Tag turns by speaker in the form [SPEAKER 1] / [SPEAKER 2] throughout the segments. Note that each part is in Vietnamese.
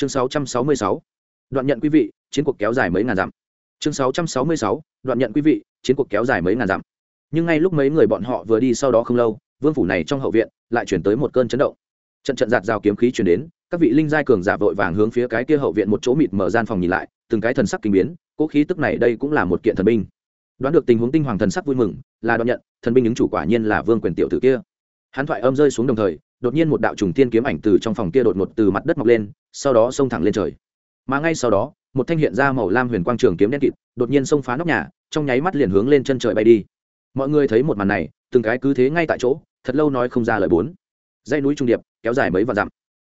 [SPEAKER 1] chương 666. đoạn nhận quý vị, chiến cuộc kéo dài mấy ngàn dặm chương 666. đoạn nhận quý vị, chiến cuộc kéo dài mấy ngàn dặm nhưng ngay lúc mấy người bọn họ vừa đi sau đó không lâu, vương phủ này trong hậu viện lại chuyển tới một cơn chấn động trận trận giạt rào kiếm khí chuyển đến, các vị linh giai cường giả vội vàng hướng phía cái kia hậu viện một chỗ mịt mở gian phòng nhìn lại, từng cái thần sắc kinh biến cỗ khí tức này đây cũng là một kiện thần binh đoán được tình huống tinh hoàng thần sắc vui mừng, là đoạn nhận, thần binh ứng chủ quả nhiên là vương quyền tiểu tử kia hắn thoại âm rơi xuống đồng thời đột nhiên một đạo trùng tiên kiếm ảnh từ trong phòng kia đột ngột từ mặt đất mọc lên, sau đó xông thẳng lên trời. Mà ngay sau đó, một thanh hiện ra màu lam huyền quang trường kiếm đen kịt, đột nhiên xông phá nóc nhà, trong nháy mắt liền hướng lên chân trời bay đi. Mọi người thấy một màn này, từng cái cứ thế ngay tại chỗ, thật lâu nói không ra lời bốn. Dãy núi trung điệp, kéo dài mấy vạn dặm.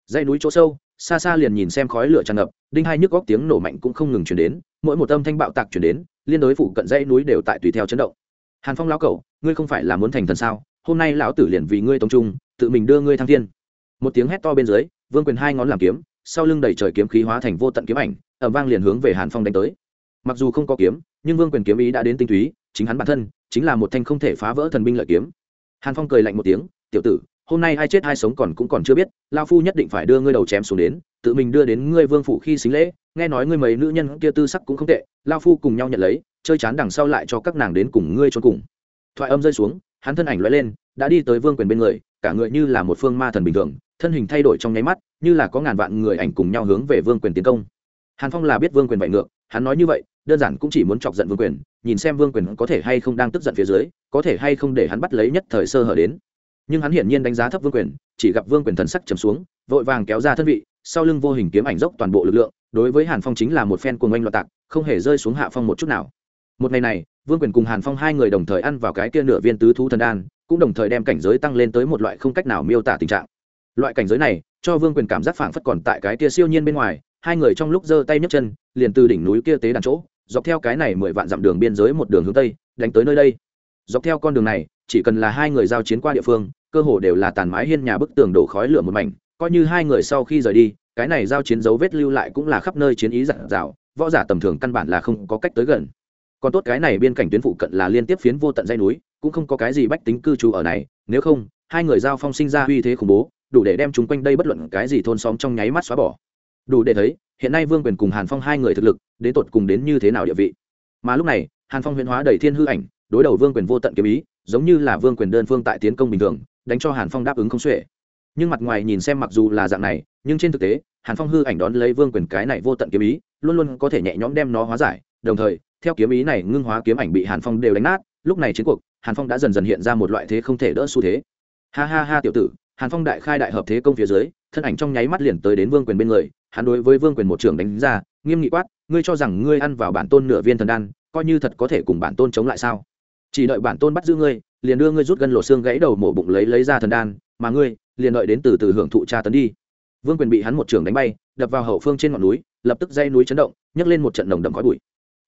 [SPEAKER 1] Dãy núi chỗ sâu, xa xa liền nhìn xem khói lửa tràn ngập, đinh hai nhức góc tiếng nổ mạnh cũng không ngừng chuyển đến, mỗi một âm thanh bạo tạc chuyển đến, liên đối phụ cận dãy núi đều tại tùy theo chấn động. Hàn phong lão cẩu, ngươi không phải là muốn thành thần sao? Hôm nay lão tử liền vì ngươi tông trung tự mình đưa ngươi thăng thiên. Một tiếng hét to bên dưới, vương quyền hai ngón làm kiếm, sau lưng đẩy trời kiếm khí hóa thành vô tận kiếm ảnh ẩm vang liền hướng về hàn phong đánh tới. Mặc dù không có kiếm, nhưng vương quyền kiếm ý đã đến tinh túy, chính hắn bản thân chính là một thanh không thể phá vỡ thần binh lợi kiếm. Hàn phong cười lạnh một tiếng, tiểu tử, hôm nay ai chết ai sống còn cũng còn chưa biết lao phu nhất định phải đưa ngươi đầu chém xuống đến, tự mình đưa đến ngươi vương phủ khi xính lễ, nghe nói ngươi mấy nữ nhân kia tư sắc cũng không tệ lao phu cùng nhau nhận lấy, chơi chán đằng sau lại cho các nàng đến cùng ngươi cho cùng. Thoại âm rơi xuống, hắn thân ảnh lóe lên, đã đi tới vương quyền bên người cả người như là một phương ma thần bình thường, thân hình thay đổi trong nháy mắt, như là có ngàn vạn người ảnh cùng nhau hướng về vương quyền tiến công. Hàn phong là biết vương quyền vậy ngược, hắn nói như vậy, đơn giản cũng chỉ muốn chọc giận vương quyền, nhìn xem vương quyền có thể hay không đang tức giận phía dưới, có thể hay không để hắn bắt lấy nhất thời sơ hở đến. Nhưng hắn hiển nhiên đánh giá thấp vương quyền, chỉ gặp vương quyền thần sắc trầm xuống, vội vàng kéo ra thân vị, sau lưng vô hình kiếm ảnh dốc toàn bộ lực lượng, đối với hàn phong chính là một phen cuồng oanh loạt tạc, không hề rơi xuống hạ phong một chút nào. Một ngày này, vương quyền cùng hàn phong hai người đồng thời ăn vào cái kia nửa viên tứ thú thần đan cũng đồng thời đem cảnh giới tăng lên tới một loại không cách nào miêu tả tình trạng. Loại cảnh giới này, cho vương quyền cảm giác phảng phất còn tại cái kia siêu nhiên bên ngoài, hai người trong lúc giơ tay nhấc chân, liền từ đỉnh núi kia tế đàn chỗ, dọc theo cái này mười vạn dặm đường biên giới một đường hướng tây, đánh tới nơi đây. Dọc theo con đường này, chỉ cần là hai người giao chiến qua địa phương, cơ hồ đều là tàn mái hiên nhà bức tường đổ khói lửa một mảnh, coi như hai người sau khi rời đi, cái này giao chiến dấu vết lưu lại cũng là khắp nơi chiến ý dặn dạo võ giả tầm thường căn bản là không có cách tới gần. Còn tốt cái này biên cảnh tuyến phụ cận là liên tiếp phiến vô tận dây núi cũng không có cái gì bách tính cư trú ở này, nếu không, hai người giao phong sinh ra uy thế khủng bố, đủ để đem chúng quanh đây bất luận cái gì thôn xóm trong nháy mắt xóa bỏ. Đủ để thấy, hiện nay vương quyền cùng hàn phong hai người thực lực, đến tột cùng đến như thế nào địa vị. Mà lúc này, hàn phong huyễn hóa đầy thiên hư ảnh, đối đầu vương quyền vô tận kiếm ý, giống như là vương quyền đơn phương tại tiến công bình thường, đánh cho hàn phong đáp ứng không xuể. Nhưng mặt ngoài nhìn xem mặc dù là dạng này, nhưng trên thực tế, hàn phong hư ảnh đón lấy vương quyền cái này vô tận kiếm ý, luôn luôn có thể nhẹ nhõm đem nó hóa giải, đồng thời, theo kiếm ý này ngưng hóa kiếm ảnh bị hàn phong đều đánh nát lúc này chiến cuộc, hàn phong đã dần dần hiện ra một loại thế không thể đỡ xu thế. Ha ha ha tiểu tử, hàn phong đại khai đại hợp thế công phía dưới, thân ảnh trong nháy mắt liền tới đến vương quyền bên người, hắn đối với vương quyền một trường đánh ra, nghiêm nghị quát, ngươi cho rằng ngươi ăn vào bản tôn nửa viên thần đan, coi như thật có thể cùng bản tôn chống lại sao? Chỉ đợi bản tôn bắt giữ ngươi, liền đưa ngươi rút gân lộ xương gãy đầu mổ bụng lấy lấy ra thần đan, mà ngươi, liền đợi đến từ từ hưởng thụ tra tấn đi. Vương quyền bị hắn một trường đánh bay, đập vào hậu phương trên ngọn núi, lập tức dây núi chấn động, nhấc lên một trận nồng đậm khói bụi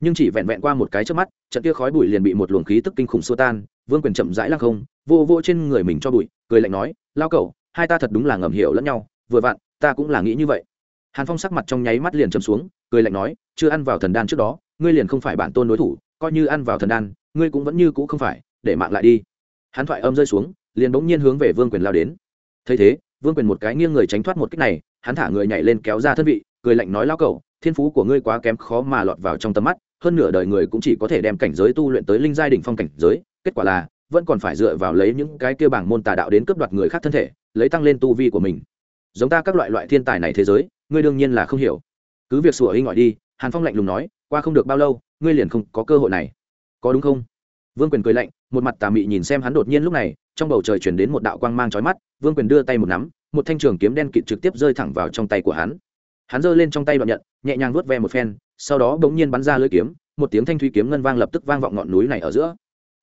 [SPEAKER 1] nhưng chỉ vẹn vẹn qua một cái trước mắt, trận kia khói bụi liền bị một luồng khí tức kinh khủng xua tan, vương quyền chậm rãi lăng không, vô vô trên người mình cho bụi, cười lạnh nói, lao cẩu, hai ta thật đúng là ngầm hiểu lẫn nhau, vừa vặn, ta cũng là nghĩ như vậy. Hàn phong sắc mặt trong nháy mắt liền chầm xuống, cười lạnh nói, chưa ăn vào thần đan trước đó, ngươi liền không phải bản tôn đối thủ, coi như ăn vào thần đan, ngươi cũng vẫn như cũ không phải, để mạng lại đi. Hắn thoại âm rơi xuống, liền bỗng nhiên hướng về vương quyền lao đến. Thấy thế, vương quyền một cái nghiêng người tránh thoát một cách này, hắn thả người nhảy lên kéo ra thân vị, cười lạnh nói, lao cẩu, thiên phú của ngươi quá kém khó mà lọt vào trong tầm mắt hơn nửa đời người cũng chỉ có thể đem cảnh giới tu luyện tới linh giai đỉnh phong cảnh giới, kết quả là vẫn còn phải dựa vào lấy những cái kia bảng môn tà đạo đến cướp đoạt người khác thân thể, lấy tăng lên tu vi của mình. Giống ta các loại loại thiên tài này thế giới, ngươi đương nhiên là không hiểu. Cứ việc sủa hinh gọi đi, hàn phong lạnh lùng nói, qua không được bao lâu, ngươi liền không có cơ hội này. Có đúng không? Vương quyền cười lạnh, một mặt tà mị nhìn xem hắn đột nhiên lúc này, trong bầu trời truyền đến một đạo quang mang chói mắt, vương quyền đưa tay một nắm, một thanh trường kiếm đen kịt trực tiếp rơi thẳng vào trong tay của hắn. Hắn giơ lên trong tay đoạn nhận, nhẹ nhàng vuốt ve một phen sau đó bỗng nhiên bắn ra lưỡi kiếm, một tiếng thanh thúy kiếm ngân vang lập tức vang vọng ngọn núi này ở giữa.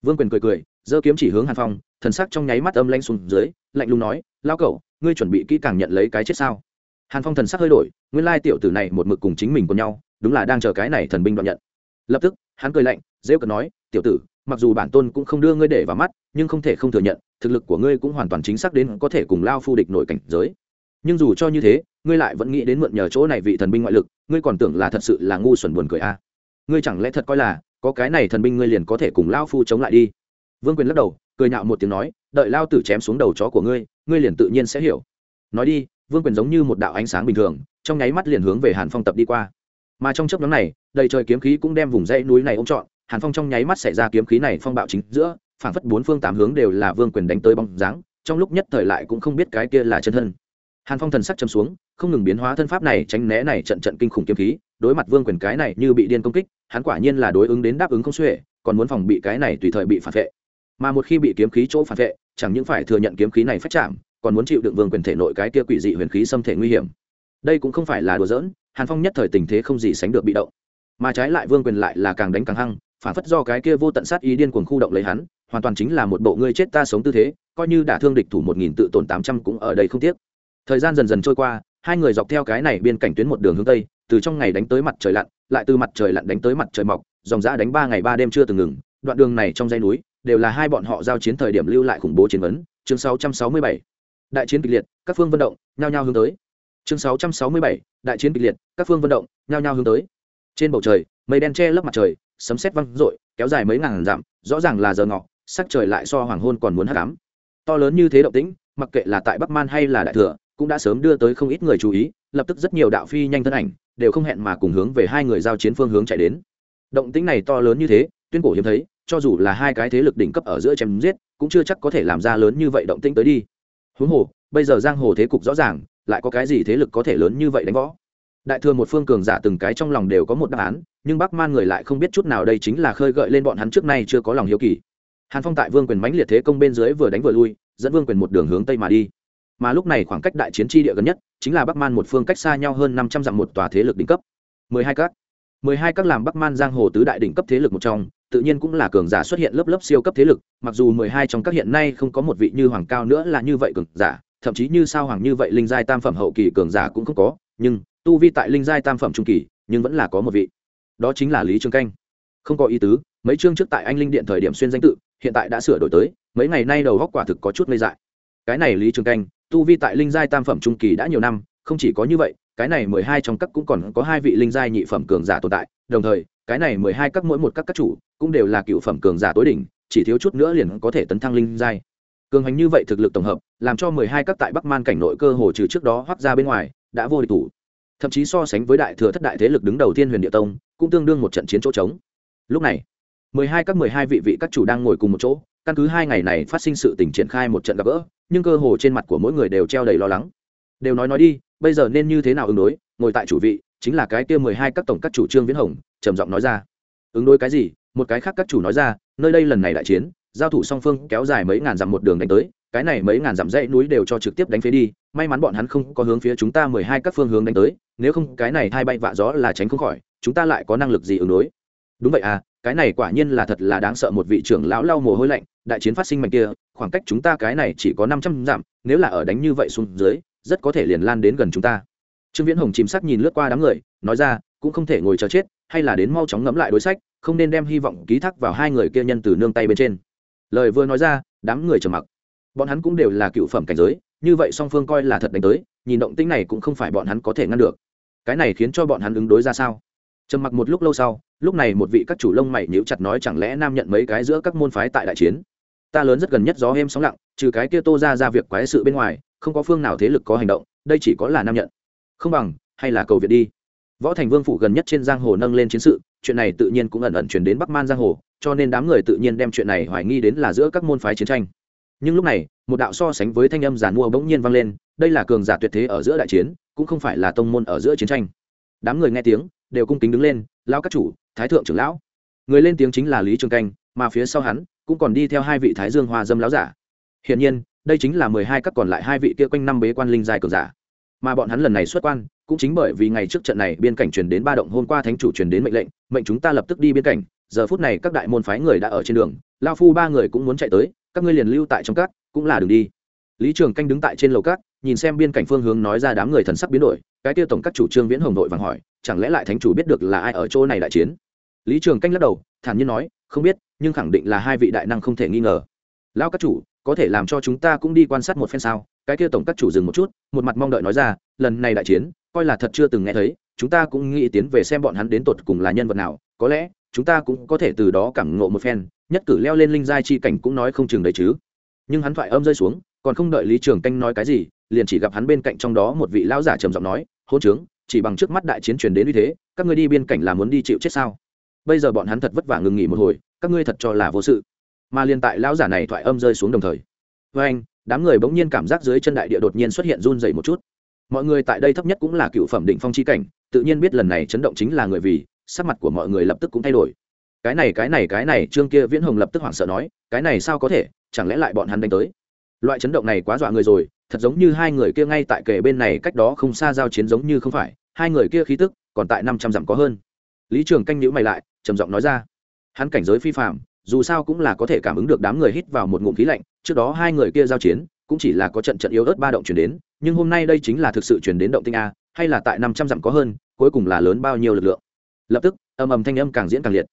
[SPEAKER 1] Vương quyền cười cười, giơ kiếm chỉ hướng hàn phong, thần sắc trong nháy mắt âm lanh xuống dưới, lạnh lùng nói lao cẩu, ngươi chuẩn bị kỹ càng nhận lấy cái chết sao? Hàn phong thần sắc hơi đổi, nguyên lai tiểu tử này một mực cùng chính mình cùng nhau, đúng là đang chờ cái này thần binh đoạn nhận. Lập tức, hắn cười lạnh dễ cợt nói, tiểu tử, mặc dù bản tôn cũng không đưa ngươi để vào mắt, nhưng không thể không thừa nhận, thực lực của ngươi cũng hoàn toàn chính xác đến có thể cùng lao phu địch nổi cảnh giới nhưng dù cho như thế, ngươi lại vẫn nghĩ đến mượn nhờ chỗ này vị thần binh ngoại lực, ngươi còn tưởng là thật sự là ngu xuẩn buồn cười a à. ngươi chẳng lẽ thật coi là, có cái này thần binh ngươi liền có thể cùng lao phu chống lại đi? Vương quyền lắc đầu, cười nhạo một tiếng nói, đợi lao tử chém xuống đầu chó của ngươi ngươi liền tự nhiên sẽ hiểu. Nói đi, vương quyền giống như một đạo ánh sáng bình thường, trong nháy mắt liền hướng về hàn phong tập đi qua. Mà trong chấp nhóm này, đầy trời kiếm khí cũng đem vùng dãy núi này ôm trọn, hàn phong trong nháy mắt xảy ra kiếm khí này phong bạo chính giữa, phảng phất bốn phương tám hướng đều là vương quyền đánh tới bóng dáng, trong lúc nhất thời lại cũng không biết cái kia là chân thân hàn phong thần sắc châm xuống, không ngừng biến hóa thân pháp này, tránh né này trận trận kinh khủng kiếm khí, đối mặt vương quyền cái này như bị điên công kích, hắn quả nhiên là đối ứng đến đáp ứng không xuể, còn muốn phòng bị cái này tùy thời bị phản vệ. Mà một khi bị kiếm khí chỗ phản vệ, chẳng những phải thừa nhận kiếm khí này phát chạm, còn muốn chịu đựng vương quyền thể nội cái kia quỷ dị huyền khí xâm thể nguy hiểm. Đây cũng không phải là đùa giỡn, hàn phong nhất thời tình thế không gì sánh được bị động. Mà trái lại vương quyền lại là càng đánh càng hăng, phản phất do cái kia vô tận sát ý điên cuồng khu động lấy hắn, hoàn toàn chính là một bộ ngươi chết ta sống tư thế, coi như đả thương địch thủ một nghìn tự tổn tám trăm cũng ở đây không tiếc thời gian dần dần trôi qua, hai người dọc theo cái này biên cảnh tuyến một đường hướng tây, từ trong ngày đánh tới mặt trời lặn, lại từ mặt trời lặn đánh tới mặt trời mọc, dòng giã đánh ba ngày ba đêm chưa từng ngừng, đoạn đường này trong dãy núi, đều là hai bọn họ giao chiến thời điểm lưu lại khủng bố chiến vấn chương 667. đại chiến kịch liệt, các phương vận động, nhao nhao hướng tới chương 667. đại chiến kịch liệt, các phương vận động, nhao nhao hướng tới trên bầu trời, mây đen che lấp mặt trời, sấm sét văng rội kéo dài mấy ngàn dặm, rõ ràng là giờ ngọ, sắc trời lại so hoàng hôn còn muốn hắc ám to lớn như thế động tĩnh, mặc kệ là tại bắc man hay là đại thừa cũng đã sớm đưa tới không ít người chú ý, lập tức rất nhiều đạo phi nhanh thân ảnh, đều không hẹn mà cùng hướng về hai người giao chiến phương hướng chạy đến. Động tĩnh này to lớn như thế, tuyên cổ hiếm thấy, cho dù là hai cái thế lực đỉnh cấp ở giữa chém giết, cũng chưa chắc có thể làm ra lớn như vậy động tĩnh tới đi. Huống hồ, bây giờ giang hồ thế cục rõ ràng, lại có cái gì thế lực có thể lớn như vậy đánh võ? Đại thừa một phương cường giả từng cái trong lòng đều có một đáp án, nhưng bắc man người lại không biết chút nào đây chính là khơi gợi lên bọn hắn trước nay chưa có lòng hiếu kỳ. Hàn phong tại vương quyền mãnh liệt thế công bên dưới vừa đánh vừa lui, dẫn vương quyền một đường hướng tây mà đi mà lúc này khoảng cách đại chiến tri địa gần nhất chính là bắc man một phương cách xa nhau hơn năm trăm dặm một tòa thế lực đỉnh cấp. mười hai các. mười hai các làm bắc man giang hồ tứ đại đỉnh cấp thế lực một trong, tự nhiên cũng là cường giả xuất hiện lớp lớp siêu cấp thế lực, mặc dù mười hai trong các hiện nay không có một vị như hoàng cao nữa là như vậy cường giả, thậm chí như sao hoàng như vậy linh giai tam phẩm hậu kỳ cường giả cũng không có, nhưng, tu vi tại linh giai tam phẩm trung kỳ, nhưng vẫn là có một vị. Đó chính là lý trường canh. Không có ý tứ, mấy chương trước tại anh linh điện thời điểm xuyên danh tự, hiện tại đã sửa đổi tới, mấy ngày nay đầu góc quả thực có chút ngây dại cái này lý trường canh, tu vi tại linh giai tam phẩm trung kỳ đã nhiều năm, không chỉ có như vậy, cái này mười hai trong các cũng còn có hai vị linh giai nhị phẩm cường giả tồn tại. Đồng thời, cái này mười hai các mỗi một các các chủ cũng đều là cựu phẩm cường giả tối đỉnh, chỉ thiếu chút nữa liền có thể tấn thăng linh giai. Cường hành như vậy thực lực tổng hợp, làm cho mười hai các tại bắc man cảnh nội cơ hồ trừ trước đó hoác ra bên ngoài, đã vô địch thủ. Thậm chí so sánh với đại thừa thất đại thế lực đứng đầu tiên huyền địa tông, cũng tương đương một trận chiến chỗ trống. Lúc này, mười hai các mười hai vị vị các chủ đang ngồi cùng một chỗ, căn cứ hai ngày này phát sinh sự tình triển khai một trận gặp gỡ nhưng cơ hồ trên mặt của mỗi người đều treo đầy lo lắng. Đều nói nói đi, bây giờ nên như thế nào ứng đối? Ngồi tại chủ vị, chính là cái kia mười hai các tổng các chủ trương viễn hồng, trầm giọng nói ra. Ứng đối cái gì? Một cái khác các chủ nói ra, nơi đây lần này đại chiến, giao thủ song phương kéo dài mấy ngàn dặm một đường đánh tới, cái này mấy ngàn dặm dãy núi đều cho trực tiếp đánh phế đi, may mắn bọn hắn không có hướng phía chúng ta mười hai các phương hướng đánh tới, nếu không cái này hai bay vạ gió là tránh không khỏi, chúng ta lại có năng lực gì ứng đối? Đúng vậy à cái này quả nhiên là thật là đáng sợ một vị trưởng lão lau mồ hôi lạnh, đại chiến phát sinh mạnh kia khoảng cách chúng ta cái này chỉ có năm trăm dặm, nếu là ở đánh như vậy xuống dưới, rất có thể liền lan đến gần chúng ta. Trương viễn hồng chìm sắc nhìn lướt qua đám người, nói ra, cũng không thể ngồi chờ chết, hay là đến mau chóng ngẫm lại đối sách, không nên đem hy vọng ký thác vào hai người kia nhân từ nương tay bên trên. Lời vừa nói ra, đám người trầm mặc. Bọn hắn cũng đều là cựu phẩm cảnh giới, như vậy song phương coi là thật đánh tới, nhìn động tĩnh này cũng không phải bọn hắn có thể ngăn được. Cái này khiến cho bọn hắn ứng đối ra sao? Trầm mặc một lúc lâu sau, lúc này một vị các chủ lông mày nhíu chặt nói chẳng lẽ nam nhận mấy cái giữa các môn phái tại đại chiến? Ta lớn rất gần nhất gió êm sóng lặng, trừ cái kia tô ra ra việc quái sự bên ngoài, không có phương nào thế lực có hành động, đây chỉ có là nam nhận. Không bằng, hay là cầu viện đi. Võ thành vương phủ gần nhất trên giang hồ nâng lên chiến sự, chuyện này tự nhiên cũng ẩn ẩn chuyển đến bắc man giang hồ, cho nên đám người tự nhiên đem chuyện này hoài nghi đến là giữa các môn phái chiến tranh. Nhưng lúc này, một đạo so sánh với thanh âm giàn mua bỗng nhiên vang lên, đây là cường giả tuyệt thế ở giữa đại chiến, cũng không phải là tông môn ở giữa chiến tranh. Đám người nghe tiếng, đều cung kính đứng lên lao các chủ, thái thượng trưởng lão. Người lên tiếng chính là lý trường canh, mà phía sau hắn cũng còn đi theo hai vị thái dương hoa dâm láo giả. Hiển nhiên, đây chính là mười hai các còn lại hai vị kia quanh năm bế quan linh dài cường giả. Mà bọn hắn lần này xuất quan, cũng chính bởi vì ngày trước trận này biên cảnh truyền đến ba động, hôm qua thánh chủ truyền đến mệnh lệnh, mệnh chúng ta lập tức đi biên cảnh. Giờ phút này các đại môn phái người đã ở trên đường lao phu ba người cũng muốn chạy tới, các ngươi liền lưu tại trong các, cũng là đường đi. Lý trường canh đứng tại trên lầu các, nhìn xem biên cảnh phương hướng nói ra đám người thần sắc biến đổi, cái tiêu tổng các chủ trương viễn hồng nội vàng hỏi, chẳng lẽ lại thánh chủ biết được là ai ở chỗ này đại chiến? Lý trường canh lắc đầu, thản nhiên nói, không biết, nhưng khẳng định là hai vị đại năng không thể nghi ngờ. Lão các chủ, có thể làm cho chúng ta cũng đi quan sát một phen sao? Cái kia tổng các chủ dừng một chút, một mặt mong đợi nói ra, lần này đại chiến, coi là thật chưa từng nghe thấy, chúng ta cũng nghĩ tiến về xem bọn hắn đến tột cùng là nhân vật nào. Có lẽ, chúng ta cũng có thể từ đó cảm ngộ một phen, nhất cử leo lên linh giai chi cảnh cũng nói không chừng đấy chứ. Nhưng hắn thoại âm rơi xuống, còn không đợi lý trường canh nói cái gì, liền chỉ gặp hắn bên cạnh trong đó một vị lão giả trầm giọng nói hôn trướng, chỉ bằng trước mắt đại chiến truyền đến như thế, các ngươi đi biên cảnh là muốn đi chịu chết sao? Bây giờ bọn hắn thật vất vả ngừng nghỉ một hồi, các ngươi thật cho là vô sự. Mà liên tại lão giả này thoại âm rơi xuống đồng thời. Với anh, đám người bỗng nhiên cảm giác dưới chân đại địa đột nhiên xuất hiện run dày một chút. Mọi người tại đây thấp nhất cũng là cựu phẩm định phong chi cảnh, tự nhiên biết lần này chấn động chính là người vì, sắc mặt của mọi người lập tức cũng thay đổi. Cái này cái này cái này, trương kia viễn hồng lập tức hoảng sợ nói, cái này sao có thể, chẳng lẽ lại bọn hắn đánh tới? Loại chấn động này quá dọa người rồi, thật giống như hai người kia ngay tại kề bên này cách đó không xa giao chiến giống như không phải, hai người kia khí tức, còn tại năm trăm dặm có hơn lý trường canh nhữ mày lại, trầm giọng nói ra. Hắn cảnh giới phi phạm dù sao cũng là có thể cảm ứng được đám người hít vào một ngụm khí lạnh, trước đó hai người kia giao chiến, cũng chỉ là có trận trận yếu ớt ba động chuyển đến, nhưng hôm nay đây chính là thực sự chuyển đến động tinh a, hay là tại năm trăm dặm có hơn, cuối cùng là lớn bao nhiêu lực lượng. Lập tức ầm ầm thanh âm càng diễn càng liệt.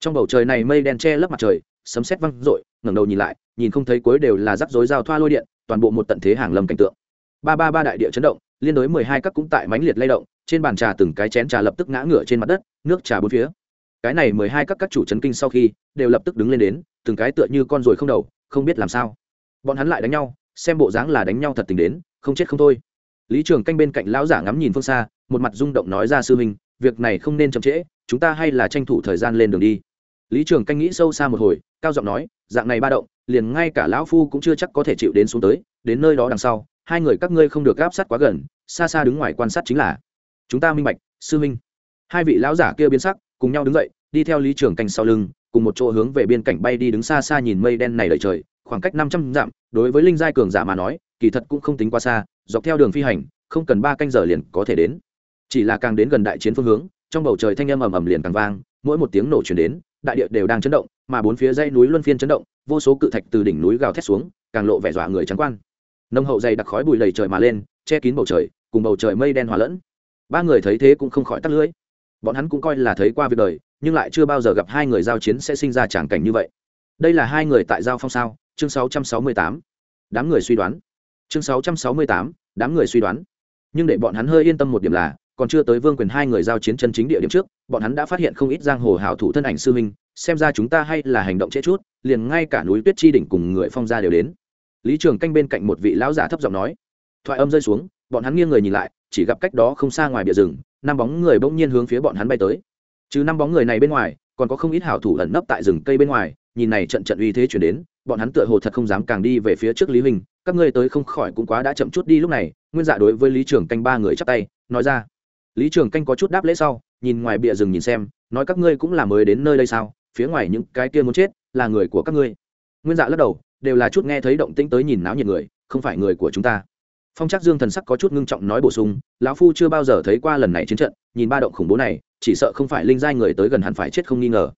[SPEAKER 1] Trong bầu trời này mây đen che lấp mặt trời, sấm sét văng rội ngẩng đầu nhìn lại, nhìn không thấy cuối đều là rắc rối giao thoa lôi điện, toàn bộ một tận thế hàng lâm cảnh tượng. Ba ba ba đại địa chấn động liên đối mười hai các cũng tại mãnh liệt lay động, trên bàn trà từng cái chén trà lập tức ngã ngửa trên mặt đất, nước trà bốn phía. Cái này mười hai các các chủ chấn kinh sau khi, đều lập tức đứng lên đến, từng cái tựa như con ruồi không đầu, không biết làm sao. Bọn hắn lại đánh nhau, xem bộ dáng là đánh nhau thật tình đến, không chết không thôi. Lý trường canh bên cạnh lão giả ngắm nhìn phương xa, một mặt rung động nói ra sư huynh, việc này không nên chậm trễ, chúng ta hay là tranh thủ thời gian lên đường đi. Lý trường canh nghĩ sâu xa một hồi, cao giọng nói, dạng này ba động, liền ngay cả lão phu cũng chưa chắc có thể chịu đến xuống tới, đến nơi đó đằng sau hai người các ngươi không được gáp sát quá gần, xa xa đứng ngoài quan sát chính là. Chúng ta minh bạch, sư minh hai vị lão giả kia biến sắc, cùng nhau đứng dậy, đi theo lý trường canh sau lưng, cùng một chỗ hướng về biên cảnh bay đi đứng xa xa nhìn mây đen này đầy trời, khoảng cách năm trăm dặm, đối với linh giai cường giả mà nói, kỳ thật cũng không tính quá xa, dọc theo đường phi hành, không cần ba canh giờ liền có thể đến. Chỉ là càng đến gần đại chiến phương hướng, trong bầu trời thanh âm ầm ầm liền càng vang, mỗi một tiếng nổ chuyển đến, đại địa đều đang chấn động, mà bốn phía dãy núi luân phiên chấn động, vô số cự thạch từ đỉnh núi gào thét xuống, càng lộ vẻ dọa người trắng quan nông hậu dày đặc khói bụi lầy trời mà lên che kín bầu trời cùng bầu trời mây đen hòa lẫn. Ba người thấy thế cũng không khỏi tắt lưỡi. Bọn hắn cũng coi là thấy qua việc đời nhưng lại chưa bao giờ gặp hai người giao chiến sẽ sinh ra tràng cảnh như vậy. Đây là hai người tại giao phong sao? Chương 668. đám người suy đoán. Chương 668, đám người suy đoán. Nhưng để bọn hắn hơi yên tâm một điểm là còn chưa tới vương quyền hai người giao chiến chân chính địa điểm trước bọn hắn đã phát hiện không ít giang hồ hảo thủ thân ảnh sư minh xem ra chúng ta hay là hành động trễ chút liền ngay cả núi tuyết chi đỉnh cùng người phong gia đều đến lý trường canh bên cạnh một vị lão giả thấp giọng nói, thoại âm rơi xuống, bọn hắn nghiêng người nhìn lại, chỉ gặp cách đó không xa ngoài bìa rừng, năm bóng người bỗng nhiên hướng phía bọn hắn bay tới. Chứ năm bóng người này bên ngoài, còn có không ít hảo thủ ẩn nấp tại rừng cây bên ngoài, nhìn này trận trận uy thế chuyển đến, bọn hắn tựa hồ thật không dám càng đi về phía trước lý huynh các ngươi tới không khỏi cũng quá đã chậm chút đi lúc này, nguyên dạ đối với lý trường canh ba người chắp tay, nói ra. Lý trường canh có chút đáp lễ sau, nhìn ngoài bìa rừng nhìn xem, nói các ngươi cũng là mới đến nơi đây sao, phía ngoài những cái kia muốn chết, là người của các ngươi. Nguyên dạ lắc đầu đều là chút nghe thấy động tĩnh tới nhìn náo nhiệt người, không phải người của chúng ta. Phong Trác dương thần sắc có chút ngưng trọng nói bổ sung, lão phu chưa bao giờ thấy qua lần này chiến trận, nhìn ba động khủng bố này, chỉ sợ không phải linh giai người tới gần hẳn phải chết không nghi ngờ.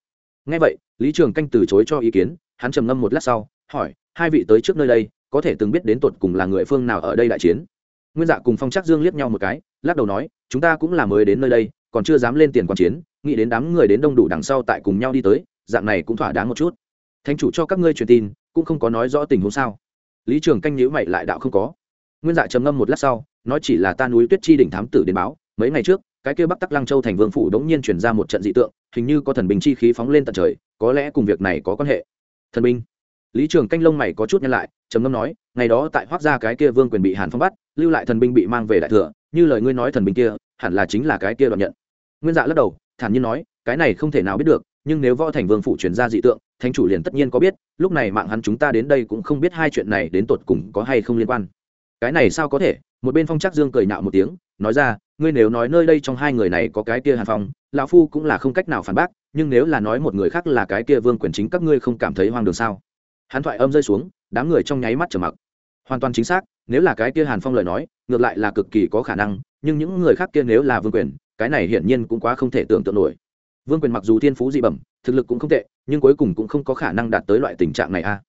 [SPEAKER 1] Ngay vậy, lý trường canh từ chối cho ý kiến, hắn trầm ngâm một lát sau, hỏi, hai vị tới trước nơi đây, có thể từng biết đến tột cùng là người phương nào ở đây đại chiến? Nguyên dạ cùng phong Trác dương liếc nhau một cái, lắc đầu nói, chúng ta cũng là mới đến nơi đây, còn chưa dám lên tiền quan chiến, nghĩ đến đám người đến đông đủ đằng sau tại cùng nhau đi tới, dạng này cũng thỏa đáng một chút. Thánh chủ cho các ngươi truyền tin cũng không có nói rõ tình huống sao? Lý trường canh nhữ mày lại đạo không có. Nguyên dạ trầm ngâm một lát sau, nói chỉ là ta núi tuyết chi đỉnh thám tử đến báo, mấy ngày trước, cái kia bắc tắc lăng châu thành vương phủ đống nhiên chuyển ra một trận dị tượng, hình như có thần binh chi khí phóng lên tận trời, có lẽ cùng việc này có quan hệ. Thần binh. Lý trường canh lông mày có chút nhân lại, trầm ngâm nói, ngày đó tại hoác gia cái kia vương quyền bị hàn phong bắt, lưu lại thần binh bị mang về đại thừa, như lời ngươi nói thần binh kia, hẳn là chính là cái kia đoạn nhận. Nguyên dạ lắc đầu, thản nhiên nói, cái này không thể nào biết được, nhưng nếu võ thành vương phủ truyền ra dị tượng thánh chủ liền tất nhiên có biết, lúc này mạng hắn chúng ta đến đây cũng không biết hai chuyện này đến tột cùng có hay không liên quan. Cái này sao có thể? Một bên phong trắc dương cười nạo một tiếng, nói ra, ngươi nếu nói nơi đây trong hai người này có cái kia hàn phong, lão phu cũng là không cách nào phản bác, nhưng nếu là nói một người khác là cái kia vương quyền chính các ngươi không cảm thấy hoang đường sao? Hắn thoại âm rơi xuống, đám người trong nháy mắt trở mặc. Hoàn toàn chính xác, nếu là cái kia hàn phong lời nói, ngược lại là cực kỳ có khả năng, nhưng những người khác kia nếu là vương quyền, cái này hiển nhiên cũng quá không thể tưởng tượng nổi vương quyền mặc dù thiên phú dị bẩm, thực lực cũng không tệ, nhưng cuối cùng cũng không có khả năng đạt tới loại tình trạng này a.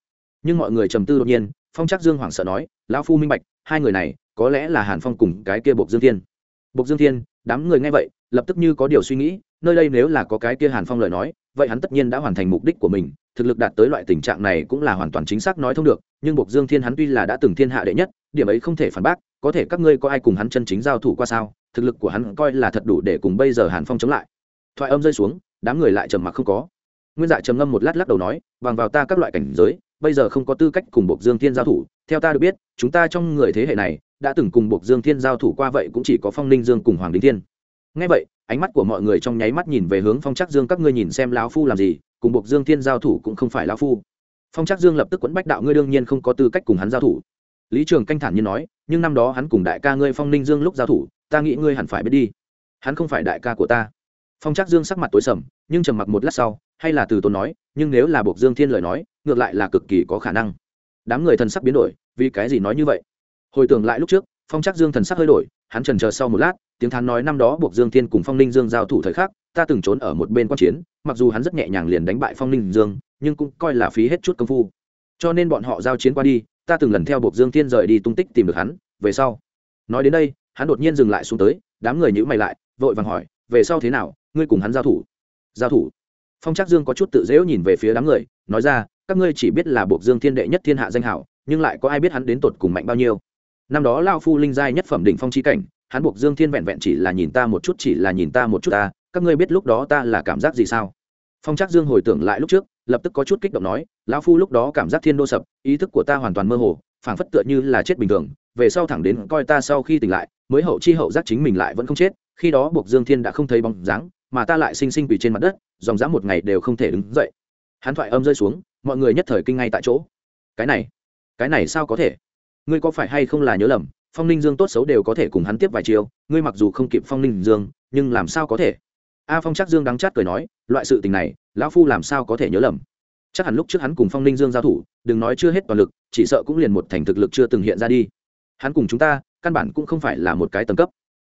[SPEAKER 1] Nhưng mọi người trầm tư đột nhiên, phong trắc dương hoảng sợ nói, lão phu minh bạch, hai người này, có lẽ là hàn phong cùng cái kia bộc dương thiên. Bộc dương thiên, đám người nghe vậy, lập tức như có điều suy nghĩ, nơi đây nếu là có cái kia hàn phong lời nói, vậy hắn tất nhiên đã hoàn thành mục đích của mình, thực lực đạt tới loại tình trạng này cũng là hoàn toàn chính xác nói thông được, nhưng bộc dương thiên hắn tuy là đã từng thiên hạ đệ nhất, điểm ấy không thể phản bác, có thể các ngươi có ai cùng hắn chân chính giao thủ qua sao, thực lực của hắn coi là thật đủ để cùng bây giờ hàn phong chống lại thoại âm rơi xuống, đám người lại trầm mặc không có. Nguyên dạ trầm ngâm một lát lắc đầu nói, bằng vào ta các loại cảnh giới, bây giờ không có tư cách cùng bộc dương thiên giao thủ. Theo ta được biết, chúng ta trong người thế hệ này, đã từng cùng bộc dương thiên giao thủ qua vậy cũng chỉ có phong ninh dương cùng hoàng đính thiên. Ngay vậy, ánh mắt của mọi người trong nháy mắt nhìn về hướng phong trắc dương, các ngươi nhìn xem lão phu làm gì, cùng bộc dương thiên giao thủ cũng không phải lão phu. Phong trắc dương lập tức quẫn bách đạo, ngươi đương nhiên không có tư cách cùng hắn giao thủ. Lý trường canh thản như nói, nhưng năm đó hắn cùng đại ca ngươi phong ninh dương lúc giao thủ, ta nghĩ ngươi hẳn phải biết đi. Hắn không phải đại ca của ta phong Trác dương sắc mặt tối sầm, nhưng trầm mặc một lát sau, hay là từ tốn nói, nhưng nếu là buộc dương thiên lời nói, ngược lại là cực kỳ có khả năng. Đám người thần sắc biến đổi, vì cái gì nói như vậy? Hồi tưởng lại lúc trước, phong Trác dương thần sắc hơi đổi, hắn trần chờ sau một lát, tiếng thán nói năm đó buộc dương thiên cùng phong ninh dương giao thủ thời khắc, ta từng trốn ở một bên quan chiến, mặc dù hắn rất nhẹ nhàng liền đánh bại phong ninh dương, nhưng cũng coi là phí hết chút công phu. Cho nên bọn họ giao chiến qua đi, ta từng lần theo buộc dương thiên rời đi tung tích tìm được hắn, về sau. Nói đến đây, hắn đột nhiên dừng lại xuống tới, đám người nhữ mày lại, vội vàng hỏi về sau thế nào, ngươi cùng hắn giao thủ? Giao thủ? Phong trắc dương có chút tự dễu nhìn về phía đám người, nói ra, các ngươi chỉ biết là buộc dương thiên đệ nhất thiên hạ danh hảo, nhưng lại có ai biết hắn đến tột cùng mạnh bao nhiêu? Năm đó lao phu linh giai nhất phẩm đỉnh phong chi cảnh, hắn buộc dương thiên vẹn vẹn chỉ là nhìn ta một chút, chỉ là nhìn ta một chút ta, các ngươi biết lúc đó ta là cảm giác gì sao? Phong trắc dương hồi tưởng lại lúc trước, lập tức có chút kích động nói lão phu lúc đó cảm giác thiên đô sập, ý thức của ta hoàn toàn mơ hồ, phảng phất tựa như là chết bình thường, về sau thẳng đến coi ta sau khi tỉnh lại, mới hậu chi hậu giác chính mình lại vẫn không chết khi đó buộc dương thiên đã không thấy bóng dáng, mà ta lại sinh sinh quỳ trên mặt đất, dòng dã một ngày đều không thể đứng dậy. Hắn thoại âm rơi xuống, mọi người nhất thời kinh ngay tại chỗ. Cái này cái này sao có thể? Ngươi có phải hay không là nhớ lầm, phong ninh dương tốt xấu đều có thể cùng hắn tiếp vài chiều ngươi mặc dù không kịp phong ninh dương, nhưng làm sao có thể? A phong chắc dương đắng chát cười nói, loại sự tình này, lão phu làm sao có thể nhớ lầm? Chắc hẳn lúc trước hắn cùng phong ninh dương giao thủ, đừng nói chưa hết toàn lực, chỉ sợ cũng liền một thành thực lực chưa từng hiện ra đi. Hắn cùng chúng ta, căn bản cũng không phải là một cái tầng cấp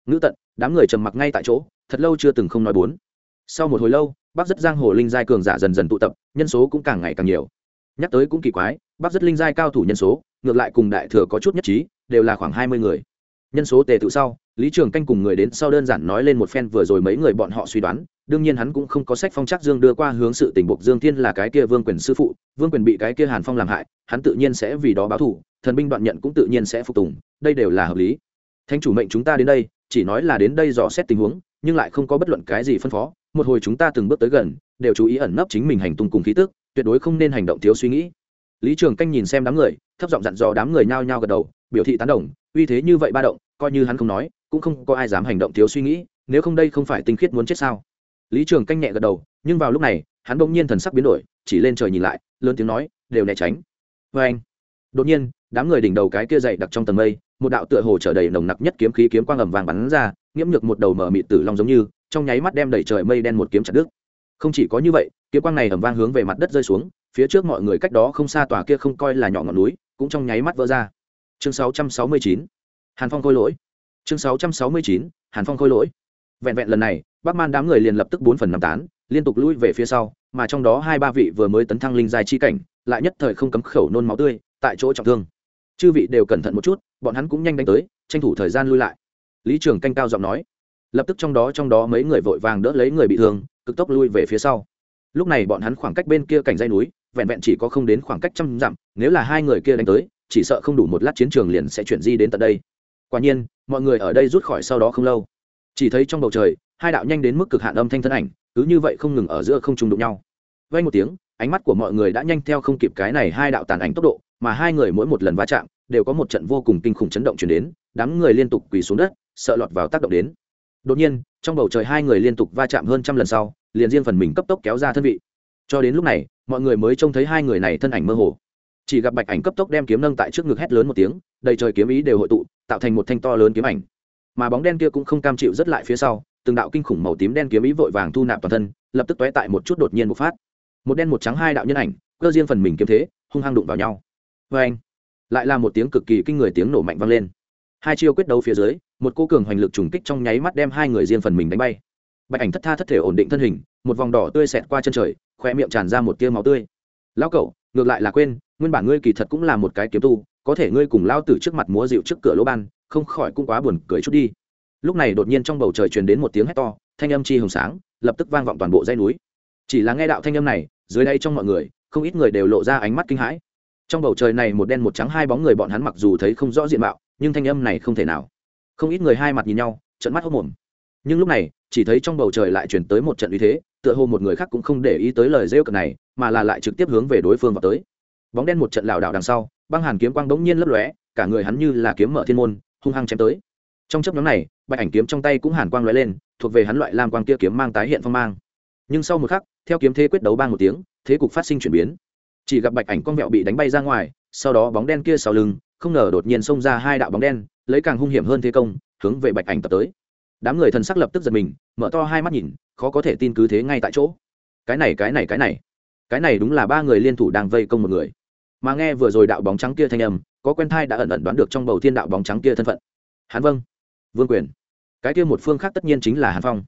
[SPEAKER 1] ngữ tận, đám người trầm mặc ngay tại chỗ, thật lâu chưa từng không nói bốn. Sau một hồi lâu, bác rất giang hồ linh giai cường giả dần dần tụ tập, nhân số cũng càng ngày càng nhiều. Nhắc tới cũng kỳ quái, bác rất linh giai cao thủ nhân số, ngược lại cùng đại thừa có chút nhất trí, đều là khoảng hai mươi người. Nhân số tề tự sau, lý trường canh cùng người đến sau đơn giản nói lên một phen vừa rồi mấy người bọn họ suy đoán, đương nhiên hắn cũng không có sách phong trắc dương đưa qua hướng sự tình buộc dương thiên là cái kia vương quyền sư phụ, vương quyền bị cái kia hàn phong làm hại, hắn tự nhiên sẽ vì đó báo thù, thần binh đoạn nhận cũng tự nhiên sẽ phục tùng, đây đều là hợp lý. Thánh chủ mệnh chúng ta đến đây chỉ nói là đến đây dò xét tình huống, nhưng lại không có bất luận cái gì phân phó. Một hồi chúng ta từng bước tới gần, đều chú ý ẩn nấp chính mình hành tung cùng khí tức, tuyệt đối không nên hành động thiếu suy nghĩ. Lý trường canh nhìn xem đám người, thấp giọng dặn dò đám người nhao nhao gật đầu, biểu thị tán đồng, uy thế như vậy ba động, coi như hắn không nói, cũng không có ai dám hành động thiếu suy nghĩ, nếu không đây không phải tinh khiết muốn chết sao? Lý trường canh nhẹ gật đầu, nhưng vào lúc này, hắn bỗng nhiên thần sắc biến đổi, chỉ lên trời nhìn lại, lớn tiếng nói, đều né tránh. Vê anh đột nhiên, đám người đỉnh đầu cái kia dậy đặc trong tầng mây một đạo tựa hồ trở đầy nồng nặc nhất kiếm khí kiếm quang ầm vàng bắn ra, nghiễm nhược một đầu mở mịt tử long giống như, trong nháy mắt đem đẩy trời mây đen một kiếm chặt đứt. Không chỉ có như vậy, kiếm quang này ầm vang hướng về mặt đất rơi xuống, phía trước mọi người cách đó không xa tòa kia không coi là nhỏ ngọn núi, cũng trong nháy mắt vỡ ra. Chương 669 hàn phong khôi lỗi. Chương 669 hàn phong khôi lỗi. Vẹn vẹn lần này, bắc man đám người liền lập tức bốn phần năm tán, liên tục lui về phía sau, mà trong đó hai ba vị vừa mới tấn thăng linh giai chi cảnh, lại nhất thời không cấm khẩu nôn máu tươi, tại chỗ trọng thương chư vị đều cẩn thận một chút, bọn hắn cũng nhanh đánh tới, tranh thủ thời gian lui lại. Lý trường canh cao giọng nói. Lập tức trong đó trong đó mấy người vội vàng đỡ lấy người bị thương, cực tốc lui về phía sau. Lúc này bọn hắn khoảng cách bên kia cảnh dây núi, vẹn vẹn chỉ có không đến khoảng cách trăm dặm, nếu là hai người kia đánh tới, chỉ sợ không đủ một lát chiến trường liền sẽ chuyển di đến tận đây. Quả nhiên, mọi người ở đây rút khỏi sau đó không lâu. Chỉ thấy trong bầu trời, hai đạo nhanh đến mức cực hạn âm thanh thân ảnh, cứ như vậy không ngừng ở giữa không trùng đụng nhau. Vay một tiếng ánh mắt của mọi người đã nhanh theo không kịp cái này hai đạo tàn ảnh tốc độ, mà hai người mỗi một lần va chạm đều có một trận vô cùng kinh khủng chấn động chuyển đến, đám người liên tục quỳ xuống đất, sợ lọt vào tác động đến. Đột nhiên, trong bầu trời hai người liên tục va chạm hơn trăm lần sau, liền riêng phần mình cấp tốc kéo ra thân vị. Cho đến lúc này, mọi người mới trông thấy hai người này thân ảnh mơ hồ. Chỉ gặp bạch ảnh cấp tốc đem kiếm nâng tại trước ngực hét lớn một tiếng, đầy trời kiếm ý đều hội tụ, tạo thành một thanh to lớn kiếm ảnh. Mà bóng đen kia cũng không cam chịu rất lại phía sau, từng đạo kinh khủng màu tím đen kiếm ý vội vàng thu nạp toàn thân, lập tức tóe tại một chút đột nhiên bộc phát một đen một trắng hai đạo nhân ảnh, cơ riêng phần mình kiếm thế, hung hăng đụng vào nhau. Vê anh, lại là một tiếng cực kỳ kinh người tiếng nổ mạnh vang lên. Hai chiêu quyết đấu phía dưới, một cô cường hoành lực trùng kích trong nháy mắt đem hai người riêng phần mình đánh bay. Bạch ảnh thất tha thất thể ổn định thân hình, một vòng đỏ tươi xẹt qua chân trời khoe miệng tràn ra một tia máu tươi. Lão cậu, ngược lại là quên, nguyên bản ngươi kỳ thật cũng là một cái kiếm tu, có thể ngươi cùng lao tử trước mặt múa dịu trước cửa lỗ ban, không khỏi cũng quá buồn cười chút đi. Lúc này đột nhiên trong bầu trời truyền đến một tiếng hét to, thanh âm chi hồng sáng, lập tức vang vọng toàn bộ dãy núi chỉ là nghe đạo thanh âm này, dưới đây trong mọi người, không ít người đều lộ ra ánh mắt kinh hãi. Trong bầu trời này một đen một trắng hai bóng người bọn hắn mặc dù thấy không rõ diện mạo, nhưng thanh âm này không thể nào. Không ít người hai mặt nhìn nhau trận mắt hốc mồm nhưng lúc này, chỉ thấy trong bầu trời lại chuyển tới một trận uy thế, tựa hồ một người khác cũng không để ý tới lời rêu cực này, mà là lại trực tiếp hướng về đối phương vào tới. Bóng đen một trận lảo đảo đằng sau, băng hàn kiếm quang bỗng nhiên lấp lóe, cả người hắn như là kiếm mở thiên môn, hung hăng chém tới. Trong chấp nhóm này, bạch ảnh kiếm trong tay cũng hàn quang lóe lên, thuộc về hắn loại lam quang kia kiếm mang tái hiện phong mang. Nhưng sau một khắc theo kiếm thế quyết đấu ba một tiếng, thế cục phát sinh chuyển biến. Chỉ gặp bạch ảnh con vẹo bị đánh bay ra ngoài, sau đó bóng đen kia sau lưng, không ngờ đột nhiên xông ra hai đạo bóng đen, lấy càng hung hiểm hơn thế công, hướng về bạch ảnh tập tới. Đám người thần sắc lập tức giật mình, mở to hai mắt nhìn, khó có thể tin cứ thế ngay tại chỗ. Cái này cái này cái này. Cái này đúng là ba người liên thủ đang vây công một người. Mà nghe vừa rồi đạo bóng trắng kia thanh âm, có quen thai đã ẩn ẩn đoán được trong bầu thiên đạo bóng trắng kia thân phận. Hán vâng. Vương quyền. Cái kia một phương khác tất nhiên chính là hàn phong.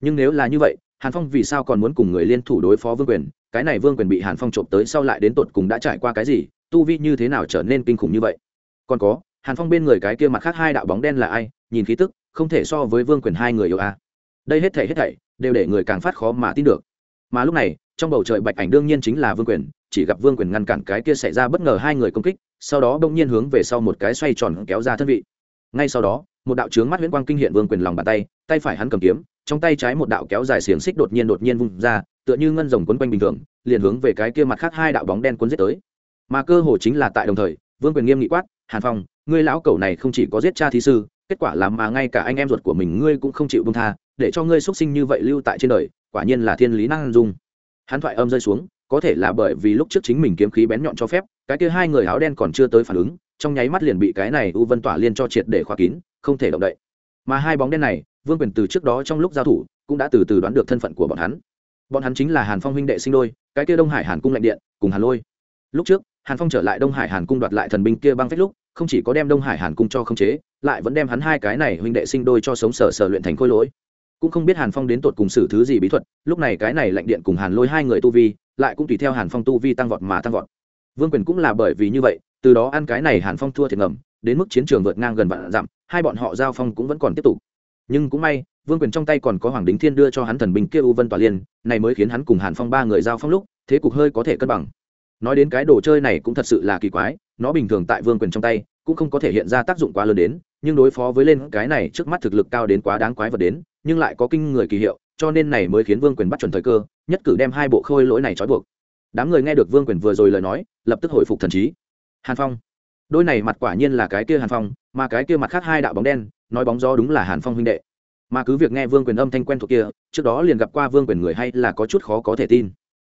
[SPEAKER 1] Nhưng nếu là như vậy hàn phong vì sao còn muốn cùng người liên thủ đối phó vương quyền? Cái này vương quyền bị hàn phong trộm tới sau lại đến tột cùng đã trải qua cái gì? Tu vi như thế nào trở nên kinh khủng như vậy? Còn có, hàn phong bên người cái kia mặt khác hai đạo bóng đen là ai? Nhìn khí tức, không thể so với vương quyền hai người yêu a à? đây hết thảy hết thảy đều để người càng phát khó mà tin được. Mà lúc này, trong bầu trời bạch ảnh đương nhiên chính là vương quyền, chỉ gặp vương quyền ngăn cản cái kia xảy ra bất ngờ hai người công kích, sau đó bỗng nhiên hướng về sau một cái xoay tròn kéo ra thân vị. Ngay sau đó một đạo trướng mắt huyễn quang kinh hiện vương quyền lòng bàn tay tay phải hắn cầm kiếm, trong tay trái một đạo kéo dài xiềng xích đột nhiên đột nhiên vung ra, tựa như ngân rồng quấn quanh bình thường, liền hướng về cái kia mặt khác hai đạo bóng đen cuốn giết tới. Mà cơ hồ chính là tại đồng thời, vương quyền nghiêm nghị quát, hàn phong, ngươi lão cẩu này không chỉ có giết cha thí sư, kết quả là mà ngay cả anh em ruột của mình ngươi cũng không chịu bông tha, để cho ngươi xuất sinh như vậy lưu tại trên đời, quả nhiên là thiên lý năng dung. Hắn thoại âm rơi xuống, có thể là bởi vì lúc trước chính mình kiếm khí bén nhọn cho phép, cái kia hai người áo đen còn chưa tới phản ứng, trong nháy mắt liền bị cái này u vân tỏa liên cho triệt để khóa kín không thể động đậy. Mà hai bóng đen này, vương quyền từ trước đó trong lúc giao thủ, cũng đã từ từ đoán được thân phận của bọn hắn. Bọn hắn chính là hàn phong huynh đệ sinh đôi, cái kia đông hải hàn cung lạnh điện, cùng hàn lôi. Lúc trước, hàn phong trở lại đông hải hàn cung đoạt lại thần binh kia băng phách lúc, không chỉ có đem đông hải hàn cung cho khống chế, lại vẫn đem hắn hai cái này huynh đệ sinh đôi cho sống sở sở luyện thành khôi lỗi. Cũng không biết hàn phong đến tột cùng xử thứ gì bí thuật, lúc này cái này lạnh điện cùng hàn lôi hai người tu vi, lại cũng tùy theo hàn phong tu vi tăng vọt mà tăng vọt. Vương quyền cũng là bởi vì như vậy, từ đó ăn cái này hàn phong thua thiệt ngầm đến mức chiến trường vượt ngang gần vạn dặm, hai bọn họ giao phong cũng vẫn còn tiếp tục. Nhưng cũng may, vương quyền trong tay còn có hoàng đính thiên đưa cho hắn thần binh kia u vân tòa liên, này mới khiến hắn cùng hàn phong ba người giao phong lúc, thế cục hơi có thể cân bằng. Nói đến cái đồ chơi này cũng thật sự là kỳ quái, nó bình thường tại vương quyền trong tay, cũng không có thể hiện ra tác dụng quá lớn đến, nhưng đối phó với lên cái này trước mắt thực lực cao đến quá đáng quái vật đến, nhưng lại có kinh người kỳ hiệu, cho nên này mới khiến vương quyền bắt chuẩn thời cơ, nhất cử đem hai bộ khôi lỗi này trói buộc. Đám người nghe được vương quyền vừa rồi lời nói, lập tức hồi phục thần trí. Hàn phong đôi này mặt quả nhiên là cái kia hàn phong, mà cái kia mặt khác hai đạo bóng đen, nói bóng gió đúng là hàn phong huynh đệ. Mà cứ việc nghe vương quyền âm thanh quen thuộc kia, trước đó liền gặp qua vương quyền người hay là có chút khó có thể tin.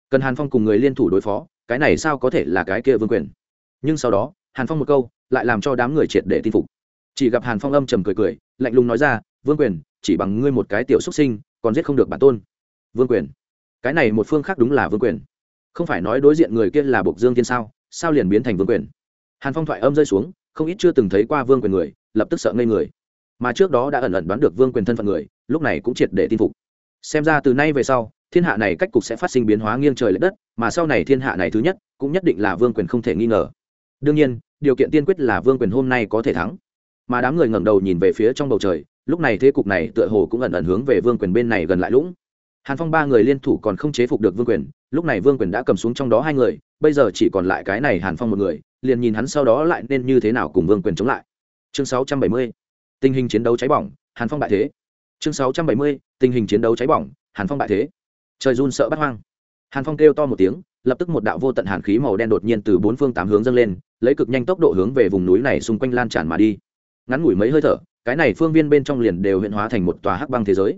[SPEAKER 1] Cần hàn phong cùng người liên thủ đối phó, cái này sao có thể là cái kia vương quyền? Nhưng sau đó, hàn phong một câu, lại làm cho đám người triệt để tin phục. Chỉ gặp hàn phong âm trầm cười cười, lạnh lùng nói ra, vương quyền, chỉ bằng ngươi một cái tiểu xuất sinh, còn giết không được bản tôn. Vương quyền, cái này một phương khác đúng là vương quyền. Không phải nói đối diện người kia là bộc dương thiên sao? Sao liền biến thành vương quyền? Hàn phong thoại âm rơi xuống, không ít chưa từng thấy qua vương quyền người, lập tức sợ ngây người. Mà trước đó đã ẩn ẩn đoán được vương quyền thân phận người, lúc này cũng triệt để tin phục. Xem ra từ nay về sau, thiên hạ này cách cục sẽ phát sinh biến hóa nghiêng trời l ệ đất, mà sau này thiên hạ này thứ nhất, cũng nhất định là vương quyền không thể nghi ngờ. Đương nhiên, điều kiện tiên quyết là vương quyền hôm nay có thể thắng. Mà đám người ngẩng đầu nhìn về phía trong bầu trời, lúc này thế cục này tựa hồ cũng ẩn ẩn hướng về vương quyền bên này gần lại lũng. Hàn phong ba người liên thủ còn không chế phục được vương quyền, lúc này vương quyền đã cầm xuống trong đó hai người, bây giờ chỉ còn lại cái này hàn phong một người liền nhìn hắn sau đó lại nên như thế nào cùng vương quyền chống lại chương 670. tình hình chiến đấu cháy bỏng, hàn phong bại thế chương 670. tình hình chiến đấu cháy bỏng, hàn phong bại thế trời run sợ bắt hoang hàn phong kêu to một tiếng, lập tức một đạo vô tận hàn khí màu đen đột nhiên từ bốn phương tám hướng dâng lên, lấy cực nhanh tốc độ hướng về vùng núi này xung quanh lan tràn mà đi ngắn ngủi mấy hơi thở, cái này phương viên bên trong liền đều hiện hóa thành một tòa hắc băng thế giới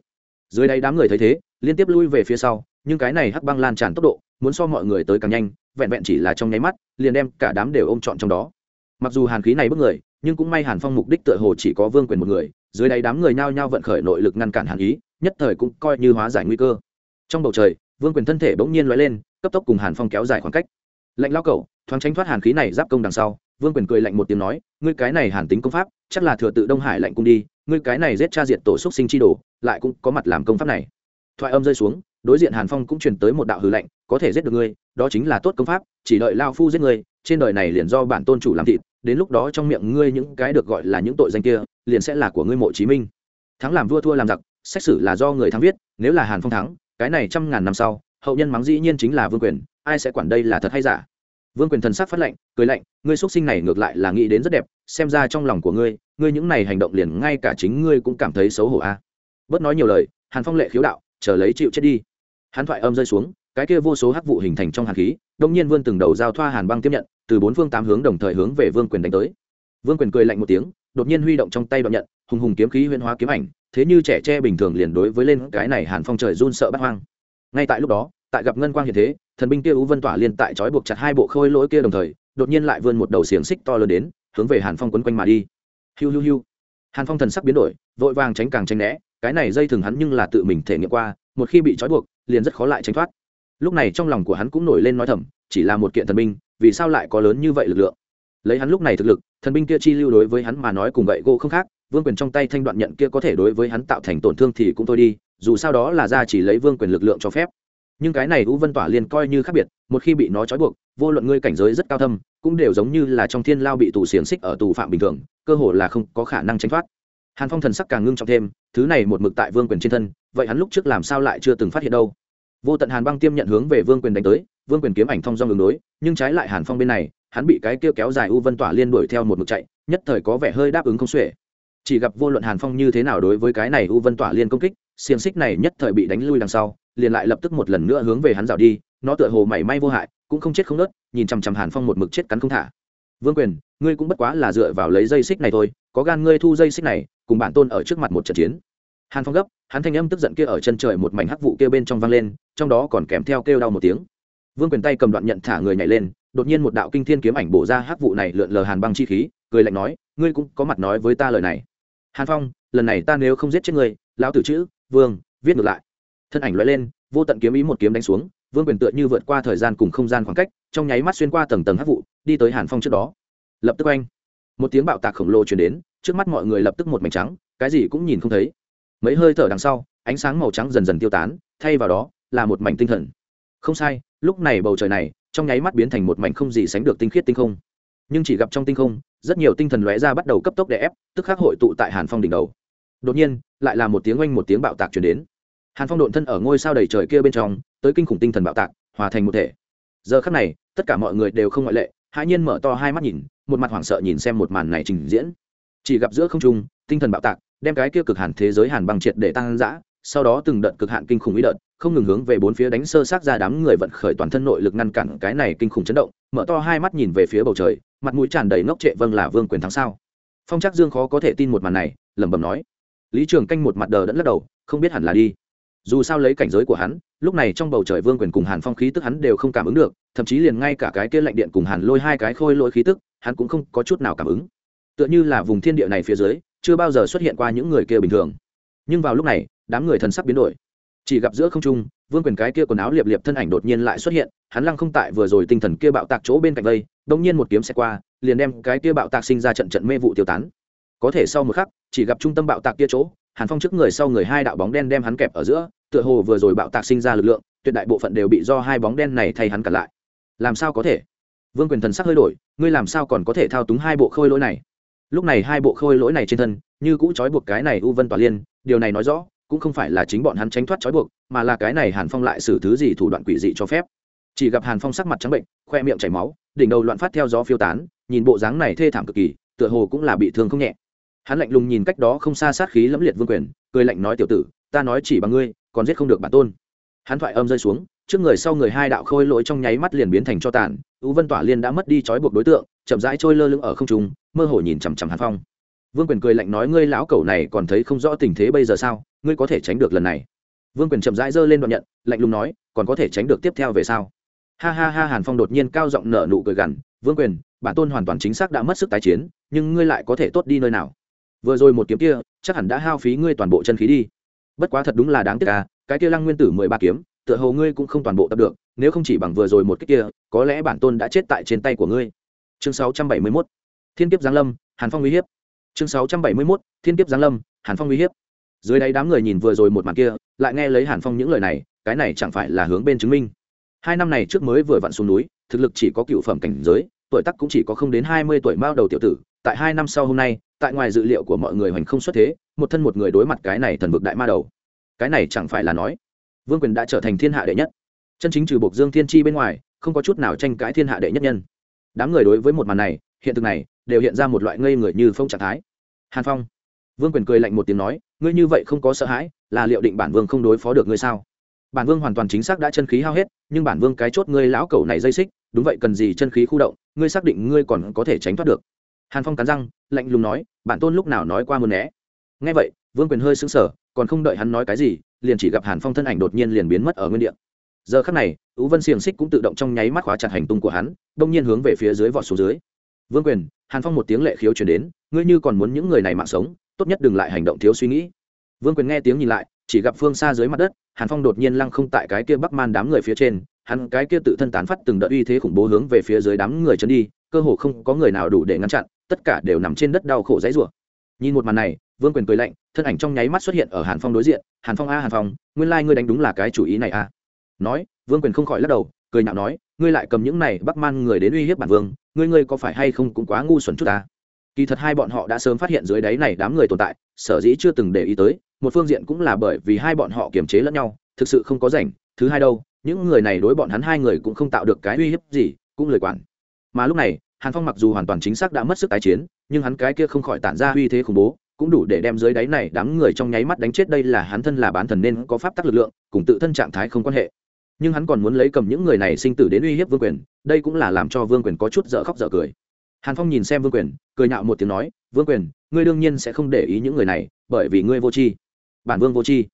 [SPEAKER 1] dưới đây đám người thấy thế, liên tiếp lui về phía sau, nhưng cái này hắc băng lan tràn tốc độ, muốn so mọi người tới càng nhanh vẹn vẹn chỉ là trong nháy mắt, liền đem cả đám đều ôm trọn trong đó. Mặc dù hàn khí này bức người, nhưng cũng may hàn phong mục đích tựa hồ chỉ có vương quyền một người, dưới đây đám người nhao nhao vận khởi nội lực ngăn cản hàn ý, nhất thời cũng coi như hóa giải nguy cơ. Trong bầu trời, vương quyền thân thể bỗng nhiên lóe lên, cấp tốc cùng hàn phong kéo dài khoảng cách. Lạnh lao cẩu, thoáng tránh thoát hàn khí này giáp công đằng sau. Vương quyền cười lạnh một tiếng nói, ngươi cái này hàn tính công pháp, chắc là thừa tự đông hải lạnh cung đi, ngươi cái này giết cha diệt tổ xúc sinh chi đồ, lại cũng có mặt làm công pháp này thoại âm rơi xuống, đối diện hàn phong cũng truyền tới một đạo hư lệnh có thể giết được ngươi, đó chính là tốt công pháp, chỉ đợi lao phu giết ngươi, trên đời này liền do bản tôn chủ làm thịt, đến lúc đó trong miệng ngươi những cái được gọi là những tội danh kia, liền sẽ là của ngươi mộ chí minh thắng làm vua thua làm giặc, xét xử là do người thắng viết, nếu là hàn phong thắng, cái này trăm ngàn năm sau, hậu nhân mắng dĩ nhiên chính là vương quyền, ai sẽ quản đây là thật hay giả vương quyền thần sắc phát lệnh cười lạnh, ngươi xuất sinh này ngược lại là nghĩ đến rất đẹp, xem ra trong lòng của ngươi ngươi những này hành động liền ngay cả chính ngươi cũng cảm thấy xấu hổ a à. bớt nói nhiều lời, hàn phong lệ khiếu đạo chờ lấy chịu chết đi. Hắn thoại âm rơi xuống, cái kia vô số hắc vụ hình thành trong hàn khí đông nhiên vươn từng đầu giao thoa hàn băng tiếp nhận, từ bốn phương tám hướng đồng thời hướng về vương quyền đánh tới. Vương quyền cười lạnh một tiếng, đột nhiên huy động trong tay đoạn nhận, hùng hùng kiếm khí huyễn hóa kiếm ảnh, thế như trẻ tre bình thường liền đối với lên cái này hàn phong trời run sợ bắt hoang. Ngay tại lúc đó, tại gặp ngân quang hiện thế, thần binh kia ú vân tỏa liên tại trói buộc chặt hai bộ khôi lỗi kia đồng thời, đột nhiên lại vươn một đầu xiềng xích to lớn đến, hướng về hàn phong quấn quanh mà đi. Hiu hiu hiu. Hàn phong thần sắc biến đổi, vội vàng tránh càng tránh né cái này dây thường hắn nhưng là tự mình thể nghiệm qua, một khi bị trói buộc, liền rất khó lại tránh thoát. Lúc này trong lòng của hắn cũng nổi lên nói thầm, chỉ là một kiện thần binh, vì sao lại có lớn như vậy lực lượng? Lấy hắn lúc này thực lực, thần binh kia chi lưu đối với hắn mà nói cùng vậy gỗ không khác, vương quyền trong tay thanh đoạn nhận kia có thể đối với hắn tạo thành tổn thương thì cũng thôi đi, dù sao đó là ra chỉ lấy vương quyền lực lượng cho phép. Nhưng cái này u vân tỏa liên coi như khác biệt, một khi bị nó trói buộc, vô luận ngươi cảnh giới rất cao thâm, cũng đều giống như là trong thiên lao bị tù xiềng xích ở tù phạm bình thường, cơ hồ là không có khả năng tránh thoát hàn phong thần sắc càng ngưng trọng thêm, thứ này một mực tại vương quyền trên thân, vậy hắn lúc trước làm sao lại chưa từng phát hiện đâu? Vô tận hàn băng tiêm nhận hướng về vương quyền đánh tới, vương quyền kiếm ảnh thông do ứng đối, nhưng trái lại hàn phong bên này, hắn bị cái kia kéo dài u vân tỏa liên đuổi theo một mực chạy, nhất thời có vẻ hơi đáp ứng không xuể. Chỉ gặp vô luận hàn phong như thế nào đối với cái này u vân tỏa liên công kích, xiềng xích này nhất thời bị đánh lui đằng sau, liền lại lập tức một lần nữa hướng về hắn rào đi, nó tựa hồ mảy may vô hại, cũng không chết không nớt, nhìn chằm chằm hàn phong một mực chết cắn không thả. Vương quyền, ngươi cũng bất quá là dựa vào lấy dây xích này thôi, có gan ngươi thu dây xích này cùng bản tôn ở trước mặt một trận chiến. Hàn phong gấp, hắn thanh âm tức giận kia ở chân trời một mảnh hắc vụ kêu bên trong vang lên, trong đó còn kèm theo kêu đau một tiếng. Vương quyền tay cầm đoạn nhận thả người nhảy lên, đột nhiên một đạo kinh thiên kiếm ảnh bổ ra hắc vụ này lượn lờ hàn băng chi khí, cười lạnh nói, ngươi cũng có mặt nói với ta lời này. Hàn phong, lần này ta nếu không giết chết ngươi, lão tử chữ, vương, viết ngược lại. Thân ảnh loại lên, vô tận kiếm ý một kiếm đánh xuống, vương quyền tựa như vượt qua thời gian cùng không gian khoảng cách, trong nháy mắt xuyên qua tầng tầng hắc vụ, đi tới hàn phong trước đó. Lập tức anh một tiếng bạo tạc khổng lồ chuyển đến trước mắt mọi người lập tức một mảnh trắng, cái gì cũng nhìn không thấy. Mấy hơi thở đằng sau, ánh sáng màu trắng dần dần tiêu tán, thay vào đó là một mảnh tinh thần. Không sai, lúc này bầu trời này, trong nháy mắt biến thành một mảnh không gì sánh được tinh khiết tinh không. Nhưng chỉ gặp trong tinh không, rất nhiều tinh thần lóe ra bắt đầu cấp tốc đè ép, tức khắc hội tụ tại hàn phong đỉnh đầu. Đột nhiên, lại là một tiếng oanh một tiếng bạo tạc chuyển đến. Hàn phong độn thân ở ngôi sao đầy trời kia bên trong, tới kinh khủng tinh thần bạo tạc, hòa thành một thể. Giờ khắc này, tất cả mọi người đều không ngoại lệ, hãi nhiên mở to hai mắt nhìn, một mặt hoảng sợ nhìn xem một màn này trình diễn chỉ gặp giữa không trung, tinh thần bạo tạc, đem cái kia cực hàn thế giới hàn băng triệt để tăng dã, sau đó từng đợt cực hạn kinh khủng ý đợt, không ngừng hướng về bốn phía đánh sơ sát ra đám người vận khởi toàn thân nội lực ngăn cản cái này kinh khủng chấn động, mở to hai mắt nhìn về phía bầu trời, mặt mũi tràn đầy ngốc trệ vâng là vương quyền thắng sao. Phong trắc dương khó có thể tin một màn này, lẩm bẩm nói. Lý trường canh một mặt đờ đẫn lắc đầu, không biết hẳn là đi. Dù sao lấy cảnh giới của hắn, lúc này trong bầu trời vương quyền cùng hàn phong khí tức hắn đều không cảm ứng được, thậm chí liền ngay cả cái kia lạnh điện cùng hàn lôi hai cái khôi lỗi khí tức, hắn cũng không có chút nào cảm ứng tựa như là vùng thiên địa này phía dưới, chưa bao giờ xuất hiện qua những người kia bình thường. Nhưng vào lúc này, đám người thần sắc biến đổi. Chỉ gặp giữa không trung, vương quyền cái kia quần áo liệp liệp thân ảnh đột nhiên lại xuất hiện, hắn lăng không tại vừa rồi tinh thần kia bạo tạc chỗ bên cạnh đây đông nhiên một kiếm xe qua, liền đem cái kia bạo tạc sinh ra trận trận mê vụ tiêu tán. Có thể sau một khắc, chỉ gặp trung tâm bạo tạc kia chỗ, hàn phong trước người sau người hai đạo bóng đen đem hắn kẹp ở giữa, tựa hồ vừa rồi bạo tạc sinh ra lực lượng, tuyệt đại bộ phận đều bị do hai bóng đen này thay hắn cản lại. Làm sao có thể? Vương quyền thần sắc hơi đổi, ngươi làm sao còn có thể thao túng hai bộ khôi lỗi này? Lúc này hai bộ khôi lỗi này trên thân, như cũ trói buộc cái này u vân tỏa liên, điều này nói rõ, cũng không phải là chính bọn hắn tránh thoát trói buộc, mà là cái này hàn phong lại xử thứ gì thủ đoạn quỷ dị cho phép. Chỉ gặp hàn phong sắc mặt trắng bệnh, khoe miệng chảy máu, đỉnh đầu loạn phát theo gió phiêu tán, nhìn bộ dáng này thê thảm cực kỳ, tựa hồ cũng là bị thương không nhẹ. Hắn lạnh lùng nhìn cách đó không xa sát khí lẫm liệt vương quyền, cười lạnh nói tiểu tử, ta nói chỉ bằng ngươi, còn giết không được bản tôn. Hắn thoại âm rơi xuống, trước người sau người hai đạo khôi lỗi trong nháy mắt liền biến thành cho tàn, u vân tỏa liên đã mất đi trói buộc đối tượng chậm rãi trôi lơ lưng ở không trung, mơ hồ nhìn chằm chằm hàn phong. Vương quyền cười lạnh nói, ngươi lão cẩu này còn thấy không rõ tình thế bây giờ sao? Ngươi có thể tránh được lần này? Vương quyền chậm rãi giơ lên đoạn nhận, lạnh lùng nói, còn có thể tránh được tiếp theo về sao? Ha ha ha, hàn phong đột nhiên cao giọng nở nụ cười gằn, vương quyền, bản tôn hoàn toàn chính xác đã mất sức tái chiến, nhưng ngươi lại có thể tốt đi nơi nào? Vừa rồi một kiếm kia, chắc hẳn đã hao phí ngươi toàn bộ chân khí đi. Bất quá thật đúng là đáng tiếc à cái kia lăng nguyên tử mười ba kiếm, tựa hồ ngươi cũng không toàn bộ tập được, nếu không chỉ bằng vừa rồi một cái kia, có lẽ bản tôn đã chết tại trên tay của ngươi chương sáu trăm bảy mươi 671 thiên kiếp giáng lâm, hàn phong uy hiếp. Chương sáu trăm bảy mươi 671 thiên kiếp giáng lâm, hàn phong uy hiếp. Dưới đáy đám người nhìn vừa rồi một màn kia, lại nghe lấy hàn phong những lời này, cái này chẳng phải là hướng bên chứng minh. Hai năm này trước mới vừa vặn xuống núi, thực lực chỉ có cựu phẩm cảnh giới, tuổi tác cũng chỉ có không đến hai mươi tuổi mao đầu tiểu tử. Tại hai năm sau hôm nay, tại ngoài dự liệu của mọi người hoành không xuất thế, một thân một người đối mặt cái này thần vực đại ma đầu. Cái này chẳng phải là nói, vương quyền đã trở thành thiên hạ đệ nhất. Chân chính trừ buộc dương thiên tri bên ngoài, không có chút nào tranh cãi thiên hạ đệ nhất nhân đám người đối với một màn này, hiện thực này, đều hiện ra một loại ngây người như phong trạng thái. Hàn phong, vương quyền cười lạnh một tiếng nói, ngươi như vậy không có sợ hãi, là liệu định bản vương không đối phó được ngươi sao? Bản vương hoàn toàn chính xác đã chân khí hao hết, nhưng bản vương cái chốt ngươi lão cẩu này dây xích, đúng vậy cần gì chân khí khu động, ngươi xác định ngươi còn có thể tránh thoát được. Hàn phong cắn răng, lạnh lùng nói, bản tôn lúc nào nói qua muốn né? Ngay vậy, vương quyền hơi sững sờ, còn không đợi hắn nói cái gì, liền chỉ gặp hàn phong thân ảnh đột nhiên liền biến mất ở nguyên địa giờ khắc này, tú vân xiềng xích cũng tự động trong nháy mắt khóa chặt hành tung của hắn, đông nhiên hướng về phía dưới vọt xuống dưới. Vương quyền, hàn phong một tiếng lệ khiếu chuyển đến, ngươi như còn muốn những người này mạng sống, tốt nhất đừng lại hành động thiếu suy nghĩ. Vương quyền nghe tiếng nhìn lại, chỉ gặp phương xa dưới mặt đất, hàn phong đột nhiên lăng không tại cái kia bắc man đám người phía trên, hắn cái kia tự thân tán phát từng đợt uy thế khủng bố hướng về phía dưới đám người chân đi, cơ hồ không có người nào đủ để ngăn chặn, tất cả đều nằm trên đất đau khổ dãy rủa. Nhìn một màn này, vương quyền cười lạnh, thân ảnh trong nháy mắt xuất hiện ở hàn phong đối diện, hàn phong a, hàn phong, nguyên lai ngươi đánh đúng là cái chủ ý này a nói, vương quyền không khỏi lắc đầu, cười nhạo nói, ngươi lại cầm những này bắc man người đến uy hiếp bản vương, ngươi ngươi có phải hay không cũng quá ngu xuẩn chút ta? Kỳ thật hai bọn họ đã sớm phát hiện dưới đáy này đám người tồn tại, sở dĩ chưa từng để ý tới, một phương diện cũng là bởi vì hai bọn họ kiềm chế lẫn nhau, thực sự không có rảnh, thứ hai đâu, những người này đối bọn hắn hai người cũng không tạo được cái uy hiếp gì, cũng lời quản. Mà lúc này, hàn phong mặc dù hoàn toàn chính xác đã mất sức tái chiến, nhưng hắn cái kia không khỏi tản ra uy thế khủng bố, cũng đủ để đem dưới đáy này đám người trong nháy mắt đánh chết, đây là hắn thân là bán thần nên có pháp tắc lực lượng, cùng tự thân trạng thái không quan hệ nhưng hắn còn muốn lấy cầm những người này sinh tử đến uy hiếp vương quyền, đây cũng là làm cho vương quyền có chút dở khóc dở cười. Hàn phong nhìn xem vương quyền, cười nhạo một tiếng nói, vương quyền, ngươi đương nhiên sẽ không để ý những người này, bởi vì ngươi vô tri. Bản vương vô tri.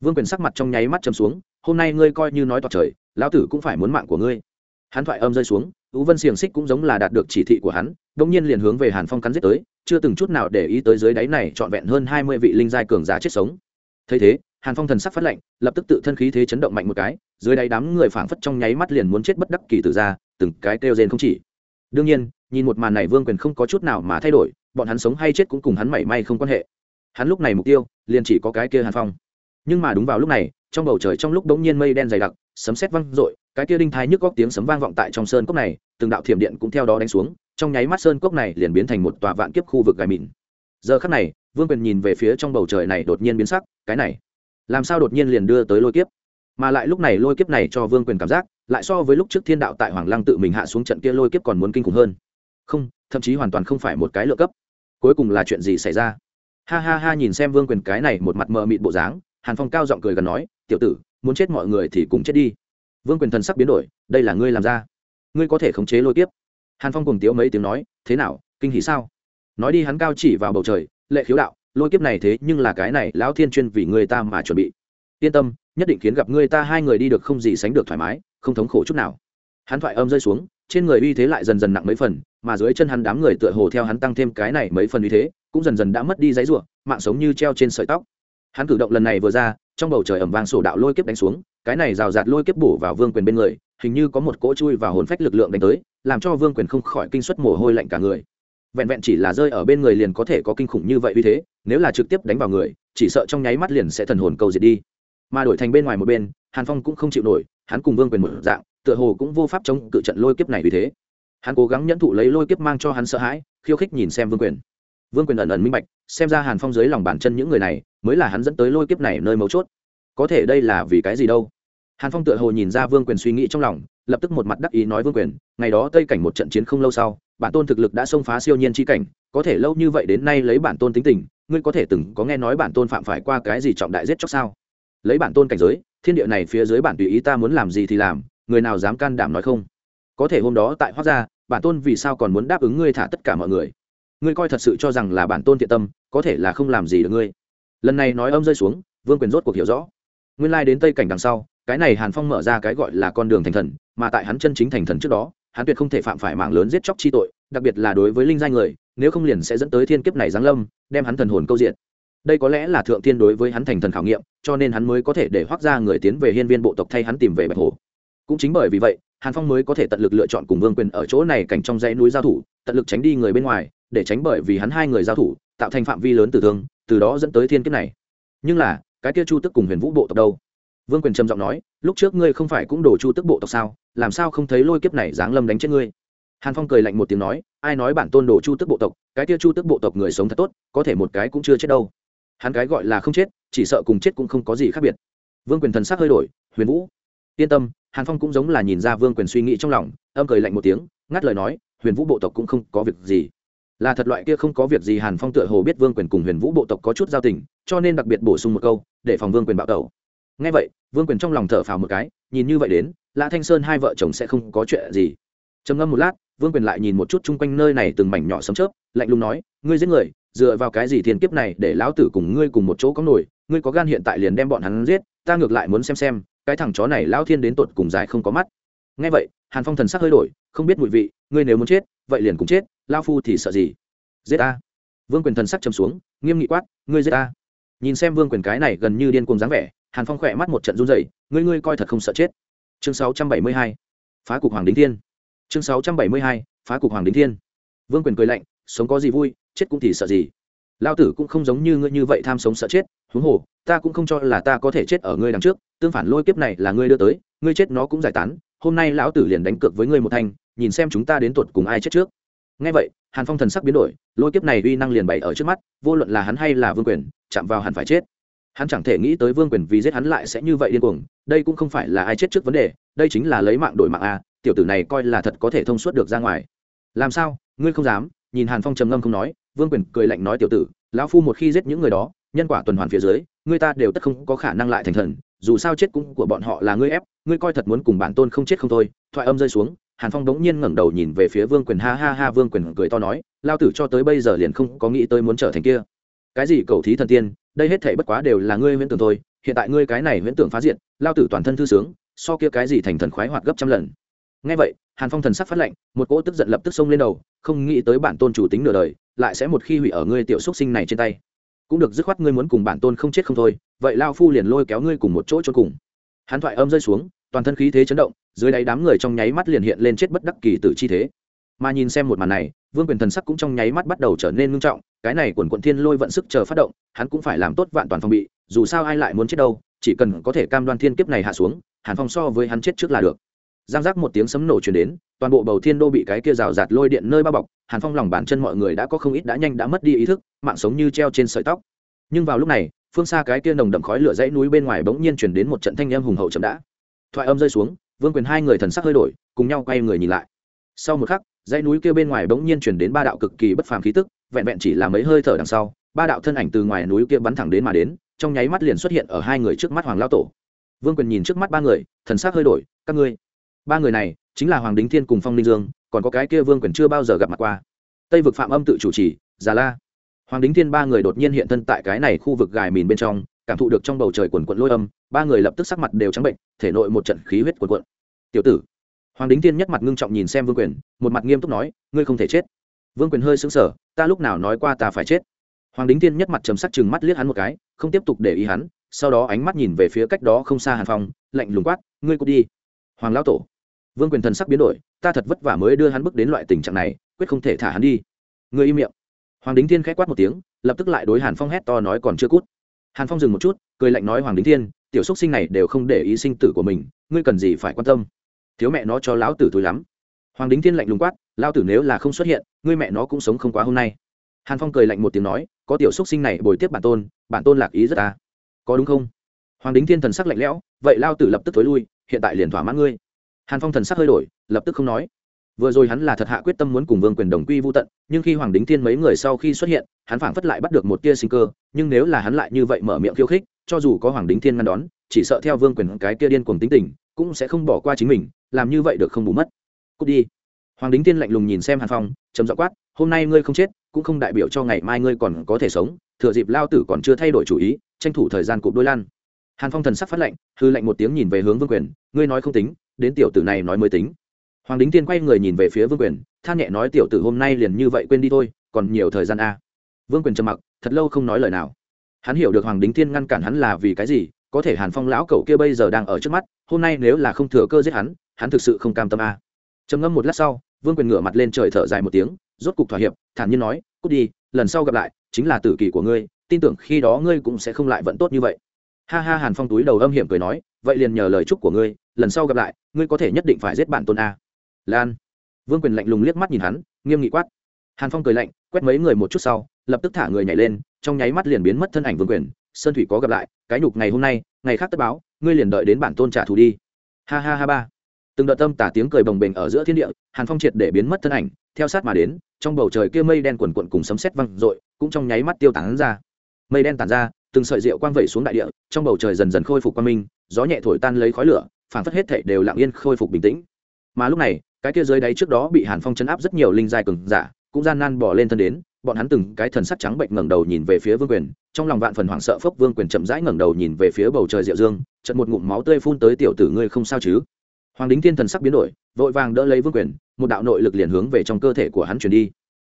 [SPEAKER 1] Vương quyền sắc mặt trong nháy mắt chầm xuống, hôm nay ngươi coi như nói toạc trời, lão tử cũng phải muốn mạng của ngươi. Hắn thoại âm rơi xuống, tú vân xiềng xích cũng giống là đạt được chỉ thị của hắn đông nhiên liền hướng về hàn phong cắn giết tới, chưa từng chút nào để ý tới dưới đáy này trọn vẹn hơn hai mươi vị linh giai cường giá chết sống. Thấy thế hàn phong thần sắc phát lệnh lập tức tự thân khí thế chấn động mạnh một cái, dưới đáy đám người phảng phất trong nháy mắt liền muốn chết bất đắc kỳ tử ra, từng cái kêu rên không chỉ. Đương nhiên, nhìn một màn này vương quyền không có chút nào mà thay đổi, bọn hắn sống hay chết cũng cùng hắn mảy may không quan hệ. Hắn lúc này mục tiêu, liền chỉ có cái kia hàn phong. Nhưng mà đúng vào lúc này, trong bầu trời trong lúc đống nhiên mây đen dày đặc, sấm sét vang rội cái kia đinh thai nhức góc tiếng sấm vang vọng tại trong sơn cốc này, từng đạo thiểm điện cũng theo đó đánh xuống, trong nháy mắt sơn cốc này liền biến thành một tòa vạn kiếp khu vực gai mịn giờ khắc này, vương quyền nhìn về phía trong bầu trời này đột nhiên biến sắc, cái này làm sao đột nhiên liền đưa tới lôi kiếp? Mà lại lúc này lôi kiếp này cho vương quyền cảm giác, lại so với lúc trước thiên đạo tại hoàng lăng tự mình hạ xuống trận kia lôi kiếp còn muốn kinh khủng hơn. Không, thậm chí hoàn toàn không phải một cái lựa cấp. Cuối cùng là chuyện gì xảy ra? Ha ha ha, nhìn xem vương quyền cái này một mặt mờ mịt bộ dáng, hàn phong cao giọng cười gần nói, tiểu tử, muốn chết mọi người thì cùng chết đi. Vương quyền thần sắc biến đổi, đây là ngươi làm ra. Ngươi có thể khống chế lôi kiếp. Hàn phong cùng tiếu mấy tiếng nói, thế nào, kinh hỉ sao? Nói đi hắn cao chỉ vào bầu trời, lệ khiếu đạo lôi kiếp này thế nhưng là cái này, lão thiên chuyên vì người ta mà chuẩn bị. Yên tâm, nhất định khiến gặp người ta hai người đi được không gì sánh được thoải mái, không thống khổ chút nào. Hắn thoại âm rơi xuống, trên người uy thế lại dần dần nặng mấy phần, mà dưới chân hắn đám người tựa hồ theo hắn tăng thêm cái này mấy phần uy thế, cũng dần dần đã mất đi giấy ruộng mạng sống như treo trên sợi tóc. Hắn cử động lần này vừa ra, trong bầu trời ẩm vang sổ đạo lôi kiếp đánh xuống, cái này rào rạt lôi kiếp bổ vào vương quyền bên người, hình như có một cỗ chui và hồn phách lực lượng đánh tới, làm cho vương quyền không khỏi kinh suất mồ hôi lạnh cả người vẹn vẹn chỉ là rơi ở bên người liền có thể có kinh khủng như vậy uy thế, nếu là trực tiếp đánh vào người, chỉ sợ trong nháy mắt liền sẽ thần hồn cầu diệt đi. Mà đổi thành bên ngoài một bên, hàn phong cũng không chịu nổi, hắn cùng vương quyền một dạng, tựa hồ cũng vô pháp chống cự trận lôi kiếp này vì thế. Hắn cố gắng nhẫn thụ lấy lôi kiếp mang cho hắn sợ hãi, khiêu khích nhìn xem vương quyền. Vương quyền ẩn ẩn minh bạch, xem ra hàn phong dưới lòng bàn chân những người này, mới là hắn dẫn tới lôi kiếp này nơi mấu chốt. Có thể đây là vì cái gì đâu? Hàn phong tựa hồ nhìn ra vương quyền suy nghĩ trong lòng, lập tức một mặt đắc ý nói vương quyền, ngày đó tây cảnh một trận chiến không lâu sau bản tôn thực lực đã xông phá siêu nhiên chi cảnh, có thể lâu như vậy đến nay lấy bản tôn tính tình, ngươi có thể từng có nghe nói bản tôn phạm phải qua cái gì trọng đại giết chóc sao? Lấy bản tôn cảnh giới, thiên địa này phía dưới bản tùy ý ta muốn làm gì thì làm, người nào dám can đảm nói không? Có thể hôm đó tại hóa gia, bản tôn vì sao còn muốn đáp ứng ngươi thả tất cả mọi người? Ngươi coi thật sự cho rằng là bản tôn thiện tâm, có thể là không làm gì được ngươi. Lần này nói âm rơi xuống, vương quyền rốt cuộc hiểu rõ. Nguyên lai đến tây cảnh đằng sau, cái này hàn phong mở ra cái gọi là con đường thành thần, mà tại hắn chân chính thành thần trước đó hắn tuyệt không thể phạm phải mạng lớn giết chóc chi tội, đặc biệt là đối với linh giai người, nếu không liền sẽ dẫn tới thiên kiếp này giáng lâm, đem hắn thần hồn câu diện đây có lẽ là thượng thiên đối với hắn thành thần khảo nghiệm, cho nên hắn mới có thể để hoác ra người tiến về hiên viên bộ tộc thay hắn tìm về bạch hồ. Cũng chính bởi vì vậy, hàn phong mới có thể tận lực lựa chọn cùng vương quyền ở chỗ này cảnh trong dãy núi giao thủ, tận lực tránh đi người bên ngoài, để tránh bởi vì hắn hai người giao thủ, tạo thành phạm vi lớn tử thương, từ đó dẫn tới thiên kiếp này. Nhưng là, cái kia chu tức cùng huyền vũ bộ tộc đâu? Vương quyền trầm giọng nói, lúc trước ngươi không phải cũng đổ chu tức bộ tộc sao? Làm sao không thấy lôi kiếp này giáng lâm đánh chết ngươi? Hàn phong cười lạnh một tiếng nói, ai nói bản tôn đổ chu tức bộ tộc, cái kia chu tức bộ tộc người sống thật tốt, có thể một cái cũng chưa chết đâu. Hắn cái gọi là không chết, chỉ sợ cùng chết cũng không có gì khác biệt. Vương quyền thần sắc hơi đổi, huyền vũ, yên tâm. Hàn phong cũng giống là nhìn ra vương quyền suy nghĩ trong lòng, âm cười lạnh một tiếng, ngắt lời nói, huyền vũ bộ tộc cũng không có việc gì. Là thật loại kia không có việc gì, hàn phong tựa hồ biết vương quyền cùng huyền vũ bộ tộc có chút giao tình, cho nên đặc biệt bổ sung một câu, để phòng vương quyền bạo tẩu. Ngay vậy vương quyền trong lòng thở phào một cái, nhìn như vậy đến, lã thanh sơn hai vợ chồng sẽ không có chuyện gì. Trầm ngâm một lát, vương quyền lại nhìn một chút chung quanh nơi này từng mảnh nhỏ sấm chớp, lạnh lùng nói, ngươi giết người, dựa vào cái gì thiên kiếp này để lão tử cùng ngươi cùng một chỗ có nổi? Ngươi có gan hiện tại liền đem bọn hắn giết, ta ngược lại muốn xem xem, cái thằng chó này lão thiên đến tột cùng dài không có mắt. Ngay vậy, hàn phong thần sắc hơi đổi, không biết mùi vị, ngươi nếu muốn chết, vậy liền cùng chết lao phu thì sợ gì? Giết ta. Vương quyền thần sắc chầm xuống, nghiêm nghị quát, ngươi giết ta. Nhìn xem vương quyền cái này gần như điên cuồng dáng vẻ hàn phong khỏe mắt một trận run dày ngươi ngươi coi thật không sợ chết chương 672. phá cục hoàng đính thiên chương 672. phá cục hoàng đính thiên vương quyền cười lạnh, sống có gì vui, chết cũng thì sợ gì lao tử cũng không giống như ngươi như vậy tham sống sợ chết, huống hồ, ta cũng không cho là ta có thể chết ở ngươi đằng trước, tương phản lôi kiếp này là ngươi đưa tới, ngươi chết nó cũng giải tán, hôm nay lão tử liền đánh cược với ngươi một thanh nhìn xem chúng ta đến tuột cùng ai chết trước ngay vậy, hàn phong thần sắc biến đổi, lôi kiếp này uy năng liền bày ở trước mắt, vô luận là hắn hay là vương quyền, chạm vào hẳn phải chết hắn chẳng thể nghĩ tới vương quyền vì giết hắn lại sẽ như vậy điên cuồng, đây cũng không phải là ai chết trước vấn đề, đây chính là lấy mạng đổi mạng a tiểu tử này coi là thật có thể thông suốt được ra ngoài. Làm sao, ngươi không dám? Nhìn hàn phong trầm ngâm không nói, vương quyền cười lạnh nói tiểu tử, lão phu một khi giết những người đó, nhân quả tuần hoàn phía dưới, người ta đều tất không có khả năng lại thành thần, dù sao chết cũng của bọn họ là ngươi ép, ngươi coi thật muốn cùng bản tôn không chết không thôi, thoại âm rơi xuống, hàn phong đống nhiên ngẩng đầu nhìn về phía vương quyền, ha ha ha, vương quyền cười to nói, lao tử cho tới bây giờ liền không có nghĩ tới muốn trở thành kia. Cái gì cầu thí thần tiên đây hết thể bất quá đều là ngươi huyễn tưởng thôi, hiện tại ngươi cái này huyễn tưởng phá diện lao tử toàn thân thư sướng, so kia cái gì thành thần khoái hoạt gấp trăm lần. Ngay vậy, hàn phong thần sắc phát lệnh một cỗ tức giận lập tức xông lên đầu, không nghĩ tới bản tôn chủ tính nửa đời, lại sẽ một khi hủy ở ngươi tiểu xúc sinh này trên tay. Cũng được dứt khoát ngươi muốn cùng bản tôn không chết không thôi, vậy lao phu liền lôi kéo ngươi cùng một chỗ cho cùng. Hắn thoại âm rơi xuống, toàn thân khí thế chấn động, dưới đáy đám người trong nháy mắt liền hiện lên chết bất đắc kỳ tử chi thế. Mà nhìn xem một màn này vương quyền thần sắc cũng trong nháy mắt bắt đầu trở nên ngưng trọng, cái này quần quận thiên lôi vận sức chờ phát động, hắn cũng phải làm tốt vạn toàn phòng bị, dù sao ai lại muốn chết đâu, chỉ cần có thể cam đoan thiên kiếp này hạ xuống, hàn phong so với hắn chết trước là được. Giang giác một tiếng sấm nổ chuyển đến, toàn bộ bầu thiên đô bị cái kia rào rạt lôi điện nơi bao bọc, hàn phong lòng bàn chân mọi người đã có không ít đã nhanh đã mất đi ý thức, mạng sống như treo trên sợi tóc. Nhưng vào lúc này, phương xa cái kia nồng đậm khói lửa dãy núi bên ngoài bỗng nhiên chuyển đến một trận thanh âm hùng hậu chậm đã. Thoại âm rơi xuống, vương quyền hai người thần sắc hơi đổi, cùng nhau quay người nhìn lại. Sau một khắc dãy núi kia bên ngoài bỗng nhiên chuyển đến ba đạo cực kỳ bất phàm khí tức, vẹn vẹn chỉ là mấy hơi thở đằng sau, ba đạo thân ảnh từ ngoài núi kia bắn thẳng đến mà đến, trong nháy mắt liền xuất hiện ở hai người trước mắt hoàng lao tổ. Vương quyền nhìn trước mắt ba người, thần sắc hơi đổi, các ngươi, ba người này chính là hoàng đính thiên cùng phong ninh dương, còn có cái kia vương quyền chưa bao giờ gặp mặt qua. Tây vực phạm âm tự chủ trì, già la. Hoàng đính thiên ba người đột nhiên hiện thân tại cái này khu vực gài mìn bên trong, cảm thụ được trong bầu trời quần quận lôi âm, ba người lập tức sắc mặt đều trắng bệnh, thể nội một trận khí huyết quần quận tiểu tử hoàng đính thiên nhất mặt ngưng trọng nhìn xem vương quyền, một mặt nghiêm túc nói, ngươi không thể chết. Vương quyền hơi xứng sở ta lúc nào nói qua ta phải chết? Hoàng đính thiên nhất mặt chấm sắc chừng mắt liếc hắn một cái, không tiếp tục để ý hắn, sau đó ánh mắt nhìn về phía cách đó không xa hàn phong, lạnh lùng quát, ngươi cút đi. Hoàng lão tổ. Vương quyền thần sắc biến đổi, ta thật vất vả mới đưa hắn bước đến loại tình trạng này, quyết không thể thả hắn đi. Ngươi im miệng. Hoàng đính thiên k h á quát một tiếng, lập tức lại đối hàn phong hét to nói còn chưa cút. Hàn phong dừng một chút, cười lạnh nói, hoàng đính thiên, tiểu xúc sinh này đều không để ý sinh tử của mình, ngươi cần gì phải quan tâm? Thiếu mẹ nó cho lão tử túi lắm. Hoàng đính thiên lạnh lùng quát, lão tử nếu là không xuất hiện, ngươi mẹ nó cũng sống không quá hôm nay. Hàn phong cười lạnh một tiếng nói, có tiểu xúc sinh này bồi tiếp bản tôn bản tôn lạc ý rất ta. Có đúng không? Hoàng đính thiên thần sắc lạnh lẽo, vậy lao tử lập tức thối lui, hiện tại liền thỏa mãn ngươi. Hàn phong thần sắc hơi đổi, lập tức không nói. Vừa rồi hắn là thật hạ quyết tâm muốn cùng vương quyền đồng quy vô tận, nhưng khi hoàng đính thiên mấy người sau khi xuất hiện, hắn phảng phất lại bắt được một tia sinh cơ, nhưng nếu là hắn lại như vậy mở miệng khiêu khích, cho dù có hoàng đính thiên ngăn đón, chỉ sợ theo vương quyền cái kia điên cuồng tính tình cũng sẽ không bỏ qua chính mình, làm như vậy được không bù mất. Cút đi. Hoàng đính thiên lạnh lùng nhìn xem hàn phong chấm dọ quát, hôm nay ngươi không chết, cũng không đại biểu cho ngày mai ngươi còn có thể sống, thừa dịp lao tử còn chưa thay đổi chủ ý, tranh thủ thời gian cụp đôi lan hàn phong thần sắc phát lạnh, hư lạnh một tiếng nhìn về hướng vương quyền, ngươi nói không tính, đến tiểu tử này nói mới tính. Hoàng đính tiên quay người nhìn về phía vương quyền, than nhẹ nói, tiểu tử hôm nay liền như vậy quên đi thôi, còn nhiều thời gian a vương quyền trầm mặc, thật lâu không nói lời nào. Hắn hiểu được hoàng đính tiên ngăn cản hắn là vì cái gì có thể hàn phong lão cậu kia bây giờ đang ở trước mắt, hôm nay nếu là không thừa cơ giết hắn hắn thực sự không cam tâm a. Trầm ngâm một lát sau, vương quyền ngửa mặt lên trời thở dài một tiếng, rốt cục thỏa hiệp, thản nhiên nói, cút đi, lần sau gặp lại, chính là tử kỳ của ngươi, tin tưởng khi đó ngươi cũng sẽ không lại vẫn tốt như vậy. Ha ha, hàn phong túi đầu âm hiểm cười nói, vậy liền nhờ lời chúc của ngươi, lần sau gặp lại, ngươi có thể nhất định phải giết bản tôn a. Lan. Vương quyền lạnh lùng liếc mắt nhìn hắn, nghiêm nghị quát. Hàn phong cười lạnh, quét mấy người một chút sau, lập tức thả người nhảy lên, trong nháy mắt liền biến mất thân ảnh vương quyền sơn thủy có gặp lại, cái nhục ngày hôm nay, ngày khác tất báo, ngươi liền đợi đến bản tôn trả thù đi. Ha ha ha ba. Từng đợt tâm tả tiếng cười bồng bềnh ở giữa thiên địa, hàn phong triệt để biến mất thân ảnh, theo sát mà đến, trong bầu trời kia mây đen quần quận cùng sấm sét văng r cũng trong nháy mắt tiêu tán ra. Mây đen tản ra, từng sợi rượu quang vẩy xuống đại địa, trong bầu trời dần dần khôi phục quang minh, gió nhẹ thổi tan lấy khói lửa phản phất hết thảy đều lặng yên khôi phục bình tĩnh. Mà lúc này, cái kia dưới đáy trước đó bị hàn phong chấn áp rất nhiều linh giai cường giả, cũng gian nan bỏ lên thân đến bọn hắn từng cái thần sắc trắng bệnh ngẩng đầu nhìn về phía vương quyền, trong lòng vạn phần hoảng sợ phốc vương quyền chậm rãi ngẩng đầu nhìn về phía bầu trời diệu dương trận một ngụm máu tươi phun tới tiểu tử ngươi không sao chứ? Hoàng đính thiên thần sắc biến đổi, vội vàng đỡ lấy vương quyền, một đạo nội lực liền hướng về trong cơ thể của hắn truyền đi.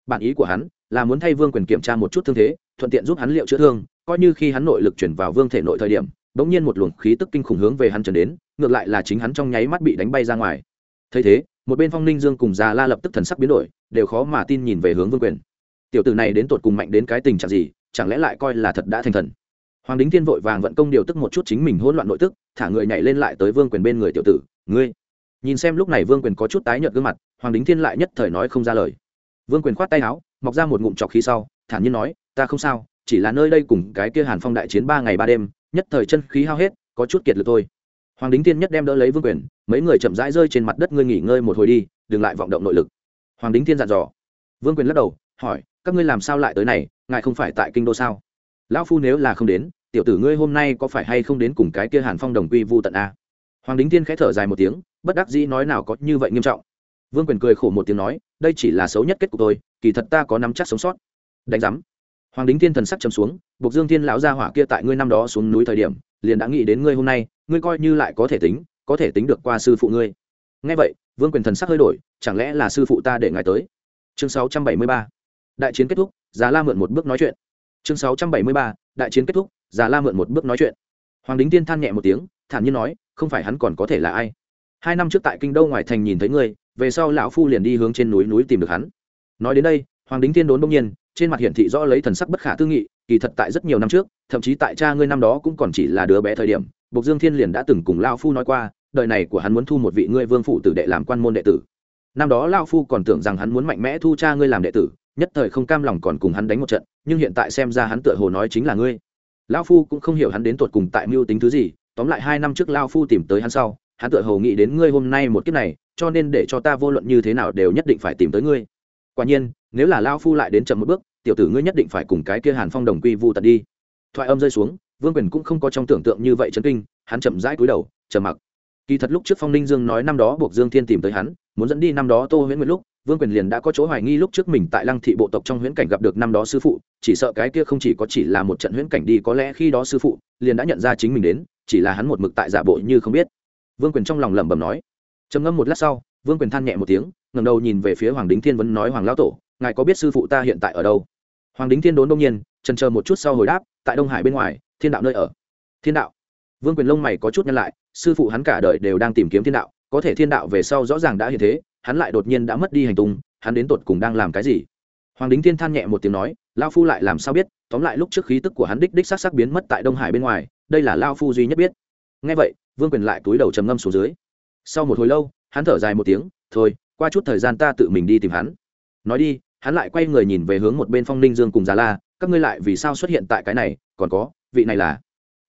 [SPEAKER 1] Bản ý của hắn là muốn thay vương quyền kiểm tra một chút thương thế, thuận tiện giúp hắn liệu chữa thương, coi như khi hắn nội lực chuyển vào vương thể nội thời điểm, bỗng nhiên một luồng khí tức kinh khủng hướng về hắn trần đến, ngược lại là chính hắn trong nháy mắt bị đánh bay ra ngoài. Thấy thế, một bên phong ninh dương cùng già la lập tức thần sắc biến đổi, đều khó mà tin nhìn về hướng vương quyền tiểu tử này đến tột cùng mạnh đến cái tình trạng gì, chẳng lẽ lại coi là thật đã thành thần? Hoàng đính thiên vội vàng vận công điều tức một chút chính mình hỗn loạn nội tức, thả người nhảy lên lại tới vương quyền bên người tiểu tử, ngươi! Nhìn xem lúc này vương quyền có chút tái nhợt gương mặt, hoàng đính thiên lại nhất thời nói không ra lời. Vương quyền khoát tay áo, mọc ra một ngụm trọc khí sau, thản nhiên nói, ta không sao, chỉ là nơi đây cùng cái kia hàn phong đại chiến ba ngày ba đêm, nhất thời chân khí hao hết, có chút kiệt lực thôi. Hoàng đính thiên nhất đem đỡ lấy vương quyền, mấy người chậm rãi rơi trên mặt đất ngươi nghỉ ngơi một hồi đi, đừng lại vọng động nội lực. Hoàng đính thiên dặn dò. Vương quyền lắc đầu, hỏi các ngươi làm sao lại tới này, ngài không phải tại kinh đô sao? Lão phu nếu là không đến, tiểu tử ngươi hôm nay có phải hay không đến cùng cái kia hàn phong đồng quy vu tận a? Hoàng đính thiên khẽ thở dài một tiếng, bất đắc dĩ nói nào có như vậy nghiêm trọng. Vương quyền cười khổ một tiếng nói, đây chỉ là xấu nhất kết cục tôi kỳ thật ta có nắm chắc sống sót. Đánh giám. Hoàng đính thiên thần sắc chấm xuống, buộc dương thiên lão gia hỏa kia tại ngươi năm đó xuống núi thời điểm, liền đã nghĩ đến ngươi hôm nay, ngươi coi như lại có thể tính, có thể tính được qua sư phụ ngươi. Ngay vậy, vương quyền thần sắc hơi đổi, chẳng lẽ là sư phụ ta để ngài tới? Chương 673 đại chiến kết thúc, già la mượn một bước nói chuyện. Chương 673. đại chiến kết thúc, già la mượn một bước nói chuyện. Hoàng đính tiên than nhẹ một tiếng, thản nhiên nói, không phải hắn còn có thể là ai? Hai năm trước tại kinh đô ngoài thành nhìn thấy ngươi, về sau lão phu liền đi hướng trên núi núi tìm được hắn. Nói đến đây, hoàng đính tiên đốn đông nhiên, trên mặt hiển thị rõ lấy thần sắc bất khả tư nghị, kỳ thật tại rất nhiều năm trước, thậm chí tại cha ngươi năm đó cũng còn chỉ là đứa bé thời điểm, bộc dương thiên liền đã từng cùng lao phu nói qua, đời này của hắn muốn thu một vị ngươi vương phụ tử đệ làm quan môn đệ tử. Năm đó lao phu còn tưởng rằng hắn muốn mạnh mẽ thu cha ngươi làm đệ tử nhất thời không cam lòng còn cùng hắn đánh một trận, nhưng hiện tại xem ra hắn tựa hồ nói chính là ngươi. Lao phu cũng không hiểu hắn đến tột cùng tại mưu tính thứ gì, tóm lại hai năm trước lao phu tìm tới hắn sau, hắn tựa hồ nghĩ đến ngươi hôm nay một kiếp này, cho nên để cho ta vô luận như thế nào đều nhất định phải tìm tới ngươi. Quả nhiên, nếu là lao phu lại đến chậm một bước, tiểu tử ngươi nhất định phải cùng cái kia hàn phong đồng quy vu tật đi. Thoại âm rơi xuống, vương quyền cũng không có trong tưởng tượng như vậy chấn kinh, hắn chậm rãi cúi đầu chờ mặc. Kỳ thật lúc trước phong ninh dương nói năm đó buộc dương thiên tìm tới hắn, muốn dẫn đi năm đó tô huyễn nguyệt lúc vương quyền liền đã có chỗ hoài nghi lúc trước mình tại lăng thị bộ tộc trong huyễn cảnh gặp được năm đó sư phụ, chỉ sợ cái kia không chỉ có chỉ là một trận huyễn cảnh đi, có lẽ khi đó sư phụ liền đã nhận ra chính mình đến, chỉ là hắn một mực tại giả bộ như không biết. Vương quyền trong lòng lẩm bẩm nói. Trầm ngâm một lát sau, vương quyền than nhẹ một tiếng ngầm đầu nhìn về phía hoàng đính thiên vẫn nói, hoàng lão tổ, ngài có biết sư phụ ta hiện tại ở đâu? Hoàng đính thiên đốn đông nhiên trần chờ một chút sau hồi đáp, tại đông hải bên ngoài, thiên đạo nơi ở. Thiên đạo? Vương quyền lông mày có chút nhăn lại, sư phụ hắn cả đời đều đang tìm kiếm thiên đạo có thể thiên đạo về sau rõ ràng đã hiện thế, hắn lại đột nhiên đã mất đi hành tung, hắn đến tột cùng đang làm cái gì? Hoàng đính thiên than nhẹ một tiếng nói lao phu lại làm sao biết? Tóm lại lúc trước khí tức của hắn đích đích s á c s á c biến mất tại đông hải bên ngoài, đây là lao phu duy nhất biết. Ngay vậy, vương quyền lại túi đầu trầm ngâm xuống dưới. Sau một hồi lâu, hắn thở dài một tiếng, thôi, qua chút thời gian ta tự mình đi tìm hắn. Nói đi, hắn lại quay người nhìn về hướng một bên phong ninh dương cùng già la, các ngươi lại vì sao xuất hiện tại cái này? Còn có, vị này là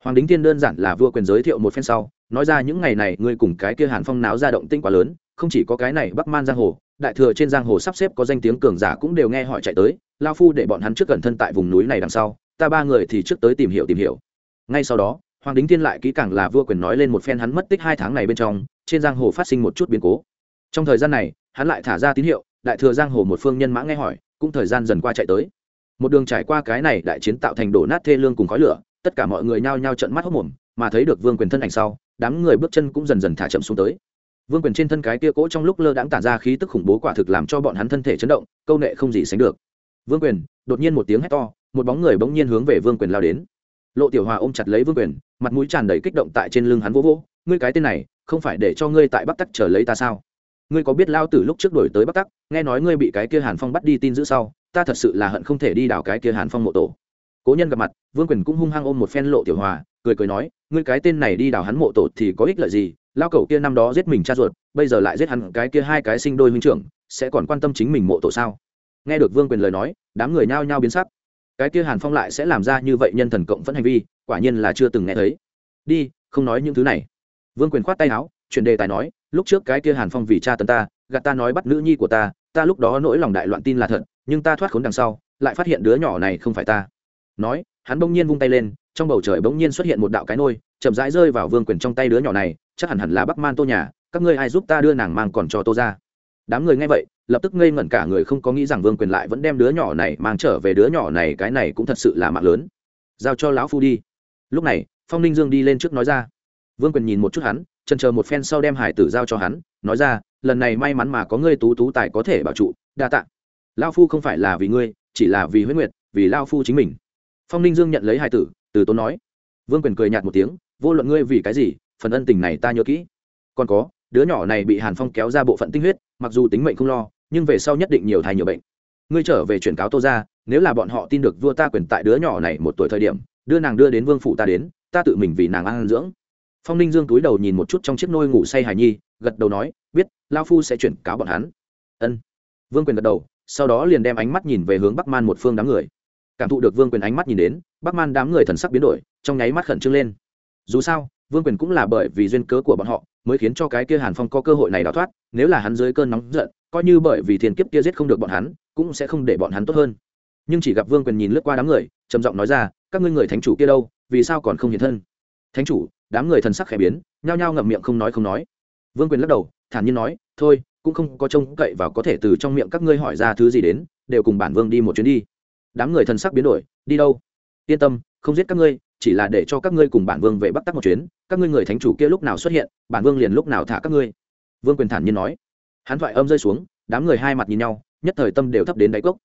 [SPEAKER 1] hoàng đính thiên đơn giản là vua quyền giới thiệu một phen sau, nói ra những ngày này ngươi cùng cái kia hàn phong náo ra động tinh quá lớn, không chỉ có cái này bắc man giang hồ, đại thừa trên giang hồ sắp xếp có danh tiếng cường giả cũng đều nghe họ chạy tới, lao phu để bọn hắn trước gần thân tại vùng núi này đằng sau, ta ba người thì trước tới tìm hiểu tìm hiểu. Ngay sau đó, hoàng đính thiên lại kỹ càng là vua quyền nói lên một phen hắn mất tích hai tháng này bên trong, trên giang hồ phát sinh một chút biến cố. Trong thời gian này, hắn lại thả ra tín hiệu, đại thừa giang hồ một phương nhân mã nghe hỏi, cũng thời gian dần qua chạy tới. Một đường trải qua cái này đại chiến tạo thành đổ nát thê lương cùng khói lửa tất cả mọi người nhao nhao trận mắt hốc mồm, mà thấy được vương quyền thân ảnh sau, đám người bước chân cũng dần dần thả chậm xuống tới. Vương quyền trên thân cái kia cỗ trong lúc lơ đãng tản ra khí tức khủng bố quả thực làm cho bọn hắn thân thể chấn động, câu nệ không gì sánh được. Vương quyền, đột nhiên một tiếng hét to, một bóng người bỗng nhiên hướng về vương quyền lao đến. Lộ tiểu hòa ôm chặt lấy vương quyền, mặt mũi tràn đầy kích động tại trên lưng hắn vỗ vỗ, ngươi cái tên này, không phải để cho ngươi tại bắc tắc chờ lấy ta sao? Ngươi có biết lao từ lúc trước đổi tới bắc tắc, nghe nói ngươi bị cái kia hàn phong bắt đi tin giữ sau, ta thật sự là hận không thể đi đào cái kia hàn phong mộ tổ cố nhân gặp mặt, vương quyền cũng hung hăng ôm một phen lộ tiểu hòa, cười cười nói, ngươi cái tên này đi đào hắn mộ tổ thì có ích lợi gì? Lao cậu kia năm đó giết mình cha ruột, bây giờ lại giết hắn cái kia hai cái sinh đôi huynh trưởng, sẽ còn quan tâm chính mình mộ tổ sao? Nghe được vương quyền lời nói, đám người nhao nhao biến sắc. Cái kia hàn phong lại sẽ làm ra như vậy nhân thần cộng vẫn hành vi, quả nhiên là chưa từng nghe thấy. Đi, không nói những thứ này. Vương quyền khoát tay áo, chuyển đề tài nói, lúc trước cái kia hàn phong vì cha tấn ta, gạt ta nói bắt nữ nhi của ta ta lúc đó nỗi lòng đại loạn tin là thật, nhưng ta thoát khốn đằng sau, lại phát hiện đứa nhỏ này không phải ta nói, hắn bỗng nhiên vung tay lên, trong bầu trời bỗng nhiên xuất hiện một đạo cái nôi, chậm rãi rơi vào vương quyền trong tay đứa nhỏ này, chắc hẳn hẳn là bắc man tô nhà, các ngươi ai giúp ta đưa nàng mang còn cho tô ra? Đám người nghe vậy, lập tức ngây ngẩn cả người không có nghĩ rằng vương quyền lại vẫn đem đứa nhỏ này mang trở về đứa nhỏ này, cái này cũng thật sự là mạng lớn. Giao cho lão phu đi. Lúc này, phong ninh dương đi lên trước nói ra. Vương quyền nhìn một chút hắn trần chờ một phen sau đem hải tử giao cho hắn, nói ra, lần này may mắn mà có ngươi tú tú tài có thể bảo trụ, đa tạ. Lao phu không phải là vì ngươi, chỉ là vì huyết nguyệt, vì lao phu chính mình phong ninh dương nhận lấy hai tử, từ tốn nói. Vương quyền cười nhạt một tiếng, vô luận ngươi vì cái gì, phần ân tình này ta nhớ kỹ. Còn có, đứa nhỏ này bị hàn phong kéo ra bộ phận tinh huyết, mặc dù tính mệnh không lo, nhưng về sau nhất định nhiều thai nhiều bệnh. Ngươi trở về chuyển cáo tô ra nếu là bọn họ tin được vua ta quyền tại đứa nhỏ này một tuổi thời điểm, đưa nàng đưa đến vương phủ ta đến, ta tự mình vì nàng ăn dưỡng. Phong ninh dương túi đầu nhìn một chút trong chiếc nôi ngủ say hài nhi, gật đầu nói, biết lao phu sẽ chuyển cáo bọn hắn. Ân. Vương quyền gật đầu, sau đó liền đem ánh mắt nhìn về hướng bắc man một phương đám người cảm thụ được vương quyền ánh mắt nhìn đến, bắc man đám người thần sắc biến đổi, trong nháy mắt khẩn trương lên. Dù sao, vương quyền cũng là bởi vì duyên cớ của bọn họ, mới khiến cho cái kia hàn phong có cơ hội này đào thoát, nếu là hắn dưới cơn nóng giận, coi như bởi vì thiên kiếp kia giết không được bọn hắn, cũng sẽ không để bọn hắn tốt hơn. Nhưng chỉ gặp vương quyền nhìn lướt qua đám người, trầm giọng nói ra, các ngươi người thánh chủ kia đâu, vì sao còn không hiện thân? Thánh chủ? Đám người thần sắc khẽ biến, nhao nhao ngậm miệng không nói không nói. Vương quyền lắc đầu, thản nhiên nói, thôi, cũng không có trông cậy vào có thể từ trong miệng các ngươi hỏi ra thứ gì đến, đều cùng bản vương đi một chuyến đi đám người thần sắc biến đổi, đi đâu? Yên tâm, không giết các ngươi, chỉ là để cho các ngươi cùng bản vương về bắc tắc một chuyến, các ngươi người thánh chủ kia lúc nào xuất hiện, bản vương liền lúc nào thả các ngươi. Vương quyền thản nhiên nói. Hắn thoại âm rơi xuống, đám người hai mặt nhìn nhau, nhất thời tâm đều thấp đến đáy cốc.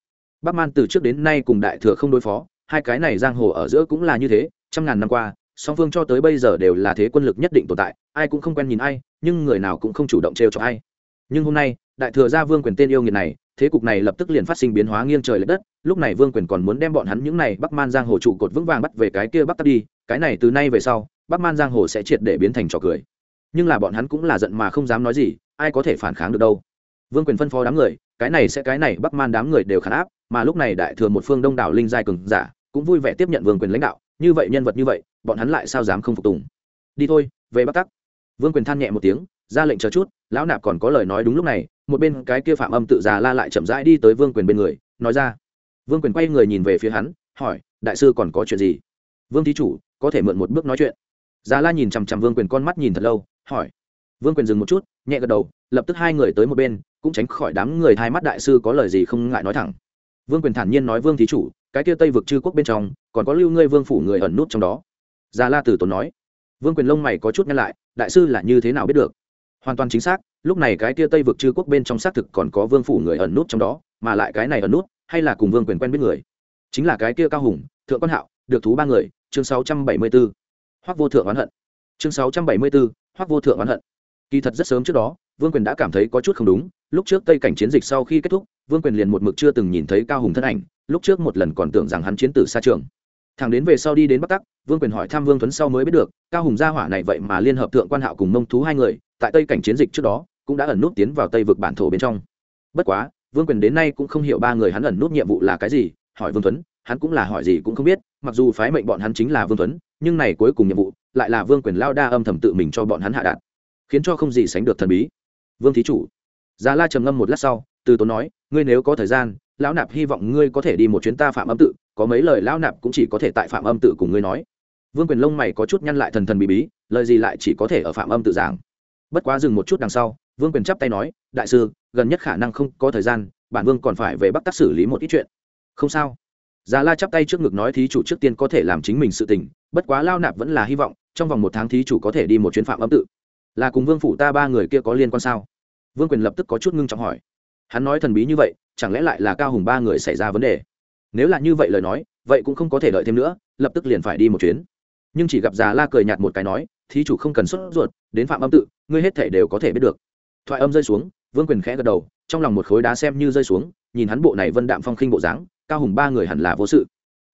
[SPEAKER 1] Bắc man từ trước đến nay cùng đại thừa không đối phó, hai cái này giang hồ ở giữa cũng là như thế, trăm ngàn năm qua, song phương cho tới bây giờ đều là thế quân lực nhất định tồn tại, ai cũng không quen nhìn ai, nhưng người nào cũng không chủ động trêu cho ai. Nhưng hôm nay, đại thừa gia vương quyền tên yêu nghiệt này thế cục này lập tức liền phát sinh biến hóa nghiêng trời l ệ đất, lúc này vương quyền còn muốn đem bọn hắn những này bắc man giang hồ trụ cột vững vàng bắt về cái kia bắc tắt đi, cái này từ nay về sau, bắc man giang hồ sẽ triệt để biến thành trò cười. Nhưng là bọn hắn cũng là giận mà không dám nói gì, ai có thể phản kháng được đâu. Vương quyền phân phó đám người, cái này sẽ cái này, bắc man đám người đều khán áp, mà lúc này đại thừa một phương đông đảo linh giai cường giả, cũng vui vẻ tiếp nhận vương quyền lãnh đạo, như vậy nhân vật như vậy, bọn hắn lại sao dám không phục tùng? Đi thôi, về bắc tắc. Vương quyền than nhẹ một tiếng ra lệnh chờ chút, lão nạp còn có lời nói đúng lúc này, một bên cái kia phạm âm tự già la lại chậm rãi đi tới vương quyền bên người, nói ra. Vương quyền quay người nhìn về phía hắn, hỏi, đại sư còn có chuyện gì? Vương thí chủ, có thể mượn một bước nói chuyện. Già la nhìn chằm chằm vương quyền con mắt nhìn thật lâu, hỏi. Vương quyền dừng một chút, nhẹ gật đầu, lập tức hai người tới một bên, cũng tránh khỏi đám người hai mắt đại sư có lời gì không ngại nói thẳng. Vương quyền thản nhiên nói, vương thí chủ, cái kia tây vực chư quốc bên trong, còn có lưu ngươi vương phủ người ẩn nút trong đó. Già la tử tốn nói. Vương quyền lông mày có chút nhăn lại, đại sư là như thế nào biết được? Hoàn toàn chính xác lúc này cái kia tây vực chư quốc bên trong xác thực còn có vương phủ người ẩn nút trong đó mà lại cái này ẩn nút hay là cùng vương quyền quen biết người. Chính là cái kia cao hùng thượng quan hạo được thú ba người chương sáu trăm bảy mươi 674. hoắc vô thượng oán hận. Chương sáu trăm bảy mươi 674, hoắc vô thượng oán hận. Kỳ thật rất sớm trước đó vương quyền đã cảm thấy có chút không đúng lúc trước tây cảnh chiến dịch sau khi kết thúc vương quyền liền một mực chưa từng nhìn thấy cao hùng thân ảnh lúc trước một lần còn tưởng rằng hắn chiến tử xa trường. Thằng đến về sau đi đến bắc tắc vương quyền hỏi thăm vương tuấn sau mới biết được cao hùng gia hỏa này vậy mà liên hợp thượng quan hạo cùng mông thú hai người tại tây cảnh chiến dịch trước đó, cũng đã ẩn nút tiến vào tây vực bản thổ bên trong. Bất quá, vương quyền đến nay cũng không hiểu ba người hắn ẩn nút nhiệm vụ là cái gì, hỏi vương tuấn, hắn cũng là hỏi gì cũng không biết, mặc dù phái mệnh bọn hắn chính là vương tuấn, nhưng này cuối cùng nhiệm vụ lại là vương quyền lao đa âm thầm tự mình cho bọn hắn hạ đạt khiến cho không gì sánh được thần bí. Vương thí chủ, già la trầm ngâm một lát sau, từ tốn nói, ngươi nếu có thời gian, lão nạp hy vọng ngươi có thể đi một chuyến ta phạm âm tự, có mấy lời lão nạp cũng chỉ có thể tại phạm âm tự cùng ngươi nói. Vương quyền lông mày có chút nhăn lại thần thần bí bí, lời gì lại chỉ có thể ở phạm âm tự giảng bất quá dừng một chút đằng sau, vương quyền chắp tay nói, đại sư, gần nhất khả năng không có thời gian, bản vương còn phải về bắc tác xử lý một ít chuyện. Không sao. Già la chắp tay trước ngực nói, thí chủ trước tiên có thể làm chính mình sự tình, bất quá lao nạp vẫn là hy vọng, trong vòng một tháng thí chủ có thể đi một chuyến phạm âm tự. Là cùng vương phủ ta ba người kia có liên quan sao? Vương quyền lập tức có chút ngưng trọng hỏi. Hắn nói thần bí như vậy, chẳng lẽ lại là cao hùng ba người xảy ra vấn đề? Nếu là như vậy lời nói, vậy cũng không có thể đợi thêm nữa, lập tức liền phải đi một chuyến nhưng chỉ gặp già la cười nhạt một cái nói, thí chủ không cần sốt ruột, đến phạm âm tự, ngươi hết thể đều có thể biết được. Thoại âm rơi xuống, vương quyền khẽ gật đầu, trong lòng một khối đá xem như rơi xuống, nhìn hắn bộ này vân đạm phong khinh bộ dáng, cao hùng ba người hẳn là vô sự.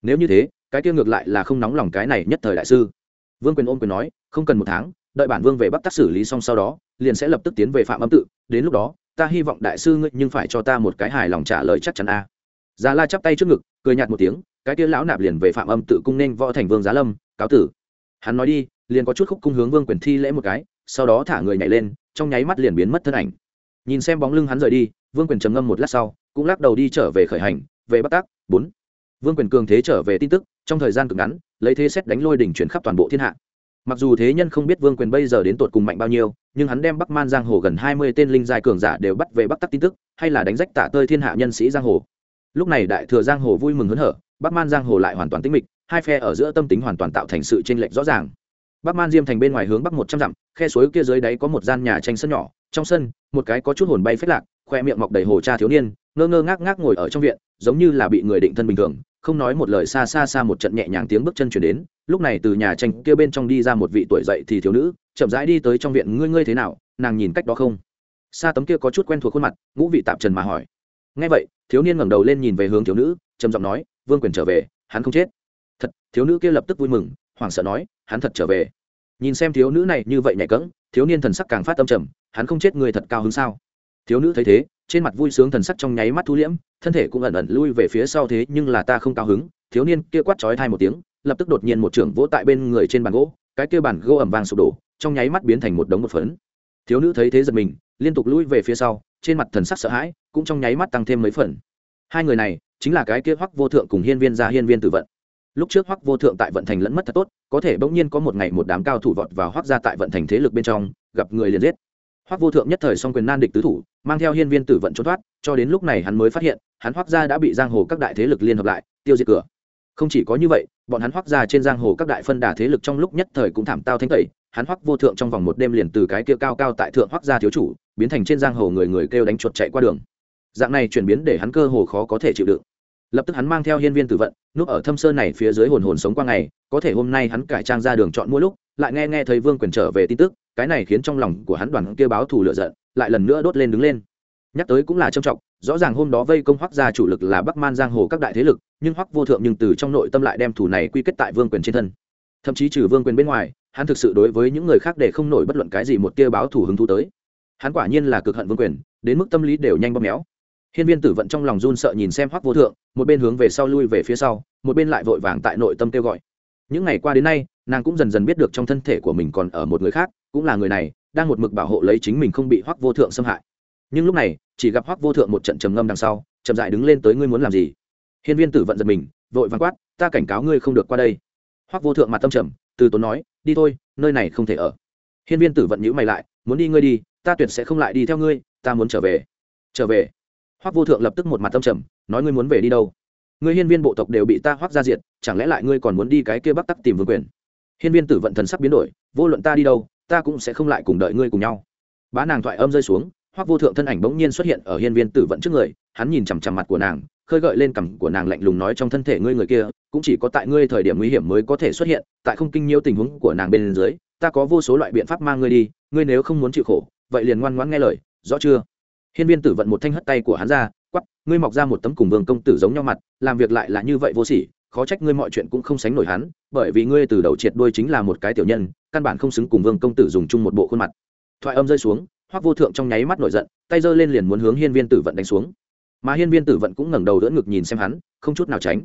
[SPEAKER 1] Nếu như thế, cái kia ngược lại là không nóng lòng cái này nhất thời đại sư. Vương quyền ôm quyền nói, không cần một tháng, đợi bản vương về bắc tác xử lý xong sau đó, liền sẽ lập tức tiến về phạm âm tự, đến lúc đó, ta hy vọng đại sư ngươi nhưng phải cho ta một cái hài lòng trả lời chắc chắn a. À. già la chắp tay trước ngực, cười nhạt một tiếng, cái kia lão nạp liền về phạm âm tự cung nên võ thành vương giá lâm cáo tử. Hắn nói đi, liền có chút khúc cung hướng vương quyền thi lễ một cái, sau đó thả người nhảy lên, trong nháy mắt liền biến mất thân ảnh. Nhìn xem bóng lưng hắn rời đi, vương quyền trầm ngâm một lát sau, cũng lắc đầu đi trở về khởi hành, về bắc tác bốn. Vương quyền cường thế trở về tin tức, trong thời gian cực ngắn, lấy thế xét đánh lôi đỉnh chuyển khắp toàn bộ thiên hạ. Mặc dù thế nhân không biết vương quyền bây giờ đến tột cùng mạnh bao nhiêu, nhưng hắn đem bắc man giang hồ gần hai mươi tên linh giai cường giả đều bắt về bắc tắc tin tức, hay là đánh rách tả tơi thiên hạ nhân sĩ giang hồ. Lúc này đại thừa giang hồ vui mừng hớn hở, bắc man giang hồ lại hoàn toàn tĩnh mịch hai phe ở giữa tâm tính hoàn toàn tạo thành sự chênh lệch rõ ràng. Bắc man diêm thành bên ngoài hướng bắc một trăm dặm, khe suối kia dưới đáy có một gian nhà tranh sân nhỏ, trong sân, một cái có chút hồn bay phết lạc, khoe miệng mọc đầy hồ cha thiếu niên, ngơ ngơ ngác ngác ngồi ở trong viện, giống như là bị người định thân bình thường, không nói một lời xa xa xa một trận nhẹ nhàng tiếng bước chân chuyển đến. Lúc này từ nhà tranh kia bên trong đi ra một vị tuổi dậy thì thiếu nữ, chậm rãi đi tới trong viện, ngươi ngươi thế nào? Nàng nhìn cách đó không? Xa tấm kia có chút quen thuộc khuôn mặt, ngũ vị tạp trần mà hỏi. Ngay vậy, thiếu niên ngẩng đầu lên nhìn về hướng thiếu nữ, trầm giọng nói, vương quyền trở về, hắn không chết thật, thiếu nữ kia lập tức vui mừng, hoảng sợ nói, hắn thật trở về. Nhìn xem thiếu nữ này như vậy nhạy cẫng, thiếu niên thần sắc càng phát tâm trầm, hắn không chết người thật cao hứng sao? Thiếu nữ thấy thế, trên mặt vui sướng thần sắc trong nháy mắt thu liễm, thân thể cũng ẩn ẩn lui về phía sau thế nhưng là ta không cao hứng. Thiếu niên kia quát chói thai một tiếng, lập tức đột nhiên một trưởng vỗ tại bên người trên bàn gỗ, cái kia bàn gỗ ẩm vàng sụp đổ, trong nháy mắt biến thành một đống một phấn. Thiếu nữ thấy thế giật mình, liên tục lui về phía sau, trên mặt thần sắc sợ hãi, cũng trong nháy mắt tăng thêm mấy phần. Hai người này, chính là cái kia hoắc vô thượng cùng hiên viên gia hiên viên tử vận lúc trước hoắc vô thượng tại vận thành lẫn mất thật tốt, có thể bỗng nhiên có một ngày một đám cao thủ vọt vào hoắc gia tại vận thành thế lực bên trong, gặp người liền giết. Hoắc vô thượng nhất thời song quyền nan địch tứ thủ, mang theo hiên viên tử vận trốn thoát, cho đến lúc này hắn mới phát hiện, hắn hoắc gia đã bị giang hồ các đại thế lực liên hợp lại, tiêu diệt cửa. Không chỉ có như vậy, bọn hắn hoắc gia trên giang hồ các đại phân đà thế lực trong lúc nhất thời cũng thảm tao thanh tẩy, hắn hoắc vô thượng trong vòng một đêm liền từ cái kia cao cao tại thượng hoắc gia thiếu chủ, biến thành trên giang hồ người người kêu đánh chuột chạy qua đường. Dạng này chuyển biến để hắn cơ hồ khó có thể chịu đựng lập tức hắn mang theo hiên viên tử vận, núp ở thâm sơn này phía dưới hồn hồn sống qua ngày, có thể hôm nay hắn cải trang ra đường chọn mua lúc, lại nghe nghe thấy vương quyền trở về tin tức, cái này khiến trong lòng của hắn đoàn kia báo thù lựa giận, lại lần nữa đốt lên đứng lên. Nhắc tới cũng là trâm trọng, rõ ràng hôm đó vây công hoắc gia chủ lực là bắc man giang hồ các đại thế lực, nhưng hoắc vô thượng nhưng từ trong nội tâm lại đem thủ này quy kết tại vương quyền trên thân. Thậm chí trừ vương quyền bên ngoài, hắn thực sự đối với những người khác để không nổi bất luận cái gì một tia báo thù hứng thú tới. Hắn quả nhiên là cực hận vương quyền, đến mức tâm lý đều nhanh bóp méo hiên viên tử vận trong lòng run sợ nhìn xem hoắc vô thượng, một bên hướng về sau lui về phía sau, một bên lại vội vàng tại nội tâm kêu gọi. Những ngày qua đến nay, nàng cũng dần dần biết được trong thân thể của mình còn ở một người khác, cũng là người này, đang một mực bảo hộ lấy chính mình không bị hoắc vô thượng xâm hại. Nhưng lúc này, chỉ gặp hoắc vô thượng một trận trầm ngâm đằng sau, chậm dại đứng lên tới ngươi muốn làm gì? Hiên viên tử vận giật mình, vội vàng quát, ta cảnh cáo ngươi không được qua đây. Hoắc vô thượng mặt tâm trầm, từ tốn nói, đi thôi, nơi này không thể ở. Hiên viên tử vận nhíu mày lại, muốn đi ngươi đi, ta tuyệt sẽ không lại đi theo ngươi, ta muốn trở về. Trở về? Hoắc vô thượng lập tức một mặt tâm trầm, nói ngươi muốn về đi đâu? Ngươi hiên viên bộ tộc đều bị ta hoắc ra diệt, chẳng lẽ lại ngươi còn muốn đi cái kia bắc tắc tìm vương quyền? Hiên viên tử vận thần sắc biến đổi, vô luận ta đi đâu, ta cũng sẽ không lại cùng đợi ngươi cùng nhau. Bá nàng thoại âm rơi xuống hoắc vô thượng thân ảnh bỗng nhiên xuất hiện ở hiên viên tử vận trước người, hắn nhìn chằm chằm mặt của nàng, khơi gợi lên cằm của nàng lạnh lùng nói trong thân thể ngươi người kia, cũng chỉ có tại ngươi thời điểm nguy hiểm mới có thể xuất hiện, tại không kinh nhiêu tình huống của nàng bên dưới, ta có vô số loại biện pháp mang ngươi đi, ngươi nếu không muốn chịu khổ, vậy liền ngoan ngoãn nghe lời, rõ chưa? Hiên viên tử vận một thanh hất tay của hắn ra quắp ngươi mọc ra một tấm cùng vương công tử giống nhau mặt, làm việc lại là như vậy vô sỉ, khó trách ngươi mọi chuyện cũng không sánh nổi hắn, bởi vì ngươi từ đầu triệt đuôi chính là một cái tiểu nhân, căn bản không xứng cùng vương công tử dùng chung một bộ khuôn mặt. Thoại âm rơi xuống, hoắc vô thượng trong nháy mắt nổi giận, tay giơ lên liền muốn hướng hiên viên tử vận đánh xuống. Mà hiên viên tử vận cũng ngẩng đầu đỡ ngực nhìn xem hắn, không chút nào tránh.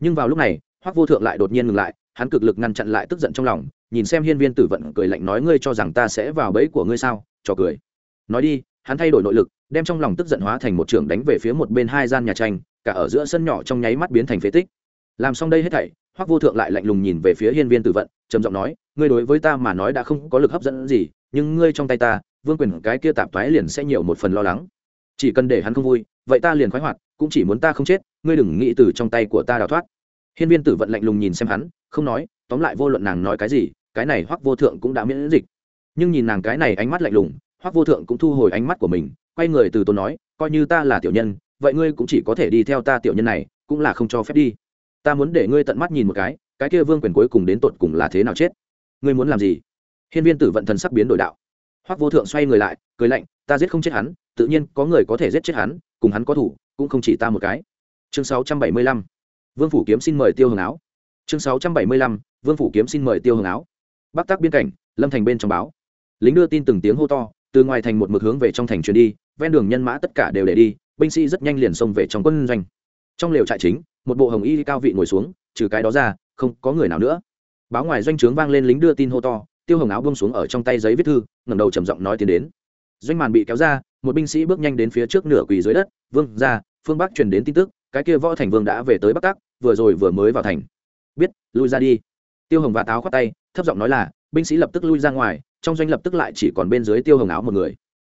[SPEAKER 1] Nhưng vào lúc này, hoắc vô thượng lại đột nhiên ngừng lại, hắn cực lực ngăn chặn lại tức giận trong lòng, nhìn xem hiên viên tử vận cười lạnh nói, ngươi cho rằng ta sẽ vào bẫy của ngươi sao? Cho cười. Nói đi hắn thay đổi nội lực, đem trong lòng tức giận hóa thành một trường đánh về phía một bên hai gian nhà tranh, cả ở giữa sân nhỏ trong nháy mắt biến thành phế tích. Làm xong đây hết thảy, hoắc vô thượng lại lạnh lùng nhìn về phía hiên viên tử vận, trầm giọng nói, ngươi đối với ta mà nói đã không có lực hấp dẫn gì, nhưng ngươi trong tay ta, vương quyền cái kia tạp thoái liền sẽ nhiều một phần lo lắng. Chỉ cần để hắn không vui, vậy ta liền khoái hoạt, cũng chỉ muốn ta không chết, ngươi đừng nghĩ từ trong tay của ta đào thoát. Hiên viên tử vận lạnh lùng nhìn xem hắn, không nói, tóm lại vô luận nàng nói cái gì, cái này hoắc vô thượng cũng đã miễn dịch. Nhưng nhìn nàng cái này ánh mắt lạnh lùng hoắc vô thượng cũng thu hồi ánh mắt của mình, quay người từ tốn nói, coi như ta là tiểu nhân, vậy ngươi cũng chỉ có thể đi theo ta tiểu nhân này, cũng là không cho phép đi. Ta muốn để ngươi tận mắt nhìn một cái cái kia vương quyền cuối cùng đến tột cùng là thế nào chết? Ngươi muốn làm gì? Hiên viên tử vận thần sắc biến đổi đạo. Hoắc vô thượng xoay người lại, cười lạnh, ta giết không chết hắn, tự nhiên có người có thể giết chết hắn, cùng hắn có thủ, cũng không chỉ ta một cái. Chương 675 vương phủ kiếm xin mời tiêu hồng áo. Chương 675 vương phủ kiếm xin mời tiêu hồng áo. Bắc tác biên cảnh, lâm thành bên trong báo. Lính đưa tin từng tiếng hô to từ ngoài thành một mực hướng về trong thành truyền đi, ven đường nhân mã tất cả đều để đi, binh sĩ rất nhanh liền xông về trong quân doanh. Trong lều trại chính, một bộ hồng y cao vị ngồi xuống, trừ cái đó ra, không có người nào nữa. Báo ngoài doanh trướng vang lên lính đưa tin hô to, tiêu hồng áo bông xuống ở trong tay giấy viết thư, ngẩng đầu trầm giọng nói tiến đến. Doanh màn bị kéo ra, một binh sĩ bước nhanh đến phía trước nửa quỳ dưới đất, vương ra phương bắc truyền đến tin tức, cái kia võ thành vương đã về tới bắc tắc, vừa rồi vừa mới vào thành. Biết, lui ra đi. Tiêu hồng và táo khoát tay, thấp giọng nói là binh sĩ lập tức lui ra ngoài, trong doanh lập tức lại chỉ còn bên dưới tiêu hồng áo một người.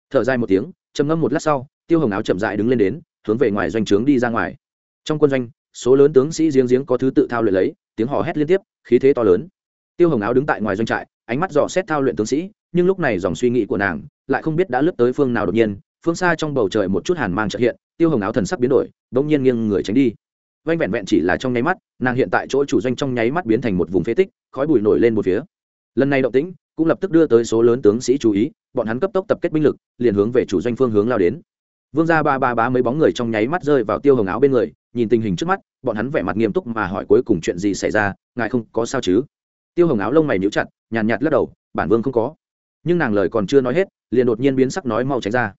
[SPEAKER 1] Thở dài một tiếng, trầm ngâm một lát sau, tiêu hồng áo chậm dại đứng lên đến, hướng về ngoài doanh trướng đi ra ngoài. Trong quân doanh, số lớn tướng sĩ giếng giếng có thứ tự thao luyện lấy, tiếng hò hét liên tiếp, khí thế to lớn. Tiêu hồng áo đứng tại ngoài doanh trại, ánh mắt dò xét thao luyện tướng sĩ, nhưng lúc này dòng suy nghĩ của nàng lại không biết đã lướt tới phương nào đột nhiên, phương xa trong bầu trời một chút hàn mang trợ hiện, tiêu hồng áo thần sắc biến đổi đ ỗ n g nhiên nghiêng người tránh đi. Vanh vẹn vẹn chỉ là trong nháy mắt, nàng hiện tại chỗ chủ doanh trong nháy mắt biến thành một vùng phế tích, khói bụi nổi lên một phía lần này động tĩnh cũng lập tức đưa tới số lớn tướng sĩ chú ý, bọn hắn cấp tốc tập kết binh lực, liền hướng về chủ doanh phương hướng lao đến. Vương gia ba ba ba mấy bóng người trong nháy mắt rơi vào tiêu hồng áo bên người, nhìn tình hình trước mắt, bọn hắn vẻ mặt nghiêm túc mà hỏi cuối cùng chuyện gì xảy ra, ngài không có sao chứ? Tiêu hồng áo lông mày níu chặt, nhàn nhạt lắc đầu, bản vương không có. Nhưng nàng lời còn chưa nói hết, liền đột nhiên biến sắc nói mau tránh ra.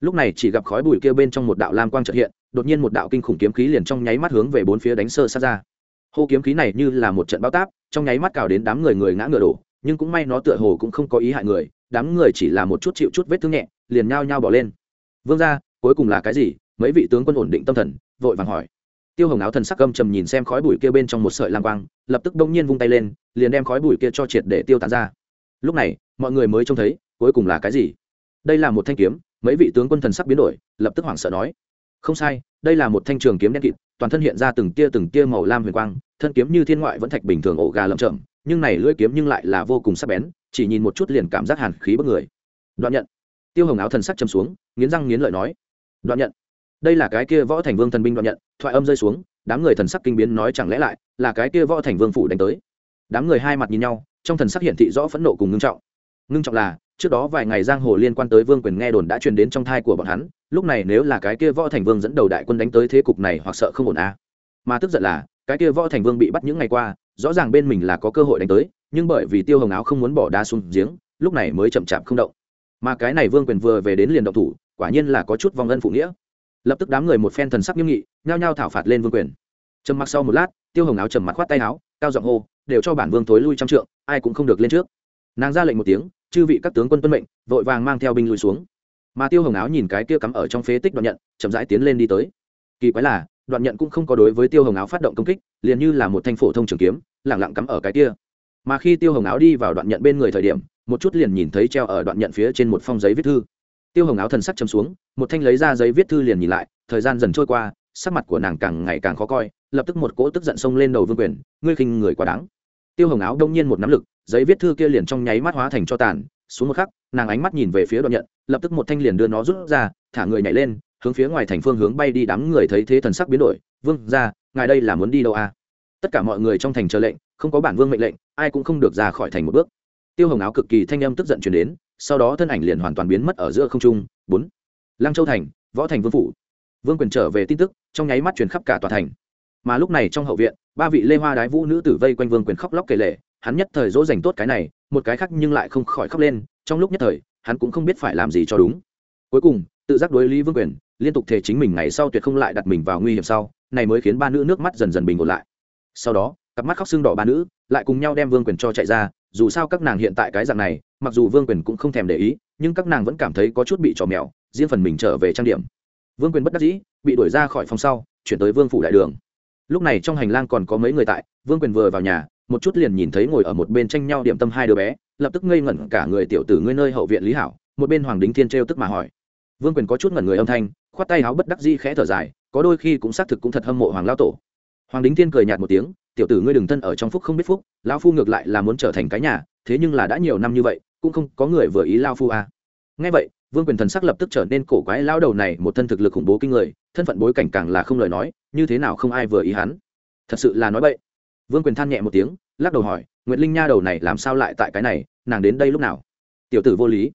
[SPEAKER 1] Lúc này chỉ gặp khói bụi kia bên trong một đạo lam quang trợ hiện, đột nhiên một đạo kinh khủng kiếm khí liền trong nháy mắt hướng về bốn phía đánh sơ sát ra. Hô kiếm khí này như là một trận bao táp, trong nháy mắt cào đến đám người người ngã ngựa đổ nhưng cũng may nó tựa hồ cũng không có ý hại người, đám người chỉ là một chút chịu chút vết thương nhẹ, liền nhao nhao bỏ lên. Vương ra cuối cùng là cái gì? Mấy vị tướng quân ổn định tâm thần, vội vàng hỏi. Tiêu hồng áo thần sắc âm trầm nhìn xem khói bụi kia bên trong một sợi lam quang, lập tức đông nhiên vung tay lên, liền đem khói bụi kia cho triệt để tiêu tán ra. Lúc này, mọi người mới trông thấy, cuối cùng là cái gì? Đây là một thanh kiếm, mấy vị tướng quân thần sắc biến đổi, lập tức hoảng sợ nói. Không sai, đây là một thanh trường kiếm đen kịt, toàn thân hiện ra từng tia từng tia màu lam huyền quang, thân kiếm như thiên ngoại vẫn thạch bình thường ổ gà lậm chậm nhưng này lưỡi kiếm nhưng lại là vô cùng sắc bén, chỉ nhìn một chút liền cảm giác hàn khí bất người. Đoạn nhận. Tiêu hồng áo thần sắc châm xuống, nghiến răng nghiến lợi nói. Đoạn nhận. Đây là cái kia võ thành vương thần binh đoạn nhận, thoại âm rơi xuống, đám người thần sắc kinh biến nói chẳng lẽ lại là cái kia võ thành vương phủ đánh tới. Đám người hai mặt nhìn nhau, trong thần sắc hiển thị rõ phẫn nộ cùng ngưng trọng. Ngưng trọng là, trước đó vài ngày giang hồ liên quan tới vương quyền nghe đồn đã truyền đến trong thai của bọn hắn, lúc này nếu là cái kia võ thành vương dẫn đầu đại quân đánh tới thế cục này hoặc sợ không ổn à. mà tức giận là, cái kia võ thành vương bị bắt những ngày qua rõ ràng bên mình là có cơ hội đánh tới, nhưng bởi vì tiêu hồng áo không muốn bỏ đá xuống giếng, lúc này mới chậm chạp không động. Mà cái này vương quyền vừa về đến liền động thủ, quả nhiên là có chút vòng ân phụ nghĩa. Lập tức đám người một phen thần sắc nghiêm nghị, nhao nhao thảo phạt lên vương quyền. Trầm mặc sau một lát, tiêu hồng áo trầm mặc khoát tay áo, cao giọng hô, đều cho bản vương thối lui trăm trượng, ai cũng không được lên trước. Nàng ra lệnh một tiếng, chư vị các tướng quân tuân mệnh, vội vàng mang theo binh lùi xuống. Mà tiêu hồng áo nhìn cái kia cắm ở trong phế tích đoạn nhận, chậm rãi tiến lên đi tới. Kỳ quái là đoạn nhận cũng không có đối với tiêu hồng áo phát động công kích, liền như là một thanh phổ thông trường kiếm, lẳng lặng cắm ở cái kia. Mà khi tiêu hồng áo đi vào đoạn nhận bên người thời điểm, một chút liền nhìn thấy treo ở đoạn nhận phía trên một phong giấy viết thư. Tiêu hồng áo thần sắc chấm xuống, một thanh lấy ra giấy viết thư liền nhìn lại, thời gian dần trôi qua, sắc mặt của nàng càng ngày càng khó coi, lập tức một cỗ tức giận xông lên đầu vương quyền, ngươi khinh người quá đáng. Tiêu hồng áo đông nhiên một nắm lực, giấy viết thư kia liền trong nháy mắt hóa thành cho tàn, xuống một khắc, nàng ánh mắt nhìn về phía đoạn nhận, lập tức một thanh liền đưa nó rút ra, thả người nhảy lên hướng phía ngoài thành phương hướng bay đi đám người thấy thế thần sắc biến đổi, vương ra ngài đây là muốn đi đâu à? Tất cả mọi người trong thành chờ lệnh, không có bản vương mệnh lệnh, ai cũng không được ra khỏi thành một bước. Tiêu hồng áo cực kỳ thanh âm tức giận chuyển đến, sau đó thân ảnh liền hoàn toàn biến mất ở giữa không trung. Bốn, lăng châu thành, võ thành vương phủ. Vương quyền trở về tin tức, trong nháy mắt truyền khắp cả tòa thành. Mà lúc này trong hậu viện, ba vị lê hoa đái vũ nữ tử vây quanh vương quyền khóc lóc kể lệ hắn nhất thời dỗ dành tốt cái này, một cái khác nhưng lại không khỏi khóc lên, trong lúc nhất thời, hắn cũng không biết phải làm gì cho đúng. Cuối cùng, tự giác đối lý vương quyền liên tục thể chính mình ngày sau tuyệt không lại đặt mình vào nguy hiểm sau, này mới khiến ba nữ nước mắt dần dần bình ổn lại. Sau đó, cặp mắt khóc xương đỏ ba nữ lại cùng nhau đem vương quyền cho chạy ra, dù sao các nàng hiện tại cái dạng này, mặc dù vương quyền cũng không thèm để ý, nhưng các nàng vẫn cảm thấy có chút bị trò mèo, riêng phần mình trở về trang điểm. Vương quyền bất đắc dĩ, bị đuổi ra khỏi phòng sau, chuyển tới vương phủ đại đường. Lúc này trong hành lang còn có mấy người tại, vương quyền vừa vào nhà, một chút liền nhìn thấy ngồi ở một bên tranh nhau điểm tâm hai đứa bé, lập tức ngây ngẩn cả người tiểu tử ngươi nơi hậu viện lý hảo, một bên hoàng đính thiên trêu tức mà hỏi vương quyền có chút ngẩn người âm thanh, khoát tay áo bất đắc dĩ khẽ thở dài, có đôi khi cũng xác thực cũng thật hâm mộ hoàng lao tổ. Hoàng đính thiên cười nhạt một tiếng, tiểu tử ngươi đừng thân ở trong phúc không biết phúc lao phu ngược lại là muốn trở thành cái nhà, thế nhưng là đã nhiều năm như vậy, cũng không có người vừa ý lao phu à. ngay vậy, vương quyền thần sắc lập tức trở nên cổ quái lao đầu này một thân thực lực khủng bố kinh người, thân phận bối cảnh càng là không lời nói, như thế nào không ai vừa ý hắn. Thật sự là nói vậy vương quyền than nhẹ một tiếng, lắc đầu hỏi, nguyệt linh nha đầu này làm sao lại tại cái này, nàng đến đây lúc nào? Tiểu tử vô lý.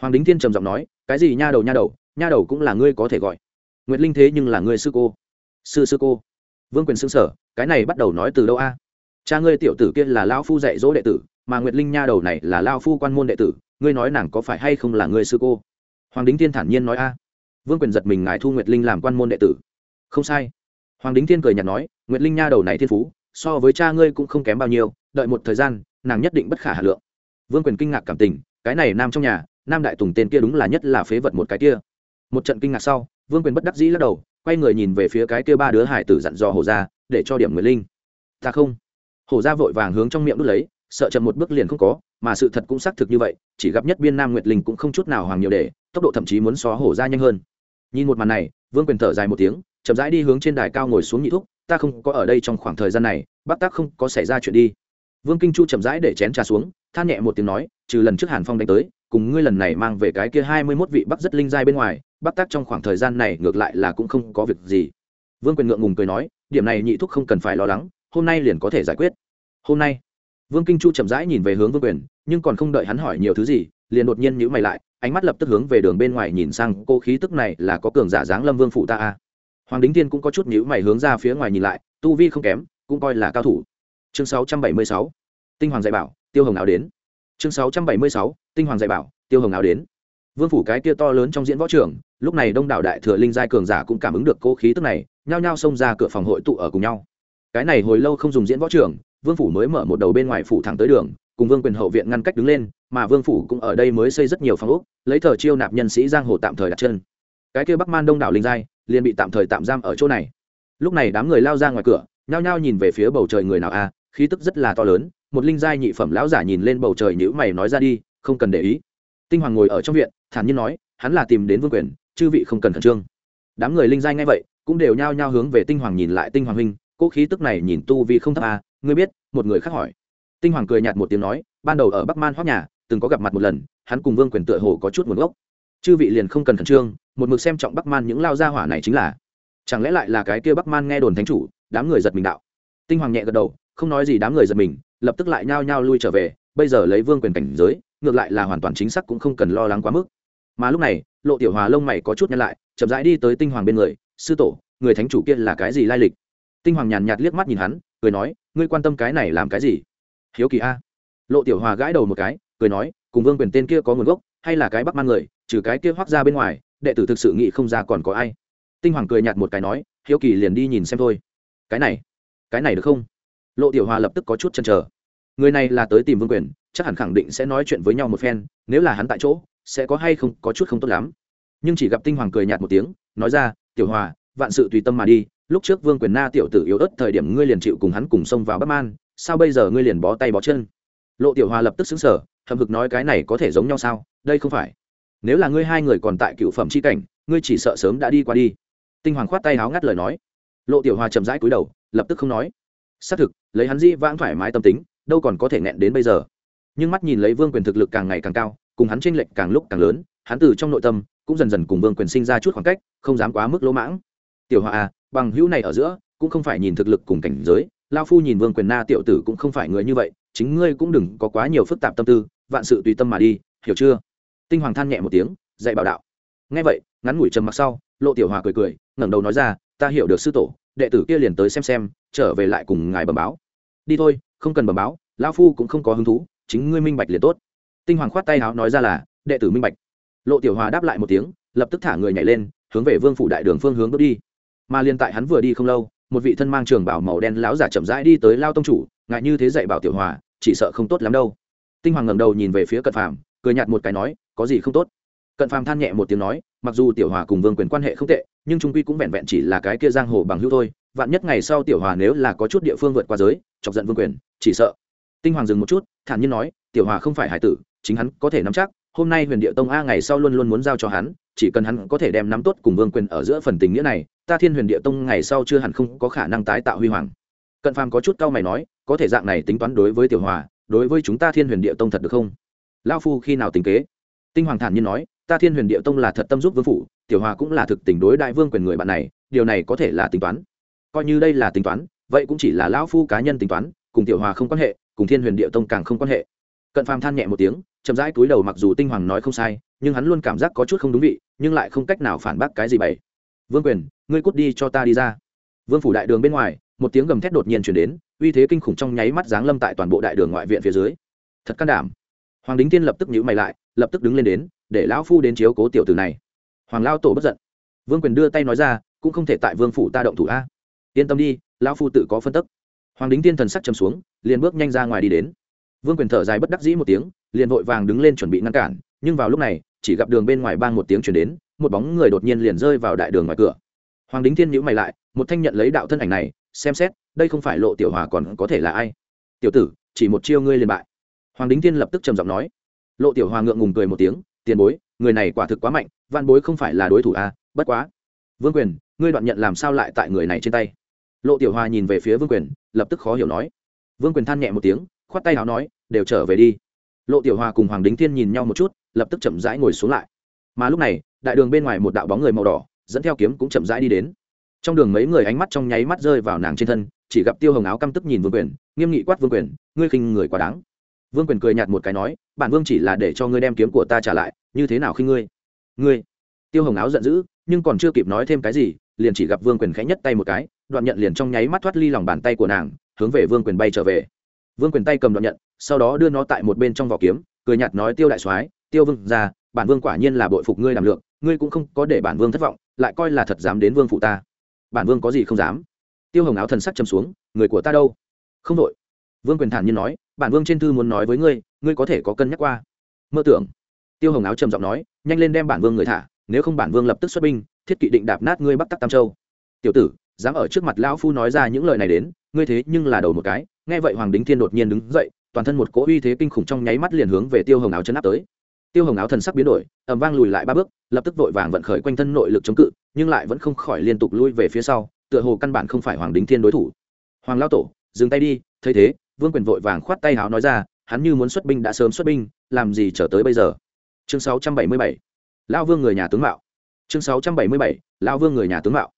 [SPEAKER 1] Hoàng đính thiên trầm giọng nói cái gì nha đầu nha đầu nha đầu cũng là ngươi có thể gọi. Nguyệt linh thế nhưng là ngươi sư cô. Sư sư cô. Vương quyền xưng sở cái này bắt đầu nói từ đâu a? Cha ngươi tiểu tử kia là lao phu dạy dỗ đệ tử, mà nguyệt linh nha đầu này là lao phu quan môn đệ tử, ngươi nói nàng có phải hay không là ngươi sư cô? Hoàng đính thiên thản nhiên nói a. Vương quyền giật mình ngài thu nguyệt linh làm quan môn đệ tử. Không sai. Hoàng đính thiên cười nhạt nói, nguyệt linh nha đầu này thiên phú, so với cha ngươi cũng không kém bao nhiêu, đợi một thời gian, nàng nhất định bất khả hà lượng. Vương quyền kinh ngạc cảm tình, cái này nam trong nhà nam đại tùng tên kia đúng là nhất là phế vật một cái kia. Một trận kinh ngạc sau, vương quyền bất đắc dĩ lắc đầu, quay người nhìn về phía cái kia ba đứa hải tử dặn dò hổ ra, để cho điểm nguyệt linh. Ta không. Hổ ra vội vàng hướng trong miệng đút lấy, sợ chậm một bước liền không có, mà sự thật cũng xác thực như vậy, chỉ gặp nhất biên nam nguyệt linh cũng không chút nào hoàng nhiều để, tốc độ thậm chí muốn xóa hổ ra nhanh hơn. Nhìn một màn này, vương quyền thở dài một tiếng, chậm rãi đi hướng trên đài cao ngồi xuống nhị thúc, ta không có ở đây trong khoảng thời gian này, bác tác không có xảy ra chuyện đi. Vương kinh chu chậm rãi để chén trà xuống, than nhẹ một tiếng nói, trừ lần trước hàn phong đánh tới cùng ngươi lần này mang về cái kia hai mươi mốt vị bắc rất linh giai bên ngoài, bắc tác trong khoảng thời gian này ngược lại là cũng không có việc gì. Vương quyền ngượng ngùng cười nói, điểm này nhị thúc không cần phải lo lắng, hôm nay liền có thể giải quyết. Hôm nay, vương kinh chu chậm rãi nhìn về hướng vương quyền, nhưng còn không đợi hắn hỏi nhiều thứ gì, liền đột nhiên nhữ mày lại, ánh mắt lập tức hướng về đường bên ngoài nhìn sang, cô khí tức này là có cường giả dáng lâm vương phụ ta a. Hoàng đính tiên cũng có chút nhữ mày hướng ra phía ngoài nhìn lại, tu vi không kém, cũng coi là cao thủ. Chương 676. tinh hoàng dạy bảo, tiêu hồng áo đến? Chương 676. tinh hoàng dạy bảo, tiêu hồng áo đến. Vương phủ cái kia to lớn trong diễn võ trường, lúc này đông đảo đại thừa linh giai cường giả cũng cảm ứng được cô khí tức này, nhao nhao xông ra cửa phòng hội tụ ở cùng nhau. Cái này hồi lâu không dùng diễn võ trường, vương phủ mới mở một đầu bên ngoài phủ thẳng tới đường, cùng vương quyền hậu viện ngăn cách đứng lên, mà vương phủ cũng ở đây mới xây rất nhiều phòng ốc, lấy thờ chiêu nạp nhân sĩ giang hồ tạm thời đặt chân. Cái kia bắc man đông đảo linh giai, liền bị tạm thời tạm giam ở chỗ này. Lúc này đám người lao ra ngoài cửa, nhao nhao nhìn về phía bầu trời người nào a, khí tức rất là to lớn một linh giai nhị phẩm lão giả nhìn lên bầu trời nhữ mày nói ra đi, không cần để ý. Tinh hoàng ngồi ở trong viện, thản nhiên nói, hắn là tìm đến vương quyền, chư vị không cần khẩn trương. Đám người linh giai ngay vậy, cũng đều nhao nhao hướng về tinh hoàng nhìn lại tinh hoàng huynh cỗ khí tức này nhìn tu vi không thấp à? ngươi biết, một người khác hỏi. Tinh hoàng cười nhạt một tiếng nói, ban đầu ở bắc man hoác nhà, từng có gặp mặt một lần, hắn cùng vương quyền tựa hồ có chút nguồn gốc. Chư vị liền không cần khẩn trương, một mực xem trọng bắc man những lao gia hỏa này chính là. Chẳng lẽ lại là cái kia bắc man nghe đồn thánh chủ, đám người giật mình đạo? Tinh hoàng nhẹ gật đầu, không nói gì đám người giật mình lập tức lại nhao nhao lui trở về, bây giờ lấy vương quyền cảnh giới, ngược lại là hoàn toàn chính xác cũng không cần lo lắng quá mức. Mà lúc này, lộ tiểu hòa lông mày có chút nhăn lại, chậm rãi đi tới tinh hoàng bên người, sư tổ, người thánh chủ kia là cái gì lai lịch? Tinh hoàng nhàn nhạt liếc mắt nhìn hắn, cười nói, ngươi quan tâm cái này làm cái gì? Hiếu kỳ a. Lộ tiểu hòa gãi đầu một cái, cười nói, cùng vương quyền tên kia có nguồn gốc, hay là cái bắc man người, trừ cái kia hoác ra bên ngoài, đệ tử thực sự nghĩ không ra còn có ai. Tinh hoàng cười nhạt một cái nói, hiếu kỳ liền đi nhìn xem thôi. Cái này cái này được không? Lộ tiểu hòa lập tức có chút chăn trở người này là tới tìm vương quyền, chắc hẳn khẳng định sẽ nói chuyện với nhau một phen, nếu là hắn tại chỗ, sẽ có hay không có chút không tốt lắm. Nhưng chỉ gặp tinh hoàng cười nhạt một tiếng, nói ra, tiểu hòa, vạn sự tùy tâm mà đi, lúc trước vương quyền na tiểu tử yếu ớt thời điểm ngươi liền chịu cùng hắn cùng xông vào bắc man, sao bây giờ ngươi liền bó tay bó chân? Lộ tiểu hòa lập tức xứng sở hầm hực nói cái này có thể giống nhau sao? Đây không phải. Nếu là ngươi hai người còn tại cựu phẩm c h i cảnh, ngươi chỉ sợ sớm đã đi qua đi. Tinh hoàng khoát tay háo ngắt lời nói. Lộ tiểu hòa chậm rãi cúi đầu, lập tức không nói xác thực, lấy hắn di vãng thoải mái tâm tính, đâu còn có thể nghẹn đến bây giờ. Nhưng mắt nhìn lấy vương quyền thực lực càng ngày càng cao, cùng hắn tranh lệch càng lúc càng lớn, hắn từ trong nội tâm cũng dần dần cùng vương quyền sinh ra chút khoảng cách, không dám quá mức lỗ mãng. Tiểu hòa à bằng hữu này ở giữa, cũng không phải nhìn thực lực cùng cảnh giới, lao phu nhìn vương quyền na tiểu tử cũng không phải người như vậy, chính ngươi cũng đừng có quá nhiều phức tạp tâm tư, vạn sự tùy tâm mà đi, hiểu chưa? Tinh hoàng than nhẹ một tiếng, dạy bảo đạo. Ngay vậy, ngắn ngủi trầm mặc sau, lộ tiểu hòa cười cười, ngẩng đầu nói ra, ta hiểu được sư tổ đệ tử kia liền tới xem xem, trở về lại cùng ngài bẩm báo. Đi thôi, không cần bẩm báo lao phu cũng không có hứng thú, chính ngươi minh bạch liền tốt. Tinh hoàng khoát tay áo nói ra là, đệ tử minh bạch. Lộ tiểu hòa đáp lại một tiếng, lập tức thả người nhảy lên, hướng về vương phủ đại đường phương hướng bước đi. Mà liền tại hắn vừa đi không lâu, một vị thân mang trường bảo màu đen lão giả chậm rãi đi tới lao tông chủ, ngại như thế dạy bảo tiểu hòa, chỉ sợ không tốt lắm đâu. Tinh hoàng ngẩng đầu nhìn về phía cận phàm, cười nhạt một cái nói, có gì không tốt? Cận phàm than nhẹ một tiếng nói, mặc dù tiểu hòa cùng vương quyền quan hệ không tệ nhưng trung quy cũng vẹn vẹn chỉ là cái kia giang hồ bằng hữu thôi, vạn nhất ngày sau tiểu hòa nếu là có chút địa phương vượt qua giới, chọc giận vương quyền, chỉ sợ. Tinh hoàng dừng một chút, thản nhiên nói, tiểu hòa không phải hải tử, chính hắn có thể nắm chắc, hôm nay huyền địa tông a ngày sau luôn luôn muốn giao cho hắn, chỉ cần hắn có thể đem nắm tốt cùng vương quyền ở giữa phần tình nghĩa này, ta thiên huyền địa tông ngày sau chưa hẳn không có khả năng tái tạo huy hoàng. Cận phàm có chút cau mày nói, có thể dạng này tính toán đối với tiểu hòa, đối với chúng ta thiên huyền địa tông thật được không? Lao phu khi nào tính kế? Tinh hoàng thản nhiên nói, ta thiên huyền địa tông là thật tâm giúp vương phủ tiểu hòa cũng là thực tình đối đại vương quyền người bạn này, điều này có thể là tính toán. Coi như đây là tính toán, vậy cũng chỉ là lão phu cá nhân tính toán, cùng tiểu hòa không quan hệ, cùng thiên huyền địa tông càng không quan hệ. Cận phàm than nhẹ một tiếng, chậm rãi túi đầu mặc dù tinh hoàng nói không sai, nhưng hắn luôn cảm giác có chút không đúng vị, nhưng lại không cách nào phản bác cái gì bày vương quyền, ngươi cút đi cho ta đi ra. Vương phủ đại đường bên ngoài, một tiếng gầm thét đột nhiên chuyển đến, uy thế kinh khủng trong nháy mắt giáng lâm tại toàn bộ đại đường ngoại viện phía dưới. Thật can đảm. Hoàng đính tiên lập tức nhữ mày lại, lập tức đứng lên đến, để lão phu đến chiếu cố tiểu tử này hoàng lao tổ bất giận. Vương quyền đưa tay nói ra, cũng không thể tại vương phủ ta động thủ a. Yên tâm đi, lão phu tự có phân tức. Hoàng đính tiên thần sắc chầm xuống, liền bước nhanh ra ngoài đi đến. Vương quyền thở dài bất đắc dĩ một tiếng, liền vội vàng đứng lên chuẩn bị ngăn cản, nhưng vào lúc này, chỉ gặp đường bên ngoài bang một tiếng chuyển đến, một bóng người đột nhiên liền rơi vào đại đường ngoài cửa. Hoàng đính thiên nhữ mày lại, một thanh nhận lấy đạo thân ảnh này, xem xét, đây không phải lộ tiểu hòa còn có thể là ai? Tiểu tử, chỉ một chiêu ngươi liền bại. Hoàng đính tiên lập tức trầm giọng nói. Lộ tiểu hòa ngượng ngùng cười một tiếng, tiền bối, người này quả thực quá mạnh văn bối không phải là đối thủ à bất quá. Vương quyền, ngươi đoạn nhận làm sao lại tại người này trên tay? Lộ tiểu hòa nhìn về phía vương quyền, lập tức khó hiểu nói. Vương quyền than nhẹ một tiếng, khoát tay áo nói, đều trở về đi. Lộ tiểu hòa cùng hoàng đính thiên nhìn nhau một chút, lập tức chậm rãi ngồi xuống lại. Mà lúc này, đại đường bên ngoài một đạo bóng người màu đỏ, dẫn theo kiếm cũng chậm rãi đi đến. Trong đường mấy người ánh mắt trong nháy mắt rơi vào nàng trên thân, chỉ gặp tiêu hồng áo căm tức nhìn vương quyền, nghiêm nghị quát vương quyền, ngươi khinh người quá đáng. Vương quyền cười nhạt một cái nói, bản vương chỉ là để cho ngươi đem kiếm của ta trả lại, như thế nào khi ngươi? Ngươi. Tiêu hồng áo giận dữ, nhưng còn chưa kịp nói thêm cái gì, liền chỉ gặp vương quyền khẽ nhất tay một cái, đoạn nhận liền trong nháy mắt thoát ly lòng bàn tay của nàng, hướng về vương quyền bay trở về. Vương quyền tay cầm đoạn nhận, sau đó đưa nó tại một bên trong vỏ kiếm, cười nhạt nói, tiêu đại soái, tiêu vương ra bản vương quả nhiên là bội phục ngươi làm lượng, ngươi cũng không có để bản vương thất vọng, lại coi là thật dám đến vương phụ ta. Bản vương có gì không dám? Tiêu hồng áo thần sắc chầm xuống, người của ta đâu? Không đội. Vương quyền thản nhiên nói, bản vương trên thư muốn nói với ngươi ngươi có thể có cân nhắc qua. Mơ tưởng tiêu hồng áo trầm giọng nói, nhanh lên đem bản vương người thả, nếu không bản vương lập tức xuất binh, thiết kỵ định đạp nát ngươi bắc tắc tam châu. Tiểu tử, dám ở trước mặt lão phu nói ra những lời này đến, ngươi thế nhưng là đầu một cái. Nghe vậy hoàng đính thiên đột nhiên đứng dậy, toàn thân một cỗ uy thế kinh khủng trong nháy mắt liền hướng về tiêu hồng áo chấn áp tới. Tiêu hồng áo thần sắc biến đổi ẩm vang lùi lại ba bước, lập tức vội vàng vận khởi quanh thân nội lực chống cự, nhưng lại vẫn không khỏi liên tục lui về phía sau, tựa hồ căn bản không phải hoàng đính thiên đối thủ. Hoàng lao tổ, dừng tay đi, thấy thế, vương quyền vội vàng khoát tay áo nói ra, hắn như muốn xuất binh đã sớm xuất binh, làm gì trở tới bây giờ? Chương 677 lao vương người nhà tướng mạo. Chương 677 lao vương người nhà tướng mạo.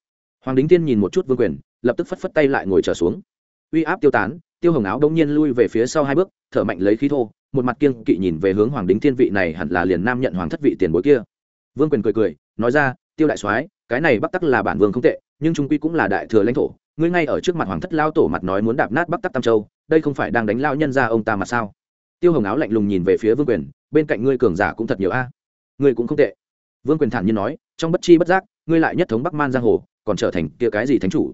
[SPEAKER 1] Hoàng đính thiên nhìn một chút vương quyền, lập tức phất phất tay lại ngồi trở xuống. Uy áp tiêu tán, tiêu hồng áo đông nhiên lui về phía sau hai bước, thở mạnh lấy khí thô, một mặt kiêng kỵ nhìn về hướng hoàng đính thiên vị này hẳn là liền nam nhận hoàng thất vị tiền bối kia. Vương quyền cười cười, nói ra, tiêu đại soái, cái này bắc tắc là bản vương không tệ, nhưng trung quy cũng là đại thừa lãnh thổ, ngươi ngay ở trước mặt hoàng thất lao tổ mặt nói muốn đạp nát bắc tắc tam châu, đây không phải đang đánh lao nhân ra ông ta mà sao? Tiêu hồng áo lạnh lùng nhìn về phía vương quyền bên cạnh ngươi cường giả cũng thật nhiều a. Ngươi cũng không tệ. Vương quyền thản nhiên nói, trong bất chi bất giác, ngươi lại nhất thống bắc man giang hồ, còn trở thành kia cái gì thánh chủ?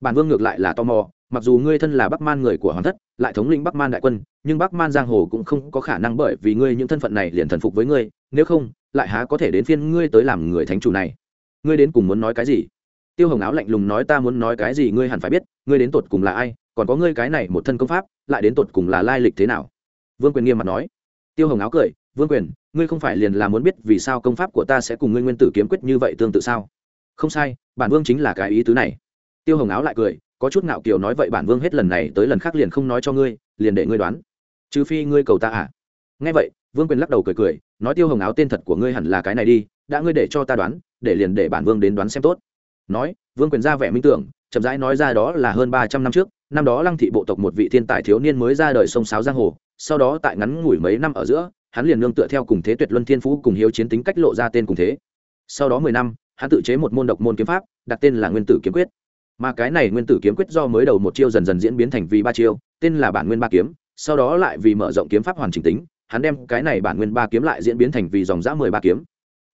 [SPEAKER 1] Bản vương ngược lại là tò mò, mặc dù ngươi thân là bắc man người của hoàng thất, lại thống lĩnh bắc man đại quân, nhưng bắc man giang hồ cũng không có khả năng bởi vì ngươi những thân phận này liền thần phục với ngươi, nếu không, lại há có thể đến phiên ngươi tới làm người thánh chủ này. Ngươi đến cùng muốn nói cái gì? Tiêu hồng áo lạnh lùng nói ta muốn nói cái gì ngươi hẳn phải biết, ngươi đến tột cùng là ai, còn có ngươi cái này một thân công pháp, lại đến tột cùng là lai lịch thế nào? Vương quyền nghiêm mặt nói tiêu hồng áo cười, vương quyền, ngươi không phải liền là muốn biết vì sao công pháp của ta sẽ cùng ngươi nguyên tử kiếm quyết như vậy tương tự sao? Không sai, bản vương chính là cái ý tứ này. Tiêu hồng áo lại cười, có chút ngạo kiều nói vậy bản vương hết lần này tới lần khác liền không nói cho ngươi, liền để ngươi đoán. Trừ phi ngươi cầu ta à? Nghe vậy, vương quyền lắc đầu cười cười, nói tiêu hồng áo tên thật của ngươi hẳn là cái này đi, đã ngươi để cho ta đoán, để liền để bản vương đến đoán xem tốt. Nói, vương quyền ra vẻ minh tưởng, chậm rãi nói ra đó là hơn ba trăm năm trước, năm đó lăng thị bộ tộc một vị thiên tài thiếu niên mới ra đời sông sáo giang hồ sau đó tại ngắn ngủi mấy năm ở giữa, hắn liền nương tựa theo cùng thế tuyệt luân thiên phú cùng hiếu chiến tính cách lộ ra tên cùng thế. Sau đó mười năm, hắn tự chế một môn độc môn kiếm pháp, đặt tên là nguyên tử kiếm quyết. Mà cái này nguyên tử kiếm quyết do mới đầu một chiêu dần dần diễn biến thành vì ba chiêu, tên là bản nguyên ba kiếm, sau đó lại vì mở rộng kiếm pháp hoàn chỉnh tính, hắn đem cái này bản nguyên ba kiếm lại diễn biến thành vì dòng giã mười ba kiếm.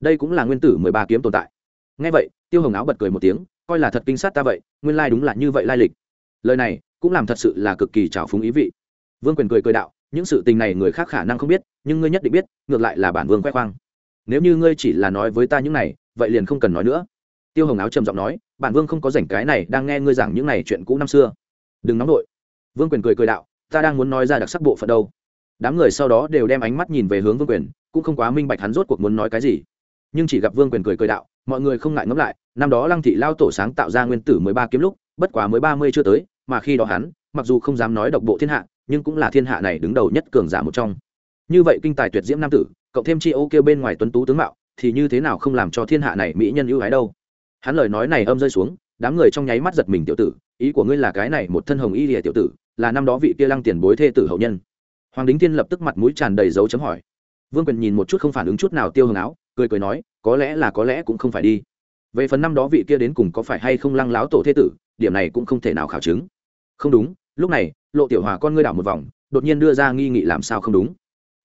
[SPEAKER 1] Đây cũng là nguyên tử mười ba kiếm tồn tại. Ngay vậy, tiêu hồng áo bật cười một tiếng, coi là thật kinh sát ta vậy, nguyên lai đúng là như vậy lai lịch. Lời này cũng làm thật sự là cực kỳ trào phúng ý vị. Vương quyền cười cười đạo những sự tình này người khác khả năng không biết, nhưng ngươi nhất định biết, ngược lại là bản vương khoe khoang. Nếu như ngươi chỉ là nói với ta những này, vậy liền không cần nói nữa. Tiêu hồng áo trầm giọng nói, bản vương không có rảnh cái này đang nghe ngươi giảng những này chuyện cũ năm xưa. Đừng nóng nổi vương quyền cười cười đạo, ta đang muốn nói ra đặc sắc bộ phận đâu. Đám người sau đó đều đem ánh mắt nhìn về hướng vương quyền, cũng không quá minh bạch hắn rốt cuộc muốn nói cái gì. Nhưng chỉ gặp vương quyền cười cười đạo, mọi người không ngại ngẫm lại, năm đó lăng thị lao tổ sáng tạo ra nguyên tử mười ba kiếm lúc, bất quá mới ba mươi chưa tới, mà khi đó hắn, mặc dù không dám nói độc bộ thiên hạ nhưng cũng là thiên hạ này đứng đầu nhất cường giả một trong. Như vậy kinh tài tuyệt diễm nam tử, cộng thêm chi ô kêu bên ngoài tuấn tú tướng mạo, thì như thế nào không làm cho thiên hạ này mỹ nhân ưu ái đâu? Hắn lời nói này âm rơi xuống, đám người trong nháy mắt giật mình tiểu tử, ý của ngươi là cái này một thân hồng y lìa tiểu tử, là năm đó vị kia lăng tiền bối thê tử hậu nhân. Hoàng đính thiên lập tức mặt mũi tràn đầy dấu chấm hỏi. Vương quyền nhìn một chút không phản ứng chút nào tiêu hồng áo, cười cười nói, có lẽ là có lẽ cũng không phải đi. Về phần năm đó vị kia đến cùng có phải hay không lăng láo tổ thế tử, điểm này cũng không thể nào khảo chứng. Không đúng, lúc này lộ tiểu hòa con ngươi đảo một vòng, đột nhiên đưa ra nghi nghị làm sao không đúng.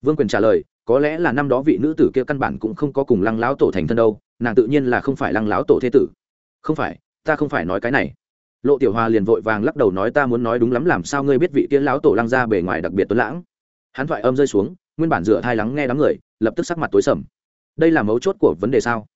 [SPEAKER 1] Vương quyền trả lời, có lẽ là năm đó vị nữ tử kia căn bản cũng không có cùng lăng láo tổ thành thân đâu, nàng tự nhiên là không phải lăng láo tổ thế tử. Không phải, ta không phải nói cái này. Lộ tiểu hòa liền vội vàng lắc đầu nói ta muốn nói đúng lắm làm sao ngươi biết vị kia lão tổ lăng ra bề ngoài đặc biệt tuấn lãng. Hắn thoại âm rơi xuống, nguyên bản dựa thai lắng nghe đám người, lập tức sắc mặt tối sầm. Đây là mấu chốt của vấn đề sao?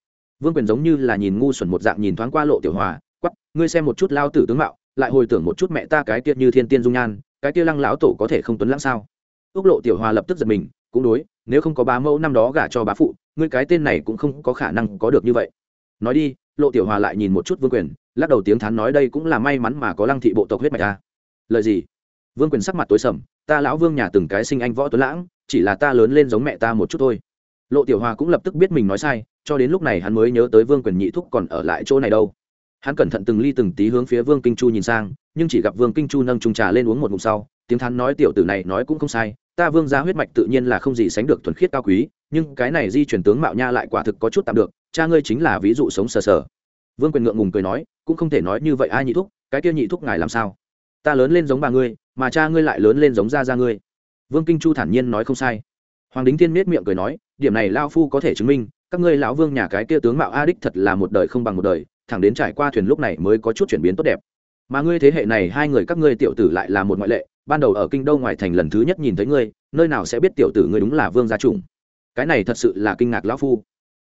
[SPEAKER 1] Vương quyền giống như là nhìn ngu xuẩn một dạng nhìn thoáng qua lộ tiểu hòa quắp ngươi xem một chút lao tử tướng mạo lại hồi tưởng một chút mẹ ta cái kia như thiên tiên dung nhan, cái kia lăng lão tổ có thể không tuấn lãng sao? Ước lộ tiểu hòa lập tức giật mình, cũng đối, nếu không có bá mẫu năm đó gả cho bá phụ, ngươi cái tên này cũng không có khả năng có được như vậy. Nói đi, lộ tiểu hòa lại nhìn một chút vương quyền, lắc đầu tiếng thán nói đây cũng là may mắn mà có lăng thị bộ tộc huyết mạch ta. Lời gì? Vương quyền sắc mặt tối sầm, ta lão vương nhà từng cái sinh anh võ tuấn lãng, chỉ là ta lớn lên giống mẹ ta một chút thôi. Lộ tiểu hòa cũng lập tức biết mình nói sai, cho đến lúc này hắn mới nhớ tới vương quyền nhị thúc còn ở lại chỗ này đâu hắn cẩn thận từng ly từng tí hướng phía vương kinh chu nhìn sang, nhưng chỉ gặp vương kinh chu nâng trung trà lên uống một ngụm sau, tiếng thắn nói tiểu tử này nói cũng không sai, ta vương gia huyết mạch tự nhiên là không gì sánh được thuần khiết cao quý, nhưng cái này di chuyển tướng mạo nha lại quả thực có chút tạm được, cha ngươi chính là ví dụ sống sờ sờ. Vương quyền ngượng ngùng cười nói, cũng không thể nói như vậy ai nhị thúc, cái kia nhị thúc ngài làm sao? Ta lớn lên giống bà ngươi, mà cha ngươi lại lớn lên giống gia gia ngươi. Vương kinh chu thản nhiên nói không sai. Hoàng đính thiên miết miệng cười nói, điểm này lao phu có thể chứng minh, các ngươi lão vương nhà cái kia tướng mạo a đích thật là một đời không bằng một đời thẳng đến trải qua thuyền lúc này mới có chút chuyển biến tốt đẹp. Mà ngươi thế hệ này, hai người các ngươi tiểu tử lại là một ngoại lệ, ban đầu ở kinh đô ngoài thành lần thứ nhất nhìn thấy ngươi, nơi nào sẽ biết tiểu tử ngươi đúng là vương gia trùng cái này thật sự là kinh ngạc lão phu.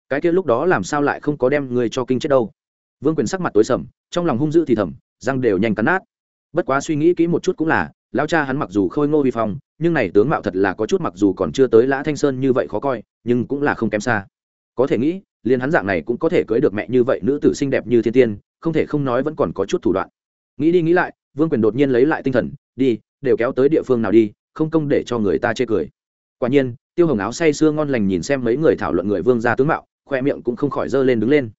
[SPEAKER 1] Cái kia lúc đó làm sao lại không có đem ngươi cho kinh chết đâu? Vương quyền sắc mặt tối sầm, trong lòng hung dữ thì thầm, răng đều nhanh cắn nát. Bất quá suy nghĩ kỹ một chút cũng là, lão cha hắn mặc dù khôi ngô vi phong, nhưng này tướng mạo thật là có chút mặc dù còn chưa tới lã thanh sơn như vậy khó coi, nhưng cũng là không kém xa. Có thể nghĩ liền hắn dạng này cũng có thể cưới được mẹ như vậy nữ tử xinh đẹp như thiên tiên, không thể không nói vẫn còn có chút thủ đoạn. Nghĩ đi nghĩ lại, vương quyền đột nhiên lấy lại tinh thần, đi, đều kéo tới địa phương nào đi, không công để cho người ta chê cười. Quả nhiên, tiêu hồng áo say sưa ngon lành nhìn xem mấy người thảo luận người vương ra tướng mạo, khoe miệng cũng không khỏi dơ lên đứng lên.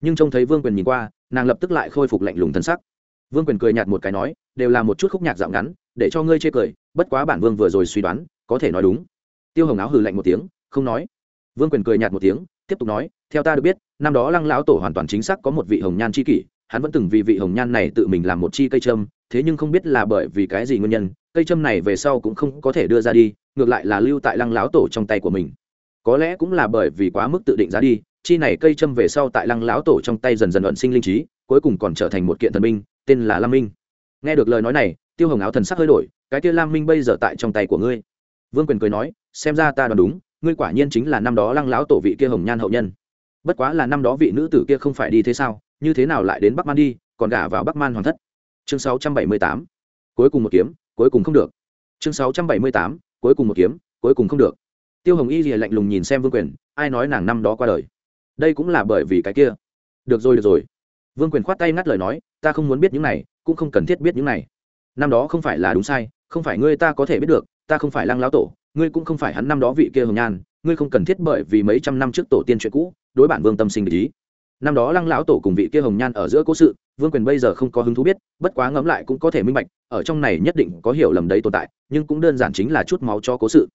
[SPEAKER 1] Nhưng trông thấy vương quyền nhìn qua, nàng lập tức lại khôi phục lạnh lùng thân sắc. Vương quyền cười nhạt một cái nói, đều là một chút khúc nhạc dạo ngắn, để cho ngươi chê cười, bất quá bản vương vừa rồi suy đoán, có thể nói đúng. Tiêu hồng áo hừ lạnh một tiếng, không nói. Vương quyền cười nhạt một tiếng tiếp tục nói, theo ta được biết, năm đó lăng lão tổ hoàn toàn chính xác có một vị hồng nhan c h i kỷ, hắn vẫn từng vì vị hồng nhan này tự mình làm một chi cây trâm thế nhưng không biết là bởi vì cái gì nguyên nhân, cây trâm này về sau cũng không có thể đưa ra đi, ngược lại là lưu tại lăng lão tổ trong tay của mình. Có lẽ cũng là bởi vì quá mức tự định giá đi, chi này cây trâm về sau tại lăng lão tổ trong tay dần dần luận sinh linh trí, cuối cùng còn trở thành một kiện thần minh tên là lam minh. Nghe được lời nói này, tiêu hồng áo thần sắc hơi đổi, cái kia lam minh bây giờ tại trong tay của ngươi. Vương quyền cười nói, xem ra ta đoán đúng ngươi quả nhiên chính là năm đó lăng lão tổ vị kia hồng nhan hậu nhân. Bất quá là năm đó vị nữ tử kia không phải đi thế sao, như thế nào lại đến bắc man đi, còn gả vào bắc man hoàng thất. Chương 678. cuối cùng một kiếm, cuối cùng không được. Chương 678. cuối cùng một kiếm, cuối cùng không được. Tiêu hồng y rìa lạnh lùng nhìn xem vương quyền, ai nói nàng năm đó qua đời? Đây cũng là bởi vì cái kia. Được rồi được rồi. Vương quyền khoát tay ngắt lời nói, ta không muốn biết những này, cũng không cần thiết biết những này. Năm đó không phải là đúng sai, không phải ngươi ta có thể biết được, ta không phải lăng lão tổ ngươi cũng không phải hắn năm đó vị kia hồng nhan, ngươi không cần thiết bởi vì mấy trăm năm trước tổ tiên chuyện cũ, đối bản vương tâm sinh lý năm đó lăng lão tổ cùng vị kia hồng nhan ở giữa cố sự, vương quyền bây giờ không có hứng thú biết, bất quá ngẫm lại cũng có thể minh bạch, ở trong này nhất định có hiểu lầm đấy tồn tại, nhưng cũng đơn giản chính là chút máu cho cố sự.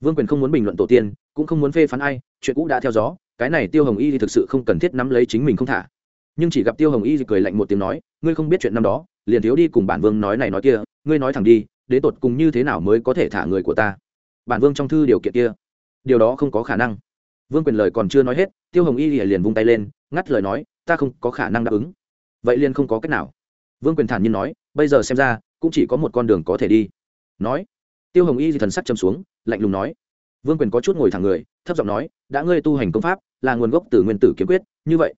[SPEAKER 1] Vương quyền không muốn bình luận tổ tiên, cũng không muốn phê phán ai, chuyện cũ đã theo gió, cái này tiêu hồng y thì thực sự không cần thiết nắm lấy chính mình không thả. Nhưng chỉ gặp tiêu hồng y thì cười lạnh một tiếng nói, ngươi không biết chuyện năm đó, liền thiếu đi cùng bản vương nói này nói kia, ngươi nói thẳng đi đến tột cùng như thế nào mới có thể thả người của ta? Bản vương trong thư điều kiện kia. Điều đó không có khả năng. Vương quyền lời còn chưa nói hết, tiêu hồng y liền vung tay lên, ngắt lời nói, ta không có khả năng đáp ứng. Vậy liền không có cách nào. Vương quyền thản nhiên nói, bây giờ xem ra, cũng chỉ có một con đường có thể đi. Nói, tiêu hồng y thì thần sắc châm xuống, lạnh lùng nói, vương quyền có chút ngồi thẳng người, thấp giọng nói, đã ngươi tu hành công pháp, là nguồn gốc từ nguyên tử kiếm quyết, như vậy.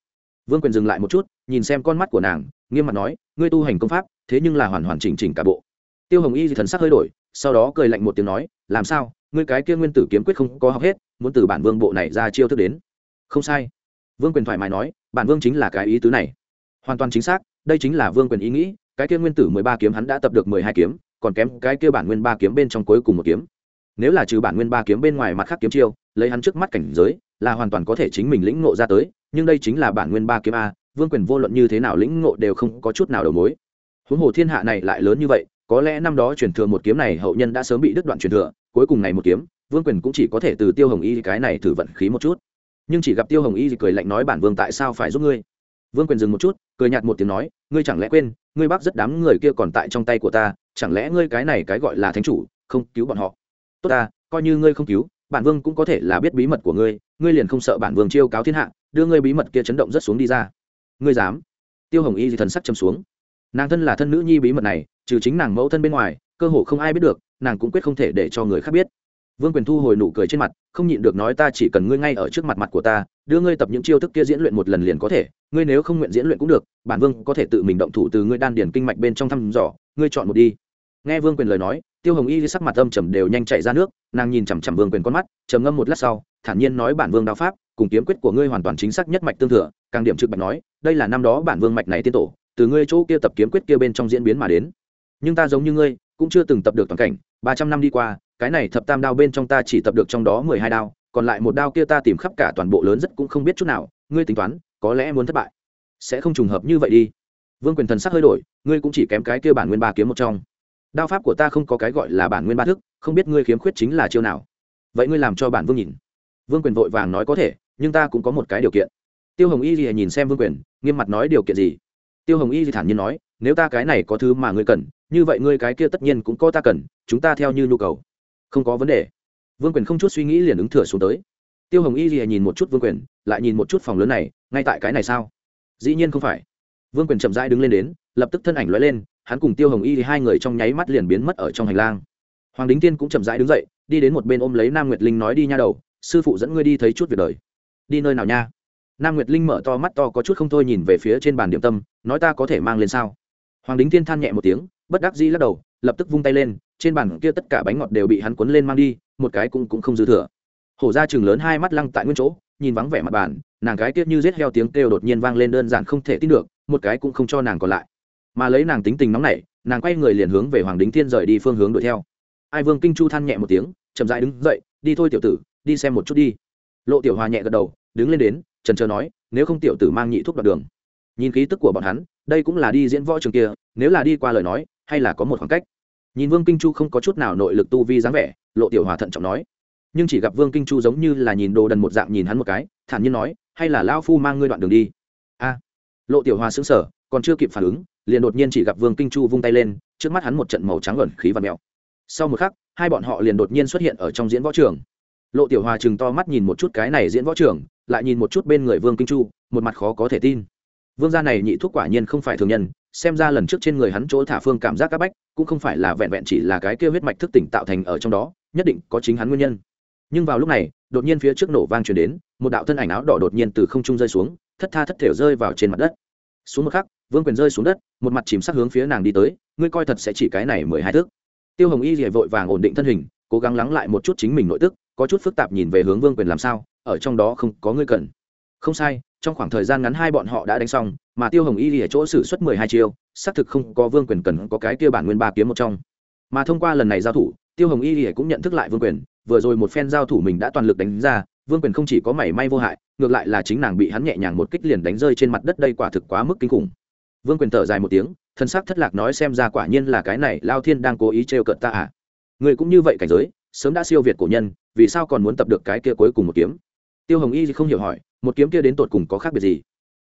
[SPEAKER 1] Vương quyền dừng lại một chút, nhìn xem con mắt của nàng, nghiêm mặt nói, ngươi tu hành công pháp, thế nhưng là hoàn hoàn chỉnh chỉnh cả bộ. Tiêu hồng y thì thần sắc hơi đổi sau đó cười lạnh một tiếng nói, làm sao? Ngươi cái kia nguyên tử kiếm quyết không có học hết, muốn từ bản vương bộ này ra chiêu thức đến. Không sai. Vương quyền thoải mái nói, bản vương chính là cái ý tứ này. Hoàn toàn chính xác, đây chính là vương quyền ý nghĩ, cái kia nguyên tử mười ba kiếm hắn đã tập được mười hai kiếm, còn kém cái kia bản nguyên ba kiếm bên trong cuối cùng một kiếm. Nếu là trừ bản nguyên ba kiếm bên ngoài mặt khác kiếm chiêu, lấy hắn trước mắt cảnh giới, là hoàn toàn có thể chính mình lĩnh ngộ ra tới, nhưng đây chính là bản nguyên ba kiếm a, vương quyền vô luận như thế nào lĩnh ngộ đều không có chút nào đầu mối. Huống hồ thiên hạ này lại lớn như vậy có lẽ năm đó truyền thừa một kiếm này hậu nhân đã sớm bị đứt đoạn truyền thừa, cuối cùng này một kiếm, vương quyền cũng chỉ có thể từ tiêu hồng y cái này thử vận khí một chút. Nhưng chỉ gặp tiêu hồng y thì cười lạnh nói bản vương tại sao phải giúp ngươi? Vương quyền dừng một chút, cười nhạt một tiếng nói, ngươi chẳng lẽ quên, ngươi bác rất đám người kia còn tại trong tay của ta, chẳng lẽ ngươi cái này cái gọi là thánh chủ, không cứu bọn họ? Tốt ta, coi như ngươi không cứu, bản vương cũng có thể là biết bí mật của ngươi ngươi liền không sợ bản vương chiêu cáo thiên hạ, đưa ngươi bí mật kia chấn động rất xuống đi ra. Ngươi dám? Tiêu hồng y thì thần sắc châm xuống nàng thân là thân nữ nhi bí mật này, trừ chính nàng mẫu thân bên ngoài, cơ hồ không ai biết được, nàng cũng quyết không thể để cho người khác biết. Vương quyền thu hồi nụ cười trên mặt, không nhịn được nói ta chỉ cần ngươi ngay ở trước mặt mặt của ta, đưa ngươi tập những chiêu thức kia diễn luyện một lần liền có thể, ngươi nếu không nguyện diễn luyện cũng được, bản vương có thể tự mình động thủ từ ngươi đan điển kinh mạch bên trong thăm dò, ngươi chọn một đi. Nghe vương quyền lời nói, tiêu hồng y sắc mặt âm trầm đều nhanh chạy ra nước, nàng nhìn chằm chằm vương quyền con mắt, trầm ngâm một lát sau, thản nhiên nói bản vương đao pháp, cùng kiếm quyết của ngươi hoàn toàn chính xác nhất mạch tương thừa, càng điểm trực bạch nói, đây là năm đó bản vương mạch này tiên tổ từ ngươi chỗ kia tập kiếm quyết kia bên trong diễn biến mà đến. Nhưng ta giống như ngươi, cũng chưa từng tập được toàn cảnh, ba trăm năm đi qua, cái này thập tam đao bên trong ta chỉ tập được trong đó mười hai đao, còn lại một đao kia ta tìm khắp cả toàn bộ lớn rất cũng không biết chút nào, ngươi tính toán, có lẽ muốn thất bại. Sẽ không trùng hợp như vậy đi. Vương quyền thần sắc hơi đổi, ngươi cũng chỉ kém cái kia bản nguyên ba kiếm một trong. Đao pháp của ta không có cái gọi là bản nguyên ba thức, không biết ngươi khiếm khuyết chính là chiêu nào. Vậy ngươi làm cho bản vương nhìn. Vương quyền vội vàng nói có thể, nhưng ta cũng có một cái điều kiện. Tiêu hồng y gì nhìn xem vương quyền, nghiêm mặt nói điều kiện gì? Tiêu hồng y thì thản nhiên nói, nếu ta cái này có thứ mà ngươi cần, như vậy ngươi cái kia tất nhiên cũng có ta cần, chúng ta theo như nhu cầu. Không có vấn đề. Vương quyền không chút suy nghĩ liền ứng thừa xuống tới. Tiêu hồng y thì nhìn một chút vương quyền, lại nhìn một chút phòng lớn này, ngay tại cái này sao? Dĩ nhiên không phải. Vương quyền chậm rãi đứng lên đến, lập tức thân ảnh lóe lên, hắn cùng tiêu hồng y thì hai người trong nháy mắt liền biến mất ở trong hành lang. Hoàng đính tiên cũng chậm rãi đứng dậy, đi đến một bên ôm lấy nam nguyệt linh nói đi nha đầu, sư phụ dẫn ngươi đi thấy chút việc đời. Đi nơi nào nha? Nam nguyệt linh mở to mắt to có chút không thôi nhìn về phía trên bàn điểm tâm, nói ta có thể mang lên sao? Hoàng đính Thiên than nhẹ một tiếng, bất đắc dĩ lắc đầu, lập tức vung tay lên, trên bàn kia tất cả bánh ngọt đều bị hắn cuốn lên mang đi, một cái cũng cũng không dư thừa. Hổ ra chừng lớn hai mắt lăng tại nguyên chỗ, nhìn vắng vẻ mặt bàn, nàng cái kia như rết heo tiếng kêu đột nhiên vang lên đơn giản không thể tin được, một cái cũng không cho nàng còn lại. Mà lấy nàng tính tình nóng nảy, nàng quay người liền hướng về hoàng đính thiên rời đi phương hướng đuổi theo. Ai vương kinh chu than nhẹ một tiếng, chậm dại đứng dậy, đi thôi tiểu tử, đi xem một chút đi. Lộ tiểu hòa nhẹ gật đầu, đứng lên đến trần trờ nói, nếu không tiểu tử mang nhị thuốc đoạn đường. Nhìn khí tức của bọn hắn, đây cũng là đi diễn võ trường kia, nếu là đi qua lời nói, hay là có một khoảng cách. Nhìn vương kinh chu không có chút nào nội lực tu vi dáng vẻ, lộ tiểu hòa thận trọng nói. Nhưng chỉ gặp vương kinh chu giống như là nhìn đồ đần một dạng nhìn hắn một cái, thản nhiên nói, hay là lao phu mang ngươi đoạn đường đi. A. Lộ tiểu hòa xứng sở còn chưa kịp phản ứng, liền đột nhiên chỉ gặp vương kinh chu vung tay lên, trước mắt hắn một trận màu trắng ẩn khí và mèo. Sau một khắc, hai bọn họ liền đột nhiên xuất hiện ở trong diễn võ trường. Lộ tiểu hòa chừng to mắt nhìn một chút cái này diễn võ trường lại nhìn một chút bên người vương kinh chu, một mặt khó có thể tin. Vương gia này nhị thuốc quả nhiên không phải thường nhân, xem ra lần trước trên người hắn chỗ thả phương cảm giác các bách, cũng không phải là vẹn vẹn chỉ là cái kêu huyết mạch thức tỉnh tạo thành ở trong đó, nhất định có chính hắn nguyên nhân. Nhưng vào lúc này, đột nhiên phía trước nổ vang chuyển đến, một đạo thân ảnh áo đỏ đột nhiên từ không trung rơi xuống, thất tha thất thể rơi vào trên mặt đất. Xuống một khắc, vương quyền rơi xuống đất, một mặt chìm sát hướng phía nàng đi tới, ngươi coi thật sẽ chỉ cái này mười hai thước. Tiêu hồng y rỉa vội vàng ổn định thân hình, cố gắng lắng lại một chút chính mình nội tức, có chút phức tạp nhìn về hướng vương quyền làm sao ở trong đó không có ngươi cần. Không sai, trong khoảng thời gian ngắn hai bọn họ đã đánh xong, mà tiêu hồng y ở chỗ xử suất mười hai chiêu, xác thực không có vương quyền cần có cái kia bản nguyên ba kiếm một trong. Mà thông qua lần này giao thủ, tiêu hồng y cũng nhận thức lại vương quyền, vừa rồi một phen giao thủ mình đã toàn lực đánh ra, vương quyền không chỉ có mảy may vô hại, ngược lại là chính nàng bị hắn nhẹ nhàng một kích liền đánh rơi trên mặt đất đây quả thực quá mức kinh khủng. Vương quyền thở dài một tiếng, thân xác thất lạc nói xem ra quả nhiên là cái này lao thiên đang cố ý trêu cợt ta à. Người cũng như vậy cảnh giới, sớm đã siêu việt cổ nhân, vì sao còn muốn tập được cái kia cuối cùng một kiếm? Tiêu hồng y không hiểu hỏi, một kiếm kia đến tột cùng có khác biệt gì?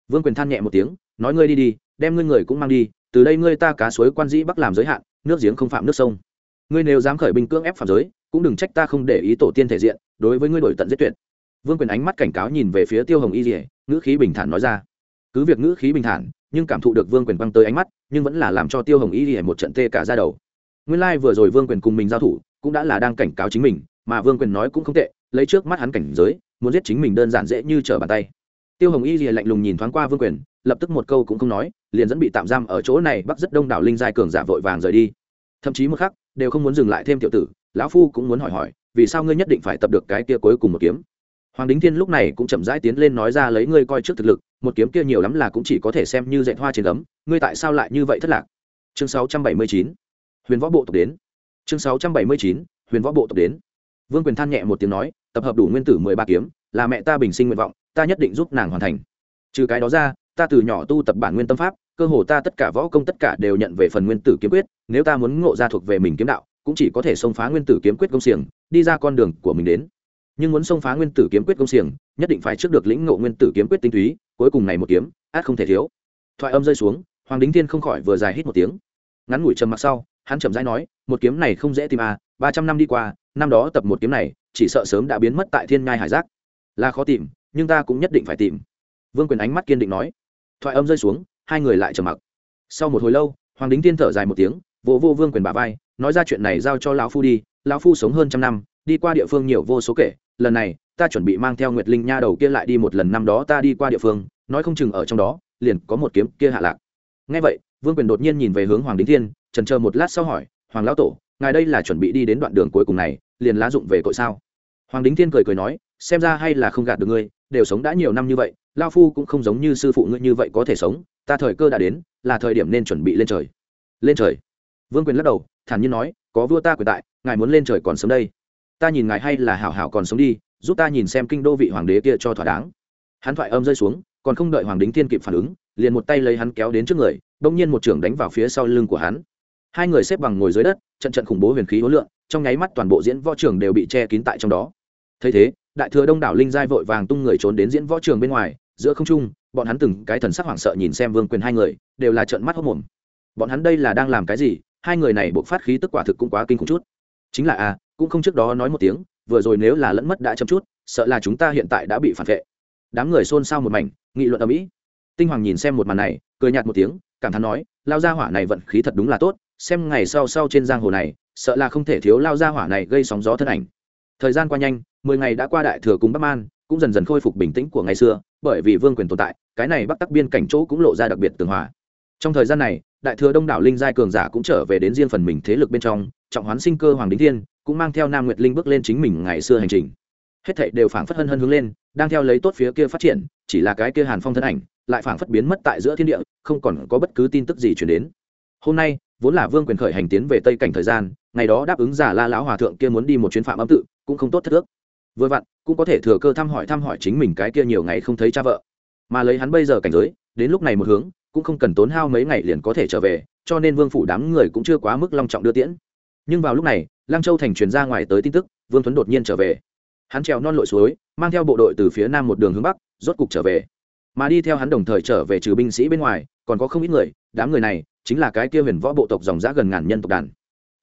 [SPEAKER 1] Vương quyền than nhẹ một tiếng, nói ngươi đi đi, đem ngươi người cũng mang đi, từ đây ngươi ta cá suối quan dĩ bắc làm giới hạn, nước giếng không phạm nước sông. Ngươi nếu dám khởi binh cưỡng ép phạm giới, cũng đừng trách ta không để ý tổ tiên thể diện, đối với ngươi đổi tận giết tuyệt. Vương quyền ánh mắt cảnh cáo nhìn về phía tiêu hồng y dỉa ngữ khí bình thản nói ra. Cứ việc ngữ khí bình thản, nhưng cảm thụ được vương quyền băng tới ánh mắt, nhưng vẫn là làm cho tiêu hồng y dỉa một trận tê cả ra đầu. Nguyên lai、like、vừa rồi vương quyền cùng mình giao thủ, cũng đã là đang cảnh cáo chính mình, mà vương quyền nói cũng không tệ, lấy trước mắt hắn cảnh giới muốn giết chính mình đơn giản dễ như trở bàn tay. Tiêu hồng y dỉa lạnh lùng nhìn thoáng qua vương quyền, lập tức một câu cũng không nói, liền dẫn bị tạm giam ở chỗ này bắt rất đông đảo linh giai cường giả vội vàng rời đi. Thậm chí một khắc, đều không muốn dừng lại thêm tiểu tử, lão phu cũng muốn hỏi hỏi, vì sao ngươi nhất định phải tập được cái kia cuối cùng một kiếm? Hoàng đính thiên lúc này cũng chậm rãi tiến lên nói ra lấy ngươi coi trước thực lực, một kiếm kia nhiều lắm là cũng chỉ có thể xem như dạy hoa trên lấm ngươi tại sao lại như vậy thất lạc? Chương 679 huyền võ bộ tộc đến. Chương 679 huyền võ bộ tộc đến vương quyền than nhẹ một tiếng nói, tập hợp đủ nguyên tử mười ba kiếm, là mẹ ta bình sinh nguyện vọng, ta nhất định giúp nàng hoàn thành. Trừ cái đó ra, ta từ nhỏ tu tập bản nguyên tâm pháp, cơ hồ ta tất cả võ công tất cả đều nhận về phần nguyên tử kiếm quyết, nếu ta muốn ngộ ra thuộc về mình kiếm đạo, cũng chỉ có thể xông phá nguyên tử kiếm quyết công xiềng, đi ra con đường của mình đến. Nhưng muốn xông phá nguyên tử kiếm quyết công xiềng, nhất định phải trước được lĩnh ngộ nguyên tử kiếm quyết tinh túy, cuối cùng này một kiếm, át không thể thiếu. Thoại âm rơi xuống, hoàng đính thiên không khỏi vừa dài hít một tiếng. Ngắn ngủi trầm mặc sau, hắn chậm rãi nói, một kiếm này không dễ tìm à ba trăm năm đi qua năm đó tập một kiếm này chỉ sợ sớm đã biến mất tại thiên ngai hải giác. Là khó tìm nhưng ta cũng nhất định phải tìm. Vương quyền ánh mắt kiên định nói. Thoại âm rơi xuống hai người lại trầm mặc. Sau một hồi lâu hoàng đính thiên thở dài một tiếng vỗ vô, vô vương quyền bà vai nói ra chuyện này giao cho lão phu đi lão phu sống hơn trăm năm đi qua địa phương nhiều vô số kể lần này ta chuẩn bị mang theo nguyệt linh nha đầu kia lại đi một lần năm đó ta đi qua địa phương nói không chừng ở trong đó liền có một kiếm kia hạ lạc. Ngay vậy vương quyền đột nhiên nhìn về hướng hoàng đính thiên trần chờ một lát sau hỏi hoàng lão tổ ngài đây là chuẩn bị đi đến đoạn đường cuối cùng này, liền lá dụng về cội sao? Hoàng đính thiên cười cười nói, xem ra hay là không gạt được ngươi, đều sống đã nhiều năm như vậy, lao phu cũng không giống như sư phụ ngươi như vậy có thể sống, ta thời cơ đã đến, là thời điểm nên chuẩn bị lên trời. Lên trời? Vương quyền lắc đầu, thản nhiên nói, có vua ta quyền tại, ngài muốn lên trời còn sống đây. Ta nhìn ngài hay là hảo hảo còn sống đi, giúp ta nhìn xem kinh đô vị hoàng đế kia cho thỏa đáng. Hắn thoại âm rơi xuống, còn không đợi hoàng đính thiên kịp phản ứng, liền một tay lấy hắn kéo đến trước người, bỗng nhiên một trưởng đánh vào phía sau lưng của hắn hai người xếp bằng ngồi dưới đất trận trận khủng bố huyền khí hối lượng trong nháy mắt toàn bộ diễn võ trường đều bị che kín tại trong đó. Thấy thế đại thừa đông đảo linh giai vội vàng tung người trốn đến diễn võ trường bên ngoài giữa không trung bọn hắn từng cái thần sắc hoảng sợ nhìn xem vương quyền hai người đều là trợn mắt hốc mồm bọn hắn đây là đang làm cái gì? Hai người này buộc phát khí tức quả thực cũng quá kinh khủng chút. Chính là a à, cũng không trước đó nói một tiếng vừa rồi nếu là lẫn mất đã chậm chút sợ là chúng ta hiện tại đã bị phản vệ. Đám người xôn xao một mảnh nghị luận ở mỹ tinh hoàng nhìn xem một màn này cười nhạt một tiếng cảm thán nói lao gia hỏa này vận khí thật đúng là tốt xem ngày sau sau trên giang hồ này sợ là không thể thiếu lao ra hỏa này gây sóng gió thân ảnh. Thời gian qua nhanh mười ngày đã qua đại thừa cùng bắc an, cũng dần dần khôi phục bình tĩnh của ngày xưa bởi vì vương quyền tồn tại cái này bắc tắc biên cảnh chỗ cũng lộ ra đặc biệt tường hòa. Trong thời gian này đại thừa đông đảo linh giai cường giả cũng trở về đến riêng phần mình thế lực bên trong trọng hoán sinh cơ hoàng đính thiên cũng mang theo nam nguyệt linh bước lên chính mình ngày xưa hành trình. Hết thảy đều phảng phất hân hân hướng lên đang theo lấy tốt phía kia phát triển chỉ là cái kia hàn phong thân ảnh lại phảng phất biến mất tại giữa thiên địa không còn có bất cứ tin tức gì chuyển đến. Hôm nay vốn là vương quyền khởi hành tiến về tây cảnh thời gian, ngày đó đáp ứng giả la lão hòa thượng kia muốn đi một chuyến phạm âm tự, cũng không tốt thất ước. Vừa vặn, cũng có thể thừa cơ thăm hỏi thăm hỏi chính mình cái kia nhiều ngày không thấy cha vợ. Mà lấy hắn bây giờ cảnh giới, đến lúc này một hướng, cũng không cần tốn hao mấy ngày liền có thể trở về, cho nên vương phủ đám người cũng chưa quá mức long trọng đưa tiễn. Nhưng vào lúc này lang châu thành truyền ra ngoài tới tin tức, vương tuấn đột nhiên trở về. Hắn trèo non lội suối, mang theo bộ đội từ phía nam một đường hướng bắc, rốt cục trở về. Mà đi theo hắn đồng thời trở về trừ binh sĩ bên ngoài, còn có không ít người đám người này chính là cái kia huyền võ bộ tộc dòng giã gần ngàn nhân tộc đàn.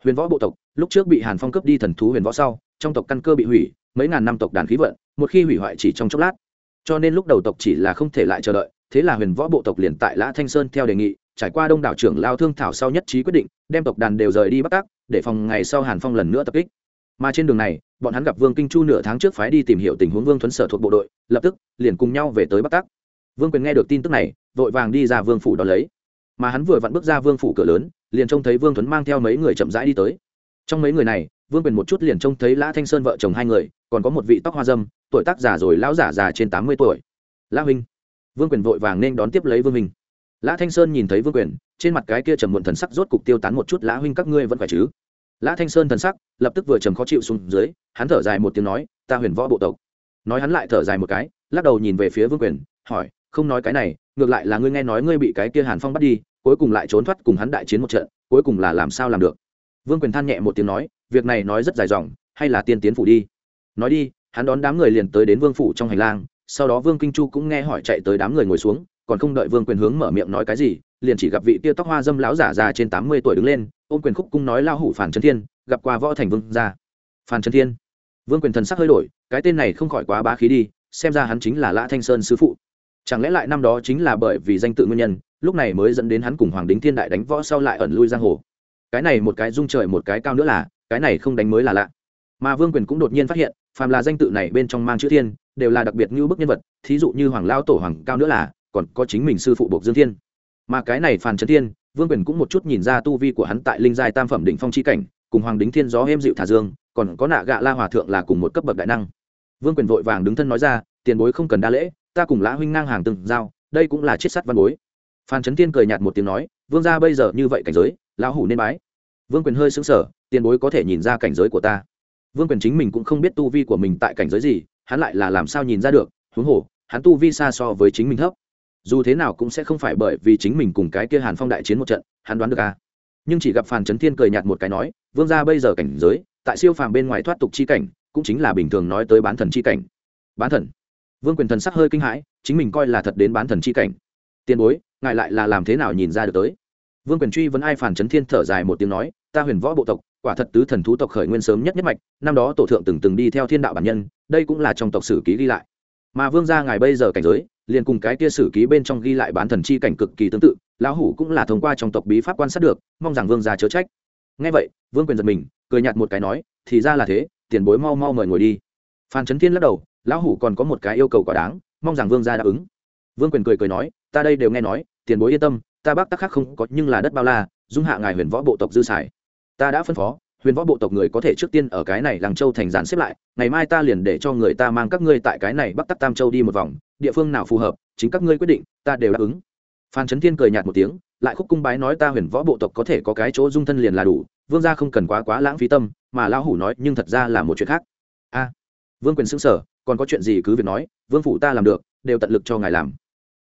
[SPEAKER 1] Huyền võ bộ tộc, lúc trước bị hàn phong cướp đi thần thú huyền võ sau, trong tộc căn cơ bị hủy, mấy ngàn năm tộc đàn khí vận, một khi hủy hoại chỉ trong chốc lát. Cho nên lúc đầu tộc chỉ là không thể lại chờ đợi, thế là huyền võ bộ tộc liền tại lã thanh sơn theo đề nghị, trải qua đông đảo trưởng lao thương thảo sau nhất trí quyết định, đem tộc đàn đều rời đi bắc tác để phòng ngày sau hàn phong lần nữa tập kích. Mà trên đường này, bọn hắn gặp vương kinh chu nửa tháng trước phái đi tìm hiểu tình huống vương thuấn sở thuộc bộ đội, lập tức liền cùng nhau về tới bắc tác vương quyền nghe được tin tức này, vội vàng đi ra vương phủ đón lấy mà hắn vừa vặn bước ra vương phủ cửa lớn, liền trông thấy vương tuấn mang theo mấy người chậm rãi đi tới. Trong mấy người này, vương quyền một chút liền trông thấy lã thanh sơn vợ chồng hai người, còn có một vị tóc hoa dâm, tuổi tác già rồi lão giả già trên tám mươi tuổi. Lã huynh. Vương quyền vội vàng nên đón tiếp lấy vương minh lã thanh sơn nhìn thấy vương quyền, trên mặt cái kia trầm muộn thần sắc rốt cục tiêu tán một chút, lã huynh các ngươi vẫn phải chứ? Lã thanh sơn thần sắc lập tức vừa trầm khó chịu xuống dưới, hắn thở dài một tiếng nói, ta huyền võ bộ tộc. Nói hắn lại thở dài một cái, lắc đầu nhìn về phía vương quyền, hỏi, không nói cái này ngược lại là ngươi nghe nói ngươi bị cái kia hàn phong bắt đi, cuối cùng lại trốn thoát cùng hắn đại chiến một trận, cuối cùng là làm sao làm được? Vương quyền than nhẹ một tiếng nói, việc này nói rất dài dòng, hay là tiên tiến phủ đi. Nói đi, hắn đón đám người liền tới đến vương phủ trong hành lang, sau đó vương kinh chu cũng nghe hỏi chạy tới đám người ngồi xuống, còn không đợi vương quyền hướng mở miệng nói cái gì, liền chỉ gặp vị tia tóc hoa dâm lão giả già trên tám mươi tuổi đứng lên, ôm quyền khúc cung nói lao hủ phản trấn thiên, gặp qua võ thành vương ra phản trấn thiên. Vương quyền thần sắc hơi đổi, cái tên này không khỏi quá bá khí đi, xem ra hắn chính là lã thanh sơn sứ phụ chẳng lẽ lại năm đó chính là bởi vì danh tự nguyên nhân, lúc này mới dẫn đến hắn cùng hoàng đính thiên đại đánh võ sau lại ẩn lui giang hồ? Cái này một cái dung trời một cái cao nữa là, cái này không đánh mới là lạ. Mà vương quyền cũng đột nhiên phát hiện, phàm là danh tự này bên trong mang chữ thiên, đều là đặc biệt như bức nhân vật, thí dụ như hoàng lao tổ hoàng cao nữa là, còn có chính mình sư phụ bộc dương thiên. Mà cái này phàn trấn thiên, vương quyền cũng một chút nhìn ra tu vi của hắn tại linh giai tam phẩm đỉnh phong chi cảnh, cùng hoàng đính thiên gió êm dịu thả dương, còn có nạ gạ la hòa thượng là cùng một cấp bậc đại năng. Vương quyền vội vàng đứng thân nói ra, tiền bối không cần đa lễ ta cùng lã huynh ngang hàng từng giao, đây cũng là chiết sắt văn bối. Phan trấn thiên cười nhạt một tiếng nói, vương gia bây giờ như vậy cảnh giới, lão hủ nên bái. Vương quyền hơi xứng sở tiền bối có thể nhìn ra cảnh giới của ta. Vương quyền chính mình cũng không biết tu vi của mình tại cảnh giới gì, hắn lại là làm sao nhìn ra được, huống hồ, hắn tu vi xa so với chính mình thấp. Dù thế nào cũng sẽ không phải bởi vì chính mình cùng cái kia hàn phong đại chiến một trận, hắn đoán được à. nhưng chỉ gặp phàn trấn thiên cười nhạt một cái nói, vương gia bây giờ cảnh giới, tại siêu phàm bên ngoài thoát tục chi cảnh, cũng chính là bình thường nói tới bán thần chi cảnh. Bán thần? Vương quyền thần sắc hơi kinh hãi, chính mình coi là thật đến bán thần chi cảnh. Tiền bối, ngài lại là làm thế nào nhìn ra được tới? Vương quyền truy vấn ai phản chấn thiên thở dài một tiếng nói, ta huyền võ bộ tộc, quả thật tứ thần thú tộc khởi nguyên sớm nhất nhất mạch, năm đó tổ thượng từng từng đi theo thiên đạo bản nhân, đây cũng là trong tộc sử ký ghi lại. Mà vương gia ngài bây giờ cảnh giới, liền cùng cái kia sử ký bên trong ghi lại bán thần chi cảnh cực kỳ tương tự, lão hủ cũng là thông qua trong tộc bí pháp quan sát được, mong rằng vương gia chớ trách. Ngay vậy, vương quyền giật mình, cười nhạt một cái nói, thì ra là thế, tiền bối mau mau mời ngồi đi. Phan trấn thiên lắc đầu lão hủ còn có một cái yêu cầu quả đáng, mong rằng vương gia đáp ứng. Vương quyền cười cười nói, ta đây đều nghe nói, tiền bối yên tâm, ta bác tắc khác không có, nhưng là đất bao la, dung hạ ngài huyền võ bộ tộc dư xài. Ta đã phân phó, huyền võ bộ tộc người có thể trước tiên ở cái này làng châu thành giàn xếp lại, ngày mai ta liền để cho người ta mang các ngươi tại cái này bắc tắc tam châu đi một vòng, địa phương nào phù hợp, chính các ngươi quyết định, ta đều đáp ứng. Phan trấn thiên cười nhạt một tiếng, lại khúc cung bái nói ta huyền võ bộ tộc có thể có cái chỗ dung thân liền là đủ, vương gia không cần quá quá lãng phí tâm, mà lão hủ nói nhưng thật ra là một chuyện khác. A. Vương quyền xưng sở còn có chuyện gì cứ việc nói, vương phủ ta làm được, đều tận lực cho ngài làm.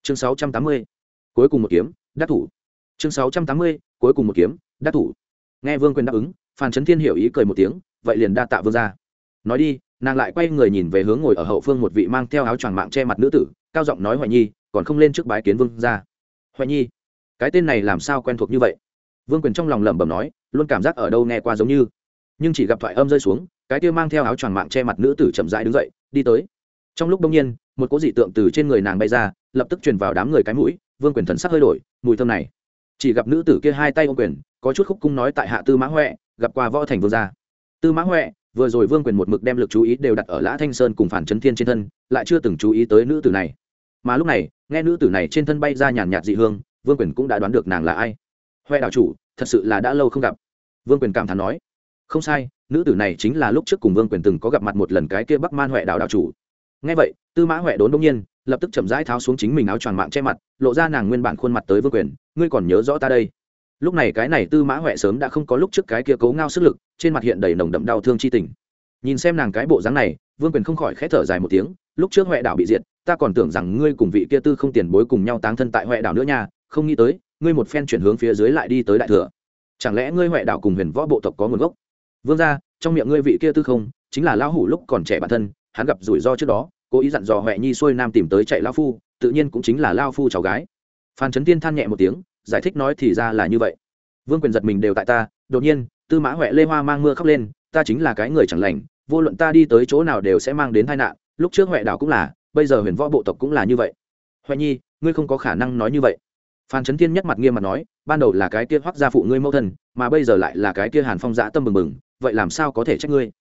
[SPEAKER 1] Chương sáu trăm tám mươi, cuối cùng một kiếm, đắc thủ. Chương sáu trăm tám mươi, cuối cùng một kiếm, đắc thủ. Nghe vương quyền đáp ứng, phan trấn thiên hiểu ý cười một tiếng, vậy liền đa tạ vương gia. Nói đi, nàng lại quay người nhìn về hướng ngồi ở hậu phương một vị mang theo áo choàng mạng che mặt nữ tử, cao giọng nói hoài nhi, còn không lên trước bái kiến vương gia. Hoài nhi, cái tên này làm sao quen thuộc như vậy? Vương quyền trong lòng lẩm bẩm nói, luôn cảm giác ở đâu nghe qua giống như nhưng chỉ gặp thoại âm rơi xuống, cái kia mang theo áo choàng mạng che mặt nữ tử chậm rãi đứng dậy, đi tới. Trong lúc đông nhiên, một cỗ dị tượng từ trên người nàng bay ra, lập tức truyền vào đám người cái mũi, vương quyền thần sắc hơi đổi, mùi thơm này. Chỉ gặp nữ tử kia hai tay ô quyền, có chút khúc cung nói tại hạ tư mã huệ, gặp qua võ thành vương gia. Tư mã huệ, vừa rồi vương quyền một mực đem lực chú ý đều đặt ở lã thanh sơn cùng phản chấn thiên trên thân, lại chưa từng chú ý tới nữ tử này. Mà lúc này, nghe nữ tử này trên thân bay ra nhàn nhạt dị hương, vương quyền cũng đã đoán được nàng là ai. Huệ đạo chủ, thật sự là đã lâu không gặp. Vương quyền cảm thán nói không sai, nữ tử này chính là lúc trước cùng vương quyền từng có gặp mặt một lần cái kia bắc man huệ đạo đạo chủ. Ngay vậy, tư mã huệ đốn đông nhiên, lập tức chậm rãi tháo xuống chính mình áo choàng mạng che mặt, lộ ra nàng nguyên bản khuôn mặt tới vương quyền, ngươi còn nhớ rõ ta đây? Lúc này cái này tư mã huệ sớm đã không có lúc trước cái kia cố ngao sức lực, trên mặt hiện đầy nồng đậm đau thương chi tình. Nhìn xem nàng cái bộ dáng này, vương quyền không khỏi khẽ thở dài một tiếng, lúc trước huệ đảo bị diệt, ta còn tưởng rằng ngươi cùng vị kia tư không tiền bối cùng nhau táng thân tại huệ đảo nữa nha, không nghĩ tới, ngươi một phen chuyển hướng phía dưới lại đi tới đại thừa. Chẳng lẽ ngươi huệ đảo cùng huyền võ bộ tộc có nguồn gốc? Vương ra, trong miệng ngươi vị kia tư không, chính là lão hủ lúc còn trẻ bản thân, hắn gặp rủi ro trước đó, cố ý dặn dò huệ nhi xuôi nam tìm tới chạy lao phu, tự nhiên cũng chính là lao phu cháu gái. Phan trấn tiên than nhẹ một tiếng, giải thích nói thì ra là như vậy. Vương quyền giật mình đều tại ta, đột nhiên, tư mã huệ lê hoa mang mưa khóc lên, ta chính là cái người chẳng lành, vô luận ta đi tới chỗ nào đều sẽ mang đến tai nạn, lúc trước huệ đảo cũng là, bây giờ huyền võ bộ tộc cũng là như vậy. Huệ nhi, ngươi không có khả năng nói như vậy. Phan trấn tiên nhắc mặt nghiêm mặt nói, ban đầu là cái kia hoắc gia phụ ngươi mẫu thân, mà bây giờ lại là cái kia hàn phong dã tâm bừng bừng vậy làm sao có thể trách ngươi?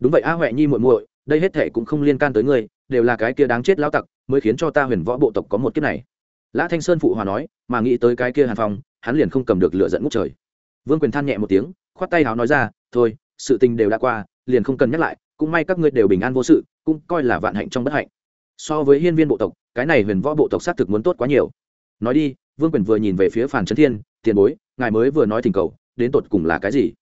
[SPEAKER 1] Đúng vậy, a huệ nhi muội muội, đây hết thể cũng không liên can tới ngươi, đều là cái kia đáng chết lao tặc, mới khiến cho ta huyền võ bộ tộc có một kiếp này. Lã thanh sơn phụ hòa nói, mà nghĩ tới cái kia hàn phong, hắn liền không cầm được lửa giận ngút trời. Vương quyền than nhẹ một tiếng, khoát tay háo nói ra, thôi, sự tình đều đã qua, liền không cần nhắc lại, cũng may các ngươi đều bình an vô sự, cũng coi là vạn hạnh trong bất hạnh. So với hiên viên bộ tộc, cái này huyền võ bộ tộc xác thực muốn tốt quá nhiều. Nói đi, vương quyền vừa nhìn về phía phàn trấn thiên, tiền bối, ngài mới vừa nói thỉnh cầu, đến tột cùng là cái gì?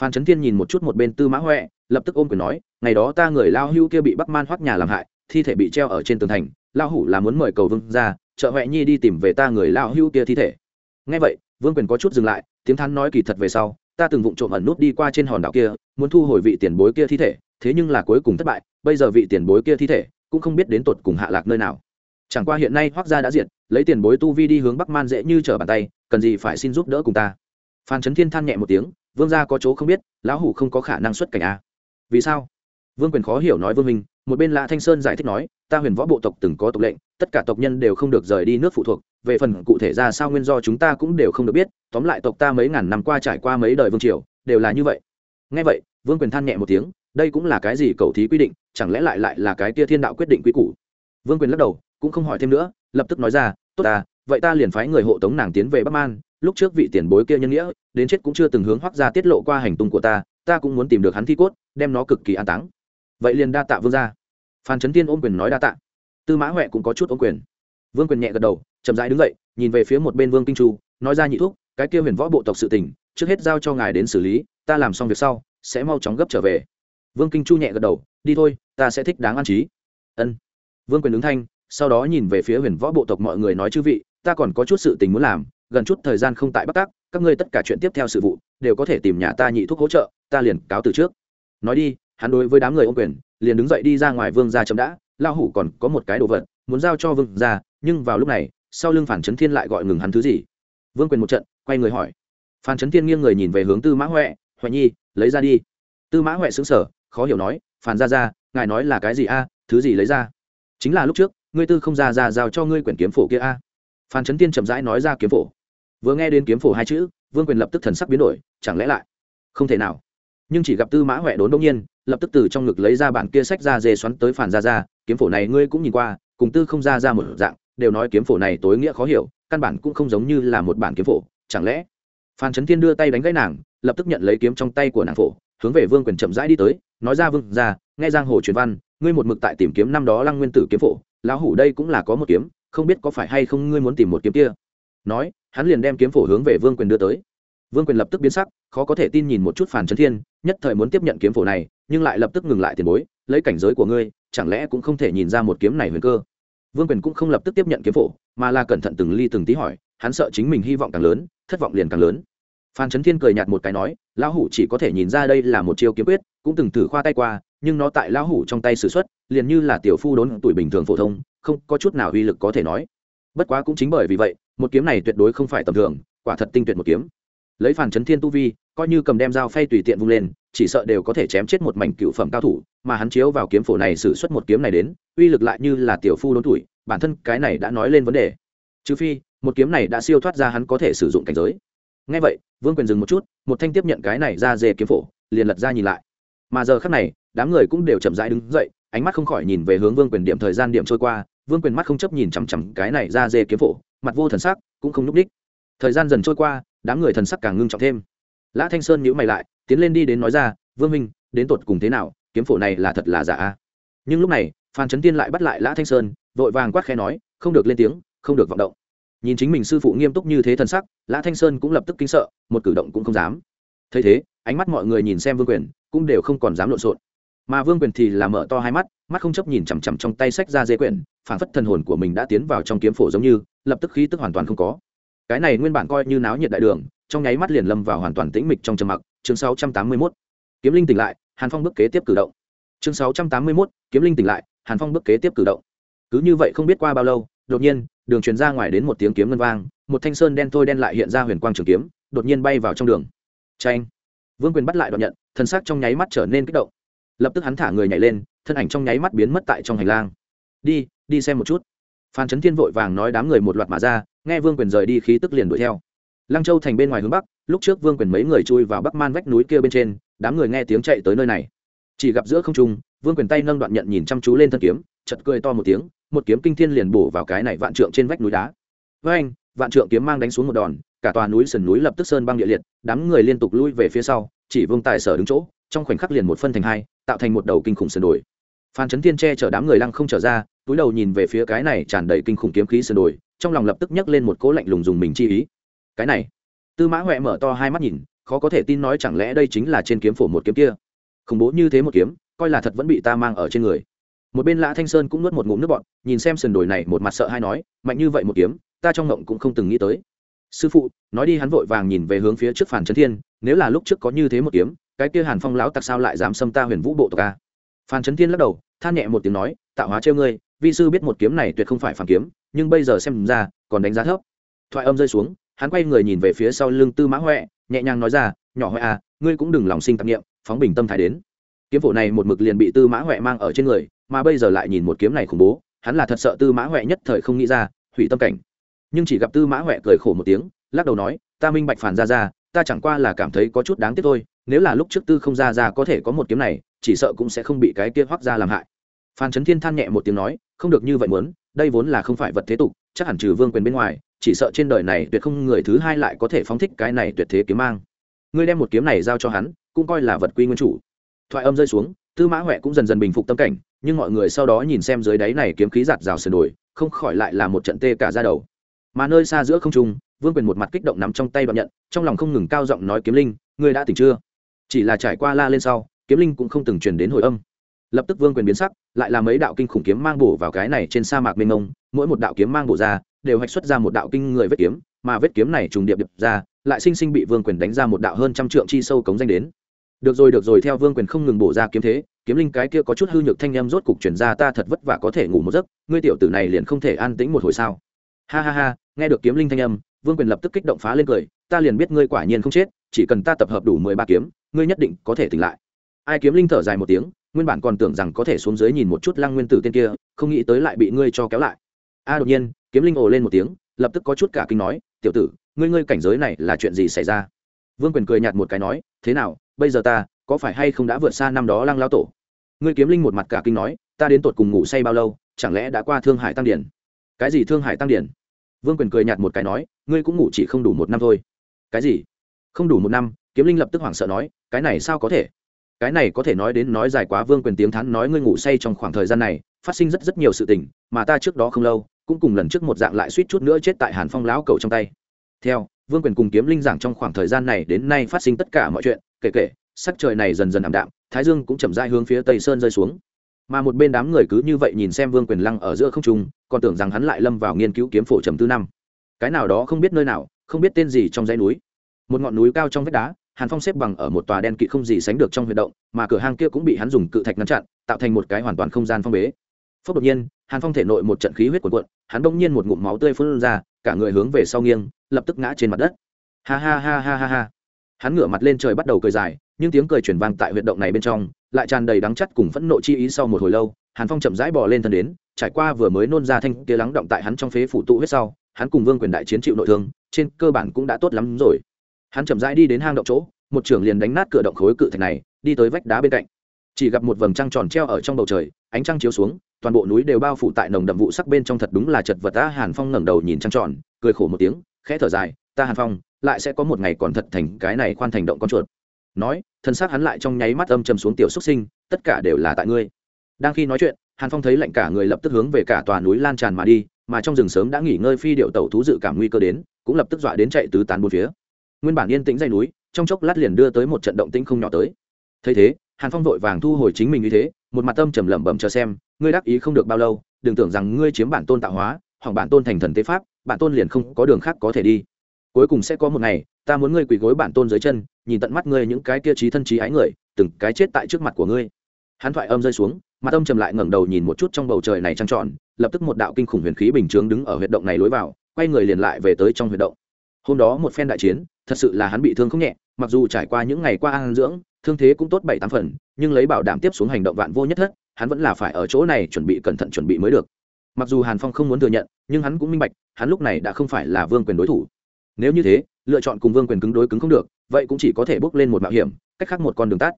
[SPEAKER 1] Phan trấn thiên nhìn một chút một bên tư mã huệ lập tức ôm quyền nói, ngày đó ta người lao hưu kia bị bắc man hoắc nhà làm hại, thi thể bị treo ở trên tường thành lao hủ là muốn mời cầu vương ra chợ huệ nhi đi tìm về ta người lao hưu kia thi thể. Ngay vậy, vương quyền có chút dừng lại, tiếng thắn nói kỳ thật về sau, ta từng vụng trộm ẩn nút đi qua trên hòn đảo kia, muốn thu hồi vị tiền bối kia thi thể, thế nhưng là cuối cùng thất bại, bây giờ vị tiền bối kia thi thể, cũng không biết đến tột cùng hạ lạc nơi nào. Chẳng qua hiện nay hoác gia đã diệt, lấy tiền bối tu vi đi hướng bắc man dễ như trở bàn tay, cần gì phải xin giúp đỡ cùng ta? Phan trấn thiên than nhẹ một tiếng vương gia có chỗ không biết, lão hủ không có khả năng xuất cảnh a vì sao? Vương quyền khó hiểu nói vương minh một bên lạ thanh sơn giải thích nói, ta huyền võ bộ tộc từng có tộc lệnh, tất cả tộc nhân đều không được rời đi nước phụ thuộc, về phần cụ thể ra sao nguyên do chúng ta cũng đều không được biết, tóm lại tộc ta mấy ngàn năm qua trải qua mấy đời vương triều, đều là như vậy. Ngay vậy, vương quyền than nhẹ một tiếng, đây cũng là cái gì cầu thí quy định, chẳng lẽ lại lại là cái tia thiên đạo quyết định quy củ? Vương quyền lắc đầu, cũng không hỏi thêm nữa, lập tức nói ra, tốt ta, vậy ta liền phái người hộ tống nàng tiến về bắc man lúc trước vị tiền bối kia nhân nghĩa, đến chết cũng chưa từng hướng hoác ra tiết lộ qua hành tung của ta ta cũng muốn tìm được hắn thi cốt, đem nó cực kỳ an táng. Vậy liền đa tạ vương gia. Phan trấn tiên ôm quyền nói đa tạ. Tư mã huệ cũng có chút ôm quyền. Vương quyền nhẹ gật đầu, chậm rãi đứng dậy, nhìn về phía một bên vương kinh chu, nói ra nhị thúc, cái kia huyền võ bộ tộc sự tình, trước hết giao cho ngài đến xử lý, ta làm xong việc sau, sẽ mau chóng gấp trở về. Vương kinh chu nhẹ gật đầu, đi thôi, ta sẽ thích đáng an trí. Ân. Vương quyền ứng thanh, sau đó nhìn về phía huyền võ bộ tộc mọi người nói chư vị, ta còn có chút sự tình muốn làm gần chút thời gian không tại bắc tác các ngươi tất cả chuyện tiếp theo sự vụ, đều có thể tìm nhà ta nhị thuốc hỗ trợ, ta liền cáo từ trước. Nói đi, hắn đối với đám người ô quyền, liền đứng dậy đi ra ngoài vương gia chậm đã lao hủ còn có một cái đồ vật muốn giao cho vương gia, nhưng vào lúc này, sau lưng phản chấn thiên lại gọi ngừng hắn thứ gì? Vương quyền một trận, quay người hỏi. Phan chấn thiên nghiêng người nhìn về hướng tư mã huệ huệ nhi, lấy ra đi. Tư mã huệ xứng sở khó hiểu nói, phản ra ra, ngài nói là cái gì a? Thứ gì lấy ra? Chính là lúc trước, ngươi tư không ra ra giao cho ngươi quyển kiếm phổ kia a. Phan chấn tiên chậm rãi nói ra kiếm phổ vừa nghe đến kiếm phổ hai chữ, vương quyền lập tức thần sắc biến đổi, chẳng lẽ lại không thể nào? Nhưng chỉ gặp tư mã huệ đốn đông nhiên, lập tức từ trong ngực lấy ra bản kia sách ra dê xoắn tới phản ra ra, kiếm phổ này ngươi cũng nhìn qua, cùng tư không ra ra một dạng, đều nói kiếm phổ này tối nghĩa khó hiểu, căn bản cũng không giống như là một bản kiếm phổ, chẳng lẽ? Phan trấn thiên đưa tay đánh gãy nàng, lập tức nhận lấy kiếm trong tay của nàng phổ, hướng về vương quyền chậm rãi đi tới, nói ra vương ra, nghe giang hồ truyền văn, ngươi một mực tại tìm kiếm năm đó lăng nguyên tử kiếm phổ, lão hủ đây cũng là có một kiếm, không biết có phải hay không ngươi muốn tìm một kiếm kia? Nói, hắn liền đem kiếm phổ hướng về vương quyền đưa tới. Vương quyền lập tức biến sắc, khó có thể tin nhìn một chút phản trấn thiên, nhất thời muốn tiếp nhận kiếm phổ này, nhưng lại lập tức ngừng lại tiền bối, lấy cảnh giới của ngươi, chẳng lẽ cũng không thể nhìn ra một kiếm này huyền cơ? Vương quyền cũng không lập tức tiếp nhận kiếm phổ, mà là cẩn thận từng ly từng tí hỏi, hắn sợ chính mình hy vọng càng lớn, thất vọng liền càng lớn. Phan trấn thiên cười nhạt một cái nói, lão hủ chỉ có thể nhìn ra đây là một chiêu kiếm quyết, cũng từng thử khoa tay qua, nhưng nó tại lão hủ trong tay sử xuất, liền như là tiểu phu đốn tuổi bình thường phổ thông, không có chút nào uy lực có thể nói. Bất quá cũng chính bởi vì vậy một kiếm này tuyệt đối không phải tầm thường, quả thật tinh tuyệt một kiếm. Lấy phản chấn thiên tu vi, coi như cầm đem dao phay tùy tiện vung lên, chỉ sợ đều có thể chém chết một mảnh cựu phẩm cao thủ, mà hắn chiếu vào kiếm phổ này xử suất một kiếm này đến, uy lực lại như là tiểu phu đốn tuổi, bản thân cái này đã nói lên vấn đề. Trừ phi, một kiếm này đã siêu thoát ra hắn có thể sử dụng cảnh giới. Ngay vậy, vương quyền dừng một chút, một thanh tiếp nhận cái này ra dề kiếm phổ, liền lật ra nhìn lại. Mà giờ khắc này, đám người cũng đều chậm rãi đứng dậy, ánh mắt không khỏi nhìn về hướng vương quyền điểm thời gian điểm trôi qua, vương quyền mắt không chấp nhìn chằm chằm cái này ra dê kiếm phổ mặt vô thần sắc, cũng không núp đích. Thời gian dần trôi qua, đám người thần sắc càng ngưng trọng thêm. Lã thanh sơn nhíu mày lại, tiến lên đi đến nói ra, vương minh đến tột cùng thế nào? Kiếm phổ này là thật là giả nhưng lúc này, phan trấn tiên lại bắt lại lã thanh sơn, vội vàng quát khẽ nói, không được lên tiếng, không được vọng động. Nhìn chính mình sư phụ nghiêm túc như thế thần sắc, lã thanh sơn cũng lập tức kinh sợ, một cử động cũng không dám. Thấy thế, ánh mắt mọi người nhìn xem vương quyền, cũng đều không còn dám lộn xộn. Mà vương quyền thì là mở to hai mắt mắt không chấp nhìn chằm chằm trong tay sách ra dây quyển phản phất thần hồn của mình đã tiến vào trong kiếm phổ giống như lập tức khí tức hoàn toàn không có. Cái này nguyên bản coi như náo nhiệt đại đường trong nháy mắt liền lâm vào hoàn toàn tĩnh mịch trong trầm mặc. Chương 681. kiếm linh tỉnh lại hàn phong bước kế tiếp cử động. Chương 681, kiếm linh tỉnh lại hàn phong bước kế tiếp cử động. Cứ như vậy không biết qua bao lâu đột nhiên đường truyền ra ngoài đến một tiếng kiếm ngân vang một thanh sơn đen thôi đen lại hiện ra huyền quang trường kiếm đột nhiên bay vào trong đường. Tranh vương quyền bắt lại đoạn nhận thân xác trong nháy mắt trở nên kích động. Lập tức hắn thả người nhảy lên thân ảnh trong nháy mắt biến mất tại trong hành lang. Đi đi xem một chút phan trấn thiên vội vàng nói đám người một loạt mà ra, nghe vương quyền rời đi khí tức liền đuổi theo. Lăng châu thành bên ngoài hướng bắc, lúc trước vương quyền mấy người chui vào bắc man vách núi kia bên trên, đám người nghe tiếng chạy tới nơi này. Chỉ gặp giữa không trung, vương quyền tay nâng đoạn nhận nhìn chăm chú lên thân kiếm chật cười to một tiếng, một kiếm kinh thiên liền bổ vào cái này vạn trượng trên vách núi đá. Với anh vạn trượng kiếm mang đánh xuống một đòn, cả tòa núi sườn núi lập tức sơn băng địa liệt, đám người liên tục lui về phía sau, chỉ vương tài sở đứng chỗ, trong khoảnh khắc liền một phân thành hai, tạo thành một đầu kinh khủng sườn đồi. Phan chấn thiên che chở đám người lăng không trở ra túi đầu nhìn về phía cái này tràn đầy kinh khủng kiếm khí sườn đồi, trong lòng lập tức nhấc lên một cỗ lạnh lùng dùng mình chi ý. Cái này, tư mã huệ mở to hai mắt nhìn, khó có thể tin nói chẳng lẽ đây chính là trên kiếm phổ một kiếm kia. Khủng bố như thế một kiếm, coi là thật vẫn bị ta mang ở trên người. Một bên lã thanh sơn cũng nuốt một ngụm nước bọn nhìn xem sườn đồi này, một mặt sợ hay nói, mạnh như vậy một kiếm, ta trong ngộng cũng không từng nghĩ tới. Sư phụ, nói đi. Hắn vội vàng nhìn về hướng phía trước phản trấn thiên, nếu là lúc trước có như thế một kiếm, cái kia hàn phong lão tặc sao lại dám xâm ta huyền vũ bộ tộc a? Phản trấn thiên lắc đầu, than nhẹ một tiếng nói, tạo hóa trêu ngươi vi sư biết một kiếm này tuyệt không phải phản kiếm, nhưng bây giờ xem ra, còn đánh giá thấp. Thoại âm rơi xuống, hắn quay người nhìn về phía sau lưng tư mã huệ nhẹ nhàng nói ra, nhỏ huệ à ngươi cũng đừng lòng sinh tạp nghiệm phóng bình tâm thái đến. Kiếm phổ này một mực liền bị tư mã huệ mang ở trên người, mà bây giờ lại nhìn một kiếm này khủng bố, hắn là thật sợ tư mã huệ nhất thời không nghĩ ra, hủy tâm cảnh. Nhưng chỉ gặp tư mã huệ cười khổ một tiếng, lắc đầu nói, ta minh bạch phản ra ra, ta chẳng qua là cảm thấy có chút đáng tiếc thôi, nếu là lúc trước tư không ra ra có thể có một kiếm này, chỉ sợ cũng sẽ không bị cái kia hoắc ra làm hại phan trấn thiên than nhẹ một tiếng nói, không được như vậy muốn, đây vốn là không phải vật thế tục, chắc hẳn trừ vương quyền bên ngoài, chỉ sợ trên đời này tuyệt không người thứ hai lại có thể phóng thích cái này tuyệt thế kiếm mang. Ngươi đem một kiếm này giao cho hắn, cũng coi là vật quy nguyên chủ. Thoại âm rơi xuống, tư mã huệ cũng dần dần bình phục tâm cảnh, nhưng mọi người sau đó nhìn xem dưới đáy này kiếm khí giạt rào sườn đồi, không khỏi lại là một trận tê cả ra đầu. Mà nơi xa giữa không trung, vương quyền một mặt kích động nắm trong tay đoạn nhận, trong lòng không ngừng cao giọng nói, kiếm linh, ngươi đã tỉnh chưa? Chỉ là trải qua la lên sau, kiếm linh cũng không từng truyền đến hồi âm lập tức vương quyền biến sắc, lại là mấy đạo kinh khủng kiếm mang bổ vào cái này trên sa mạc mênh mông, mỗi một đạo kiếm mang bổ ra, đều hạch xuất ra một đạo kinh người vết kiếm, mà vết kiếm này trùng điệp điệp ra, lại sinh sinh bị vương quyền đánh ra một đạo hơn trăm trượng chi sâu cống danh đến. Được rồi được rồi, theo vương quyền không ngừng bổ ra kiếm thế, kiếm linh cái kia có chút hư nhược thanh em rốt cục chuyển ra, ta thật vất vả có thể ngủ một giấc, ngươi tiểu tử này liền không thể an tĩnh một hồi sao? Ha ha ha, nghe được kiếm linh thanh âm, vương quyền lập tức kích động phá lên cười, ta liền biết ngươi quả nhiên không chết, chỉ cần ta tập hợp đủ mười ba kiếm, ngươi nhất định có thể tỉnh lại. Ai kiếm linh thở dài một tiếng nguyên bản còn tưởng rằng có thể xuống dưới nhìn một chút lăng nguyên tử tên kia, không nghĩ tới lại bị ngươi cho kéo lại. A, đột nhiên, kiếm linh ồ lên một tiếng, lập tức có chút cả kinh nói, tiểu tử, ngươi ngươi cảnh giới này là chuyện gì xảy ra? Vương quyền cười nhạt một cái nói, thế nào, bây giờ ta, có phải hay không đã vượt xa năm đó lăng lao tổ? Ngươi kiếm linh một mặt cả kinh nói, ta đến tột cùng ngủ say bao lâu, chẳng lẽ đã qua thương hải tăng điển? Cái gì thương hải tăng điển? Vương quyền cười nhạt một cái nói, ngươi cũng ngủ chỉ không đủ một năm thôi. Cái gì? Không đủ một năm, kiếm linh lập tức hoảng sợ nói, cái này sao có thể? Cái này có thể nói đến nói dài quá, vương quyền tiếng thắn nói ngươi ngủ say trong khoảng thời gian này, phát sinh rất rất nhiều sự tình, mà ta trước đó không lâu, cũng cùng lần trước một dạng lại suýt chút nữa chết tại hàn phong lão cầu trong tay. Theo, vương quyền cùng kiếm linh giảng trong khoảng thời gian này đến nay phát sinh tất cả mọi chuyện, kể kể, sắc trời này dần dần ảm đạm, thái dương cũng chậm dai hướng phía tây sơn rơi xuống. Mà một bên đám người cứ như vậy nhìn xem vương quyền lăng ở giữa không trung, còn tưởng rằng hắn lại lâm vào nghiên cứu kiếm phổ trầm tư năm. Cái nào đó không biết nơi nào, không biết tên gì trong dãy núi. Một ngọn núi cao trong vách đá hàn phong xếp bằng ở một tòa đen kỵ không gì sánh được trong huy động, mà cửa hang kia cũng bị hắn dùng cự thạch ngăn chặn, tạo thành một cái hoàn toàn không gian phong bế. Phốc đột nhiên, hàn phong thể nội một trận khí huyết cuộn cuộn, hắn bỗng nhiên một ngụm máu tươi phun ra, cả người hướng về sau nghiêng, lập tức ngã trên mặt đất. Ha ha ha ha ha ha. Hắn ngửa mặt lên trời bắt đầu cười dài, nhưng tiếng cười chuyển vang tại huyệt động này bên trong, lại tràn đầy đắng chắt cùng phẫn nộ chi ý sau một hồi lâu, hàn phong chậm rãi bò lên thân đến, trải qua vừa mới nôn ra thanh kia lắng động tại hắn trong phế phủ tụ huyết sau, hắn cùng vương quyền đại chiến chịu nội thương, trên cơ bản cũng đã tốt lắm rồi hắn chậm rãi đi đến hang động chỗ, một trưởng liền đánh nát cửa động khối cự thạch này, đi tới vách đá bên cạnh. Chỉ gặp một vầng trăng tròn treo ở trong bầu trời, ánh trăng chiếu xuống, toàn bộ núi đều bao phủ tại nồng đậm vụ sắc bên trong thật đúng là chật vật ta hàn phong ngẩng đầu nhìn trăng tròn, cười khổ một tiếng, khẽ thở dài, ta hàn phong, lại sẽ có một ngày còn thật thành cái này khoan thành động con chuột. Nói, thân xác hắn lại trong nháy mắt âm trầm xuống tiểu xuất sinh, tất cả đều là tại ngươi. Đang khi nói chuyện, hàn phong thấy lạnh cả người lập tức hướng về cả tòa núi lan tràn mà đi, mà trong rừng sớm đã nghỉ ngơi phi điệu tẩu thú dự cảm nguy cơ đến, cũng lập tức dọa đến chạy tứ tán bốn phía nguyên bản yên tĩnh dây núi, trong chốc lát liền đưa tới một trận động tĩnh không nhỏ tới. Thấy thế, hàn phong vội vàng thu hồi chính mình như thế, một mặt tâm trầm lẩm bẩm chờ xem, ngươi đắc ý không được bao lâu, đừng tưởng rằng ngươi chiếm bản tôn tạo hóa, hoặc bản tôn thành thần tế pháp, bản tôn liền không có đường khác có thể đi. Cuối cùng sẽ có một ngày, ta muốn ngươi quỳ gối bản tôn dưới chân, nhìn tận mắt ngươi những cái kia trí thân trí ái người, từng cái chết tại trước mặt của ngươi. Hắn thoại âm rơi xuống, mặt âm trầm lại ngẩng đầu nhìn một chút trong bầu trời này trăng tròn, lập tức một đạo kinh khủng huyền khí bình chướng đứng ở huyệt động này lối vào, quay người liền lại về tới trong huyệt động. Hôm đó một phen đại chiến thật sự là hắn bị thương không nhẹ mặc dù trải qua những ngày qua ăn dưỡng thương thế cũng tốt bảy tám phần nhưng lấy bảo đảm tiếp xuống hành động vạn vô nhất thất hắn vẫn là phải ở chỗ này chuẩn bị cẩn thận chuẩn bị mới được. Mặc dù hàn phong không muốn thừa nhận nhưng hắn cũng minh bạch hắn lúc này đã không phải là vương quyền đối thủ. Nếu như thế lựa chọn cùng vương quyền cứng đối cứng không được vậy cũng chỉ có thể bước lên một mạo hiểm cách khác một con đường tắt.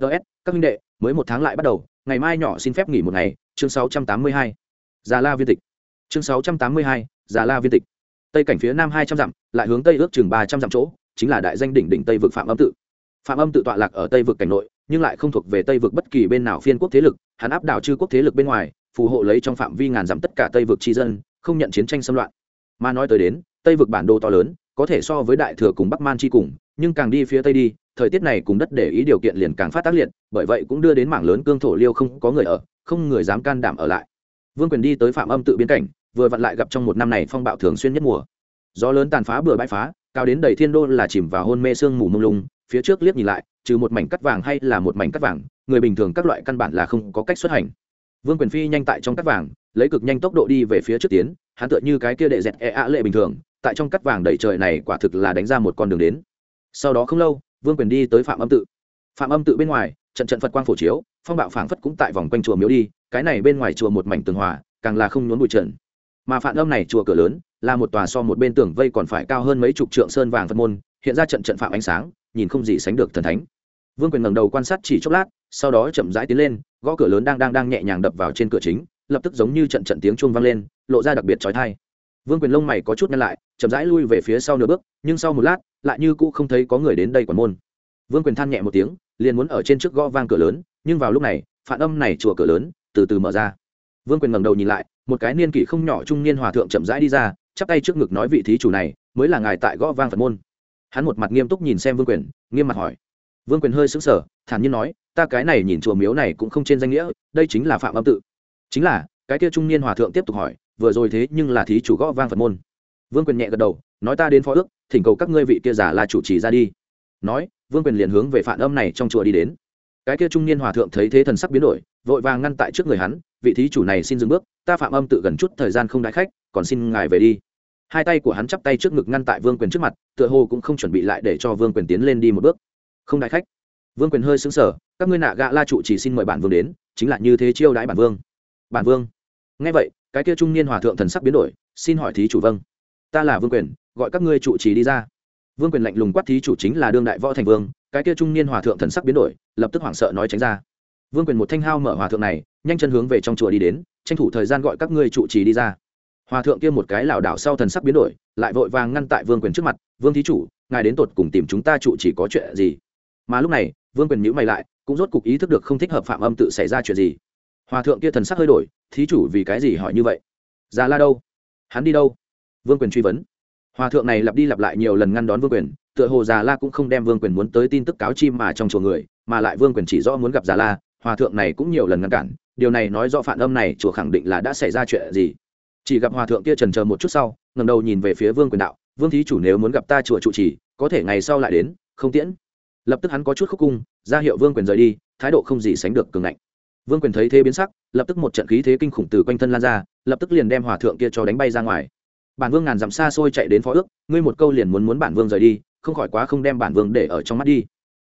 [SPEAKER 1] Ts các minh đệ mới một tháng lại bắt đầu ngày mai nhỏ xin phép nghỉ một ngày chương 682. già la viên tịch. Chương 682, già la viên tịch tây cảnh phía nam hai trăm dặm, lại hướng tây ước chừng ba trăm dặm chỗ, chính là đại danh đỉnh đỉnh tây vực phạm âm tự. Phạm âm tự tọa lạc ở tây vực cảnh nội, nhưng lại không thuộc về tây vực bất kỳ bên nào phiên quốc thế lực, hắn áp đảo chư quốc thế lực bên ngoài, phù hộ lấy trong phạm vi ngàn dặm tất cả tây vực tri dân, không nhận chiến tranh xâm loạn. Mà nói tới đến, tây vực bản đồ to lớn, có thể so với đại thừa cùng bắc man chi cùng, nhưng càng đi phía tây đi, thời tiết này cùng đất để ý điều kiện liền càng phát tác liệt, bởi vậy cũng đưa đến mảng lớn cương thổ liêu không có người ở, không người dám can đảm ở lại. Vương quyền đi tới phạm âm tự biến cảnh vừa vặn lại gặp trong một năm này phong bạo thường xuyên nhất mùa. Gió lớn tàn phá bừa bãi phá, cao đến đầy thiên đô là chìm vào hôn mê sương mù mông lung, phía trước liếc nhìn lại, trừ một mảnh cắt vàng hay là một mảnh cắt vàng, người bình thường các loại căn bản là không có cách xuất hành. Vương quyền phi nhanh tại trong cắt vàng, lấy cực nhanh tốc độ đi về phía trước tiến, hắn tựa như cái kia đệ dẹt e ạ lệ bình thường, tại trong cắt vàng đầy trời này quả thực là đánh ra một con đường đến. Sau đó không lâu, vương quyền đi tới phạm âm tự. Phạm âm tự bên ngoài, trận trận phật quang phổ chiếu, phong bạo phảng phất cũng tại vòng quanh chùa miếu đi, cái này bên ngoài chùa một mảnh tường hòa, càng là không nhốn bụi trần mà phạm âm này chùa cửa lớn, là một tòa so một bên tường vây còn phải cao hơn mấy chục trượng sơn vàng phật môn, hiện ra trận trận phạm ánh sáng, nhìn không gì sánh được thần thánh. Vương quyền ngẩng đầu quan sát chỉ chốc lát, sau đó chậm rãi tiến lên, gõ cửa lớn đang đang đang nhẹ nhàng đập vào trên cửa chính, lập tức giống như trận trận tiếng chuông vang lên, lộ ra đặc biệt trói thai vương quyền lông mày có chút nhăn lại, chậm rãi lui về phía sau nửa bước, nhưng sau một lát, lại như cũ không thấy có người đến đây quản môn. Vương quyền than nhẹ một tiếng, liền muốn ở trên trước gõ vang cửa lớn, nhưng vào lúc này, phản âm này chùa cửa lớn, từ từ mở ra. Vương quyền ngẩng đầu nhìn lại một cái niên kỷ không nhỏ trung niên hòa thượng chậm rãi đi ra, chắp tay trước ngực nói vị thí chủ này, mới là ngài tại gõ vang phật môn. Hắn một mặt nghiêm túc nhìn xem vương quyền, nghiêm mặt hỏi. Vương quyền hơi sững sờ, thản nhiên nói, ta cái này nhìn chùa miếu này cũng không trên danh nghĩa, đây chính là phạm âm tự. Chính là, cái kia trung niên hòa thượng tiếp tục hỏi, vừa rồi thế nhưng là thí chủ gõ vang phật môn. Vương quyền nhẹ gật đầu, nói ta đến phó ước, thỉnh cầu các ngươi vị kia giả là chủ trì ra đi. Nói, vương quyền liền hướng về phản âm này trong chùa đi đến. Cái kia trung niên hòa thượng thấy thế thần sắc biến đổi, vội vàng ngăn tại trước người hắn, vị thí chủ này xin dừng bước ta phạm âm tự gần chút thời gian không đái khách, còn xin ngài về đi. Hai tay của hắn chắp tay trước ngực ngăn tại vương quyền trước mặt, tựa hồ cũng không chuẩn bị lại để cho vương quyền tiến lên đi một bước. Không đái khách. Vương quyền hơi xứng sở các ngươi nạ gạ la trụ chỉ xin mời bản vương đến, chính là như thế chiêu đãi bản vương. Bản vương. Nghe vậy, cái kia trung niên hòa thượng thần sắc biến đổi, xin hỏi thí chủ vâng. Ta là vương quyền, gọi các ngươi trụ trì đi ra. Vương quyền lạnh lùng quát thí chủ chính là đương đại võ thành vương, cái kia trung niên hòa thượng thần sắc biến đổi, lập tức hoảng sợ nói tránh ra vương quyền một thanh hao mở hòa thượng này, nhanh chân hướng về trong chùa đi đến, tranh thủ thời gian gọi các ngươi trụ trì đi ra. Hòa thượng kia một cái lảo đảo sau thần sắc biến đổi, lại vội vàng ngăn tại vương quyền trước mặt, vương thí chủ, ngài đến tột cùng tìm chúng ta trụ chỉ có chuyện gì? Mà lúc này, vương quyền nhữ mày lại, cũng rốt cục ý thức được không thích hợp phạm âm tự xảy ra chuyện gì. Hòa thượng kia thần sắc hơi đổi, thí chủ, vì cái gì hỏi như vậy? Già la đâu? Hắn đi đâu? Vương quyền truy vấn. Hòa thượng này lặp đi lặp lại nhiều lần ngăn đón vương quyền, tựa hồ già la cũng không đem vương quyền muốn tới tin tức cáo chim mà trong chùa người, mà lại vương quyền chỉ rõ muốn gặp già la hòa thượng này cũng nhiều lần ngăn cản, điều này nói rõ phản âm này, chùa khẳng định là đã xảy ra chuyện gì. Chỉ gặp hòa thượng kia trần chờ một chút sau ngầm đầu nhìn về phía vương quyền đạo, vương thí chủ nếu muốn gặp ta chùa trụ trì, có thể ngày sau lại đến, không tiễn. Lập tức hắn có chút khúc cung, ra hiệu vương quyền rời đi, thái độ không gì sánh được cường ngạnh. Vương quyền thấy thế biến sắc, lập tức một trận khí thế kinh khủng từ quanh thân lan ra, lập tức liền đem hòa thượng kia cho đánh bay ra ngoài. Bản vương ngàn dặm xa xôi chạy đến phó ước, ngươi một câu liền muốn muốn bản vương rời đi, không khỏi quá không đem bản vương để ở trong mắt đi.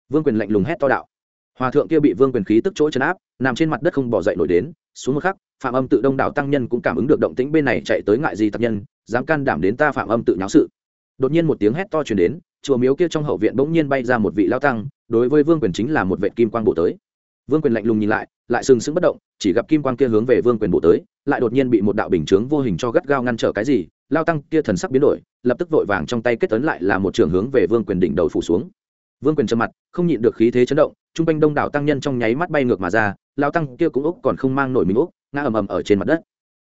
[SPEAKER 1] Vương quyền lạnh lùng hét to đạo hòa thượng kia bị vương quyền khí tức chỗ chấn áp, nằm trên mặt đất không bỏ dậy nổi đến, xuống một khắc, phạm âm tự đông đảo tăng nhân cũng cảm ứng được động tĩnh bên này chạy tới ngại gì tập nhân, dám can đảm đến ta phạm âm tự nháo sự. Đột nhiên một tiếng hét to chuyển đến, chùa miếu kia trong hậu viện bỗng nhiên bay ra một vị lao tăng, đối với vương quyền chính là một vệ kim quang bộ tới. Vương quyền lạnh lùng nhìn lại lại sừng sững bất động, chỉ gặp kim quang kia hướng về vương quyền bộ tới, lại đột nhiên bị một đạo bình chướng vô hình cho gắt gao ngăn trở cái gì, lao tăng kia thần sắc biến đổi, lập tức vội vàng trong tay kết tấn lại là một trường hướng về vương quyền đỉnh đầu phủ xuống. Vương quyền trầm mặt, không nhịn được khí thế chấn động Trung quanh đông đảo tăng nhân trong nháy mắt bay ngược mà ra lao tăng kia cũng úc còn không mang nổi mình úc, ngã ầm ầm ở trên mặt đất.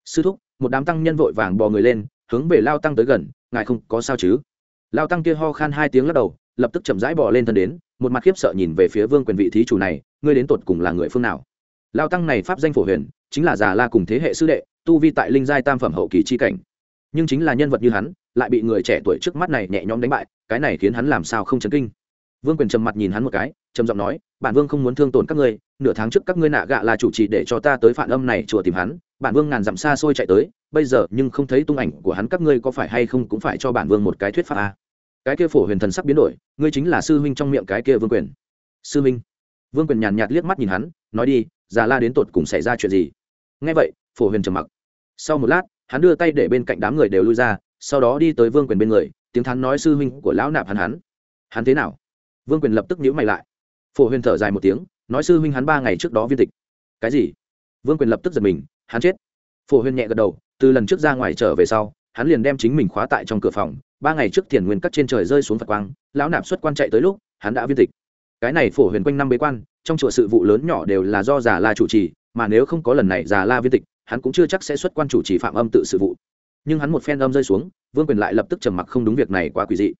[SPEAKER 1] Sư thúc, một đám tăng nhân vội vàng bò người lên, hướng về lao tăng tới gần, ngài không có sao chứ? Lao tăng kia ho khan hai tiếng lắc đầu, lập tức chậm rãi bò lên thân đến, một mặt khiếp sợ nhìn về phía vương quyền vị thí chủ này, ngươi đến tột cùng là người phương nào? Lao tăng này pháp danh phổ huyền, chính là già la cùng thế hệ sư đệ, tu vi tại linh giai tam phẩm hậu kỳ c h i cảnh. Nhưng chính là nhân vật như hắn, lại bị người trẻ tuổi trước mắt này nhẹ nhõm đánh bại, cái này khiến hắn làm sao không chấn kinh? Vương quyền trầm mặt nhìn hắn một cái, trầm giọng nói, bản vương không muốn thương tổn các ngươi, nửa tháng trước các ngươi nạ gạ là chủ trì để cho ta tới phản âm này chùa tìm hắn, bản vương ngàn dặm xa xôi chạy tới, bây giờ nhưng không thấy tung ảnh của hắn các ngươi có phải hay không cũng phải cho bản vương một cái thuyết pháp a cái kia phổ huyền thần sắc biến đổi, ngươi chính là sư huynh trong miệng cái kia vương quyền. Sư huynh? Vương quyền nhàn nhạt liếc mắt nhìn hắn, nói đi, già la đến tột cùng xảy ra chuyện gì? Nghe vậy, phổ huyền trầm mặc. Sau một lát, hắn đưa tay để bên cạnh đám người đều lui ra, sau đó đi tới vương quyền bên người, tiếng thắn nói sư huynh của lão nạp hắn hắn. Hắn thế nào? Vương quyền lập tức nhíu mày lại. Phổ huyền thở dài một tiếng, nói sư huynh hắn ba ngày trước đó viên tịch. Cái gì? Vương quyền lập tức giật mình, hắn chết. Phổ huyền nhẹ gật đầu, từ lần trước ra ngoài trở về sau, hắn liền đem chính mình khóa tại trong cửa phòng, ba ngày trước thiền nguyên cắt trên trời rơi xuống phật quang, lão nạp xuất quan chạy tới lúc, hắn đã viên tịch. Cái này phổ huyền quanh năm bế quan, trong chùa sự vụ lớn nhỏ đều là do già la chủ trì, mà nếu không có lần này già la viên tịch, hắn cũng chưa chắc sẽ xuất quan chủ trì phạm âm tự sự vụ. Nhưng hắn một phen âm rơi xuống, vương quyền lại lập tức trầm mặc không đúng việc này quá quỷ dị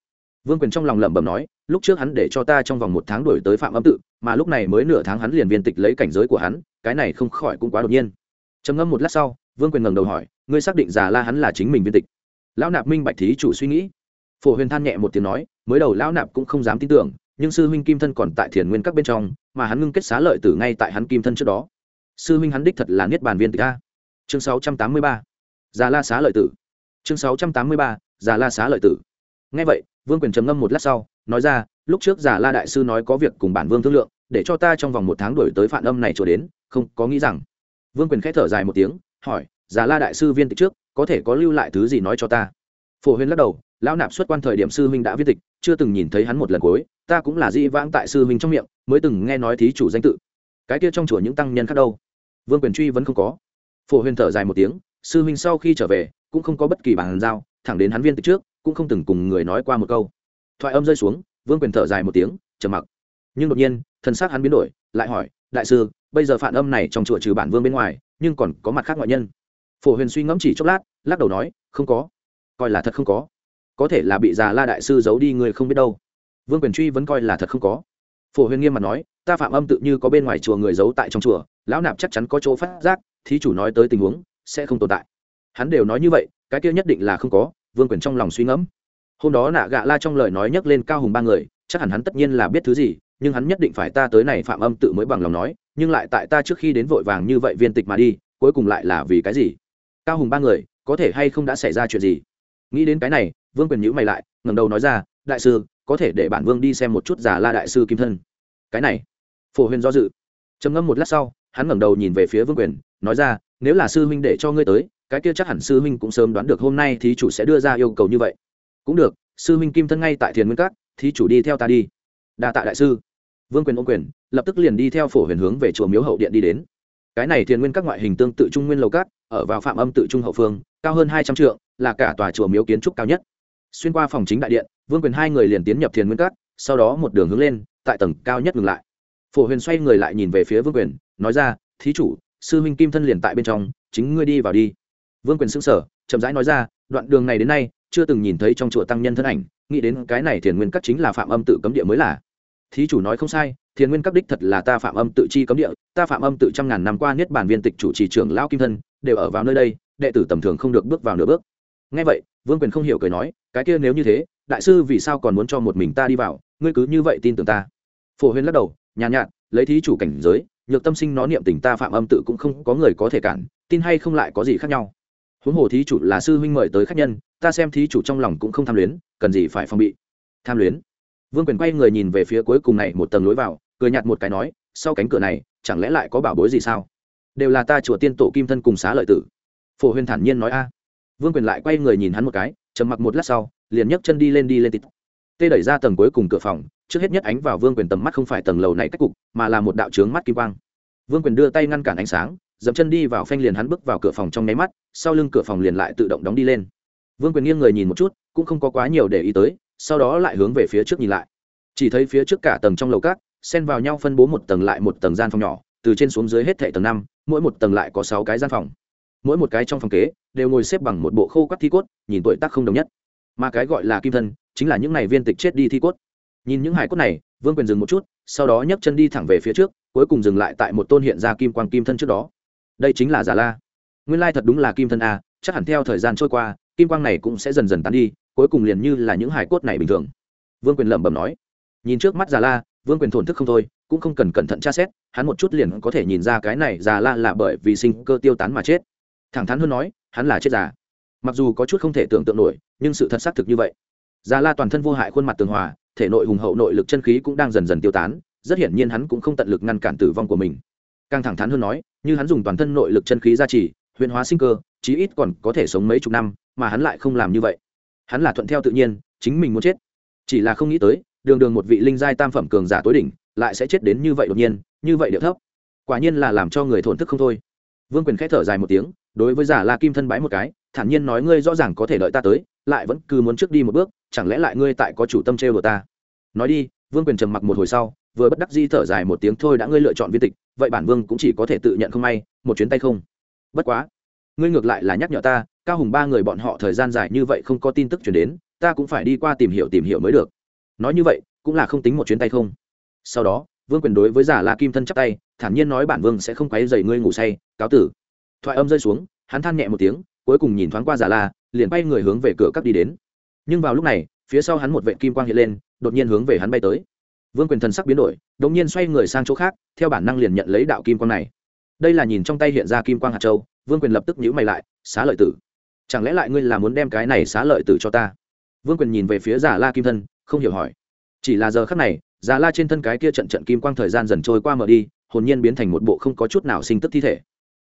[SPEAKER 1] vương quyền trong lòng lẩm bẩm nói, lúc trước hắn để cho ta trong vòng một tháng đổi tới phạm âm tự, mà lúc này mới nửa tháng hắn liền viên tịch lấy cảnh giới của hắn, cái này không khỏi cũng quá đột nhiên. Trầm ngâm một lát sau, vương quyền ngẩng đầu hỏi, ngươi xác định già la hắn là chính mình viên tịch? Lão nạp minh bạch thí chủ suy nghĩ. Phổ huyền than nhẹ một tiếng nói, mới đầu lão nạp cũng không dám tin tưởng, nhưng sư huynh kim thân còn tại thiền nguyên các bên trong, mà hắn ngưng kết xá lợi tử ngay tại hắn kim thân trước đó. Sư huynh hắn đích thật là niết bàn viên tịch a. Chương sáu trăm tám mươi ba. Già la xá lợi tử. Chương sáu trăm tám mươi ba. Già la xá lợi tử. Ngay vậy vương quyền trầm ngâm một lát sau, nói ra, lúc trước giả la đại sư nói có việc cùng bản vương thương lượng, để cho ta trong vòng một tháng đổi tới phản âm này trở đến, không có nghĩ rằng. Vương quyền k h ẽ thở dài một tiếng, hỏi, giả la đại sư viên tịch trước, có thể có lưu lại thứ gì nói cho ta? Phổ huyên lắc đầu, lão nạp xuất quan thời điểm sư huynh đã viên tịch, chưa từng nhìn thấy hắn một lần cuối, ta cũng là di vãng tại sư huynh trong miệng, mới từng nghe nói thí chủ danh tự. Cái kia trong chùa những tăng nhân khác đâu? Vương quyền truy vẫn không có. Phổ Huyên thở dài một tiếng, sư huynh sau khi trở về, cũng không có bất kỳ bản giao, thẳng đến hắn viên tịch trước cũng không từng cùng người nói qua một câu. Thoại âm rơi xuống, vương quyền thở dài một tiếng, trầm mặc. Nhưng đột nhiên, thân xác hắn biến đổi, lại hỏi, đại sư, bây giờ phản âm này trong chùa trừ bản vương bên ngoài, nhưng còn có mặt khác ngoại nhân? Phổ huyền suy ngẫm chỉ chốc lát, lắc đầu nói, không có. Coi là thật không có. Có thể là bị già la đại sư giấu đi người không biết đâu. Vương quyền truy vẫn coi là thật không có. Phổ huyền nghiêm mặt nói, ta phạm âm tự như có bên ngoài chùa người giấu tại trong chùa, lão nạp chắc chắn có chỗ phát giác, thí chủ nói tới tình huống, sẽ không tồn tại. Hắn đều nói như vậy, cái kia nhất định là không có vương quyền trong lòng suy ngẫm. Hôm đó nạ gạ la trong lời nói nhắc lên cao hùng ba người, chắc hẳn hắn tất nhiên là biết thứ gì, nhưng hắn nhất định phải ta tới này phạm âm tự mới bằng lòng nói, nhưng lại tại ta trước khi đến vội vàng như vậy viên tịch mà đi, cuối cùng lại là vì cái gì? Cao hùng ba người, có thể hay không đã xảy ra chuyện gì? Nghĩ đến cái này, vương quyền nhữ mày lại ngầm đầu nói ra, đại sư, có thể để bản vương đi xem một chút giả la đại sư kim thân. Cái này, phổ huyền do dự. Trầm ngâm một lát sau, hắn ngẩng đầu nhìn về phía vương quyền, nói ra, nếu là sư huynh để cho ngươi tới cái kia chắc hẳn sư huynh cũng sớm đoán được hôm nay thí chủ sẽ đưa ra yêu cầu như vậy. Cũng được, sư huynh kim thân ngay tại thiền nguyên các, thí chủ đi theo ta đi. Đa tạ đại sư. Vương quyền ôm quyền, lập tức liền đi theo phổ huyền hướng về chùa miếu hậu điện đi đến. Cái này thiền nguyên các ngoại hình tương tự trung nguyên lầu cát ở vào phạm âm tự trung hậu phương, cao hơn hai trăm trượng, là cả tòa chùa miếu kiến trúc cao nhất. Xuyên qua phòng chính đại điện, vương quyền hai người liền tiến nhập thiền nguyên các, sau đó một đường hướng lên, tại tầng cao nhất ngừng lại. Phổ huyền xoay người lại nhìn về phía vương quyền, nói ra, thí chủ, sư huynh kim thân liền tại bên trong, chính ngươi đi vào đi vương quyền xưng sở chậm rãi nói ra đoạn đường này đến nay chưa từng nhìn thấy trong chùa tăng nhân thân ảnh nghĩ đến cái này thiền nguyên các chính là phạm âm tự cấm địa mới là. Thí chủ nói không sai thiền nguyên các đích thật là ta phạm âm tự chi cấm địa ta phạm âm tự trăm ngàn năm qua niết bản viên tịch chủ trì trưởng lão kim thân đều ở vào nơi đây đệ tử tầm thường không được bước vào nửa bước. Ngay vậy vương quyền không hiểu cười nói cái kia nếu như thế đại sư vì sao còn muốn cho một mình ta đi vào ngươi cứ như vậy tin tưởng ta. Phổ huyên lắc đầu nhàn nhạt, nhạt lấy thí chủ cảnh giới nhược tâm sinh nó niệm tình ta phạm âm tự cũng không có người có thể cản tin hay không lại có gì khác nhau huống hồ thí chủ là sư huynh mời tới khách nhân, ta xem thí chủ trong lòng cũng không tham luyến, cần gì phải phòng bị. Tham luyến? Vương quyền quay người nhìn về phía cuối cùng này một tầng lối vào, cười nhạt một cái nói, sau cánh cửa này, chẳng lẽ lại có bảo bối gì sao? Đều là ta chùa tiên tổ kim thân cùng xá lợi tử. Phổ huyền thản nhiên nói a. Vương quyền lại quay người nhìn hắn một cái, trầm mặc một lát sau, liền nhấc chân đi lên đi lên tít tê đẩy ra tầng cuối cùng cửa phòng, trước hết nhất ánh vào vương quyền tầm mắt không phải tầng lầu này cách cục, mà là một đạo trướng mắt kim quang. Vương quyền đưa tay ngăn cản ánh sáng dẫm chân đi vào phanh liền hắn bước vào cửa phòng trong nháy mắt, sau lưng cửa phòng liền lại tự động đóng đi lên. Vương quyền nghiêng người nhìn một chút, cũng không có quá nhiều để ý tới, sau đó lại hướng về phía trước nhìn lại. Chỉ thấy phía trước cả tầng trong lầu cát xen vào nhau phân bố một tầng lại một tầng gian phòng nhỏ, từ trên xuống dưới hết thệ tầng năm, mỗi một tầng lại có sáu cái gian phòng. Mỗi một cái trong phòng kế, đều ngồi xếp bằng một bộ khô quắt thi cốt, nhìn tuổi tác không đồng nhất. Mà cái gọi là kim thân, chính là những này viên tịch chết đi thi cốt. Nhìn những hải cốt này, vương quyền dừng một chút, sau đó nhấc chân đi thẳng về phía trước, cuối cùng dừng lại tại một tôn hiện ra kim quang kim thân trước đó đây chính là giả la. Nguyên lai thật đúng là kim thân a, chắc hẳn theo thời gian trôi qua, kim quang này cũng sẽ dần dần tán đi, cuối cùng liền như là những hải cốt này bình thường. Vương quyền lẩm bẩm nói. Nhìn trước mắt giả la, vương quyền thổn thức không thôi, cũng không cần cẩn thận tra xét, hắn một chút liền có thể nhìn ra cái này già la là bởi vì sinh cơ tiêu tán mà chết. Thẳng thắn hơn nói, hắn là chết già mặc dù có chút không thể tưởng tượng nổi, nhưng sự thật xác thực như vậy. Già la toàn thân vô hại khuôn mặt tường hòa, thể nội hùng hậu nội lực chân khí cũng đang dần dần tiêu tán, rất hiển nhiên hắn cũng không tận lực ngăn cản tử vong của mình càng thẳng thắn hơn nói, như hắn dùng toàn thân nội lực chân khí gia trì, huyền hóa sinh cơ, chí ít còn có thể sống mấy chục năm, mà hắn lại không làm như vậy. Hắn là thuận theo tự nhiên, chính mình muốn chết. Chỉ là không nghĩ tới, đường đường một vị linh giai tam phẩm cường giả tối đỉnh, lại sẽ chết đến như vậy đột nhiên, như vậy điệu thấp. Quả nhiên là làm cho người thổn thức không thôi. Vương quyền k h ẽ thở dài một tiếng, đối với giả la kim thân bái một cái, thản nhiên nói ngươi rõ ràng có thể đợi ta tới, lại vẫn cứ muốn trước đi một bước, chẳng lẽ lại ngươi tại có chủ tâm trêu của ta? Nói đi, vương quyền trầm mặc một hồi sau, vừa bất đắc di thở dài một tiếng thôi đã ngươi lựa chọn viên tịch vậy bản vương cũng chỉ có thể tự nhận không may, một chuyến tay không. Bất quá, ngươi ngược lại là nhắc nhở ta, cao hùng ba người bọn họ thời gian dài như vậy không có tin tức chuyển đến, ta cũng phải đi qua tìm hiểu tìm hiểu mới được. Nói như vậy, cũng là không tính một chuyến tay không. Sau đó, vương quyền đối với giả la kim thân chắp tay, thản nhiên nói bản vương sẽ không quấy dày ngươi ngủ say, cáo tử. Thoại âm rơi xuống, hắn than nhẹ một tiếng, cuối cùng nhìn thoáng qua giả la liền bay người hướng về cửa cắp đi đến. Nhưng vào lúc này, phía sau hắn một vệ kim quang hiện lên, đột nhiên hướng về hắn bay tới vương quyền thần sắc biến đổi đ ỗ n g nhiên xoay người sang chỗ khác, theo bản năng liền nhận lấy đạo kim quang này. Đây là nhìn trong tay hiện ra kim quang hạt châu, vương quyền lập tức nhữ mày lại, xá lợi tử, chẳng lẽ lại ngươi là muốn đem cái này xá lợi tử cho ta? Vương quyền nhìn về phía giả la kim thân, không hiểu hỏi. Chỉ là giờ khắc này giả la trên thân cái kia trận trận kim quang thời gian dần trôi qua mở đi, hồn nhiên biến thành một bộ không có chút nào sinh tức thi thể.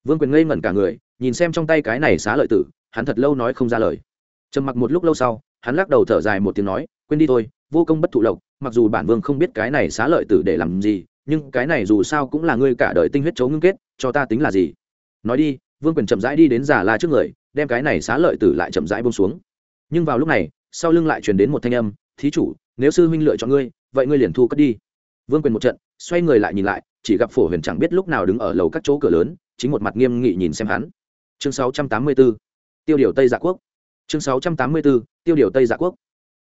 [SPEAKER 1] Vương quyền ngây ngẩn cả người, nhìn xem trong tay cái này xá lợi tử, hắn thật lâu nói không ra lời. Trầm mặc một lúc lâu sau, hắn lắc đầu thở dài một tiếng nói, quên đi thôi, vô công bất thụ lộc mặc dù bản vương không biết cái này xá lợi tử để làm gì nhưng cái này dù sao cũng là ngươi cả đời tinh huyết chấu ngưng kết cho ta tính là gì? Nói đi vương quyền chậm rãi đi đến giả la trước người đem cái này xá lợi tử lại chậm rãi bông xuống. Nhưng vào lúc này sau lưng lại truyền đến một thanh âm thí chủ nếu sư huynh lựa chọn ngươi vậy ngươi liền thu cất đi. Vương quyền một trận xoay người lại nhìn lại chỉ gặp phổ huyền chẳng biết lúc nào đứng ở lầu các chỗ cửa lớn chính một mặt nghiêm nghị nhìn xem hắn. Chương 684, tiêu điều tây dạ quốc. Chương 684, tiêu điều tây dạ quốc.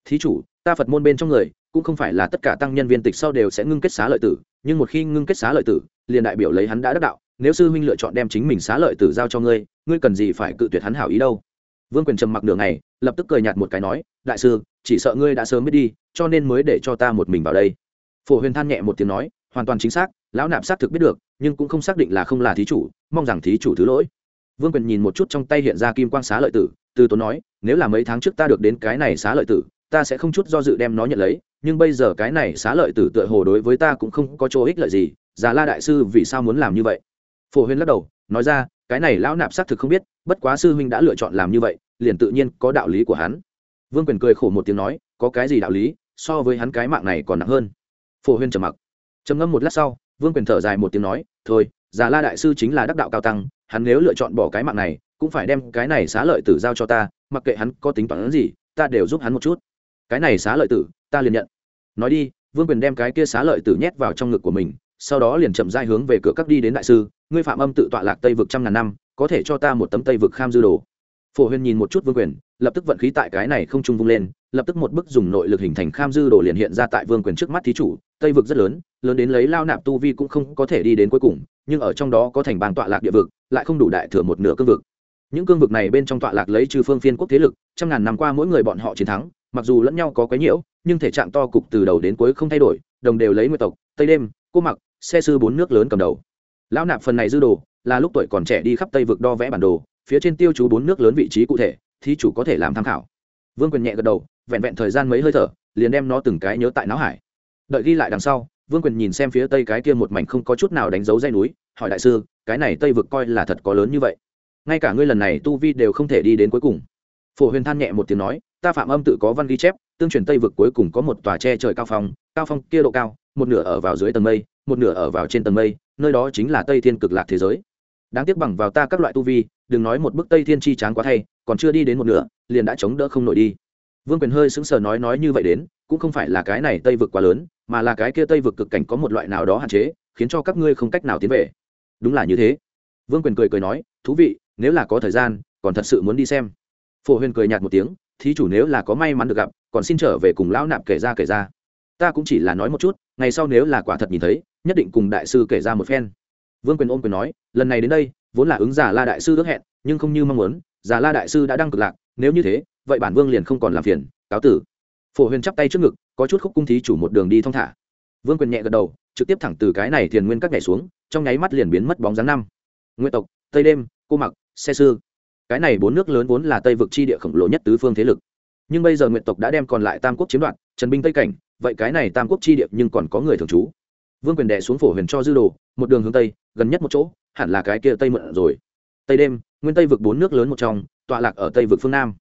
[SPEAKER 1] Thí chủ ta phật môn bên trong người cũng không phải là tất cả tăng nhân viên tịch sau đều sẽ ngưng kết xá lợi tử, nhưng một khi ngưng kết xá lợi tử, liền đại biểu lấy hắn đã đắc đạo, nếu sư huynh lựa chọn đem chính mình xá lợi tử giao cho ngươi ngươi cần gì phải cự tuyệt hắn hảo ý đâu? Vương quyền trầm mặc nửa ngày, lập tức cười nhạt một cái nói, đại sư, chỉ sợ ngươi đã sớm biết đi, cho nên mới để cho ta một mình vào đây. Phổ huyền than nhẹ một tiếng nói, hoàn toàn chính xác, lão nạp xác thực biết được, nhưng cũng không xác định là không là thí chủ, mong rằng thí chủ thứ lỗi. Vương quyền nhìn một chút trong tay hiện ra kim quang xá lợi tử, từ tốn nói, nếu là mấy tháng trước ta được đến cái này xá lợi tử, ta sẽ không chút do dự đem nó nhận lấy nhưng bây giờ cái này xá lợi tử tựa hồ đối với ta cũng không có chỗ ích lợi gì, già la đại sư vì sao muốn làm như vậy? Phổ huyên lắc đầu, nói ra, cái này lão nạp xác thực không biết, bất quá sư huynh đã lựa chọn làm như vậy, liền tự nhiên có đạo lý của hắn. Vương quyền cười khổ một tiếng nói, có cái gì đạo lý, so với hắn cái mạng này còn nặng hơn. Phổ huyên trầm mặc. Trầm ngâm một lát sau, vương quyền thở dài một tiếng nói, thôi, già la đại sư chính là đắc đạo cao tăng, hắn nếu lựa chọn bỏ cái mạng này, cũng phải đem cái này xá lợi tử giao cho ta, mặc kệ hắn có tính toán gì, ta đều giúp hắn một chút. Cái này xá lợi tử, ta liền nhận nói đi, vương quyền đem cái kia xá lợi tử nhét vào trong ngực của mình, sau đó liền chậm dai hướng về cửa các đi đến đại sư, ngươi phạm âm tự tọa lạc tây vực trăm ngàn năm, có thể cho ta một tấm tây vực kham dư đồ. Phổ huyền nhìn một chút vương quyền, lập tức vận khí tại cái này không trung vung lên, lập tức một bức dùng nội lực hình thành kham dư đồ liền hiện ra tại vương quyền trước mắt thí chủ, tây vực rất lớn lớn đến lấy lao nạp tu vi cũng không có thể đi đến cuối cùng, nhưng ở trong đó có thành bàn tọa lạc địa vực, lại không đủ đại thừa một nửa cương vực. Những cương vực này bên trong tọa lạc lấy trừ phương phiên quốc thế lực, trăm ngàn năm qua mỗi người bọn họ chiến thắng, mặc dù lẫn nhau có quấy nhiễu nhưng thể trạng to cục từ đầu đến cuối không thay đổi, đồng đều lấy nguyệt tộc, tây đêm, cô mặc, xe sư bốn nước lớn cầm đầu. Lão nạp phần này dư đồ, là lúc tuổi còn trẻ đi khắp tây vực đo vẽ bản đồ, phía trên tiêu chú bốn nước lớn vị trí cụ thể thì chủ có thể làm tham khảo. Vương quyền nhẹ gật đầu, vẹn vẹn thời gian mấy hơi thở, liền đem nó từng cái nhớ tại não hải. Đợi ghi lại đằng sau, vương quyền nhìn xem phía tây cái kia một mảnh không có chút nào đánh dấu dây núi, hỏi đại sư, cái này tây vực coi là thật có lớn như vậy? Ngay cả ngươi lần này tu vi đều không thể đi đến cuối cùng. Phổ huyền than nhẹ một tiếng nói, ta phạm âm tự có văn ghi chép tương truyền tây vực cuối cùng có một tòa tre trời cao phong cao phong kia độ cao, một nửa ở vào dưới tầng mây, một nửa ở vào trên tầng mây, nơi đó chính là tây thiên cực lạc thế giới. Đáng tiếc bằng vào ta các loại tu vi, đừng nói một bức tây thiên chi tráng quá thay, còn chưa đi đến một nửa, liền đã chống đỡ không nổi đi. Vương quyền hơi sững sờ nói nói như vậy đến, cũng không phải là cái này tây vực quá lớn, mà là cái kia tây vực cực cảnh có một loại nào đó hạn chế, khiến cho các ngươi không cách nào tiến về. Đúng là như thế. Vương quyền cười cười nói, thú vị, nếu là có thời gian, còn thật sự muốn đi xem. Phổ huyền cười nhạt một tiếng, thí chủ nếu là có may mắn được gặp còn xin trở về cùng lão nạp kể ra kể ra. Ta cũng chỉ là nói một chút, ngày sau nếu là quả thật nhìn thấy, nhất định cùng đại sư kể ra một phen. Vương quyền ôm quyền nói, lần này đến đây, vốn là ứng giả la đại sư ước hẹn, nhưng không như mong muốn, giả la đại sư đã đăng cực lạc, nếu như thế, vậy bản vương liền không còn làm phiền, cáo tử. Phổ huyền chắp tay trước ngực, có chút khúc cung thí chủ một đường đi thong thả. Vương quyền nhẹ gật đầu, trực tiếp thẳng từ cái này thiền nguyên các nhảy xuống, trong nháy mắt liền biến mất bóng dáng năm. Nguyên tộc, tây đêm, cô mặc, xe sư. Cái này bốn nước lớn vốn là tây vực chi địa khổng lồ nhất tứ phương thế lực nhưng bây giờ nguyện tộc đã đem còn lại tam quốc chiếm đoạt, trần binh tây cảnh, vậy cái này tam quốc chi địa nhưng còn có người thường trú. Vương quyền đệ xuống phổ huyền cho dư đồ, một đường hướng tây, gần nhất một chỗ, hẳn là cái kia tây mượn rồi. Tây đêm, nguyên tây vực bốn nước lớn một trong, tọa lạc ở tây vực phương nam.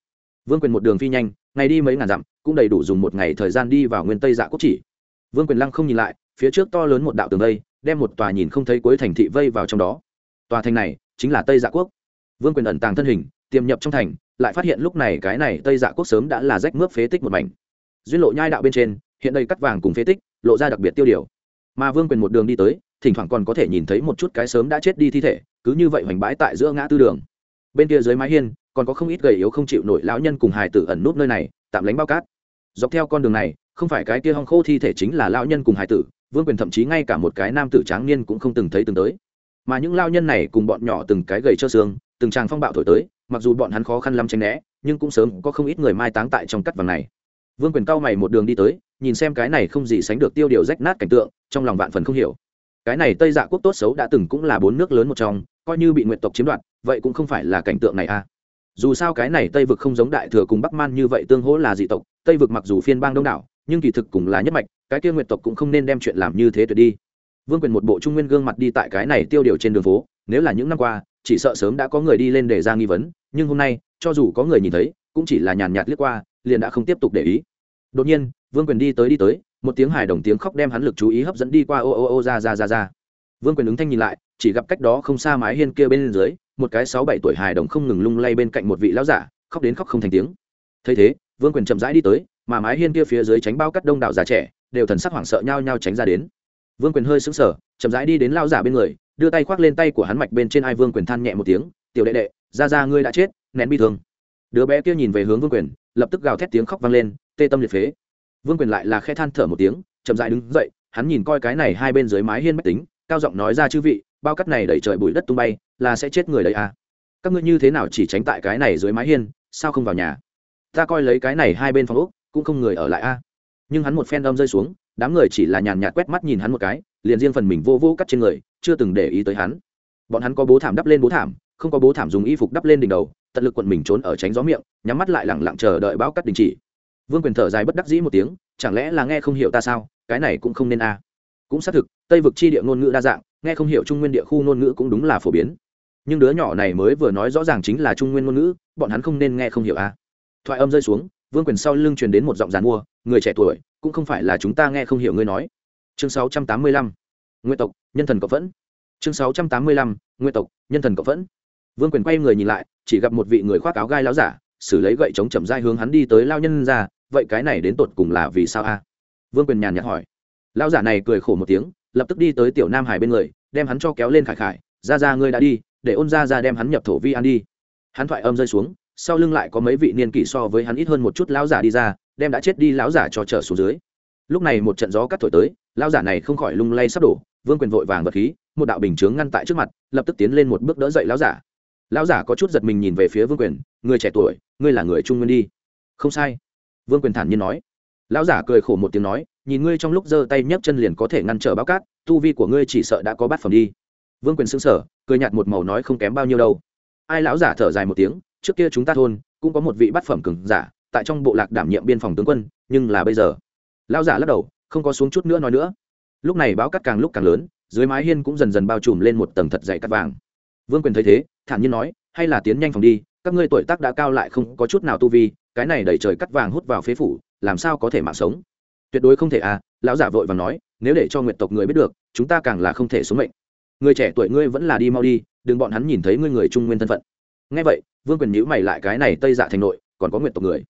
[SPEAKER 1] Vương quyền một đường phi nhanh, ngày đi mấy ngàn dặm, cũng đầy đủ dùng một ngày thời gian đi vào nguyên tây dạ quốc chỉ. Vương quyền lăng không nhìn lại, phía trước to lớn một đạo tường vây, đem một tòa nhìn không thấy cuối thành thị vây vào trong đó. Tòa thành này chính là tây dạ quốc. Vương quyền ẩn tàng thân hình, tiềm nhập trong thành lại phát hiện lúc này cái này tây dạ quốc sớm đã là rách mướp phế tích một mảnh. Duyên lộ nhai đạo bên trên, hiện đây cắt vàng cùng phế tích, lộ ra đặc biệt tiêu điều. Mà vương quyền một đường đi tới, thỉnh thoảng còn có thể nhìn thấy một chút cái sớm đã chết đi thi thể, cứ như vậy hoành bãi tại giữa ngã tư đường. Bên kia dưới mái hiên, còn có không ít gầy yếu không chịu nổi lão nhân cùng hài tử ẩn nút nơi này, tạm lánh bao cát. Dọc theo con đường này, không phải cái kia hong khô thi thể chính là lão nhân cùng hài tử, vương quyền thậm chí ngay cả một cái nam tử tráng niên cũng không từng thấy từng tới. Mà những lao nhân này cùng bọn nhỏ từng cái gầy cho xương từng tràng phong bạo thổi tới, mặc dù bọn hắn khó khăn lắm tránh né, nhưng cũng sớm có không ít người mai táng tại trong cắt vàng này. Vương quyền cao mày một đường đi tới, nhìn xem cái này không gì sánh được tiêu điều rách nát cảnh tượng, trong lòng vạn phần không hiểu. Cái này tây dạ quốc tốt xấu đã từng cũng là bốn nước lớn một trong, coi như bị nguyện tộc chiếm đoạt, vậy cũng không phải là cảnh tượng này a à. dù sao cái này tây vực không giống đại thừa cùng bắc man như vậy tương hỗ là dị tộc, tây vực mặc dù phiên bang đông đảo, nhưng kỳ thực cũng là nhất mạch, cái kia nguyện tộc cũng không nên đem chuyện làm như thế tuyệt đi. Vương quyền một bộ trung nguyên gương mặt đi tại cái này tiêu điều trên đường phố, nếu là những năm qua chỉ sợ sớm đã có người đi lên để ra nghi vấn, nhưng hôm nay, cho dù có người nhìn thấy, cũng chỉ là nhàn nhạt liếc qua, liền đã không tiếp tục để ý. Đột nhiên, vương quyền đi tới đi tới, một tiếng hài đồng tiếng khóc đem hắn lực chú ý hấp dẫn đi qua, ô ô ô, ra ra ra ra. Vương quyền ứng thanh nhìn lại, chỉ gặp cách đó không xa mái hiên kia bên dưới, một cái sáu bảy tuổi hài đồng không ngừng lung lay bên cạnh một vị lão giả, khóc đến khóc không thành tiếng. Thấy thế, vương quyền chậm rãi đi tới, mà mái hiên kia phía dưới tránh bao cắt đông đảo già trẻ, đều thần sắc hoảng sợ nhau nhau tránh ra đến. Vương quyền hơi sững sờ, chậm rãi đi đến lao giả bên người đưa tay khoác lên tay của hắn mạch bên trên ai vương quyền than nhẹ một tiếng, tiểu đệ đệ, ra ra ngươi đã chết, nén bi thương. Đứa bé kia nhìn về hướng vương quyền, lập tức gào thét tiếng khóc vang lên, tê tâm liệt phế. Vương quyền lại là khe than thở một tiếng, chậm dại đứng dậy, hắn nhìn coi cái này hai bên dưới mái hiên mách tính, cao giọng nói ra chư vị, bao cắt này đẩy trời bụi đất tung bay, là sẽ chết người đấy à? Các ngươi như thế nào chỉ tránh tại cái này dưới mái hiên, sao không vào nhà? Ta coi lấy cái này hai bên phòng úc cũng không người ở lại a nhưng hắn một phen âm rơi xuống đám người chỉ là nhàn nhạt quét mắt nhìn hắn một cái, liền riêng phần mình vô vô cắt trên người, chưa từng để ý tới hắn. Bọn hắn có bố thảm đắp lên bố thảm, không có bố thảm dùng y phục đắp lên đỉnh đầu, tận lực quận mình trốn ở tránh gió miệng, nhắm mắt lại lẳng lặng chờ đợi bão cắt đình chỉ. Vương quyền thở dài bất đắc dĩ một tiếng, chẳng lẽ là nghe không hiểu ta sao, cái này cũng không nên a. À. Cũng xác thực, tây vực chi địa ngôn ngữ đa dạng, nghe không hiểu trung nguyên địa khu ngôn ngữ cũng đúng là phổ biến. Nhưng đứa nhỏ này mới vừa nói rõ ràng chính là trung nguyên ngôn ngữ, bọn hắn không nên nghe không hiểu a. À. Thoại âm rơi xuống vương quyền sau lưng truyền đến một giọng giàn mua, người trẻ tuổi, cũng không phải là chúng ta nghe không hiểu ngươi nói chương 685. nguyên tộc, nhân thần cộng vẫn chương 685. nguyên tộc, nhân thần cộng vẫn vương quyền quay người nhìn lại, chỉ gặp một vị người khoác áo gai láo giả, xử lấy gậy chống chậm dai hướng hắn đi tới lao nhân ra, vậy cái này đến tột cùng là vì sao a vương quyền nhàn nhạt hỏi lão giả này cười khổ một tiếng, lập tức đi tới tiểu nam hải bên người, đem hắn cho kéo lên khải khải, ra ra, ngươi đã đi, để ôn ra ra đem hắn nhập thổ vi an đi hắn thoại âm rơi xuống sau lưng lại có mấy vị niên kỷ so với hắn ít hơn một chút lão giả đi ra, đem đã chết đi lão giả cho trở xuống dưới. Lúc này một trận gió cắt thổi tới, lão giả này không khỏi lung lay sắp đổ, vương quyền vội vàng vật khí, một đạo bình chướng ngăn tại trước mặt, lập tức tiến lên một bước đỡ dậy lão giả. Lão giả có chút giật mình nhìn về phía vương quyền, người trẻ tuổi, ngươi là người trung nguyên đi. Không sai. Vương quyền thản nhiên nói. Lão giả cười khổ một tiếng nói, nhìn ngươi trong lúc giơ tay nhấc chân liền có thể ngăn trở bao cát, tu vi của ngươi chỉ sợ đã có bát phẩm đi. Vương quyền xứng sở cười nhạt một màu nói không kém bao nhiêu đâu. Ai lão giả thở dài một tiếng trước kia chúng ta thôn cũng có một vị bát phẩm cường giả, tại trong bộ lạc đảm nhiệm biên phòng tướng quân, nhưng là bây giờ, lão giả lắc đầu, không có xuống chút nữa nói nữa. Lúc này báo cắt càng lúc càng lớn, dưới mái hiên cũng dần dần bao trùm lên một tầng thật dày cắt vàng. Vương quyền thấy thế, thản nhiên nói, hay là tiến nhanh phòng đi, các ngươi tuổi tác đã cao lại không có chút nào tu vi, cái này đẩy trời cắt vàng hút vào phế phủ, làm sao có thể mạng sống? Tuyệt đối không thể à lão giả vội và nói, nếu để cho nguyện tộc người biết được, chúng ta càng là không thể xuống mệnh. Người trẻ tuổi ngươi vẫn là đi mau đi, đừng bọn hắn nhìn thấy ngươi người trung nguyên thân phận nghe vậy, vương quyền nhữ mày lại cái này tây dạ thành nội, còn có nguyện tộc người.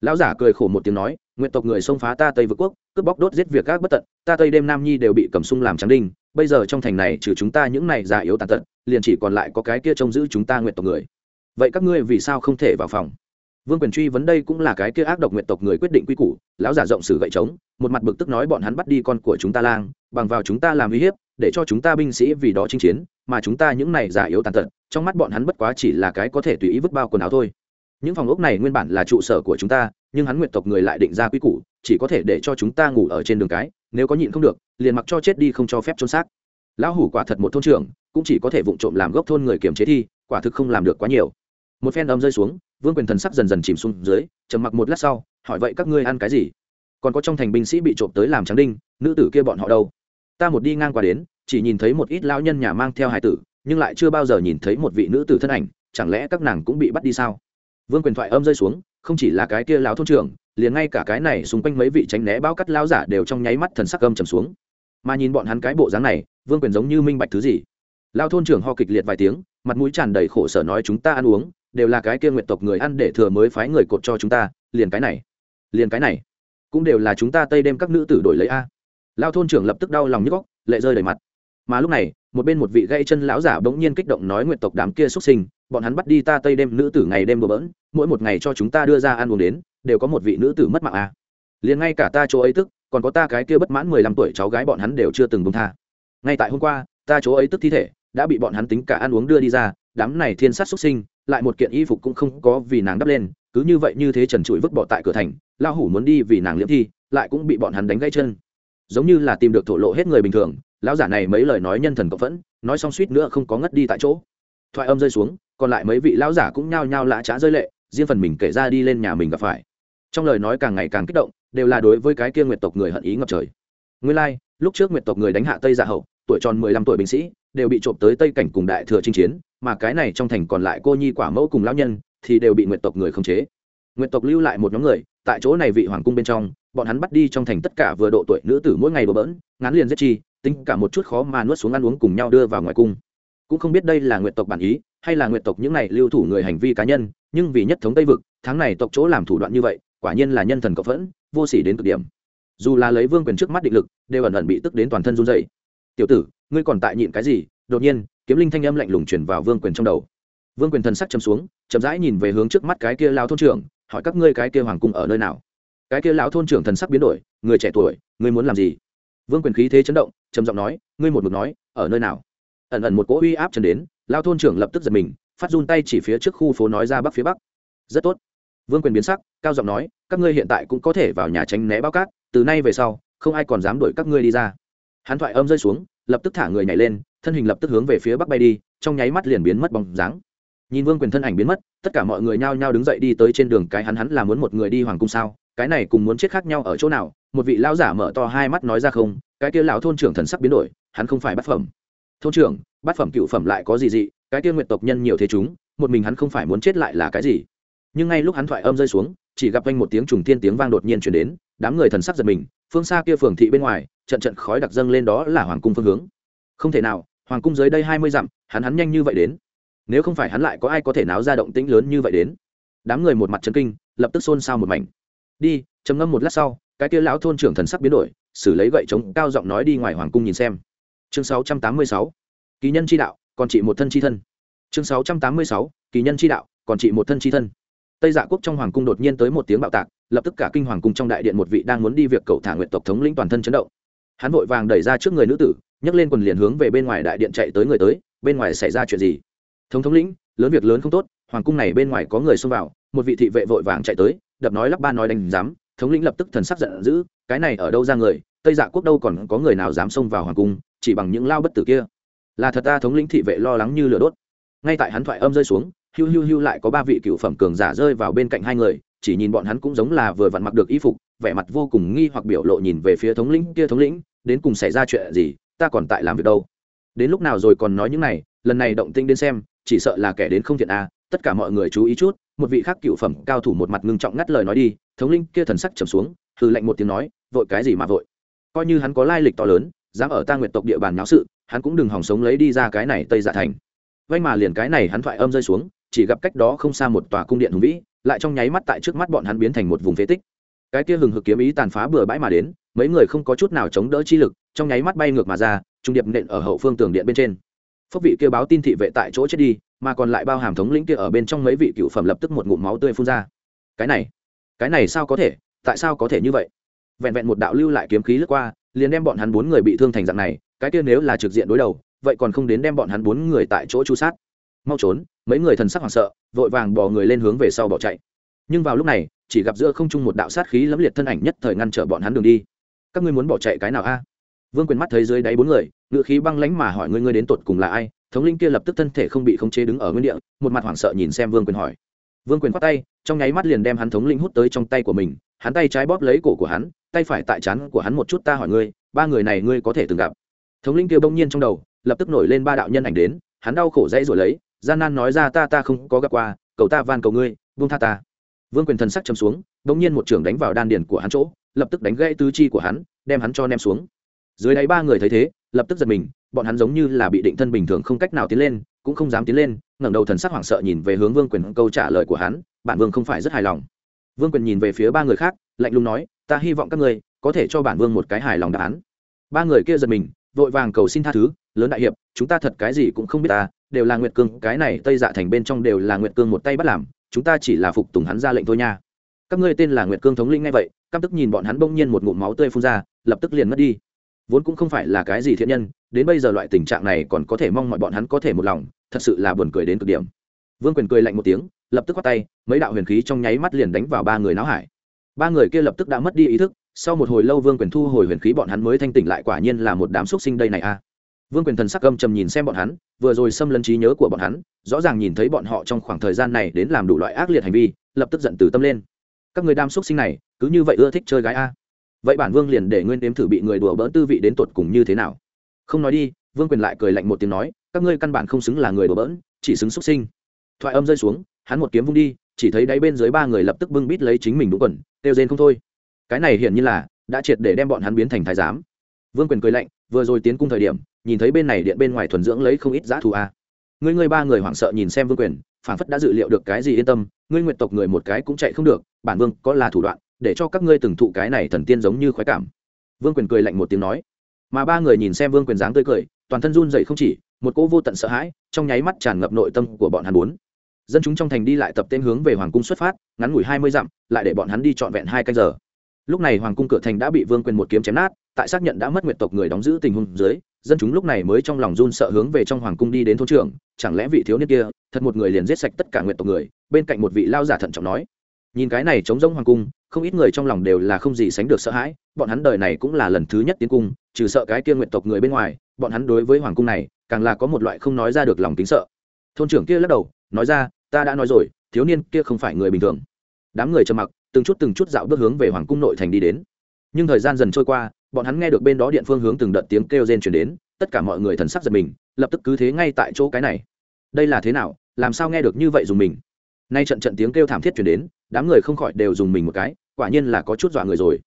[SPEAKER 1] Lão giả cười khổ một tiếng nói, nguyện tộc người xông phá ta tây vượt quốc, cướp bóc đốt giết việc các bất tận, ta tây đêm nam nhi đều bị cầm sung làm trắng đinh, bây giờ trong thành này trừ chúng ta những này già yếu tàn tật, liền chỉ còn lại có cái kia trông giữ chúng ta nguyện tộc người. Vậy các ngươi vì sao không thể vào phòng? Vương quyền truy vấn đây cũng là cái kia ác độc nguyện tộc người quyết định quy củ, lão giả rộng sử gậy trống, một mặt bực tức nói bọn hắn bắt đi con của chúng ta lang, bằng vào chúng ta làm uy hiếp, để cho chúng ta binh sĩ vì đó chinh chiến mà chúng ta những này già yếu tàn tật, trong mắt bọn hắn bất quá chỉ là cái có thể tùy ý vứt bao quần áo thôi. Những phòng ốc này nguyên bản là trụ sở của chúng ta, nhưng hắn nguyện tộc người lại định ra quy củ, chỉ có thể để cho chúng ta ngủ ở trên đường cái, nếu có nhịn không được, liền mặc cho chết đi không cho phép trôn xác. Lão hủ quả thật một thôn trưởng, cũng chỉ có thể vụng trộm làm gốc thôn người kiềm chế thi, quả thực không làm được quá nhiều. Một phen âm rơi xuống, vương quyền thần sắc dần dần chìm xuống dưới, trầm mặc một lát sau, hỏi vậy các ngươi ăn cái gì? Còn có trong thành binh sĩ bị trộm tới làm trắng đinh, nữ tử kia bọn họ đâu? Ta một đi ngang qua đến chỉ nhìn thấy một ít lão nhân nhà mang theo hải tử, nhưng lại chưa bao giờ nhìn thấy một vị nữ tử thân ảnh, chẳng lẽ các nàng cũng bị bắt đi sao? Vương quyền thoại âm rơi xuống, không chỉ là cái kia lão thôn trưởng, liền ngay cả cái này xung quanh mấy vị tránh né bao cắt lão giả đều trong nháy mắt thần sắc âm trầm xuống. Mà nhìn bọn hắn cái bộ dáng này, vương quyền giống như minh bạch thứ gì. Lao thôn trưởng ho kịch liệt vài tiếng, mặt mũi tràn đầy khổ sở nói chúng ta ăn uống, đều là cái kia nguyện tộc người ăn để thừa mới phái người cột cho chúng ta, liền cái này, liền cái này, cũng đều là chúng ta tây đêm các nữ tử đổi lấy a. Lao thôn trưởng lập tức đau lòng nhức góc lệ rơi đầy mặt mà lúc này, một bên một vị gãy chân lão giả bỗng nhiên kích động nói nguyện tộc đám kia xuất sinh, bọn hắn bắt đi ta tây đêm nữ tử ngày đêm bừa bỡn, mỗi một ngày cho chúng ta đưa ra ăn uống đến, đều có một vị nữ tử mất mạng à? liền ngay cả ta chỗ ấy tức, còn có ta cái kia bất mãn mười lăm tuổi cháu gái bọn hắn đều chưa từng bông tha ngay tại hôm qua, ta chỗ ấy tức thi thể, đã bị bọn hắn tính cả ăn uống đưa đi ra, đám này thiên sát xuất sinh, lại một kiện y phục cũng không có vì nàng đắp lên, cứ như vậy như thế trần trụi vứt bỏ tại cửa thành lao hủ muốn đi vì nàng liễm thi, lại cũng bị bọn hắn đánh gãy chân giống như là tìm được thổ lộ hết người bình thường lão giả này mấy lời nói nhân thần cộng phẫn, nói xong suýt nữa không có ngất đi tại chỗ. Thoại âm rơi xuống, còn lại mấy vị lão giả cũng nhao nhao lã trá rơi lệ, riêng phần mình kể ra đi lên nhà mình gặp phải. Trong lời nói càng ngày càng kích động, đều là đối với cái kia nguyệt tộc người hận ý ngập trời. Nguyên lai, lúc trước nguyệt tộc người đánh hạ tây giả hậu, tuổi tròn mười lăm tuổi binh sĩ, đều bị trộm tới tây cảnh cùng đại thừa chinh chiến, mà cái này trong thành còn lại cô nhi quả mẫu cùng lão nhân, thì đều bị nguyệt tộc người khống chế. Nguyệt tộc lưu lại một nhóm người, tại chỗ này vị hoàng cung bên trong, bọn hắn bắt đi trong thành tất cả vừa độ tuổi nữ tử mỗi ngày đổ bỡn, ngắn liền giết chi tính cả một chút khó mà nuốt xuống ăn uống cùng nhau đưa vào ngoài cung. Cũng không biết đây là nguyện tộc bản ý, hay là nguyện tộc những này lưu thủ người hành vi cá nhân, nhưng vì nhất thống tây vực, tháng này tộc chỗ làm thủ đoạn như vậy, quả nhiên là nhân thần cộng phẫn, vô sỉ đến cực điểm. Dù là lấy vương quyền trước mắt định lực, đều ẩn ẩn bị tức đến toàn thân run dày tiểu tử, ngươi còn tại nhịn cái gì? Đột nhiên, kiếm linh thanh âm lạnh lùng chuyển vào vương quyền trong đầu. Vương quyền thần sắc chấm xuống, chậm rãi nhìn về hướng trước mắt cái kia lao thôn trưởng, hỏi các ngươi cái kia hoàng cung ở nơi nào? Cái kia lão thôn trưởng thần sắc biến đổi, người trẻ tuổi, ngươi muốn làm gì? Vương quyền khí thế chấn động, trầm giọng nói, ngươi một mực nói, ở nơi nào? Ẩn ẩn một cỗ uy áp chân đến, lao thôn trưởng lập tức giật mình, phát run tay chỉ phía trước khu phố nói ra bắc phía bắc. Rất tốt. Vương quyền biến sắc, cao giọng nói, các ngươi hiện tại cũng có thể vào nhà tránh né bao cát, từ nay về sau, không ai còn dám đuổi các ngươi đi ra. Hắn thoại âm rơi xuống, lập tức thả người nhảy lên, thân hình lập tức hướng về phía bắc bay đi, trong nháy mắt liền biến mất bóng dáng. Nhìn vương quyền thân ảnh biến mất, tất cả mọi người nhao nhao đứng dậy đi tới trên đường cái hắn hắn là muốn một người đi hoàng cung sao? Cái này cùng muốn chết khác nhau ở chỗ nào? Một vị lão giả mở to hai mắt nói ra không, cái kia lão thôn trưởng thần sắc biến đổi, hắn không phải bát phẩm. Thôn trưởng, bát phẩm cựu phẩm lại có gì dị, cái kia nguyện tộc nhân nhiều thế chúng, một mình hắn không phải muốn chết lại là cái gì? Nhưng ngay lúc hắn thoại âm rơi xuống, chỉ gặp anh một tiếng trùng thiên tiếng vang đột nhiên chuyển đến, đám người thần sắc giật mình, phương xa kia phường thị bên ngoài, trận trận khói đặc dâng lên đó là hoàng cung phương hướng. Không thể nào, hoàng cung dưới đây hai mươi dặm, hắn hắn nhanh như vậy đến. Nếu không phải hắn lại có ai có thể náo ra động tĩnh lớn như vậy đến? Đám người một mặt chân kinh, lập tức xôn xao một mảnh đi, trầm ngâm một lát sau, cái kia lão thôn trưởng thần sắc biến đổi, xử lấy gậy chống cao giọng nói đi ngoài hoàng cung nhìn xem. Chương 686 kỳ nhân chi đạo, còn trị một thân chi thân. Chương 686 kỳ nhân chi đạo, còn trị một thân chi thân. Tây dạ quốc trong hoàng cung đột nhiên tới một tiếng bạo tạc, lập tức cả kinh hoàng cung trong đại điện một vị đang muốn đi việc cầu thả nguyện tộc thống lĩnh toàn thân chấn động. Hắn vội vàng đẩy ra trước người nữ tử, nhấc lên quần liền hướng về bên ngoài đại điện chạy tới người tới, bên ngoài xảy ra chuyện gì? Thống thống lĩnh, lớn việc lớn không tốt, hoàng cung này bên ngoài có người xông vào, một vị thị vệ vội vàng chạy tới đập nói lắp ba nói đánh dám thống lĩnh lập tức thần sắc giận dữ, cái này ở đâu ra người, tây dạ quốc đâu còn có người nào dám xông vào hoàng cung, chỉ bằng những lao bất tử kia. Là thật ta thống lĩnh thị vệ lo lắng như lửa đốt. Ngay tại hắn thoại âm rơi xuống hiu hiu hiu lại có ba vị cựu phẩm cường giả rơi vào bên cạnh hai người, chỉ nhìn bọn hắn cũng giống là vừa vặn mặc được y phục, vẻ mặt vô cùng nghi hoặc biểu lộ nhìn về phía thống lĩnh kia thống lĩnh, đến cùng xảy ra chuyện gì, ta còn tại làm việc đâu. Đến lúc nào rồi còn nói những này, lần này động tinh đến xem, chỉ sợ là kẻ đến không thiện a tất cả mọi người chú ý chút một vị khác cựu phẩm cao thủ một mặt ngưng trọng ngắt lời nói đi, thống linh kia thần sắc trầm xuống hư lệnh một tiếng nói, vội cái gì mà vội? Coi như hắn có lai lịch to lớn, dám ở ta nguyện tộc địa bàn náo sự, hắn cũng đừng hỏng sống lấy đi ra cái này tây dạ thành. Vay mà liền cái này hắn thoại âm rơi xuống, chỉ gặp cách đó không xa một tòa cung điện hùng vĩ, lại trong nháy mắt tại trước mắt bọn hắn biến thành một vùng phế tích. Cái kia hừng hực kiếm ý tàn phá bừa bãi mà đến, mấy người không có chút nào chống đỡ chi lực, trong nháy mắt bay ngược mà ra, trung điệp nện ở hậu phương tường điện bên trên. Phúc vị kia báo tin thị vệ tại chỗ chết đi mà còn lại bao hàm thống lĩnh kia ở bên trong mấy vị cựu phẩm lập tức một ngụm máu tươi phun ra. Cái này cái này sao có thể, tại sao có thể như vậy? Vẹn vẹn một đạo lưu lại kiếm khí lướt qua, liền đem bọn hắn bốn người bị thương thành dạng này, cái kia nếu là trực diện đối đầu, vậy còn không đến đem bọn hắn bốn người tại chỗ chu sát. Mau trốn, mấy người thần sắc hoảng sợ, vội vàng bỏ người lên hướng về sau bỏ chạy. Nhưng vào lúc này, chỉ gặp giữa không trung một đạo sát khí lẫm liệt thân ảnh nhất thời ngăn trở bọn hắn đường đi. Các ngươi muốn bỏ chạy cái nào a? Vương quyền mắt thấy dưới đáy bốn người ngự khí băng lánh mà hỏi ngươi ngươi đến tột cùng là ai? Thống linh kia lập tức thân thể không bị khống chế đứng ở nguyên địa, một mặt hoảng sợ nhìn xem vương quyền hỏi. Vương quyền khoát tay, trong nháy mắt liền đem hắn thống linh hút tới trong tay của mình, hắn tay trái bóp lấy cổ của hắn, tay phải tại chắn của hắn một chút ta hỏi ngươi, ba người này ngươi có thể từng gặp? Thống linh kia bỗng nhiên trong đầu, lập tức nổi lên ba đạo nhân ảnh đến, hắn đau khổ dãy rồi lấy, gian nan nói ra ta ta không có gặp qua, cầu ta van cầu ngươi, buông tha ta. Vương quyền thần sắc chấm xuống, bỗng nhiên một trưởng đánh vào đan điền của hắn chỗ, lập tức đánh gãy tứ chi của hắn, đem hắn cho ném xuống. Dưới đáy ba người thấy thế, lập tức giật mình bọn hắn giống như là bị định thân bình thường không cách nào tiến lên, cũng không dám tiến lên, ngẩng đầu thần sắc hoảng sợ nhìn về hướng vương quyền câu trả lời của hắn, bản vương không phải rất hài lòng. Vương quyền nhìn về phía ba người khác, lạnh lùng nói, ta hy vọng các ngươi có thể cho bản vương một cái hài lòng đáp án. Ba người kia giật mình, vội vàng cầu xin tha thứ, lớn đại hiệp, chúng ta thật cái gì cũng không biết ta, đều là nguyệt cương, cái này tây dạ thành bên trong đều là nguyệt cương một tay bắt làm, chúng ta chỉ là phục tùng hắn ra lệnh thôi nha. Các ngươi tên là nguyệt cương thống linh ngay vậy? Căm tức nhìn bọn hắn bỗng nhiên một ngụm máu tươi phun ra, lập tức liền mất đi vốn cũng không phải là cái gì thiện nhân, đến bây giờ loại tình trạng này còn có thể mong mọi bọn hắn có thể một lòng, thật sự là buồn cười đến cực điểm. Vương quyền cười lạnh một tiếng, lập tức quát tay, mấy đạo huyền khí trong nháy mắt liền đánh vào ba người náo hải. Ba người kia lập tức đã mất đi ý thức, sau một hồi lâu vương quyền thu hồi huyền khí bọn hắn mới thanh tỉnh lại quả nhiên là một đám xúc sinh đây này a. Vương quyền thần sắc gâm trầm nhìn xem bọn hắn, vừa rồi xâm lấn trí nhớ của bọn hắn, rõ ràng nhìn thấy bọn họ trong khoảng thời gian này đến làm đủ loại ác liệt hành vi, lập tức giận từ tâm lên. Các người đam xúc sinh này, cứ như vậy ưa thích chơi gái a vậy bản vương liền để nguyên đếm thử bị người đùa bỡn tư vị đến tột cùng như thế nào? Không nói đi, vương quyền lại cười lạnh một tiếng nói, các ngươi căn bản không xứng là người đùa bỡn, chỉ xứng xuất sinh. Thoại âm rơi xuống, hắn một kiếm vung đi, chỉ thấy đáy bên dưới ba người lập tức bưng bít lấy chính mình đúng quần têu rên không thôi. Cái này hiển nhiên là đã triệt để đem bọn hắn biến thành thái giám. Vương quyền cười lạnh, vừa rồi tiến cung thời điểm, nhìn thấy bên này điện bên ngoài thuần dưỡng lấy không ít giá thù a. Ngươi ngươi ba người hoảng sợ nhìn xem vương quyền phản phất đã dự liệu được cái gì yên tâm, ngươi nguyện tộc người một cái cũng chạy không được, bản vương có là thủ đoạn để cho các ngươi từng thụ cái này thần tiên giống như khoái cảm. Vương quyền cười lạnh một tiếng nói. Mà ba người nhìn xem vương quyền dáng tươi cười, toàn thân run dậy không chỉ, một cỗ vô tận sợ hãi trong nháy mắt tràn ngập nội tâm của bọn hắn bốn. Dân chúng trong thành đi lại tập tên hướng về hoàng cung xuất phát, ngắn ngủi hai mươi dặm, lại để bọn hắn đi trọn vẹn hai canh giờ. Lúc này hoàng cung cửa thành đã bị vương quyền một kiếm chém nát, tại xác nhận đã mất nguyện tộc người đóng giữ tình huống dưới, dân chúng lúc này mới trong lòng run sợ hướng về trong hoàng cung đi đến thôn trường chẳng lẽ vị thiếu niên kia, thật một người liền giết sạch tất cả nguyện tộc người, bên cạnh một vị lao giả thận trọng nói nhìn cái này chống giống hoàng cung, không ít người trong lòng đều là không gì sánh được sợ hãi, bọn hắn đời này cũng là lần thứ nhất tiến cung, trừ sợ cái kia nguyện tộc người bên ngoài, bọn hắn đối với hoàng cung này, càng là có một loại không nói ra được lòng tính sợ. Thôn trưởng kia lắc đầu, nói ra, ta đã nói rồi, thiếu niên kia không phải người bình thường. Đám người trầm mặc, từng chút từng chút dạo bước hướng về hoàng cung nội thành đi đến. Nhưng thời gian dần trôi qua, bọn hắn nghe được bên đó điện phương hướng từng đợt tiếng kêu rên chuyển đến, tất cả mọi người thần sắc giật mình, lập tức cứ thế ngay tại chỗ cái này. Đây là thế nào? Làm sao nghe được như vậy dùng mình? Nay trận trận tiếng kêu thảm thiết chuyển đến, đám người không khỏi đều dùng mình một cái, quả nhiên là có chút dọa người rồi.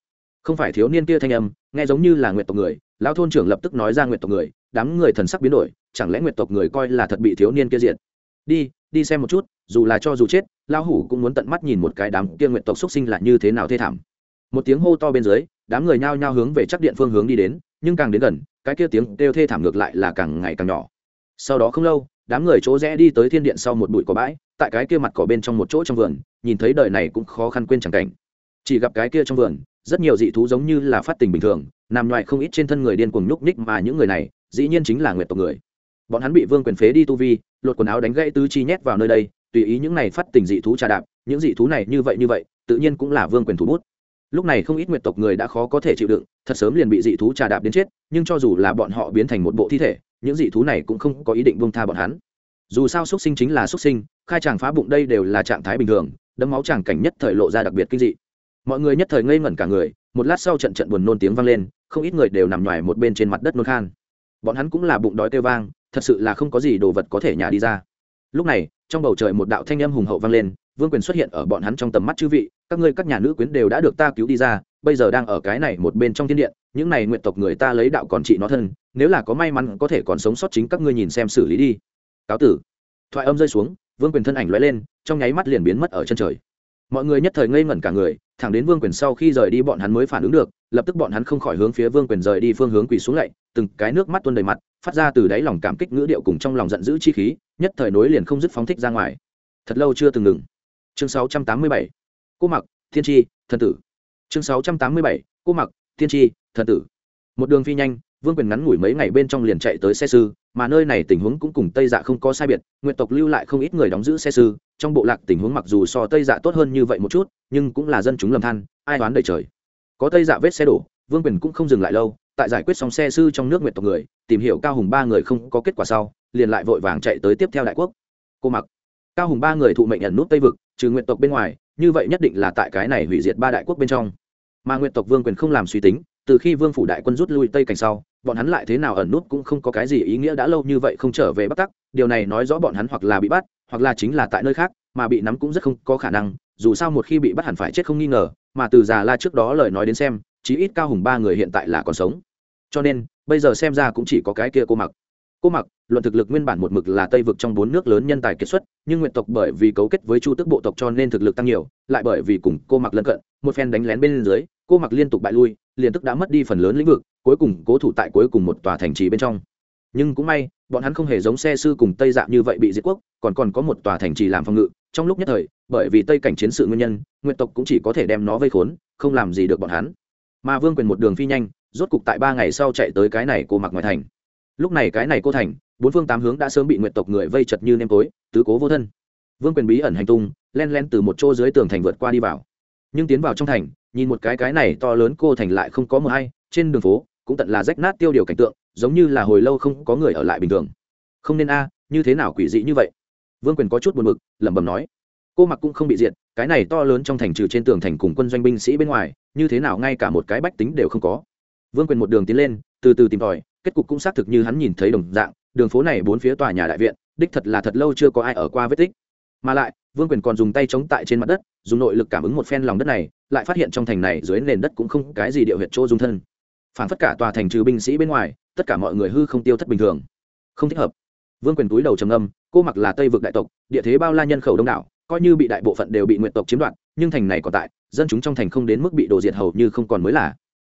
[SPEAKER 1] Không phải thiếu niên kia thanh âm, nghe giống như là nguyện tộc người, lão thôn trưởng lập tức nói ra nguyện tộc người, đám người thần sắc biến đổi, chẳng lẽ nguyện tộc người coi là thật bị thiếu niên kia diện đi đi xem một chút, dù là cho dù chết, lão hủ cũng muốn tận mắt nhìn một cái đám kia nguyện tộc xuất sinh là như thế nào thê thảm. Một tiếng hô to bên dưới, đám người nhao nhao hướng về chắc điện phương hướng đi đến, nhưng càng đến gần, cái kia tiếng kêu thê thảm ngược lại là càng ngày càng nhỏ. Sau đó không lâu đám người chỗ rẽ đi tới thiên điện sau một bụi cỏ bãi, tại cái kia mặt cỏ bên trong một chỗ trong vườn, nhìn thấy đời này cũng khó khăn quên chẳng cảnh. Chỉ gặp cái kia trong vườn, rất nhiều dị thú giống như là phát tình bình thường, nằm ngoài không ít trên thân người điên cuồng nhúc ních mà những người này, dĩ nhiên chính là nguyệt tộc người. Bọn hắn bị vương quyền phế đi tu vi, lột quần áo đánh gãy tứ chi nhét vào nơi đây, tùy ý những này phát tình dị thú trà đạp, những dị thú này như vậy như vậy, tự nhiên cũng là vương quyền thủ bút. Lúc này không ít nguyệt tộc người đã khó có thể chịu đựng, thật sớm liền bị dị thú trà đạp đến chết, nhưng cho dù là bọn họ biến thành một bộ thi thể những dị thú này cũng không có ý định buông tha bọn hắn. Dù sao xuất sinh chính là xuất sinh, khai chàng phá bụng đây đều là trạng thái bình thường, đấm máu chàng cảnh nhất thời lộ ra đặc biệt kinh dị. Mọi người nhất thời ngây ngẩn cả người, một lát sau trận trận buồn nôn tiếng vang lên, không ít người đều nằm ngoài một bên trên mặt đất nôn khan. Bọn hắn cũng là bụng đói kêu vang, thật sự là không có gì đồ vật có thể nhả đi ra. Lúc này, trong bầu trời một đạo thanh âm hùng hậu vang lên, vương quyền xuất hiện ở bọn hắn trong tầm mắt chư vị các ngươi các nhà nữ quyến đều đã được ta cứu đi ra, bây giờ đang ở cái này một bên trong thiên điện, những này nguyện tộc người ta lấy đạo còn trị nó thân, nếu là có may mắn có thể còn sống sót chính các ngươi nhìn xem xử lý đi. Cáo tử. Thoại âm rơi xuống, vương quyền thân ảnh lóe lên, trong nháy mắt liền biến mất ở chân trời. Mọi người nhất thời ngây ngẩn cả người, thẳng đến vương quyền sau khi rời đi bọn hắn mới phản ứng được, lập tức bọn hắn không khỏi hướng phía vương quyền rời đi phương hướng quỳ xuống lạy, từng cái nước mắt tuôn đầy mặt, phát ra từ đáy lòng cảm kích ngữ điệu cùng trong lòng giận dữ chi khí, nhất thời nối liền không dứt phóng thích ra ngoài. Thật lâu chưa từng ngừng. Chương 687 cô mặc, thiên tri, thần tử. Chương 687. cô mặc, thiên tri, thần tử. Một đường phi nhanh, vương quyền ngắn ngủi mấy ngày bên trong liền chạy tới xe sư, mà nơi này tình huống cũng cùng tây dạ không có sai biệt, nguyện tộc lưu lại không ít người đóng giữ xe sư, trong bộ lạc tình huống mặc dù so tây dạ tốt hơn như vậy một chút, nhưng cũng là dân chúng lầm than, ai đoán đầy trời. Có tây dạ vết xe đổ, vương quyền cũng không dừng lại lâu, tại giải quyết xong xe sư trong nước nguyện tộc người, tìm hiểu cao hùng ba người không có kết quả sau, liền lại vội vàng chạy tới tiếp theo đại quốc. Cô mặc. Cao hùng ba người thụ mệnh nhận nút tây vực, trừ nguyện tộc bên ngoài như vậy nhất định là tại cái này hủy diệt ba đại quốc bên trong. Mà nguyện tộc vương quyền không làm suy tính, từ khi vương phủ đại quân rút lui tây cảnh sau, bọn hắn lại thế nào ẩn nút cũng không có cái gì ý nghĩa đã lâu như vậy không trở về bắc tắc. Điều này nói rõ bọn hắn hoặc là bị bắt, hoặc là chính là tại nơi khác, mà bị nắm cũng rất không có khả năng, dù sao một khi bị bắt hẳn phải chết không nghi ngờ, mà từ già la trước đó lời nói đến xem, chí ít cao hùng ba người hiện tại là còn sống. Cho nên, bây giờ xem ra cũng chỉ có cái kia cô mặc cô mặc, luận thực lực nguyên bản một mực là tây vực trong bốn nước lớn nhân tài kiệt xuất, nhưng nguyện tộc bởi vì cấu kết với chu tức bộ tộc cho nên thực lực tăng nhiều, lại bởi vì cùng cô mặc lân cận, một phen đánh lén bên dưới, cô mặc liên tục bại lui, liền tức đã mất đi phần lớn lĩnh vực, cuối cùng cố thủ tại cuối cùng một tòa thành trì bên trong. Nhưng cũng may, bọn hắn không hề giống xe sư cùng tây dạng như vậy bị diệt quốc, còn còn có một tòa thành trì làm phòng ngự. Trong lúc nhất thời, bởi vì tây cảnh chiến sự nguyên nhân, nguyện tộc cũng chỉ có thể đem nó vây khốn, không làm gì được bọn hắn. Mà vương quyền một đường phi nhanh, rốt cục tại ba ngày sau chạy tới cái này cô mặc ngoài thành lúc này cái này cô thành, bốn phương tám hướng đã sớm bị nguyện tộc người vây chật như nêm tối, tứ cố vô thân. Vương quyền bí ẩn hành tung, len len từ một chỗ dưới tường thành vượt qua đi vào. Nhưng tiến vào trong thành, nhìn một cái cái này to lớn cô thành lại không có mờ hay, trên đường phố, cũng tận là rách nát tiêu điều cảnh tượng, giống như là hồi lâu không có người ở lại bình thường. Không nên a, như thế nào quỷ dị như vậy? Vương quyền có chút buồn b ự c lẩm bẩm nói. Cô mặc cũng không bị diệt, cái này to lớn trong thành trừ trên tường thành cùng quân doanh binh sĩ bên ngoài, như thế nào ngay cả một cái bách tính đều không có. Vương quyền một đường tiến lên, từ từ tìm tòi kết cục cũng xác thực như hắn nhìn thấy đồng dạng, đường phố này bốn phía tòa nhà đại viện, đích thật là thật lâu chưa có ai ở qua vết tích. Mà lại, vương quyền còn dùng tay chống tại trên mặt đất, dùng nội lực cảm ứng một phen lòng đất này, lại phát hiện trong thành này dưới nền đất cũng không cái gì điệu huyệt chỗ dung thân. Phản tất cả tòa thành trừ binh sĩ bên ngoài, tất cả mọi người hư không tiêu thất bình thường. Không thích hợp. Vương quyền túi đầu trầm âm cô mặc là tây vực đại tộc, địa thế bao la nhân khẩu đông đảo, coi như bị đại bộ phận đều bị nguyện tộc chiếm đoạt, nhưng thành này còn tại, dân chúng trong thành không đến mức bị đổ diệt hầu như không còn mới là.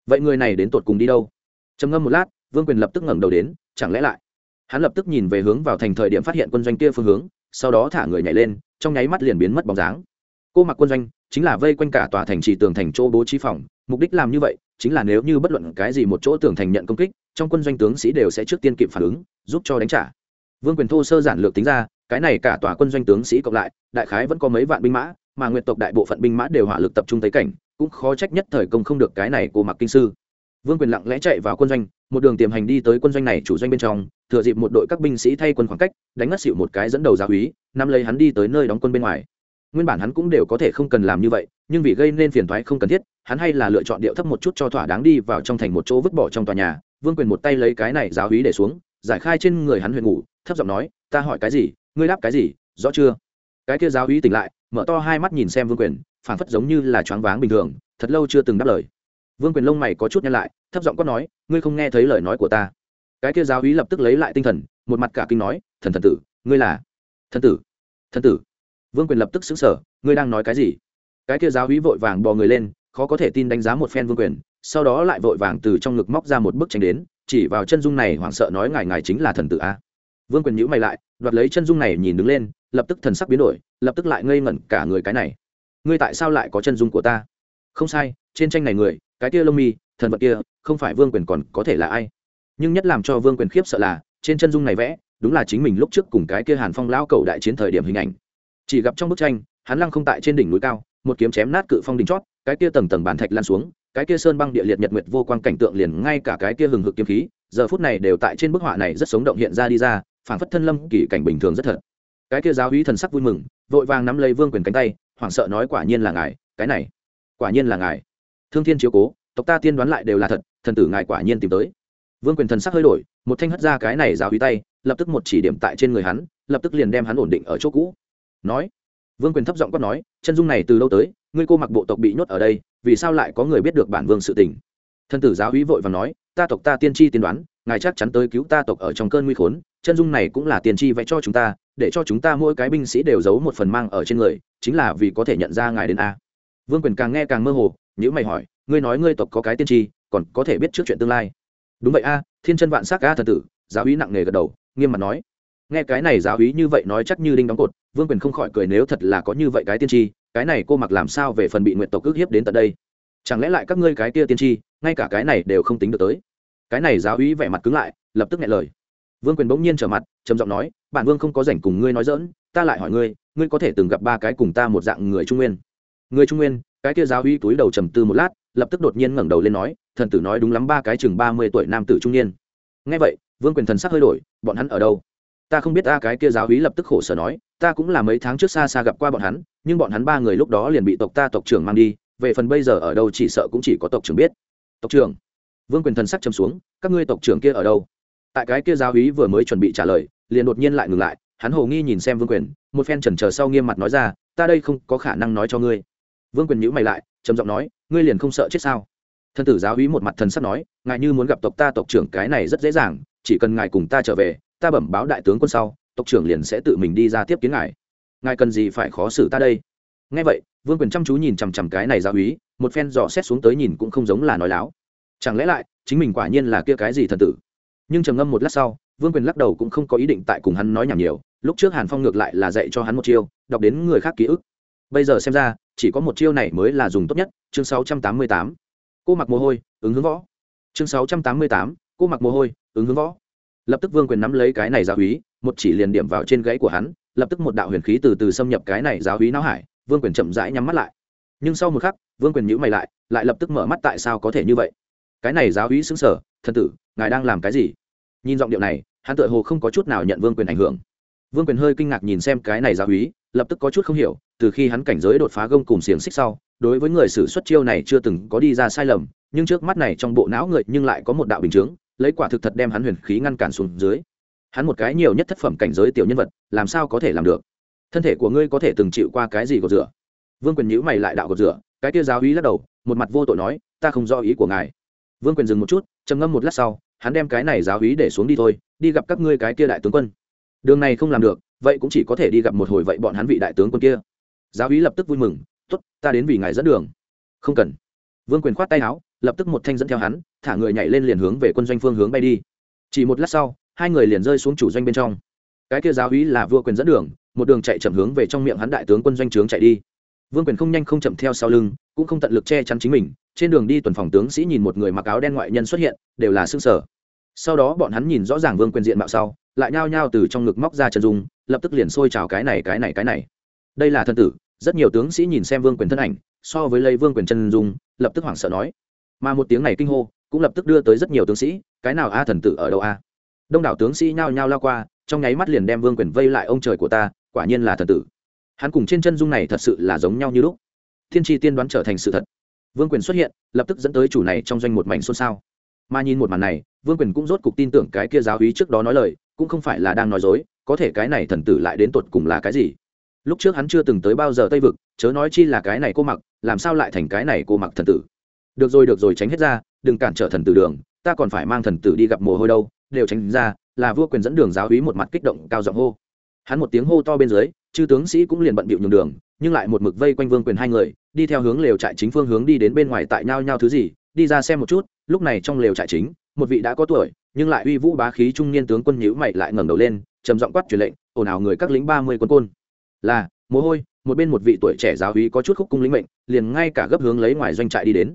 [SPEAKER 1] Vậy người này đến tột cùng đi đâu? Trầm ngâm một lát vương quyền lập tức ngẩng đầu đến, chẳng lẽ lại? Hắn lập tức nhìn về hướng vào thành thời điểm phát hiện quân doanh kia phương hướng, sau đó thả người nhảy lên, trong nháy mắt liền biến mất bóng dáng. Cô mặc quân doanh, chính là vây quanh cả tòa thành trì tường thành chỗ bố trí phòng, mục đích làm như vậy, chính là nếu như bất luận cái gì một chỗ tường thành nhận công kích, trong quân doanh tướng sĩ đều sẽ trước tiên kịp phản ứng, giúp cho đánh trả. Vương quyền thô sơ giản lược tính ra, cái này cả tòa quân doanh tướng sĩ cộng lại, đại khái vẫn có mấy vạn binh mã, mà nguyện tộc đại bộ phận binh mã đều hỏa lực tập trung tới cảnh, cũng khó trách nhất thời công không được cái này của mặc kinh sư. Vương quyền lặng lẽ chạy vào quân doanh một đường tiềm hành đi tới quân doanh này chủ doanh bên trong, thừa dịp một đội các binh sĩ thay quân khoảng cách, đánh ngất xịu một cái dẫn đầu giáo úy, nắm lấy hắn đi tới nơi đóng quân bên ngoài. Nguyên bản hắn cũng đều có thể không cần làm như vậy, nhưng vì gây nên phiền thoái không cần thiết, hắn hay là lựa chọn điệu thấp một chút cho thỏa đáng đi vào trong thành một chỗ vứt bỏ trong tòa nhà, vương quyền một tay lấy cái này giáo hí để xuống, giải khai trên người hắn huyền ngủ, thấp giọng nói, ta hỏi cái gì? Ngươi đáp cái gì? Rõ chưa? Cái kia giáo hí tỉnh lại, mở to hai mắt nhìn xem vương quyền, phảng phất giống như là choáng váng bình thường, thật lâu chưa từng đáp lời vương quyền lông mày có chút nhăn lại, thấp giọng quát nói, ngươi không nghe thấy lời nói của ta. Cái kia giáo úy lập tức lấy lại tinh thần, một mặt cả kinh nói, thần thần tử, ngươi là thần tử thần tử. Vương quyền lập tức xứng sở ngươi đang nói cái gì? Cái kia giáo úy vội vàng bò người lên, khó có thể tin đánh giá một phen vương quyền, sau đó lại vội vàng từ trong ngực móc ra một bức tranh đến, chỉ vào chân dung này hoảng sợ nói, ngài ngài chính là thần tử a? Vương quyền nhữ mày lại, đoạt lấy chân dung này nhìn đứng lên, lập tức thần sắc biến đổi, lập tức lại ngây ngẩn cả người cái này. Ngươi tại sao lại có chân dung của ta? Không sai, trên tranh này người cái kia lông mi, thần vật kia, không phải vương quyền còn có thể là ai? Nhưng nhất làm cho vương quyền khiếp sợ là, trên chân dung này vẽ, đúng là chính mình lúc trước cùng cái kia hàn phong lão cầu đại chiến thời điểm hình ảnh. Chỉ gặp trong bức tranh, hắn lăng không tại trên đỉnh núi cao, một kiếm chém nát cự phong đỉnh chót, cái kia tầng tầng bàn thạch lan xuống, cái kia sơn băng địa liệt nhật nguyệt vô quang cảnh tượng liền ngay cả cái kia hừng hực kiếm khí, giờ phút này đều tại trên bức họa này rất sống động hiện ra đi ra, phảng phất thân lâm kỳ cảnh bình thường rất thật. Cái kia giáo hí thần sắc vui mừng, vội vàng nắm lấy vương quyền cánh tay, hoảng sợ nói quả nhiên là ngài, cái này, quả nhiên là ngài thương thiên chiếu cố, tộc ta tiên đoán lại đều là thật, thần tử ngài quả nhiên tìm tới. Vương quyền thần sắc hơi đổi, một thanh hất ra cái này giáo hí tay, lập tức một chỉ điểm tại trên người hắn, lập tức liền đem hắn ổn định ở chỗ cũ. Nói, vương quyền thấp giọng quát nói, chân dung này từ lâu tới, ngươi cô mặc bộ tộc bị nhốt ở đây, vì sao lại có người biết được bản vương sự tình? Thần tử giáo hí vội và nói, ta tộc ta tiên tri tiên đoán, ngài chắc chắn tới cứu ta tộc ở trong cơn nguy khốn, chân dung này cũng là tiên tri vẽ cho chúng ta, để cho chúng ta mỗi cái binh sĩ đều giấu một phần mang ở trên người, chính là vì có thể nhận ra ngài đến a. Vương quyền càng nghe càng mơ hồ nhữ mày hỏi, ngươi nói ngươi tộc có cái tiên tri, còn có thể biết trước chuyện tương lai. Đúng vậy a, thiên chân vạn s á c a thần tử. Giáo úy nặng nề gật đầu, nghiêm mặt nói. Nghe cái này giáo úy như vậy nói chắc như đinh đóng cột, vương quyền không khỏi cười nếu thật là có như vậy cái tiên tri, cái này cô mặc làm sao về phần bị nguyện tộc ước hiếp đến tận đây? Chẳng lẽ lại các ngươi cái kia tiên tri, ngay cả cái này đều không tính được tới? Cái này giáo úy vẻ mặt cứng lại, lập tức nghe lời. Vương quyền bỗng nhiên trở mặt, trầm giọng nói, bản vương không có rảnh cùng ngươi nói dỡn ta lại hỏi ngươi ngươi có thể từng gặp ba cái cùng ta một dạng người trung nguyên? Người trung nguyên? Cái kia giáo uy túi đầu trầm tư một lát, lập tức đột nhiên ngẩng đầu lên nói, thần tử nói đúng lắm ba cái chừng ba mươi tuổi nam tử trung niên. Nghe vậy, vương quyền thần sắc hơi đổi, bọn hắn ở đâu? Ta không biết ta cái kia giáo uy lập tức khổ sở nói, ta cũng là mấy tháng trước xa xa gặp qua bọn hắn, nhưng bọn hắn ba người lúc đó liền bị tộc ta tộc trưởng mang đi, về phần bây giờ ở đâu chỉ sợ cũng chỉ có tộc trưởng biết. Tộc trưởng? Vương quyền thần sắc trầm xuống, các ngươi tộc trưởng kia ở đâu? Tại cái kia giáo úy vừa mới chuẩn bị trả lời, liền đột nhiên lại ngừng lại, hắn hồ nghi nhìn xem vương quyền, một phen chần chờ sau nghiêm mặt nói ra, ta đây không có khả năng nói cho ngươi vương quyền nhữ mày lại, trầm giọng nói, ngươi liền không sợ chết sao? Thân tử giáo úy một mặt thần sắp nói, ngài như muốn gặp tộc ta tộc trưởng cái này rất dễ dàng, chỉ cần ngài cùng ta trở về, ta bẩm báo đại tướng quân sau, tộc trưởng liền sẽ tự mình đi ra tiếp kiến ngài. Ngài cần gì phải khó xử ta đây? Ngay vậy, vương quyền chăm chú nhìn chằm chằm cái này giáo úy một phen dò xét xuống tới nhìn cũng không giống là nói láo. Chẳng lẽ lại, chính mình quả nhiên là kia cái gì thần tử? Nhưng trầm ngâm một lát sau, vương quyền lắc đầu cũng không có ý định tại cùng hắn nói nhảm nhiều, lúc trước hàn phong ngược lại là dạy cho hắn một chiêu, đọc đến người khác ký ức bây giờ xem ra chỉ có một chiêu này mới là dùng tốt nhất chương 688. cô mặc mồ hôi ứng hướng võ. Chương 688, cô mặc mồ hôi ứng hướng võ. Lập tức vương quyền nắm lấy cái này giáo húy một chỉ liền điểm vào trên gãy của hắn lập tức một đạo huyền khí từ từ xâm nhập cái này giáo húy não hải vương quyền chậm rãi nhắm mắt lại. Nhưng sau một khắc vương quyền nhữ mày lại lại lập tức mở mắt tại sao có thể như vậy? Cái này giáo húy xứng sở thân tử ngài đang làm cái gì? Nhìn giọng điệu này hắn tự hồ không có chút nào nhận vương quyền ảnh hưởng. Vương quyền hơi kinh ngạc nhìn xem cái này giáo húy lập tức có chút không hiểu từ khi hắn cảnh giới đột phá gông cùng xiềng xích sau, đối với người xử xuất chiêu này chưa từng có đi ra sai lầm, nhưng trước mắt này trong bộ não người nhưng lại có một đạo bình chướng, lấy quả thực thật đem hắn huyền khí ngăn cản xuống dưới. Hắn một cái nhiều nhất thất phẩm cảnh giới tiểu nhân vật, làm sao có thể làm được? Thân thể của ngươi có thể từng chịu qua cái gì gột rửa? Vương quyền nhữ mày lại đạo gột rửa, cái kia giáo húy lắc đầu, một mặt vô tội nói, ta không do ý của ngài. Vương quyền dừng một chút, trầm ngâm một lát sau, hắn đem cái này giáo hí để xuống đi thôi, đi gặp các ngươi cái kia đại tướng quân. Đường này không làm được, vậy cũng chỉ có thể đi gặp một hồi vậy bọn hắn vị đại tướng quân kia giáo úy lập tức vui mừng t ố t ta đến vì ngài dẫn đường. Không cần. Vương quyền khoát tay áo, lập tức một thanh dẫn theo hắn, thả người nhảy lên liền hướng về quân doanh phương hướng bay đi. Chỉ một lát sau, hai người liền rơi xuống chủ doanh bên trong. Cái kia giáo úy là vua quyền dẫn đường, một đường chạy chậm hướng về trong miệng hắn đại tướng quân doanh trướng chạy đi. Vương quyền không nhanh không chậm theo sau lưng, cũng không tận lực che chắn chính mình, trên đường đi tuần phòng tướng sĩ nhìn một người mặc áo đen ngoại nhân xuất hiện, đều là xương sở sau đó bọn hắn nhìn rõ ràng vương quyền diện mạo sau, lại nhao nhao từ trong ngực móc ra chân dung, lập tức liền xôi trào cái này cái này cái này. Đây là thân tử rất nhiều tướng sĩ nhìn xem vương quyền thân ảnh, so với lấy vương quyền chân dung, lập tức hoảng sợ nói. Mà một tiếng này kinh hô, cũng lập tức đưa tới rất nhiều tướng sĩ, cái nào a thần tử ở đâu a? Đông đảo tướng sĩ nhao nhao lao qua, trong nháy mắt liền đem vương quyền vây lại ông trời của ta, quả nhiên là thần tử. Hắn cùng trên chân dung này thật sự là giống nhau như lúc. Thiên tri tiên đoán trở thành sự thật. Vương quyền xuất hiện, lập tức dẫn tới chủ này trong doanh một mảnh xôn xao. Mà nhìn một màn này, vương quyền cũng rốt cục tin tưởng cái kia giáo hí trước đó nói lời, cũng không phải là đang nói dối, có thể cái này thần tử lại đến tột cùng là cái gì? Lúc trước hắn chưa từng tới bao giờ tây vực, chớ nói chi là cái này cô mặc, làm sao lại thành cái này cô mặc thần tử? Được rồi được rồi, tránh hết ra, đừng cản trở thần tử đường, ta còn phải mang thần tử đi gặp mồ hôi đâu, đều tránh ra, là vua quyền dẫn đường giáo hí một mặt kích động, cao giọng hô. Hắn một tiếng hô to bên dưới, chư tướng sĩ cũng liền bận bịu nhường đường, nhưng lại một mực vây quanh vương quyền hai người, đi theo hướng lều trại chính phương hướng đi đến bên ngoài tại nhau nhau thứ gì, đi ra xem một chút, lúc này trong lều trại chính, một vị đã có tuổi, nhưng lại uy vũ bá khí trung niên tướng quân nhữ mày lại ngẩng đầu lên, trầm giọng quát truyền lệnh, ồn ào người các lính ba mươi quân côn là mồ hôi một bên một vị tuổi trẻ giáo úy có chút khúc cung lĩnh mệnh liền ngay cả gấp hướng lấy ngoài doanh trại đi đến.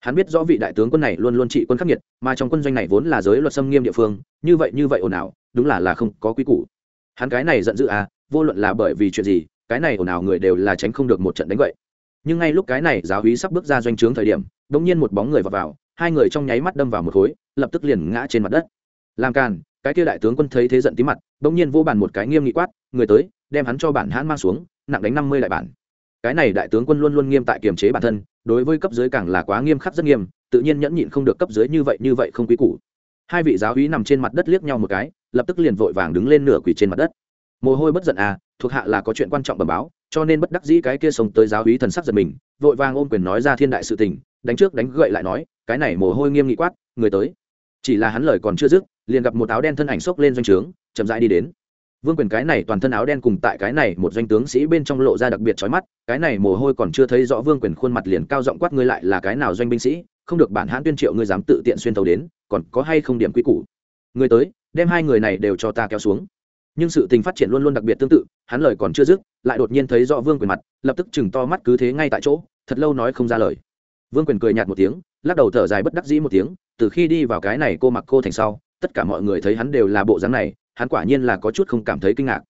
[SPEAKER 1] Hắn biết rõ vị đại tướng quân này luôn luôn trị quân khắc nghiệt mà trong quân doanh này vốn là giới luật xâm nghiêm địa phương như vậy như vậy ồn ào đúng là là không có quy củ. Hắn cái này giận dữ à vô luận là bởi vì chuyện gì cái này ồn ào người đều là tránh không được một trận đánh vậy nhưng ngay lúc cái này giáo úy sắp bước ra doanh trướng thời điểm đ ỗ n g nhiên một bóng người vào, vào hai người trong nháy mắt đâm vào một khối lập tức liền ngã trên mặt đất. Làm càn cái kia đại tướng quân thấy thế giận tí mặt đ ỗ n g nhiên vô bàn một cái nghiêm nghị quát người tới đem hắn cho bản hãn mang xuống, nặng đánh năm mươi đại bản. Cái này đại tướng quân luôn luôn nghiêm tại kiềm chế bản thân, đối với cấp dưới càng là quá nghiêm khắc rất nghiêm, tự nhiên nhẫn nhịn không được cấp dưới như vậy như vậy không quý củ. Hai vị giáo úy nằm trên mặt đất liếc nhau một cái, lập tức liền vội vàng đứng lên nửa quỳ trên mặt đất. Mồ hôi bất giận à thuộc hạ là có chuyện quan trọng bẩm báo, cho nên bất đắc dĩ cái kia sống tới giáo hí thần sắc giật mình, vội vàng ôm quyền nói ra thiên đại sự tình, đánh trước đánh gậy lại nói, cái này mồ hôi nghiêm nghị quát, người tới. Chỉ là hắn lời còn chưa dứt, liền gặp một áo đen thân ảnh xốc lên doanh trướng, chậm rãi đi đến vương quyền cái này toàn thân áo đen cùng tại cái này một doanh tướng sĩ bên trong lộ ra đặc biệt trói mắt, cái này mồ hôi còn chưa thấy rõ vương quyền khuôn mặt liền cao giọng quát ngươi lại là cái nào doanh binh sĩ, không được bản hãn tuyên triệu ngươi dám tự tiện xuyên tàu đến, còn có hay không điểm quy củ? Người tới, đem hai người này đều cho ta kéo xuống. Nhưng sự tình phát triển luôn luôn đặc biệt tương tự, hắn lời còn chưa dứt, lại đột nhiên thấy rõ vương quyền mặt, lập tức chừng to mắt cứ thế ngay tại chỗ, thật lâu nói không ra lời. Vương quyền cười nhạt một tiếng, lắc đầu thở dài bất đắc dĩ một tiếng, từ khi đi vào cái này cô mặc cô thành sau, tất cả mọi người thấy hắn đều là bộ dáng này hắn quả nhiên là có chút không cảm thấy kinh ngạc.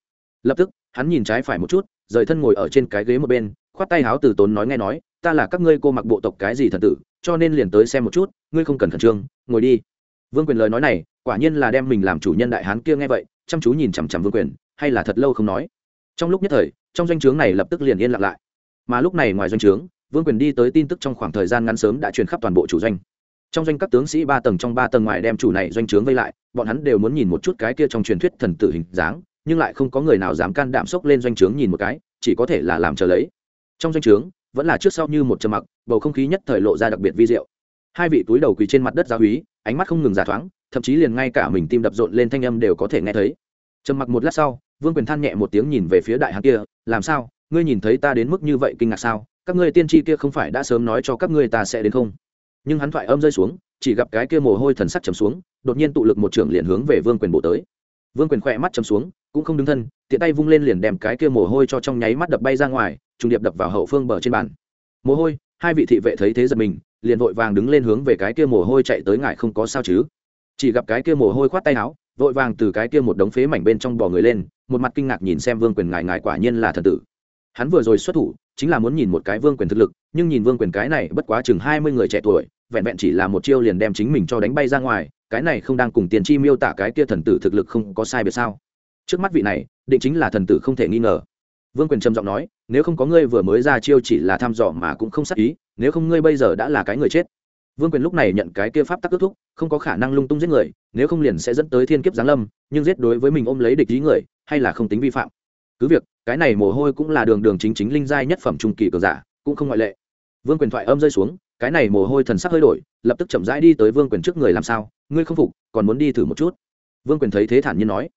[SPEAKER 1] Lập tức, hắn nhìn trái phải một chút, rời thân ngồi ở trên cái ghế một bên, khoát tay háo từ tốn nói nghe nói, ta là các ngươi cô mặc bộ tộc cái gì thần tử, cho nên liền tới xem một chút, ngươi không cần khẩn trương, ngồi đi. Vương quyền lời nói này, quả nhiên là đem mình làm chủ nhân đại hán kia nghe vậy, chăm chú nhìn chằm chằm vương quyền, hay là thật lâu không nói. Trong lúc nhất thời, trong doanh trướng này lập tức liền yên lặng lại. Mà lúc này ngoài doanh trướng, vương quyền đi tới tin tức trong khoảng thời gian ngắn sớm đã truyền khắp toàn bộ chủ doanh trong doanh các tướng sĩ ba tầng trong ba tầng ngoài đem chủ này doanh trướng vây lại, bọn hắn đều muốn nhìn một chút cái kia trong truyền thuyết thần tử hình dáng, nhưng lại không có người nào dám can đảm sốc lên doanh trướng nhìn một cái, chỉ có thể là làm chờ lấy. Trong doanh trướng, vẫn là trước sau như một trầm mặc, bầu không khí nhất thời lộ ra đặc biệt vi diệu. Hai vị túi đầu quỳ trên mặt đất gia húy ánh mắt không ngừng giả thoáng, thậm chí liền ngay cả mình tim đập rộn lên thanh âm đều có thể nghe thấy. Trầm mặc một lát sau, vương quyền than nhẹ một tiếng nhìn về phía đại hán kia, làm sao? Ngươi nhìn thấy ta đến mức như vậy kinh ngạc sao? Các ngươi tiên tri kia không phải đã sớm nói cho các ngươi ta sẽ đến không? Nhưng hắn thoại âm rơi xuống, chỉ gặp cái kia mồ hôi thần sắc chầm xuống, đột nhiên tụ lực một trưởng liền hướng về vương quyền bộ tới. Vương quyền khỏe mắt chầm xuống, cũng không đứng thân, tiện tay vung lên liền đem cái kia mồ hôi cho trong nháy mắt đập bay ra ngoài, trùng điệp đập vào hậu phương bờ trên bàn. Mồ hôi, hai vị thị vệ thấy thế giật mình, liền vội vàng đứng lên hướng về cái kia mồ hôi chạy tới ngài không có sao chứ? Chỉ gặp cái kia mồ hôi khoát tay áo, vội vàng từ cái kia một đống phế mảnh bên trong bò người lên, một mặt kinh ngạc nhìn xem vương quyền ngài ngài quả nhiên là thần tử hắn vừa rồi xuất thủ, chính là muốn nhìn một cái vương quyền thực lực, nhưng nhìn vương quyền cái này bất quá chừng hai mươi người trẻ tuổi, vẹn vẹn chỉ là một chiêu liền đem chính mình cho đánh bay ra ngoài, cái này không đang cùng tiền chi miêu tả cái kia thần tử thực lực không có sai biệt sao? Trước mắt vị này, định chính là thần tử không thể nghi ngờ. Vương quyền trầm giọng nói, nếu không có ngươi vừa mới ra chiêu chỉ là thăm dò mà cũng không sắc ý, nếu không ngươi bây giờ đã là cái người chết. Vương quyền lúc này nhận cái kia pháp tắc kết thúc, không có khả năng lung tung giết người, nếu không liền sẽ dẫn tới thiên kiếp giáng lâm, nhưng giết đối với mình ôm lấy địch ý người, hay là không tính vi phạm cứ việc, cái này mồ hôi cũng là đường đường chính chính linh giai nhất phẩm trung kỳ cường giả, cũng không ngoại lệ. Vương quyền thoại âm rơi xuống, cái này mồ hôi thần sắc hơi đổi, lập tức chậm rãi đi tới vương quyền trước người làm sao, ngươi không phục, còn muốn đi thử một chút? Vương quyền thấy thế thản nhiên nói.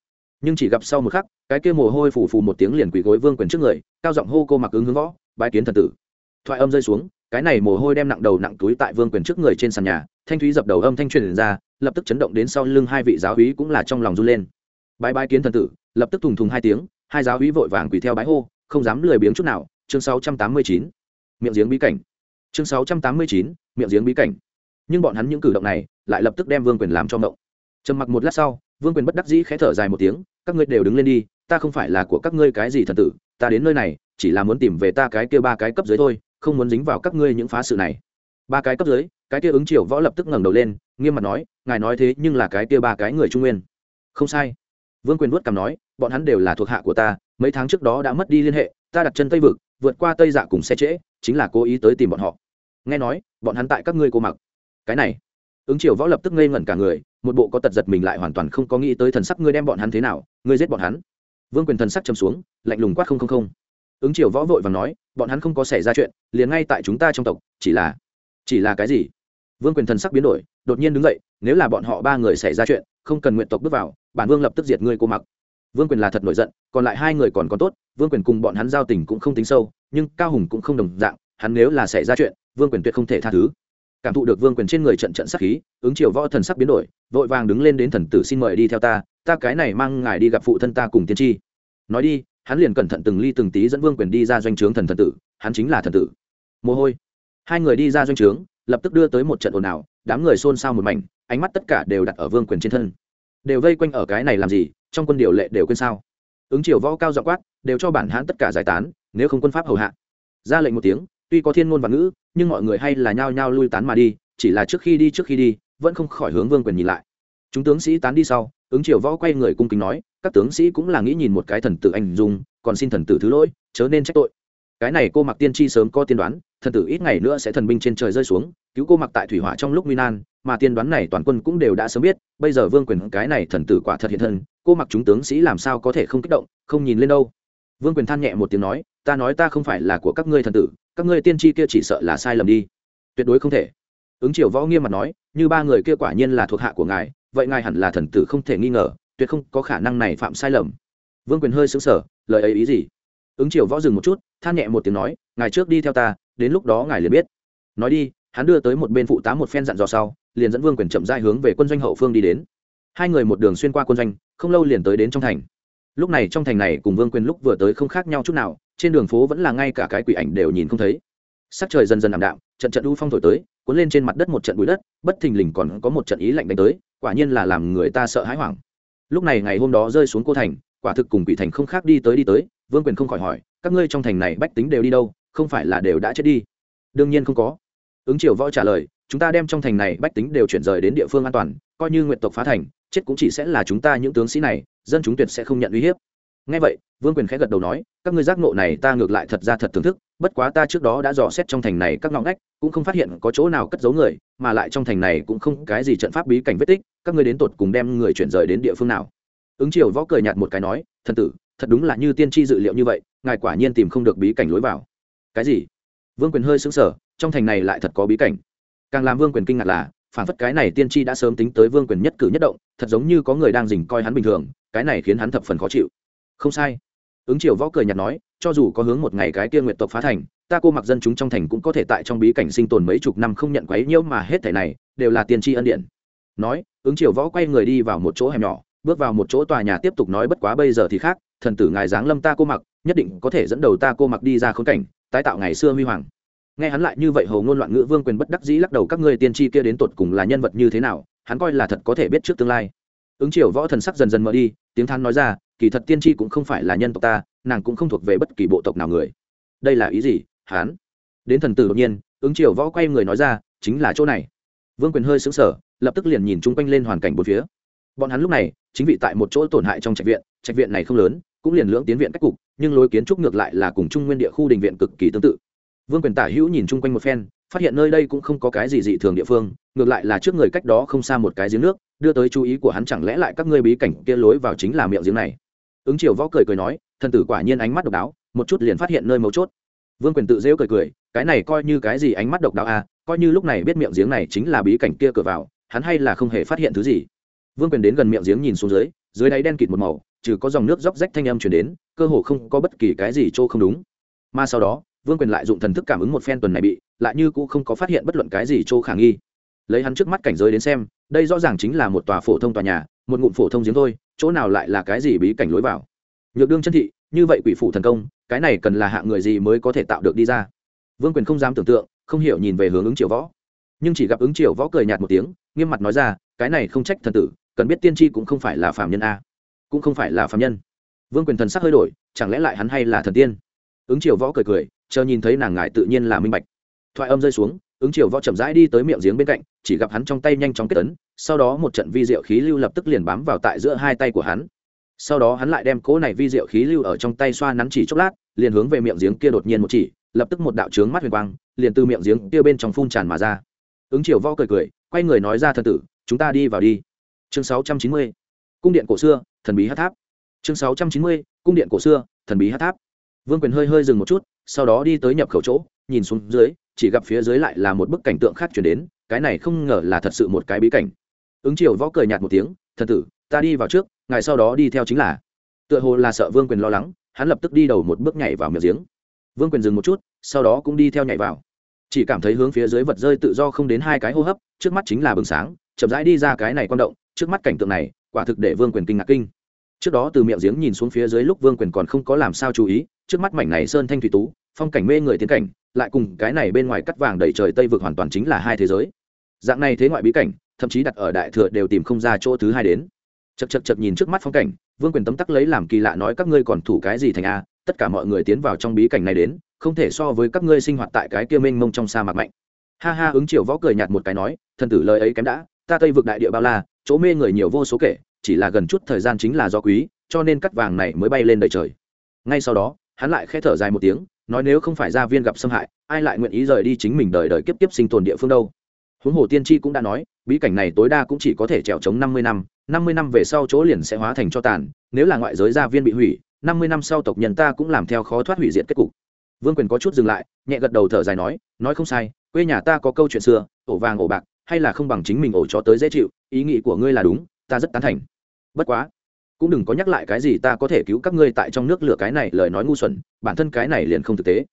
[SPEAKER 1] Nhưng chỉ gặp sau một khắc, cái kia mồ hôi phù phù một tiếng liền quỳ gối vương quyền trước người, cao giọng hô cô mặc ứng hướng võ, bái kiến thần tử. Thoại âm rơi xuống, cái này mồ hôi đem nặng đầu nặng túi tại vương quyền trước người trên sàn nhà, thanh thúy dập đầu âm thanh truyền ra, lập tức chấn động đến sau lưng hai vị giáo húy cũng là trong lòng run lên. Bái bái kiến thần tử, lập tức thùng thùng hai tiếng hai giáo hí vội vàng quỳ theo bái hô không dám lười biếng chút nào chương 689. miệng giếng bí cảnh. Chương 689, miệng giếng bí cảnh. Nhưng bọn hắn những cử động này lại lập tức đem vương quyền làm cho mộng trầm mặc một lát sau vương quyền bất đắc dĩ khẽ thở dài một tiếng các ngươi đều đứng lên đi ta không phải là của các ngươi cái gì thần tử ta đến nơi này chỉ là muốn tìm về ta cái kia ba cái cấp dưới thôi không muốn dính vào các ngươi những phá sự này. Ba cái cấp dưới cái kia ứng triều võ lập tức ngẩng đầu lên nghiêm mặt nói ngài nói thế nhưng là cái kia ba cái người trung nguyên. Không sai vương quyền vuốt cằm nói, bọn hắn đều là thuộc hạ của ta, mấy tháng trước đó đã mất đi liên hệ, ta đặt chân tây vực, vượt qua tây dạ cùng xe trễ, chính là cố ý tới tìm bọn họ. Nghe nói, bọn hắn tại các ngươi cô mặc. Cái này, ứng triều võ lập tức ngây ngẩn cả người, một bộ có tật giật mình lại hoàn toàn không có nghĩ tới thần sắc ngươi đem bọn hắn thế nào, ngươi giết bọn hắn. Vương quyền thần sắc châm xuống, lạnh lùng quát không không không. Ứng triều võ vội và nói, bọn hắn không có xảy ra chuyện, liền ngay tại chúng ta trong tộc, chỉ là chỉ là cái gì? Vương quyền thần sắc biến đổi, đột nhiên đứng dậy nếu là bọn họ ba người xảy ra chuyện, không cần nguyện tộc bước vào, bản vương lập tức diệt ngươi cô mặc. Vương quyền là thật nổi giận, còn lại hai người còn còn tốt, vương quyền cùng bọn hắn giao tình cũng không tính sâu, nhưng cao hùng cũng không đồng dạng, hắn nếu là xảy ra chuyện, vương quyền tuyệt không thể tha thứ. Cảm thụ được vương quyền trên người trận trận sắc khí, ứng chiều võ thần sắc biến đổi, vội vàng đứng lên đến thần tử xin mời đi theo ta ta cái này mang ngài đi gặp phụ thân ta cùng tiên tri. Nói đi, hắn liền cẩn thận từng ly từng tí dẫn vương quyền đi ra doanh trướng thần thần tử, hắn chính là thần tử. Mồ hôi. Hai người đi ra doanh trướng, lập tức đưa tới một trận ồn ào, đám người xôn xao một mảnh ánh mắt tất cả đều đặt ở vương quyền trên thân. Đều vây quanh ở cái này làm gì, trong quân điều lệ đều quên sao? Ứng triều võ cao dọ quát, đều cho bản hãn tất cả giải tán, nếu không quân pháp hầu hạ. Ra lệnh một tiếng, tuy có thiên ngôn và ngữ, nhưng mọi người hay là nhao nhao lui tán mà đi, chỉ là trước khi đi trước khi đi, vẫn không khỏi hướng vương quyền nhìn lại. Chúng tướng sĩ tán đi sau, ứng triều võ quay người cung kính nói, các tướng sĩ cũng là nghĩ nhìn một cái thần tử anh dung, còn xin thần tử thứ lỗi, chớ nên trách tội cái này cô mặc tiên tri sớm có tiên đoán, thần tử ít ngày nữa sẽ thần binh trên trời rơi xuống, cứu cô mặc tại thủy hỏa trong lúc nguy nan, mà tiên đoán này toàn quân cũng đều đã sớm biết, bây giờ vương quyền cái này thần tử quả thật hiện thân, cô mặc chúng tướng sĩ làm sao có thể không kích động, không nhìn lên đâu. Vương quyền than nhẹ một tiếng nói, ta nói ta không phải là của các ngươi thần tử, các ngươi tiên tri kia chỉ sợ là sai lầm đi. Tuyệt đối không thể. Ứng triều võ nghiêm mặt nói, như ba người kia quả nhiên là thuộc hạ của ngài, vậy ngài hẳn là thần tử không thể nghi ngờ, tuyệt không có khả năng này phạm sai lầm. Vương quyền hơi xứng sở lời ấy ý gì? Ứng triều võ dừng một chút, than nhẹ một tiếng nói, ngài trước đi theo ta, đến lúc đó ngài liền biết. Nói đi, hắn đưa tới một bên phụ tá một phen dặn dò sau, liền dẫn vương quyền chậm dai hướng về quân doanh hậu phương đi đến. Hai người một đường xuyên qua quân doanh, không lâu liền tới đến trong thành. Lúc này trong thành này cùng vương quyền lúc vừa tới không khác nhau chút nào, trên đường phố vẫn là ngay cả cái quỷ ảnh đều nhìn không thấy. Sắc trời dần dần ảm đạm, trận trận u phong thổi tới, cuốn lên trên mặt đất một trận bụi đất, bất thình lình còn có một trận ý lạnh đánh tới, quả nhiên là làm người ta sợ hãi hoảng. Lúc này ngày hôm đó rơi xuống cô thành, quả thực cùng quỷ thành không khác đi tới đi tới vương quyền không khỏi hỏi, các ngươi trong thành này bách tính đều đi đâu, không phải là đều đã chết đi? Đương nhiên không có. Ứng triều võ trả lời, chúng ta đem trong thành này bách tính đều chuyển rời đến địa phương an toàn, coi như nguyện tộc phá thành, chết cũng chỉ sẽ là chúng ta những tướng sĩ này, dân chúng tuyệt sẽ không nhận uy hiếp. Ngay vậy, vương quyền khẽ gật đầu nói, các ngươi giác ngộ này ta ngược lại thật ra thật thưởng thức, bất quá ta trước đó đã dò xét trong thành này các ngõ ngách, cũng không phát hiện có chỗ nào cất giấu người, mà lại trong thành này cũng không cái gì trận pháp bí cảnh vết tích, các ngươi đến tột cùng đem người chuyển rời đến địa phương nào? Ứng triều võ cười nhạt một cái nói, thần tử thật đúng là như tiên tri dự liệu như vậy, ngài quả nhiên tìm không được bí cảnh lối vào. Cái gì? Vương quyền hơi xứng sở trong thành này lại thật có bí cảnh. Càng làm vương quyền kinh ngạc là, phản phất cái này tiên tri đã sớm tính tới vương quyền nhất cử nhất động, thật giống như có người đang dình coi hắn bình thường, cái này khiến hắn thập phần khó chịu. Không sai. Ứng triều võ cười nhạt nói, cho dù có hướng một ngày cái tiên nguyện tộc phá thành, ta cô mặc dân chúng trong thành cũng có thể tại trong bí cảnh sinh tồn mấy chục năm không nhận quấy nhiễu mà hết thể này, đều là tiên tri ân điện nói, ứng triều võ quay người đi vào một chỗ hẻm nhỏ, bước vào một chỗ tòa nhà tiếp tục nói bất quá bây giờ thì khác thần tử ngài giáng lâm ta cô mặc, nhất định có thể dẫn đầu ta cô mặc đi ra khốn cảnh, tái tạo ngày xưa huy hoàng. Nghe hắn lại như vậy hầu ngôn loạn ngữ vương quyền bất đắc dĩ lắc đầu các ngươi tiên tri kia đến tột cùng là nhân vật như thế nào, hắn coi là thật có thể biết trước tương lai. Ứng triều võ thần sắc dần dần mở đi, tiếng than nói ra, kỳ thật tiên tri cũng không phải là nhân tộc ta, nàng cũng không thuộc về bất kỳ bộ tộc nào người. Đây là ý gì? Hắn. Đến thần tử đột nhiên, ứng triều võ quay người nói ra, chính là chỗ này. Vương quyền hơi xứng sở lập tức liền nhìn chung quanh lên hoàn cảnh bốn phía. Bọn hắn lúc này, chính vị tại một chỗ tổn hại trong trạch viện trạch viện này không lớn cũng liền lưỡng tiến viện cách cục, nhưng lối kiến trúc ngược lại là cùng trung nguyên địa khu đình viện cực kỳ tương tự. Vương quyền tả hữu nhìn chung quanh một phen, phát hiện nơi đây cũng không có cái gì dị thường địa phương, ngược lại là trước người cách đó không xa một cái giếng nước, đưa tới chú ý của hắn chẳng lẽ lại các ngươi bí cảnh kia lối vào chính là miệng giếng này. Ứng triều võ cười cười nói, thần tử quả nhiên ánh mắt độc đáo, một chút liền phát hiện nơi mấu chốt. Vương quyền tự rêu cười cười, cái này coi như cái gì ánh mắt độc đáo à coi như lúc này biết miệng giếng này chính là bí cảnh kia cửa vào, hắn hay là không hề phát hiện thứ gì. Vương quyền đến gần miệng giếng nhìn xuống dưới dưới đáy đen kịt một màu trừ có dòng nước róc rách thanh âm chuyển đến, cơ hồ không có bất kỳ cái gì chỗ không đúng. Mà sau đó, vương quyền lại dụng thần thức cảm ứng một phen tuần này bị, lại như cũng không có phát hiện bất luận cái gì chỗ khả nghi. Lấy hắn trước mắt cảnh giới đến xem, đây rõ ràng chính là một tòa phổ thông tòa nhà, một ngụm phổ thông giếng thôi, chỗ nào lại là cái gì bí cảnh lối vào. Nhược đương chân thị, như vậy quỷ phủ thần công, cái này cần là hạng người gì mới có thể tạo được đi ra? Vương quyền không dám tưởng tượng, không hiểu nhìn về hướng ứng triều võ. Nhưng chỉ gặp ứng triều võ cười nhạt một tiếng, nghiêm mặt nói ra, cái này không trách thần tử, cần biết tiên tri cũng không phải là phạm nhân a cũng không phải là phạm nhân. Vương quyền thần sắc hơi đổi, chẳng lẽ lại hắn hay là thần tiên? Ứng triều võ cười cười, chờ nhìn thấy nàng ngại tự nhiên là minh bạch. Thoại âm rơi xuống, ứng triều võ chậm rãi đi tới miệng giếng bên cạnh, chỉ gặp hắn trong tay nhanh chóng kết tấn sau đó một trận vi diệu khí lưu lập tức liền bám vào tại giữa hai tay của hắn. Sau đó hắn lại đem cỗ này vi diệu khí lưu ở trong tay xoa nắn chỉ chốc lát, liền hướng về miệng giếng kia đột nhiên một chỉ, lập tức một đạo trướng mắt huyền quang, liền từ miệng giếng kia bên trong phun tràn mà ra. Ứng triều võ cười cười, quay người nói ra thần tử, chúng ta đi vào đi. Chương 690. cung điện cổ xưa thần bí hát tháp. Chương 690. cung điện cổ xưa, thần bí hát tháp. Vương quyền hơi hơi dừng một chút, sau đó đi tới nhập khẩu chỗ, nhìn xuống dưới, chỉ gặp phía dưới lại là một bức cảnh tượng khác chuyển đến, cái này không ngờ là thật sự một cái bí cảnh. Ứng triều võ cười nhạt một tiếng, thần tử, ta đi vào trước, ngài sau đó đi theo chính là. Tựa hồ là sợ vương quyền lo lắng, hắn lập tức đi đầu một bước nhảy vào miệng giếng. Vương quyền dừng một chút, sau đó cũng đi theo nhảy vào. Chỉ cảm thấy hướng phía dưới vật rơi tự do không đến hai cái hô hấp, trước mắt chính là bừng sáng, chậm rãi đi ra cái này quan động, trước mắt cảnh tượng này quả thực để vương quyền kinh ngạc kinh. Trước đó từ miệng giếng nhìn xuống phía dưới lúc vương quyền còn không có làm sao chú ý, trước mắt mảnh này sơn thanh thủy tú, phong cảnh mê người tiến cảnh, lại cùng cái này bên ngoài cắt vàng đầy trời tây vực hoàn toàn chính là hai thế giới. Dạng này thế ngoại bí cảnh, thậm chí đặt ở đại thừa đều tìm không ra chỗ thứ hai đến. Chật chật chật nhìn trước mắt phong cảnh, vương quyền tấm tắc lấy làm kỳ lạ nói các ngươi còn thủ cái gì thành a, tất cả mọi người tiến vào trong bí cảnh này đến, không thể so với các ngươi sinh hoạt tại cái kia mênh mông trong sa mạc mạnh. Ha ha, ứng triều võ cười nhạt một cái nói, thần tử lời ấy kém đã ta tây vực đại địa bao la, chỗ mê người nhiều vô số kể, chỉ là gần chút thời gian chính là do quý, cho nên cắt vàng này mới bay lên đầy trời. Ngay sau đó, hắn lại khẽ thở dài một tiếng, nói nếu không phải gia viên gặp xâm hại, ai lại nguyện ý rời đi chính mình đời đời kiếp kiếp sinh tồn địa phương đâu? Huống hồ tiên tri cũng đã nói, bí cảnh này tối đa cũng chỉ có thể trèo chống năm mươi năm năm mươi năm về sau chỗ liền sẽ hóa thành cho tàn, nếu là ngoại giới gia viên bị hủy, năm mươi năm sau tộc nhân ta cũng làm theo khó thoát hủy diệt kết cục. Vương quyền có chút dừng lại, nhẹ gật đầu thở dài nói nói không sai, quê nhà ta có câu chuyện xưa, ổ vàng ổ bạc hay là không bằng chính mình ổ chó tới dễ chịu, ý nghĩ của ngươi là đúng, ta rất tán thành. Bất quá, cũng đừng có nhắc lại cái gì ta có thể cứu các ngươi tại trong nước lửa cái này, lời nói ngu xuẩn, bản thân cái này liền không thực tế.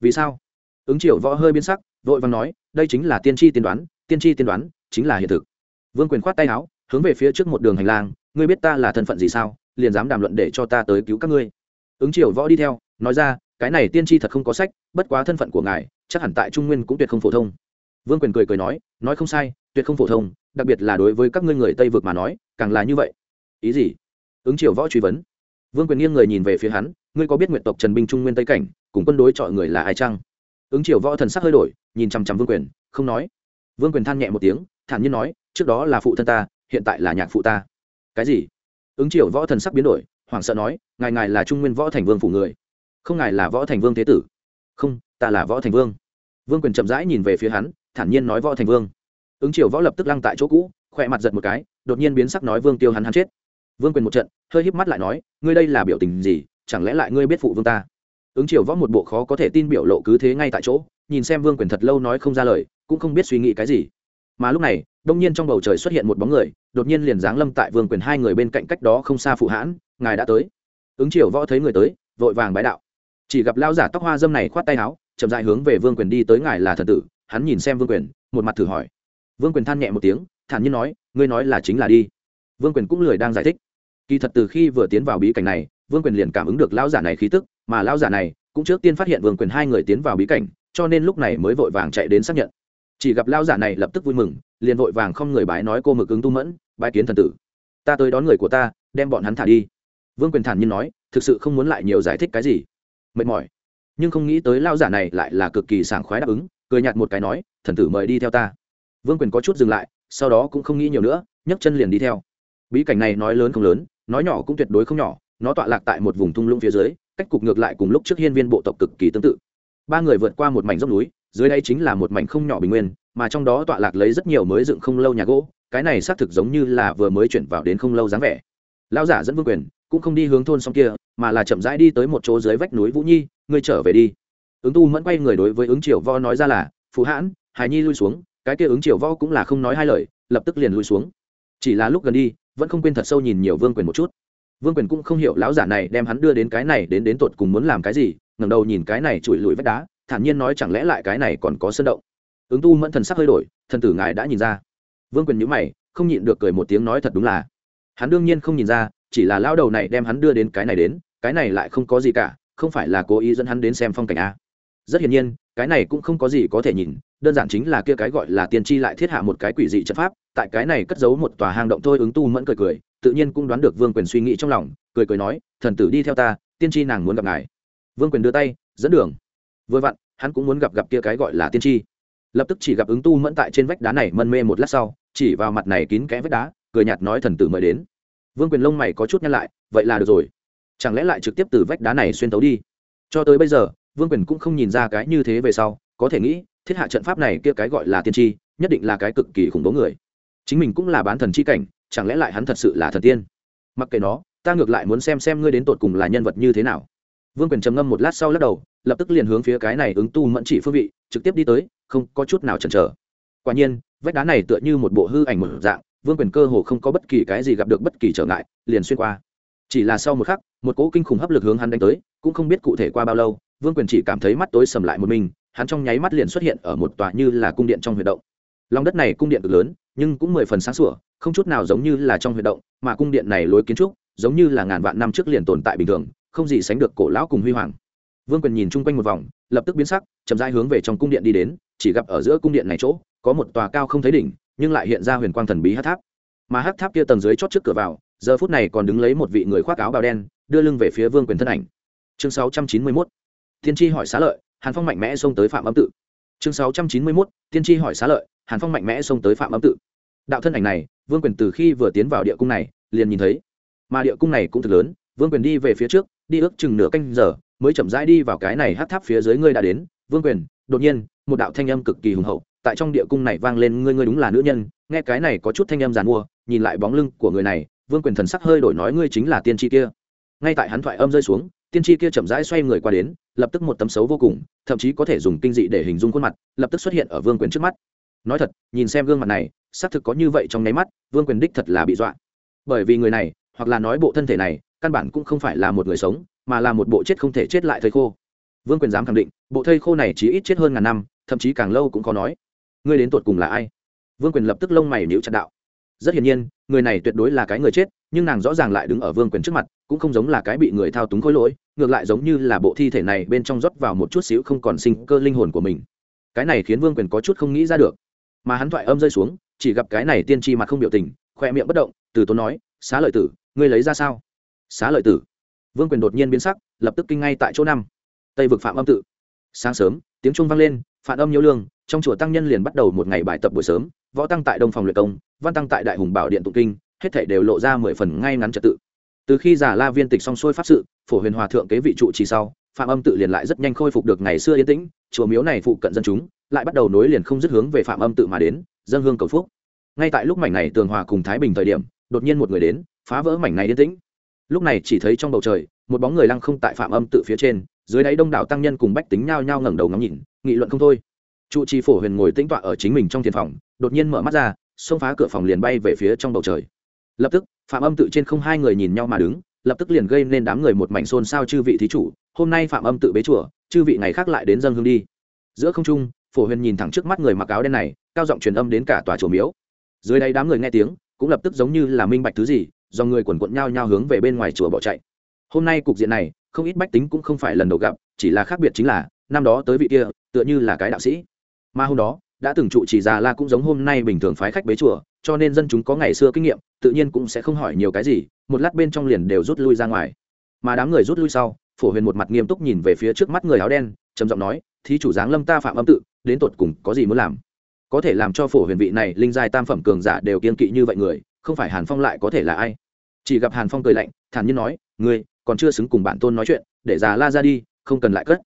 [SPEAKER 1] Vì sao? Ứng triệu võ hơi biến sắc, vội vàng nói, đây chính là tiên tri tiên đoán, tiên tri tiên đoán chính là hiện thực. Vương quyền khoát tay áo, hướng về phía trước một đường hành lang, ngươi biết ta là thân phận gì sao, liền dám đàm luận để cho ta tới cứu các ngươi. Ứng triều võ đi theo, nói ra, cái này tiên tri thật không có sách, bất quá thân phận của ngài, chắc hẳn tại trung nguyên cũng tuyệt không phổ thông vương quyền cười cười nói nói không sai, tuyệt không phổ thông, đặc biệt là đối với các ngươi người tây vực mà nói, càng là như vậy. Ý gì? ứng triều võ truy vấn. Vương quyền nghiêng người nhìn về phía hắn, ngươi có biết nguyện tộc trần binh trung nguyên tây cảnh, cùng quân đối chọi người là ai chăng? Ứng triều võ thần sắc hơi đổi, nhìn chằm chằm vương quyền, không nói. Vương quyền than nhẹ một tiếng, thản nhiên nói, trước đó là phụ thân ta, hiện tại là nhạc phụ ta. Cái gì? Ứng triều võ thần sắc biến đổi, hoảng sợ nói, ngài ngài là trung nguyên võ thành vương phủ người. Không, ngài là võ thành vương thế tử. Không, ta là võ thành vương. Vương quyền chậm rãi nhìn về phía hắn thản nhiên nói võ thành vương. Ứng triều võ lập tức lăng tại chỗ cũ, khỏe mặt giật một cái, đột nhiên biến sắc nói vương tiêu hắn hắn chết. Vương quyền một trận, hơi híp mắt lại nói, ngươi đây là biểu tình gì, chẳng lẽ lại ngươi biết phụ vương ta? Ứng triều võ một bộ khó có thể tin biểu lộ cứ thế ngay tại chỗ, nhìn xem vương quyền thật lâu nói không ra lời, cũng không biết suy nghĩ cái gì. Mà lúc này, đông nhiên trong bầu trời xuất hiện một bóng người, đột nhiên liền giáng lâm tại vương quyền hai người bên cạnh cách đó không xa phụ hãn, ngài đã tới. Ứng triều võ thấy người tới, vội vàng bái đạo. Chỉ gặp lao giả tóc hoa dâm này khoát tay áo, chậm dại hướng về vương quyền đi tới, ngài là thần tử hắn nhìn xem vương quyền, một mặt thử hỏi. Vương quyền than nhẹ một tiếng, thản nhiên nói, ngươi nói là chính là đi. Vương quyền cũng lười đang giải thích. Kỳ thật từ khi vừa tiến vào bí cảnh này, vương quyền liền cảm ứng được lão giả này khí tức, mà lão giả này cũng trước tiên phát hiện vương quyền hai người tiến vào bí cảnh, cho nên lúc này mới vội vàng chạy đến xác nhận. Chỉ gặp lão giả này lập tức vui mừng, liền vội vàng không người bái nói cô mực ứng tu mẫn, bái kiến thần tử. Ta tới đón người của ta, đem bọn hắn thả đi. Vương quyền thản nhiên nói, thực sự không muốn lại nhiều giải thích cái gì. Mệt mỏi. Nhưng không nghĩ tới lão giả này lại là cực kỳ sảng khoái đáp ứng cười nhạt một cái nói, thần tử mời đi theo ta. Vương quyền có chút dừng lại, sau đó cũng không nghĩ nhiều nữa, nhấc chân liền đi theo. Bí cảnh này nói lớn không lớn, nói nhỏ cũng tuyệt đối không nhỏ, nó tọa lạc tại một vùng thung lũng phía dưới, cách cục ngược lại cùng lúc trước hiên viên bộ tộc cực kỳ tương tự. Ba người vượt qua một mảnh dốc núi, dưới đây chính là một mảnh không nhỏ bình nguyên, mà trong đó tọa lạc lấy rất nhiều mới dựng không lâu nhà gỗ, cái này xác thực giống như là vừa mới chuyển vào đến không lâu dáng vẻ. Lão giả dẫn vương quyền cũng không đi hướng thôn xong kia, mà là chậm rãi đi tới một chỗ dưới vách núi vũ nhi, ngươi trở về đi ứng tu mẫn quay người đối với ứng triều vo nói ra là phú hãn, hải nhi lui xuống, cái kia ứng triều vo cũng là không nói hai lời, lập tức liền lui xuống. Chỉ là lúc gần đi, vẫn không quên thật sâu nhìn nhiều vương quyền một chút. Vương quyền cũng không hiểu lão giả này đem hắn đưa đến cái này đến đến tột cùng muốn làm cái gì, ngẩng đầu nhìn cái này chùi lùi vách đá, thản nhiên nói chẳng lẽ lại cái này còn có sơn động? Ứng tu mẫn thần sắc hơi đổi, thần tử ngài đã nhìn ra. Vương quyền nhữ mày, không nhịn được cười một tiếng nói thật đúng là. Hắn đương nhiên không nhìn ra, chỉ là lao đầu này đem hắn đưa đến cái này đến, cái này lại không có gì cả, không phải là cố ý dẫn hắn đến xem phong cảnh a rất hiển nhiên, cái này cũng không có gì có thể nhìn, đơn giản chính là kia cái gọi là tiên tri lại thiết hạ một cái quỷ dị trận pháp, tại cái này cất giấu một tòa hang động thôi ứng tu mẫn cười cười, tự nhiên cũng đoán được vương quyền suy nghĩ trong lòng, cười cười nói, thần tử đi theo ta, tiên tri nàng muốn gặp ngài. Vương quyền đưa tay, dẫn đường. Vừa vặn, hắn cũng muốn gặp gặp kia cái gọi là tiên tri. Lập tức chỉ gặp ứng tu mẫn tại trên vách đá này mân mê một lát sau, chỉ vào mặt này kín kẽ vách đá, cười nhạt nói thần tử mời đến. Vương quyền lông mày có chút nhăn lại, vậy là được rồi. Chẳng lẽ lại trực tiếp từ vách đá này xuyên tấu đi? Cho tới bây giờ vương quyền cũng không nhìn ra cái như thế về sau, có thể nghĩ, thiết hạ trận pháp này kia cái gọi là tiên tri, nhất định là cái cực kỳ khủng bố người. Chính mình cũng là bán thần chi cảnh, chẳng lẽ lại hắn thật sự là thần tiên? Mặc kệ nó, ta ngược lại muốn xem xem ngươi đến tột cùng là nhân vật như thế nào. Vương quyền trầm ngâm một lát sau lắc đầu, lập tức liền hướng phía cái này ứng tu mẫn chỉ phương vị, trực tiếp đi tới, không có chút nào chần chờ. Quả nhiên, vách đá này tựa như một bộ hư ảnh một dạng, vương quyền cơ hồ không có bất kỳ cái gì gặp được bất kỳ trở ngại, liền xuyên qua. Chỉ là sau một khắc, một cỗ kinh khủng hấp lực hướng hắn đánh tới, cũng không biết cụ thể qua bao lâu vương quyền chỉ cảm thấy mắt tối sầm lại một mình, hắn trong nháy mắt liền xuất hiện ở một tòa như là cung điện trong huyệt động. Lòng đất này cung điện cực lớn, nhưng cũng mười phần sáng sủa, không chút nào giống như là trong huyệt động, mà cung điện này lối kiến trúc, giống như là ngàn vạn năm trước liền tồn tại bình thường, không gì sánh được cổ lão cùng huy hoàng. Vương quyền nhìn chung quanh một vòng, lập tức biến sắc, chậm rãi hướng về trong cung điện đi đến, chỉ gặp ở giữa cung điện này chỗ, có một tòa cao không thấy đỉnh, nhưng lại hiện ra huyền quang thần bí hát tháp. Mà hát tháp kia tầng dưới chót trước cửa vào, giờ phút này còn đứng lấy một vị người khoác áo bào đen, đưa lưng về phía vương quyền thân ảnh. Chương 691 tiên tri hỏi xá lợi, hàn phong mạnh mẽ xông tới phạm âm tự. Chương 691. tiên tri hỏi xá lợi, hàn phong mạnh mẽ xông tới phạm âm tự. Đạo thân ảnh này, vương quyền từ khi vừa tiến vào địa cung này, liền nhìn thấy. Mà địa cung này cũng thật lớn, vương quyền đi về phía trước, đi ước chừng nửa canh giờ, mới chậm rãi đi vào cái này hát tháp phía dưới ngươi đã đến. Vương quyền, đột nhiên, một đạo thanh âm cực kỳ hùng hậu, tại trong địa cung này vang lên, ngươi ngươi đúng là nữ nhân. Nghe cái này có chút thanh âm giàn mua, nhìn lại bóng lưng của người này, vương quyền thần sắc hơi đổi nói, ngươi chính là tiên tri kia. Ngay tại hắn thoại âm rơi xuống, tiên tri kia chậm rãi xoay người qua đến lập tức một tấm xấu vô cùng, thậm chí có thể dùng kinh dị để hình dung khuôn mặt, lập tức xuất hiện ở vương quyền trước mắt. Nói thật, nhìn xem gương mặt này, xác thực có như vậy trong nháy mắt, vương quyền đích thật là bị dọa. Bởi vì người này, hoặc là nói bộ thân thể này, căn bản cũng không phải là một người sống, mà là một bộ chết không thể chết lại thầy khô. Vương quyền dám khẳng định, bộ thây khô này chỉ ít chết hơn ngàn năm, thậm chí càng lâu cũng có nói. Ngươi đến tột cùng là ai? Vương quyền lập tức lông mày níu chặt đạo. Rất hiển nhiên người này tuyệt đối là cái người chết, nhưng nàng rõ ràng lại đứng ở vương quyền trước mặt, cũng không giống là cái bị người thao túng khối lỗi, ngược lại giống như là bộ thi thể này bên trong rót vào một chút xíu không còn sinh cơ linh hồn của mình. Cái này khiến vương quyền có chút không nghĩ ra được. Mà hắn thoại âm rơi xuống, chỉ gặp cái này tiên tri mặt không biểu tình, khoe miệng bất động, từ tốn nói, xá lợi tử, ngươi lấy ra sao? Xá lợi tử. Vương quyền đột nhiên biến sắc, lập tức kinh ngay tại chỗ năm. Tây vực phạm âm tự. Sáng sớm, tiếng trung vang lên, phản âm nhiễu lương, trong chùa tăng nhân liền bắt đầu một ngày bài tập buổi sớm võ tăng tại đông phòng luyện công, văn tăng tại đại hùng bảo điện tụng kinh, hết thể đều lộ ra mười phần ngay ngắn trật tự. Từ khi giả la viên tịch xong xuôi pháp sự, phổ huyền hòa thượng kế vị trụ trì sau, phạm âm tự liền lại rất nhanh khôi phục được ngày xưa yên tĩnh, chùa miếu này phụ cận dân chúng, lại bắt đầu nối liền không dứt hướng về phạm âm tự mà đến, dân hương cầu phúc. Ngay tại lúc mảnh này tường hòa cùng thái bình thời điểm, đột nhiên một người đến, phá vỡ mảnh này yên tĩnh. Lúc này chỉ thấy trong bầu trời, một bóng người lăng không tại phạm âm tự phía trên, dưới đáy đông đảo tăng nhân cùng bách tính nhao nhao ngẩng đầu ngắm nhìn, nghị luận không thôi trụ trì phổ huyền ngồi tĩnh tọa ở chính mình trong thiền phòng, đột nhiên mở mắt ra, xông phá cửa phòng liền bay về phía trong bầu trời. Lập tức, phạm âm tự trên không hai người nhìn nhau mà đứng, lập tức liền gây nên đám người một mảnh xôn xao chư vị thí chủ, hôm nay phạm âm tự bế chùa, chư vị ngày khác lại đến dân hương đi. Giữa không trung, phổ huyền nhìn thẳng trước mắt người mặc áo đen này, cao giọng truyền âm đến cả tòa chùa miếu. Dưới đây đám người nghe tiếng, cũng lập tức giống như là minh bạch thứ gì, do người quần quận nhau nhau hướng về bên ngoài chùa bỏ chạy. Hôm nay cục diện này, không ít bách tính cũng không phải lần đầu gặp, chỉ là khác biệt chính là, năm đó tới vị kia, tựa như là cái đạo sĩ mà hôm đó, đã từng trụ chỉ già la cũng giống hôm nay bình thường phái khách bế chùa, cho nên dân chúng có ngày xưa kinh nghiệm, tự nhiên cũng sẽ không hỏi nhiều cái gì, một lát bên trong liền đều rút lui ra ngoài. Mà đám người rút lui sau, phổ huyền một mặt nghiêm túc nhìn về phía trước mắt người áo đen, trầm giọng nói, thí chủ giáng lâm ta phạm âm tự, đến tột cùng có gì muốn làm? Có thể làm cho phổ huyền vị này linh giai tam phẩm cường giả đều kiên kỵ như vậy người, không phải hàn phong lại có thể là ai? Chỉ gặp hàn phong cười lạnh, thản nhiên nói, ngươi, còn chưa xứng cùng bản tôn nói chuyện, để già la ra đi, không cần lại cất.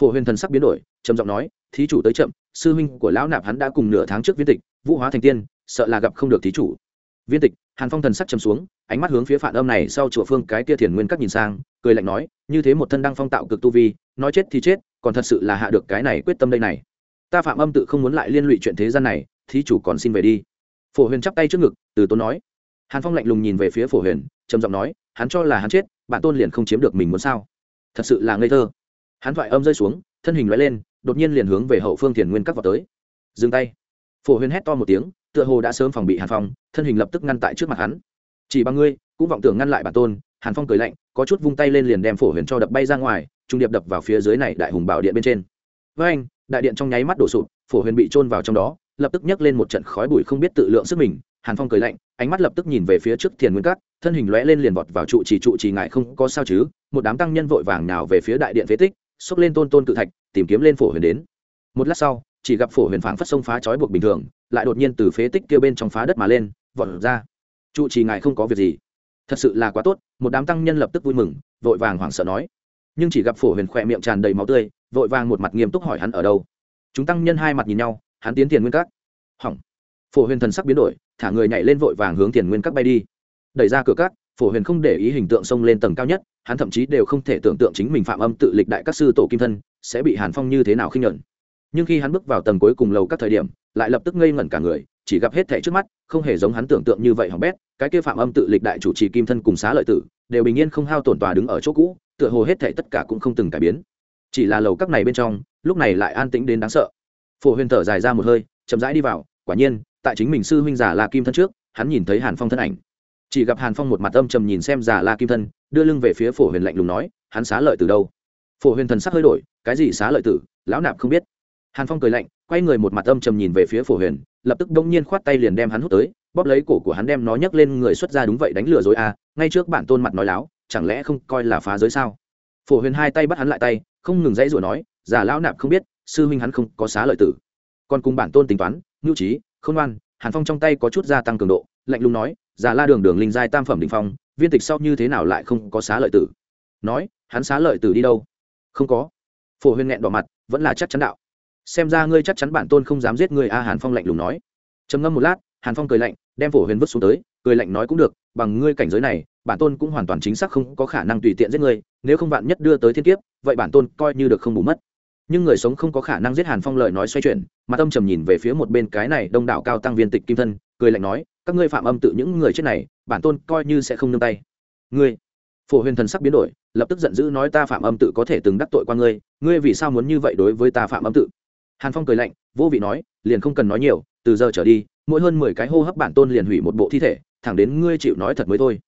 [SPEAKER 1] Phổ huyền thần sắc biến đổi, trầm giọng nói, thí chủ tới chậm sư huynh của lão nạp hắn đã cùng nửa tháng trước viên tịch, vũ hóa thành tiên, sợ là gặp không được thí chủ. Viên tịch, hàn phong thần sắc chầm xuống, ánh mắt hướng phía phản âm này sau chùa phương cái kia thiền nguyên các nhìn sang, cười lạnh nói, như thế một thân đăng phong tạo cực tu vi, nói chết thì chết, còn thật sự là hạ được cái này quyết tâm đây này. Ta phạm âm tự không muốn lại liên lụy chuyện thế gian này, thí chủ còn xin về đi. Phổ huyền chắp tay trước ngực, từ tốn nói. Hàn phong lạnh lùng nhìn về phía phổ huyền, trầm giọng nói, hắn cho là hắn chết, bạn tôn liền không chiếm được mình muốn sao? Thật sự là ngây thơ. Hắn thoại âm rơi xuống, thân hình loại lên đột nhiên liền hướng về hậu phương thiền nguyên các vào tới. Dừng tay. Phổ huyền hét to một tiếng, tựa hồ đã sớm phòng bị hàn phong, thân hình lập tức ngăn tại trước mặt hắn. Chỉ bằng ngươi, cũng vọng tưởng ngăn lại bản tôn, hàn phong cười lạnh, có chút vung tay lên liền đem phổ huyền cho đập bay ra ngoài, trung điệp đập vào phía dưới này đại hùng bảo điện bên trên. Với anh, đại điện trong nháy mắt đổ sụp, phổ huyền bị trôn vào trong đó, lập tức nhấc lên một trận khói bụi không biết tự lượng sức mình, hàn phong cười lạnh, ánh mắt lập tức nhìn về phía trước thiền nguyên cát thân hình lóe lên liền vọt vào trụ trì trụ trì ngại không có sao chứ, một đám tăng nhân vội vàng nào về phía đại điện phế tích, xốc lên tôn tôn cự thạch tìm kiếm lên phổ huyền đến. Một lát sau, chỉ gặp phổ huyền phảng phất sông phá trói buộc bình thường, lại đột nhiên từ phế tích kia bên trong phá đất mà lên, vọt ra. Trụ trì ngài không có việc gì. Thật sự là quá tốt, một đám tăng nhân lập tức vui mừng, vội vàng hoảng sợ nói. Nhưng chỉ gặp phổ huyền khỏe miệng tràn đầy máu tươi, vội vàng một mặt nghiêm túc hỏi hắn ở đâu. Chúng tăng nhân hai mặt nhìn nhau, hắn tiến tiền nguyên các. Hỏng. Phổ huyền thần sắc biến đổi, thả người nhảy lên vội vàng hướng tiền nguyên các bay đi. Đẩy ra cửa các, phổ huyền không để ý hình tượng xông lên tầng cao nhất, hắn thậm chí đều không thể tưởng tượng chính mình phạm âm tự lịch đại các sư tổ kim thân sẽ bị hàn phong như thế nào khinh nhuận. Nhưng khi hắn bước vào tầng cuối cùng lầu các thời điểm, lại lập tức ngây ngẩn cả người, chỉ gặp hết thẻ trước mắt, không hề giống hắn tưởng tượng như vậy hỏng bét, cái kia phạm âm tự lịch đại chủ trì kim thân cùng xá lợi tử, đều bình yên không hao tổn tòa đứng ở chỗ cũ, tựa hồ hết thảy tất cả cũng không từng cải biến. Chỉ là lầu các này bên trong, lúc này lại an tĩnh đến đáng sợ. Phổ huyền thở dài ra một hơi, chậm rãi đi vào, quả nhiên, tại chính mình sư huynh giả là kim thân trước, hắn nhìn thấy hàn phong thân ảnh. Chỉ gặp hàn phong một mặt âm trầm nhìn xem giả la kim thân, đưa lưng về phía phổ huyền lạnh lùng nói, hắn xá lợi từ đâu? Phổ huyền thần sắc hơi đổi, cái gì xá lợi tử, lão nạp không biết. Hàn phong cười lạnh, quay người một mặt âm trầm nhìn về phía phổ huyền, lập tức đông nhiên khoát tay liền đem hắn hút tới, bóp lấy cổ của hắn đem nó nhấc lên người xuất ra đúng vậy đánh lừa dối à ngay trước bản tôn mặt nói láo, chẳng lẽ không coi là phá giới sao? Phổ huyền hai tay bắt hắn lại tay, không ngừng dãy rủa nói giả lão nạp không biết, sư huynh hắn không có xá lợi tử. Còn cùng bản tôn tính toán ngưu trí không ngoan, hàn phong trong tay có chút gia tăng cường độ, lạnh lùng nói giả la đường đường linh giai tam phẩm định phong, viên tịch sau như thế nào lại không có xá lợi tử? Nói, hắn xá lợi tử đi đâu? Không có. Phổ huyền nghẹn đỏ mặt, vẫn là chắc chắn đạo. Xem ra ngươi chắc chắn bản tôn không dám giết ngươi, a hàn phong lạnh lùng nói. Trầm ngâm một lát, hàn phong cười lạnh, đem phổ huyền vứt xuống tới, cười lạnh nói cũng được, bằng ngươi cảnh giới này, bản tôn cũng hoàn toàn chính xác không có khả năng tùy tiện giết ngươi, nếu không bạn nhất đưa tới thiên kiếp, vậy bản tôn coi như được không bù mất. Nhưng người sống không có khả năng giết hàn phong lời nói xoay chuyển, mà tâm trầm nhìn về phía một bên cái này đông đảo cao tăng viên tịch kim thân, cười lạnh nói, các ngươi phạm âm tự những người chết này, bản tôn coi như sẽ không nương tay. Ngươi phổ huyền thần sắc biến đổi, lập tức giận dữ nói ta phạm âm tự có thể từng đắc tội qua ngươi ngươi vì sao muốn như vậy đối với ta phạm âm tự? Hàn phong cười lạnh, vô vị nói, liền không cần nói nhiều, từ giờ trở đi, mỗi hơn mười cái hô hấp bản tôn liền hủy một bộ thi thể, thẳng đến ngươi chịu nói thật mới thôi.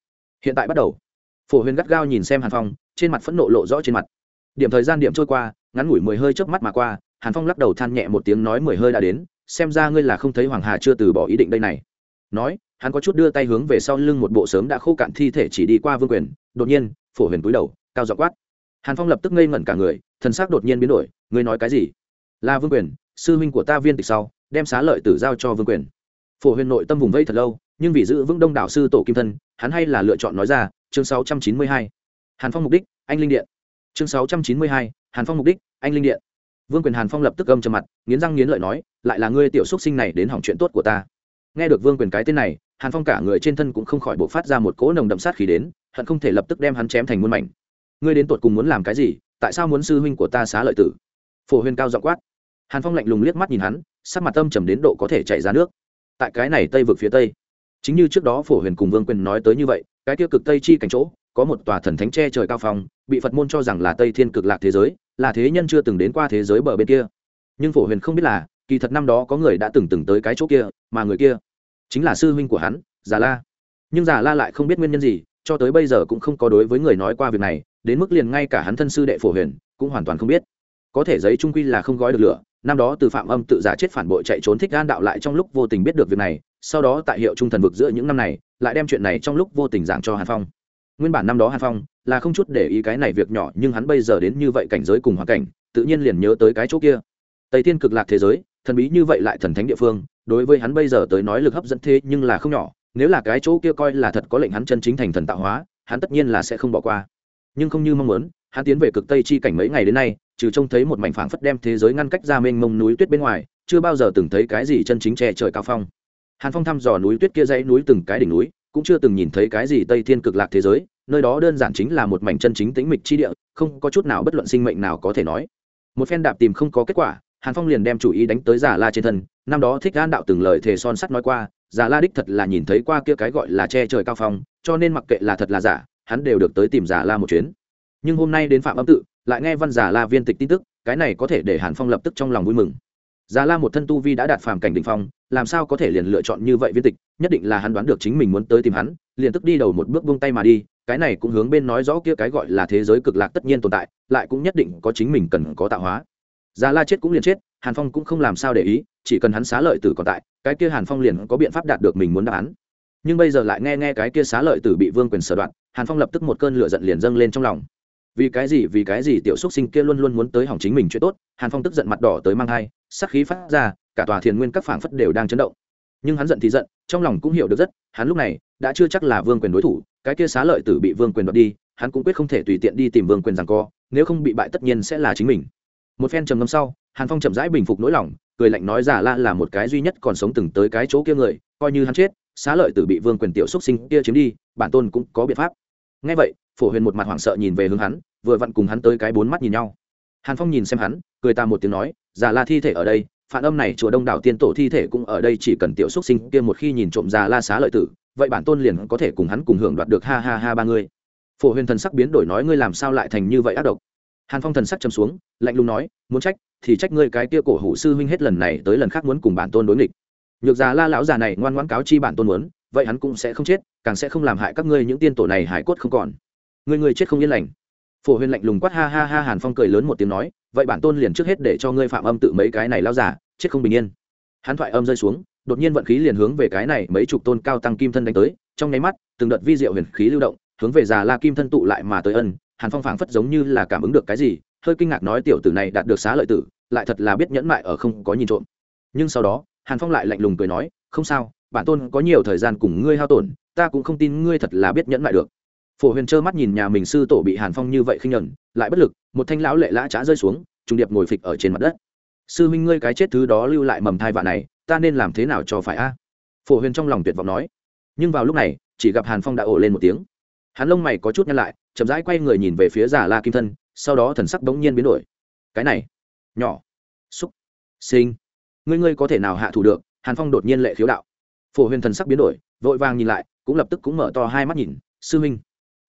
[SPEAKER 1] Hiện tại bắt đầu. Phổ huyền gắt gao nhìn xem hàn phong, trên mặt phẫn nộ lộ rõ trên mặt. Điểm thời gian điểm trôi qua, ngắn ngủi mười hơi chớp mắt mà qua, hàn phong lắc đầu than nhẹ một tiếng nói mười hơi đã đến, xem ra ngươi là không thấy hoàng hà chưa từ bỏ ý định đây này. Nói hắn có chút đưa tay hướng về sau lưng một bộ sớm đã khô cạn thi thể chỉ đi qua vương quyền đột nhiên phổ huyền cúi đầu cao dọ quát. Hàn phong lập tức ngây ngẩn cả người thần sắc đột nhiên biến đổi ngươi nói cái gì? Là vương quyền sư huynh của ta viên tịch sau đem xá lợi tử giao cho vương quyền. Phổ huyền nội tâm vùng vây thật lâu nhưng vì giữ vững đông đảo sư tổ kim thân hắn hay là lựa chọn nói ra chương 692. hàn phong mục đích anh linh điện. Chương 692, hàn phong mục đích anh linh điện. Vương quyền hàn phong lập tức gầm trầm mặt nghiến răng nghiến lợi nói lại là ngươi tiểu xúc sinh này đến hỏng chuyện tốt của ta. Nghe được vương quyền cái tên này hàn phong cả người trên thân cũng không khỏi bộ phát ra một cỗ nồng đậm sát khí đến, hận không thể lập tức đem hắn chém thành muôn mảnh. Ngươi đến tột cùng muốn làm cái gì? Tại sao muốn sư huynh của ta xá lợi tử? Phổ huyền cao dọ quát. Hàn phong lạnh lùng liếc mắt nhìn hắn, sắc mặt tâm trầm đến độ có thể chảy ra nước. Tại cái này tây vực phía tây, chính như trước đó phổ huyền cùng vương quyền nói tới như vậy, cái tiêu cực tây chi cảnh chỗ, có một tòa thần thánh tre trời cao phong, bị phật môn cho rằng là tây thiên cực lạc thế giới, là thế nhân chưa từng đến qua thế giới bờ bên kia. Nhưng phổ huyền không biết là, kỳ thật năm đó có người đã từng từng tới cái chỗ kia, mà người kia chính là sư huynh của hắn, già la. Nhưng già la lại không biết nguyên nhân gì, cho tới bây giờ cũng không có đối với người nói qua việc này, đến mức liền ngay cả hắn thân sư đệ phổ huyền cũng hoàn toàn không biết. Có thể giấy trung quy là không gói được lửa, năm đó từ phạm âm tự giả chết phản bội chạy trốn thích gan đạo lại trong lúc vô tình biết được việc này, sau đó tại hiệu trung thần vực giữa những năm này, lại đem chuyện này trong lúc vô tình giảng cho hàn phong. Nguyên bản năm đó hàn phong là không chút để ý cái này việc nhỏ, nhưng hắn bây giờ đến như vậy cảnh giới cùng hoàn cảnh, tự nhiên liền nhớ tới cái chỗ kia. Tây thiên cực lạc thế giới, thần bí như vậy lại thần thánh địa phương đối với hắn bây giờ tới nói lực hấp dẫn thế nhưng là không nhỏ, nếu là cái chỗ kia coi là thật có lệnh hắn chân chính thành thần tạo hóa, hắn tất nhiên là sẽ không bỏ qua. Nhưng không như mong muốn, hắn tiến về cực tây chi cảnh mấy ngày đến nay, trừ trông thấy một mảnh phảng phất đem thế giới ngăn cách ra mênh mông núi tuyết bên ngoài, chưa bao giờ từng thấy cái gì chân chính che trời cao phong. Hàn phong thăm dò núi tuyết kia dãy núi từng cái đỉnh núi, cũng chưa từng nhìn thấy cái gì tây thiên cực lạc thế giới, nơi đó đơn giản chính là một mảnh chân chính tĩnh mịch chi địa, không có chút nào bất luận sinh mệnh nào có thể nói. Một phen đạp tìm không có kết quả hàn phong liền đem chủ ý đánh tới giả la trên thân, năm đó thích An đạo từng lời thề son sắt nói qua, giả la đích thật là nhìn thấy qua kia cái gọi là che trời cao phong, cho nên mặc kệ là thật là giả, hắn đều được tới tìm giả la một chuyến. Nhưng hôm nay đến phạm âm tự, lại nghe văn giả la viên tịch tin tức, cái này có thể để hàn phong lập tức trong lòng vui mừng. Giả la một thân tu vi đã đạt phàm cảnh đ ỉ n h phong, làm sao có thể liền lựa chọn như vậy viên tịch, nhất định là hắn đoán được chính mình muốn tới tìm hắn, liền tức đi đầu một bước vung tay mà đi, cái này cũng hướng bên nói rõ kia cái gọi là thế giới cực lạc tất nhiên tồn tại, lại cũng nhất định có chính mình cần có tạo hóa già la chết cũng liền chết, hàn phong cũng không làm sao để ý, chỉ cần hắn xá lợi tử còn tại, cái kia hàn phong liền có biện pháp đạt được mình muốn đáp án. Nhưng bây giờ lại nghe nghe cái kia xá lợi tử bị vương quyền sở đoạn, hàn phong lập tức một cơn lửa giận liền dâng lên trong lòng. Vì cái gì, vì cái gì tiểu xúc sinh kia luôn luôn muốn tới hỏng chính mình chuyện tốt, hàn phong tức giận mặt đỏ tới mang hai, sắc khí phát ra, cả tòa thiền nguyên các phảng phất đều đang chấn động. Nhưng hắn giận thì giận, trong lòng cũng hiểu được rất, hắn lúc này đã chưa chắc là vương quyền đối thủ, cái kia xá lợi tử bị vương quyền đoạt đi, hắn cũng quyết không thể tùy tiện đi tìm vương quyền rằng co, nếu không bị bại tất nhiên sẽ là chính mình một phen trầm ngâm sau, hàn phong chậm rãi bình phục nỗi lòng, cười lạnh nói giả la là một cái duy nhất còn sống từng tới cái chỗ kia người, coi như hắn chết, xá lợi tử bị vương quyền tiểu xúc sinh kia chiếm đi, bản tôn cũng có biện pháp. Ngay vậy, phổ huyền một mặt hoảng sợ nhìn về hướng hắn, vừa vặn cùng hắn tới cái bốn mắt nhìn nhau. Hàn phong nhìn xem hắn, cười ta một tiếng nói, giả la thi thể ở đây, phản âm này chùa đông đảo tiên tổ thi thể cũng ở đây, chỉ cần tiểu xúc sinh kia một khi nhìn trộm giả la xá lợi tử, vậy bản tôn liền có thể cùng hắn cùng hưởng đoạt được ha ha ha ba người. Phổ huyền thần sắc biến đổi nói, ngươi làm sao lại thành như vậy ác độc? Hàn phong thần sắc chấm xuống, lạnh lùng nói, muốn trách, thì trách ngươi cái kia cổ hủ sư huynh hết lần này tới lần khác muốn cùng bản tôn đối nghịch. Nhược già la lão già này ngoan ngoãn cáo chi bản tôn muốn, vậy hắn cũng sẽ không chết, càng sẽ không làm hại các ngươi những tiên tổ này hải cốt không còn. Người người chết không yên lành. Phổ huyền lạnh lùng quát, ha ha ha, hàn phong cười lớn một tiếng nói, vậy bản tôn liền trước hết để cho ngươi phạm âm tự mấy cái này lao giả chết không bình yên. Hắn thoại âm rơi xuống, đột nhiên vận khí liền hướng về cái này mấy chục tôn cao tăng kim thân đánh tới, trong nháy mắt, từng đợt vi diệu huyền khí lưu động, hướng về già la kim thân tụ lại mà tới ân hàn phong phảng phất giống như là cảm ứng được cái gì, hơi kinh ngạc nói tiểu tử này đạt được xá lợi tử, lại thật là biết nhẫn mại ở không có nhìn trộm. Nhưng sau đó, hàn phong lại lạnh lùng cười nói, không sao, bản tôn có nhiều thời gian cùng ngươi hao tổn, ta cũng không tin ngươi thật là biết nhẫn mại được. Phổ huyền trơ mắt nhìn nhà mình sư tổ bị hàn phong như vậy khinh nhẫn, lại bất lực, một thanh lão lệ lã trá rơi xuống, trùng điệp ngồi phịch ở trên mặt đất. Sư huynh ngươi cái chết thứ đó lưu lại mầm thai vạ này, ta nên làm thế nào cho phải a? Phổ huyền trong lòng tuyệt vọng nói. Nhưng vào lúc này, chỉ gặp hàn phong đã ổ lên một tiếng hắn lông mày có chút nhăn lại, chậm rãi quay người nhìn về phía giả la kim thân, sau đó thần sắc bỗng nhiên biến đổi. Cái này, nhỏ, xúc sinh ngươi ngươi có thể nào hạ thủ được? Hàn phong đột nhiên lệ khiếu đạo. Phổ huyền thần sắc biến đổi, vội vàng nhìn lại, cũng lập tức cũng mở to hai mắt nhìn. Sư huynh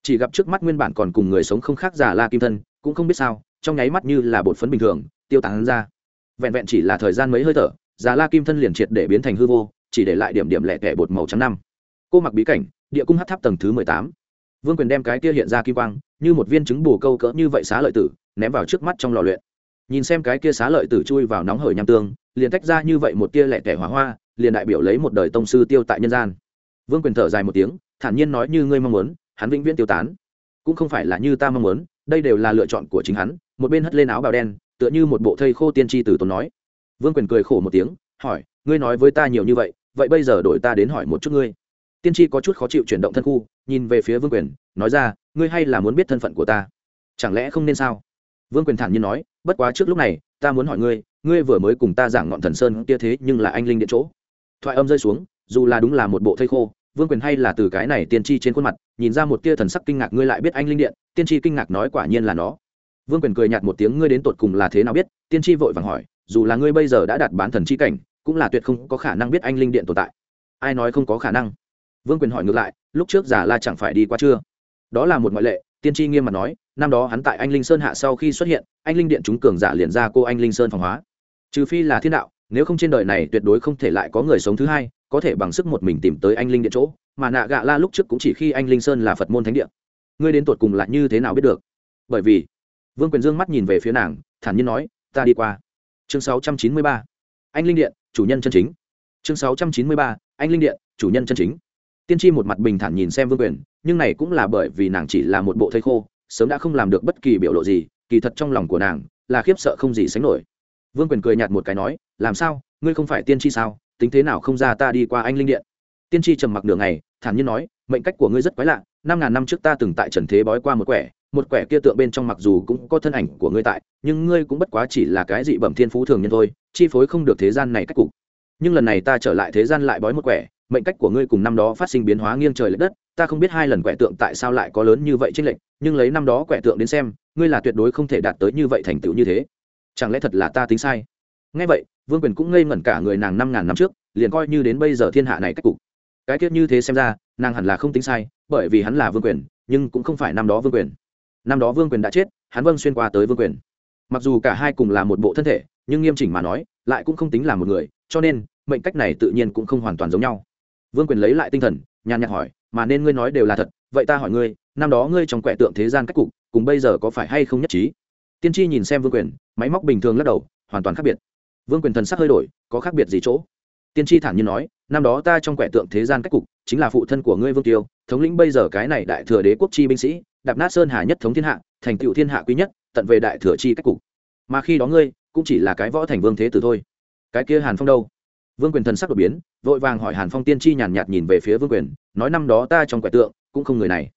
[SPEAKER 1] chỉ gặp trước mắt nguyên bản còn cùng người sống không khác giả la kim thân, cũng không biết sao, trong nháy mắt như là bột phấn bình thường, tiêu tán ra. Vẹn vẹn chỉ là thời gian mấy hơi thở giả la kim thân liền triệt để biến thành hư vô, chỉ để lại điểm điểm lẻ tẻ bột màu trắng năm. Cô mặc bí cảnh, địa cung hát tháp tầng thứ mười tám vương quyền đem cái kia hiện ra kim quang, như một viên trứng bù câu cỡ như vậy xá lợi tử, ném vào trước mắt trong lò luyện. Nhìn xem cái kia xá lợi tử chui vào nóng hởi nham tương, liền tách ra như vậy một tia lẻ tẻ hỏa hoa, liền đại biểu lấy một đời tông sư tiêu tại nhân gian. Vương quyền thở dài một tiếng, thản nhiên nói như ngươi mong muốn, hắn vĩnh viễn tiêu tán. Cũng không phải là như ta mong muốn, đây đều là lựa chọn của chính hắn, một bên hất lên áo bào đen, tựa như một bộ thây khô tiên tri từ tốn nói. Vương quyền cười khổ một tiếng, hỏi, ngươi nói với ta nhiều như vậy vậy bây giờ đổi ta đến hỏi một chút ngươi tiên tri có chút khó chịu chuyển động thân khu, nhìn về phía vương quyền, nói ra, ngươi hay là muốn biết thân phận của ta? Chẳng lẽ không nên sao? Vương quyền thản nhiên nói, bất quá trước lúc này, ta muốn hỏi ngươi ngươi vừa mới cùng ta giảng ngọn thần sơn kia thế nhưng là anh linh điện chỗ. Thoại âm rơi xuống, dù là đúng là một bộ thây khô, vương quyền hay là từ cái này tiên tri trên khuôn mặt, nhìn ra một tia thần sắc kinh ngạc ngươi lại biết anh linh điện, tiên tri kinh ngạc nói quả nhiên là nó. Vương quyền cười nhạt một tiếng, ngươi đến tột cùng là thế nào biết? Tiên tri vội vàng hỏi, dù là ngươi bây giờ đã đạt bán thần chi cảnh, cũng là tuyệt không có khả năng biết anh linh điện tồn tại. Ai nói không có khả năng? Vương quyền hỏi ngược lại, lúc trước giả la chẳng phải đi qua chưa? Đó là một ngoại lệ, tiên tri nghiêm mặt nói, năm đó hắn tại anh linh sơn hạ sau khi xuất hiện, anh linh điện chúng cường giả liền ra cô anh linh sơn phòng hóa. Trừ phi là thiên đạo, nếu không trên đời này tuyệt đối không thể lại có người sống thứ hai, có thể bằng sức một mình tìm tới anh linh điện chỗ. Mà nạ gạ la lúc trước cũng chỉ khi anh linh sơn là phật môn thánh địa. Ngươi đến tột cùng lại như thế nào biết được? Bởi vì vương quyền dương mắt nhìn về phía nàng, thản nhiên nói, ta đi qua. Chương 693. anh linh điện, chủ nhân chân chính. Chương 693. anh linh điện, chủ nhân chân chính tiên tri một mặt bình thản nhìn xem vương quyền, nhưng này cũng là bởi vì nàng chỉ là một bộ thây khô, sớm đã không làm được bất kỳ biểu lộ gì, kỳ thật trong lòng của nàng là khiếp sợ không gì sánh nổi. Vương quyền cười nhạt một cái nói, làm sao? Ngươi không phải tiên tri sao? Tính thế nào không ra ta đi qua anh linh điện? Tiên tri trầm mặc nửa ngày, thản nhiên nói, mệnh cách của ngươi rất quái lạ, năm ngàn năm trước ta từng tại trần thế bói qua một quẻ một quẻ kia tượng bên trong mặc dù cũng có thân ảnh của ngươi tại, nhưng ngươi cũng bất quá chỉ là cái dị bẩm thiên phú thường nhân thôi, chi phối không được thế gian này cách cục. Nhưng lần này ta trở lại thế gian lại bói một quẻ mệnh cách của ngươi cùng năm đó phát sinh biến hóa nghiêng trời lệch đất, ta không biết hai lần quẻ tượng tại sao lại có lớn như vậy trên lệnh nhưng lấy năm đó quẻ tượng đến xem, ngươi là tuyệt đối không thể đạt tới như vậy thành tựu như thế. Chẳng lẽ thật là ta tính sai? Ngay vậy, vương quyền cũng ngây ngẩn cả người nàng năm ngàn năm trước, liền coi như đến bây giờ thiên hạ này cách cục. Cái tiết như thế xem ra, nàng hẳn là không tính sai, bởi vì hắn là vương quyền, nhưng cũng không phải năm đó vương quyền. Năm đó vương quyền đã chết, hắn vâng xuyên qua tới vương quyền. Mặc dù cả hai cùng là một bộ thân thể, nhưng nghiêm chỉnh mà nói, lại cũng không tính là một người, cho nên mệnh cách này tự nhiên cũng không hoàn toàn giống nhau vương quyền lấy lại tinh thần, nhàn nhạt hỏi, mà nên ngươi nói đều là thật, vậy ta hỏi ngươi, năm đó ngươi trong quẻ tượng thế gian cách cục, cùng bây giờ có phải hay không nhất trí? Tiên tri nhìn xem vương quyền, máy móc bình thường lắc đầu, hoàn toàn khác biệt. Vương quyền thần sắc hơi đổi, có khác biệt gì chỗ? Tiên tri thản nhiên nói, năm đó ta trong quẻ tượng thế gian cách cục, chính là phụ thân của ngươi vương tiêu, thống lĩnh bây giờ cái này đại thừa đế quốc chi binh sĩ, đạp nát sơn hà nhất thống thiên hạ, thành tựu thiên hạ quý nhất, tận về đại thừa chi cách cục. Mà khi đó ngươi, cũng chỉ là cái võ thành vương thế tử thôi. Cái kia hàn phong đâu? Vương quyền thần sắc đột biến, vội vàng hỏi hàn phong tiên tri nhàn nhạt nhìn về phía vương quyền, nói năm đó ta trong quẻ tượng cũng không người này.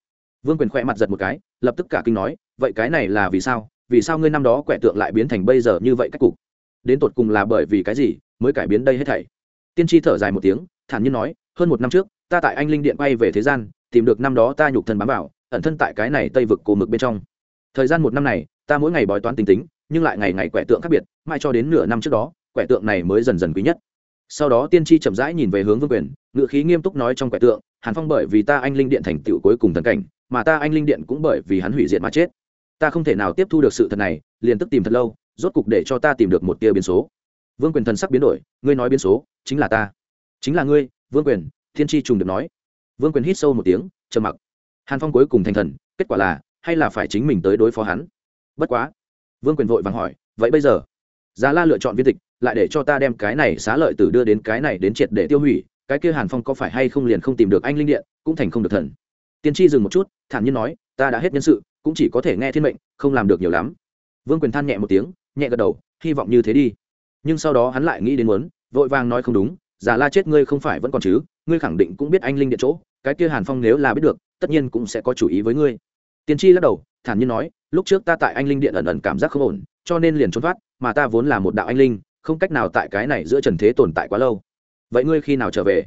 [SPEAKER 1] Vương quyền khỏe mặt giật một cái, lập tức cả kinh nói, vậy cái này là vì sao vì sao ngươi năm đó quẻ tượng lại biến thành bây giờ như vậy cách cục? Đến tột cùng là bởi vì cái gì mới cải biến đây hết thảy? Tiên tri thở dài một tiếng, thản nhiên nói, hơn một năm trước, ta tại anh linh điện bay về thế gian, tìm được năm đó ta nhục thân bám vào, ẩn thân tại cái này tây vực cổ mực bên trong. Thời gian một năm này, ta mỗi ngày bói toán tính tính, nhưng lại ngày ngày quẻ tượng khác biệt, mãi cho đến nửa năm trước đó, quẻ tượng này mới dần dần quý nhất sau đó tiên tri chậm rãi nhìn về hướng vương quyền, ngự khí nghiêm túc nói trong quẻ tượng, hàn phong bởi vì ta anh linh điện thành tựu cuối cùng thần cảnh, mà ta anh linh điện cũng bởi vì hắn hủy diệt mà chết. Ta không thể nào tiếp thu được sự thật này, liền tức tìm thật lâu, rốt cục để cho ta tìm được một tia biến số. Vương quyền thần sắc biến đổi, ngươi nói biến số, chính là ta. Chính là ngươi, vương quyền thiên tri trùng được nói. Vương quyền hít sâu một tiếng, trầm mặc. Hàn phong cuối cùng thành thần, kết quả là, hay là phải chính mình tới đối phó hắn? Bất quá. Vương quyền vội vàng hỏi, vậy bây giờ? Già la lựa chọn viên tịch lại để cho ta đem cái này xá lợi tử đưa đến cái này đến triệt để tiêu hủy, cái kia hàn phong có phải hay không liền không tìm được anh linh điện, cũng thành không được thần. Tiên tri dừng một chút, thản nhiên nói, ta đã hết nhân sự, cũng chỉ có thể nghe thiên mệnh, không làm được nhiều lắm. Vương quyền than nhẹ một tiếng, nhẹ gật đầu, hy vọng như thế đi. Nhưng sau đó hắn lại nghĩ đến muốn, vội vàng nói không đúng, giả la chết ngươi không phải vẫn còn chứ, ngươi khẳng định cũng biết anh linh điện chỗ, cái kia hàn phong nếu là biết được, tất nhiên cũng sẽ có chủ ý với ngươi. Tiên tri lắc đầu, thản nhiên nói, lúc trước ta tại anh linh điện ẩn ẩn cảm giác không ổn, cho nên liền trốn thoát, mà ta vốn là một đạo anh linh không cách nào tại cái này giữa trần thế tồn tại quá lâu. Vậy ngươi khi nào trở về?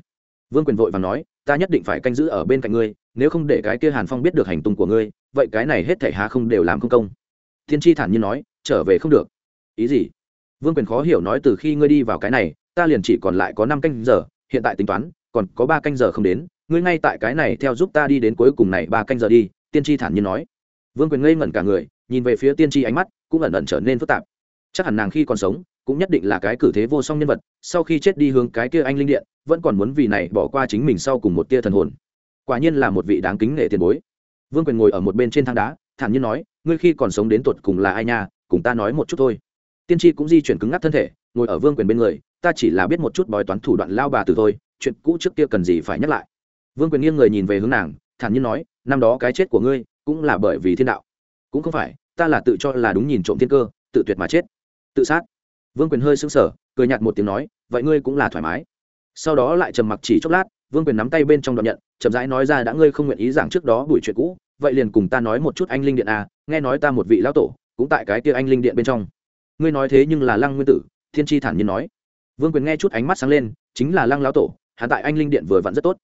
[SPEAKER 1] Vương quyền vội và nói, ta nhất định phải canh giữ ở bên cạnh ngươi, nếu không để cái kia hàn phong biết được hành tung của ngươi, vậy cái này hết thể há không đều làm không công. Thiên tri thản nhiên nói, trở về không được. Ý gì? Vương quyền khó hiểu nói từ khi ngươi đi vào cái này, ta liền chỉ còn lại có năm canh giờ, hiện tại tính toán, còn có ba canh giờ không đến, ngươi ngay tại cái này theo giúp ta đi đến cuối cùng này ba canh giờ đi, tiên tri thản nhiên nói. Vương quyền ngây ngẩn cả người, nhìn về phía tiên tri ánh mắt cũng ẩn ẩn trở nên phức tạp. Chắc hẳn nàng khi còn sống cũng nhất định là cái cử thế vô song nhân vật, sau khi chết đi hướng cái kia anh linh điện, vẫn còn muốn vì này bỏ qua chính mình sau cùng một tia thần hồn. Quả nhiên là một vị đáng kính nghệ tiền bối. Vương quyền ngồi ở một bên trên thang đá, thản nhiên nói, ngươi khi còn sống đến tuột cùng là ai nha, cùng ta nói một chút thôi. Tiên tri cũng di chuyển cứng ngắc thân thể, ngồi ở vương quyền bên người, ta chỉ là biết một chút bói toán thủ đoạn lao bà từ thôi, chuyện cũ trước kia cần gì phải nhắc lại. Vương quyền nghiêng người nhìn về hướng nàng, thản nhiên nói, năm đó cái chết của ngươi cũng là bởi vì thiên đạo. Cũng không phải, ta là tự cho là đúng nhìn trộm thiên cơ, tự tuyệt mà chết. Tự sát vương quyền hơi sững sờ, cười nhạt một tiếng nói, vậy ngươi cũng là thoải mái. Sau đó lại trầm mặc chỉ chốc lát, vương quyền nắm tay bên trong đoạn nhận, chậm rãi nói ra, đã ngươi không nguyện ý giảng trước đó buổi chuyện cũ, vậy liền cùng ta nói một chút anh linh điện à nghe nói ta một vị lão tổ, cũng tại cái kia anh linh điện bên trong. Ngươi nói thế nhưng là lăng nguyên tử, thiên tri thản nhiên nói. Vương quyền nghe chút ánh mắt sáng lên, chính là lăng lão tổ, hắn tại anh linh điện vừa vặn rất tốt.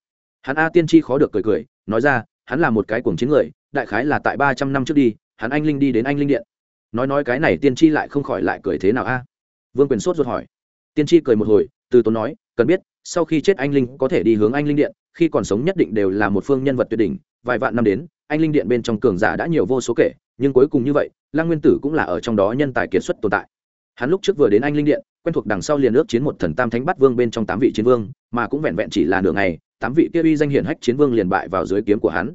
[SPEAKER 1] Hắn a tiên tri khó được cười cười, nói ra, hắn là một cái cuồng chiến người, đại khái là tại ba trăm năm trước đi, hắn anh linh đi đến anh linh điện. Nói nói cái này tiên tri lại không khỏi lại cười thế nào a? Vương quyền sốt ruột hỏi. Tiên tri cười một hồi, từ tốn nói, cần biết, sau khi chết anh linh có thể đi hướng anh linh điện, khi còn sống nhất định đều là một phương nhân vật tuyệt đỉnh, vài vạn năm đến, anh linh điện bên trong cường giả đã nhiều vô số kể, nhưng cuối cùng như vậy, lăng nguyên tử cũng là ở trong đó nhân tài kiệt xuất tồn tại. Hắn lúc trước vừa đến anh linh điện, quen thuộc đằng sau liền ước chiến một thần tam thánh bắt vương bên trong tám vị chiến vương, mà cũng vẹn vẹn chỉ là nửa ngày, tám vị kia uy danh hiển hách chiến vương liền bại vào dưới kiếm của hắn.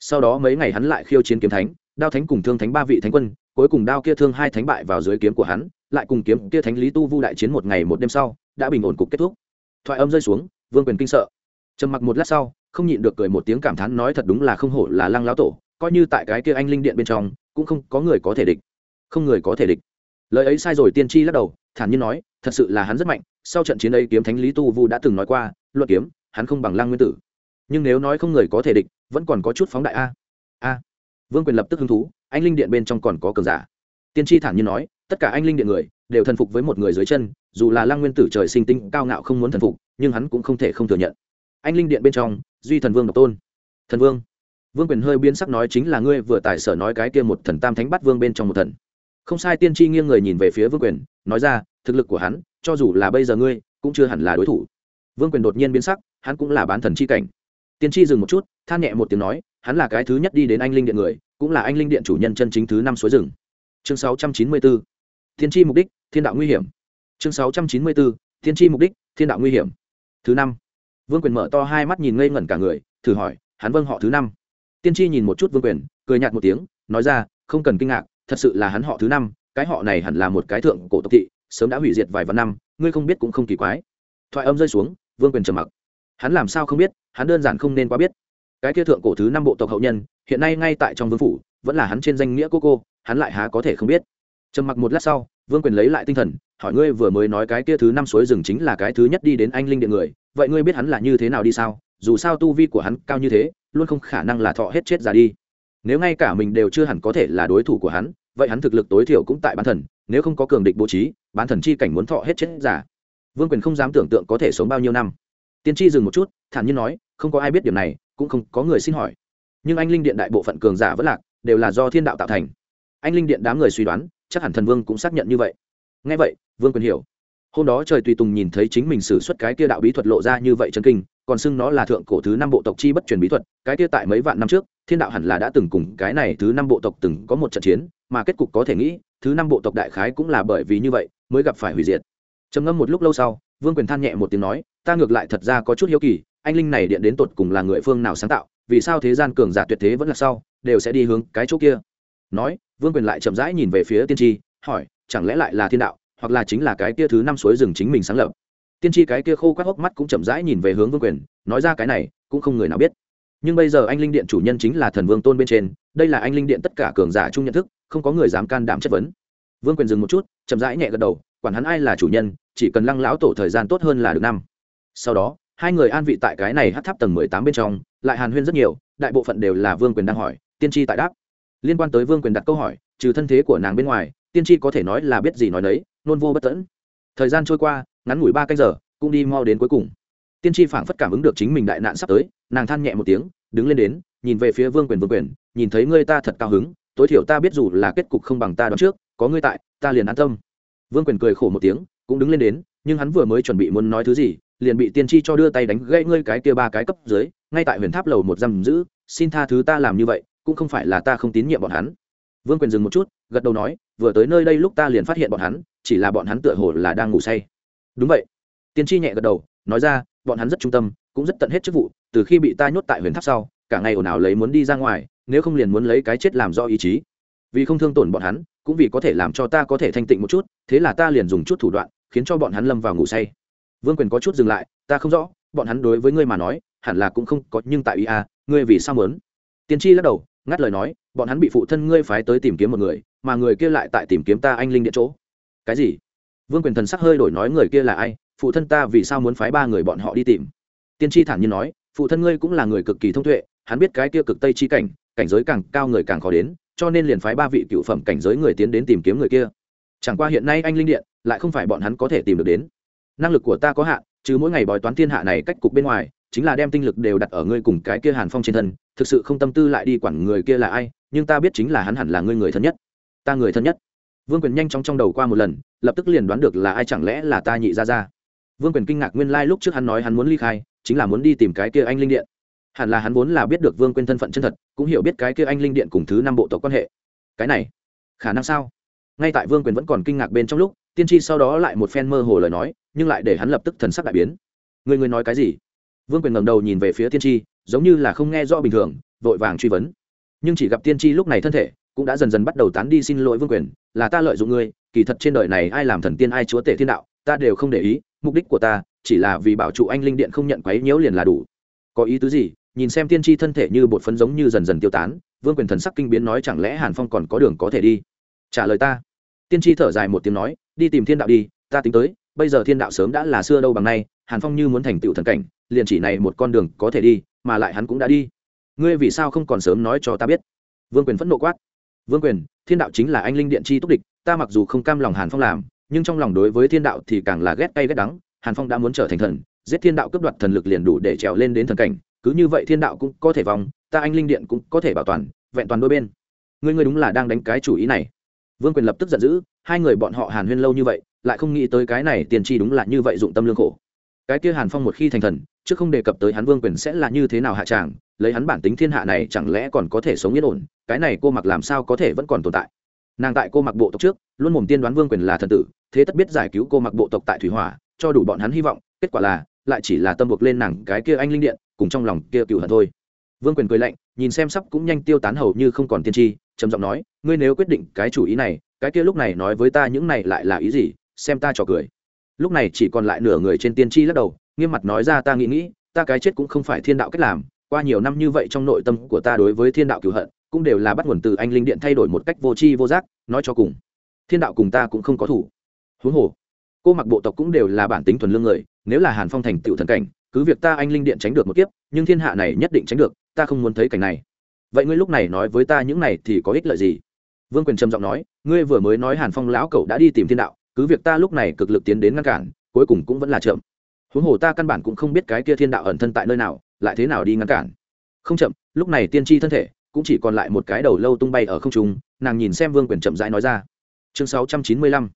[SPEAKER 1] Sau đó mấy ngày hắn lại khiêu chiến kiếm thánh, đao thánh cùng thương thánh ba vị thánh quân, cuối cùng đao kia thương hai thánh bại vào dưới kiếm của hắn lại cùng kiếm kia thánh lý tu vu đại chiến một ngày một đêm sau, đã bình ổn cục kết thúc. Thoại âm rơi xuống, vương quyền kinh sợ. Trầm mặc một lát sau, không nhịn được cười một tiếng cảm thán nói thật đúng là không hổ là lăng lão tổ, coi như tại cái kia anh linh điện bên trong, cũng không có người có thể địch. Không người có thể địch. Lời ấy sai rồi tiên tri lắc đầu, thản nhiên nói, thật sự là hắn rất mạnh, sau trận chiến ấy kiếm thánh lý tu vu đã từng nói qua, luận kiếm, hắn không bằng lăng nguyên tử. Nhưng nếu nói không người có thể địch, vẫn còn có chút phóng đại a. A. Vương quyền lập tức hứng thú, anh linh điện bên trong còn có cường giả. Tiên tri thản nhiên nói tất cả anh linh điện người đều thần phục với một người dưới chân, dù là lăng nguyên tử trời sinh tinh cao ngạo không muốn thần phục, nhưng hắn cũng không thể không thừa nhận. Anh linh điện bên trong, duy thần vương độc tôn. Thần vương. Vương quyền hơi biến sắc nói chính là ngươi vừa tài sở nói cái kia một thần tam thánh bắt vương bên trong một thần. Không sai, tiên tri nghiêng người nhìn về phía vương quyền, nói ra, thực lực của hắn, cho dù là bây giờ ngươi, cũng chưa hẳn là đối thủ. Vương quyền đột nhiên biến sắc, hắn cũng là bán thần chi cảnh. Tiên tri dừng một chút, than nhẹ một tiếng nói, hắn là cái thứ nhất đi đến anh linh điện người, cũng là anh linh điện chủ nhân chân chính thứ năm suối rừng. Chương sáu trăm chín mươi bốn. Thiên tri mục đích, thiên đạo nguy hiểm. Chương sáu trăm chín mươi bốn, Thiên tri mục đích, thiên đạo nguy hiểm. Thứ năm. Vương quyền mở to hai mắt nhìn ngây ngẩn cả người, thử hỏi, hắn vâng họ thứ năm. Tiên tri nhìn một chút vương quyền, cười nhạt một tiếng, nói ra, không cần kinh ngạc, thật sự là hắn họ thứ năm, cái họ này hẳn là một cái thượng cổ tộc thị, sớm đã hủy diệt vài vạn năm, ngươi không biết cũng không kỳ quái. Thoại âm rơi xuống, vương quyền trầm mặc. Hắn làm sao không biết, hắn đơn giản không nên quá biết. Cái kia thượng cổ thứ năm bộ tộc hậu nhân, hiện nay ngay tại trong vương phủ, vẫn là hắn trên danh nghĩa cô cô, hắn lại há có thể không biết trầm mặc một lát sau, vương quyền lấy lại tinh thần, hỏi ngươi vừa mới nói cái kia thứ năm suối rừng chính là cái thứ nhất đi đến anh linh điện người, vậy ngươi biết hắn là như thế nào đi sao? Dù sao tu vi của hắn cao như thế, luôn không khả năng là thọ hết chết ra đi. Nếu ngay cả mình đều chưa hẳn có thể là đối thủ của hắn, vậy hắn thực lực tối thiểu cũng tại bán thần, nếu không có cường địch bố trí, bán thần chi cảnh muốn thọ hết chết giả vương quyền không dám tưởng tượng có thể sống bao nhiêu năm. Tiên tri dừng một chút, thản nhiên nói, không có ai biết điểm này, cũng không có người xin hỏi. Nhưng anh linh điện đại bộ phận cường giả vẫn lạc, đều là do thiên đạo tạo thành anh linh điện đám người suy đoán, chắc hẳn thần vương cũng xác nhận như vậy. Ngay vậy, vương quyền hiểu. Hôm đó trời tùy tùng nhìn thấy chính mình xử suất cái kia đạo bí thuật lộ ra như vậy chân kinh, còn xưng nó là thượng cổ thứ năm bộ tộc chi bất truyền bí thuật, cái kia tại mấy vạn năm trước, thiên đạo hẳn là đã từng cùng cái này thứ năm bộ tộc từng có một trận chiến, mà kết cục có thể nghĩ, thứ năm bộ tộc đại khái cũng là bởi vì như vậy, mới gặp phải hủy diệt. Trầm ngâm một lúc lâu sau, vương quyền than nhẹ một tiếng nói, ta ngược lại thật ra có chút hiếu kỳ, anh linh này điện đến tột cùng là người phương nào sáng tạo, vì sao thế gian cường giả tuyệt thế vẫn là sau, đều sẽ đi hướng cái chỗ kia? Nói vương quyền lại chậm rãi nhìn về phía tiên tri, hỏi, chẳng lẽ lại là thiên đạo, hoặc là chính là cái kia thứ năm suối rừng chính mình sáng lập? Tiên tri cái kia khô các hốc mắt cũng chậm rãi nhìn về hướng vương quyền, nói ra cái này, cũng không người nào biết. Nhưng bây giờ anh linh điện chủ nhân chính là thần vương tôn bên trên, đây là anh linh điện tất cả cường giả chung nhận thức, không có người dám can đảm chất vấn. Vương quyền dừng một chút, chậm rãi nhẹ gật đầu, quản hắn ai là chủ nhân, chỉ cần lăng lão tổ thời gian tốt hơn là được năm. Sau đó, hai người an vị tại cái này hát tháp tầng mười tám bên trong, lại hàn huyên rất nhiều, đại bộ phận đều là vương quyền đang hỏi, tiên tri tại đáp liên quan tới vương quyền đặt câu hỏi, trừ thân thế của nàng bên ngoài, tiên tri có thể nói là biết gì nói nấy, nôn vô bất tẫn. Thời gian trôi qua, ngắn ngủi ba canh giờ, cũng đi mau đến cuối cùng. Tiên tri phảng phất cảm ứng được chính mình đại nạn sắp tới, nàng than nhẹ một tiếng, đứng lên đến, nhìn về phía vương quyền vương quyền, nhìn thấy ngươi ta thật cao hứng, tối thiểu ta biết dù là kết cục không bằng ta đoán trước, có ngươi tại, ta liền an tâm. Vương quyền cười khổ một tiếng, cũng đứng lên đến, nhưng hắn vừa mới chuẩn bị muốn nói thứ gì, liền bị tiên tri cho đưa tay đánh gãy ngươi cái kia ba cái cấp dưới, ngay tại huyền tháp lầu một giam giữ, xin tha thứ ta làm như vậy cũng không phải là ta không tín nhiệm bọn hắn. Vương quyền dừng một chút, gật đầu nói, vừa tới nơi đây lúc ta liền phát hiện bọn hắn, chỉ là bọn hắn tựa hồ là đang ngủ say. Đúng vậy. Tiên tri nhẹ gật đầu, nói ra, bọn hắn rất trung tâm, cũng rất tận hết chức vụ, từ khi bị ta nhốt tại huyền tháp sau, cả ngày ồn ào lấy muốn đi ra ngoài, nếu không liền muốn lấy cái chết làm do ý chí. Vì không thương tổn bọn hắn, cũng vì có thể làm cho ta có thể thanh tịnh một chút, thế là ta liền dùng chút thủ đoạn, khiến cho bọn hắn lâm vào ngủ say. Vương quyền có chút dừng lại, ta không rõ, bọn hắn đối với ngươi mà nói, hẳn là cũng không có, nhưng tại ý a ngươi vì sao muốn? Tiên tri lắc đầu ngắt lời nói, bọn hắn bị phụ thân ngươi phái tới tìm kiếm một người, mà người kia lại tại tìm kiếm ta anh linh điện chỗ. Cái gì? Vương quyền thần sắc hơi đổi nói, người kia là ai? Phụ thân ta vì sao muốn phái ba người bọn họ đi tìm? Tiên tri thản nhiên nói, phụ thân ngươi cũng là người cực kỳ thông tuệ, hắn biết cái kia cực tây chi cảnh cảnh giới càng cao người càng khó đến, cho nên liền phái ba vị cựu phẩm cảnh giới người tiến đến tìm kiếm người kia. Chẳng qua hiện nay anh linh điện lại không phải bọn hắn có thể tìm được đến. Năng lực của ta có hạn chứ mỗi ngày bói toán thiên hạ này cách cục bên ngoài chính là đem tinh lực đều đặt ở ngươi cùng cái kia hàn phong trên thân, thực sự không tâm tư lại đi quản người kia là ai, nhưng ta biết chính là hắn hẳn là ngươi người thân nhất. Ta người thân nhất. Vương quyền nhanh chóng trong đầu qua một lần, lập tức liền đoán được là ai chẳng lẽ là ta nhị ra ra vương quyền kinh ngạc nguyên lai、like、lúc trước hắn nói hắn muốn ly khai, chính là muốn đi tìm cái kia anh linh điện. Hẳn là hắn vốn là biết được vương quyền thân phận chân thật, cũng hiểu biết cái kia anh linh điện cùng thứ năm bộ tộc quan hệ. Cái này, khả năng sao? Ngay tại vương quyền vẫn còn kinh ngạc bên trong lúc, tiên tri sau đó lại một phen mơ hồ lời nói, nhưng lại để hắn lập tức thần sắc đại biến. Người người nói cái gì? Vương quyền ngầm đầu nhìn về phía tiên tri, giống như là không nghe rõ bình thường, vội vàng truy vấn. Nhưng chỉ gặp tiên tri lúc này thân thể cũng đã dần dần bắt đầu tán đi xin lỗi vương quyền, là ta lợi dụng ngươi, kỳ thật trên đời này ai làm thần tiên, ai chúa tể thiên đạo, ta đều không để ý, mục đích của ta chỉ là vì bảo trụ anh linh điện không nhận quấy nhiễu liền là đủ. Có ý tứ gì? Nhìn xem tiên tri thân thể như bột phấn giống như dần dần tiêu tán, vương quyền thần sắc kinh biến nói chẳng lẽ hàn phong còn có đường có thể đi? Trả lời ta. Tiên tri thở dài một tiếng nói, đi tìm thiên đạo đi, ta tính tới, bây giờ thiên đạo sớm đã là xưa đâu bằng nay, hàn phong như muốn thành tựu thần cảnh liền chỉ này một con đường có thể đi, mà lại hắn cũng đã đi. Ngươi vì sao không còn sớm nói cho ta biết? Vương quyền phẫn nộ quát. Vương quyền, thiên đạo chính là anh linh điện chi túc địch, ta mặc dù không cam lòng hàn phong làm, nhưng trong lòng đối với thiên đạo thì càng là ghét cay ghét đắng. Hàn phong đã muốn trở thành thần, giết thiên đạo cướp đoạt thần lực liền đủ để trèo lên đến thần cảnh. Cứ như vậy thiên đạo cũng có thể vòng ta anh linh điện cũng có thể bảo toàn, vẹn toàn đôi bên. Ngươi ngươi đúng là đang đánh cái chủ ý này. Vương quyền lập tức giận dữ, hai người bọn họ hàn huyên lâu như vậy, lại không nghĩ tới cái này tiền tri đúng là như vậy dụng tâm lương khổ. Cái kia hàn phong một khi thành thần chứ không đề cập tới hắn vương quyền sẽ là như thế nào hạ tràng, lấy hắn bản tính thiên hạ này chẳng lẽ còn có thể sống yên ổn, cái này cô mặc làm sao có thể vẫn còn tồn tại. Nàng tại cô mặc bộ tộc trước, luôn mồm tiên đoán vương quyền là thần tử, thế tất biết giải cứu cô mặc bộ tộc tại thủy hỏa, cho đủ bọn hắn hy vọng, kết quả là, lại chỉ là tâm buộc lên nàng cái kia anh linh điện, cùng trong lòng kia cựu hận thôi. Vương quyền cười lạnh, nhìn xem sắp cũng nhanh tiêu tán hầu như không còn tiên tri, trầm giọng nói, ngươi nếu quyết định cái chủ ý này, cái kia lúc này nói với ta những này lại là ý gì, xem ta trò cười. Lúc này chỉ còn lại nửa người trên tiên tri lắc đầu nghiêm mặt nói ra ta nghĩ nghĩ, ta cái chết cũng không phải thiên đạo cách làm, qua nhiều năm như vậy trong nội tâm của ta đối với thiên đạo cửu hận, cũng đều là bắt nguồn từ anh linh điện thay đổi một cách vô tri vô giác, nói cho cùng, thiên đạo cùng ta cũng không có thủ. Huống hồ, cô mặc bộ tộc cũng đều là bản tính thuần lương người, nếu là hàn phong thành tựu thần cảnh, cứ việc ta anh linh điện tránh được một kiếp, nhưng thiên hạ này nhất định tránh được, ta không muốn thấy cảnh này. Vậy ngươi lúc này nói với ta những này thì có ích lợi gì? Vương quyền trầm giọng nói, ngươi vừa mới nói hàn phong lão cậu đã đi tìm thiên đạo, cứ việc ta lúc này cực lực tiến đến ngăn cản, cuối cùng cũng vẫn là chậm huống hồ ta căn bản cũng không biết cái kia thiên đạo ẩn thân tại nơi nào, lại thế nào đi ngăn cản. Không chậm, lúc này tiên tri thân thể cũng chỉ còn lại một cái đầu lâu tung bay ở không trung, nàng nhìn xem vương quyền chậm rãi nói ra. Chương sáu trăm chín mươi lăm,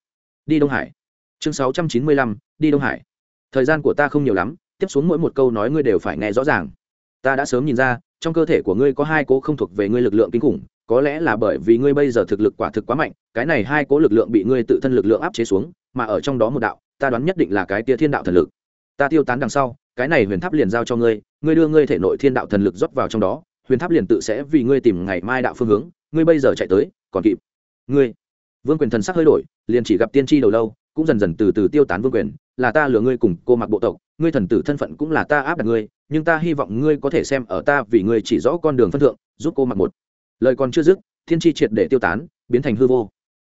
[SPEAKER 1] đi đông hải. Chương sáu trăm chín mươi lăm, đi đông hải. Thời gian của ta không nhiều lắm, tiếp xuống mỗi một câu nói ngươi đều phải nghe rõ ràng. Ta đã sớm nhìn ra, trong cơ thể của ngươi có hai cố không thuộc về ngươi lực lượng kinh khủng, có lẽ là bởi vì ngươi bây giờ thực lực quả thực quá mạnh, cái này hai cố lực lượng bị ngươi tự thân lực lượng áp chế xuống, mà ở trong đó một đạo, ta đoán nhất định là cái tia thiên đạo thần lực ta tiêu tán đằng sau, cái này huyền tháp liền giao cho ngươi ngươi đưa ngươi thể nội thiên đạo thần lực rót vào trong đó, huyền tháp liền tự sẽ vì ngươi tìm ngày mai đạo phương hướng, ngươi bây giờ chạy tới, còn kịp. Ngươi, vương quyền thần sắc hơi đổi, liền chỉ gặp tiên tri đầu lâu, cũng dần dần từ từ tiêu tán vương quyền, là ta lừa ngươi cùng cô mặc bộ tộc, ngươi thần tử thân phận cũng là ta áp đặt ngươi, nhưng ta hy vọng ngươi có thể xem ở ta vì ngươi chỉ rõ con đường phân thượng, giúp cô mặc một. Lời còn chưa dứt, thiên tri triệt để tiêu tán, biến thành hư vô.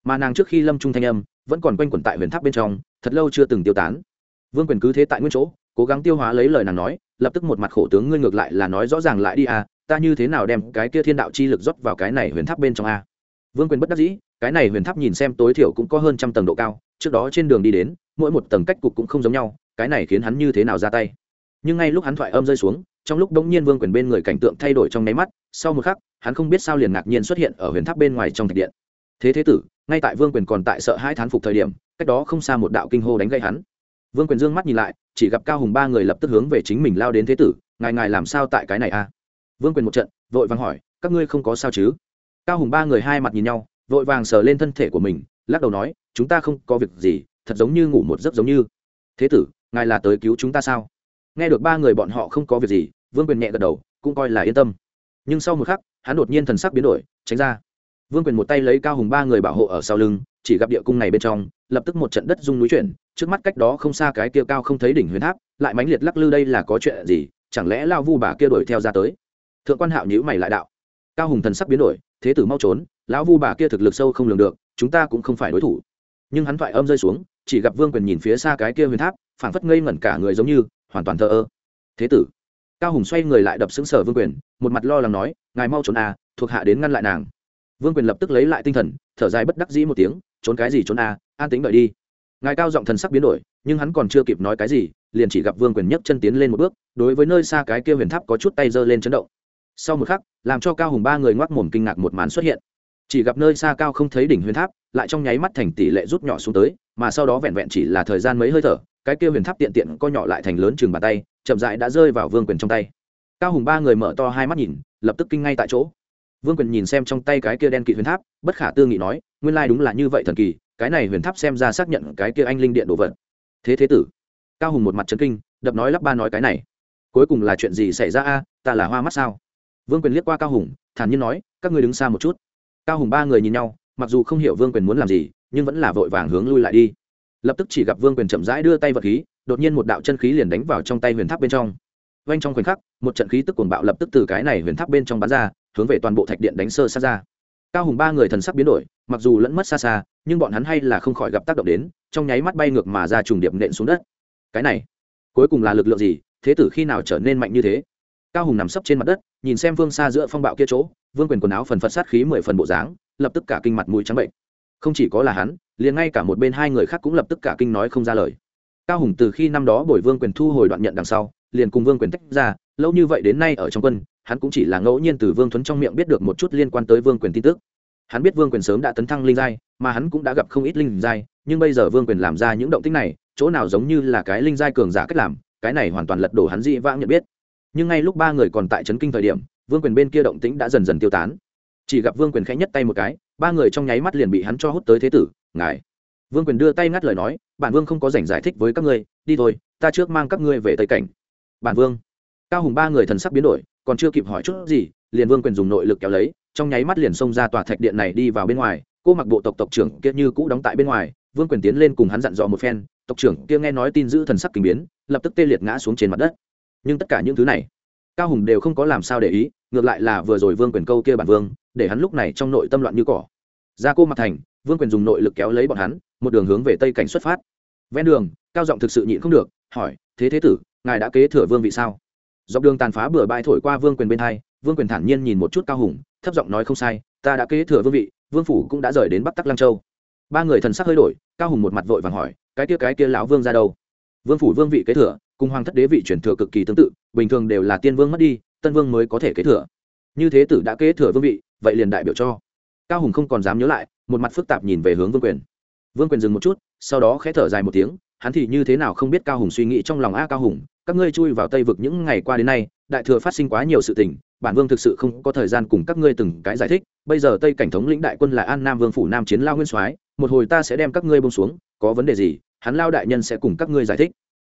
[SPEAKER 1] Mà nàng trước khi lâm trung thanh âm, vẫn còn quanh quẩn tại huyền tháp bên trong, thật lâu chưa từng tiêu tán vương quyền cứ thế tại nguyên chỗ, cố gắng tiêu hóa lấy lời nàng nói, lập tức một mặt khổ tướng ngươi ngược lại là nói rõ ràng lại đi à ta như thế nào đem cái kia thiên đạo chi lực rót vào cái này huyền tháp bên trong a? Vương quyền bất đắc dĩ, cái này huyền tháp nhìn xem tối thiểu cũng có hơn trăm tầng độ cao, trước đó trên đường đi đến, mỗi một tầng cách cục cũng không giống nhau, cái này khiến hắn như thế nào ra tay? Nhưng ngay lúc hắn thoại âm rơi xuống, trong lúc đống nhiên vương quyền bên người cảnh tượng thay đổi trong nháy mắt, sau một khắc, hắn không biết sao liền ngạc nhiên xuất hiện ở huyền tháp bên ngoài trong thạch điện. Thế thế tử, ngay tại vương quyền còn tại sợ hai thán phục thời điểm, cách đó không xa một đạo kinh hô đánh gây hắn vương quyền dương mắt nhìn lại, chỉ gặp cao hùng ba người lập tức hướng về chính mình lao đến thế tử, ngài ngài làm sao tại cái này a? Vương quyền một trận, vội vàng hỏi, các ngươi không có sao chứ? Cao hùng ba người hai mặt nhìn nhau, vội vàng sờ lên thân thể của mình, lắc đầu nói, chúng ta không có việc gì, thật giống như ngủ một giấc giống như. Thế tử, ngài là tới cứu chúng ta sao? Nghe được ba người bọn họ không có việc gì, vương quyền nhẹ gật đầu, cũng coi là yên tâm. Nhưng sau một khắc, hắn đột nhiên thần sắc biến đổi, tránh ra. Vương quyền một tay lấy cao hùng ba người bảo hộ ở sau lưng, chỉ gặp địa cung này bên trong, lập tức một trận đất rung núi chuyển trước mắt cách đó không xa cái kia cao không thấy đỉnh huyền tháp, lại mãnh liệt lắc lư đây là có chuyện gì, chẳng lẽ lao vu bà kia đuổi theo ra tới? Thượng quan hạo nhữ mày lại đạo. Cao hùng thần sắc biến đổi, thế tử mau trốn, lão vu bà kia thực lực sâu không lường được, chúng ta cũng không phải đối thủ. Nhưng hắn thoại âm rơi xuống, chỉ gặp vương quyền nhìn phía xa cái kia huyền tháp, phảng phất ngây ngẩn cả người giống như, hoàn toàn thờ ơ. Thế tử. Cao hùng xoay người lại đập xứng sở vương quyền, một mặt lo lắng nói, ngài mau trốn à thuộc hạ đến ngăn lại nàng. Vương quyền lập tức lấy lại tinh thần, thở dài bất đắc dĩ một tiếng, trốn cái gì trốn à an tính đợi đi ngài cao giọng thần sắc biến đổi, nhưng hắn còn chưa kịp nói cái gì, liền chỉ gặp vương quyền nhấc chân tiến lên một bước, đối với nơi xa cái kia huyền tháp có chút tay giơ lên chấn động. Sau một khắc, làm cho cao hùng ba người ngoác mồm kinh ngạc một màn xuất hiện. Chỉ gặp nơi xa cao không thấy đỉnh huyền tháp, lại trong nháy mắt thành tỷ lệ rút nhỏ xuống tới, mà sau đó vẹn vẹn chỉ là thời gian mấy hơi thở, cái kia huyền tháp tiện tiện co nhỏ lại thành lớn chừng bàn tay, chậm dại đã rơi vào vương quyền trong tay. Cao hùng ba người mở to hai mắt nhìn, lập tức kinh ngay tại chỗ. Vương quyền nhìn xem trong tay cái kia đen kỵ huyền tháp, bất khả tư nghị nói, nguyên lai đúng là như vậy thần kỳ cái này huyền tháp xem ra xác nhận cái kia anh linh điện đồ vật. Thế thế tử. Cao hùng một mặt trấn kinh, đập nói lắp ba nói cái này. Cuối cùng là chuyện gì xảy ra a? Ta là hoa mắt sao? Vương quyền liếc qua cao hùng, thản nhiên nói, các ngươi đứng xa một chút. Cao hùng ba người nhìn nhau, mặc dù không hiểu vương quyền muốn làm gì, nhưng vẫn là vội vàng hướng lui lại đi. Lập tức chỉ gặp vương quyền chậm rãi đưa tay vật khí, đột nhiên một đạo chân khí liền đánh vào trong tay huyền tháp bên trong. Vanh trong khoảnh khắc, một trận khí tức cuồng bạo lập tức từ cái này huyền tháp bên trong bắn ra, hướng về toàn bộ thạch điện đánh sơ sát ra cao hùng ba người thần sắc biến đổi, mặc dù lẫn mất xa xa, nhưng bọn hắn hay là không khỏi gặp tác động đến, trong nháy mắt bay ngược mà ra trùng điệp nện xuống đất. Cái này, cuối cùng là lực lượng gì, thế tử khi nào trở nên mạnh như thế? Cao hùng nằm sấp trên mặt đất, nhìn xem vương xa giữa phong bạo kia chỗ, vương quyền quần áo phần phật sát khí mười phần bộ dáng, lập tức cả kinh mặt mũi trắng bệnh. Không chỉ có là hắn, liền ngay cả một bên hai người khác cũng lập tức cả kinh nói không ra lời. Cao hùng từ khi năm đó bồi vương quyền thu hồi đoạn nhận đằng sau, liền cùng vương quyền tách ra, lâu như vậy đến nay ở trong quân hắn cũng chỉ là ngẫu nhiên từ vương thuấn trong miệng biết được một chút liên quan tới vương quyền tin tức. Hắn biết vương quyền sớm đã tấn thăng linh giai, mà hắn cũng đã gặp không ít linh giai, nhưng bây giờ vương quyền làm ra những động tích này, chỗ nào giống như là cái linh giai cường giả cách làm, cái này hoàn toàn lật đổ hắn dị vãng nhận biết. Nhưng ngay lúc ba người còn tại trấn kinh thời điểm, vương quyền bên kia động tĩnh đã dần dần tiêu tán. Chỉ gặp vương quyền khẽ nhất tay một cái, ba người trong nháy mắt liền bị hắn cho hút tới thế tử, ngài. Vương quyền đưa tay ngắt lời nói, bản vương không có dành giải thích với các ngươi, đi thôi, ta trước mang các ngươi về tây cảnh. Bản vương. Cao hùng ba người thần sắc biến đổi còn chưa kịp hỏi chút gì, liền vương quyền dùng nội lực kéo lấy, trong nháy mắt liền xông ra tòa thạch điện này đi vào bên ngoài. Cô mặc bộ tộc tộc trưởng kia như cũ đóng tại bên ngoài, vương quyền tiến lên cùng hắn dặn dò một phen, tộc trưởng kia nghe nói tin giữ thần sắc kinh biến, lập tức tê liệt ngã xuống trên mặt đất. Nhưng tất cả những thứ này, cao hùng đều không có làm sao để ý, ngược lại là vừa rồi vương quyền câu kia bản vương, để hắn lúc này trong nội tâm loạn như cỏ. Ra cô mặt thành, vương quyền dùng nội lực kéo lấy bọn hắn, một đường hướng về tây cảnh xuất phát. Ven đường, cao giọng thực sự nhịn không được, hỏi, thế thế tử, ngài đã kế thừa vương vị sao? Dọc đường tàn phá bừa bãi thổi qua vương quyền bên hai, vương quyền thản nhiên nhìn một chút cao hùng, thấp giọng nói không sai, ta đã kế thừa vương vị, vương phủ cũng đã rời đến bắc tắc lăng châu. Ba người thần sắc hơi đổi, cao hùng một mặt vội vàng hỏi, cái kia cái kia lão vương ra đâu? Vương phủ vương vị kế thừa, cùng hoàng thất đế vị chuyển thừa cực kỳ tương tự, bình thường đều là tiên vương mất đi, tân vương mới có thể kế thừa. Như thế tử đã kế thừa vương vị, vậy liền đại biểu cho. Cao hùng không còn dám nhớ lại, một mặt phức tạp nhìn về hướng vương quyền. Vương quyền dừng một chút, sau đó khẽ thở dài một tiếng, hắn thì như thế nào không biết cao hùng suy nghĩ trong lòng a cao hùng các ngươi chui vào tây vực những ngày qua đến nay, đại thừa phát sinh quá nhiều sự tình, bản vương thực sự không có thời gian cùng các ngươi từng cái giải thích. Bây giờ tây cảnh thống lĩnh đại quân là an nam vương phủ nam chiến lao nguyên soái, một hồi ta sẽ đem các ngươi bông xuống, có vấn đề gì, hắn lao đại nhân sẽ cùng các ngươi giải thích.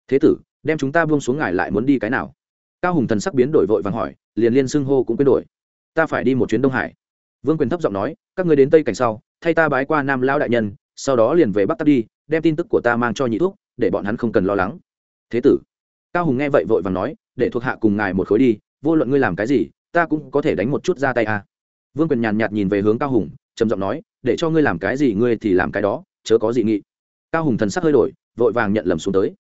[SPEAKER 1] Thế tử, đem chúng ta bông xuống ngài lại muốn đi cái nào? Cao hùng thần sắc biến đổi vội vàng hỏi, liền liên xưng hô cũng biến đổi. Ta phải đi một chuyến đông hải. Vương quyền thấp giọng nói, các ngươi đến tây cảnh sau, thay ta bái qua nam lao đại nhân, sau đó liền về bắc tắc đi, đem tin tức của ta mang cho nhị thúc, để bọn hắn không cần lo lắng. Thế tử cao hùng nghe vậy vội vàng nói, để thuộc hạ cùng ngài một khối đi, vô luận ngươi làm cái gì, ta cũng có thể đánh một chút ra tay à. vương quyền nhàn nhạt nhìn về hướng cao hùng, trầm giọng nói, để cho ngươi làm cái gì ngươi thì làm cái đó, chớ có gì nghị. Cao hùng thần sắc hơi đổi, vội vàng nhận lầm xuống tới.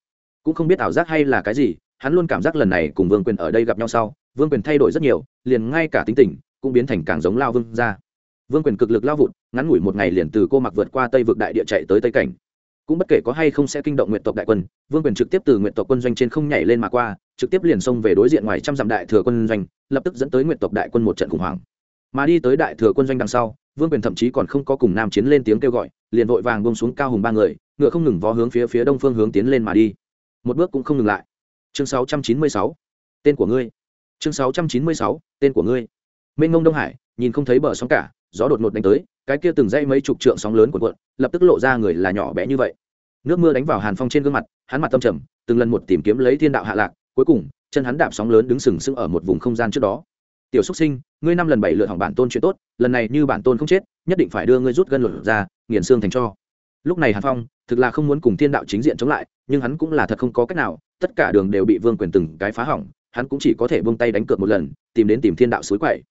[SPEAKER 1] Cũng không biết ảo giác hay là cái gì, hắn luôn cảm giác lần này cùng vương quyền ở đây gặp nhau sau, vương quyền thay đổi rất nhiều, liền ngay cả tính tình cũng biến thành càng giống lao vương ra. Vương quyền cực lực lao vụt, ngắn ngủi một ngày liền từ cô mặc vượt qua tây vực đại địa chạy tới tây cảnh cũng bất kể có hay không sẽ kinh động nguyện tộc đại quân, vương quyền trực tiếp từ nguyện tộc quân doanh trên không nhảy lên mà qua, trực tiếp liền xông về đối diện ngoài trăm dặm đại thừa quân doanh, lập tức dẫn tới nguyện tộc đại quân một trận khủng hoảng. Mà đi tới đại thừa quân doanh đằng sau, vương quyền thậm chí còn không có cùng nam chiến lên tiếng kêu gọi, liền vội vàng bông xuống cao hùng ba người, ngựa không ngừng vó hướng phía phía đông phương hướng tiến lên mà đi. Một bước cũng không ngừng lại. Chương 696. tên của ngươi. Chương 696. tên của ngươi. Mênh ngông đông hải, nhìn không thấy bờ sóng cả, gió đột ngột đánh tới cái kia từng dãy mấy chục trượng sóng lớn của cuộn, lập tức lộ ra người là nhỏ bé như vậy. Nước mưa đánh vào hàn phong trên gương mặt, hắn mặt tâm trầm, từng lần một tìm kiếm lấy thiên đạo hạ lạc, cuối cùng, chân hắn đạp sóng lớn đứng sừng sững ở một vùng không gian trước đó. Tiểu Súc sinh, ngươi năm lần bảy lượt hỏng bản tôn chuyện tốt, lần này như bản tôn không chết, nhất định phải đưa ngươi rút gân lột ra, nghiền xương thành cho. Lúc này hàn phong, thực là không muốn cùng thiên đạo chính diện chống lại, nhưng hắn cũng là thật không có cách nào, tất cả đường đều bị vương quyền từng cái phá hỏng, hắn cũng chỉ có thể buông tay đánh cược một lần, tìm đến tìm thiên đạo suối quậy.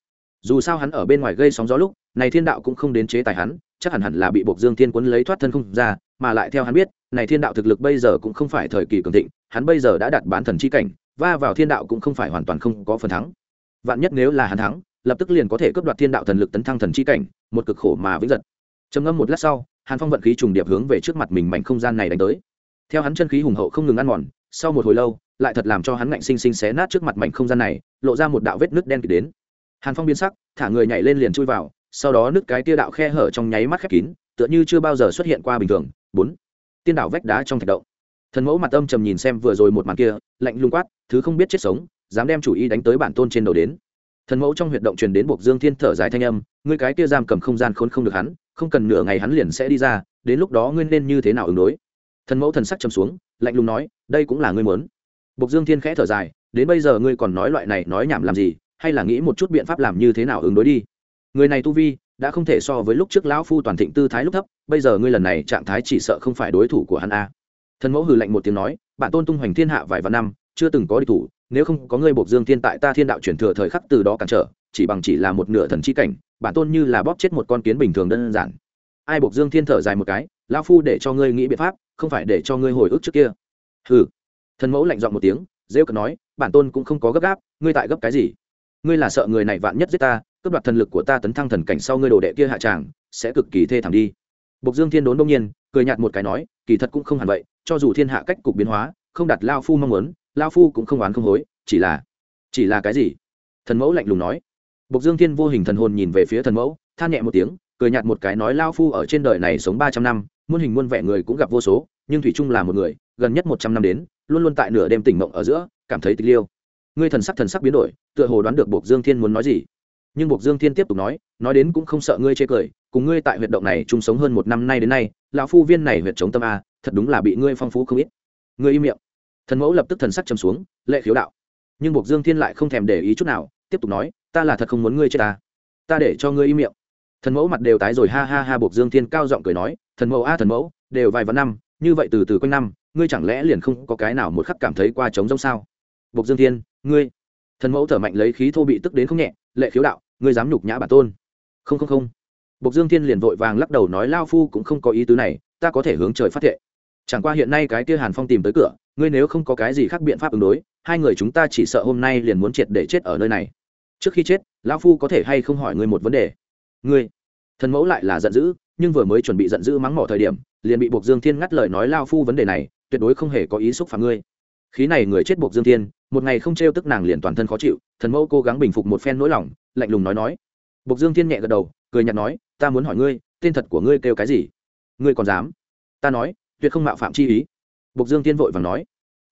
[SPEAKER 1] Dù sao hắn ở bên ngoài gây sóng gió lúc này thiên đạo cũng không đến chế tài hắn, chắc hẳn hẳn là bị buộc dương thiên quấn lấy thoát thân không ra, mà lại theo hắn biết, này thiên đạo thực lực bây giờ cũng không phải thời kỳ cường thịnh, hắn bây giờ đã đặt bán thần chi cảnh, va vào thiên đạo cũng không phải hoàn toàn không có phần thắng. Vạn nhất nếu là hắn thắng, lập tức liền có thể cướp đoạt thiên đạo thần lực tấn thăng thần chi cảnh, một cực khổ mà vĩnh giật. Trầm ngâm một lát sau, hàn phong vận khí trùng điệp hướng về trước mặt mình mảnh không gian này đánh tới. Theo hắn chân khí hùng hậu không ngừng ăn mòn, sau một hồi lâu, lại thật làm cho hắn ngạnh sinh sinh xé nát trước mặt mảnh không gian này, lộ ra một đạo vết nước đen kịt đến. Hàn phong biến sắc, thả người nhảy lên liền chui vào sau đó nước cái tia đạo khe hở trong nháy mắt khép kín, tựa như chưa bao giờ xuất hiện qua bình thường. Bốn, tiên đảo vách đá trong thạch động. Thần mẫu mặt âm trầm nhìn xem vừa rồi một màn kia, lạnh lung quát, thứ không biết chết sống, dám đem chủ ý đánh tới bản tôn trên đầu đến. Thần mẫu trong huyệt động truyền đến buộc dương thiên thở dài thanh âm, ngươi cái kia giam cầm không gian khốn không được hắn, không cần nửa ngày hắn liền sẽ đi ra, đến lúc đó ngươi nên như thế nào ứng đối? Thần mẫu thần sắc trầm xuống, lạnh lùng nói, đây cũng là ngươi muốn. Buộc dương thiên khẽ thở dài, đến bây giờ ngươi còn nói loại này nói nhảm làm gì, hay là nghĩ một chút biện pháp làm như thế nào ứng đối đi người này tu vi đã không thể so với lúc trước lão phu toàn thịnh tư thái lúc thấp, bây giờ ngươi lần này trạng thái chỉ sợ không phải đối thủ của hắn a. Thần mẫu hừ lạnh một tiếng nói bản tôn tung hoành thiên hạ vài vạn năm, chưa từng có địch thủ, nếu không có ngươi buộc dương thiên tại ta thiên đạo chuyển thừa thời khắc từ đó cản trở, chỉ bằng chỉ là một nửa thần chi cảnh bản tôn như là bóp chết một con kiến bình thường đơn giản. Ai buộc dương thiên thở dài một cái, lão phu để cho ngươi nghĩ biện pháp, không phải để cho ngươi hồi ức trước kia. Hừ. Thần mẫu lạnh giọng một tiếng, rêu cờ nói bản tôn cũng không có gấp gáp, ngươi tại gấp cái gì? Ngươi là sợ người này vạn nhất giết ta cướp đoạt thần lực của ta tấn thăng thần cảnh sau ngươi đồ đệ kia hạ tràng sẽ cực kỳ thê thảm đi Bộc Dương Thiên đốn đông nhiên, cười nhạt một cái nói, kỳ thật cũng không hẳn vậy, cho dù thiên hạ cách cục biến hóa, không đặt lao phu mong muốn, lao phu cũng không oán không hối, chỉ là chỉ là cái gì? Thần mẫu lạnh lùng nói. Bộc Dương Thiên vô hình thần hồn nhìn về phía thần mẫu, than nhẹ một tiếng, cười nhạt một cái nói lao phu ở trên đời này sống ba trăm năm, muôn hình muôn vẻ người cũng gặp vô số, nhưng thủy Trung là một người, gần nhất một trăm năm đến, luôn luôn tại nửa đêm tỉnh mộng ở giữa, cảm thấy tịch liêu. Ngươi thần sắc thần sắc biến đổi, tựa hồ đoán được Bộc Dương Thiên muốn nói gì nhưng buộc dương thiên tiếp tục nói nói đến cũng không sợ ngươi chê cười, cùng ngươi tại huyệt động này chung sống hơn một năm nay đến nay, lão phu viên này huyệt chống tâm a, thật đúng là bị ngươi phong phú không ít. Ngươi im miệng. Thần mẫu lập tức thần sắc châm xuống, lệ khiếu đạo. Nhưng buộc dương thiên lại không thèm để ý chút nào, tiếp tục nói, ta là thật không muốn ngươi chết ta. Ta để cho ngươi im miệng. Thần mẫu mặt đều tái rồi, ha ha ha buộc dương thiên cao giọng cười nói, thần mẫu a, thần mẫu, đều vài vạn năm, như vậy từ từ quanh năm, ngươi chẳng lẽ liền không có cái nào một khắc cảm thấy qua trống rông sao? Buộc dương thiên, ngươi. Thần mẫu thở mạnh lấy khí thô bị tức đến không nhẹ, lệ khiếu đạo ngươi dám nhục nhã bản tôn. Không không không. Bộc dương thiên liền vội vàng lắc đầu nói, lao phu cũng không có ý tứ này, ta có thể hướng trời phát thệ. Chẳng qua hiện nay cái kia hàn phong tìm tới cửa, ngươi nếu không có cái gì khác biện pháp ứng đối, hai người chúng ta chỉ sợ hôm nay liền muốn triệt để chết ở nơi này. Trước khi chết lão phu có thể hay không hỏi ngươi một vấn đề? Ngươi, thần mẫu lại là giận dữ, nhưng vừa mới chuẩn bị giận dữ mắng mỏ thời điểm, liền bị buộc dương thiên ngắt lời nói, lao phu vấn đề này, tuyệt đối không hề có ý xúc phạm ngươi khí này người chết buộc dương thiên, một ngày không t tức nàng liền toàn thân khó chịu, thần mẫu cố gắng bình phục một phen nỗi lòng, lạnh lùng nói nói. Buộc dương thiên nhẹ gật đầu, cười nhạt nói, ta muốn hỏi ngươi, tên thật của ngươi kêu cái gì? Ngươi còn dám? Ta nói, tuyệt không mạo phạm chi ý. Buộc dương Thiên vội vàng nói.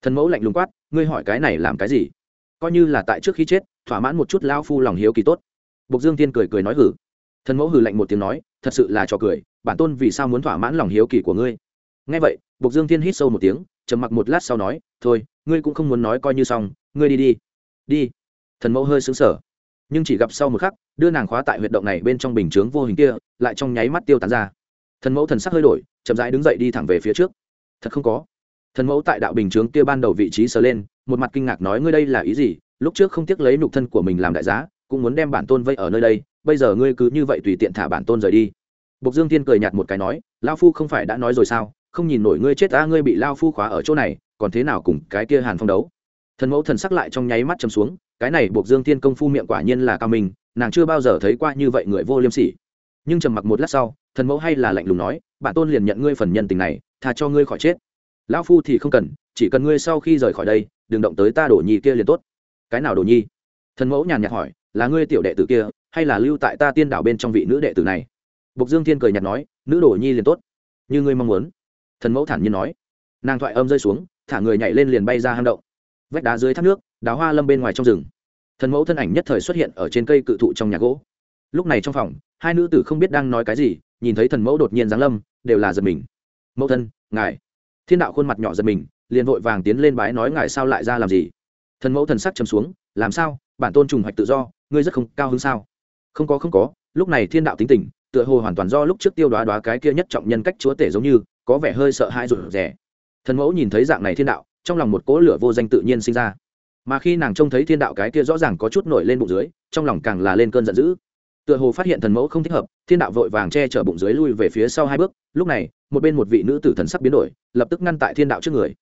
[SPEAKER 1] Thần mẫu lạnh lùng quát, ngươi hỏi cái này làm cái gì? Coi như là tại trước khi chết, thỏa mãn một chút lao phu lòng hiếu kỳ tốt. Buộc dương Thiên cười cười nói hử. Thần mẫu hử lạnh một tiếng nói, thật sự là trò cười, bản tôn vì sao muốn thỏa mãn lòng hiếu kỳ của ngươi? Nghe vậy, buộc dương Thiên hít sâu một tiếng trầm mặc một lát sau nói, thôi, ngươi cũng không muốn nói coi như xong, ngươi đi đi. Đi. Thần mẫu hơi xứng sở nhưng chỉ gặp sau một khắc, đưa nàng khóa tại huyệt động này bên trong bình chướng vô hình kia, lại trong nháy mắt tiêu tán ra. Thần mẫu thần sắc hơi đổi, chậm rãi đứng dậy đi thẳng về phía trước. Thật không có. Thần mẫu tại đạo bình chướng kia ban đầu vị trí sờ lên, một mặt kinh ngạc nói, ngươi đây là ý gì? Lúc trước không tiếc lấy nục thân của mình làm đại giá, cũng muốn đem bản tôn vây ở nơi đây, bây giờ ngươi cứ như vậy tùy tiện thả bản tôn rời đi. Bộc dương thiên cười nhạt một cái nói lao phu không phải đã nói rồi sao? Không nhìn nổi ngươi chết ta, ngươi bị lao phu khóa ở chỗ này, còn thế nào cùng cái kia hàn phong đấu? Thần mẫu thần sắc lại trong nháy mắt chấm xuống, cái này buộc dương thiên công phu miệng quả nhiên là cao minh, nàng chưa bao giờ thấy qua như vậy người vô liêm sỉ. Nhưng trầm mặc một lát sau, thần mẫu hay là lạnh lùng nói bản tôn liền nhận ngươi phần nhân tình này thà cho ngươi khỏi chết. Lão phu thì không cần, chỉ cần ngươi sau khi rời khỏi đây, đừng động tới ta đổ nhi kia liền tốt. Cái nào đổ nhi thần mẫu nhàn nhạt hỏi, là ngươi tiểu đệ tử kia, hay là lưu tại ta tiên đảo bên trong vị nữ đệ tử này? Bộc dương thiên cười nhạt nói, nữ đổ nhi liền tốt, như ngươi mong muốn thần mẫu thản nhiên nói. Nàng thoại âm rơi xuống, thả người nhảy lên liền bay ra hang động. Vách đá dưới thác nước, đào hoa lâm bên ngoài trong rừng. Thần mẫu thân ảnh nhất thời xuất hiện ở trên cây cự thụ trong nhà gỗ. Lúc này trong phòng, hai nữ tử không biết đang nói cái gì, nhìn thấy thần mẫu đột nhiên giáng lâm, đều là giật mình. Mẫu thân, ngài. Thiên đạo khuôn mặt nhỏ giật mình, liền vội vàng tiến lên bái nói, ngài sao lại ra làm gì? Thần mẫu thần sắc chấm xuống, làm sao? Bản tôn trùng hoạch tự do, ngươi rất không cao hứng sao? Không có không có. Lúc này thiên đạo tính tình, tựa hồ hoàn toàn do lúc trước tiêu đoá đoá cái kia nhất trọng nhân cách chúa tể giống như có vẻ hơi sợ hãi rụt rè. Thần mẫu nhìn thấy dạng này thiên đạo, trong lòng một cỗ lửa vô danh tự nhiên sinh ra. Mà khi nàng trông thấy thiên đạo cái kia rõ ràng có chút nổi lên bụng dưới, trong lòng càng là lên cơn giận dữ. Tựa hồ phát hiện thần mẫu không thích hợp, thiên đạo vội vàng che chở bụng dưới lui về phía sau hai bước, lúc này, một bên một vị nữ tử thần sắc biến đổi, lập tức ngăn tại thiên đạo trước người.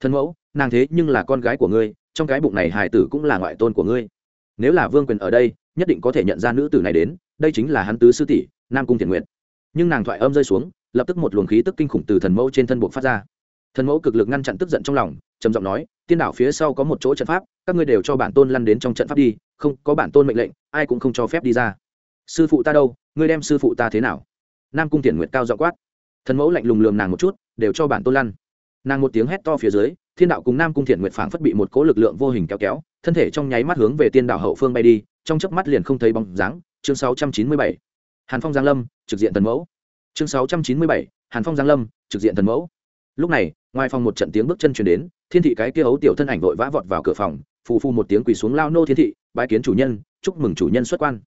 [SPEAKER 1] Thần mẫu, nàng thế nhưng là con gái của ngươi, trong cái bụng này hài tử cũng là ngoại tôn của ngươi. Nếu là vương quyền ở đây, nhất định có thể nhận ra nữ tử này đến, đây chính là hắn tứ sư tỷ, nam cung thiện nguyện nhưng nàng thoại âm rơi xuống lập tức một luồng khí tức kinh khủng từ thần mẫu trên thân buộc phát ra. Thần mẫu cực lực ngăn chặn tức giận trong lòng, trầm giọng nói, tiên đảo phía sau có một chỗ trận pháp, các ngươi đều cho bản tôn lăn đến trong trận pháp đi, không, có bản tôn mệnh lệnh, ai cũng không cho phép đi ra. Sư phụ ta đâu, ngươi đem sư phụ ta thế nào? Nam cung tiền nguyệt cao dọ quát. Thần mẫu lạnh lùng lườm nàng một chút, đều cho bản tôn lăn. Nàng một tiếng hét to phía dưới, thiên đạo cùng nam cung thiện nguyệt phảng phất bị một cố lực lượng vô hình kéo kéo, thân thể trong nháy mắt hướng về tiên đạo hậu phương bay đi, trong chớp mắt liền không thấy bóng dáng. Chương 697. hàn phong giang lâm, trực diện thần mẫu chương 697. hàn phong giang lâm, trực diện thần mẫu. Lúc này, ngoài phòng một trận tiếng bước chân chuyển đến, thiên thị cái kia ấu tiểu thân ảnh vội vã vọt vào cửa phòng, phù phu một tiếng quỳ xuống lao nô thiên thị, bái kiến chủ nhân, chúc mừng chủ nhân xuất quan.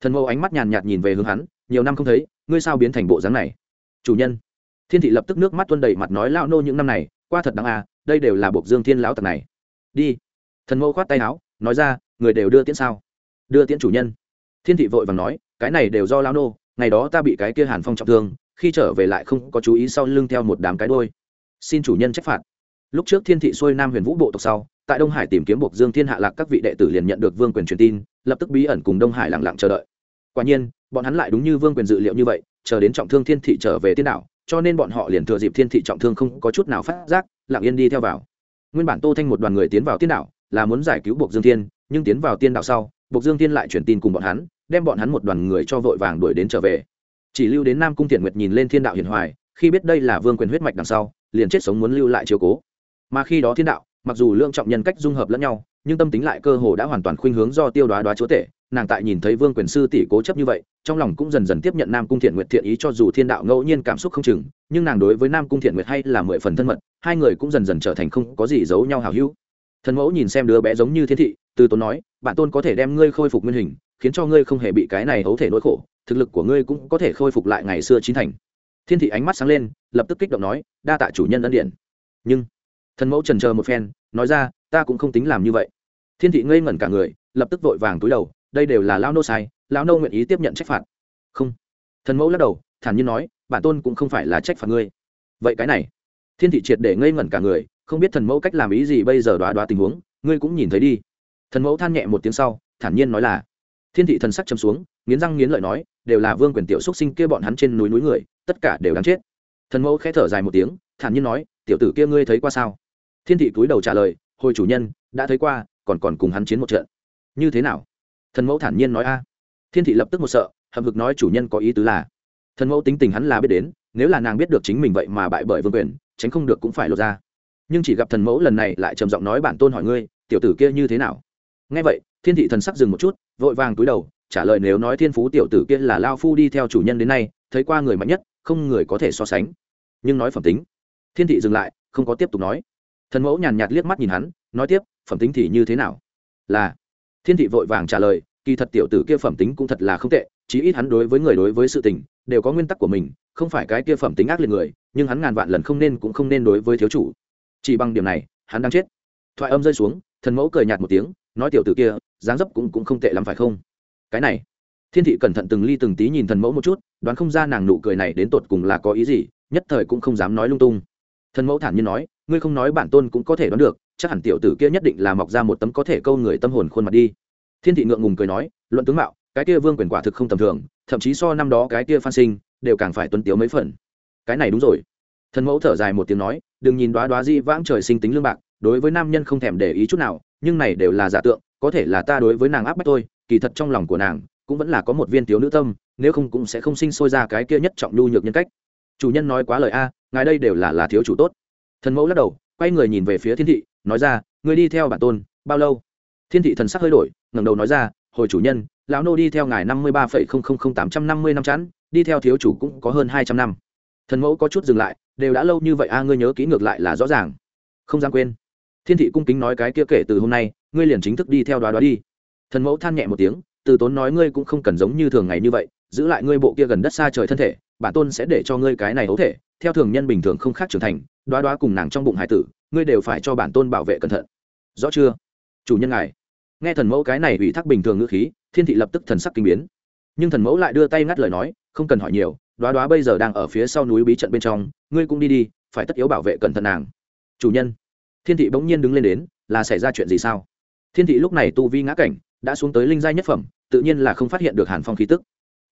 [SPEAKER 1] Thần mẫu ánh mắt nhàn nhạt nhìn về hướng hắn, nhiều năm không thấy, ngươi sao biến thành bộ dáng này? Chủ nhân. Thiên thị lập tức nước mắt tuôn đầy mặt nói lao nô những năm này, qua thật đáng à đây đều là buộc dương thiên lão tặc này. Đi. Thần mẫu khoát tay áo, nói ra, người đều đưa tiễn sao? Đưa tiễn chủ nhân. Thiên thị vội vàng nói, cái này đều do lao nô ngày đó ta bị cái kia hàn phong trọng thương, khi trở về lại không có chú ý sau lưng theo một đám cái đôi xin chủ nhân trách phạt. Lúc trước thiên thị xuôi nam huyền vũ bộ tộc sau, tại đông hải tìm kiếm buộc dương thiên hạ lạc các vị đệ tử liền nhận được vương quyền truyền tin, lập tức bí ẩn cùng đông hải lặng lặng chờ đợi. Quả nhiên, bọn hắn lại đúng như vương quyền dự liệu như vậy, chờ đến trọng thương thiên thị trở về tiên đảo, cho nên bọn họ liền thừa dịp thiên thị trọng thương không có chút nào phát giác, lặng yên đi theo vào. Nguyên bản tô thanh một đoàn người tiến vào tiên đảo, là muốn giải cứu buộc dương thiên, nhưng tiến vào tiên đảo sau buộc dương thiên lại truyền tin cùng bọn hắn đem bọn hắn một đoàn người cho vội vàng đuổi đến trở về. Chỉ lưu đến nam cung thiện nguyệt nhìn lên thiên đạo hiền hoài, khi biết đây là vương quyền huyết mạch đằng sau, liền chết sống muốn lưu lại chiều cố. Mà khi đó thiên đạo, mặc dù lượng trọng nhân cách dung hợp lẫn nhau, nhưng tâm tính lại cơ hồ đã hoàn toàn khuynh hướng do tiêu đoá đoá chúa tể, nàng tại nhìn thấy vương quyền sư tỷ cố chấp như vậy, trong lòng cũng dần dần tiếp nhận nam cung thiện nguyệt thiện ý cho dù thiên đạo ngẫu nhiên cảm xúc không chừng, nhưng nàng đối với nam cung thiện nguyệt hay là mười phần thân mật, hai người cũng dần dần trở thành không có gì giấu nhau hào hữu. Thần mẫu nhìn xem đứa bé giống như thiên thị, từ tốn nói, bạn tôn có thể đem ngươi khôi phục nguyên hình khiến cho ngươi không hề bị cái này hấu thể nỗi khổ, thực lực của ngươi cũng có thể khôi phục lại ngày xưa chín thành. Thiên thị ánh mắt sáng lên, lập tức kích động nói, đa tạ chủ nhân ân điện nhưng, thần mẫu trần chờ một phen, nói ra, ta cũng không tính làm như vậy. Thiên thị ngây ngẩn cả người, lập tức vội vàng túi đầu, đây đều là lão nô sai, lão nô nguyện ý tiếp nhận trách phạt. Không. Thần mẫu lắc đầu, thản nhiên nói, bản tôn cũng không phải là trách phạt ngươi. Vậy cái này. Thiên thị triệt để ngây ngẩn cả người, không biết thần mẫu cách làm ý gì bây giờ đoá đoá tình huống, ngươi cũng nhìn thấy đi. Thần mẫu than nhẹ một tiếng sau, thản nhiên nói là thiên thị thần sắc trầm xuống, nghiến răng nghiến lợi nói, đều là vương quyền tiểu xúc sinh kia bọn hắn trên núi núi người, tất cả đều đáng chết. Thần mẫu khẽ thở dài một tiếng, thản nhiên nói, tiểu tử kia ngươi thấy qua sao? Thiên thị cúi đầu trả lời, hồi chủ nhân, đã thấy qua, còn còn cùng hắn chiến một trận. Như thế nào? Thần mẫu thản nhiên nói a. Thiên thị lập tức một sợ, hậm hực nói chủ nhân có ý tứ là, thần mẫu tính tình hắn là biết đến, nếu là nàng biết được chính mình vậy mà bại bởi vương quyền, tránh không được cũng phải lột ra. Nhưng chỉ gặp thần mẫu lần này lại trầm giọng nói bản tôn hỏi ngươi, tiểu tử kia như thế nào? Nghe vậy, thiên thị thần sắc dừng một chút, vội vàng túi đầu, trả lời nếu nói thiên phú tiểu tử kia là lao phu đi theo chủ nhân đến nay, thấy qua người mạnh nhất, không người có thể so sánh. Nhưng nói phẩm tính. Thiên thị dừng lại, không có tiếp tục nói. Thần mẫu nhàn nhạt liếc mắt nhìn hắn, nói tiếp, phẩm tính thì như thế nào? Là. Thiên thị vội vàng trả lời, kỳ thật tiểu tử kia phẩm tính cũng thật là không tệ, chí ít hắn đối với người đối với sự tình, đều có nguyên tắc của mình, không phải cái kia phẩm tính ác liệt người, nhưng hắn ngàn vạn lần không nên cũng không nên đối với thiếu chủ. Chỉ bằng điểm này, hắn đang chết. Thoại âm rơi xuống, thần mẫu cười nhạt một tiếng nói tiểu tử kia, dáng dấp cũng cũng không tệ lắm phải không? Cái này, thiên thị cẩn thận từng ly từng tí nhìn thần mẫu một chút, đoán không ra nàng nụ cười này đến tột cùng là có ý gì, nhất thời cũng không dám nói lung tung. Thần mẫu thản nhiên nói, ngươi không nói bản tôn cũng có thể đoán được, chắc hẳn tiểu tử kia nhất định là mọc ra một tấm có thể câu người tâm hồn khuôn mặt đi. Thiên thị ngượng ngùng cười nói, luận tướng mạo, cái kia vương quyền quả thực không tầm thường, thậm chí so năm đó cái kia phan sinh, đều càng phải tuân tiếu mấy phần. Cái này đúng rồi. Thần mẫu thở dài một tiếng nói, đừng nhìn đoá đoá di vãng trời sinh tính lương bạc đối với nam nhân không thèm để ý chút nào, nhưng này đều là giả tượng, có thể là ta đối với nàng áp bách tôi kỳ thật trong lòng của nàng, cũng vẫn là có một viên thiếu nữ tâm, nếu không cũng sẽ không sinh sôi ra cái kia nhất trọng nhu nhược nhân cách. Chủ nhân nói quá lời a, ngài đây đều là là thiếu chủ tốt. Thần mẫu lắc đầu, quay người nhìn về phía thiên thị, nói ra người đi theo bản tôn, bao lâu? Thiên thị thần sắc hơi đổi, ngẩng đầu nói ra, hồi chủ nhân, lão nô đi theo ngài năm mươi ba phẩy không không không tám trăm năm mươi năm chẵn, đi theo thiếu chủ cũng có hơn hai trăm năm. Thần mẫu có chút dừng lại, đều đã lâu như vậy a, ngươi nhớ kỹ ngược lại là rõ ràng. Không dám quên thiên thị cung kính nói cái kia kể từ hôm nay, ngươi liền chính thức đi theo đoá đoá đi. Thần mẫu than nhẹ một tiếng, từ tốn nói ngươi cũng không cần giống như thường ngày như vậy, giữ lại ngươi bộ kia gần đất xa trời thân thể, bản tôn sẽ để cho ngươi cái này hấu thể, theo thường nhân bình thường không khác trưởng thành, đoá đoá cùng nàng trong bụng hải tử, ngươi đều phải cho bản tôn bảo vệ cẩn thận. Rõ chưa? Chủ nhân ngài. Nghe thần mẫu cái này ủy thác bình thường ngữ khí, thiên thị lập tức thần sắc kinh biến. Nhưng thần mẫu lại đưa tay ngắt lời nói, không cần hỏi nhiều, đoá đoá bây giờ đang ở phía sau núi bí trận bên trong, ngươi cũng đi đi, phải tất yếu bảo vệ cẩn thận nàng. Chủ nhân thiên thị bỗng nhiên đứng lên đến, là xảy ra chuyện gì sao? Thiên thị lúc này tu vi ngã cảnh, đã xuống tới linh giai nhất phẩm, tự nhiên là không phát hiện được hàn phong khí tức.